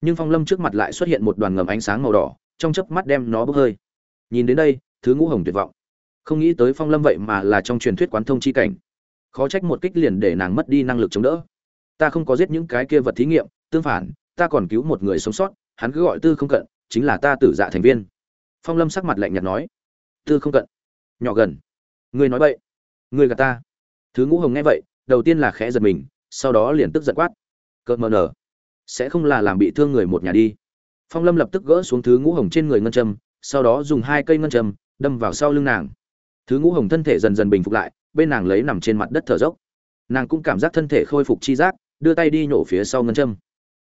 Nhưng phong lâm trước mặt lại xuất hiện một đoàn ngầm ánh sáng màu đỏ, trong chớp mắt đem nó bốc hơi. Nhìn đến đây, thứ ngũ hồng tuyệt vọng. Không nghĩ tới phong lâm vậy mà là trong truyền thuyết quán thông chi cảnh. Khó trách một kích liền để nàng mất đi năng lực chống đỡ. Ta không có giết những cái kia vật thí nghiệm, tương phản, ta còn cứu một người sống sót hắn cứ gọi tư không cận, chính là ta tử dạ thành viên. Phong lâm sắc mặt lạnh nhạt nói. Tư không cận, nhỏ gần. Người nói vậy người gạt ta. Thứ ngũ hồng nghe vậy, đầu tiên là khẽ giật mình, sau đó liền tức giận quát. Cợt mờ nở. Sẽ không là làm bị thương người một nhà đi. Phong lâm lập tức gỡ xuống thứ ngũ hồng trên người ngân châm, sau đó dùng hai cây ngân châm, đâm vào sau lưng nàng. Thứ ngũ hồng thân thể dần dần bình phục lại, bên nàng lấy nằm trên mặt đất thở dốc. Nàng cũng cảm giác thân thể khôi phục chi giác, đưa tay đi nhổ phía sau ngân châm.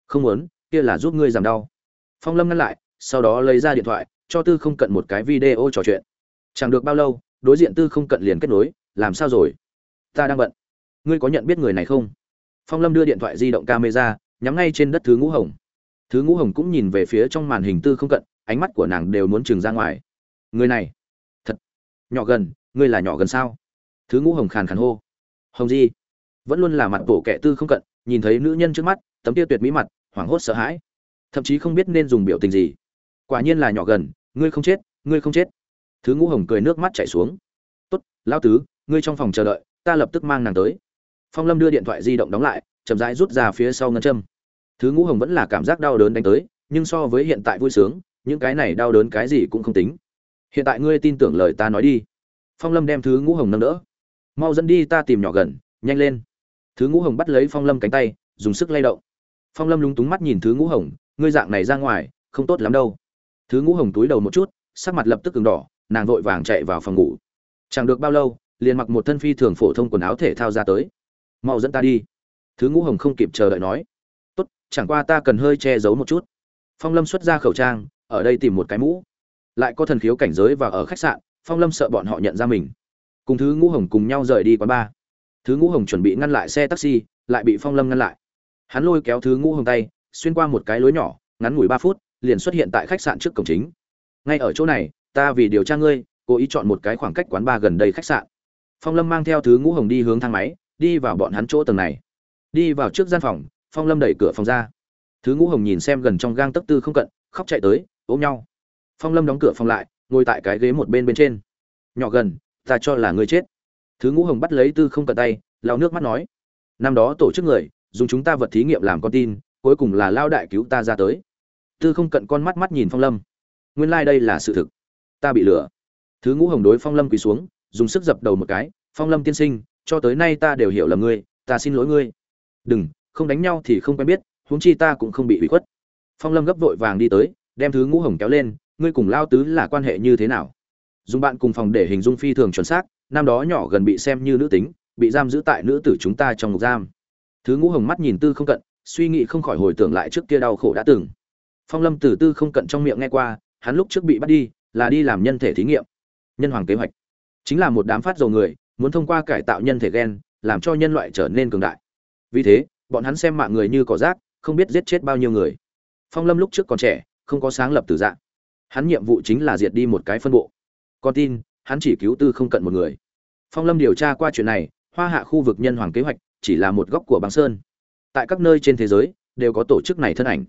Không muốn, kia là giúp ngươi giảm đau phong lâm ngăn lại, sau đó lấy ra điện thoại, cho tư không cận một cái video trò chuyện. Chẳng được bao lâu, đối diện tư không cận liền kết nối, làm sao rồi? Ta đang bận. Ngươi có nhận biết người này không? Phong lâm đưa điện thoại di động camera, nhắm ngay trên đất thứ ngũ hồng. Thứ ngũ hồng cũng nhìn về phía trong màn hình tư không cận, ánh mắt của nàng đều muốn trừng ra ngoài. Người này? Thật? Nhỏ gần, ngươi là nhỏ gần sao? Thứ ngũ hồng khàn khàn hô. Hồng di vẫn luôn là mặt bổ kẻ tư không cận, nhìn thấy nữ nhân trước mắt, tấm tiêu tuyệt mỹ mặt, hoảng hốt sợ hãi thậm chí không biết nên dùng biểu tình gì. Quả nhiên là nhỏ gần, ngươi không chết, ngươi không chết. Thứ ngũ hồng cười nước mắt chảy xuống. Tốt, lão tứ, ngươi trong phòng chờ đợi, ta lập tức mang nàng tới. Phong lâm đưa điện thoại di động đóng lại, chậm rãi rút ra phía sau ngân châm. Thứ ngũ hồng vẫn là cảm giác đau đớn đánh tới, nhưng so với hiện tại vui sướng, những cái này đau đớn cái gì cũng không tính. Hiện tại ngươi tin tưởng lời ta nói đi. Phong lâm đem thứ ngũ hồng nâng đỡ. Mau dẫn đi ta tìm nhỏ gần, nhanh lên. Thứ ngũ hồng bắt lấy phong lâm cánh tay, dùng sức lay động. Phong lâm lúng túng mắt nhìn thứ ngũ hồng ngươi dạng này ra ngoài, không tốt lắm đâu. Thứ ngũ hồng túi đầu một chút, sắc mặt lập tức cứng đỏ, nàng vội vàng chạy vào phòng ngủ. Chẳng được bao lâu, liền mặc một thân phi thường phổ thông quần áo thể thao ra tới. Mau dẫn ta đi. Thứ ngũ hồng không kịp chờ đợi nói. Tốt, chẳng qua ta cần hơi che giấu một chút. Phong lâm xuất ra khẩu trang, ở đây tìm một cái mũ. Lại có thần khiếu cảnh giới và ở khách sạn, phong lâm sợ bọn họ nhận ra mình. Cùng thứ ngũ hồng cùng nhau rời đi quán bar. Thứ ngũ hồng chuẩn bị ngăn lại xe taxi, lại bị phong lâm ngăn lại. Hắn lôi kéo thứ ngũ hồng tay xuyên qua một cái lối nhỏ, ngắn ngủi ba phút, liền xuất hiện tại khách sạn trước cổng chính. Ngay ở chỗ này, ta vì điều tra ngươi, cố ý chọn một cái khoảng cách quán bar gần đây khách sạn. Phong lâm mang theo thứ ngũ hồng đi hướng thang máy, đi vào bọn hắn chỗ tầng này. Đi vào trước gian phòng, phong lâm đẩy cửa phòng ra. Thứ ngũ hồng nhìn xem gần trong gang tấc tư không cận, khóc chạy tới, ôm nhau. Phong lâm đóng cửa phòng lại, ngồi tại cái ghế một bên bên trên. Nhỏ gần, ta cho là người chết. Thứ ngũ hồng bắt lấy tư không cận tay lao nước mắt nói. Năm đó tổ chức người, dùng chúng ta vật thí nghiệm làm con tin cuối cùng là lao đại cứu ta ra tới. Tư không cận con mắt mắt nhìn phong lâm. Nguyên lai、like、đây là sự thực. Ta bị lừa. Thứ ngũ hồng đối phong lâm quỳ xuống, dùng sức dập đầu một cái, phong lâm tiên sinh, cho tới nay ta đều hiểu là ngươi, ta xin lỗi ngươi. Đừng, không đánh nhau thì không quen biết, huống chi ta cũng không bị hủy khuất. Phong lâm gấp vội vàng đi tới, đem thứ ngũ hồng kéo lên, ngươi cùng lao tứ là quan hệ như thế nào? Dùng bạn cùng phòng để hình dung phi thường chuẩn xác, năm đó nhỏ gần bị xem như nữ tính, bị giam giữ tại nữ tử chúng ta trong ngục giam. Thứ ngũ hồng mắt nhìn tư không cận suy nghĩ không khỏi hồi tưởng lại trước kia đau khổ đã từng. Phong lâm từ tư không cận trong miệng nghe qua, hắn lúc trước bị bắt đi, là đi làm nhân thể thí nghiệm, nhân hoàng kế hoạch. Chính là một đám phát dầu người, muốn thông qua cải tạo nhân thể gen, làm cho nhân loại trở nên cường đại. Vì thế, bọn hắn xem mạng người như cỏ rác, không biết giết chết bao nhiêu người. Phong lâm lúc trước còn trẻ, không có sáng lập từ dạng. Hắn nhiệm vụ chính là diệt đi một cái phân bộ. Con tin, hắn chỉ cứu tư không cận một người. Phong lâm điều tra qua chuyện này, hoa hạ khu vực nhân hoàng kế hoạch, chỉ là một góc của băng sơn tại các nơi trên thế giới, đều có tổ chức này thân ảnh.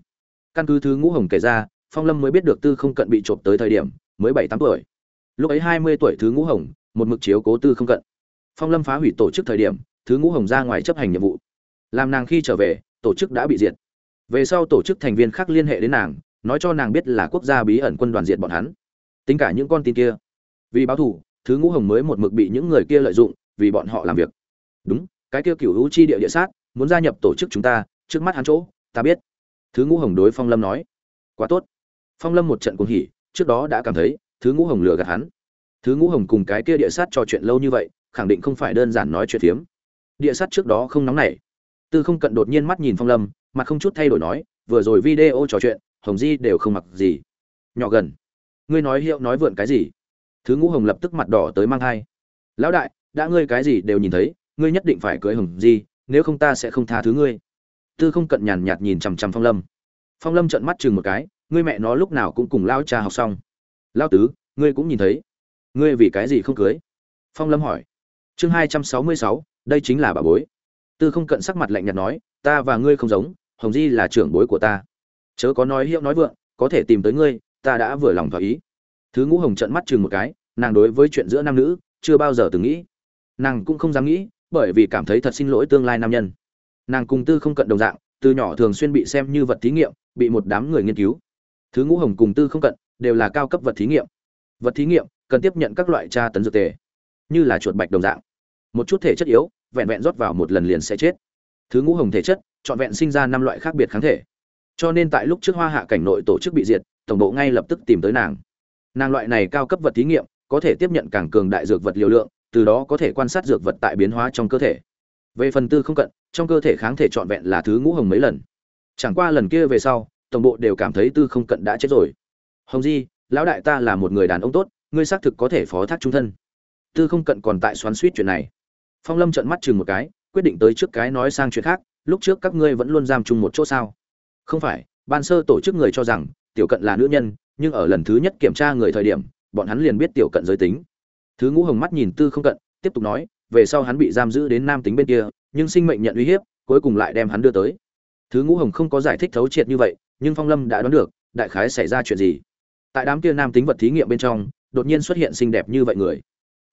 Căn cứ thứ ngũ hồng kể ra, phong lâm mới biết được tư không cận bị trộm tới thời điểm, mới bảy tám tuổi. Lúc ấy hai mươi tuổi thứ ngũ hồng, một mực chiếu cố tư không cận. Phong lâm phá hủy tổ chức thời điểm, thứ ngũ hồng ra ngoài chấp hành nhiệm vụ. Làm nàng khi trở về, tổ chức đã bị diệt. Về sau tổ chức thành viên khác liên hệ đến nàng, nói cho nàng biết là quốc gia bí ẩn quân đoàn diệt bọn hắn. Tính cả những con tin kia. Vì báo thù, thứ ngũ hồng mới một mực bị những người kia lợi dụng, vì bọn họ làm việc. Đúng, cái kia cựu hữu chi địa địa sát muốn gia nhập tổ chức chúng ta, trước mắt hắn chỗ, ta biết. Thứ ngũ hồng đối phong lâm nói. Quá tốt. Phong lâm một trận cuồng hỉ, trước đó đã cảm thấy, thứ ngũ hồng lừa gạt hắn. Thứ ngũ hồng cùng cái kia địa sát trò chuyện lâu như vậy, khẳng định không phải đơn giản nói chuyện phiếm. Địa sát trước đó không nóng nảy. Tư không cận đột nhiên mắt nhìn phong lâm, mặt không chút thay đổi nói, vừa rồi video trò chuyện, hồng di đều không mặc gì. Nhỏ gần. Ngươi nói hiệu nói vượn cái gì? Thứ ngũ hồng lập tức mặt đỏ tới mang thai. Lão đại, đã ngươi cái gì đều nhìn thấy, ngươi nhất định phải cưới hồng di nếu không ta sẽ không tha thứ ngươi. Tư không cận nhàn nhạt nhìn chằm chằm phong lâm. Phong lâm trợn mắt chừng một cái, ngươi mẹ nó lúc nào cũng cùng lao cha học xong. Lao tứ, ngươi cũng nhìn thấy. Ngươi vì cái gì không cưới? Phong lâm hỏi. Chương hai trăm sáu mươi sáu, đây chính là bà bối. Tư không cận sắc mặt lạnh nhạt nói, ta và ngươi không giống, hồng di là trưởng bối của ta. Chớ có nói hiệu nói vượng, có thể tìm tới ngươi, ta đã vừa lòng thỏa ý. Thứ ngũ hồng trợn mắt chừng một cái, nàng đối với chuyện giữa nam nữ, chưa bao giờ từng nghĩ. Nàng cũng không dám nghĩ bởi vì cảm thấy thật xin lỗi tương lai nam nhân. Nàng cùng tư không cận đồng dạng, từ nhỏ thường xuyên bị xem như vật thí nghiệm, bị một đám người nghiên cứu. Thứ ngũ hồng cùng tư không cận đều là cao cấp vật thí nghiệm. Vật thí nghiệm cần tiếp nhận các loại tra tấn dược tề, như là chuột bạch đồng dạng. Một chút thể chất yếu, vẹn vẹn rót vào một lần liền sẽ chết. Thứ ngũ hồng thể chất, trọn vẹn sinh ra năm loại khác biệt kháng thể. Cho nên tại lúc trước hoa hạ cảnh nội tổ chức bị diệt, tổng bộ ngay lập tức tìm tới nàng. Nàng loại này cao cấp vật thí nghiệm có thể tiếp nhận càng cường đại dược vật liều lượng từ đó có thể quan sát dược vật tại biến hóa trong cơ thể. Về phần tư không cận, trong cơ thể kháng thể trọn vẹn là thứ ngũ hồng mấy lần. Chẳng qua lần kia về sau, tổng bộ đều cảm thấy tư không cận đã chết rồi. Hồng di, lão đại ta là một người đàn ông tốt, ngươi xác thực có thể phó thác trung thân. Tư không cận còn tại xoắn suýt chuyện này. Phong lâm trợn mắt chừng một cái, quyết định tới trước cái nói sang chuyện khác, lúc trước các ngươi vẫn luôn giam chung một chỗ sao? Không phải, ban sơ tổ chức người cho rằng, tiểu cận là nữ nhân, nhưng ở lần thứ nhất kiểm tra người thời điểm, bọn hắn liền biết tiểu cận giới tính thứ ngũ hồng mắt nhìn tư không cận, tiếp tục nói, về sau hắn bị giam giữ đến nam tính bên kia, nhưng sinh mệnh nhận uy hiếp, cuối cùng lại đem hắn đưa tới. Thứ ngũ hồng không có giải thích thấu triệt như vậy, nhưng phong lâm đã đoán được, đại khái xảy ra chuyện gì. Tại đám kia nam tính vật thí nghiệm bên trong, đột nhiên xuất hiện xinh đẹp như vậy người.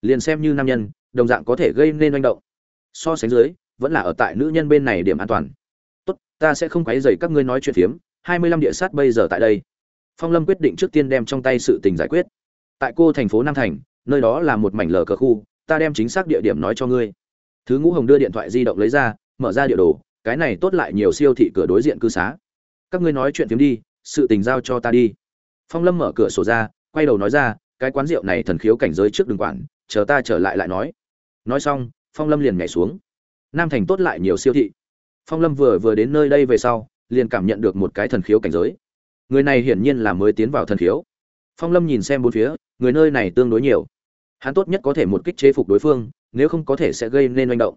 Liền xem như nam nhân, đồng dạng có thể gây nên manh động. So sánh dưới, vẫn là ở tại nữ nhân bên này điểm an toàn. Tốt, ta sẽ không quấy dày các ngươi nói chuyện phiếm, hai mươi lăm địa sát bây giờ tại đây. Phong lâm quyết định trước tiên đem trong tay sự tình giải quyết. Tại cô thành phố nam thành nơi đó là một mảnh lờ cờ khu, ta đem chính xác địa điểm nói cho ngươi. Thứ ngũ hồng đưa điện thoại di động lấy ra, mở ra địa đồ, cái này tốt lại nhiều siêu thị cửa đối diện cư xá. Các ngươi nói chuyện phiếm đi, sự tình giao cho ta đi. Phong lâm mở cửa sổ ra, quay đầu nói ra, cái quán rượu này thần khiếu cảnh giới trước đường quản, chờ ta trở lại lại nói. Nói xong, phong lâm liền nhảy xuống. Nam thành tốt lại nhiều siêu thị. Phong lâm vừa vừa đến nơi đây về sau, liền cảm nhận được một cái thần khiếu cảnh giới. Người này hiển nhiên là mới tiến vào thần khiếu. Phong lâm nhìn xem bốn phía, người nơi này tương đối nhiều hắn tốt nhất có thể một kích chế phục đối phương, nếu không có thể sẽ gây nên manh động.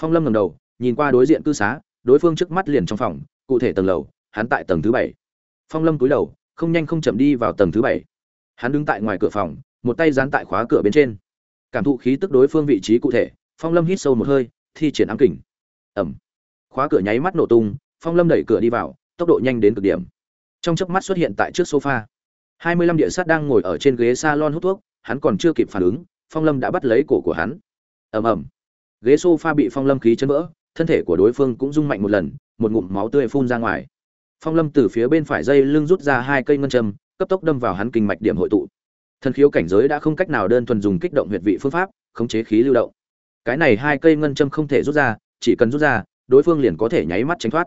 Phong lâm ngầm đầu, nhìn qua đối diện cư xá, đối phương trước mắt liền trong phòng, cụ thể tầng lầu, hắn tại tầng thứ bảy. Phong lâm cúi đầu, không nhanh không chậm đi vào tầng thứ bảy. Hắn đứng tại ngoài cửa phòng, một tay dán tại khóa cửa bên trên. Cảm thụ khí tức đối phương vị trí cụ thể, phong lâm hít sâu một hơi, thi triển ám kình. Ẩm khóa cửa nháy mắt nổ tung, phong lâm đẩy cửa đi vào, tốc độ nhanh đến cực điểm. Trong chớp mắt xuất hiện tại trước sofa. Hai mươi lăm địa sát đang ngồi ở trên ghế salon hút thuốc hắn còn chưa kịp phản ứng, phong lâm đã bắt lấy cổ của hắn. Ầm ầm. Ghế sofa bị phong lâm khí chấn vỡ, thân thể của đối phương cũng rung mạnh một lần, một ngụm máu tươi phun ra ngoài. Phong lâm từ phía bên phải dây lưng rút ra hai cây ngân châm, cấp tốc đâm vào hắn kinh mạch điểm hội tụ. Thần khiếu cảnh giới đã không cách nào đơn thuần dùng kích động huyệt vị phương pháp, khống chế khí lưu động. Cái này hai cây ngân châm không thể rút ra, chỉ cần rút ra, đối phương liền có thể nháy mắt tránh thoát.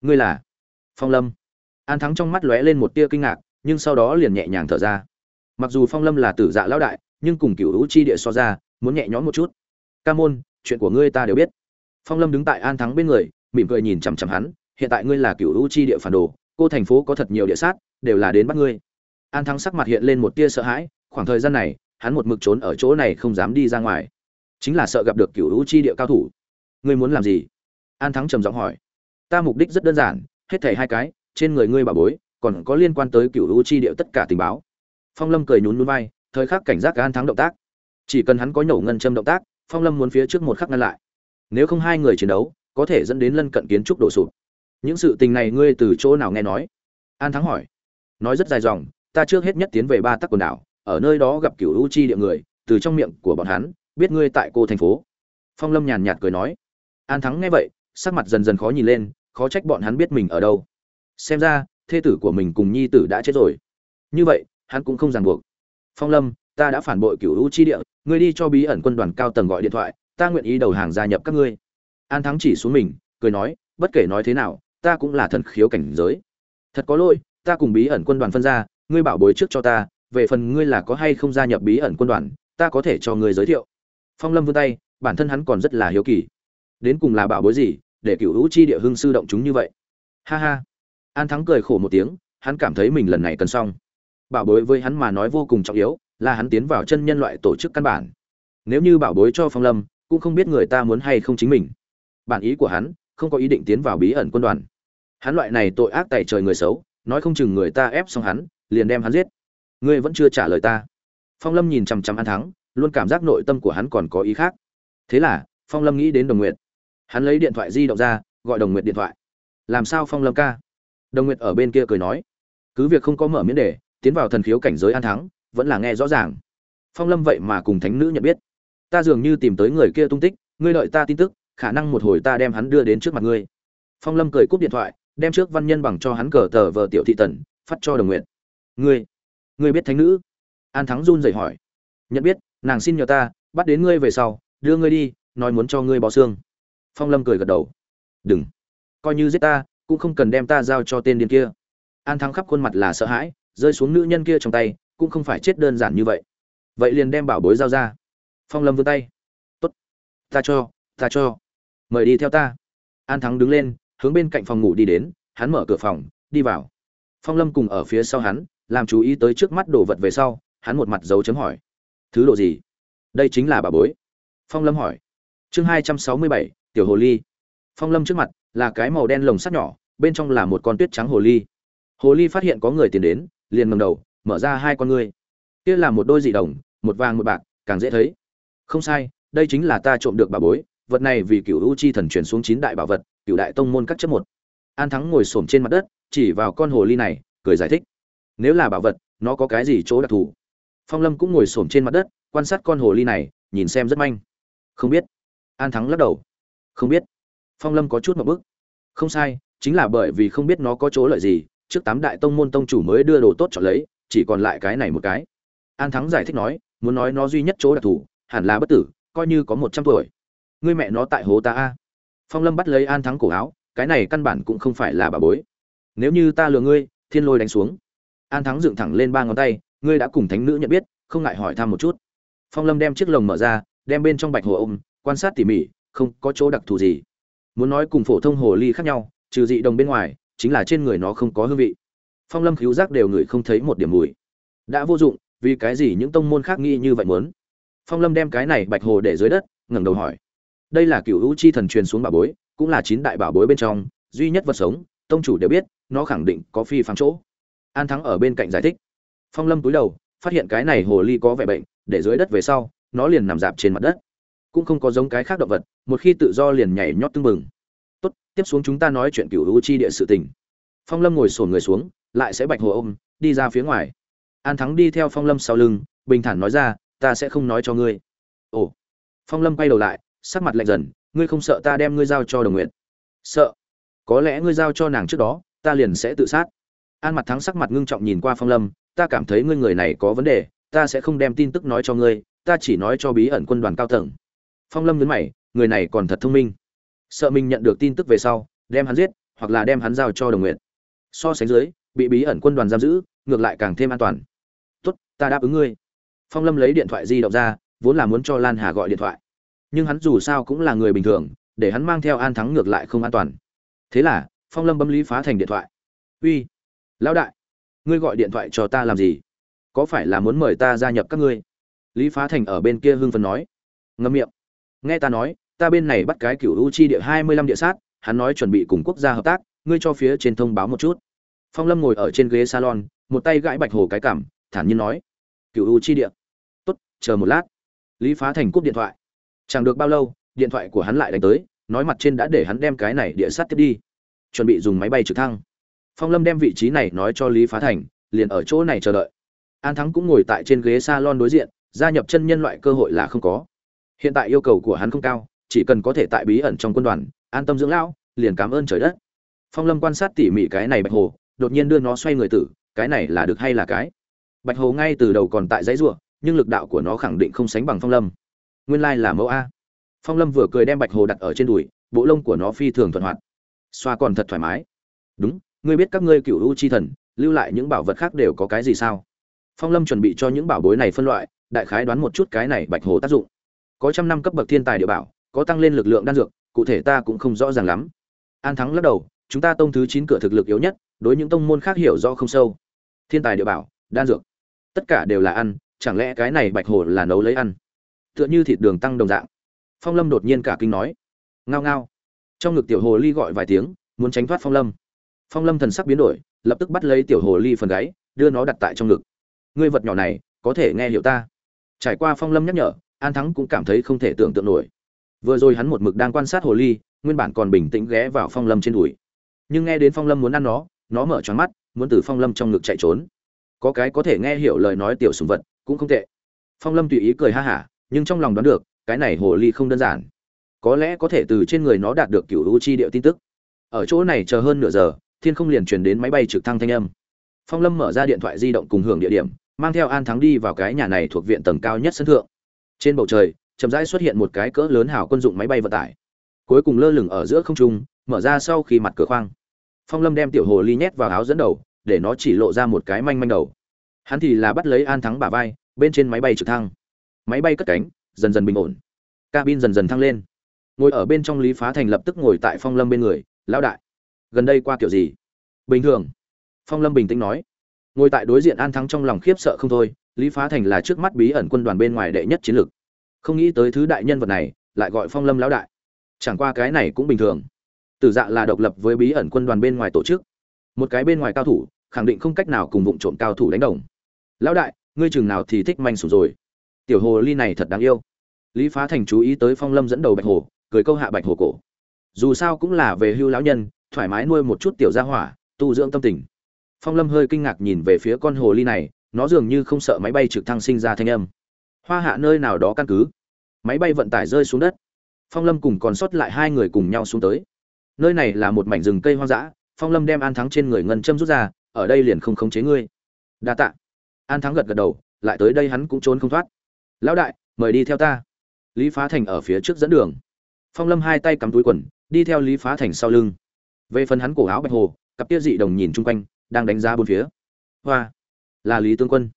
Ngươi là? Phong lâm. An thắng trong mắt lóe lên một tia kinh ngạc, nhưng sau đó liền nhẹ nhàng thở ra mặc dù phong lâm là tử dạ lão đại, nhưng cùng cựu hữu chi địa so ra, muốn nhẹ nhõm một chút. Ca môn, chuyện của ngươi ta đều biết. Phong lâm đứng tại an thắng bên người, mỉm cười nhìn chằm chằm hắn, hiện tại ngươi là cựu hữu chi địa phản đồ, cô thành phố có thật nhiều địa sát, đều là đến bắt ngươi. An thắng sắc mặt hiện lên một tia sợ hãi, khoảng thời gian này, hắn một mực trốn ở chỗ này không dám đi ra ngoài. Chính là sợ gặp được cựu hữu chi địa cao thủ. Ngươi muốn làm gì? An thắng trầm giọng hỏi. Ta mục đích rất đơn giản, hết thảy hai cái, trên người ngươi bà bối, còn có liên quan tới cựu hữu chi địa tất cả tình báo phong lâm cười nhún nhún vai, thời khắc cảnh giác an thắng động tác. Chỉ cần hắn có nhổ ngân châm động tác, phong lâm muốn phía trước một khắc ngăn lại. Nếu không hai người chiến đấu, có thể dẫn đến lân cận kiến trúc đổ sụp. Những sự tình này ngươi từ chỗ nào nghe nói? An thắng hỏi. Nói rất dài dòng, ta trước hết nhất tiến về ba tắc quần đảo, ở nơi đó gặp cựu u chi địa người, từ trong miệng của bọn hắn, biết ngươi tại cô thành phố. Phong lâm nhàn nhạt cười nói. An thắng nghe vậy, sắc mặt dần dần khó nhìn lên, khó trách bọn hắn biết mình ở đâu. Xem ra, thê tử của mình cùng nhi tử đã chết rồi. Như vậy hắn cũng không ràng buộc. Phong lâm, ta đã phản bội cửu u chi địa, ngươi đi cho bí ẩn quân đoàn cao tầng gọi điện thoại, ta nguyện ý đầu hàng gia nhập các ngươi. An thắng chỉ xuống mình, cười nói, bất kể nói thế nào, ta cũng là thần khiếu cảnh giới. Thật có lỗi, ta cùng bí ẩn quân đoàn phân ra, ngươi bảo bối trước cho ta, về phần ngươi là có hay không gia nhập bí ẩn quân đoàn, ta có thể cho ngươi giới thiệu. Phong lâm vươn tay, bản thân hắn còn rất là hiếu kỳ. Đến cùng là bảo bối gì, để cựu hữu chi địa hưng sư động chúng như vậy? Ha ha. An thắng cười khổ một tiếng, hắn cảm thấy mình lần này cần xong bảo bối với hắn mà nói vô cùng trọng yếu, là hắn tiến vào chân nhân loại tổ chức căn bản. Nếu như bảo bối cho phong lâm, cũng không biết người ta muốn hay không chính mình. Bản ý của hắn, không có ý định tiến vào bí ẩn quân đoàn. Hắn loại này tội ác tại trời người xấu, nói không chừng người ta ép xong hắn, liền đem hắn giết. Ngươi vẫn chưa trả lời ta. Phong lâm nhìn chằm chằm an thắng, luôn cảm giác nội tâm của hắn còn có ý khác. Thế là, phong lâm nghĩ đến đồng nguyện hắn lấy điện thoại di động ra, gọi đồng nguyện điện thoại. Làm sao phong lâm ca? Đồng nguyện ở bên kia cười nói. Cứ việc không có mở miễn đề tiến vào thần khiếu cảnh giới an thắng, vẫn là nghe rõ ràng. Phong lâm vậy mà cùng thánh nữ nhận biết. Ta dường như tìm tới người kia tung tích, ngươi đợi ta tin tức, khả năng một hồi ta đem hắn đưa đến trước mặt ngươi. Phong lâm cười cúp điện thoại, đem trước văn nhân bằng cho hắn cờ tờ vờ tiểu thị tần, phát cho đồng nguyện ngươi ngươi biết thánh nữ? An thắng run rẩy hỏi. Nhận biết, nàng xin nhờ ta, bắt đến ngươi về sau, đưa ngươi đi, nói muốn cho ngươi bỏ xương. Phong lâm cười gật đầu. Đừng. Coi như giết ta, cũng không cần đem ta giao cho tên điên kia. An thắng khắp khuôn mặt là sợ hãi rơi xuống nữ nhân kia trong tay, cũng không phải chết đơn giản như vậy. Vậy liền đem bảo bối giao ra. Phong lâm vươn tay. Tốt, ta cho ta cho. Mời đi theo ta. An thắng đứng lên, hướng bên cạnh phòng ngủ đi đến, hắn mở cửa phòng, đi vào. Phong lâm cùng ở phía sau hắn, làm chú ý tới trước mắt đồ vật về sau, hắn một mặt dấu chấm hỏi, thứ đồ gì? Đây chính là bà bối. Phong lâm hỏi. Chương hai trăm sáu mươi bảy, tiểu hồ ly. Phong lâm trước mặt là cái màu đen lồng sắt nhỏ, bên trong là một con tuyết trắng hồ ly. Hồ ly phát hiện có người tiến đến liền ngầm đầu, mở ra hai con ngươi. Kia là một đôi dị đồng, một vàng một bạc, càng dễ thấy. Không sai, đây chính là ta trộm được bà bối, vật này vì cựu u chi thần truyền xuống chín đại bảo vật cựu đại tông môn các chất một. An thắng ngồi xổm trên mặt đất, chỉ vào con hồ ly này, cười giải thích. Nếu là bảo vật, nó có cái gì chỗ đặc thù? Phong lâm cũng ngồi xổm trên mặt đất, quan sát con hồ ly này, nhìn xem rất manh. Không biết. An thắng lắc đầu. Không biết. Phong lâm có chút một bức không sai, chính là bởi vì không biết nó có chỗ lợi gì trước tám đại tông môn tông chủ mới đưa đồ tốt chọn lấy, chỉ còn lại cái này một cái. An thắng giải thích nói, muốn nói nó duy nhất chỗ đặc thù, hẳn là bất tử, coi như có một trăm tuổi. Ngươi mẹ nó tại hố ta a. Phong lâm bắt lấy an thắng cổ áo, cái này căn bản cũng không phải là bà bối. Nếu như ta lừa ngươi, thiên lôi đánh xuống. An thắng dựng thẳng lên ba ngón tay, ngươi đã cùng thánh nữ nhận biết, không ngại hỏi thăm một chút. Phong lâm đem chiếc lồng mở ra, đem bên trong bạch hồ ôm, quan sát tỉ mỉ, không có chỗ đặc thù gì. Muốn nói cùng phổ thông hồ ly khác nhau, trừ dị đồng bên ngoài chính là trên người nó không có hương vị. Phong lâm cứu giác đều ngửi không thấy một điểm mùi. Đã vô dụng, vì cái gì những tông môn khác nghi như vậy muốn? Phong lâm đem cái này bạch hồ để dưới đất, ngẩng đầu hỏi. Đây là cựu hữu chi thần truyền xuống bảo bối, cũng là chín đại bảo bối bên trong, duy nhất vật sống, tông chủ đều biết, nó khẳng định có phi phán chỗ. An thắng ở bên cạnh giải thích. Phong lâm cúi đầu, phát hiện cái này hồ ly có vẻ bệnh, để dưới đất về sau, nó liền nằm dạp trên mặt đất. Cũng không có giống cái khác động vật, một khi tự do liền nhảy nhót tưng bừng tiếp xuống chúng ta nói chuyện cựu hữu chi địa sự tình. Phong lâm ngồi sổn người xuống, lại sẽ bạch hồ ôm, đi ra phía ngoài. An thắng đi theo phong lâm sau lưng, bình thản nói ra, ta sẽ không nói cho ngươi. Ồ. Phong lâm quay đầu lại, sắc mặt lạnh dần, ngươi không sợ ta đem ngươi giao cho đồng nguyện sợ. Có lẽ ngươi giao cho nàng trước đó, ta liền sẽ tự sát. An mặt thắng sắc mặt ngưng trọng nhìn qua phong lâm, ta cảm thấy ngươi người này có vấn đề, ta sẽ không đem tin tức nói cho ngươi, ta chỉ nói cho bí ẩn quân đoàn cao tầng. Phong lâm nhấn mày, người này còn thật thông minh sợ mình nhận được tin tức về sau, đem hắn giết, hoặc là đem hắn giao cho đồng nguyện so sánh dưới, bị bí ẩn quân đoàn giam giữ, ngược lại càng thêm an toàn. Tốt, ta đáp ứng ngươi. Phong lâm lấy điện thoại di động ra, vốn là muốn cho lan hà gọi điện thoại. Nhưng hắn dù sao cũng là người bình thường, để hắn mang theo an thắng ngược lại không an toàn. Thế là, phong lâm bấm lý phá thành điện thoại. Uy, lão đại, ngươi gọi điện thoại cho ta làm gì? Có phải là muốn mời ta gia nhập các ngươi? Lý phá thành ở bên kia hưng phấn nói. Ngâm miệng. Nghe ta nói ta bên này bắt cái cựu u chi địa hai mươi lăm địa sát, hắn nói chuẩn bị cùng quốc gia hợp tác, ngươi cho phía trên thông báo một chút. Phong lâm ngồi ở trên ghế salon, một tay gãi bạch hồ cái cảm, thản nhiên nói cựu u chi địa. Tốt, chờ một lát. Lý phá thành cúp điện thoại. Chẳng được bao lâu, điện thoại của hắn lại đánh tới, nói mặt trên đã để hắn đem cái này địa sát tiếp đi. Chuẩn bị dùng máy bay trực thăng. Phong lâm đem vị trí này nói cho lý phá thành, liền ở chỗ này chờ đợi. An thắng cũng ngồi tại trên ghế s a lon đối diện, gia nhập chân nhân loại cơ hội là không có. Hiện tại yêu cầu của hắn không cao chỉ cần có thể tại bí ẩn trong quân đoàn, an tâm dưỡng lão, liền cảm ơn trời đất. Phong lâm quan sát tỉ mỉ cái này bạch hồ, đột nhiên đưa nó xoay người tử, cái này là được hay là cái? Bạch hồ ngay từ đầu còn tại dãy ruộng nhưng lực đạo của nó khẳng định không sánh bằng phong lâm. Nguyên lai là mẫu a. Phong lâm vừa cười đem bạch hồ đặt ở trên đùi, bộ lông của nó phi thường thuận hoạt. Xoa còn thật thoải mái. Đúng, ngươi biết các ngươi cựu u chi thần, lưu lại những bảo vật khác đều có cái gì sao? Phong lâm chuẩn bị cho những bảo bối này phân loại, đại khái đoán một chút cái này bạch hồ tác dụng. Có trăm năm cấp bậc thiên tài địa bảo có tăng lên lực lượng đan dược, cụ thể ta cũng không rõ ràng lắm. An thắng lắc đầu, chúng ta tông thứ chín cửa thực lực yếu nhất, đối những tông môn khác hiểu rõ không sâu. Thiên tài địa bảo, đan dược, tất cả đều là ăn, chẳng lẽ cái này bạch hồ là nấu lấy ăn? Tựa như thịt đường tăng đồng dạng. Phong lâm đột nhiên cả kinh nói. Ngao ngao. Trong ngực tiểu hồ ly gọi vài tiếng, muốn tránh thoát phong lâm. Phong lâm thần sắc biến đổi, lập tức bắt lấy tiểu hồ ly phần gáy, đưa nó đặt tại trong ngực. Ngươi vật nhỏ này, có thể nghe hiểu ta. Trải qua phong lâm nhắc nhở, an thắng cũng cảm thấy không thể tưởng tượng nổi vừa rồi hắn một mực đang quan sát hồ ly, nguyên bản còn bình tĩnh ghé vào phong lâm trên đùi. Nhưng nghe đến phong lâm muốn ăn nó nó mở choáng mắt, muốn từ phong lâm trong ngực chạy trốn. Có cái có thể nghe hiểu lời nói tiểu sùng vật, cũng không tệ. Phong lâm tùy ý cười ha hả, nhưng trong lòng đoán được, cái này hồ ly không đơn giản. Có lẽ có thể từ trên người nó đạt được cựu u chi điệu tin tức. Ở chỗ này chờ hơn nửa giờ, thiên không liền truyền đến máy bay trực thăng thanh âm. Phong lâm mở ra điện thoại di động cùng hưởng địa điểm, mang theo an thắng đi vào cái nhà này thuộc viện tầng cao nhất sân thượng. Trên bầu trời chậm rãi xuất hiện một cái cỡ lớn hào quân dụng máy bay vận tải. Cuối cùng lơ lửng ở giữa không trung, mở ra sau khi mặt cửa khoang. Phong lâm đem tiểu hồ ly nhét vào áo dẫn đầu, để nó chỉ lộ ra một cái manh manh đầu. Hắn thì là bắt lấy an thắng bả vai, bên trên máy bay trực thăng. Máy bay cất cánh, dần dần bình ổn. Cabin dần dần thăng lên. Ngồi ở bên trong lý phá thành lập tức ngồi tại phong lâm bên người, lão đại, gần đây qua kiểu gì? Bình thường. Phong lâm bình tĩnh nói. Ngồi tại đối diện an thắng trong lòng khiếp sợ không thôi, lý phá thành là trước mắt bí ẩn quân đoàn bên ngoài đệ nhất chiến lược không nghĩ tới thứ đại nhân vật này, lại gọi phong lâm lão đại. Chẳng qua cái này cũng bình thường. Tử dạ là độc lập với bí ẩn quân đoàn bên ngoài tổ chức. Một cái bên ngoài cao thủ, khẳng định không cách nào cùng vụng trộm cao thủ đánh đồng. Lão đại, ngươi chừng nào thì thích manh sủ rồi. Tiểu hồ ly này thật đáng yêu. Lý phá thành chú ý tới phong lâm dẫn đầu bạch hồ, cười câu hạ bạch hồ cổ. Dù sao cũng là về hưu lão nhân, thoải mái nuôi một chút tiểu gia hỏa, tu dưỡng tâm tình. Phong lâm hơi kinh ngạc nhìn về phía con hồ ly này, nó dường như không sợ máy bay trực thăng sinh ra thanh âm hoa hạ nơi nào đó căn cứ. Máy bay vận tải rơi xuống đất. Phong lâm cùng còn sót lại hai người cùng nhau xuống tới. Nơi này là một mảnh rừng cây hoang dã, phong lâm đem an thắng trên người ngân châm rút ra, ở đây liền không khống chế ngươi. Đa tạ. An thắng gật gật đầu, lại tới đây hắn cũng trốn không thoát. Lão đại, mời đi theo ta. Lý phá thành ở phía trước dẫn đường. Phong lâm hai tay cắm túi quần, đi theo lý phá thành sau lưng. Về phần hắn cổ áo bạch hồ, cặp tia dị đồng nhìn chung quanh, đang đánh giá bốn phía. Hoa, là lý tướng quân.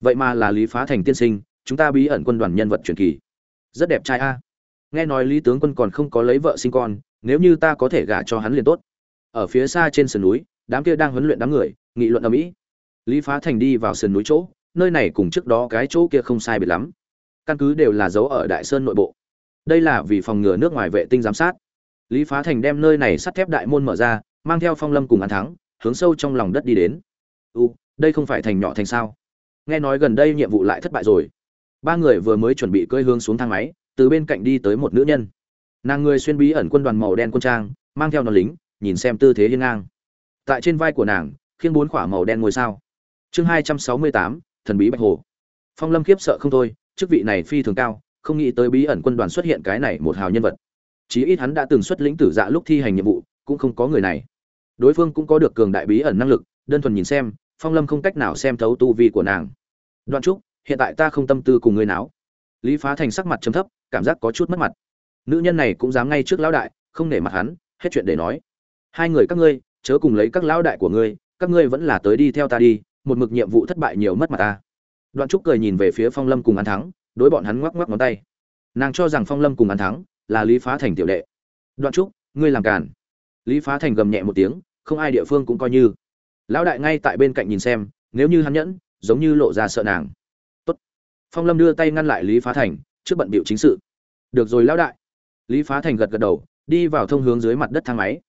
Vậy mà là lý phá thành tiên sinh chúng ta bí ẩn quân đoàn nhân vật truyền kỳ. Rất đẹp trai a. Nghe nói lý tướng quân còn không có lấy vợ sinh con, nếu như ta có thể gả cho hắn liền tốt. Ở phía xa trên sườn núi, đám kia đang huấn luyện đám người, nghị luận ở mỹ lý phá thành đi vào sườn núi chỗ, nơi này cùng trước đó cái chỗ kia không sai biệt lắm. Căn cứ đều là dấu ở đại sơn nội bộ. Đây là vì phòng ngừa nước ngoài vệ tinh giám sát. Lý phá thành đem nơi này sắt thép đại môn mở ra, mang theo phong lâm cùng an thắng, hướng sâu trong lòng đất đi đến. U đây không phải thành nhỏ thành sao? Nghe nói gần đây nhiệm vụ lại thất bại rồi ba người vừa mới chuẩn bị cơi hướng xuống thang máy, từ bên cạnh đi tới một nữ nhân. Nàng người xuyên bí ẩn quân đoàn màu đen quân trang, mang theo nó lính, nhìn xem tư thế hiên ngang. Tại trên vai của nàng, khiêng bốn khỏa màu đen ngôi sao. Chương hai trăm sáu mươi tám, thần bí bạch hồ. Phong lâm khiếp sợ không thôi, chức vị này phi thường cao, không nghĩ tới bí ẩn quân đoàn xuất hiện cái này một hào nhân vật. Chí ít hắn đã từng xuất lĩnh tử dạ lúc thi hành nhiệm vụ, cũng không có người này. Đối phương cũng có được cường đại bí ẩn năng lực, đơn thuần nhìn xem, phong lâm không cách nào xem thấu tu vi của nàng. Đoạn trúc hiện tại ta không tâm tư cùng ngươi náo. Lý phá thành sắc mặt chấm thấp, cảm giác có chút mất mặt. Nữ nhân này cũng dám ngay trước lão đại, không nể mặt hắn, hết chuyện để nói. Hai người các ngươi, chớ cùng lấy các lão đại của ngươi, các ngươi vẫn là tới đi theo ta đi, một mực nhiệm vụ thất bại nhiều mất mặt ta. Đoạn trúc cười nhìn về phía phong lâm cùng an thắng, đối bọn hắn ngoắc ngoắc ngón tay. Nàng cho rằng phong lâm cùng an thắng là lý phá thành tiểu đệ. Đoạn trúc, ngươi làm càn. Lý phá thành gầm nhẹ một tiếng, không ai địa phương cũng coi như. Lão đại ngay tại bên cạnh nhìn xem, nếu như hắn nhẫn, giống như lộ ra sợ nàng phong lâm đưa tay ngăn lại lý phá thành, trước bận bịu chính sự. Được rồi lão đại. Lý phá thành gật gật đầu, đi vào thông hướng dưới mặt đất thang máy.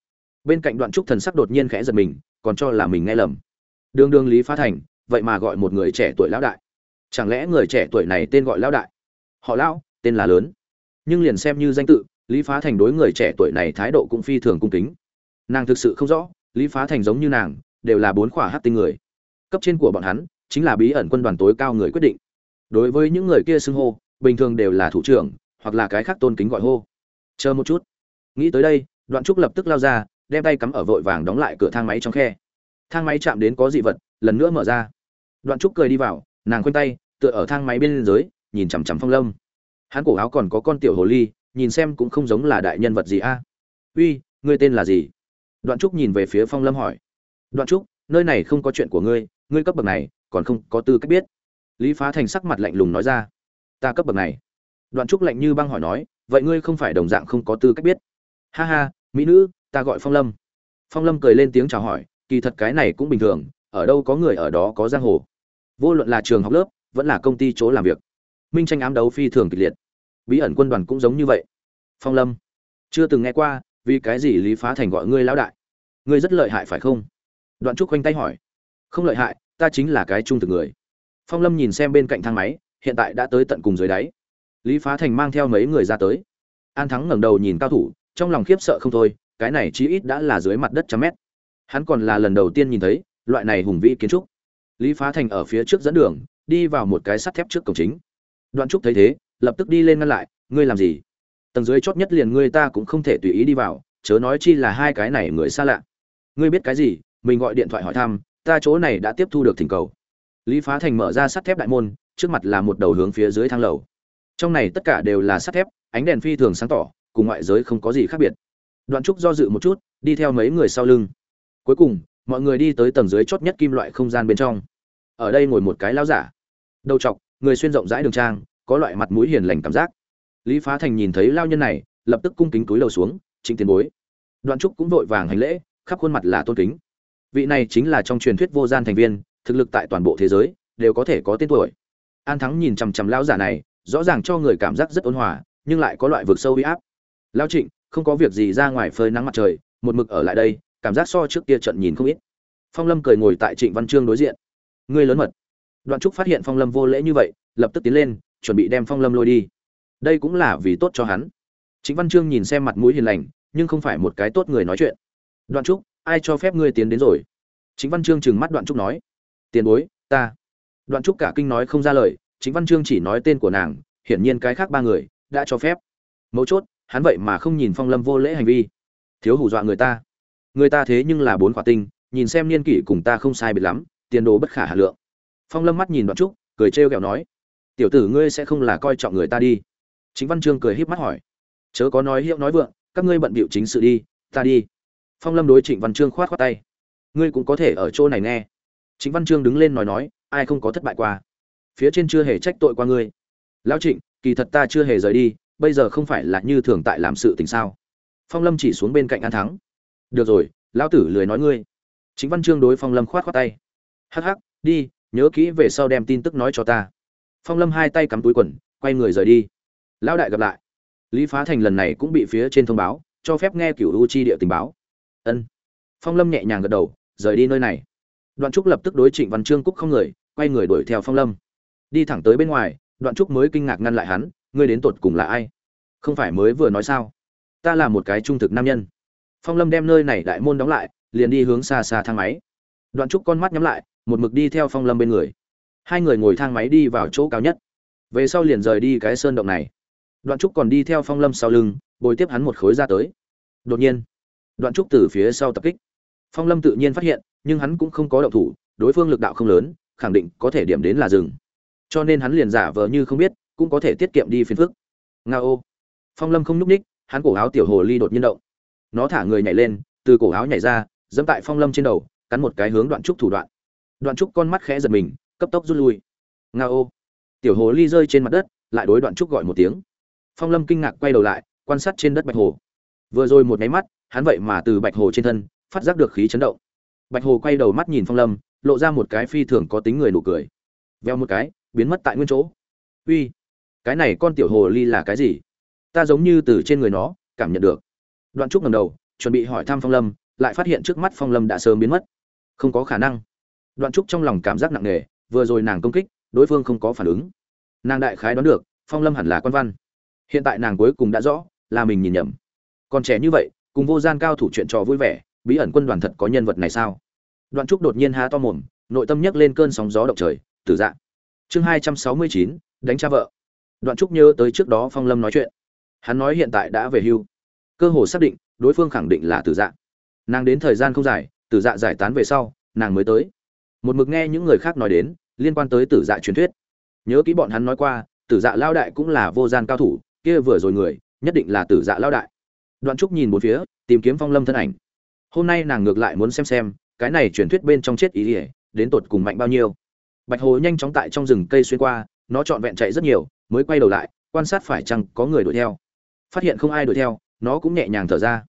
Bên cạnh đoạn trúc thần sắc đột nhiên khẽ giật mình, còn cho là mình nghe lầm. Đương đương lý phá thành, vậy mà gọi một người trẻ tuổi lão đại. Chẳng lẽ người trẻ tuổi này tên gọi lão đại? Họ lão, tên là lớn. Nhưng liền xem như danh tự, lý phá thành đối người trẻ tuổi này thái độ cũng phi thường cung kính. Nàng thực sự không rõ, lý phá thành giống như nàng, đều là bốn khỏa hát tinh người. Cấp trên của bọn hắn, chính là bí ẩn quân đoàn tối cao người quyết định đối với những người kia xưng hô, bình thường đều là thủ trưởng, hoặc là cái khác tôn kính gọi hô. Chờ một chút. Nghĩ tới đây, đoạn trúc lập tức lao ra, đem tay cắm ở vội vàng đóng lại cửa thang máy trong khe. Thang máy chạm đến có dị vật, lần nữa mở ra. Đoạn trúc cười đi vào, nàng khoanh tay, tựa ở thang máy bên dưới, nhìn chằm chằm phong lâm. Hắn cổ áo còn có con tiểu hồ ly, nhìn xem cũng không giống là đại nhân vật gì a. Uy, ngươi tên là gì? Đoạn trúc nhìn về phía phong lâm hỏi. Đoạn trúc, nơi này không có chuyện của ngươi ngươi cấp bậc này, còn không có tư cách biết lý phá thành sắc mặt lạnh lùng nói ra. Ta cấp bậc này. Đoạn trúc lạnh như băng hỏi nói, vậy ngươi không phải đồng dạng không có tư cách biết. Ha ha, mỹ nữ, ta gọi phong lâm. Phong lâm cười lên tiếng chào hỏi, kỳ thật cái này cũng bình thường, ở đâu có người ở đó có giang hồ. Vô luận là trường học lớp, vẫn là công ty chỗ làm việc. Minh tranh ám đấu phi thường kịch liệt. Bí ẩn quân đoàn cũng giống như vậy. Phong lâm, chưa từng nghe qua, vì cái gì lý phá thành gọi ngươi lão đại? Ngươi rất lợi hại phải không? Đoạn trúc khoanh tay hỏi. Không lợi hại, ta chính là cái trung thực người phong lâm nhìn xem bên cạnh thang máy, hiện tại đã tới tận cùng dưới đáy. Lý phá thành mang theo mấy người ra tới. An thắng ngẩng đầu nhìn cao thủ, trong lòng khiếp sợ không thôi, cái này chí ít đã là dưới mặt đất trăm mét. Hắn còn là lần đầu tiên nhìn thấy, loại này hùng vĩ kiến trúc. Lý phá thành ở phía trước dẫn đường, đi vào một cái sắt thép trước cổng chính. Đoạn trúc thấy thế, lập tức đi lên ngăn lại, ngươi làm gì? Tầng dưới chót nhất liền ngươi ta cũng không thể tùy ý đi vào, chớ nói chi là hai cái này người xa lạ. Ngươi biết cái gì? Mình gọi điện thoại hỏi thăm, ta chỗ này đã tiếp thu được thỉnh cầu lý phá thành mở ra sắt thép đại môn trước mặt là một đầu hướng phía dưới thang lầu. Trong này tất cả đều là sắt thép ánh đèn phi thường sáng tỏ cùng ngoại giới không có gì khác biệt. Đoạn trúc do dự một chút đi theo mấy người sau lưng. Cuối cùng mọi người đi tới tầng dưới chót nhất kim loại không gian bên trong. Ở đây ngồi một cái lao giả. Đầu trọc, người xuyên rộng rãi đường trang có loại mặt mũi hiền lành cảm giác. Lý phá thành nhìn thấy lao nhân này lập tức cung kính túi đầu xuống trịnh tiền bối. Đoạn trúc cũng vội vàng hành lễ khắp khuôn mặt là tôn kính. Vị này chính là trong truyền thuyết vô gian thành viên thực lực tại toàn bộ thế giới, đều có thể có tên tuổi. An thắng nhìn chằm chằm lao giả này, rõ ràng cho người cảm giác rất ôn hòa, nhưng lại có loại vực sâu huy áp. Lao trịnh, không có việc gì ra ngoài phơi nắng mặt trời, một mực ở lại đây, cảm giác so trước kia trận nhìn không ít. Phong lâm cười ngồi tại trịnh văn trương đối diện. Ngươi lớn mật. Đoạn trúc phát hiện phong lâm vô lễ như vậy, lập tức tiến lên, chuẩn bị đem phong lâm lôi đi. Đây cũng là vì tốt cho hắn. Trịnh văn trương nhìn xem mặt mũi hiền lành, nhưng không phải một cái tốt người nói chuyện. Đoạn trúc, ai cho phép ngươi tiến đến rồi? Chính văn trương trừng mắt đoạn trúc nói tiền bối, ta. Đoạn trúc cả kinh nói không ra lời, chính văn trương chỉ nói tên của nàng, hiển nhiên cái khác ba người đã cho phép. Mấu chốt, hắn vậy mà không nhìn phong lâm vô lễ hành vi. Thiếu hù dọa người ta. Người ta thế nhưng là bốn quả tinh, nhìn xem niên kỷ cùng ta không sai biệt lắm, tiền đồ bất khả hà lượng. Phong lâm mắt nhìn đoạn trúc, cười trêu ghẹo nói, tiểu tử ngươi sẽ không là coi trọng người ta đi. Chính văn trương cười híp mắt hỏi, chớ có nói hiệu nói vượng, các ngươi bận bịu chính sự đi, ta đi. Phong lâm đối trịnh văn trương khoát khoát tay, ngươi cũng có thể ở chỗ này nghe trịnh văn trương đứng lên nói nói, ai không có thất bại qua? Phía trên chưa hề trách tội qua ngươi. Lão trịnh, kỳ thật ta chưa hề rời đi, bây giờ không phải là như thường tại làm sự tình sao? Phong lâm chỉ xuống bên cạnh an thắng. Được rồi, lão tử lười nói ngươi. Chính văn trương đối phong lâm khoát khoát tay. Hắc hắc, đi, nhớ kỹ về sau đem tin tức nói cho ta. Phong lâm hai tay cắm túi quần, quay người rời đi. Lão đại gặp lại. Lý phá thành lần này cũng bị phía trên thông báo, cho phép nghe cửu u chi địa tình báo. Ân. Phong lâm nhẹ nhàng gật đầu, rời đi nơi này đoạn trúc lập tức đối trịnh văn trương cúc không người, quay người đuổi theo phong lâm. Đi thẳng tới bên ngoài, đoạn trúc mới kinh ngạc ngăn lại hắn, ngươi đến tột cùng là ai? Không phải mới vừa nói sao? Ta là một cái trung thực nam nhân. Phong lâm đem nơi này đại môn đóng lại, liền đi hướng xa xa thang máy. Đoạn trúc con mắt nhắm lại, một mực đi theo phong lâm bên người. Hai người ngồi thang máy đi vào chỗ cao nhất. Về sau liền rời đi cái sơn động này. Đoạn trúc còn đi theo phong lâm sau lưng, bồi tiếp hắn một khối ra tới. Đột nhiên, đoạn trúc từ phía sau tập kích. Phong lâm tự nhiên phát hiện nhưng hắn cũng không có động thủ, đối phương lực đạo không lớn, khẳng định có thể điểm đến là rừng cho nên hắn liền giả vờ như không biết, cũng có thể tiết kiệm đi phiền phức. Nga ô. Phong lâm không nhúc ních hắn cổ áo tiểu hồ ly đột nhiên động. Nó thả người nhảy lên, từ cổ áo nhảy ra dẫm tại phong lâm trên đầu, cắn một cái hướng đoạn trúc thủ đoạn. Đoạn trúc con mắt khẽ giật mình, cấp tốc rút lui. Nga ô. Tiểu hồ ly rơi trên mặt đất, lại đối đoạn trúc gọi một tiếng. Phong lâm kinh ngạc quay đầu lại, quan sát trên đất bạch hồ. Vừa rồi một nháy mắt, hắn vậy mà từ bạch hồ trên thân, phát giác được khí chấn động bạch hồ quay đầu mắt nhìn phong lâm, lộ ra một cái phi thường có tính người nụ cười. Veo một cái, biến mất tại nguyên chỗ. Uy, cái này con tiểu hồ ly là cái gì? Ta giống như từ trên người nó, cảm nhận được. Đoạn trúc ngầm đầu, chuẩn bị hỏi thăm phong lâm, lại phát hiện trước mắt phong lâm đã sớm biến mất. Không có khả năng. Đoạn trúc trong lòng cảm giác nặng nề, vừa rồi nàng công kích, đối phương không có phản ứng. Nàng đại khái đoán được, phong lâm hẳn là quan văn. Hiện tại nàng cuối cùng đã rõ, là mình nhìn nhầm. Còn trẻ như vậy, cùng vô gian cao thủ chuyện trò vui vẻ, bí ẩn quân đoàn thật có nhân vật này sao? Đoạn trúc đột nhiên há to mồm, nội tâm nhấc lên cơn sóng gió động trời, tử Dạ. chương hai trăm sáu mươi chín, đánh cha vợ. Đoạn trúc nhớ tới trước đó phong lâm nói chuyện. Hắn nói hiện tại đã về hưu. Cơ hồ xác định, đối phương khẳng định là tử dạ. Nàng đến thời gian không dài, tử dạ giải tán về sau, nàng mới tới. Một mực nghe những người khác nói đến, liên quan tới tử dạ truyền thuyết. Nhớ kỹ bọn hắn nói qua, tử dạ lao đại cũng là vô gian cao thủ, kia vừa rồi người, nhất định là tử dạ lao đại. Đoạn trúc nhìn một phía, tìm kiếm phong lâm thân ảnh. Hôm nay nàng ngược lại muốn xem xem cái này truyền thuyết bên trong chết ý ỉa, đến tột cùng mạnh bao nhiêu? Bạch hồ nhanh chóng tại trong rừng cây xuyên qua, nó trọn vẹn chạy rất nhiều, mới quay đầu lại, quan sát phải chăng có người đuổi theo. Phát hiện không ai đuổi theo, nó cũng nhẹ nhàng thở ra.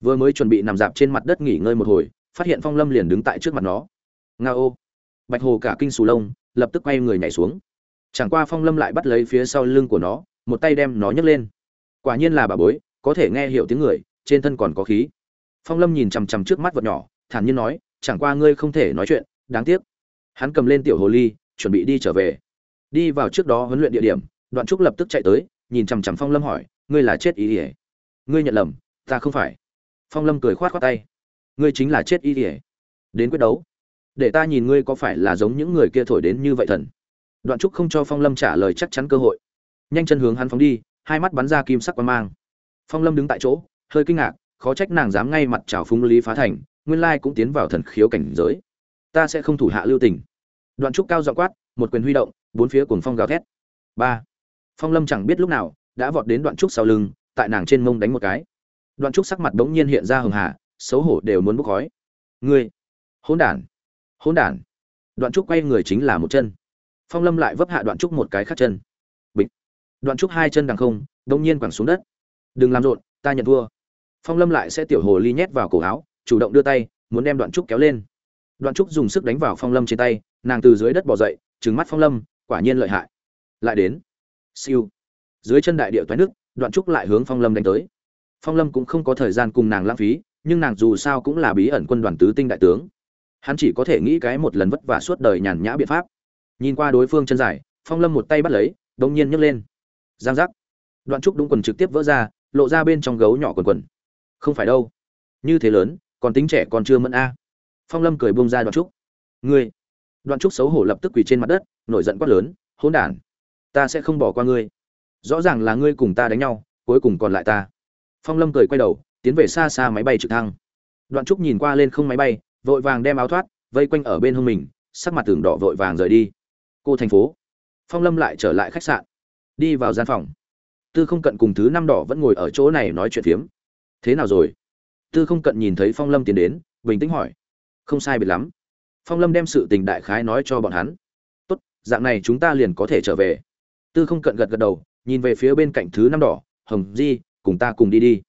Vừa mới chuẩn bị nằm dạp trên mặt đất nghỉ ngơi một hồi, phát hiện phong lâm liền đứng tại trước mặt nó. Nga ô! Bạch hồ cả kinh sù lông, lập tức quay người nhảy xuống. Chẳng qua phong lâm lại bắt lấy phía sau lưng của nó, một tay đem nó nhấc lên. Quả nhiên là bà bối, có thể nghe hiểu tiếng người, trên thân còn có khí. Phong lâm nhìn chằm chằm trước mắt vật nhỏ, thản nhiên nói chẳng qua ngươi không thể nói chuyện, đáng tiếc. Hắn cầm lên tiểu hồ ly, chuẩn bị đi trở về. Đi vào trước đó huấn luyện địa điểm, đoạn trúc lập tức chạy tới, nhìn chằm chằm phong lâm hỏi, ngươi là chết ý ỉa ngươi nhận lầm, ta không phải. Phong lâm cười khoát khoát tay. Ngươi chính là chết ý ỉa đến quyết đấu. Để ta nhìn ngươi có phải là giống những người kia thổi đến như vậy thần. Đoạn trúc không cho phong lâm trả lời chắc chắn cơ hội. Nhanh chân hướng hắn phóng đi, hai mắt bắn ra kim sắc quang mang. Phong lâm đứng tại chỗ, hơi kinh ngạc, khó trách nàng dám ngay mặt chào phúng lý phá thành nguyên lai cũng tiến vào thần khiếu cảnh giới. Ta sẽ không thủ hạ lưu tình. Đoạn trúc cao dọ quát một quyền huy động bốn phía cuồng phong gào thét. Ba. Phong lâm chẳng biết lúc nào đã vọt đến đoạn trúc sau lưng tại nàng trên mông đánh một cái. Đoạn trúc sắc mặt bỗng nhiên hiện ra hường hả, xấu hổ đều muốn bốc khói. Ngươi. Hỗn đản. Hỗn đản. Đoạn trúc quay người chính là một chân. Phong lâm lại vấp hạ đoạn trúc một cái khác chân. Bịch. Đoạn trúc hai chân đằng không đông nhiên quẳng xuống đất. Đừng làm rộn ta nhận thua. Phong lâm lại sẽ tiểu hồ ly nhét vào cổ áo chủ động đưa tay, muốn đem đoạn trúc kéo lên. Đoạn trúc dùng sức đánh vào phong lâm trên tay, nàng từ dưới đất bỏ dậy, trừng mắt phong lâm, quả nhiên lợi hại. Lại đến. Siêu. Dưới chân đại địa toái nước, đoạn trúc lại hướng phong lâm đánh tới. Phong lâm cũng không có thời gian cùng nàng lãng phí, nhưng nàng dù sao cũng là bí ẩn quân đoàn tứ tinh đại tướng. Hắn chỉ có thể nghĩ cái một lần vất vả suốt đời nhàn nhã biện pháp. Nhìn qua đối phương chân dài, phong lâm một tay bắt lấy, đống nhiên nhấc lên. Giang giác. Đoạn trúc đúng quần trực tiếp vỡ ra, lộ ra bên trong gấu nhỏ quần quần. Không phải đâu. Như thế lớn còn tính trẻ còn chưa mẫn a. Phong lâm cười bông ra đoạn trúc. Ngươi. Đoạn trúc xấu hổ lập tức quỳ trên mặt đất, nổi giận quát lớn, hỗn đản, ta sẽ không bỏ qua ngươi. Rõ ràng là ngươi cùng ta đánh nhau, cuối cùng còn lại ta. Phong lâm cười quay đầu, tiến về xa xa máy bay trực thăng. Đoạn trúc nhìn qua lên không máy bay, vội vàng đem áo thoát, vây quanh ở bên hông mình, sắc mặt tường đỏ vội vàng rời đi. Cô thành phố. Phong lâm lại trở lại khách sạn. Đi vào gian phòng. Tư không cận cùng thứ năm đỏ vẫn ngồi ở chỗ này nói chuyện phiếm. Thế nào rồi? Tư không cận nhìn thấy phong lâm tiến đến, bình tĩnh hỏi. Không sai biệt lắm. Phong lâm đem sự tình đại khái nói cho bọn hắn. Tốt, dạng này chúng ta liền có thể trở về. Tư không cận gật gật đầu, nhìn về phía bên cạnh thứ năm đỏ, hồng di, cùng ta cùng đi đi.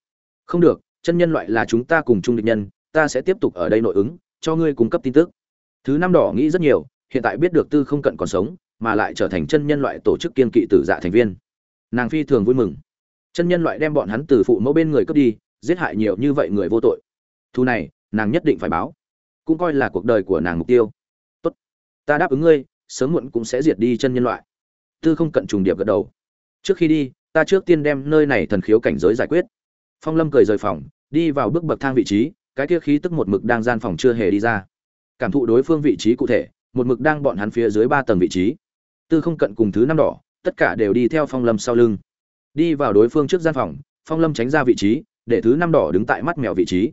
Không được, chân nhân loại là chúng ta cùng chung định nhân, ta sẽ tiếp tục ở đây nội ứng, cho ngươi cung cấp tin tức. Thứ năm đỏ nghĩ rất nhiều, hiện tại biết được tư không cận còn sống, mà lại trở thành chân nhân loại tổ chức kiên kỵ tử dạ thành viên. Nàng phi thường vui mừng. Chân nhân loại đem bọn hắn từ phụ mẫu bên người cướp đi giết hại nhiều như vậy người vô tội. Thu này, nàng nhất định phải báo. Cũng coi là cuộc đời của nàng mục tiêu. Tốt, ta đáp ứng ngươi, sớm muộn cũng sẽ diệt đi chân nhân loại. Tư không cận trùng điệp gật đầu. Trước khi đi, ta trước tiên đem nơi này thần khiếu cảnh giới giải quyết. Phong lâm cười rời phòng, đi vào bước bậc thang vị trí, cái kia khí tức một mực đang gian phòng chưa hề đi ra. Cảm thụ đối phương vị trí cụ thể, một mực đang bọn hắn phía dưới ba tầng vị trí. Tư không cận cùng thứ năm đỏ, tất cả đều đi theo phong lâm sau lưng. Đi vào đối phương trước gian phòng, phong lâm tránh ra vị trí để thứ năm đỏ đứng tại mắt mèo vị trí.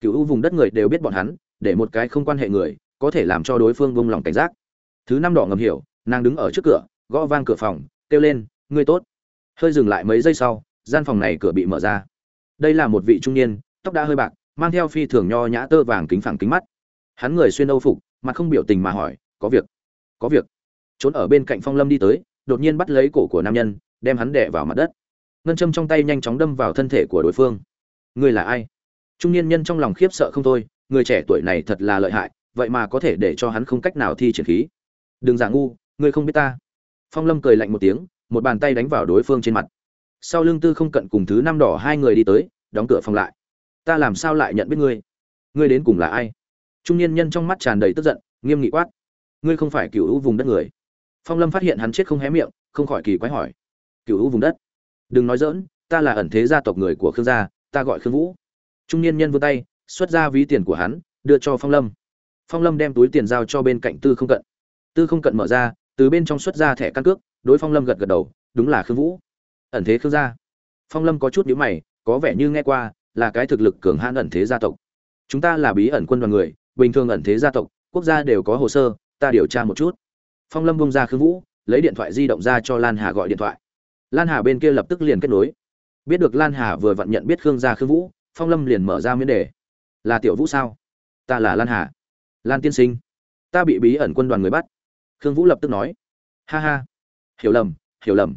Cựu u vùng đất người đều biết bọn hắn, để một cái không quan hệ người, có thể làm cho đối phương vung lòng cảnh giác. Thứ năm đỏ ngầm hiểu, nàng đứng ở trước cửa, gõ vang cửa phòng, kêu lên, ngươi tốt. Hơi dừng lại mấy giây sau, gian phòng này cửa bị mở ra. Đây là một vị trung niên, tóc đã hơi bạc, mang theo phi thường nho nhã tơ vàng kính phẳng kính mắt. Hắn người xuyên âu phục, mặt không biểu tình mà hỏi, có việc? Có việc? Trốn ở bên cạnh phong lâm đi tới, đột nhiên bắt lấy cổ của nam nhân, đem hắn đẻ vào mặt đất. Ngân châm trong tay nhanh chóng đâm vào thân thể của đối phương ngươi là ai? Trung niên nhân trong lòng khiếp sợ không thôi, người trẻ tuổi này thật là lợi hại, vậy mà có thể để cho hắn không cách nào thi triển khí. Đừng giả ngu, ngươi không biết ta. Phong lâm cười lạnh một tiếng, một bàn tay đánh vào đối phương trên mặt. Sau lưng tư không cận cùng thứ năm đỏ hai người đi tới, đóng cửa phòng lại. Ta làm sao lại nhận biết ngươi? Ngươi đến cùng là ai? Trung niên nhân trong mắt tràn đầy tức giận, nghiêm nghị quát. Ngươi không phải cựu hữu vùng đất người. Phong lâm phát hiện hắn chết không hé miệng, không khỏi kỳ quái hỏi. Cựu hữu vùng đất? Đừng nói dỡn ta là ẩn thế gia tộc người của khương gia ta gọi khương vũ. Trung niên nhân vươn tay, xuất ra ví tiền của hắn, đưa cho phong lâm. Phong lâm đem túi tiền giao cho bên cạnh tư không cận. Tư không cận mở ra, từ bên trong xuất ra thẻ căn cước, đối phong lâm gật gật đầu, đúng là khương vũ. Ẩn thế khương gia. Phong lâm có chút nhíu mày, có vẻ như nghe qua, là cái thực lực cường hãn ẩn thế gia tộc. Chúng ta là bí ẩn quân đoàn người, bình thường ẩn thế gia tộc, quốc gia đều có hồ sơ, ta điều tra một chút. Phong lâm bông ra khương vũ, lấy điện thoại di động ra cho lan hà gọi điện thoại. Lan hà bên kia lập tức liền kết nối biết được lan hà vừa vặn nhận biết khương gia khương vũ, phong lâm liền mở ra miễn đề. Là tiểu vũ sao? Ta là lan hà. Lan tiên sinh. Ta bị bí ẩn quân đoàn người bắt. Khương vũ lập tức nói. Ha ha. Hiểu lầm hiểu lầm.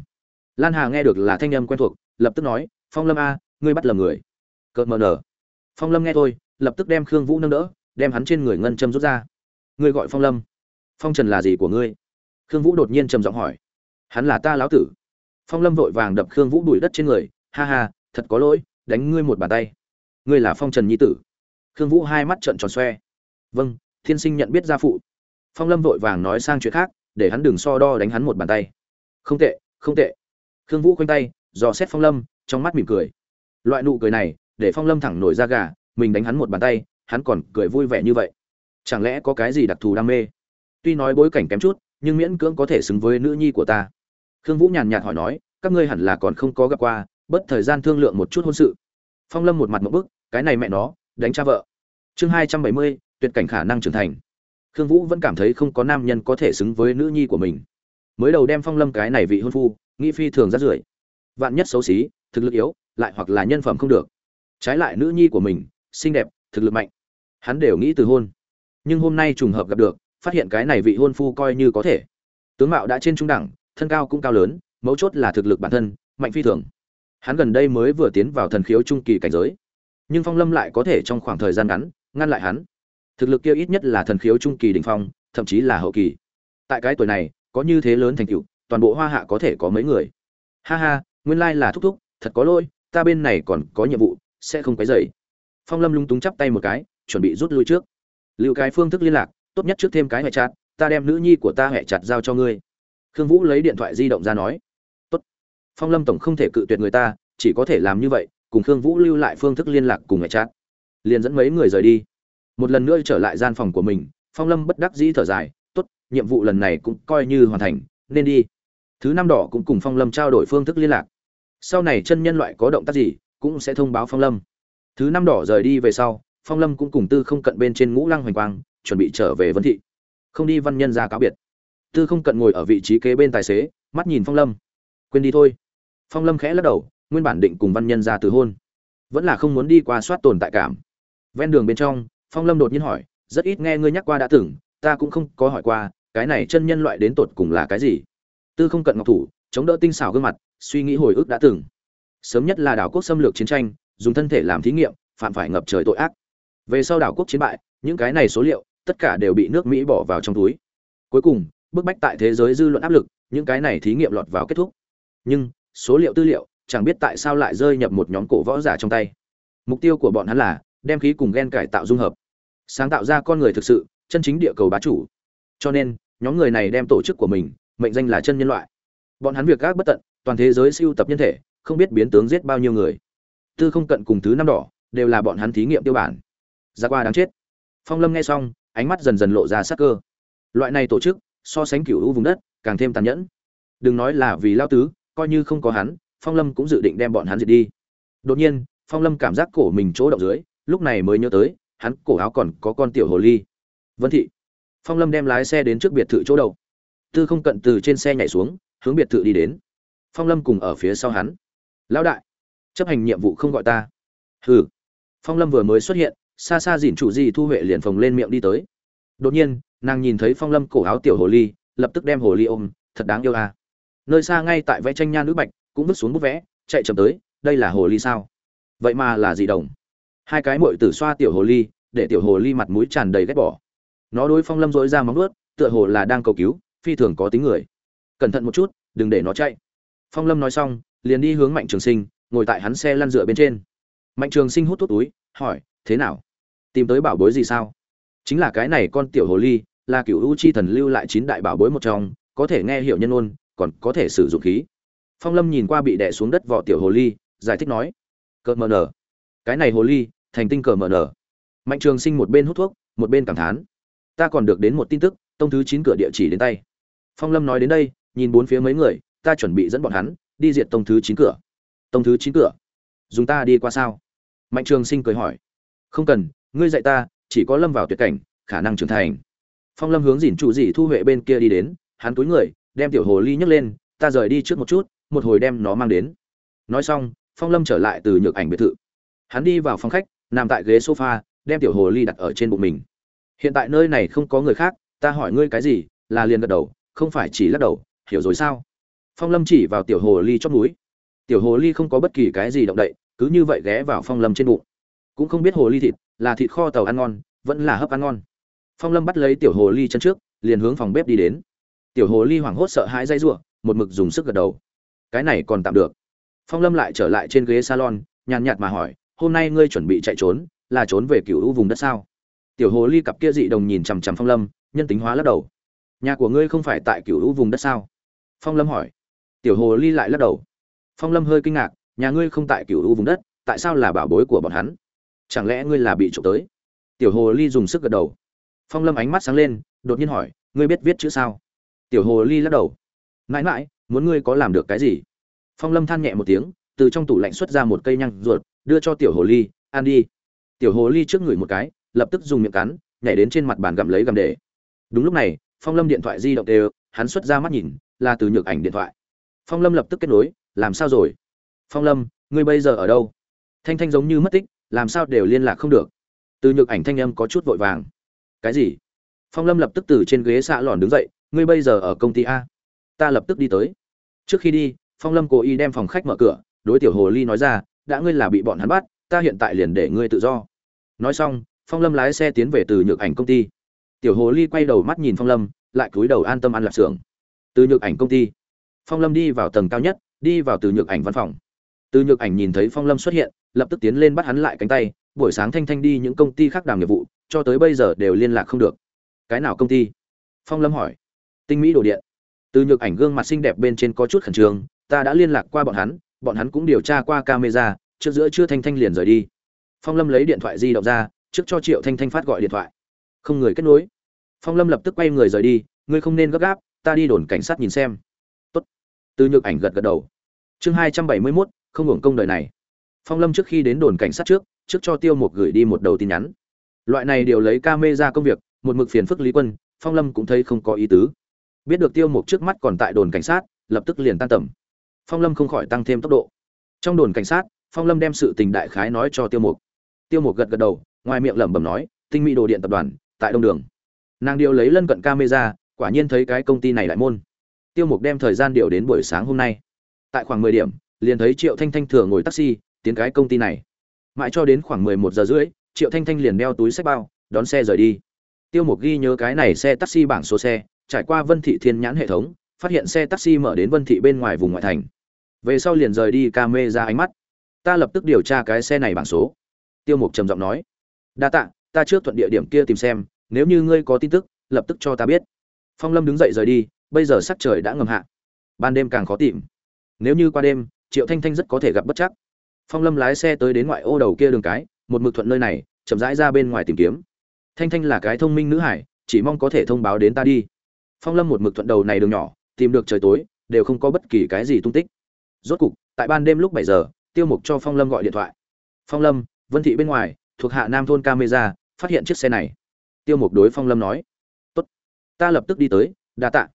Lan hà nghe được là thanh âm quen thuộc, lập tức nói, phong lâm a, ngươi bắt lầm người. Cợt mờ nở. Phong lâm nghe thôi, lập tức đem khương vũ nâng đỡ, đem hắn trên người ngân châm rút ra. Ngươi gọi phong lâm. Phong trần là gì của ngươi? Khương vũ đột nhiên trầm giọng hỏi. Hắn là ta lão tử. Phong lâm vội vàng đập khương vũ đuổi đất trên người ha ha, thật có lỗi, đánh ngươi một bàn tay. Ngươi là phong trần nhi tử. Khương vũ hai mắt trợn tròn xoe. Vâng thiên sinh nhận biết gia phụ. Phong lâm vội vàng nói sang chuyện khác, để hắn đừng so đo đánh hắn một bàn tay. Không tệ không tệ. Khương vũ khoanh tay, dò xét phong lâm, trong mắt mỉm cười. Loại nụ cười này, để phong lâm thẳng nổi ra gà, mình đánh hắn một bàn tay, hắn còn cười vui vẻ như vậy. Chẳng lẽ có cái gì đặc thù đam mê? Tuy nói bối cảnh kém chút, nhưng miễn cưỡng có thể xứng với nữ nhi của ta. Khương vũ nhàn nhạt hỏi nói, các ngươi hẳn là còn không có gặp qua bất thời gian thương lượng một chút hôn sự. Phong lâm một mặt một bức, cái này mẹ nó, đánh cha vợ. Chương hai trăm bảy mươi, tuyệt cảnh khả năng trưởng thành. Khương vũ vẫn cảm thấy không có nam nhân có thể xứng với nữ nhi của mình. Mới đầu đem phong lâm cái này vị hôn phu, nghĩ phi thường rất rưởi. Vạn nhất xấu xí, thực lực yếu, lại hoặc là nhân phẩm không được. Trái lại nữ nhi của mình, xinh đẹp, thực lực mạnh. Hắn đều nghĩ từ hôn. Nhưng hôm nay trùng hợp gặp được, phát hiện cái này vị hôn phu coi như có thể. Tướng mạo đã trên trung đẳng, thân cao cũng cao lớn, mấu chốt là thực lực bản thân, mạnh phi thường hắn gần đây mới vừa tiến vào thần khiếu trung kỳ cảnh giới. Nhưng phong lâm lại có thể trong khoảng thời gian ngắn, ngăn lại hắn. Thực lực kia ít nhất là thần khiếu trung kỳ đỉnh phong, thậm chí là hậu kỳ. Tại cái tuổi này, có như thế lớn thành cựu toàn bộ hoa hạ có thể có mấy người. Ha ha, nguyên lai là thúc thúc, thật có lỗi, ta bên này còn có nhiệm vụ, sẽ không cái dày phong lâm lung túng chắp tay một cái, chuẩn bị rút lui trước. Lưu cái phương thức liên lạc, tốt nhất trước thêm cái hệ chặt ta đem nữ nhi của ta hệ chặt giao cho ngươi. Khương vũ lấy điện thoại di động ra nói phong lâm tổng không thể cự tuyệt người ta, chỉ có thể làm như vậy, cùng khương vũ lưu lại phương thức liên lạc cùng hệ chặt liền dẫn mấy người rời đi. Một lần nữa trở lại gian phòng của mình, phong lâm bất đắc dĩ thở dài, tốt, nhiệm vụ lần này cũng coi như hoàn thành, nên đi. Thứ năm đỏ cũng cùng phong lâm trao đổi phương thức liên lạc. Sau này chân nhân loại có động tác gì, cũng sẽ thông báo phong lâm. Thứ năm đỏ rời đi về sau, phong lâm cũng cùng tư không cận bên trên ngũ lăng hoành quang, chuẩn bị trở về vân thị. Không đi văn nhân ra cáo biệt. Tư không cận ngồi ở vị trí kế bên tài xế, mắt nhìn phong lâm. Quên đi thôi phong lâm khẽ lắc đầu, nguyên bản định cùng văn nhân ra từ hôn. Vẫn là không muốn đi qua soát tồn tại cảm. Ven đường bên trong, phong lâm đột nhiên hỏi, rất ít nghe ngươi nhắc qua đã từng, ta cũng không có hỏi qua, cái này chân nhân loại đến tột cùng là cái gì? Tư không cận ngọc thủ, chống đỡ tinh xảo gương mặt, suy nghĩ hồi ức đã từng. Sớm nhất là đảo quốc xâm lược chiến tranh, dùng thân thể làm thí nghiệm, phạm phải ngập trời tội ác. Về sau đảo quốc chiến bại, những cái này số liệu, tất cả đều bị nước mỹ bỏ vào trong túi. Cuối cùng, bức bách tại thế giới dư luận áp lực, những cái này thí nghiệm lọt vào kết thúc. Nhưng số liệu tư liệu, chẳng biết tại sao lại rơi nhập một nhóm cổ võ giả trong tay. Mục tiêu của bọn hắn là đem khí cùng gen cải tạo dung hợp, sáng tạo ra con người thực sự, chân chính địa cầu bá chủ. Cho nên, nhóm người này đem tổ chức của mình mệnh danh là chân nhân loại. Bọn hắn việc gác bất tận, toàn thế giới siêu tập nhân thể, không biết biến tướng giết bao nhiêu người. Tư không cận cùng thứ năm đỏ đều là bọn hắn thí nghiệm tiêu bản. Ra qua đáng chết. Phong lâm nghe xong, ánh mắt dần dần lộ ra sắc cơ. Loại này tổ chức, so sánh cựu u vùng đất, càng thêm tàn nhẫn. Đừng nói là vì lao tứ coi như không có hắn, phong lâm cũng dự định đem bọn hắn diệt đi. Đột nhiên, phong lâm cảm giác cổ mình chỗ động dưới, lúc này mới nhớ tới, hắn cổ áo còn có con tiểu hồ ly. Vân thị. Phong lâm đem lái xe đến trước biệt thự chỗ đầu. Tư không cận từ trên xe nhảy xuống, hướng biệt thự đi đến. Phong lâm cùng ở phía sau hắn. Lão đại, chấp hành nhiệm vụ không gọi ta. Hừ. Phong lâm vừa mới xuất hiện, xa xa dìn chủ gì thu huệ liền phồng lên miệng đi tới. Đột nhiên, nàng nhìn thấy phong lâm cổ áo tiểu hồ ly, lập tức đem hồ ly ôm, thật đáng yêu à nơi xa ngay tại vẽ tranh nha nữ bạch, cũng vứt xuống bút vẽ, chạy chậm tới, đây là hồ ly sao? Vậy mà là gì đồng. Hai cái mội tử xoa tiểu hồ ly, để tiểu hồ ly mặt mũi tràn đầy ghét bỏ. Nó đối phong lâm dối ra móng ướt tựa hồ là đang cầu cứu, phi thường có tính người. Cẩn thận một chút, đừng để nó chạy. Phong lâm nói xong, liền đi hướng mạnh trường sinh, ngồi tại hắn xe lăn dựa bên trên. Mạnh trường sinh hút thuốc túi, hỏi, thế nào? Tìm tới bảo bối gì sao? Chính là cái này con tiểu hồ ly, là cựu u chi thần lưu lại chín đại bảo bối một trong, có thể nghe hiểu nhân ôn còn có thể sử dụng khí. Phong lâm nhìn qua bị đè xuống đất vỏ tiểu hồ ly, giải thích nói, cờ mờ nở. Cái này hồ ly, thành tinh cờ mờ nở. Mạnh trường sinh một bên hút thuốc, một bên cảm thán, ta còn được đến một tin tức, tông thứ chín cửa địa chỉ đến tay. Phong lâm nói đến đây, nhìn bốn phía mấy người, ta chuẩn bị dẫn bọn hắn, đi diệt tông thứ chín cửa. Tông thứ chín cửa? Dùng ta đi qua sao? Mạnh trường sinh cười hỏi, không cần, ngươi dạy ta, chỉ có lâm vào tuyệt cảnh, khả năng trưởng thành. Phong lâm hướng dìn trụ dị thu huệ bên kia đi đến, hắn túi người đem tiểu hồ ly nhấc lên, ta rời đi trước một chút, một hồi đem nó mang đến. Nói xong, phong lâm trở lại từ nhược ảnh biệt thự. Hắn đi vào phòng khách, nằm tại ghế sofa, đem tiểu hồ ly đặt ở trên bụng mình. Hiện tại nơi này không có người khác, ta hỏi ngươi cái gì, là liền gật đầu, không phải chỉ lắc đầu, hiểu rồi sao? Phong lâm chỉ vào tiểu hồ ly chót núi tiểu hồ ly không có bất kỳ cái gì động đậy, cứ như vậy ghé vào phong lâm trên bụng. Cũng không biết hồ ly thịt là thịt kho tàu ăn ngon, vẫn là hấp ăn ngon. Phong lâm bắt lấy tiểu hồ ly chân trước, liền hướng phòng bếp đi đến tiểu hồ ly hoảng hốt sợ hãi dây giụa một mực dùng sức gật đầu. Cái này còn tạm được. Phong lâm lại trở lại trên ghế salon, nhàn nhạt mà hỏi, hôm nay ngươi chuẩn bị chạy trốn, là trốn về cựu u vùng đất sao? Tiểu hồ ly cặp kia dị đồng nhìn chằm chằm phong lâm, nhân tính hóa lắc đầu. Nhà của ngươi không phải tại cựu u vùng đất sao? Phong lâm hỏi. Tiểu hồ ly lại lắc đầu. Phong lâm hơi kinh ngạc, nhà ngươi không tại cựu u vùng đất, tại sao là bảo bối của bọn hắn? Chẳng lẽ ngươi là bị trộm tới? Tiểu hồ ly dùng sức gật đầu. Phong lâm ánh mắt sáng lên, đột nhiên hỏi, ngươi biết viết chữ sao? Tiểu hồ ly lắc đầu. Mãi mãi, muốn ngươi có làm được cái gì? Phong lâm than nhẹ một tiếng, từ trong tủ lạnh xuất ra một cây nhăn ruột, đưa cho tiểu hồ ly, ăn đi. Tiểu hồ ly trước người một cái, lập tức dùng miệng cắn, nhảy đến trên mặt bàn gặm lấy gặm để. Đúng lúc này, phong lâm điện thoại di động đều, hắn xuất ra mắt nhìn, là từ nhược ảnh điện thoại. Phong lâm lập tức kết nối, làm sao rồi? Phong lâm, ngươi bây giờ ở đâu? Thanh thanh giống như mất tích, làm sao đều liên lạc không được? Từ nhược ảnh thanh âm có chút vội vàng. Cái gì? Phong lâm lập tức từ trên ghế xạ lòn đứng dậy ngươi bây giờ ở công ty a. Ta lập tức đi tới. Trước khi đi, phong lâm cố ý đem phòng khách mở cửa, đối tiểu hồ ly nói ra, đã ngươi là bị bọn hắn bắt, ta hiện tại liền để ngươi tự do. Nói xong, phong lâm lái xe tiến về từ nhược ảnh công ty. Tiểu hồ ly quay đầu mắt nhìn phong lâm, lại cúi đầu an tâm ăn lạp xưởng. Từ nhược ảnh công ty. Phong lâm đi vào tầng cao nhất, đi vào từ nhược ảnh văn phòng. Từ nhược ảnh nhìn thấy phong lâm xuất hiện, lập tức tiến lên bắt hắn lại cánh tay, buổi sáng thanh thanh đi những công ty khác đàm nghiệp vụ, cho tới bây giờ đều liên lạc không được. Cái nào công ty? Phong lâm hỏi tinh mỹ đồ điện. Từ nhược ảnh gương mặt xinh đẹp bên trên có chút khẩn trương, ta đã liên lạc qua bọn hắn bọn hắn cũng điều tra qua camera, trước giữa chưa thanh thanh liền rời đi. Phong lâm lấy điện thoại di động ra, trước cho triệu thanh thanh phát gọi điện thoại. Không người kết nối. Phong lâm lập tức quay người rời đi, ngươi không nên gấp gáp, ta đi đồn cảnh sát nhìn xem. Tốt. từ nhược ảnh gật gật đầu. Chương hai trăm bảy mươi mốt, không hưởng công đời này. Phong lâm trước khi đến đồn cảnh sát trước trước cho tiêu mục gửi đi một đầu tin nhắn. Loại này đều lấy ca mê ra công việc, một mực phiền phức lý quân, phong lâm cũng thấy không có ý tứ biết được tiêu mục trước mắt còn tại đồn cảnh sát, lập tức liền tan tầm. Phong lâm không khỏi tăng thêm tốc độ. Trong đồn cảnh sát, phong lâm đem sự tình đại khái nói cho tiêu mục. Tiêu mục gật gật đầu, ngoài miệng lẩm bẩm nói, tinh mỹ đồ điện tập đoàn, tại đông đường. Nàng điều lấy lân cận camera, quả nhiên thấy cái công ty này lại môn. Tiêu mục đem thời gian điều đến buổi sáng hôm nay. Tại khoảng mười điểm, liền thấy triệu thanh thanh thừa ngồi taxi, tiến cái công ty này. Mãi cho đến khoảng mười một giờ rưỡi, triệu thanh thanh liền đeo túi sách bao, đón xe rời đi. Tiêu mục ghi nhớ cái này xe taxi bảng số xe trải qua vân thị thiên nhãn hệ thống, phát hiện xe taxi mở đến vân thị bên ngoài vùng ngoại thành. Về sau liền rời đi Camera ra ánh mắt. Ta lập tức điều tra cái xe này bảng số. Tiêu mục trầm giọng nói, đa tạ, ta trước thuận địa điểm kia tìm xem, nếu như ngươi có tin tức, lập tức cho ta biết. Phong lâm đứng dậy rời đi, bây giờ sắc trời đã ngầm hạ. Ban đêm càng khó tìm. Nếu như qua đêm, triệu thanh thanh rất có thể gặp bất chắc. Phong lâm lái xe tới đến ngoại ô đầu kia đường cái, một mực thuận nơi này, chậm rãi ra bên ngoài tìm kiếm. Thanh thanh là cái thông minh nữ hải, chỉ mong có thể thông báo đến ta đi phong lâm một mực thuận đầu này đường nhỏ, tìm được trời tối, đều không có bất kỳ cái gì tung tích. Rốt cục, tại ban đêm lúc bảy giờ, tiêu mục cho phong lâm gọi điện thoại. Phong lâm, vân thị bên ngoài, thuộc hạ nam thôn camera, phát hiện chiếc xe này. Tiêu mục đối phong lâm nói. Tốt, ta lập tức đi tới, đa tạ.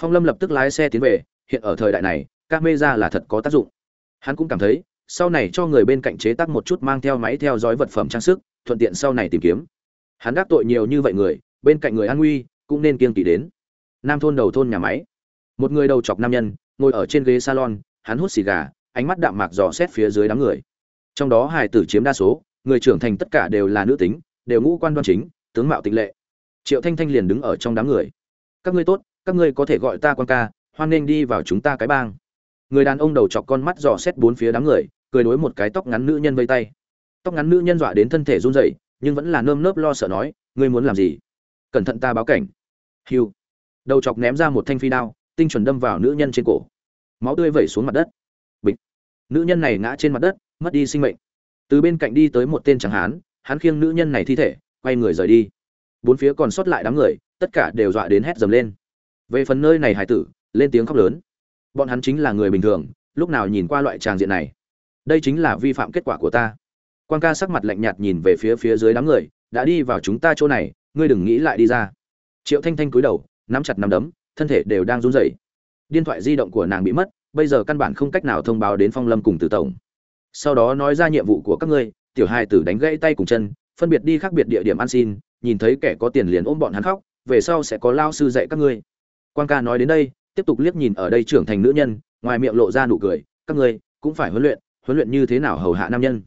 Phong lâm lập tức lái xe tiến về, hiện ở thời đại này, camera là thật có tác dụng. Hắn cũng cảm thấy, sau này cho người bên cạnh chế tác một chút mang theo máy theo dõi vật phẩm trang sức, thuận tiện sau này tìm kiếm. Hắn đắc tội nhiều như vậy người, bên cạnh người an nguy, cũng nên kiêng kỵ đến nam thôn đầu thôn nhà máy. Một người đầu chọc nam nhân, ngồi ở trên ghế salon, hắn hút xì gà, ánh mắt đạm mạc dò xét phía dưới đám người. Trong đó hài tử chiếm đa số, người trưởng thành tất cả đều là nữ tính, đều ngũ quan đoan chính, tướng mạo tịch lệ. Triệu thanh thanh liền đứng ở trong đám người. Các ngươi tốt, các ngươi có thể gọi ta quan ca, hoan nghênh đi vào chúng ta cái bang. Người đàn ông đầu chọc con mắt dò xét bốn phía đám người, cười đối một cái tóc ngắn nữ nhân vây tay. Tóc ngắn nữ nhân dọa đến thân thể run rẩy, nhưng vẫn là nơm nớp lo sợ nói, ngươi muốn làm gì? Cẩn thận ta báo cảnh. Hiu đầu chọc ném ra một thanh phi đao, tinh chuẩn đâm vào nữ nhân trên cổ. Máu tươi vẩy xuống mặt đất. Bịch. Nữ nhân này ngã trên mặt đất, mất đi sinh mệnh. Từ bên cạnh đi tới một tên chẳng hán, hắn khiêng nữ nhân này thi thể, quay người rời đi. Bốn phía còn sót lại đám người, tất cả đều dọa đến hét dầm lên. Về phần nơi này hải tử, lên tiếng khóc lớn. Bọn hắn chính là người bình thường, lúc nào nhìn qua loại tràng diện này? Đây chính là vi phạm kết quả của ta. Quan ca sắc mặt lạnh nhạt nhìn về phía phía dưới đám người, đã đi vào chúng ta chỗ này, ngươi đừng nghĩ lại đi ra. Triệu thanh thanh cúi đầu nắm chặt nắm đấm, thân thể đều đang run rẩy. Điện thoại di động của nàng bị mất, bây giờ căn bản không cách nào thông báo đến phong lâm cùng tử tổng. Sau đó nói ra nhiệm vụ của các ngươi, tiểu hai tử đánh gãy tay cùng chân, phân biệt đi khác biệt địa điểm ăn xin, nhìn thấy kẻ có tiền liền ôm bọn hắn khóc, về sau sẽ có lao sư dạy các ngươi. Quan ca nói đến đây, tiếp tục liếc nhìn ở đây trưởng thành nữ nhân, ngoài miệng lộ ra nụ cười, các ngươi cũng phải huấn luyện huấn luyện như thế nào hầu hạ nam nhân.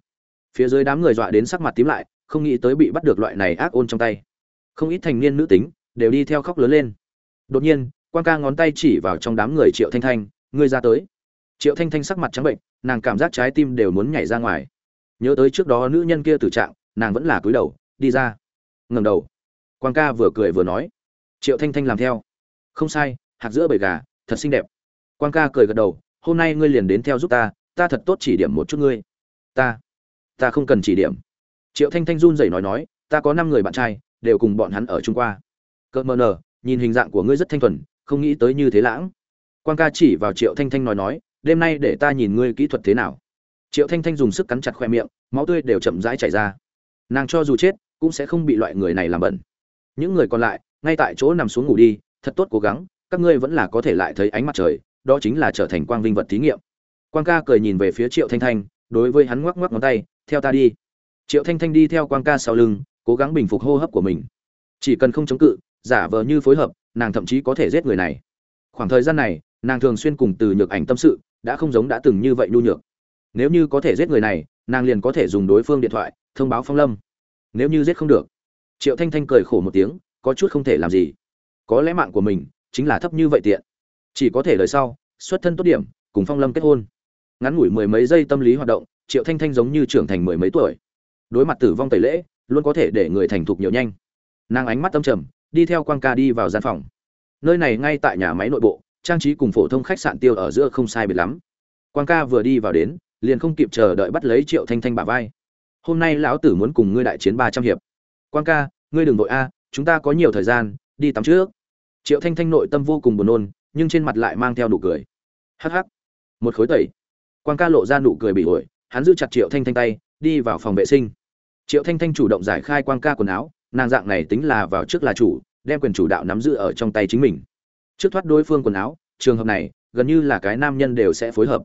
Phía dưới đám người dọa đến sắc mặt tím lại, không nghĩ tới bị bắt được loại này ác ôn trong tay. Không ít thành niên nữ tính đều đi theo khóc lớn lên đột nhiên quan ca ngón tay chỉ vào trong đám người triệu thanh thanh, ngươi ra tới. Triệu thanh thanh sắc mặt trắng bệnh, nàng cảm giác trái tim đều muốn nhảy ra ngoài. Nhớ tới trước đó nữ nhân kia tử trạng, nàng vẫn là cúi đầu, đi ra. Ngầm đầu. Quan ca vừa cười vừa nói. Triệu thanh thanh làm theo. Không sai, hạt giữa bầy gà, thật xinh đẹp. Quan ca cười gật đầu, hôm nay ngươi liền đến theo giúp ta ta thật tốt chỉ điểm một chút ngươi. Ta ta không cần chỉ điểm. Triệu thanh thanh run rẩy nói nói, ta có năm người bạn trai, đều cùng bọn hắn ở chung qua. Cợt mờ nờ nhìn hình dạng của ngươi rất thanh thuần, không nghĩ tới như thế lãng. Quang ca chỉ vào triệu thanh thanh nói nói, đêm nay để ta nhìn ngươi kỹ thuật thế nào. Triệu thanh thanh dùng sức cắn chặt khoe miệng, máu tươi đều chậm rãi chảy ra. Nàng cho dù chết, cũng sẽ không bị loại người này làm bẩn. Những người còn lại, ngay tại chỗ nằm xuống ngủ đi, thật tốt cố gắng, các ngươi vẫn là có thể lại thấy ánh mặt trời, đó chính là trở thành quang vinh vật thí nghiệm. Quang ca cười nhìn về phía triệu thanh thanh, đối với hắn ngoắc ngoắc ngón tay, theo ta đi. Triệu thanh thanh đi theo quang ca sau lưng, cố gắng bình phục hô hấp của mình. Chỉ cần không chống cự giả vờ như phối hợp, nàng thậm chí có thể giết người này. Khoảng thời gian này, nàng thường xuyên cùng từ nhược ảnh tâm sự, đã không giống đã từng như vậy nhu nhược. Nếu như có thể giết người này, nàng liền có thể dùng đối phương điện thoại, thông báo phong lâm. Nếu như giết không được, triệu thanh thanh cười khổ một tiếng, có chút không thể làm gì. Có lẽ mạng của mình chính là thấp như vậy tiện. Chỉ có thể lời sau, xuất thân tốt điểm, cùng phong lâm kết hôn. Ngắn ngủi mười mấy giây tâm lý hoạt động, triệu thanh thanh giống như trưởng thành mười mấy tuổi. Đối mặt tử vong tẩy lễ, luôn có thể để người thành thục nhiều nhanh. Nàng ánh mắt tâm trầm đi theo quang ca đi vào gian phòng. Nơi này ngay tại nhà máy nội bộ, trang trí cùng phổ thông khách sạn tiêu ở giữa không sai biệt lắm. Quang ca vừa đi vào đến, liền không kịp chờ đợi bắt lấy triệu thanh thanh bả vai. Hôm nay lão tử muốn cùng ngươi đại chiến ba trăm hiệp. Quang ca, ngươi đừng vội a, chúng ta có nhiều thời gian, đi tắm trước. Triệu thanh thanh nội tâm vô cùng buồn nôn, nhưng trên mặt lại mang theo nụ cười. Hắc hắc. Một khối tẩy. Quang ca lộ ra nụ cười bị ổi, hắn giữ chặt triệu thanh thanh tay, đi vào phòng vệ sinh. Triệu thanh thanh chủ động giải khai quang ca quần áo nàng dạng này tính là vào trước là chủ, đem quyền chủ đạo nắm giữ ở trong tay chính mình. Trước thoát đối phương quần áo, trường hợp này, gần như là cái nam nhân đều sẽ phối hợp.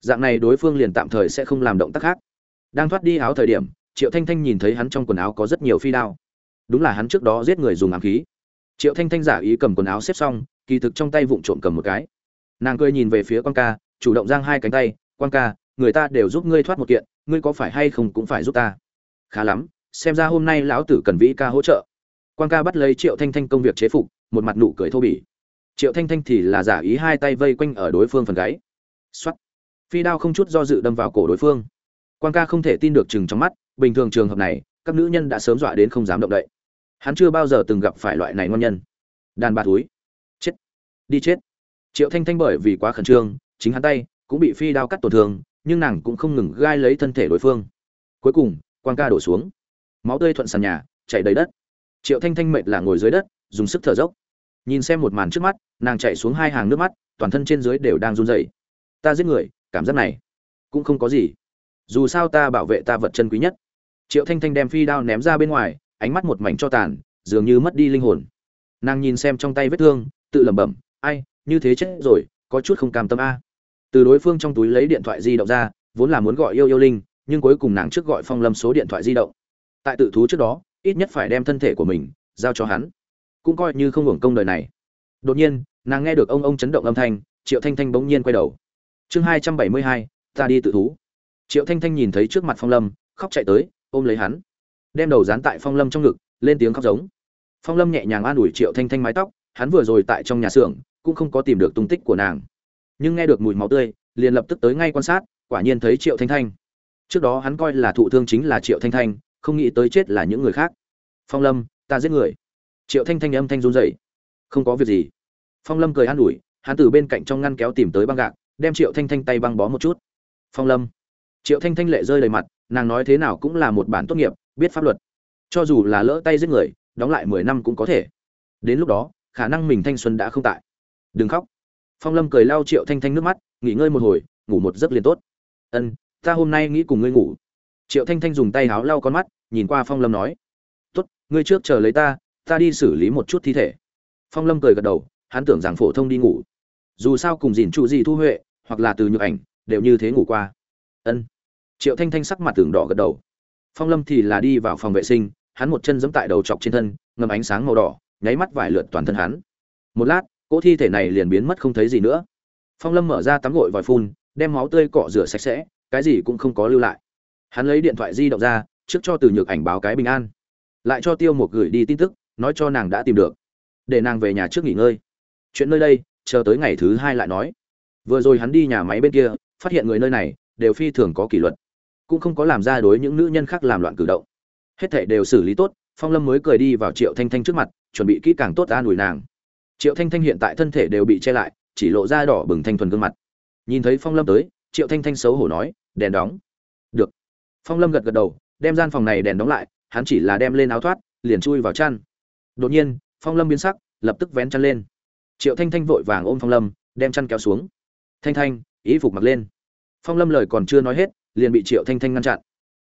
Dạng này đối phương liền tạm thời sẽ không làm động tác khác. Đang thoát đi áo thời điểm, triệu thanh thanh nhìn thấy hắn trong quần áo có rất nhiều phi đao. Đúng là hắn trước đó giết người dùng ám khí. Triệu thanh thanh giả ý cầm quần áo xếp xong, kỳ thực trong tay vụng trộm cầm một cái. Nàng cười nhìn về phía quan ca, chủ động giang hai cánh tay quan ca, người ta đều giúp ngươi thoát một kiện, ngươi có phải hay không cũng phải giúp ta? Khá lắm xem ra hôm nay lão tử cần vĩ ca hỗ trợ. Quan ca bắt lấy triệu thanh thanh công việc chế phục, một mặt nụ cười thô bỉ. Triệu thanh thanh thì là giả ý hai tay vây quanh ở đối phương phần gáy. X phi đao không chút do dự đâm vào cổ đối phương. Quan ca không thể tin được chừng trong mắt, bình thường trường hợp này, các nữ nhân đã sớm dọa đến không dám động đậy. Hắn chưa bao giờ từng gặp phải loại này ngon nhân. Đàn bà túi chết. Đi chết. Triệu thanh thanh bởi vì quá khẩn trương, chính hắn tay cũng bị phi đao cắt tổn thương, nhưng nàng cũng không ngừng gai lấy thân thể đối phương. Cuối cùng quan ca đổ xuống máu tươi thuận sàn nhà chạy đầy đất. Triệu thanh thanh mệt là ngồi dưới đất, dùng sức thở dốc. Nhìn xem một màn trước mắt, nàng chạy xuống hai hàng nước mắt, toàn thân trên dưới đều đang run rẩy. Ta giết người, cảm giác này cũng không có gì. Dù sao ta bảo vệ ta vật chân quý nhất. Triệu thanh thanh đem phi đao ném ra bên ngoài, ánh mắt một mảnh cho tàn, dường như mất đi linh hồn. Nàng nhìn xem trong tay vết thương, tự lẩm bẩm, ai, như thế chết rồi, có chút không cam tâm a. Từ đối phương trong túi lấy điện thoại di động ra, vốn là muốn gọi yêu yêu linh, nhưng cuối cùng nàng trước gọi phong lâm số điện thoại di động tại tự thú trước đó, ít nhất phải đem thân thể của mình giao cho hắn. Cũng coi như không hưởng công đời này. Đột nhiên, nàng nghe được ông ông chấn động âm thanh, triệu thanh thanh bỗng nhiên quay đầu. Chương hai trăm bảy mươi hai, ta đi tự thú. Triệu thanh thanh nhìn thấy trước mặt phong lâm, khóc chạy tới, ôm lấy hắn. Đem đầu dán tại phong lâm trong ngực, lên tiếng khóc giống. Phong lâm nhẹ nhàng an ủi triệu thanh thanh mái tóc, hắn vừa rồi tại trong nhà xưởng, cũng không có tìm được tung tích của nàng. Nhưng nghe được mùi máu tươi, liền lập tức tới ngay quan sát, quả nhiên thấy triệu thanh thanh. Trước đó hắn coi là thụ thương chính là triệu thanh thanh không nghĩ tới chết là những người khác. Phong lâm, ta giết người. Triệu thanh thanh âm thanh run rẩy. Không có việc gì. Phong lâm cười an ủi, hắn từ bên cạnh trong ngăn kéo tìm tới băng gạc, đem triệu thanh thanh tay băng bó một chút. Phong lâm. Triệu thanh thanh lệ rơi đầy mặt, nàng nói thế nào cũng là một bản tốt nghiệp, biết pháp luật. Cho dù là lỡ tay giết người, đóng lại mười năm cũng có thể. Đến lúc đó, khả năng mình thanh xuân đã không tại. Đừng khóc. Phong lâm cười lau triệu thanh thanh nước mắt, nghỉ ngơi một hồi, ngủ một giấc liền tốt. Ân, ta hôm nay nghĩ cùng ngươi ngủ. Triệu thanh thanh dùng tay háo lau con mắt nhìn qua phong lâm nói. Tốt, ngươi trước chờ lấy ta ta đi xử lý một chút thi thể. Phong lâm cười gật đầu, hắn tưởng rằng phổ thông đi ngủ. Dù sao cùng dìn trụ gì thu huệ, hoặc là từ nhược ảnh, đều như thế ngủ qua. Ân. Triệu thanh thanh sắc mặt tường đỏ gật đầu. Phong lâm thì là đi vào phòng vệ sinh, hắn một chân giẫm tại đầu chọc trên thân, ngầm ánh sáng màu đỏ, nháy mắt vải lượt toàn thân hắn. Một lát, cỗ thi thể này liền biến mất không thấy gì nữa. Phong lâm mở ra tắm gội vòi phun, đem máu tươi cọ rửa sạch sẽ, cái gì cũng không có lưu lại. Hắn lấy điện thoại di động ra trước cho từ nhược ảnh báo cái bình an. Lại cho tiêu một gửi đi tin tức, nói cho nàng đã tìm được. Để nàng về nhà trước nghỉ ngơi. Chuyện nơi đây, chờ tới ngày thứ hai lại nói. Vừa rồi hắn đi nhà máy bên kia, phát hiện người nơi này, đều phi thường có kỷ luật. Cũng không có làm ra đối những nữ nhân khác làm loạn cử động. Hết thảy đều xử lý tốt, phong lâm mới cười đi vào triệu thanh thanh trước mặt, chuẩn bị kỹ càng tốt an ủi nàng. Triệu thanh thanh hiện tại thân thể đều bị che lại, chỉ lộ ra đỏ bừng thanh thuần gương mặt. Nhìn thấy phong lâm tới, triệu thanh thanh xấu hổ nói, đèn đóng. Được. Phong lâm gật gật đầu đem gian phòng này đèn đóng lại, hắn chỉ là đem lên áo thoát, liền chui vào chăn. Đột nhiên, phong lâm biến sắc, lập tức vén chăn lên. Triệu thanh thanh vội vàng ôm phong lâm, đem chăn kéo xuống. Thanh thanh ý phục mặc lên. Phong lâm lời còn chưa nói hết, liền bị triệu thanh thanh ngăn chặn.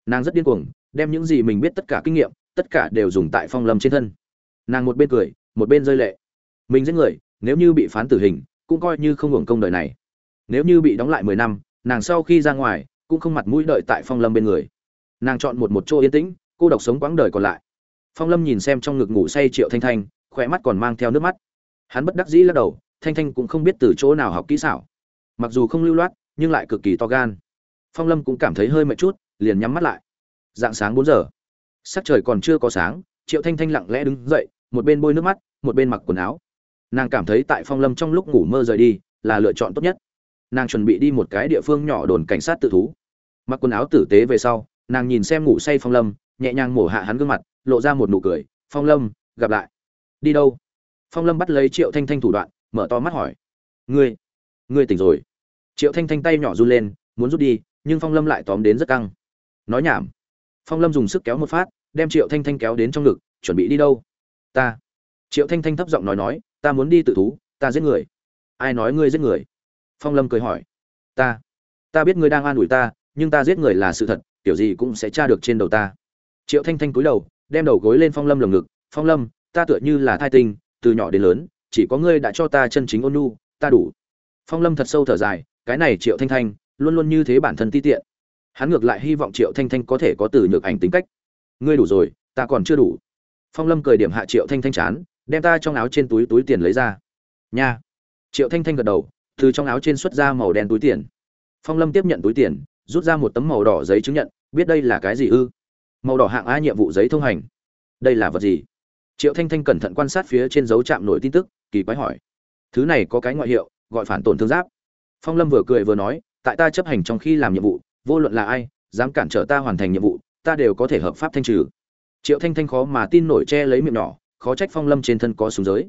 Nàng rất điên cuồng, đem những gì mình biết tất cả kinh nghiệm, tất cả đều dùng tại phong lâm trên thân. Nàng một bên cười, một bên rơi lệ. Mình giết người, nếu như bị phán tử hình, cũng coi như không hưởng công đời này. Nếu như bị đóng lại mười năm, nàng sau khi ra ngoài, cũng không mặt mũi đợi tại phong lâm bên người nàng chọn một một chỗ yên tĩnh, cô độc sống quãng đời còn lại. Phong lâm nhìn xem trong ngực ngủ say triệu thanh thanh khỏe mắt còn mang theo nước mắt. Hắn bất đắc dĩ lắc đầu, thanh thanh cũng không biết từ chỗ nào học kỹ xảo. Mặc dù không lưu loát, nhưng lại cực kỳ to gan. Phong lâm cũng cảm thấy hơi mệt chút, liền nhắm mắt lại. Dạng sáng bốn giờ. Sắc trời còn chưa có sáng, triệu thanh thanh lặng lẽ đứng dậy, một bên bôi nước mắt, một bên mặc quần áo. Nàng cảm thấy tại phong lâm trong lúc ngủ mơ rời đi, là lựa chọn tốt nhất. Nàng chuẩn bị đi một cái địa phương nhỏ đồn cảnh sát tự thú. Mặc quần áo tử tế về sau nàng nhìn xem ngủ say phong lâm, nhẹ nhàng mổ hạ hắn gương mặt, lộ ra một nụ cười, phong lâm, gặp lại. Đi đâu? Phong lâm bắt lấy triệu thanh thanh thủ đoạn, mở to mắt hỏi. Ngươi ngươi tỉnh rồi. Triệu thanh thanh tay nhỏ run lên, muốn rút đi, nhưng phong lâm lại tóm đến rất căng. Nói nhảm. Phong lâm dùng sức kéo một phát, đem triệu thanh thanh kéo đến trong ngực, chuẩn bị đi đâu? Ta. Triệu thanh thanh thấp giọng nói nói, ta muốn đi tự thú, ta giết người. Ai nói ngươi giết người? Phong lâm cười hỏi. Ta. Ta biết ngươi đang an ủi ta, nhưng ta giết người là sự thật kiểu gì cũng sẽ tra được trên đầu ta. Triệu thanh thanh cúi đầu, đem đầu gối lên phong lâm lồng ngực. Phong lâm, ta tựa như là thai tinh, từ nhỏ đến lớn, chỉ có ngươi đã cho ta chân chính ôn nhu, ta đủ. Phong lâm thật sâu thở dài, cái này triệu thanh thanh, luôn luôn như thế bản thân ti tiện. Hắn ngược lại hy vọng triệu thanh thanh có thể có từ nhược ảnh tính cách. Ngươi đủ rồi, ta còn chưa đủ. Phong lâm cười điểm hạ triệu thanh thanh chán, đem ta trong áo trên túi túi tiền lấy ra. Nha. Triệu thanh thanh gật đầu, từ trong áo trên xuất ra màu đen túi tiền. Phong lâm tiếp nhận túi tiền, rút ra một tấm màu đỏ giấy chứng nhận biết đây là cái gì ư? Màu đỏ hạng a nhiệm vụ giấy thông hành. Đây là vật gì? Triệu thanh thanh cẩn thận quan sát phía trên dấu chạm nổi tin tức, kỳ quái hỏi. Thứ này có cái ngoại hiệu, gọi phản tổn thương giáp. Phong lâm vừa cười vừa nói, tại ta chấp hành trong khi làm nhiệm vụ, vô luận là ai, dám cản trở ta hoàn thành nhiệm vụ, ta đều có thể hợp pháp thanh trừ. Triệu thanh thanh khó mà tin nổi che lấy miệng nhỏ, khó trách phong lâm trên thân có súng giới.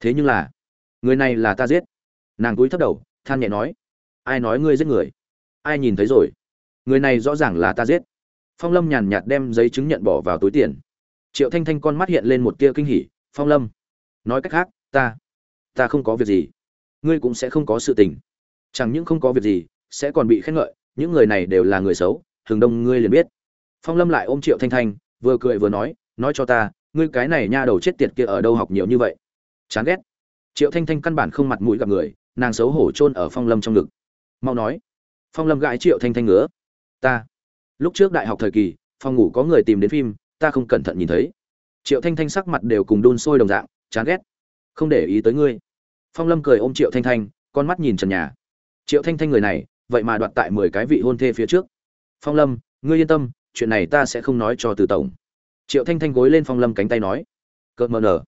Thế nhưng là, người này là ta giết. Nàng cúi thấp đầu, than nhẹ nói, ai nói ngươi giết người? Ai nhìn thấy rồi? Người này rõ ràng là ta giết. Phong lâm nhàn nhạt đem giấy chứng nhận bỏ vào túi tiền. Triệu thanh thanh con mắt hiện lên một tia kinh hỉ. Phong lâm, nói cách khác, ta ta không có việc gì. Ngươi cũng sẽ không có sự tình. Chẳng những không có việc gì, sẽ còn bị khen ngợi. Những người này đều là người xấu, thường đông ngươi liền biết. Phong lâm lại ôm triệu thanh thanh, vừa cười vừa nói nói cho ta, ngươi cái này nha đầu chết tiệt kia ở đâu học nhiều như vậy? Chán ghét. Triệu thanh thanh căn bản không mặt mũi gặp người, nàng xấu hổ chôn ở phong lâm trong ngực. Mau nói. Phong lâm gãi triệu thanh thanh ngứa ta. Lúc trước đại học thời kỳ, phòng ngủ có người tìm đến phim, ta không cẩn thận nhìn thấy. Triệu thanh thanh sắc mặt đều cùng đun sôi đồng dạng, chán ghét. Không để ý tới ngươi. Phong lâm cười ôm triệu thanh thanh, con mắt nhìn trần nhà. Triệu thanh thanh người này, vậy mà đoạt tại mười cái vị hôn thê phía trước. Phong lâm, ngươi yên tâm, chuyện này ta sẽ không nói cho từ tổng. Triệu thanh thanh gối lên phong lâm cánh tay nói. Cợt mờ nở.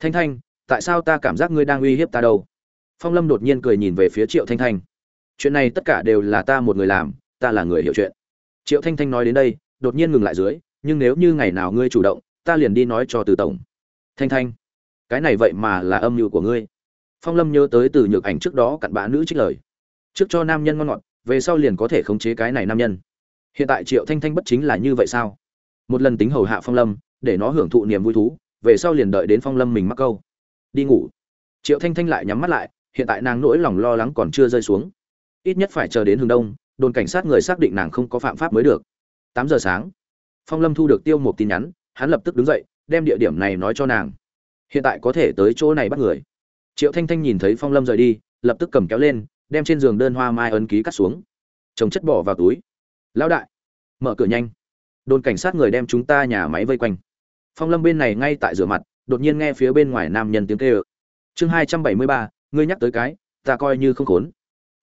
Thanh thanh, tại sao ta cảm giác ngươi đang uy hiếp ta đâu? Phong lâm đột nhiên cười nhìn về phía triệu thanh thanh. Chuyện này tất cả đều là ta một người làm ta là người hiểu chuyện. Triệu thanh thanh nói đến đây, đột nhiên ngừng lại dưới, nhưng nếu như ngày nào ngươi chủ động, ta liền đi nói cho từ tổng. Thanh thanh, cái này vậy mà là âm mưu của ngươi. Phong lâm nhớ tới từ nhược ảnh trước đó cặn bã nữ trích lời. Trước cho nam nhân ngon ngọt, về sau liền có thể khống chế cái này nam nhân. Hiện tại triệu thanh thanh bất chính là như vậy sao? Một lần tính hầu hạ phong lâm, để nó hưởng thụ niềm vui thú, về sau liền đợi đến phong lâm mình mắc câu. Đi ngủ. Triệu thanh thanh lại nhắm mắt lại, hiện tại nàng nỗi lòng lo lắng còn chưa rơi xuống. Ít nhất phải chờ đến hướng đông đồn cảnh sát người xác định nàng không có phạm pháp mới được. Tám giờ sáng, phong lâm thu được tiêu một tin nhắn, hắn lập tức đứng dậy, đem địa điểm này nói cho nàng. Hiện tại có thể tới chỗ này bắt người. Triệu thanh thanh nhìn thấy phong lâm rời đi, lập tức cầm kéo lên, đem trên giường đơn hoa mai ấn ký cắt xuống. Chồng chất bỏ vào túi. Lão đại, mở cửa nhanh. Đồn cảnh sát người đem chúng ta nhà máy vây quanh. Phong lâm bên này ngay tại rửa mặt, đột nhiên nghe phía bên ngoài nam nhân tiếng kêu. Chương hai trăm bảy mươi ba, ngươi nhắc tới cái, ta coi như không khốn.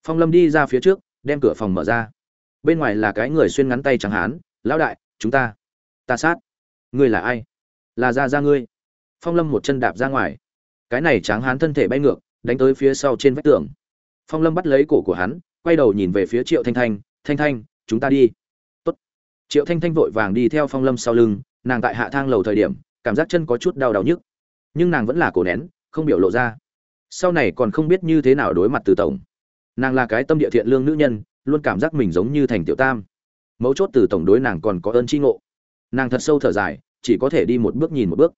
Phong lâm đi ra phía trước đem cửa phòng mở ra. Bên ngoài là cái người xuyên ngắn tay chẳng hán, lão đại, chúng ta ta sát. Ngươi là ai? Là ra ra ngươi. Phong lâm một chân đạp ra ngoài. Cái này tráng hán thân thể bay ngược, đánh tới phía sau trên vách tường. Phong lâm bắt lấy cổ của hắn, quay đầu nhìn về phía triệu thanh thanh thanh thanh, chúng ta đi. Tốt. triệu thanh thanh vội vàng đi theo phong lâm sau lưng, nàng tại hạ thang lầu thời điểm, cảm giác chân có chút đau đau nhức. Nhưng nàng vẫn là cổ nén, không biểu lộ ra. Sau này còn không biết như thế nào đối mặt từ tổng nàng là cái tâm địa thiện lương nữ nhân, luôn cảm giác mình giống như thành tiểu tam. Mấu chốt từ tổng đối nàng còn có ơn tri ngộ. Nàng thật sâu thở dài, chỉ có thể đi một bước nhìn một bước.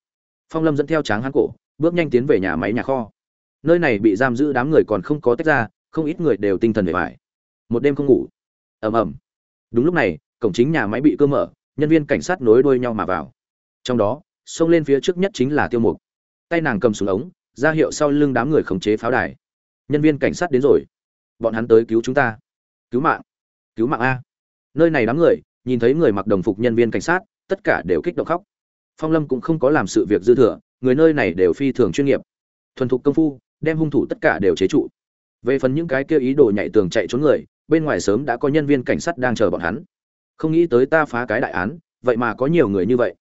Phong lâm dẫn theo tráng hán cổ, bước nhanh tiến về nhà máy nhà kho. Nơi này bị giam giữ đám người còn không có tách ra, không ít người đều tinh thần bề bài một đêm không ngủ. Ầm ầm. Đúng lúc này, cổng chính nhà máy bị cơ mở, nhân viên cảnh sát nối đuôi nhau mà vào. Trong đó, xông lên phía trước nhất chính là tiêu mục. Tay nàng cầm xuống ống, ra hiệu sau lưng đám người khống chế pháo đài. Nhân viên cảnh sát đến rồi bọn hắn tới cứu chúng ta. Cứu mạng. Cứu mạng a. Nơi này đám người, nhìn thấy người mặc đồng phục nhân viên cảnh sát, tất cả đều kích động khóc. Phong lâm cũng không có làm sự việc dư thừa, người nơi này đều phi thường chuyên nghiệp. Thuần thục công phu, đem hung thủ tất cả đều chế trụ. Về phần những cái kêu ý đồ nhảy tường chạy trốn người, bên ngoài sớm đã có nhân viên cảnh sát đang chờ bọn hắn. Không nghĩ tới ta phá cái đại án, vậy mà có nhiều người như vậy.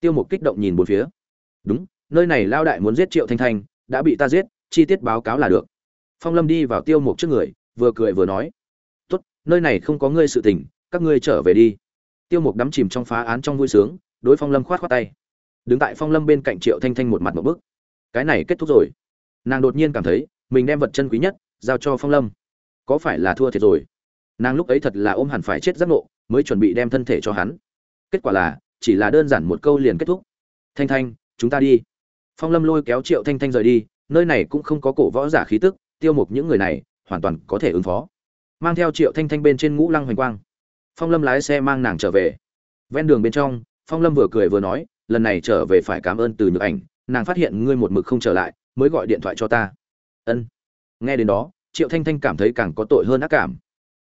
Tiêu mục kích động nhìn bốn phía. Đúng, nơi này lao đại muốn giết triệu thanh thanh, đã bị ta giết, chi tiết báo cáo là được phong lâm đi vào tiêu mục trước người, vừa cười vừa nói, tốt, nơi này không có ngươi sự tình, các ngươi trở về đi. Tiêu mục đắm chìm trong phá án trong vui sướng, đối phong lâm khoát khoát tay. Đứng tại phong lâm bên cạnh triệu thanh thanh một mặt một bức. Cái này kết thúc rồi. Nàng đột nhiên cảm thấy, mình đem vật chân quý nhất giao cho phong lâm. Có phải là thua thiệt rồi? Nàng lúc ấy thật là ôm hẳn phải chết giác ngộ, mới chuẩn bị đem thân thể cho hắn. Kết quả là, chỉ là đơn giản một câu liền kết thúc. Thanh thanh, chúng ta đi. Phong lâm lôi kéo triệu thanh thanh rời đi, nơi này cũng không có cổ võ giả khí tức tiêu mục những người này hoàn toàn có thể ứng phó. Mang theo triệu thanh thanh bên trên ngũ lăng hoành quang. Phong lâm lái xe mang nàng trở về. Ven đường bên trong, phong lâm vừa cười vừa nói, lần này trở về phải cảm ơn từ nhược ảnh, nàng phát hiện ngươi một mực không trở lại, mới gọi điện thoại cho ta. Ân. Nghe đến đó, triệu thanh thanh cảm thấy càng có tội hơn ác cảm.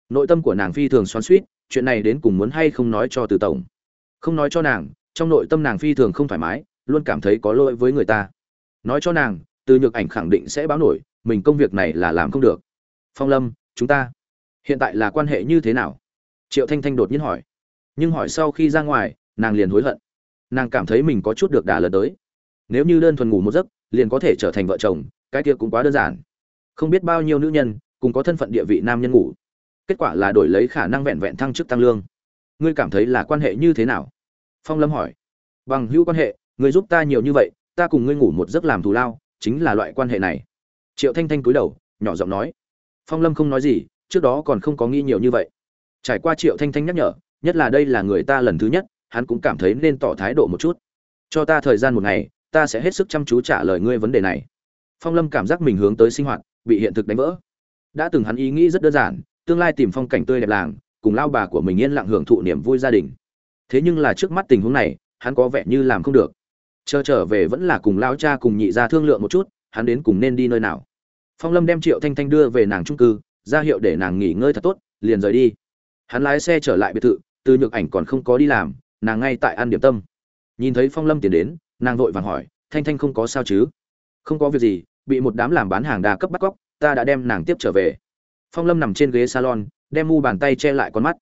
Nội tâm của nàng phi thường xoắn suýt chuyện này đến cùng muốn hay không nói cho từ tổng. Không nói cho nàng, trong nội tâm nàng phi thường không thoải mái, luôn cảm thấy có lỗi với người ta. Nói cho nàng, từ nhược ảnh khẳng định sẽ báo nổi mình công việc này là làm không được. Phong lâm, chúng ta, hiện tại là quan hệ như thế nào? Triệu thanh thanh đột nhiên hỏi. Nhưng hỏi sau khi ra ngoài, nàng liền hối hận. Nàng cảm thấy mình có chút được đà lần tới. Nếu như đơn thuần ngủ một giấc, liền có thể trở thành vợ chồng, cái kia cũng quá đơn giản. Không biết bao nhiêu nữ nhân, cùng có thân phận địa vị nam nhân ngủ. Kết quả là đổi lấy khả năng vẹn vẹn thăng chức tăng lương. Ngươi cảm thấy là quan hệ như thế nào? Phong lâm hỏi. Bằng hữu quan hệ, ngươi giúp ta nhiều như vậy, ta cùng ngươi ngủ một giấc làm thù lao, chính là loại quan hệ này triệu thanh thanh cúi đầu, nhỏ giọng nói, phong lâm không nói gì, trước đó còn không có nghĩ nhiều như vậy. Trải qua triệu thanh thanh nhắc nhở, nhất là đây là người ta lần thứ nhất, hắn cũng cảm thấy nên tỏ thái độ một chút. Cho ta thời gian một ngày, ta sẽ hết sức chăm chú trả lời ngươi vấn đề này. Phong lâm cảm giác mình hướng tới sinh hoạt, bị hiện thực đánh vỡ. Đã từng hắn ý nghĩ rất đơn giản, tương lai tìm phong cảnh tươi đẹp làng, cùng lao bà của mình yên lặng hưởng thụ niềm vui gia đình. Thế nhưng là trước mắt tình huống này, hắn có vẻ như làm không được. Chờ trở về vẫn là cùng lao cha cùng nhị ra thương lượng một chút hắn đến cùng nên đi nơi nào. Phong lâm đem triệu thanh thanh đưa về nàng trung cư, ra hiệu để nàng nghỉ ngơi thật tốt, liền rời đi. Hắn lái xe trở lại biệt thự, từ nhược ảnh còn không có đi làm, nàng ngay tại ăn điểm tâm. Nhìn thấy phong lâm tiến đến, nàng vội vàng hỏi, thanh thanh không có sao chứ? Không có việc gì, bị một đám làm bán hàng đa cấp bắt cóc, ta đã đem nàng tiếp trở về. Phong lâm nằm trên ghế salon, đem mu bàn tay che lại con mắt.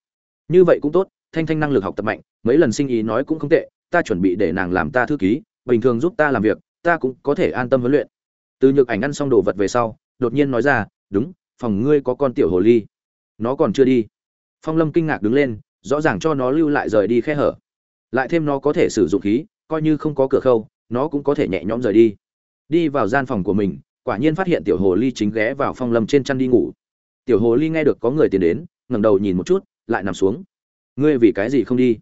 Như vậy cũng tốt, thanh thanh năng lực học tập mạnh, mấy lần sinh ý nói cũng không tệ, ta chuẩn bị để nàng làm ta thư ký, bình thường giúp ta làm việc, ta cũng có thể an tâm huấn luyện từ nhược ảnh ăn xong đồ vật về sau, đột nhiên nói ra, đúng, phòng ngươi có con tiểu hồ ly. Nó còn chưa đi. Phong lâm kinh ngạc đứng lên, rõ ràng cho nó lưu lại rời đi khe hở. Lại thêm nó có thể sử dụng khí, coi như không có cửa khâu, nó cũng có thể nhẹ nhõm rời đi. Đi vào gian phòng của mình, quả nhiên phát hiện tiểu hồ ly chính ghé vào phong lâm trên chăn đi ngủ. Tiểu hồ ly nghe được có người tiến đến, ngẩng đầu nhìn một chút, lại nằm xuống. Ngươi vì cái gì không đi?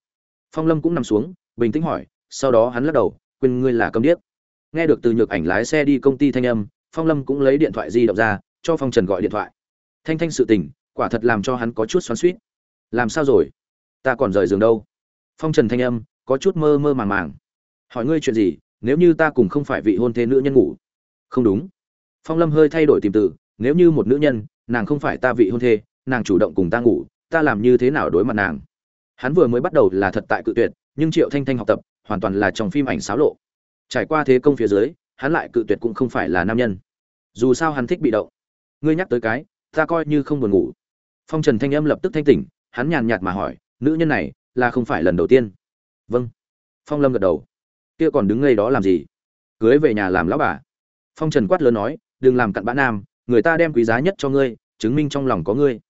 Phong lâm cũng nằm xuống, bình tĩnh hỏi, sau đó hắn lắc đầu, quên ngươi là câm điếc nghe được từ nhược ảnh lái xe đi công ty thanh âm, phong lâm cũng lấy điện thoại di động ra, cho phong trần gọi điện thoại. Thanh thanh sự tình, quả thật làm cho hắn có chút xoắn suýt làm sao rồi? Ta còn rời giường đâu? Phong trần thanh âm, có chút mơ mơ màng màng. Hỏi ngươi chuyện gì, nếu như ta cùng không phải vị hôn thê nữ nhân ngủ? Không đúng. Phong lâm hơi thay đổi tìm từ, nếu như một nữ nhân, nàng không phải ta vị hôn thê, nàng chủ động cùng ta ngủ, ta làm như thế nào đối mặt nàng? Hắn vừa mới bắt đầu là thật tại cự tuyệt, nhưng triệu thanh thanh học tập, hoàn toàn là trong phim ảnh xáo lộ trải qua thế công phía dưới, hắn lại cự tuyệt cũng không phải là nam nhân. Dù sao hắn thích bị động. Ngươi nhắc tới cái, ta coi như không buồn ngủ. Phong trần thanh âm lập tức thanh tỉnh, hắn nhàn nhạt mà hỏi, nữ nhân này là không phải lần đầu tiên? Vâng. Phong lâm gật đầu. Kia còn đứng ngay đó làm gì? Cưới về nhà làm lão bà. Phong trần quát lớn nói, đừng làm cặn bã nam, người ta đem quý giá nhất cho ngươi, chứng minh trong lòng có ngươi.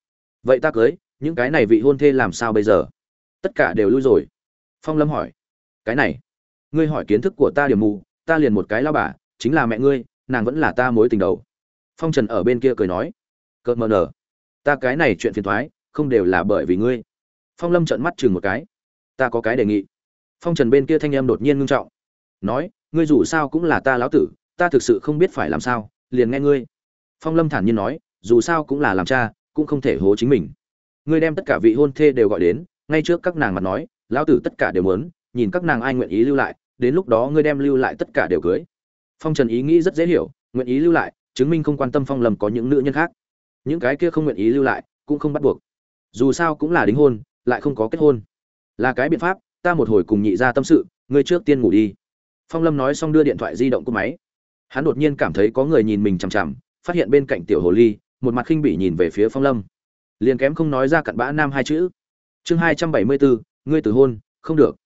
Vậy ta cưới, những cái này vị hôn thê làm sao bây giờ? Tất cả đều lui rồi. Phong lâm hỏi, cái này ngươi hỏi kiến thức của ta điểm mù, ta liền một cái lao bà, chính là mẹ ngươi, nàng vẫn là ta mối tình đầu. Phong trần ở bên kia cười nói, cợt mờ nở, ta cái này chuyện phiền thoái, không đều là bởi vì ngươi. Phong lâm trợn mắt chừng một cái, ta có cái đề nghị. Phong trần bên kia thanh em đột nhiên ngưng trọng, nói, ngươi dù sao cũng là ta lão tử, ta thực sự không biết phải làm sao, liền nghe ngươi. Phong lâm thản nhiên nói, dù sao cũng là làm cha, cũng không thể hố chính mình. Ngươi đem tất cả vị hôn thê đều gọi đến, ngay trước các nàng mặt nói, lão tử tất cả đều muốn, nhìn các nàng ai nguyện ý lưu lại đến lúc đó ngươi đem lưu lại tất cả đều cưới. Phong trần ý nghĩ rất dễ hiểu, nguyện ý lưu lại, chứng minh không quan tâm phong lâm có những nữ nhân khác. Những cái kia không nguyện ý lưu lại, cũng không bắt buộc. Dù sao cũng là đính hôn, lại không có kết hôn. Là cái biện pháp, ta một hồi cùng nhị ra tâm sự, ngươi trước tiên ngủ đi. Phong lâm nói xong đưa điện thoại di động của máy. Hắn đột nhiên cảm thấy có người nhìn mình chằm chằm, phát hiện bên cạnh tiểu hồ ly, một mặt khinh bỉ nhìn về phía phong lâm. Liền kém không nói ra cặn bã nam hai chữ. Chương hai trăm bảy mươi bốn ngươi từ hôn, không được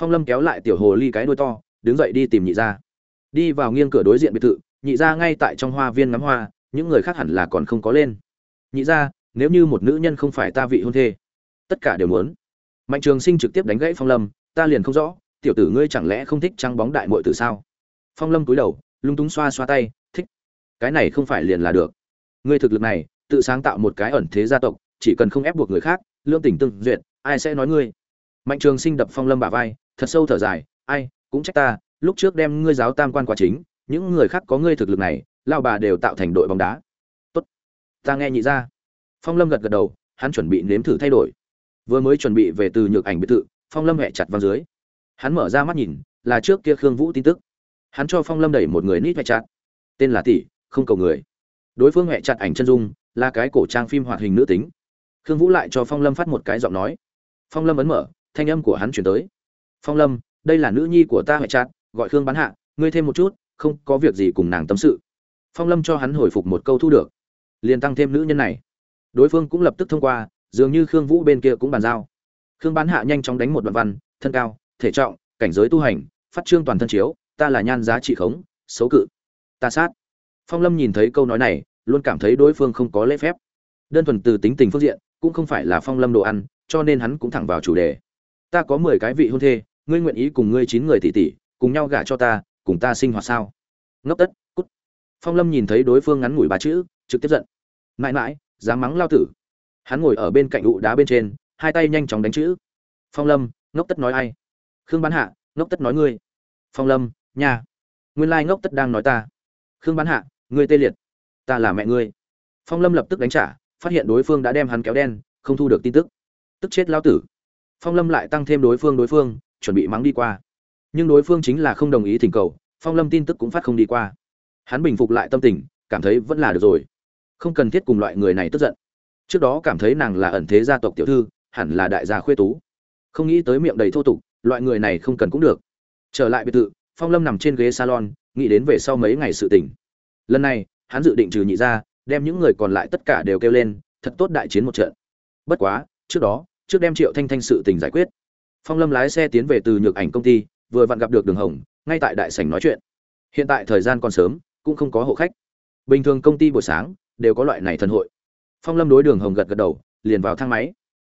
phong lâm kéo lại tiểu hồ ly cái đuôi to, đứng dậy đi tìm nhị gia. Đi vào nghiêng cửa đối diện biệt thự, nhị gia ngay tại trong hoa viên ngắm hoa, những người khác hẳn là còn không có lên. Nhị gia, nếu như một nữ nhân không phải ta vị hôn thê, tất cả đều muốn. Mạnh trường sinh trực tiếp đánh gãy phong lâm, ta liền không rõ, tiểu tử ngươi chẳng lẽ không thích trăng bóng đại muội tử sao? Phong lâm cúi đầu, lung túng xoa xoa tay, thích. Cái này không phải liền là được. Ngươi thực lực này, tự sáng tạo một cái ẩn thế gia tộc, chỉ cần không ép buộc người khác lương tình tương duyệt, ai sẽ nói ngươi? Mạnh trường sinh đập phong lâm bả vai, thật sâu thở dài, ai, cũng trách ta, lúc trước đem ngươi giáo tam quan quá chính, những người khác có ngươi thực lực này lao bà đều tạo thành đội bóng đá. Tốt, ta nghe nhị ra. Phong lâm gật gật đầu, hắn chuẩn bị nếm thử thay đổi. Vừa mới chuẩn bị về từ nhược ảnh biệt thự, phong lâm hẹ chặt vào dưới. Hắn mở ra mắt nhìn, là trước kia khương vũ tin tức. Hắn cho phong lâm đẩy một người nít hẹ chặt. Tên là tỷ, không cầu người. Đối phương hẹ chặt ảnh chân dung, là cái cổ trang phim hoạt hình nữ tính. Khương vũ lại cho phong lâm phát một cái giọng nói. Phong lâm ấn mở thanh âm của hắn chuyển tới. Phong lâm, đây là nữ nhi của ta hẹ chặt gọi khương bán hạ, ngươi thêm một chút, không có việc gì cùng nàng tâm sự. Phong lâm cho hắn hồi phục một câu thu được. Liền tăng thêm nữ nhân này. Đối phương cũng lập tức thông qua, dường như khương vũ bên kia cũng bàn giao. Khương bán hạ nhanh chóng đánh một đoạn văn, thân cao, thể trọng, cảnh giới tu hành, phát trương toàn thân chiếu, ta là nhan giá trị khống, xấu cự. Ta sát. Phong lâm nhìn thấy câu nói này, luôn cảm thấy đối phương không có lễ phép. Đơn thuần từ tính tình phương diện, cũng không phải là phong lâm đồ ăn, cho nên hắn cũng thẳng vào chủ đề ta có mười cái vị hôn thê, ngươi nguyện ý cùng ngươi chín người tỷ tỷ cùng nhau gả cho ta, cùng ta sinh hoạt sao? Ngốc tất, cút. Phong lâm nhìn thấy đối phương ngắn ngủi ba chữ, trực tiếp giận. Mãi mãi, dám mắng lao tử. Hắn ngồi ở bên cạnh ụ đá bên trên, hai tay nhanh chóng đánh chữ. Phong lâm, ngốc tất nói ai? Khương bán hạ, ngốc tất nói ngươi. Phong lâm nhà nguyên lai ngốc tất đang nói ta. Khương bán hạ, ngươi tê liệt. Ta là mẹ ngươi. Phong lâm lập tức đánh trả, phát hiện đối phương đã đem hắn kéo đen, không thu được tin tức. Tức chết lao tử phong lâm lại tăng thêm đối phương đối phương, chuẩn bị mắng đi qua. Nhưng đối phương chính là không đồng ý thỉnh cầu, phong lâm tin tức cũng phát không đi qua. Hắn bình phục lại tâm tình, cảm thấy vẫn là được rồi. Không cần thiết cùng loại người này tức giận. Trước đó cảm thấy nàng là ẩn thế gia tộc tiểu thư, hẳn là đại gia khuê tú. Không nghĩ tới miệng đầy thô tục, loại người này không cần cũng được. Trở lại biệt thự, phong lâm nằm trên ghế salon, nghĩ đến về sau mấy ngày sự tỉnh lần này, hắn dự định trừ nhị ra đem những người còn lại tất cả đều kêu lên, thật tốt đại chiến một trận. Bất quá, trước đó trước đem triệu thanh thanh sự tình giải quyết. Phong lâm lái xe tiến về từ nhược ảnh công ty, vừa vặn gặp được đường hồng, ngay tại đại sảnh nói chuyện. Hiện tại thời gian còn sớm, cũng không có hộ khách. Bình thường công ty buổi sáng đều có loại này thân hội. Phong lâm đối đường hồng gật gật đầu, liền vào thang máy.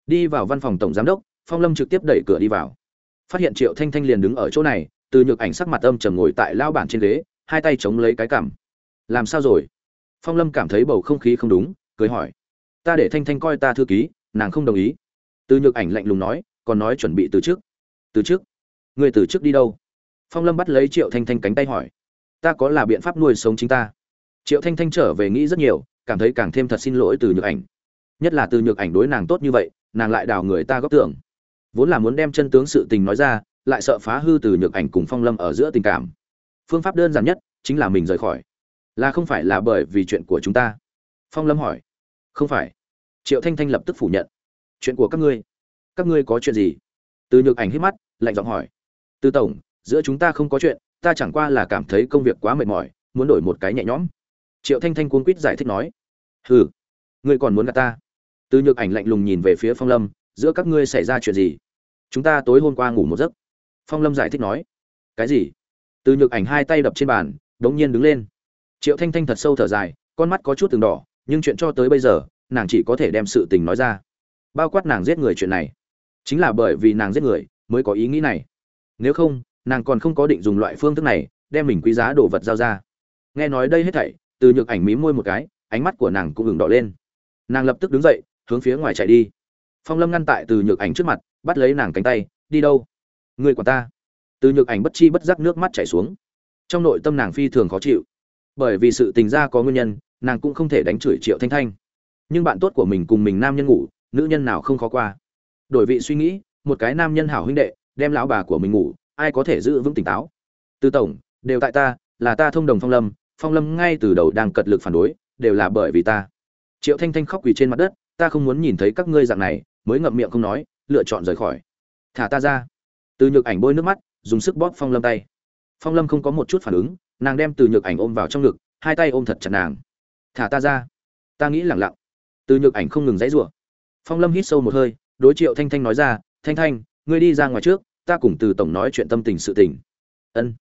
Đi vào văn phòng tổng giám đốc, phong lâm trực tiếp đẩy cửa đi vào. Phát hiện triệu thanh thanh liền đứng ở chỗ này, từ nhược ảnh sắc mặt âm trầm ngồi tại lao bản trên ghế, hai tay chống lấy cái cằm. Làm sao rồi? Phong lâm cảm thấy bầu không khí không đúng, cười hỏi. Ta để thanh thanh coi ta thư ký, nàng không đồng ý từ nhược ảnh lạnh lùng nói, còn nói chuẩn bị từ trước. Từ trước? Người từ trước đi đâu? Phong lâm bắt lấy triệu thanh thanh cánh tay hỏi. Ta có là biện pháp nuôi sống chính ta? Triệu thanh thanh trở về nghĩ rất nhiều, cảm thấy càng thêm thật xin lỗi từ nhược ảnh. Nhất là từ nhược ảnh đối nàng tốt như vậy, nàng lại đào người ta góp tưởng. Vốn là muốn đem chân tướng sự tình nói ra, lại sợ phá hư từ nhược ảnh cùng phong lâm ở giữa tình cảm. Phương pháp đơn giản nhất chính là mình rời khỏi. Là không phải là bởi vì chuyện của chúng ta? Phong lâm hỏi. Không phải. Triệu thanh thanh lập tức phủ nhận chuyện của các ngươi? Các ngươi có chuyện gì? Từ nhược ảnh hít mắt, lạnh giọng hỏi. Từ tổng, giữa chúng ta không có chuyện, ta chẳng qua là cảm thấy công việc quá mệt mỏi, muốn đổi một cái nhẹ nhõm. Triệu thanh thanh cuống quýt giải thích nói. Hừ, ngươi còn muốn gặp ta? Từ nhược ảnh lạnh lùng nhìn về phía phong lâm, giữa các ngươi xảy ra chuyện gì? Chúng ta tối hôm qua ngủ một giấc. Phong lâm giải thích nói. Cái gì? Từ nhược ảnh hai tay đập trên bàn, đống nhiên đứng lên. Triệu thanh thanh thật sâu thở dài, con mắt có chút từng đỏ, nhưng chuyện cho tới bây giờ, nàng chỉ có thể đem sự tình nói ra bao quát nàng giết người chuyện này. Chính là bởi vì nàng giết người, mới có ý nghĩ này. Nếu không, nàng còn không có định dùng loại phương thức này, đem mình quý giá đồ vật giao ra. Nghe nói đây hết thảy, từ nhược ảnh mím môi một cái, ánh mắt của nàng cũng ngừng đỏ lên. Nàng lập tức đứng dậy, hướng phía ngoài chạy đi. Phong lâm ngăn tại từ nhược ảnh trước mặt, bắt lấy nàng cánh tay, đi đâu? Người của ta. Từ nhược ảnh bất chi bất giác nước mắt chảy xuống. Trong nội tâm nàng phi thường khó chịu. Bởi vì sự tình ra có nguyên nhân, nàng cũng không thể đánh chửi triệu thanh thanh. Nhưng bạn tốt của mình cùng mình nam nhân ngủ nữ nhân nào không khó qua. Đổi vị suy nghĩ, một cái nam nhân hảo huynh đệ, đem lão bà của mình ngủ, ai có thể giữ vững tỉnh táo? Từ tổng, đều tại ta, là ta thông đồng phong lâm phong lâm ngay từ đầu đang cật lực phản đối, đều là bởi vì ta. Triệu thanh thanh khóc quỳ trên mặt đất, ta không muốn nhìn thấy các ngươi dạng này, mới ngậm miệng không nói, lựa chọn rời khỏi. Thả ta ra. Từ nhược ảnh bôi nước mắt, dùng sức bóp phong lâm tay. Phong lâm không có một chút phản ứng, nàng đem từ nhược ảnh ôm vào trong ngực, hai tay ôm thật chặt nàng. Thả ta ra. Ta nghĩ lẳng lặng. Từ nhược ảnh không ngừng dãy rủa phong lâm hít sâu một hơi, đối triệu thanh thanh nói ra, thanh thanh, ngươi đi ra ngoài trước, ta cùng từ tổng nói chuyện tâm tình sự tình. Ân.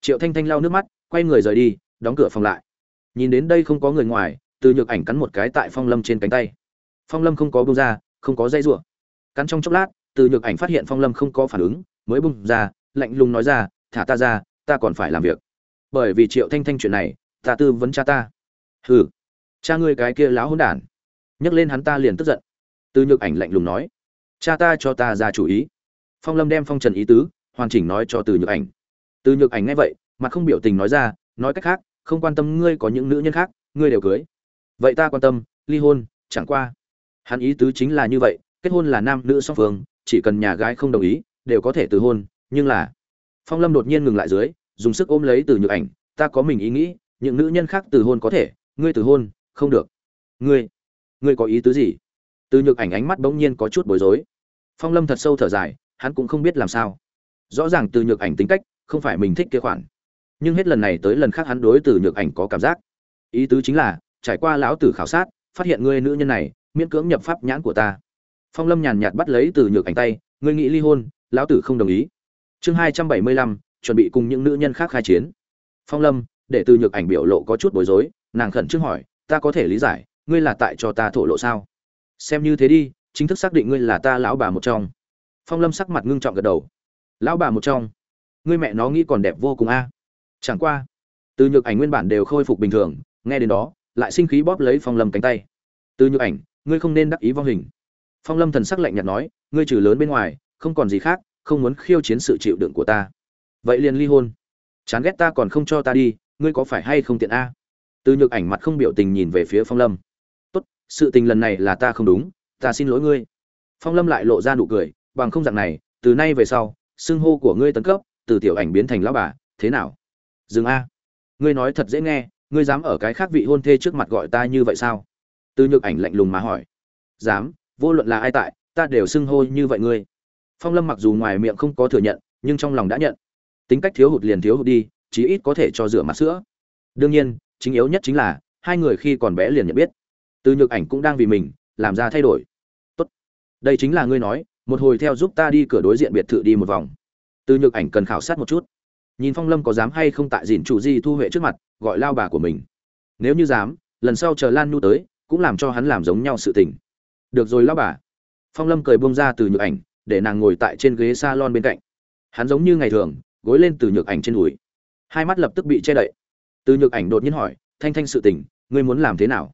Triệu thanh thanh lau nước mắt, quay người rời đi, đóng cửa phòng lại. Nhìn đến đây không có người ngoài, từ nhược ảnh cắn một cái tại phong lâm trên cánh tay. Phong lâm không có bông ra, không có dây rủa. Cắn trong chốc lát, từ nhược ảnh phát hiện phong lâm không có phản ứng, mới bung ra, lạnh lùng nói ra, thả ta ra, ta còn phải làm việc. Bởi vì triệu thanh thanh chuyện này, ta tư vấn cha ta. Hừ, cha ngươi cái kia láo hỗn đản. Nhấc lên hắn ta liền tức giận từ nhược ảnh lạnh lùng nói, cha ta cho ta ra chủ ý. Phong lâm đem phong trần ý tứ, hoàn chỉnh nói cho từ nhược ảnh. Từ nhược ảnh nghe vậy, mặt không biểu tình nói ra, nói cách khác, không quan tâm ngươi có những nữ nhân khác, ngươi đều cưới. Vậy ta quan tâm, ly hôn, chẳng qua. Hắn ý tứ chính là như vậy, kết hôn là nam nữ song phương, chỉ cần nhà gái không đồng ý, đều có thể từ hôn, nhưng là phong lâm đột nhiên ngừng lại dưới, dùng sức ôm lấy từ nhược ảnh, ta có mình ý nghĩ, những nữ nhân khác từ hôn có thể, ngươi từ hôn, không được. Ngươi ngươi có ý tứ gì? Từ nhược ảnh ánh mắt bỗng nhiên có chút bối rối. Phong lâm thật sâu thở dài, hắn cũng không biết làm sao. Rõ ràng từ nhược ảnh tính cách, không phải mình thích kế khoản. Nhưng hết lần này tới lần khác hắn đối từ nhược ảnh có cảm giác. Ý tứ chính là, trải qua lão tử khảo sát, phát hiện ngươi nữ nhân này, miễn cưỡng nhập pháp nhãn của ta. Phong lâm nhàn nhạt bắt lấy từ nhược ảnh tay, ngươi nghĩ ly hôn, lão tử không đồng ý. Chương hai trăm bảy mươi lăm, chuẩn bị cùng những nữ nhân khác khai chiến. Phong lâm, để từ nhược ảnh biểu lộ có chút bối rối, nàng khẩn trương hỏi, ta có thể lý giải, ngươi là tại cho ta thổ lộ sao? Xem như thế đi, chính thức xác định ngươi là ta lão bà một trong. Phong lâm sắc mặt ngưng trọng gật đầu. Lão bà một trong? Ngươi mẹ nó nghĩ còn đẹp vô cùng a. Chẳng qua, từ nhược ảnh nguyên bản đều khôi phục bình thường, nghe đến đó, lại sinh khí bóp lấy phong lâm cánh tay. Từ nhược ảnh, ngươi không nên đắc ý vong hình. Phong lâm thần sắc lạnh nhạt nói, ngươi trừ lớn bên ngoài, không còn gì khác, không muốn khiêu chiến sự chịu đựng của ta. Vậy liền ly hôn. Chán ghét ta còn không cho ta đi, ngươi có phải hay không tiện a? Từ nhược ảnh mặt không biểu tình nhìn về phía phong lâm sự tình lần này là ta không đúng, ta xin lỗi ngươi. Phong lâm lại lộ ra nụ cười, bằng không dạng này, từ nay về sau, xưng hô của ngươi tấn cấp, từ tiểu ảnh biến thành lão bà, thế nào? Dừng a. Ngươi nói thật dễ nghe, ngươi dám ở cái khác vị hôn thê trước mặt gọi ta như vậy sao? Từ nhược ảnh lạnh lùng mà hỏi. Dám, vô luận là ai tại, ta đều xưng hô như vậy ngươi. Phong lâm mặc dù ngoài miệng không có thừa nhận, nhưng trong lòng đã nhận. Tính cách thiếu hụt liền thiếu hụt đi, chí ít có thể cho rửa mặt sữa. Đương nhiên, chính yếu nhất chính là, hai người khi còn bé liền nhận biết từ nhược ảnh cũng đang vì mình, làm ra thay đổi. Tốt. Đây chính là ngươi nói, một hồi theo giúp ta đi cửa đối diện biệt thự đi một vòng. Từ nhược ảnh cần khảo sát một chút. Nhìn phong lâm có dám hay không tại dìn chủ di thu huệ trước mặt, gọi lao bà của mình. Nếu như dám, lần sau chờ lan nhu tới, cũng làm cho hắn làm giống nhau sự tình. Được rồi lao bà. Phong lâm cười buông ra từ nhược ảnh, để nàng ngồi tại trên ghế s a lon bên cạnh. Hắn giống như ngày thường, gối lên từ nhược ảnh trên đùi. Hai mắt lập tức bị che đậy. Từ nhược ảnh đột nhiên hỏi, thanh thanh sự tình, ngươi muốn làm thế nào?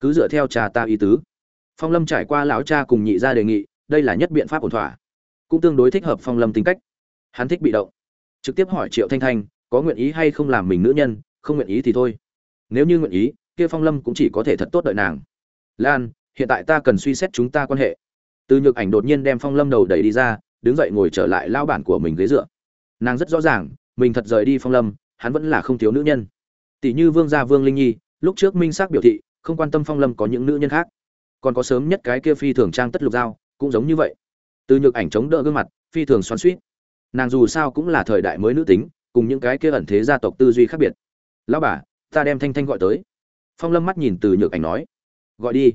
Cứ dựa theo cha ta ý tứ. Phong lâm trải qua lão cha cùng nhị ra đề nghị, đây là nhất biện pháp ổn thỏa. Cũng tương đối thích hợp phong lâm tính cách. Hắn thích bị động. Trực tiếp hỏi triệu thanh thanh, có nguyện ý hay không làm mình nữ nhân, không nguyện ý thì thôi. Nếu như nguyện ý, kia phong lâm cũng chỉ có thể thật tốt đợi nàng. Lan, hiện tại ta cần suy xét chúng ta quan hệ. Từ nhược ảnh đột nhiên đem phong lâm đầu đẩy đi ra, đứng dậy ngồi trở lại lao bản của mình ghế dựa. Nàng rất rõ ràng, mình thật rời đi phong lâm, hắn vẫn là không thiếu nữ nhân. Tỷ như vương gia vương linh nhi, lúc trước minh xác biểu thị không quan tâm phong lâm có những nữ nhân khác. Còn có sớm nhất cái kia phi thường trang tất lục dao, cũng giống như vậy. Từ nhược ảnh chống đỡ gương mặt, phi thường xoắn suýt nàng dù sao cũng là thời đại mới nữ tính, cùng những cái kia ẩn thế gia tộc tư duy khác biệt. Lão bà, ta đem thanh thanh gọi tới. Phong lâm mắt nhìn từ nhược ảnh nói. Gọi đi.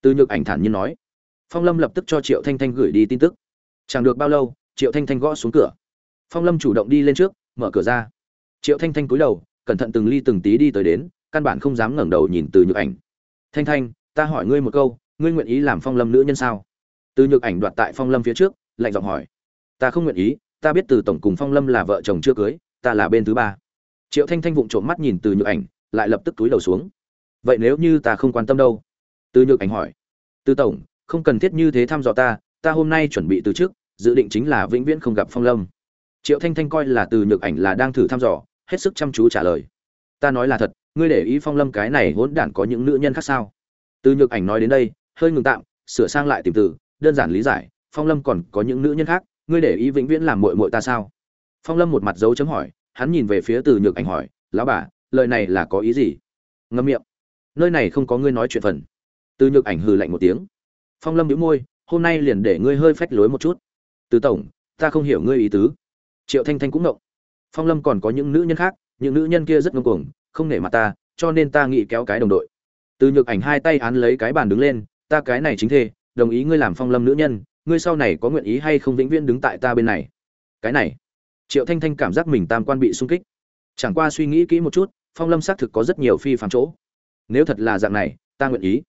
Từ nhược ảnh thản nhiên nói. Phong lâm lập tức cho triệu thanh thanh gửi đi tin tức. Chẳng được bao lâu, triệu thanh thanh gõ xuống cửa. Phong lâm chủ động đi lên trước, mở cửa ra. Triệu thanh thanh cúi đầu, cẩn thận từng ly từng tí đi tới đến căn bản không dám ngẩng đầu nhìn từ nhược ảnh. Thanh thanh, ta hỏi ngươi một câu, ngươi nguyện ý làm phong lâm nữ nhân sao? Từ nhược ảnh đoạt tại phong lâm phía trước, lạnh giọng hỏi. Ta không nguyện ý, ta biết từ tổng cùng phong lâm là vợ chồng chưa cưới, ta là bên thứ ba. Triệu thanh thanh vụng trộm mắt nhìn từ nhược ảnh, lại lập tức túi đầu xuống. Vậy nếu như ta không quan tâm đâu? Từ nhược ảnh hỏi. Từ tổng, không cần thiết như thế thăm dò ta ta hôm nay chuẩn bị từ trước dự định chính là vĩnh viễn không gặp phong lâm. Triệu thanh thanh coi là từ nhược ảnh là đang thử thăm dò, hết sức chăm chú trả lời. Ta nói là thật ngươi để ý phong lâm cái này hỗn đản có những nữ nhân khác sao? Từ nhược ảnh nói đến đây, hơi ngừng tạm, sửa sang lại tìm từ, đơn giản lý giải, phong lâm còn có những nữ nhân khác, ngươi để ý vĩnh viễn làm muội muội ta sao? Phong lâm một mặt dấu chấm hỏi, hắn nhìn về phía từ nhược ảnh hỏi, lão bà, lời này là có ý gì? Ngâm miệng, nơi này không có ngươi nói chuyện phần. Từ nhược ảnh hừ lạnh một tiếng. Phong lâm nhíu môi, hôm nay liền để ngươi hơi phách lối một chút. Từ tổng, ta không hiểu ngươi ý tứ. Triệu thanh thanh cũng ngộng. Phong lâm còn có những nữ nhân khác, những nữ nhân kia rất ngông cuồng không nể mặt ta, cho nên ta nghĩ kéo cái đồng đội. Từ nhược ảnh hai tay án lấy cái bàn đứng lên, ta cái này chính thê đồng ý ngươi làm phong lâm nữ nhân, ngươi sau này có nguyện ý hay không vĩnh viễn đứng tại ta bên này? Cái này, triệu thanh thanh cảm giác mình tam quan bị sung kích. Chẳng qua suy nghĩ kỹ một chút, phong lâm xác thực có rất nhiều phi phạm chỗ. Nếu thật là dạng này, ta nguyện ý.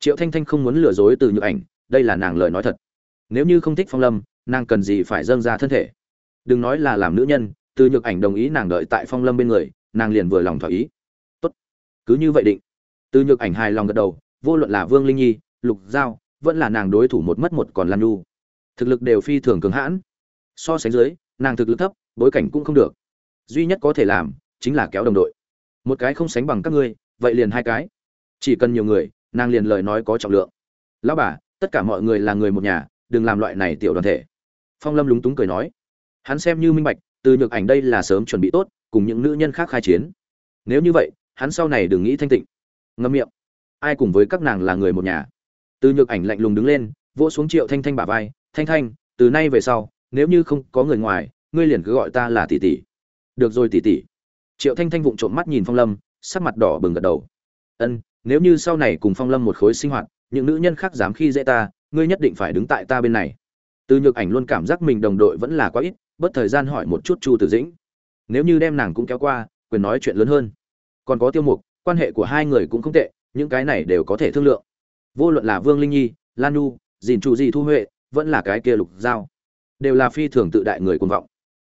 Triệu thanh thanh không muốn lừa dối từ nhược ảnh, đây là nàng lời nói thật. Nếu như không thích phong lâm, nàng cần gì phải dâng ra thân thể? Đừng nói là làm nữ nhân, từ nhược ảnh đồng ý nàng đợi tại phong lâm bên người nàng liền vừa lòng thỏa ý. Tốt, cứ như vậy định. Từ nhược ảnh hài lòng gật đầu, vô luận là vương linh nhi, lục giao, vẫn là nàng đối thủ một mất một còn lan nhu. Thực lực đều phi thường cường hãn. So sánh dưới, nàng thực lực thấp, bối cảnh cũng không được. Duy nhất có thể làm, chính là kéo đồng đội. Một cái không sánh bằng các ngươi, vậy liền hai cái. Chỉ cần nhiều người, nàng liền lời nói có trọng lượng. Lão bà, tất cả mọi người là người một nhà, đừng làm loại này tiểu đoàn thể. Phong lâm lúng túng cười nói. Hắn xem như minh bạch, từ nhược ảnh đây là sớm chuẩn bị tốt cùng những nữ nhân khác khai chiến. Nếu như vậy, hắn sau này đừng nghĩ thanh tịnh. Ngâm miệng. Ai cùng với các nàng là người một nhà? Từ nhược ảnh lạnh lùng đứng lên, vỗ xuống triệu thanh thanh bả vai, thanh thanh, từ nay về sau, nếu như không có người ngoài, ngươi liền cứ gọi ta là tỷ tỷ. Được rồi tỷ tỷ. Triệu thanh thanh vụng trộm mắt nhìn phong lâm, sắc mặt đỏ bừng gật đầu. Ân, nếu như sau này cùng phong lâm một khối sinh hoạt, những nữ nhân khác dám khi dễ ta, ngươi nhất định phải đứng tại ta bên này. Từ nhược ảnh luôn cảm giác mình đồng đội vẫn là quá ít, bất thời gian hỏi một chút chu tử dĩnh nếu như đem nàng cũng kéo qua, quyền nói chuyện lớn hơn. Còn có tiêu mục, quan hệ của hai người cũng không tệ, những cái này đều có thể thương lượng. Vô luận là vương linh nhi, lan nhu, dìn chủ gì thu huệ, vẫn là cái kia lục giao, đều là phi thường tự đại người cuồng vọng.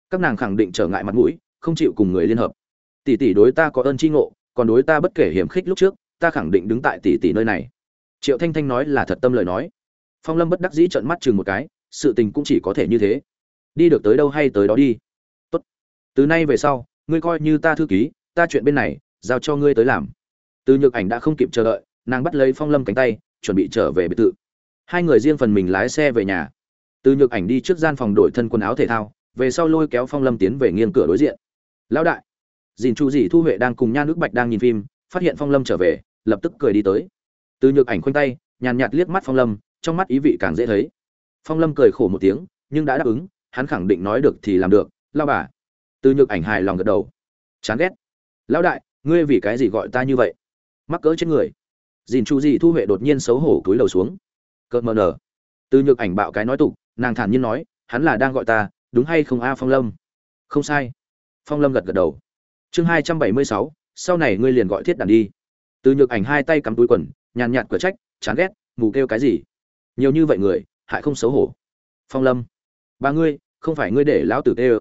Các nàng khẳng định trở ngại mặt mũi, không chịu cùng người liên hợp. Tỷ tỷ đối ta có ơn tri ngộ, còn đối ta bất kể hiểm khích lúc trước, ta khẳng định đứng tại tỷ tỷ nơi này. Triệu thanh thanh nói là thật tâm lời nói. Phong lâm bất đắc dĩ trợn mắt chừng một cái, sự tình cũng chỉ có thể như thế. Đi được tới đâu hay tới đó đi từ nay về sau, ngươi coi như ta thư ký, ta chuyện bên này, giao cho ngươi tới làm. Từ nhược ảnh đã không kịp chờ đợi, nàng bắt lấy phong lâm cánh tay, chuẩn bị trở về biệt thự. Hai người riêng phần mình lái xe về nhà. Từ nhược ảnh đi trước gian phòng đổi thân quần áo thể thao, về sau lôi kéo phong lâm tiến về nghiêng cửa đối diện. Lão đại. Dìn chu dì thu huệ đang cùng nha nước bạch đang nhìn phim, phát hiện phong lâm trở về, lập tức cười đi tới. Từ nhược ảnh khoanh tay, nhàn nhạt liếc mắt phong lâm, trong mắt ý vị càng dễ thấy. Phong lâm cười khổ một tiếng, nhưng đã đáp ứng, hắn khẳng định nói được thì làm được. Lao bà từ nhược ảnh hài lòng gật đầu. Chán ghét. Lão đại, ngươi vì cái gì gọi ta như vậy? Mắc cỡ trên người. Dìn chu dị thu huệ đột nhiên xấu hổ túi đầu xuống. Cợt mờ nở. Từ nhược ảnh bạo cái nói tục, nàng thản nhiên nói, hắn là đang gọi ta, đúng hay không a phong lâm? Không sai. Phong lâm gật gật đầu. Chương hai trăm bảy mươi sáu, sau này ngươi liền gọi thiết đàn đi. Từ nhược ảnh hai tay cắm túi quần, nhàn nhạt cửa trách, chán ghét, mù kêu cái gì? Nhiều như vậy người, hại không xấu hổ. Phong lâm ba ngươi, không phải ngươi để lão tử tê ơ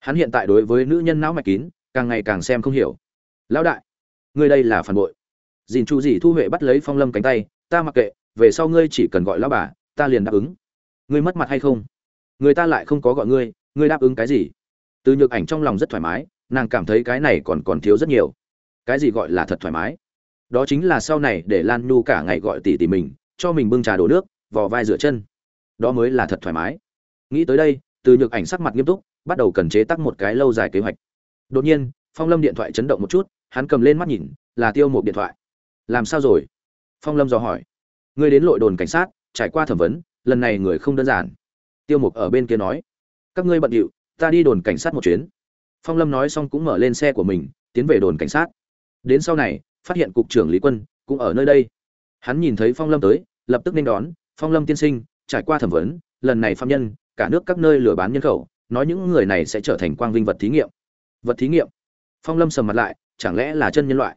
hắn hiện tại đối với nữ nhân não mạch kín, càng ngày càng xem không hiểu. Lão đại, ngươi đây là phản bội. Dìn chu dì thu huệ bắt lấy phong lâm cánh tay, ta mặc kệ, về sau ngươi chỉ cần gọi lão bà, ta liền đáp ứng. Ngươi mất mặt hay không? Người ta lại không có gọi ngươi ngươi đáp ứng cái gì? Từ nhược ảnh trong lòng rất thoải mái, nàng cảm thấy cái này còn còn thiếu rất nhiều. Cái gì gọi là thật thoải mái? Đó chính là sau này để lan nhu cả ngày gọi tỷ tỷ mình, cho mình bưng trà đổ nước, vò vai rửa chân. Đó mới là thật thoải mái. Nghĩ tới đây, từ nhược ảnh sắc mặt nghiêm túc bắt đầu cần chế tác một cái lâu dài kế hoạch. Đột nhiên, phong lâm điện thoại chấn động một chút, hắn cầm lên mắt nhìn, là tiêu một điện thoại. Làm sao rồi? Phong lâm dò hỏi. Ngươi đến lội đồn cảnh sát, trải qua thẩm vấn, lần này người không đơn giản. Tiêu mục ở bên kia nói. Các ngươi bận điệu, ta đi đồn cảnh sát một chuyến. Phong lâm nói xong cũng mở lên xe của mình, tiến về đồn cảnh sát. Đến sau này, phát hiện cục trưởng lý quân cũng ở nơi đây. Hắn nhìn thấy phong lâm tới, lập tức nên đón, phong lâm tiên sinh, trải qua thẩm vấn, lần này phạm nhân, cả nước các nơi lừa bán nhân khẩu nói những người này sẽ trở thành quang vinh vật thí nghiệm. Vật thí nghiệm? Phong lâm sầm mặt lại, chẳng lẽ là chân nhân loại?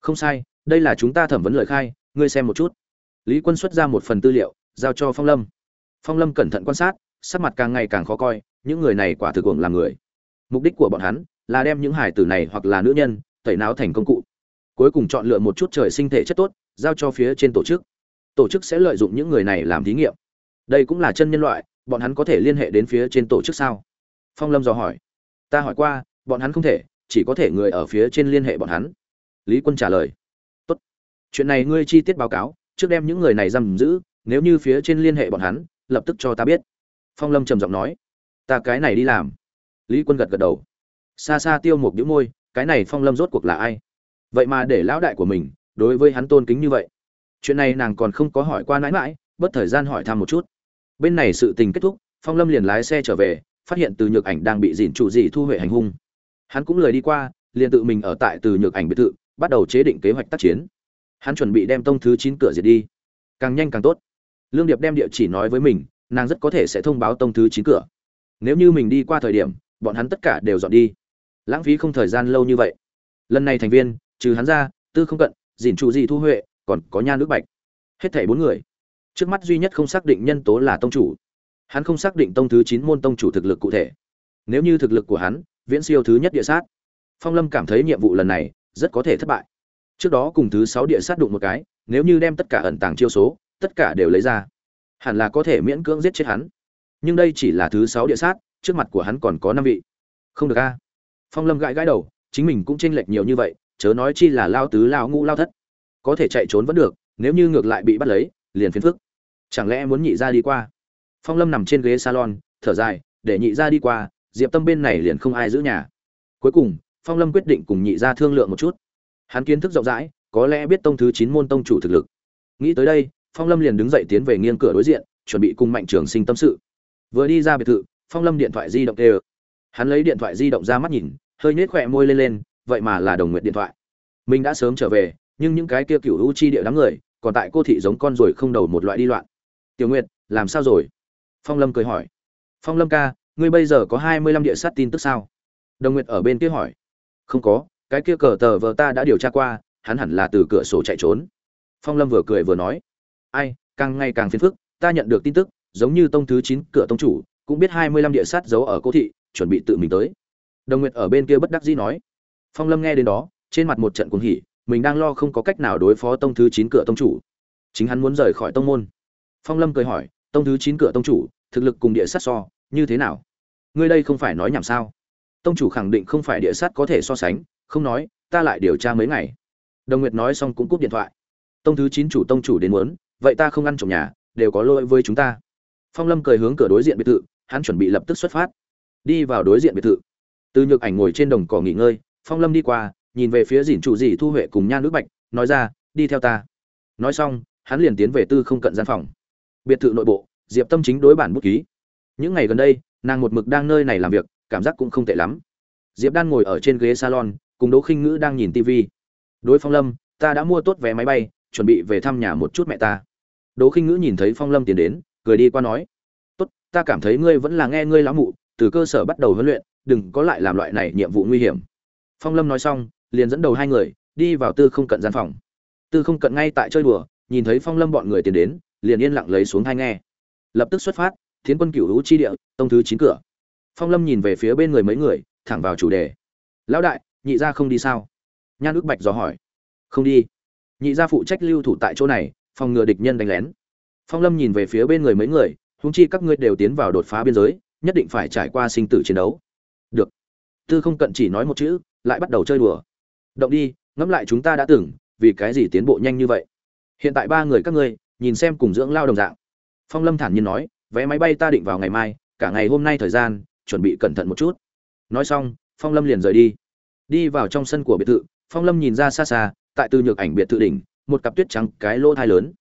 Không sai, đây là chúng ta thẩm vấn lời khai, ngươi xem một chút. Lý quân xuất ra một phần tư liệu, giao cho phong lâm. Phong lâm cẩn thận quan sát, sắc mặt càng ngày càng khó coi, những người này quả thực cuồng làm người. Mục đích của bọn hắn là đem những hải tử này hoặc là nữ nhân tẩy não thành công cụ. Cuối cùng chọn lựa một chút trời sinh thể chất tốt, giao cho phía trên tổ chức. Tổ chức sẽ lợi dụng những người này làm thí nghiệm. Đây cũng là chân nhân loại, bọn hắn có thể liên hệ đến phía trên tổ chức sao? Phong lâm dò hỏi. Ta hỏi qua, bọn hắn không thể, chỉ có thể người ở phía trên liên hệ bọn hắn. Lý quân trả lời. Tốt. Chuyện này ngươi chi tiết báo cáo, trước đem những người này giam giữ, nếu như phía trên liên hệ bọn hắn, lập tức cho ta biết. Phong lâm trầm giọng nói. Ta cái này đi làm. Lý quân gật gật đầu. Xa xa tiêu một đĩu môi, cái này phong lâm rốt cuộc là ai? Vậy mà để lão đại của mình, đối với hắn tôn kính như vậy. Chuyện này nàng còn không có hỏi qua mãi mãi, bất thời gian hỏi thăm một chút. Bên này sự tình kết thúc, phong lâm liền lái xe trở về phát hiện từ nhược ảnh đang bị dìn chủ dị thu huệ hành hung. Hắn cũng lời đi qua, liền tự mình ở tại từ nhược ảnh biệt thự, bắt đầu chế định kế hoạch tác chiến. Hắn chuẩn bị đem tông thứ chín cửa diệt đi. Càng nhanh càng tốt. Lương điệp đem địa chỉ nói với mình, nàng rất có thể sẽ thông báo tông thứ chín cửa. Nếu như mình đi qua thời điểm, bọn hắn tất cả đều dọn đi. Lãng phí không thời gian lâu như vậy. Lần này thành viên, trừ hắn ra, tư không cận, dìn trụ gì thu huệ, còn có nha nước bạch. Hết thảy bốn người. Trước mắt duy nhất không xác định nhân tố là tông chủ hắn không xác định tông thứ chín môn tông chủ thực lực cụ thể. Nếu như thực lực của hắn, viễn siêu thứ nhất địa sát. Phong lâm cảm thấy nhiệm vụ lần này rất có thể thất bại. Trước đó cùng thứ sáu địa sát đụng một cái, nếu như đem tất cả ẩn tàng chiêu số, tất cả đều lấy ra, hẳn là có thể miễn cưỡng giết chết hắn. Nhưng đây chỉ là thứ sáu địa sát, trước mặt của hắn còn có năm vị. Không được a. Phong lâm gãi gãi đầu, chính mình cũng chênh lệch nhiều như vậy, chớ nói chi là lao tứ, lao ngũ, lao thất. Có thể chạy trốn vẫn được, nếu như ngược lại bị bắt lấy, liền phiền phức. Chẳng lẽ muốn nhị ra đi qua? Phong lâm nằm trên ghế salon, thở dài, để nhị ra đi qua, diệp tâm bên này liền không ai giữ nhà. Cuối cùng, phong lâm quyết định cùng nhị ra thương lượng một chút. Hắn kiến thức rộng rãi, có lẽ biết tông thứ chín môn tông chủ thực lực. Nghĩ tới đây, phong lâm liền đứng dậy tiến về nghiêng cửa đối diện, chuẩn bị cùng mạnh trường sinh tâm sự. Vừa đi ra biệt thự, phong lâm điện thoại di động tê hắn lấy điện thoại di động ra mắt nhìn, hơi nhếch khỏe môi lên lên, vậy mà là đồng nguyện điện thoại. Mình đã sớm trở về, nhưng những cái kia cựu u chi địa đám người, còn tại cô thị giống con ruồi không đầu một loại đi loạn. Tiểu nguyệt, làm sao rồi? Phong lâm cười hỏi. Phong lâm ca, ngươi bây giờ có hai mươi lăm địa sát tin tức sao? Đồng nguyệt ở bên kia hỏi. Không có, cái kia cờ tờ vờ ta đã điều tra qua, hắn hẳn là từ cửa sổ chạy trốn. Phong lâm vừa cười vừa nói. Ai, càng ngày càng phiền phức, ta nhận được tin tức, giống như tông thứ chín cửa tông chủ, cũng biết hai mươi lăm địa sát giấu ở cô thị, chuẩn bị tự mình tới. Đồng nguyệt ở bên kia bất đắc dĩ nói. Phong lâm nghe đến đó, trên mặt một trận cuồng hỉ, mình đang lo không có cách nào đối phó tông thứ chín cửa tông chủ. Chính hắn muốn rời khỏi tông môn. Phong lâm cười hỏi tông thứ chín cửa tông chủ, thực lực cùng địa sát so, như thế nào? Ngươi đây không phải nói nhảm sao? Tông chủ khẳng định không phải địa sát có thể so sánh, không nói, ta lại điều tra mấy ngày. Đồng nguyệt nói xong cũng cúp điện thoại. Tông thứ chín chủ tông chủ đến muốn, vậy ta không ăn trộm nhà, đều có lỗi với chúng ta. Phong lâm cười hướng cửa đối diện biệt thự, hắn chuẩn bị lập tức xuất phát. Đi vào đối diện biệt thự. Từ nhược ảnh ngồi trên đồng cỏ nghỉ ngơi, phong lâm đi qua, nhìn về phía dìn chủ dì thu huệ cùng nha nước bạch, nói ra, đi theo ta. Nói xong, hắn liền tiến về tư không cận gian phòng biệt thự nội bộ, diệp tâm chính đối bản bút ký. Những ngày gần đây, nàng một mực đang nơi này làm việc, cảm giác cũng không tệ lắm. Diệp đan ngồi ở trên ghế salon, cùng đỗ khinh ngữ đang nhìn tv đối phong lâm, ta đã mua tốt vé máy bay, chuẩn bị về thăm nhà một chút mẹ ta. Đỗ khinh ngữ nhìn thấy phong lâm tiến đến, cười đi qua nói, tốt, ta cảm thấy ngươi vẫn là nghe ngươi lão mụ, từ cơ sở bắt đầu huấn luyện, đừng có lại làm loại này nhiệm vụ nguy hiểm. Phong lâm nói xong, liền dẫn đầu hai người, đi vào tư không cận gian phòng. Tư không cận ngay tại chơi đùa, nhìn thấy phong lâm bọn người tiến đến liền yên lặng lấy xuống hai nghe. Lập tức xuất phát, thiến quân cựu hữu chi địa, tông thứ chín cửa. Phong lâm nhìn về phía bên người mấy người, thẳng vào chủ đề. Lão đại, nhị gia không đi sao? Nhan ước bạch dò hỏi. Không đi. Nhị gia phụ trách lưu thủ tại chỗ này, phòng ngừa địch nhân đánh lén. Phong lâm nhìn về phía bên người mấy người húng chi các ngươi đều tiến vào đột phá biên giới, nhất định phải trải qua sinh tử chiến đấu. Được. Tư không cận chỉ nói một chữ, lại bắt đầu chơi đùa. Động đi, ngẫm lại chúng ta đã từng, vì cái gì tiến bộ nhanh như vậy? Hiện tại ba người các ngươi nhìn xem cùng dưỡng lao đồng dạng. Phong lâm thản nhiên nói, vé máy bay ta định vào ngày mai, cả ngày hôm nay thời gian, chuẩn bị cẩn thận một chút. Nói xong, phong lâm liền rời đi. Đi vào trong sân của biệt thự, phong lâm nhìn ra xa xa, tại từ nhược ảnh biệt thự đỉnh, một cặp tuyết trắng cái lỗ thai lớn.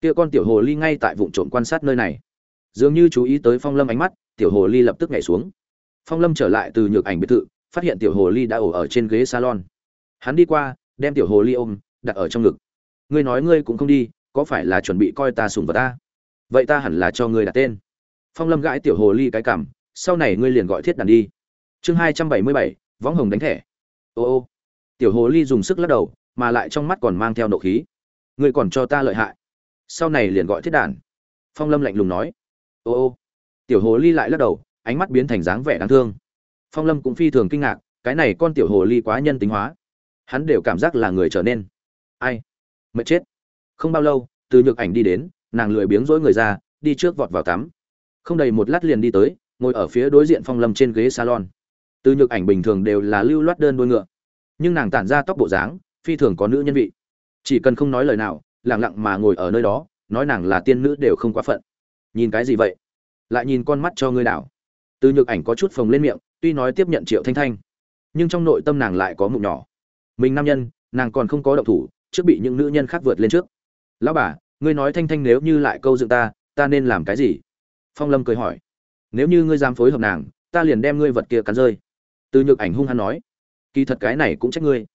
Kia con tiểu hồ ly ngay tại vụ trộm quan sát nơi này. Dường như chú ý tới phong lâm ánh mắt, tiểu hồ ly lập tức nhảy xuống. Phong lâm trở lại từ nhược ảnh biệt thự, phát hiện tiểu hồ ly đã ổ ở trên ghế salon. Hắn đi qua, đem tiểu hồ ly ôm, đặt ở trong ngực. Ngươi nói ngươi cũng không đi có phải là chuẩn bị coi ta sùng vật ta? Vậy ta hẳn là cho ngươi đặt tên. Phong lâm gãi tiểu hồ ly cái cảm sau này ngươi liền gọi thiết đàn đi. Chương hai trăm bảy mươi bảy, võng hồng đánh thẻ. Ô ô. Tiểu hồ ly dùng sức lắc đầu, mà lại trong mắt còn mang theo nộ khí. Ngươi còn cho ta lợi hại. Sau này liền gọi thiết đàn. Phong lâm lạnh lùng nói. Ô ô. Tiểu hồ ly lại lắc đầu, ánh mắt biến thành dáng vẻ đáng thương. Phong lâm cũng phi thường kinh ngạc, cái này con tiểu hồ ly quá nhân tính hóa. Hắn đều cảm giác là người trở nên. Ai? Mệt chết không bao lâu, từ nhược ảnh đi đến, nàng lười biếng rỗi người ra, đi trước vọt vào tắm. Không đầy một lát liền đi tới, ngồi ở phía đối diện phong lâm trên ghế salon. Từ nhược ảnh bình thường đều là lưu loát đơn đôi ngựa. Nhưng nàng tản ra tóc bộ dáng, phi thường có nữ nhân vị. Chỉ cần không nói lời nào lẳng lặng mà ngồi ở nơi đó, nói nàng là tiên nữ đều không quá phận. Nhìn cái gì vậy? Lại nhìn con mắt cho ngươi đảo. Từ nhược ảnh có chút phồng lên miệng, tuy nói tiếp nhận triệu thanh thanh, nhưng trong nội tâm nàng lại có mụn nhỏ. Mình nam nhân, nàng còn không có động thủ, trước bị những nữ nhân khác vượt lên trước lão bà, ngươi nói thanh thanh nếu như lại câu dựng ta ta nên làm cái gì? Phong lâm cười hỏi. Nếu như ngươi dám phối hợp nàng, ta liền đem ngươi vật kia cắn rơi. Từ nhược ảnh hung hăng nói. Kỳ thật cái này cũng trách ngươi.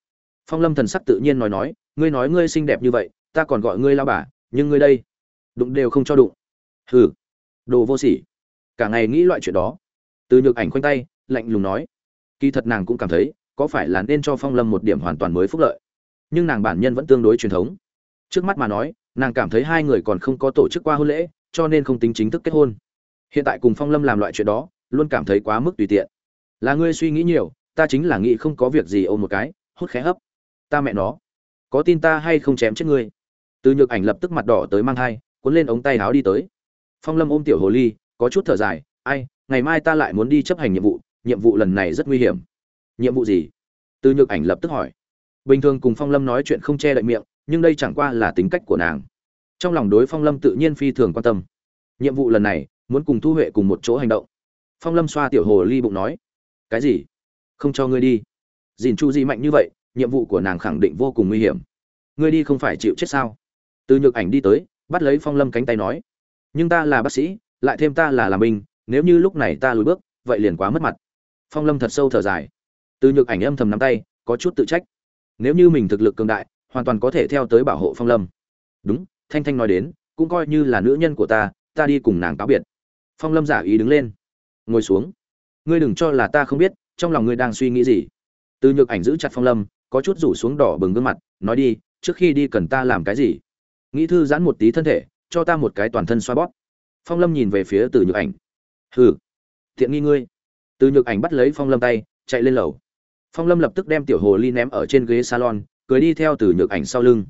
Phong lâm thần sắc tự nhiên nói nói. Ngươi nói ngươi xinh đẹp như vậy, ta còn gọi ngươi lao bà, nhưng ngươi đây, đụng đều không cho đụng. Hừ, đồ vô sỉ. Cả ngày nghĩ loại chuyện đó. Từ nhược ảnh khoanh tay, lạnh lùng nói. Kỳ thật nàng cũng cảm thấy, có phải là nên cho phong lâm một điểm hoàn toàn mới phúc lợi. Nhưng nàng bản nhân vẫn tương đối truyền thống trước mắt mà nói, nàng cảm thấy hai người còn không có tổ chức qua hôn lễ, cho nên không tính chính thức kết hôn. Hiện tại cùng phong lâm làm loại chuyện đó, luôn cảm thấy quá mức tùy tiện. Là ngươi suy nghĩ nhiều, ta chính là nghĩ không có việc gì ôm một cái, hút khé hấp. Ta mẹ nó, có tin ta hay không chém chết ngươi? Từ nhược ảnh lập tức mặt đỏ tới mang thai, cuốn lên ống tay áo đi tới. Phong lâm ôm tiểu hồ ly, có chút thở dài, ai, ngày mai ta lại muốn đi chấp hành nhiệm vụ nhiệm vụ lần này rất nguy hiểm. Nhiệm vụ gì? Từ nhược ảnh lập tức hỏi. Bình thường cùng phong lâm nói chuyện không che đậy miệng nhưng đây chẳng qua là tính cách của nàng. Trong lòng đối phong lâm tự nhiên phi thường quan tâm. Nhiệm vụ lần này, muốn cùng thu huệ cùng một chỗ hành động. Phong lâm xoa tiểu hồ ly bụng nói, cái gì? Không cho ngươi đi. Dìn chu gì mạnh như vậy, nhiệm vụ của nàng khẳng định vô cùng nguy hiểm. Ngươi đi không phải chịu chết sao? Từ nhược ảnh đi tới, bắt lấy phong lâm cánh tay nói, nhưng ta là bác sĩ, lại thêm ta là làm binh, nếu như lúc này ta lùi bước, vậy liền quá mất mặt. Phong lâm thật sâu thở dài. Từ nhược ảnh âm thầm nắm tay, có chút tự trách. Nếu như mình thực lực cường đại hoàn toàn có thể theo tới bảo hộ phong lâm. Đúng, thanh thanh nói đến, cũng coi như là nữ nhân của ta ta đi cùng nàng cáo biệt. Phong lâm giả ý đứng lên. Ngồi xuống. Ngươi đừng cho là ta không biết, trong lòng ngươi đang suy nghĩ gì. Từ nhược ảnh giữ chặt phong lâm, có chút rủ xuống đỏ bừng gương mặt, nói đi, trước khi đi cần ta làm cái gì? Nghĩ thư giãn một tí thân thể, cho ta một cái toàn thân xoa bóp. Phong lâm nhìn về phía từ nhược ảnh. Hừ thiện nghi ngươi. Từ nhược ảnh bắt lấy phong lâm tay, chạy lên lầu. Phong lâm lập tức đem tiểu hồ ly ném ở trên ghế salon cười đi theo từ nhược ảnh sau lưng.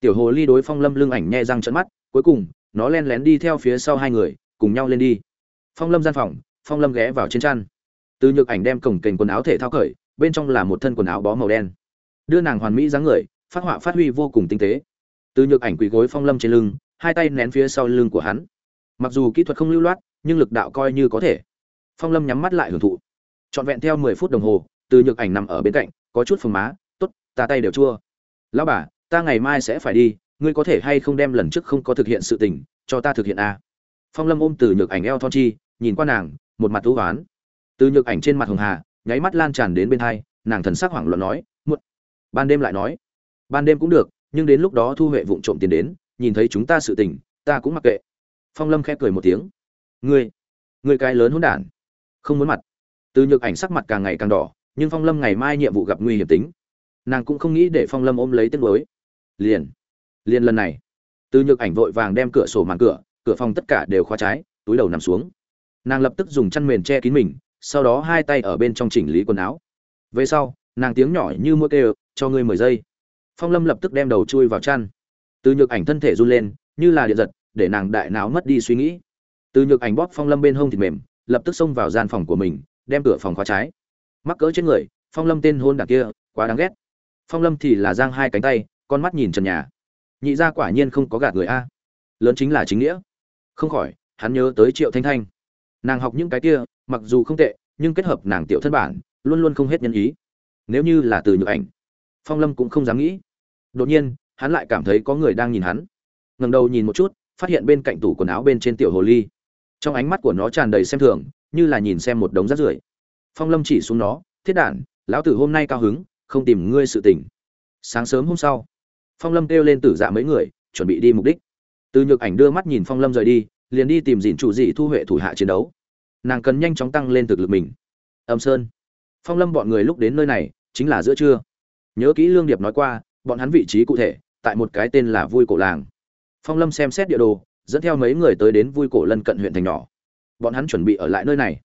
Tiểu hồ ly đối phong lâm lưng ảnh nhẹ răng trận mắt, cuối cùng, nó len lén đi theo phía sau hai người, cùng nhau lên đi. Phong lâm gian phòng, phong lâm ghé vào trên chăn. Từ nhược ảnh đem cổng kềnh quần áo thể thao cởi, bên trong là một thân quần áo bó màu đen. Đưa nàng hoàn mỹ dáng người, phát họa phát huy vô cùng tinh tế. Từ nhược ảnh quỳ gối phong lâm trên lưng, hai tay nén phía sau lưng của hắn. Mặc dù kỹ thuật không lưu loát, nhưng lực đạo coi như có thể. Phong lâm nhắm mắt lại hưởng thụ. Trọn vẹn theo mười phút đồng hồ, từ nhược ảnh nằm ở bên cạnh, có chút phồng má ta tay đều chua. Lão bà, ta ngày mai sẽ phải đi, ngươi có thể hay không đem lần trước không có thực hiện sự tình, cho ta thực hiện a? À? phong lâm ôm từ nhược ảnh eo thon chi, nhìn qua nàng, một mặt thú oán. Từ nhược ảnh trên mặt hồng hà, nháy mắt lan tràn đến bên hai, nàng thần sắc hoảng loạn nói, muộn. Ban đêm lại nói, ban đêm cũng được, nhưng đến lúc đó thu huệ vụng trộm tiền đến, nhìn thấy chúng ta sự tình, ta cũng mặc kệ. Phong lâm khẽ cười một tiếng, ngươi ngươi cái lớn hỗn đản, không muốn mặt. Từ nhược ảnh sắc mặt càng ngày càng đỏ, nhưng phong lâm ngày mai nhiệm vụ gặp nguy hiểm tính nàng cũng không nghĩ để phong lâm ôm lấy tiếng lối liền liền lần này, từ nhược ảnh vội vàng đem cửa sổ màn cửa cửa phòng tất cả đều khóa trái, túi đầu nằm xuống. Nàng lập tức dùng chăn mền che kín mình, sau đó hai tay ở bên trong chỉnh lý quần áo. Về sau, nàng tiếng nhỏ như mua kêu, cho ngươi mười giây. Phong lâm lập tức đem đầu chui vào chăn. Từ nhược ảnh thân thể run lên, như là điện giật, để nàng đại não mất đi suy nghĩ. Từ nhược ảnh bóp phong lâm bên hông thịt mềm, lập tức xông vào gian phòng của mình, đem cửa phòng khóa trái. Mắc cỡ trên người, phong lâm tên hôn đảng kia, quá đáng ghét phong lâm thì là giang hai cánh tay, con mắt nhìn trần nhà. Nhị gia quả nhiên không có gạt người a. Lớn chính là chính nghĩa. Không khỏi, hắn nhớ tới triệu thanh thanh. Nàng học những cái kia, mặc dù không tệ, nhưng kết hợp nàng tiểu thân bản, luôn luôn không hết nhân ý. Nếu như là từ nhược ảnh, phong lâm cũng không dám nghĩ. Đột nhiên, hắn lại cảm thấy có người đang nhìn hắn. Ngầm đầu nhìn một chút, phát hiện bên cạnh tủ quần áo bên trên tiểu hồ ly. Trong ánh mắt của nó tràn đầy xem thường, như là nhìn xem một đống rác rưởi. Phong lâm chỉ xuống nó, thiết đản, lão tử hôm nay cao hứng không tìm ngươi sự tình. Sáng sớm hôm sau, phong lâm kêu lên tử dạ mấy người, chuẩn bị đi mục đích. Từ nhược ảnh đưa mắt nhìn phong lâm rời đi, liền đi tìm dìn chủ dị thu huệ thủ hạ chiến đấu. Nàng cần nhanh chóng tăng lên thực lực mình. Âm sơn. Phong lâm bọn người lúc đến nơi này, chính là giữa trưa. Nhớ kỹ lương điệp nói qua, bọn hắn vị trí cụ thể, tại một cái tên là vui cổ làng. Phong lâm xem xét địa đồ, dẫn theo mấy người tới đến vui cổ lân cận huyện thành nhỏ. Bọn hắn chuẩn bị ở lại nơi này.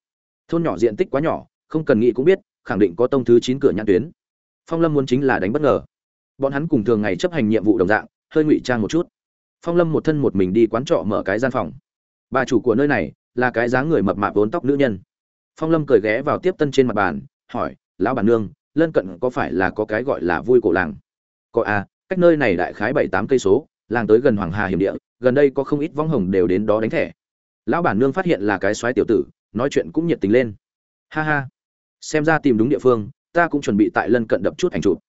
Thôn nhỏ diện tích quá nhỏ, không cần nghĩ cũng biết, khẳng định có tông thứ chín cửa nhãn tuyến phong lâm muốn chính là đánh bất ngờ. Bọn hắn cùng thường ngày chấp hành nhiệm vụ đồng dạng, hơi ngụy trang một chút. Phong lâm một thân một mình đi quán trọ mở cái gian phòng. Bà chủ của nơi này là cái dáng người mập mạp vốn tóc nữ nhân. Phong lâm cười ghé vào tiếp tân trên mặt bàn, hỏi, lão bản nương, lân cận có phải là có cái gọi là vui cổ làng? Có à cách nơi này đại khái bảy tám cây số, làng tới gần hoàng hà hiểm địa, gần đây có không ít vong hồng đều đến đó đánh thẻ. Lão bản nương phát hiện là cái soái tiểu tử, nói chuyện cũng nhiệt tình lên. Ha ha, xem ra tìm đúng địa phương ta cũng chuẩn bị tại lân cận đập chút ảnh chụp.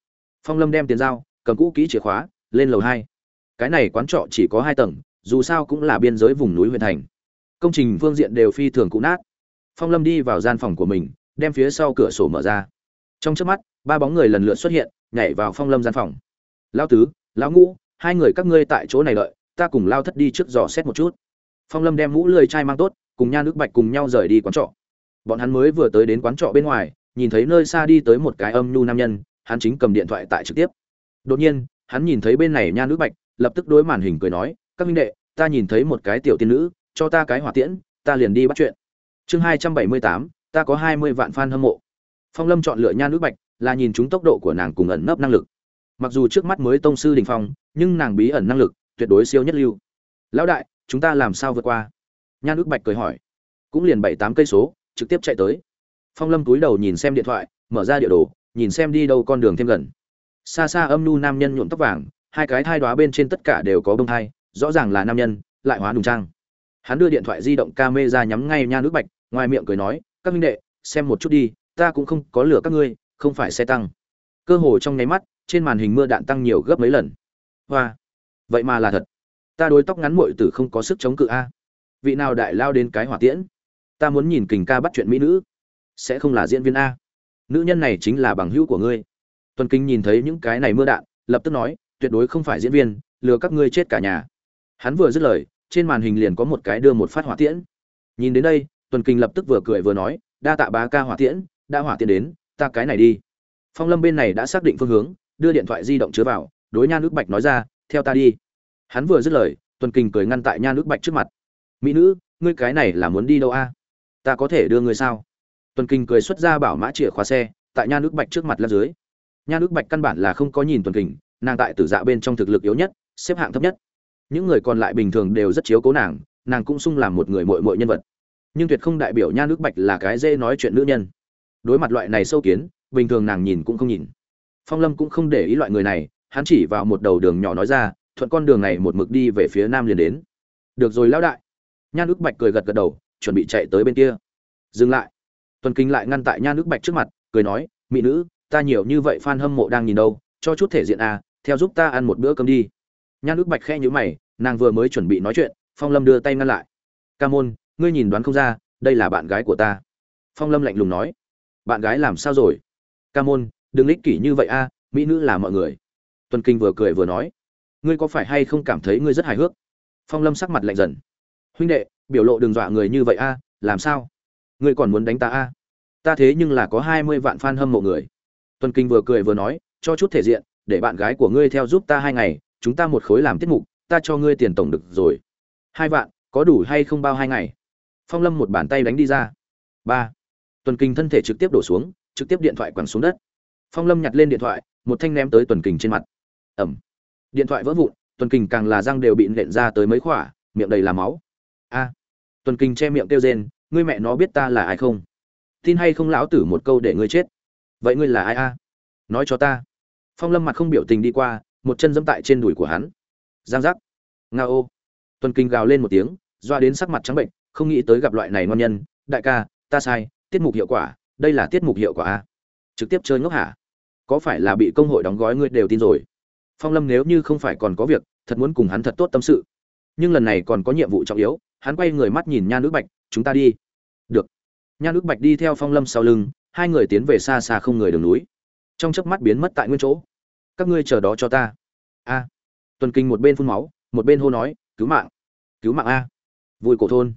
Phong lâm đem tiền dao cầm cũ kỹ chìa khóa, lên lầu hai. Cái này quán trọ chỉ có hai tầng, dù sao cũng là biên giới vùng núi huyện thành. Công trình phương diện đều phi thường cũ nát. Phong lâm đi vào gian phòng của mình, đem phía sau cửa sổ mở ra. Trong trước mắt, ba bóng người lần lượt xuất hiện, nhảy vào phong lâm gian phòng. Lao tứ, lão ngũ, hai người các ngươi tại chỗ này đợi, ta cùng lao thất đi trước dò xét một chút. Phong lâm đem mũ lười chai mang tốt, cùng nha nước bạch cùng nhau rời đi quán trọ. Bọn hắn mới vừa tới đến quán trọ bên ngoài nhìn thấy nơi xa đi tới một cái âm nhu nam nhân, hắn chính cầm điện thoại tại trực tiếp. Đột nhiên, hắn nhìn thấy bên này nha nữ bạch, lập tức đối màn hình cười nói, các minh đệ, ta nhìn thấy một cái tiểu tiên nữ, cho ta cái hỏa tiễn, ta liền đi bắt chuyện. Chương hai trăm bảy mươi tám, ta có hai mươi vạn fan hâm mộ. Phong lâm chọn lựa nha nữ bạch là nhìn chúng tốc độ của nàng cùng ẩn nấp năng lực. Mặc dù trước mắt mới tông sư đỉnh phong, nhưng nàng bí ẩn năng lực tuyệt đối siêu nhất lưu. Lão đại, chúng ta làm sao vượt qua? Nha nữ bạch cười hỏi. Cũng liền bảy tám cây số, trực tiếp chạy tới phong lâm túi đầu nhìn xem điện thoại, mở ra địa đồ, nhìn xem đi đâu con đường thêm gần. Xa xa âm nu nam nhân nhuộm tóc vàng, hai cái thai đoá bên trên tất cả đều có bông thai, rõ ràng là nam nhân, lại hóa đùng trang. Hắn đưa điện thoại di động ca mê ra nhắm ngay nha nước bạch, ngoài miệng cười nói, các minh đệ, xem một chút đi, ta cũng không có lửa các ngươi, không phải xe tăng. Cơ hồ trong nháy mắt, trên màn hình mưa đạn tăng nhiều gấp mấy lần. Hoa, vậy mà là thật. Ta đối tóc ngắn muội tử không có sức chống cự a. Vị nào đại lao đến cái hỏa tiễn? Ta muốn nhìn kình ca bắt chuyện mỹ nữ sẽ không là diễn viên a. Nữ nhân này chính là bằng hữu của ngươi. Tuần kinh nhìn thấy những cái này mưa đạn, lập tức nói, tuyệt đối không phải diễn viên, lừa các ngươi chết cả nhà. Hắn vừa dứt lời, trên màn hình liền có một cái đưa một phát hỏa tiễn. Nhìn đến đây, tuần kinh lập tức vừa cười vừa nói, đa tạ bá ca hỏa tiễn, đã hỏa tiễn đến, ta cái này đi. Phong lâm bên này đã xác định phương hướng, đưa điện thoại di động chứa vào, đối nha nước bạch nói ra, theo ta đi. Hắn vừa dứt lời, tuần kinh cười ngăn tại nha nước bạch trước mặt. Mỹ nữ, ngươi cái này là muốn đi đâu a? Ta có thể đưa ngươi sao? Tuần kinh cười xuất ra bảo mã chìa khóa xe, tại nha nước bạch trước mặt lăn dưới. Nha nước bạch căn bản là không có nhìn tuần kinh nàng tại tử dạ bên trong thực lực yếu nhất, xếp hạng thấp nhất. Những người còn lại bình thường đều rất chiếu cố nàng nàng cũng sung làm một người mội mội nhân vật. Nhưng tuyệt không đại biểu nha nước bạch là cái dễ nói chuyện nữ nhân. Đối mặt loại này sâu kiến, bình thường nàng nhìn cũng không nhìn. Phong lâm cũng không để ý loại người này, hắn chỉ vào một đầu đường nhỏ nói ra, thuận con đường này một mực đi về phía nam liền đến. Được rồi lão đại. Nha nước bạch cười gật gật đầu, chuẩn bị chạy tới bên kia. Dừng lại tuần kinh lại ngăn tại nha nước bạch trước mặt, cười nói, mỹ nữ, ta nhiều như vậy fan hâm mộ đang nhìn đâu, cho chút thể diện à theo giúp ta ăn một bữa cơm đi. Nha nước bạch khe nhữ mày, nàng vừa mới chuẩn bị nói chuyện, phong lâm đưa tay ngăn lại. Ca môn, ngươi nhìn đoán không ra, đây là bạn gái của ta. Phong lâm lạnh lùng nói. Bạn gái làm sao rồi? Ca môn, đừng lích kỷ như vậy a mỹ nữ là mọi người. Tuần kinh vừa cười vừa nói. Ngươi có phải hay không cảm thấy ngươi rất hài hước? Phong lâm sắc mặt lạnh dần. Huynh đệ, biểu lộ đừng dọa người như vậy a làm sao? Ngươi còn muốn đánh ta a? Ta thế nhưng là có hai mươi vạn fan hâm mộ người. Tuần kinh vừa cười vừa nói, cho chút thể diện, để bạn gái của ngươi theo giúp ta hai ngày, chúng ta một khối làm tiết mục, ta cho ngươi tiền tổng được rồi. Hai vạn, có đủ hay không bao hai ngày? Phong lâm một bàn tay đánh đi ra. Ba. Tuần kinh thân thể trực tiếp đổ xuống, trực tiếp điện thoại quẳng xuống đất. Phong lâm nhặt lên điện thoại, một thanh ném tới tuần kình trên mặt. Ẩm. Điện thoại vỡ vụn, tuần kình càng là răng đều bị nện ra tới mấy khỏa, miệng đầy là máu. A. Tuần kình che miệng kêu rên ngươi mẹ nó biết ta là ai không? Tin hay không lão tử một câu để ngươi chết? Vậy ngươi là ai a? Nói cho ta. Phong lâm mặt không biểu tình đi qua, một chân dẫm tại trên đùi của hắn. Giang giác. Nga ô. Tuần kinh gào lên một tiếng, doa đến sắc mặt trắng bệnh, không nghĩ tới gặp loại này ngon nhân. Đại ca, ta sai, tiết mục hiệu quả, đây là tiết mục hiệu quả a. Trực tiếp chơi ngốc hả? Có phải là bị công hội đóng gói ngươi đều tin rồi? Phong lâm nếu như không phải còn có việc, thật muốn cùng hắn thật tốt tâm sự. Nhưng lần này còn có nhiệm vụ trọng yếu, hắn quay người mắt nhìn nha nữ bạch chúng ta đi. Được. Nha nước bạch đi theo phong lâm sau lưng, hai người tiến về xa xa không người đường núi. Trong chớp mắt biến mất tại nguyên chỗ. Các ngươi chờ đó cho ta. A. Tuần kinh một bên phun máu, một bên hô nói, cứu mạng. Cứu mạng a. Vui cổ thôn.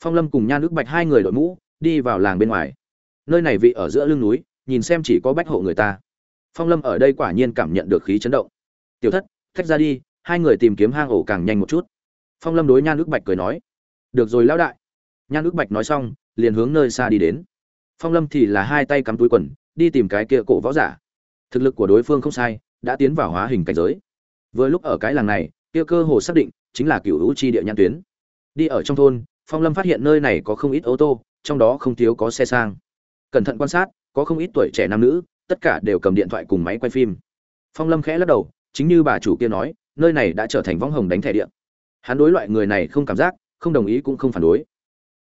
Phong lâm cùng nha nước bạch hai người đội mũ, đi vào làng bên ngoài. Nơi này vị ở giữa lưng núi, nhìn xem chỉ có bách hộ người ta. Phong lâm ở đây quả nhiên cảm nhận được khí chấn động. Tiểu thất, thách ra đi, hai người tìm kiếm hang ổ càng nhanh một chút. Phong lâm đối nha nước bạch cười nói, được rồi lão đại nhan ước bạch nói xong, liền hướng nơi xa đi đến. Phong lâm thì là hai tay cắm túi quần, đi tìm cái kia cổ võ giả. Thực lực của đối phương không sai, đã tiến vào hóa hình cảnh giới. Vừa lúc ở cái làng này, kia cơ hồ xác định chính là cựu hữu chi địa nhãn tuyến. Đi ở trong thôn, phong lâm phát hiện nơi này có không ít ô tô, trong đó không thiếu có xe sang. Cẩn thận quan sát, có không ít tuổi trẻ nam nữ, tất cả đều cầm điện thoại cùng máy quay phim. Phong lâm khẽ lắc đầu, chính như bà chủ kia nói, nơi này đã trở thành võng hồng đánh thẻ điện. Hắn đối loại người này không cảm giác, không đồng ý cũng không phản đối.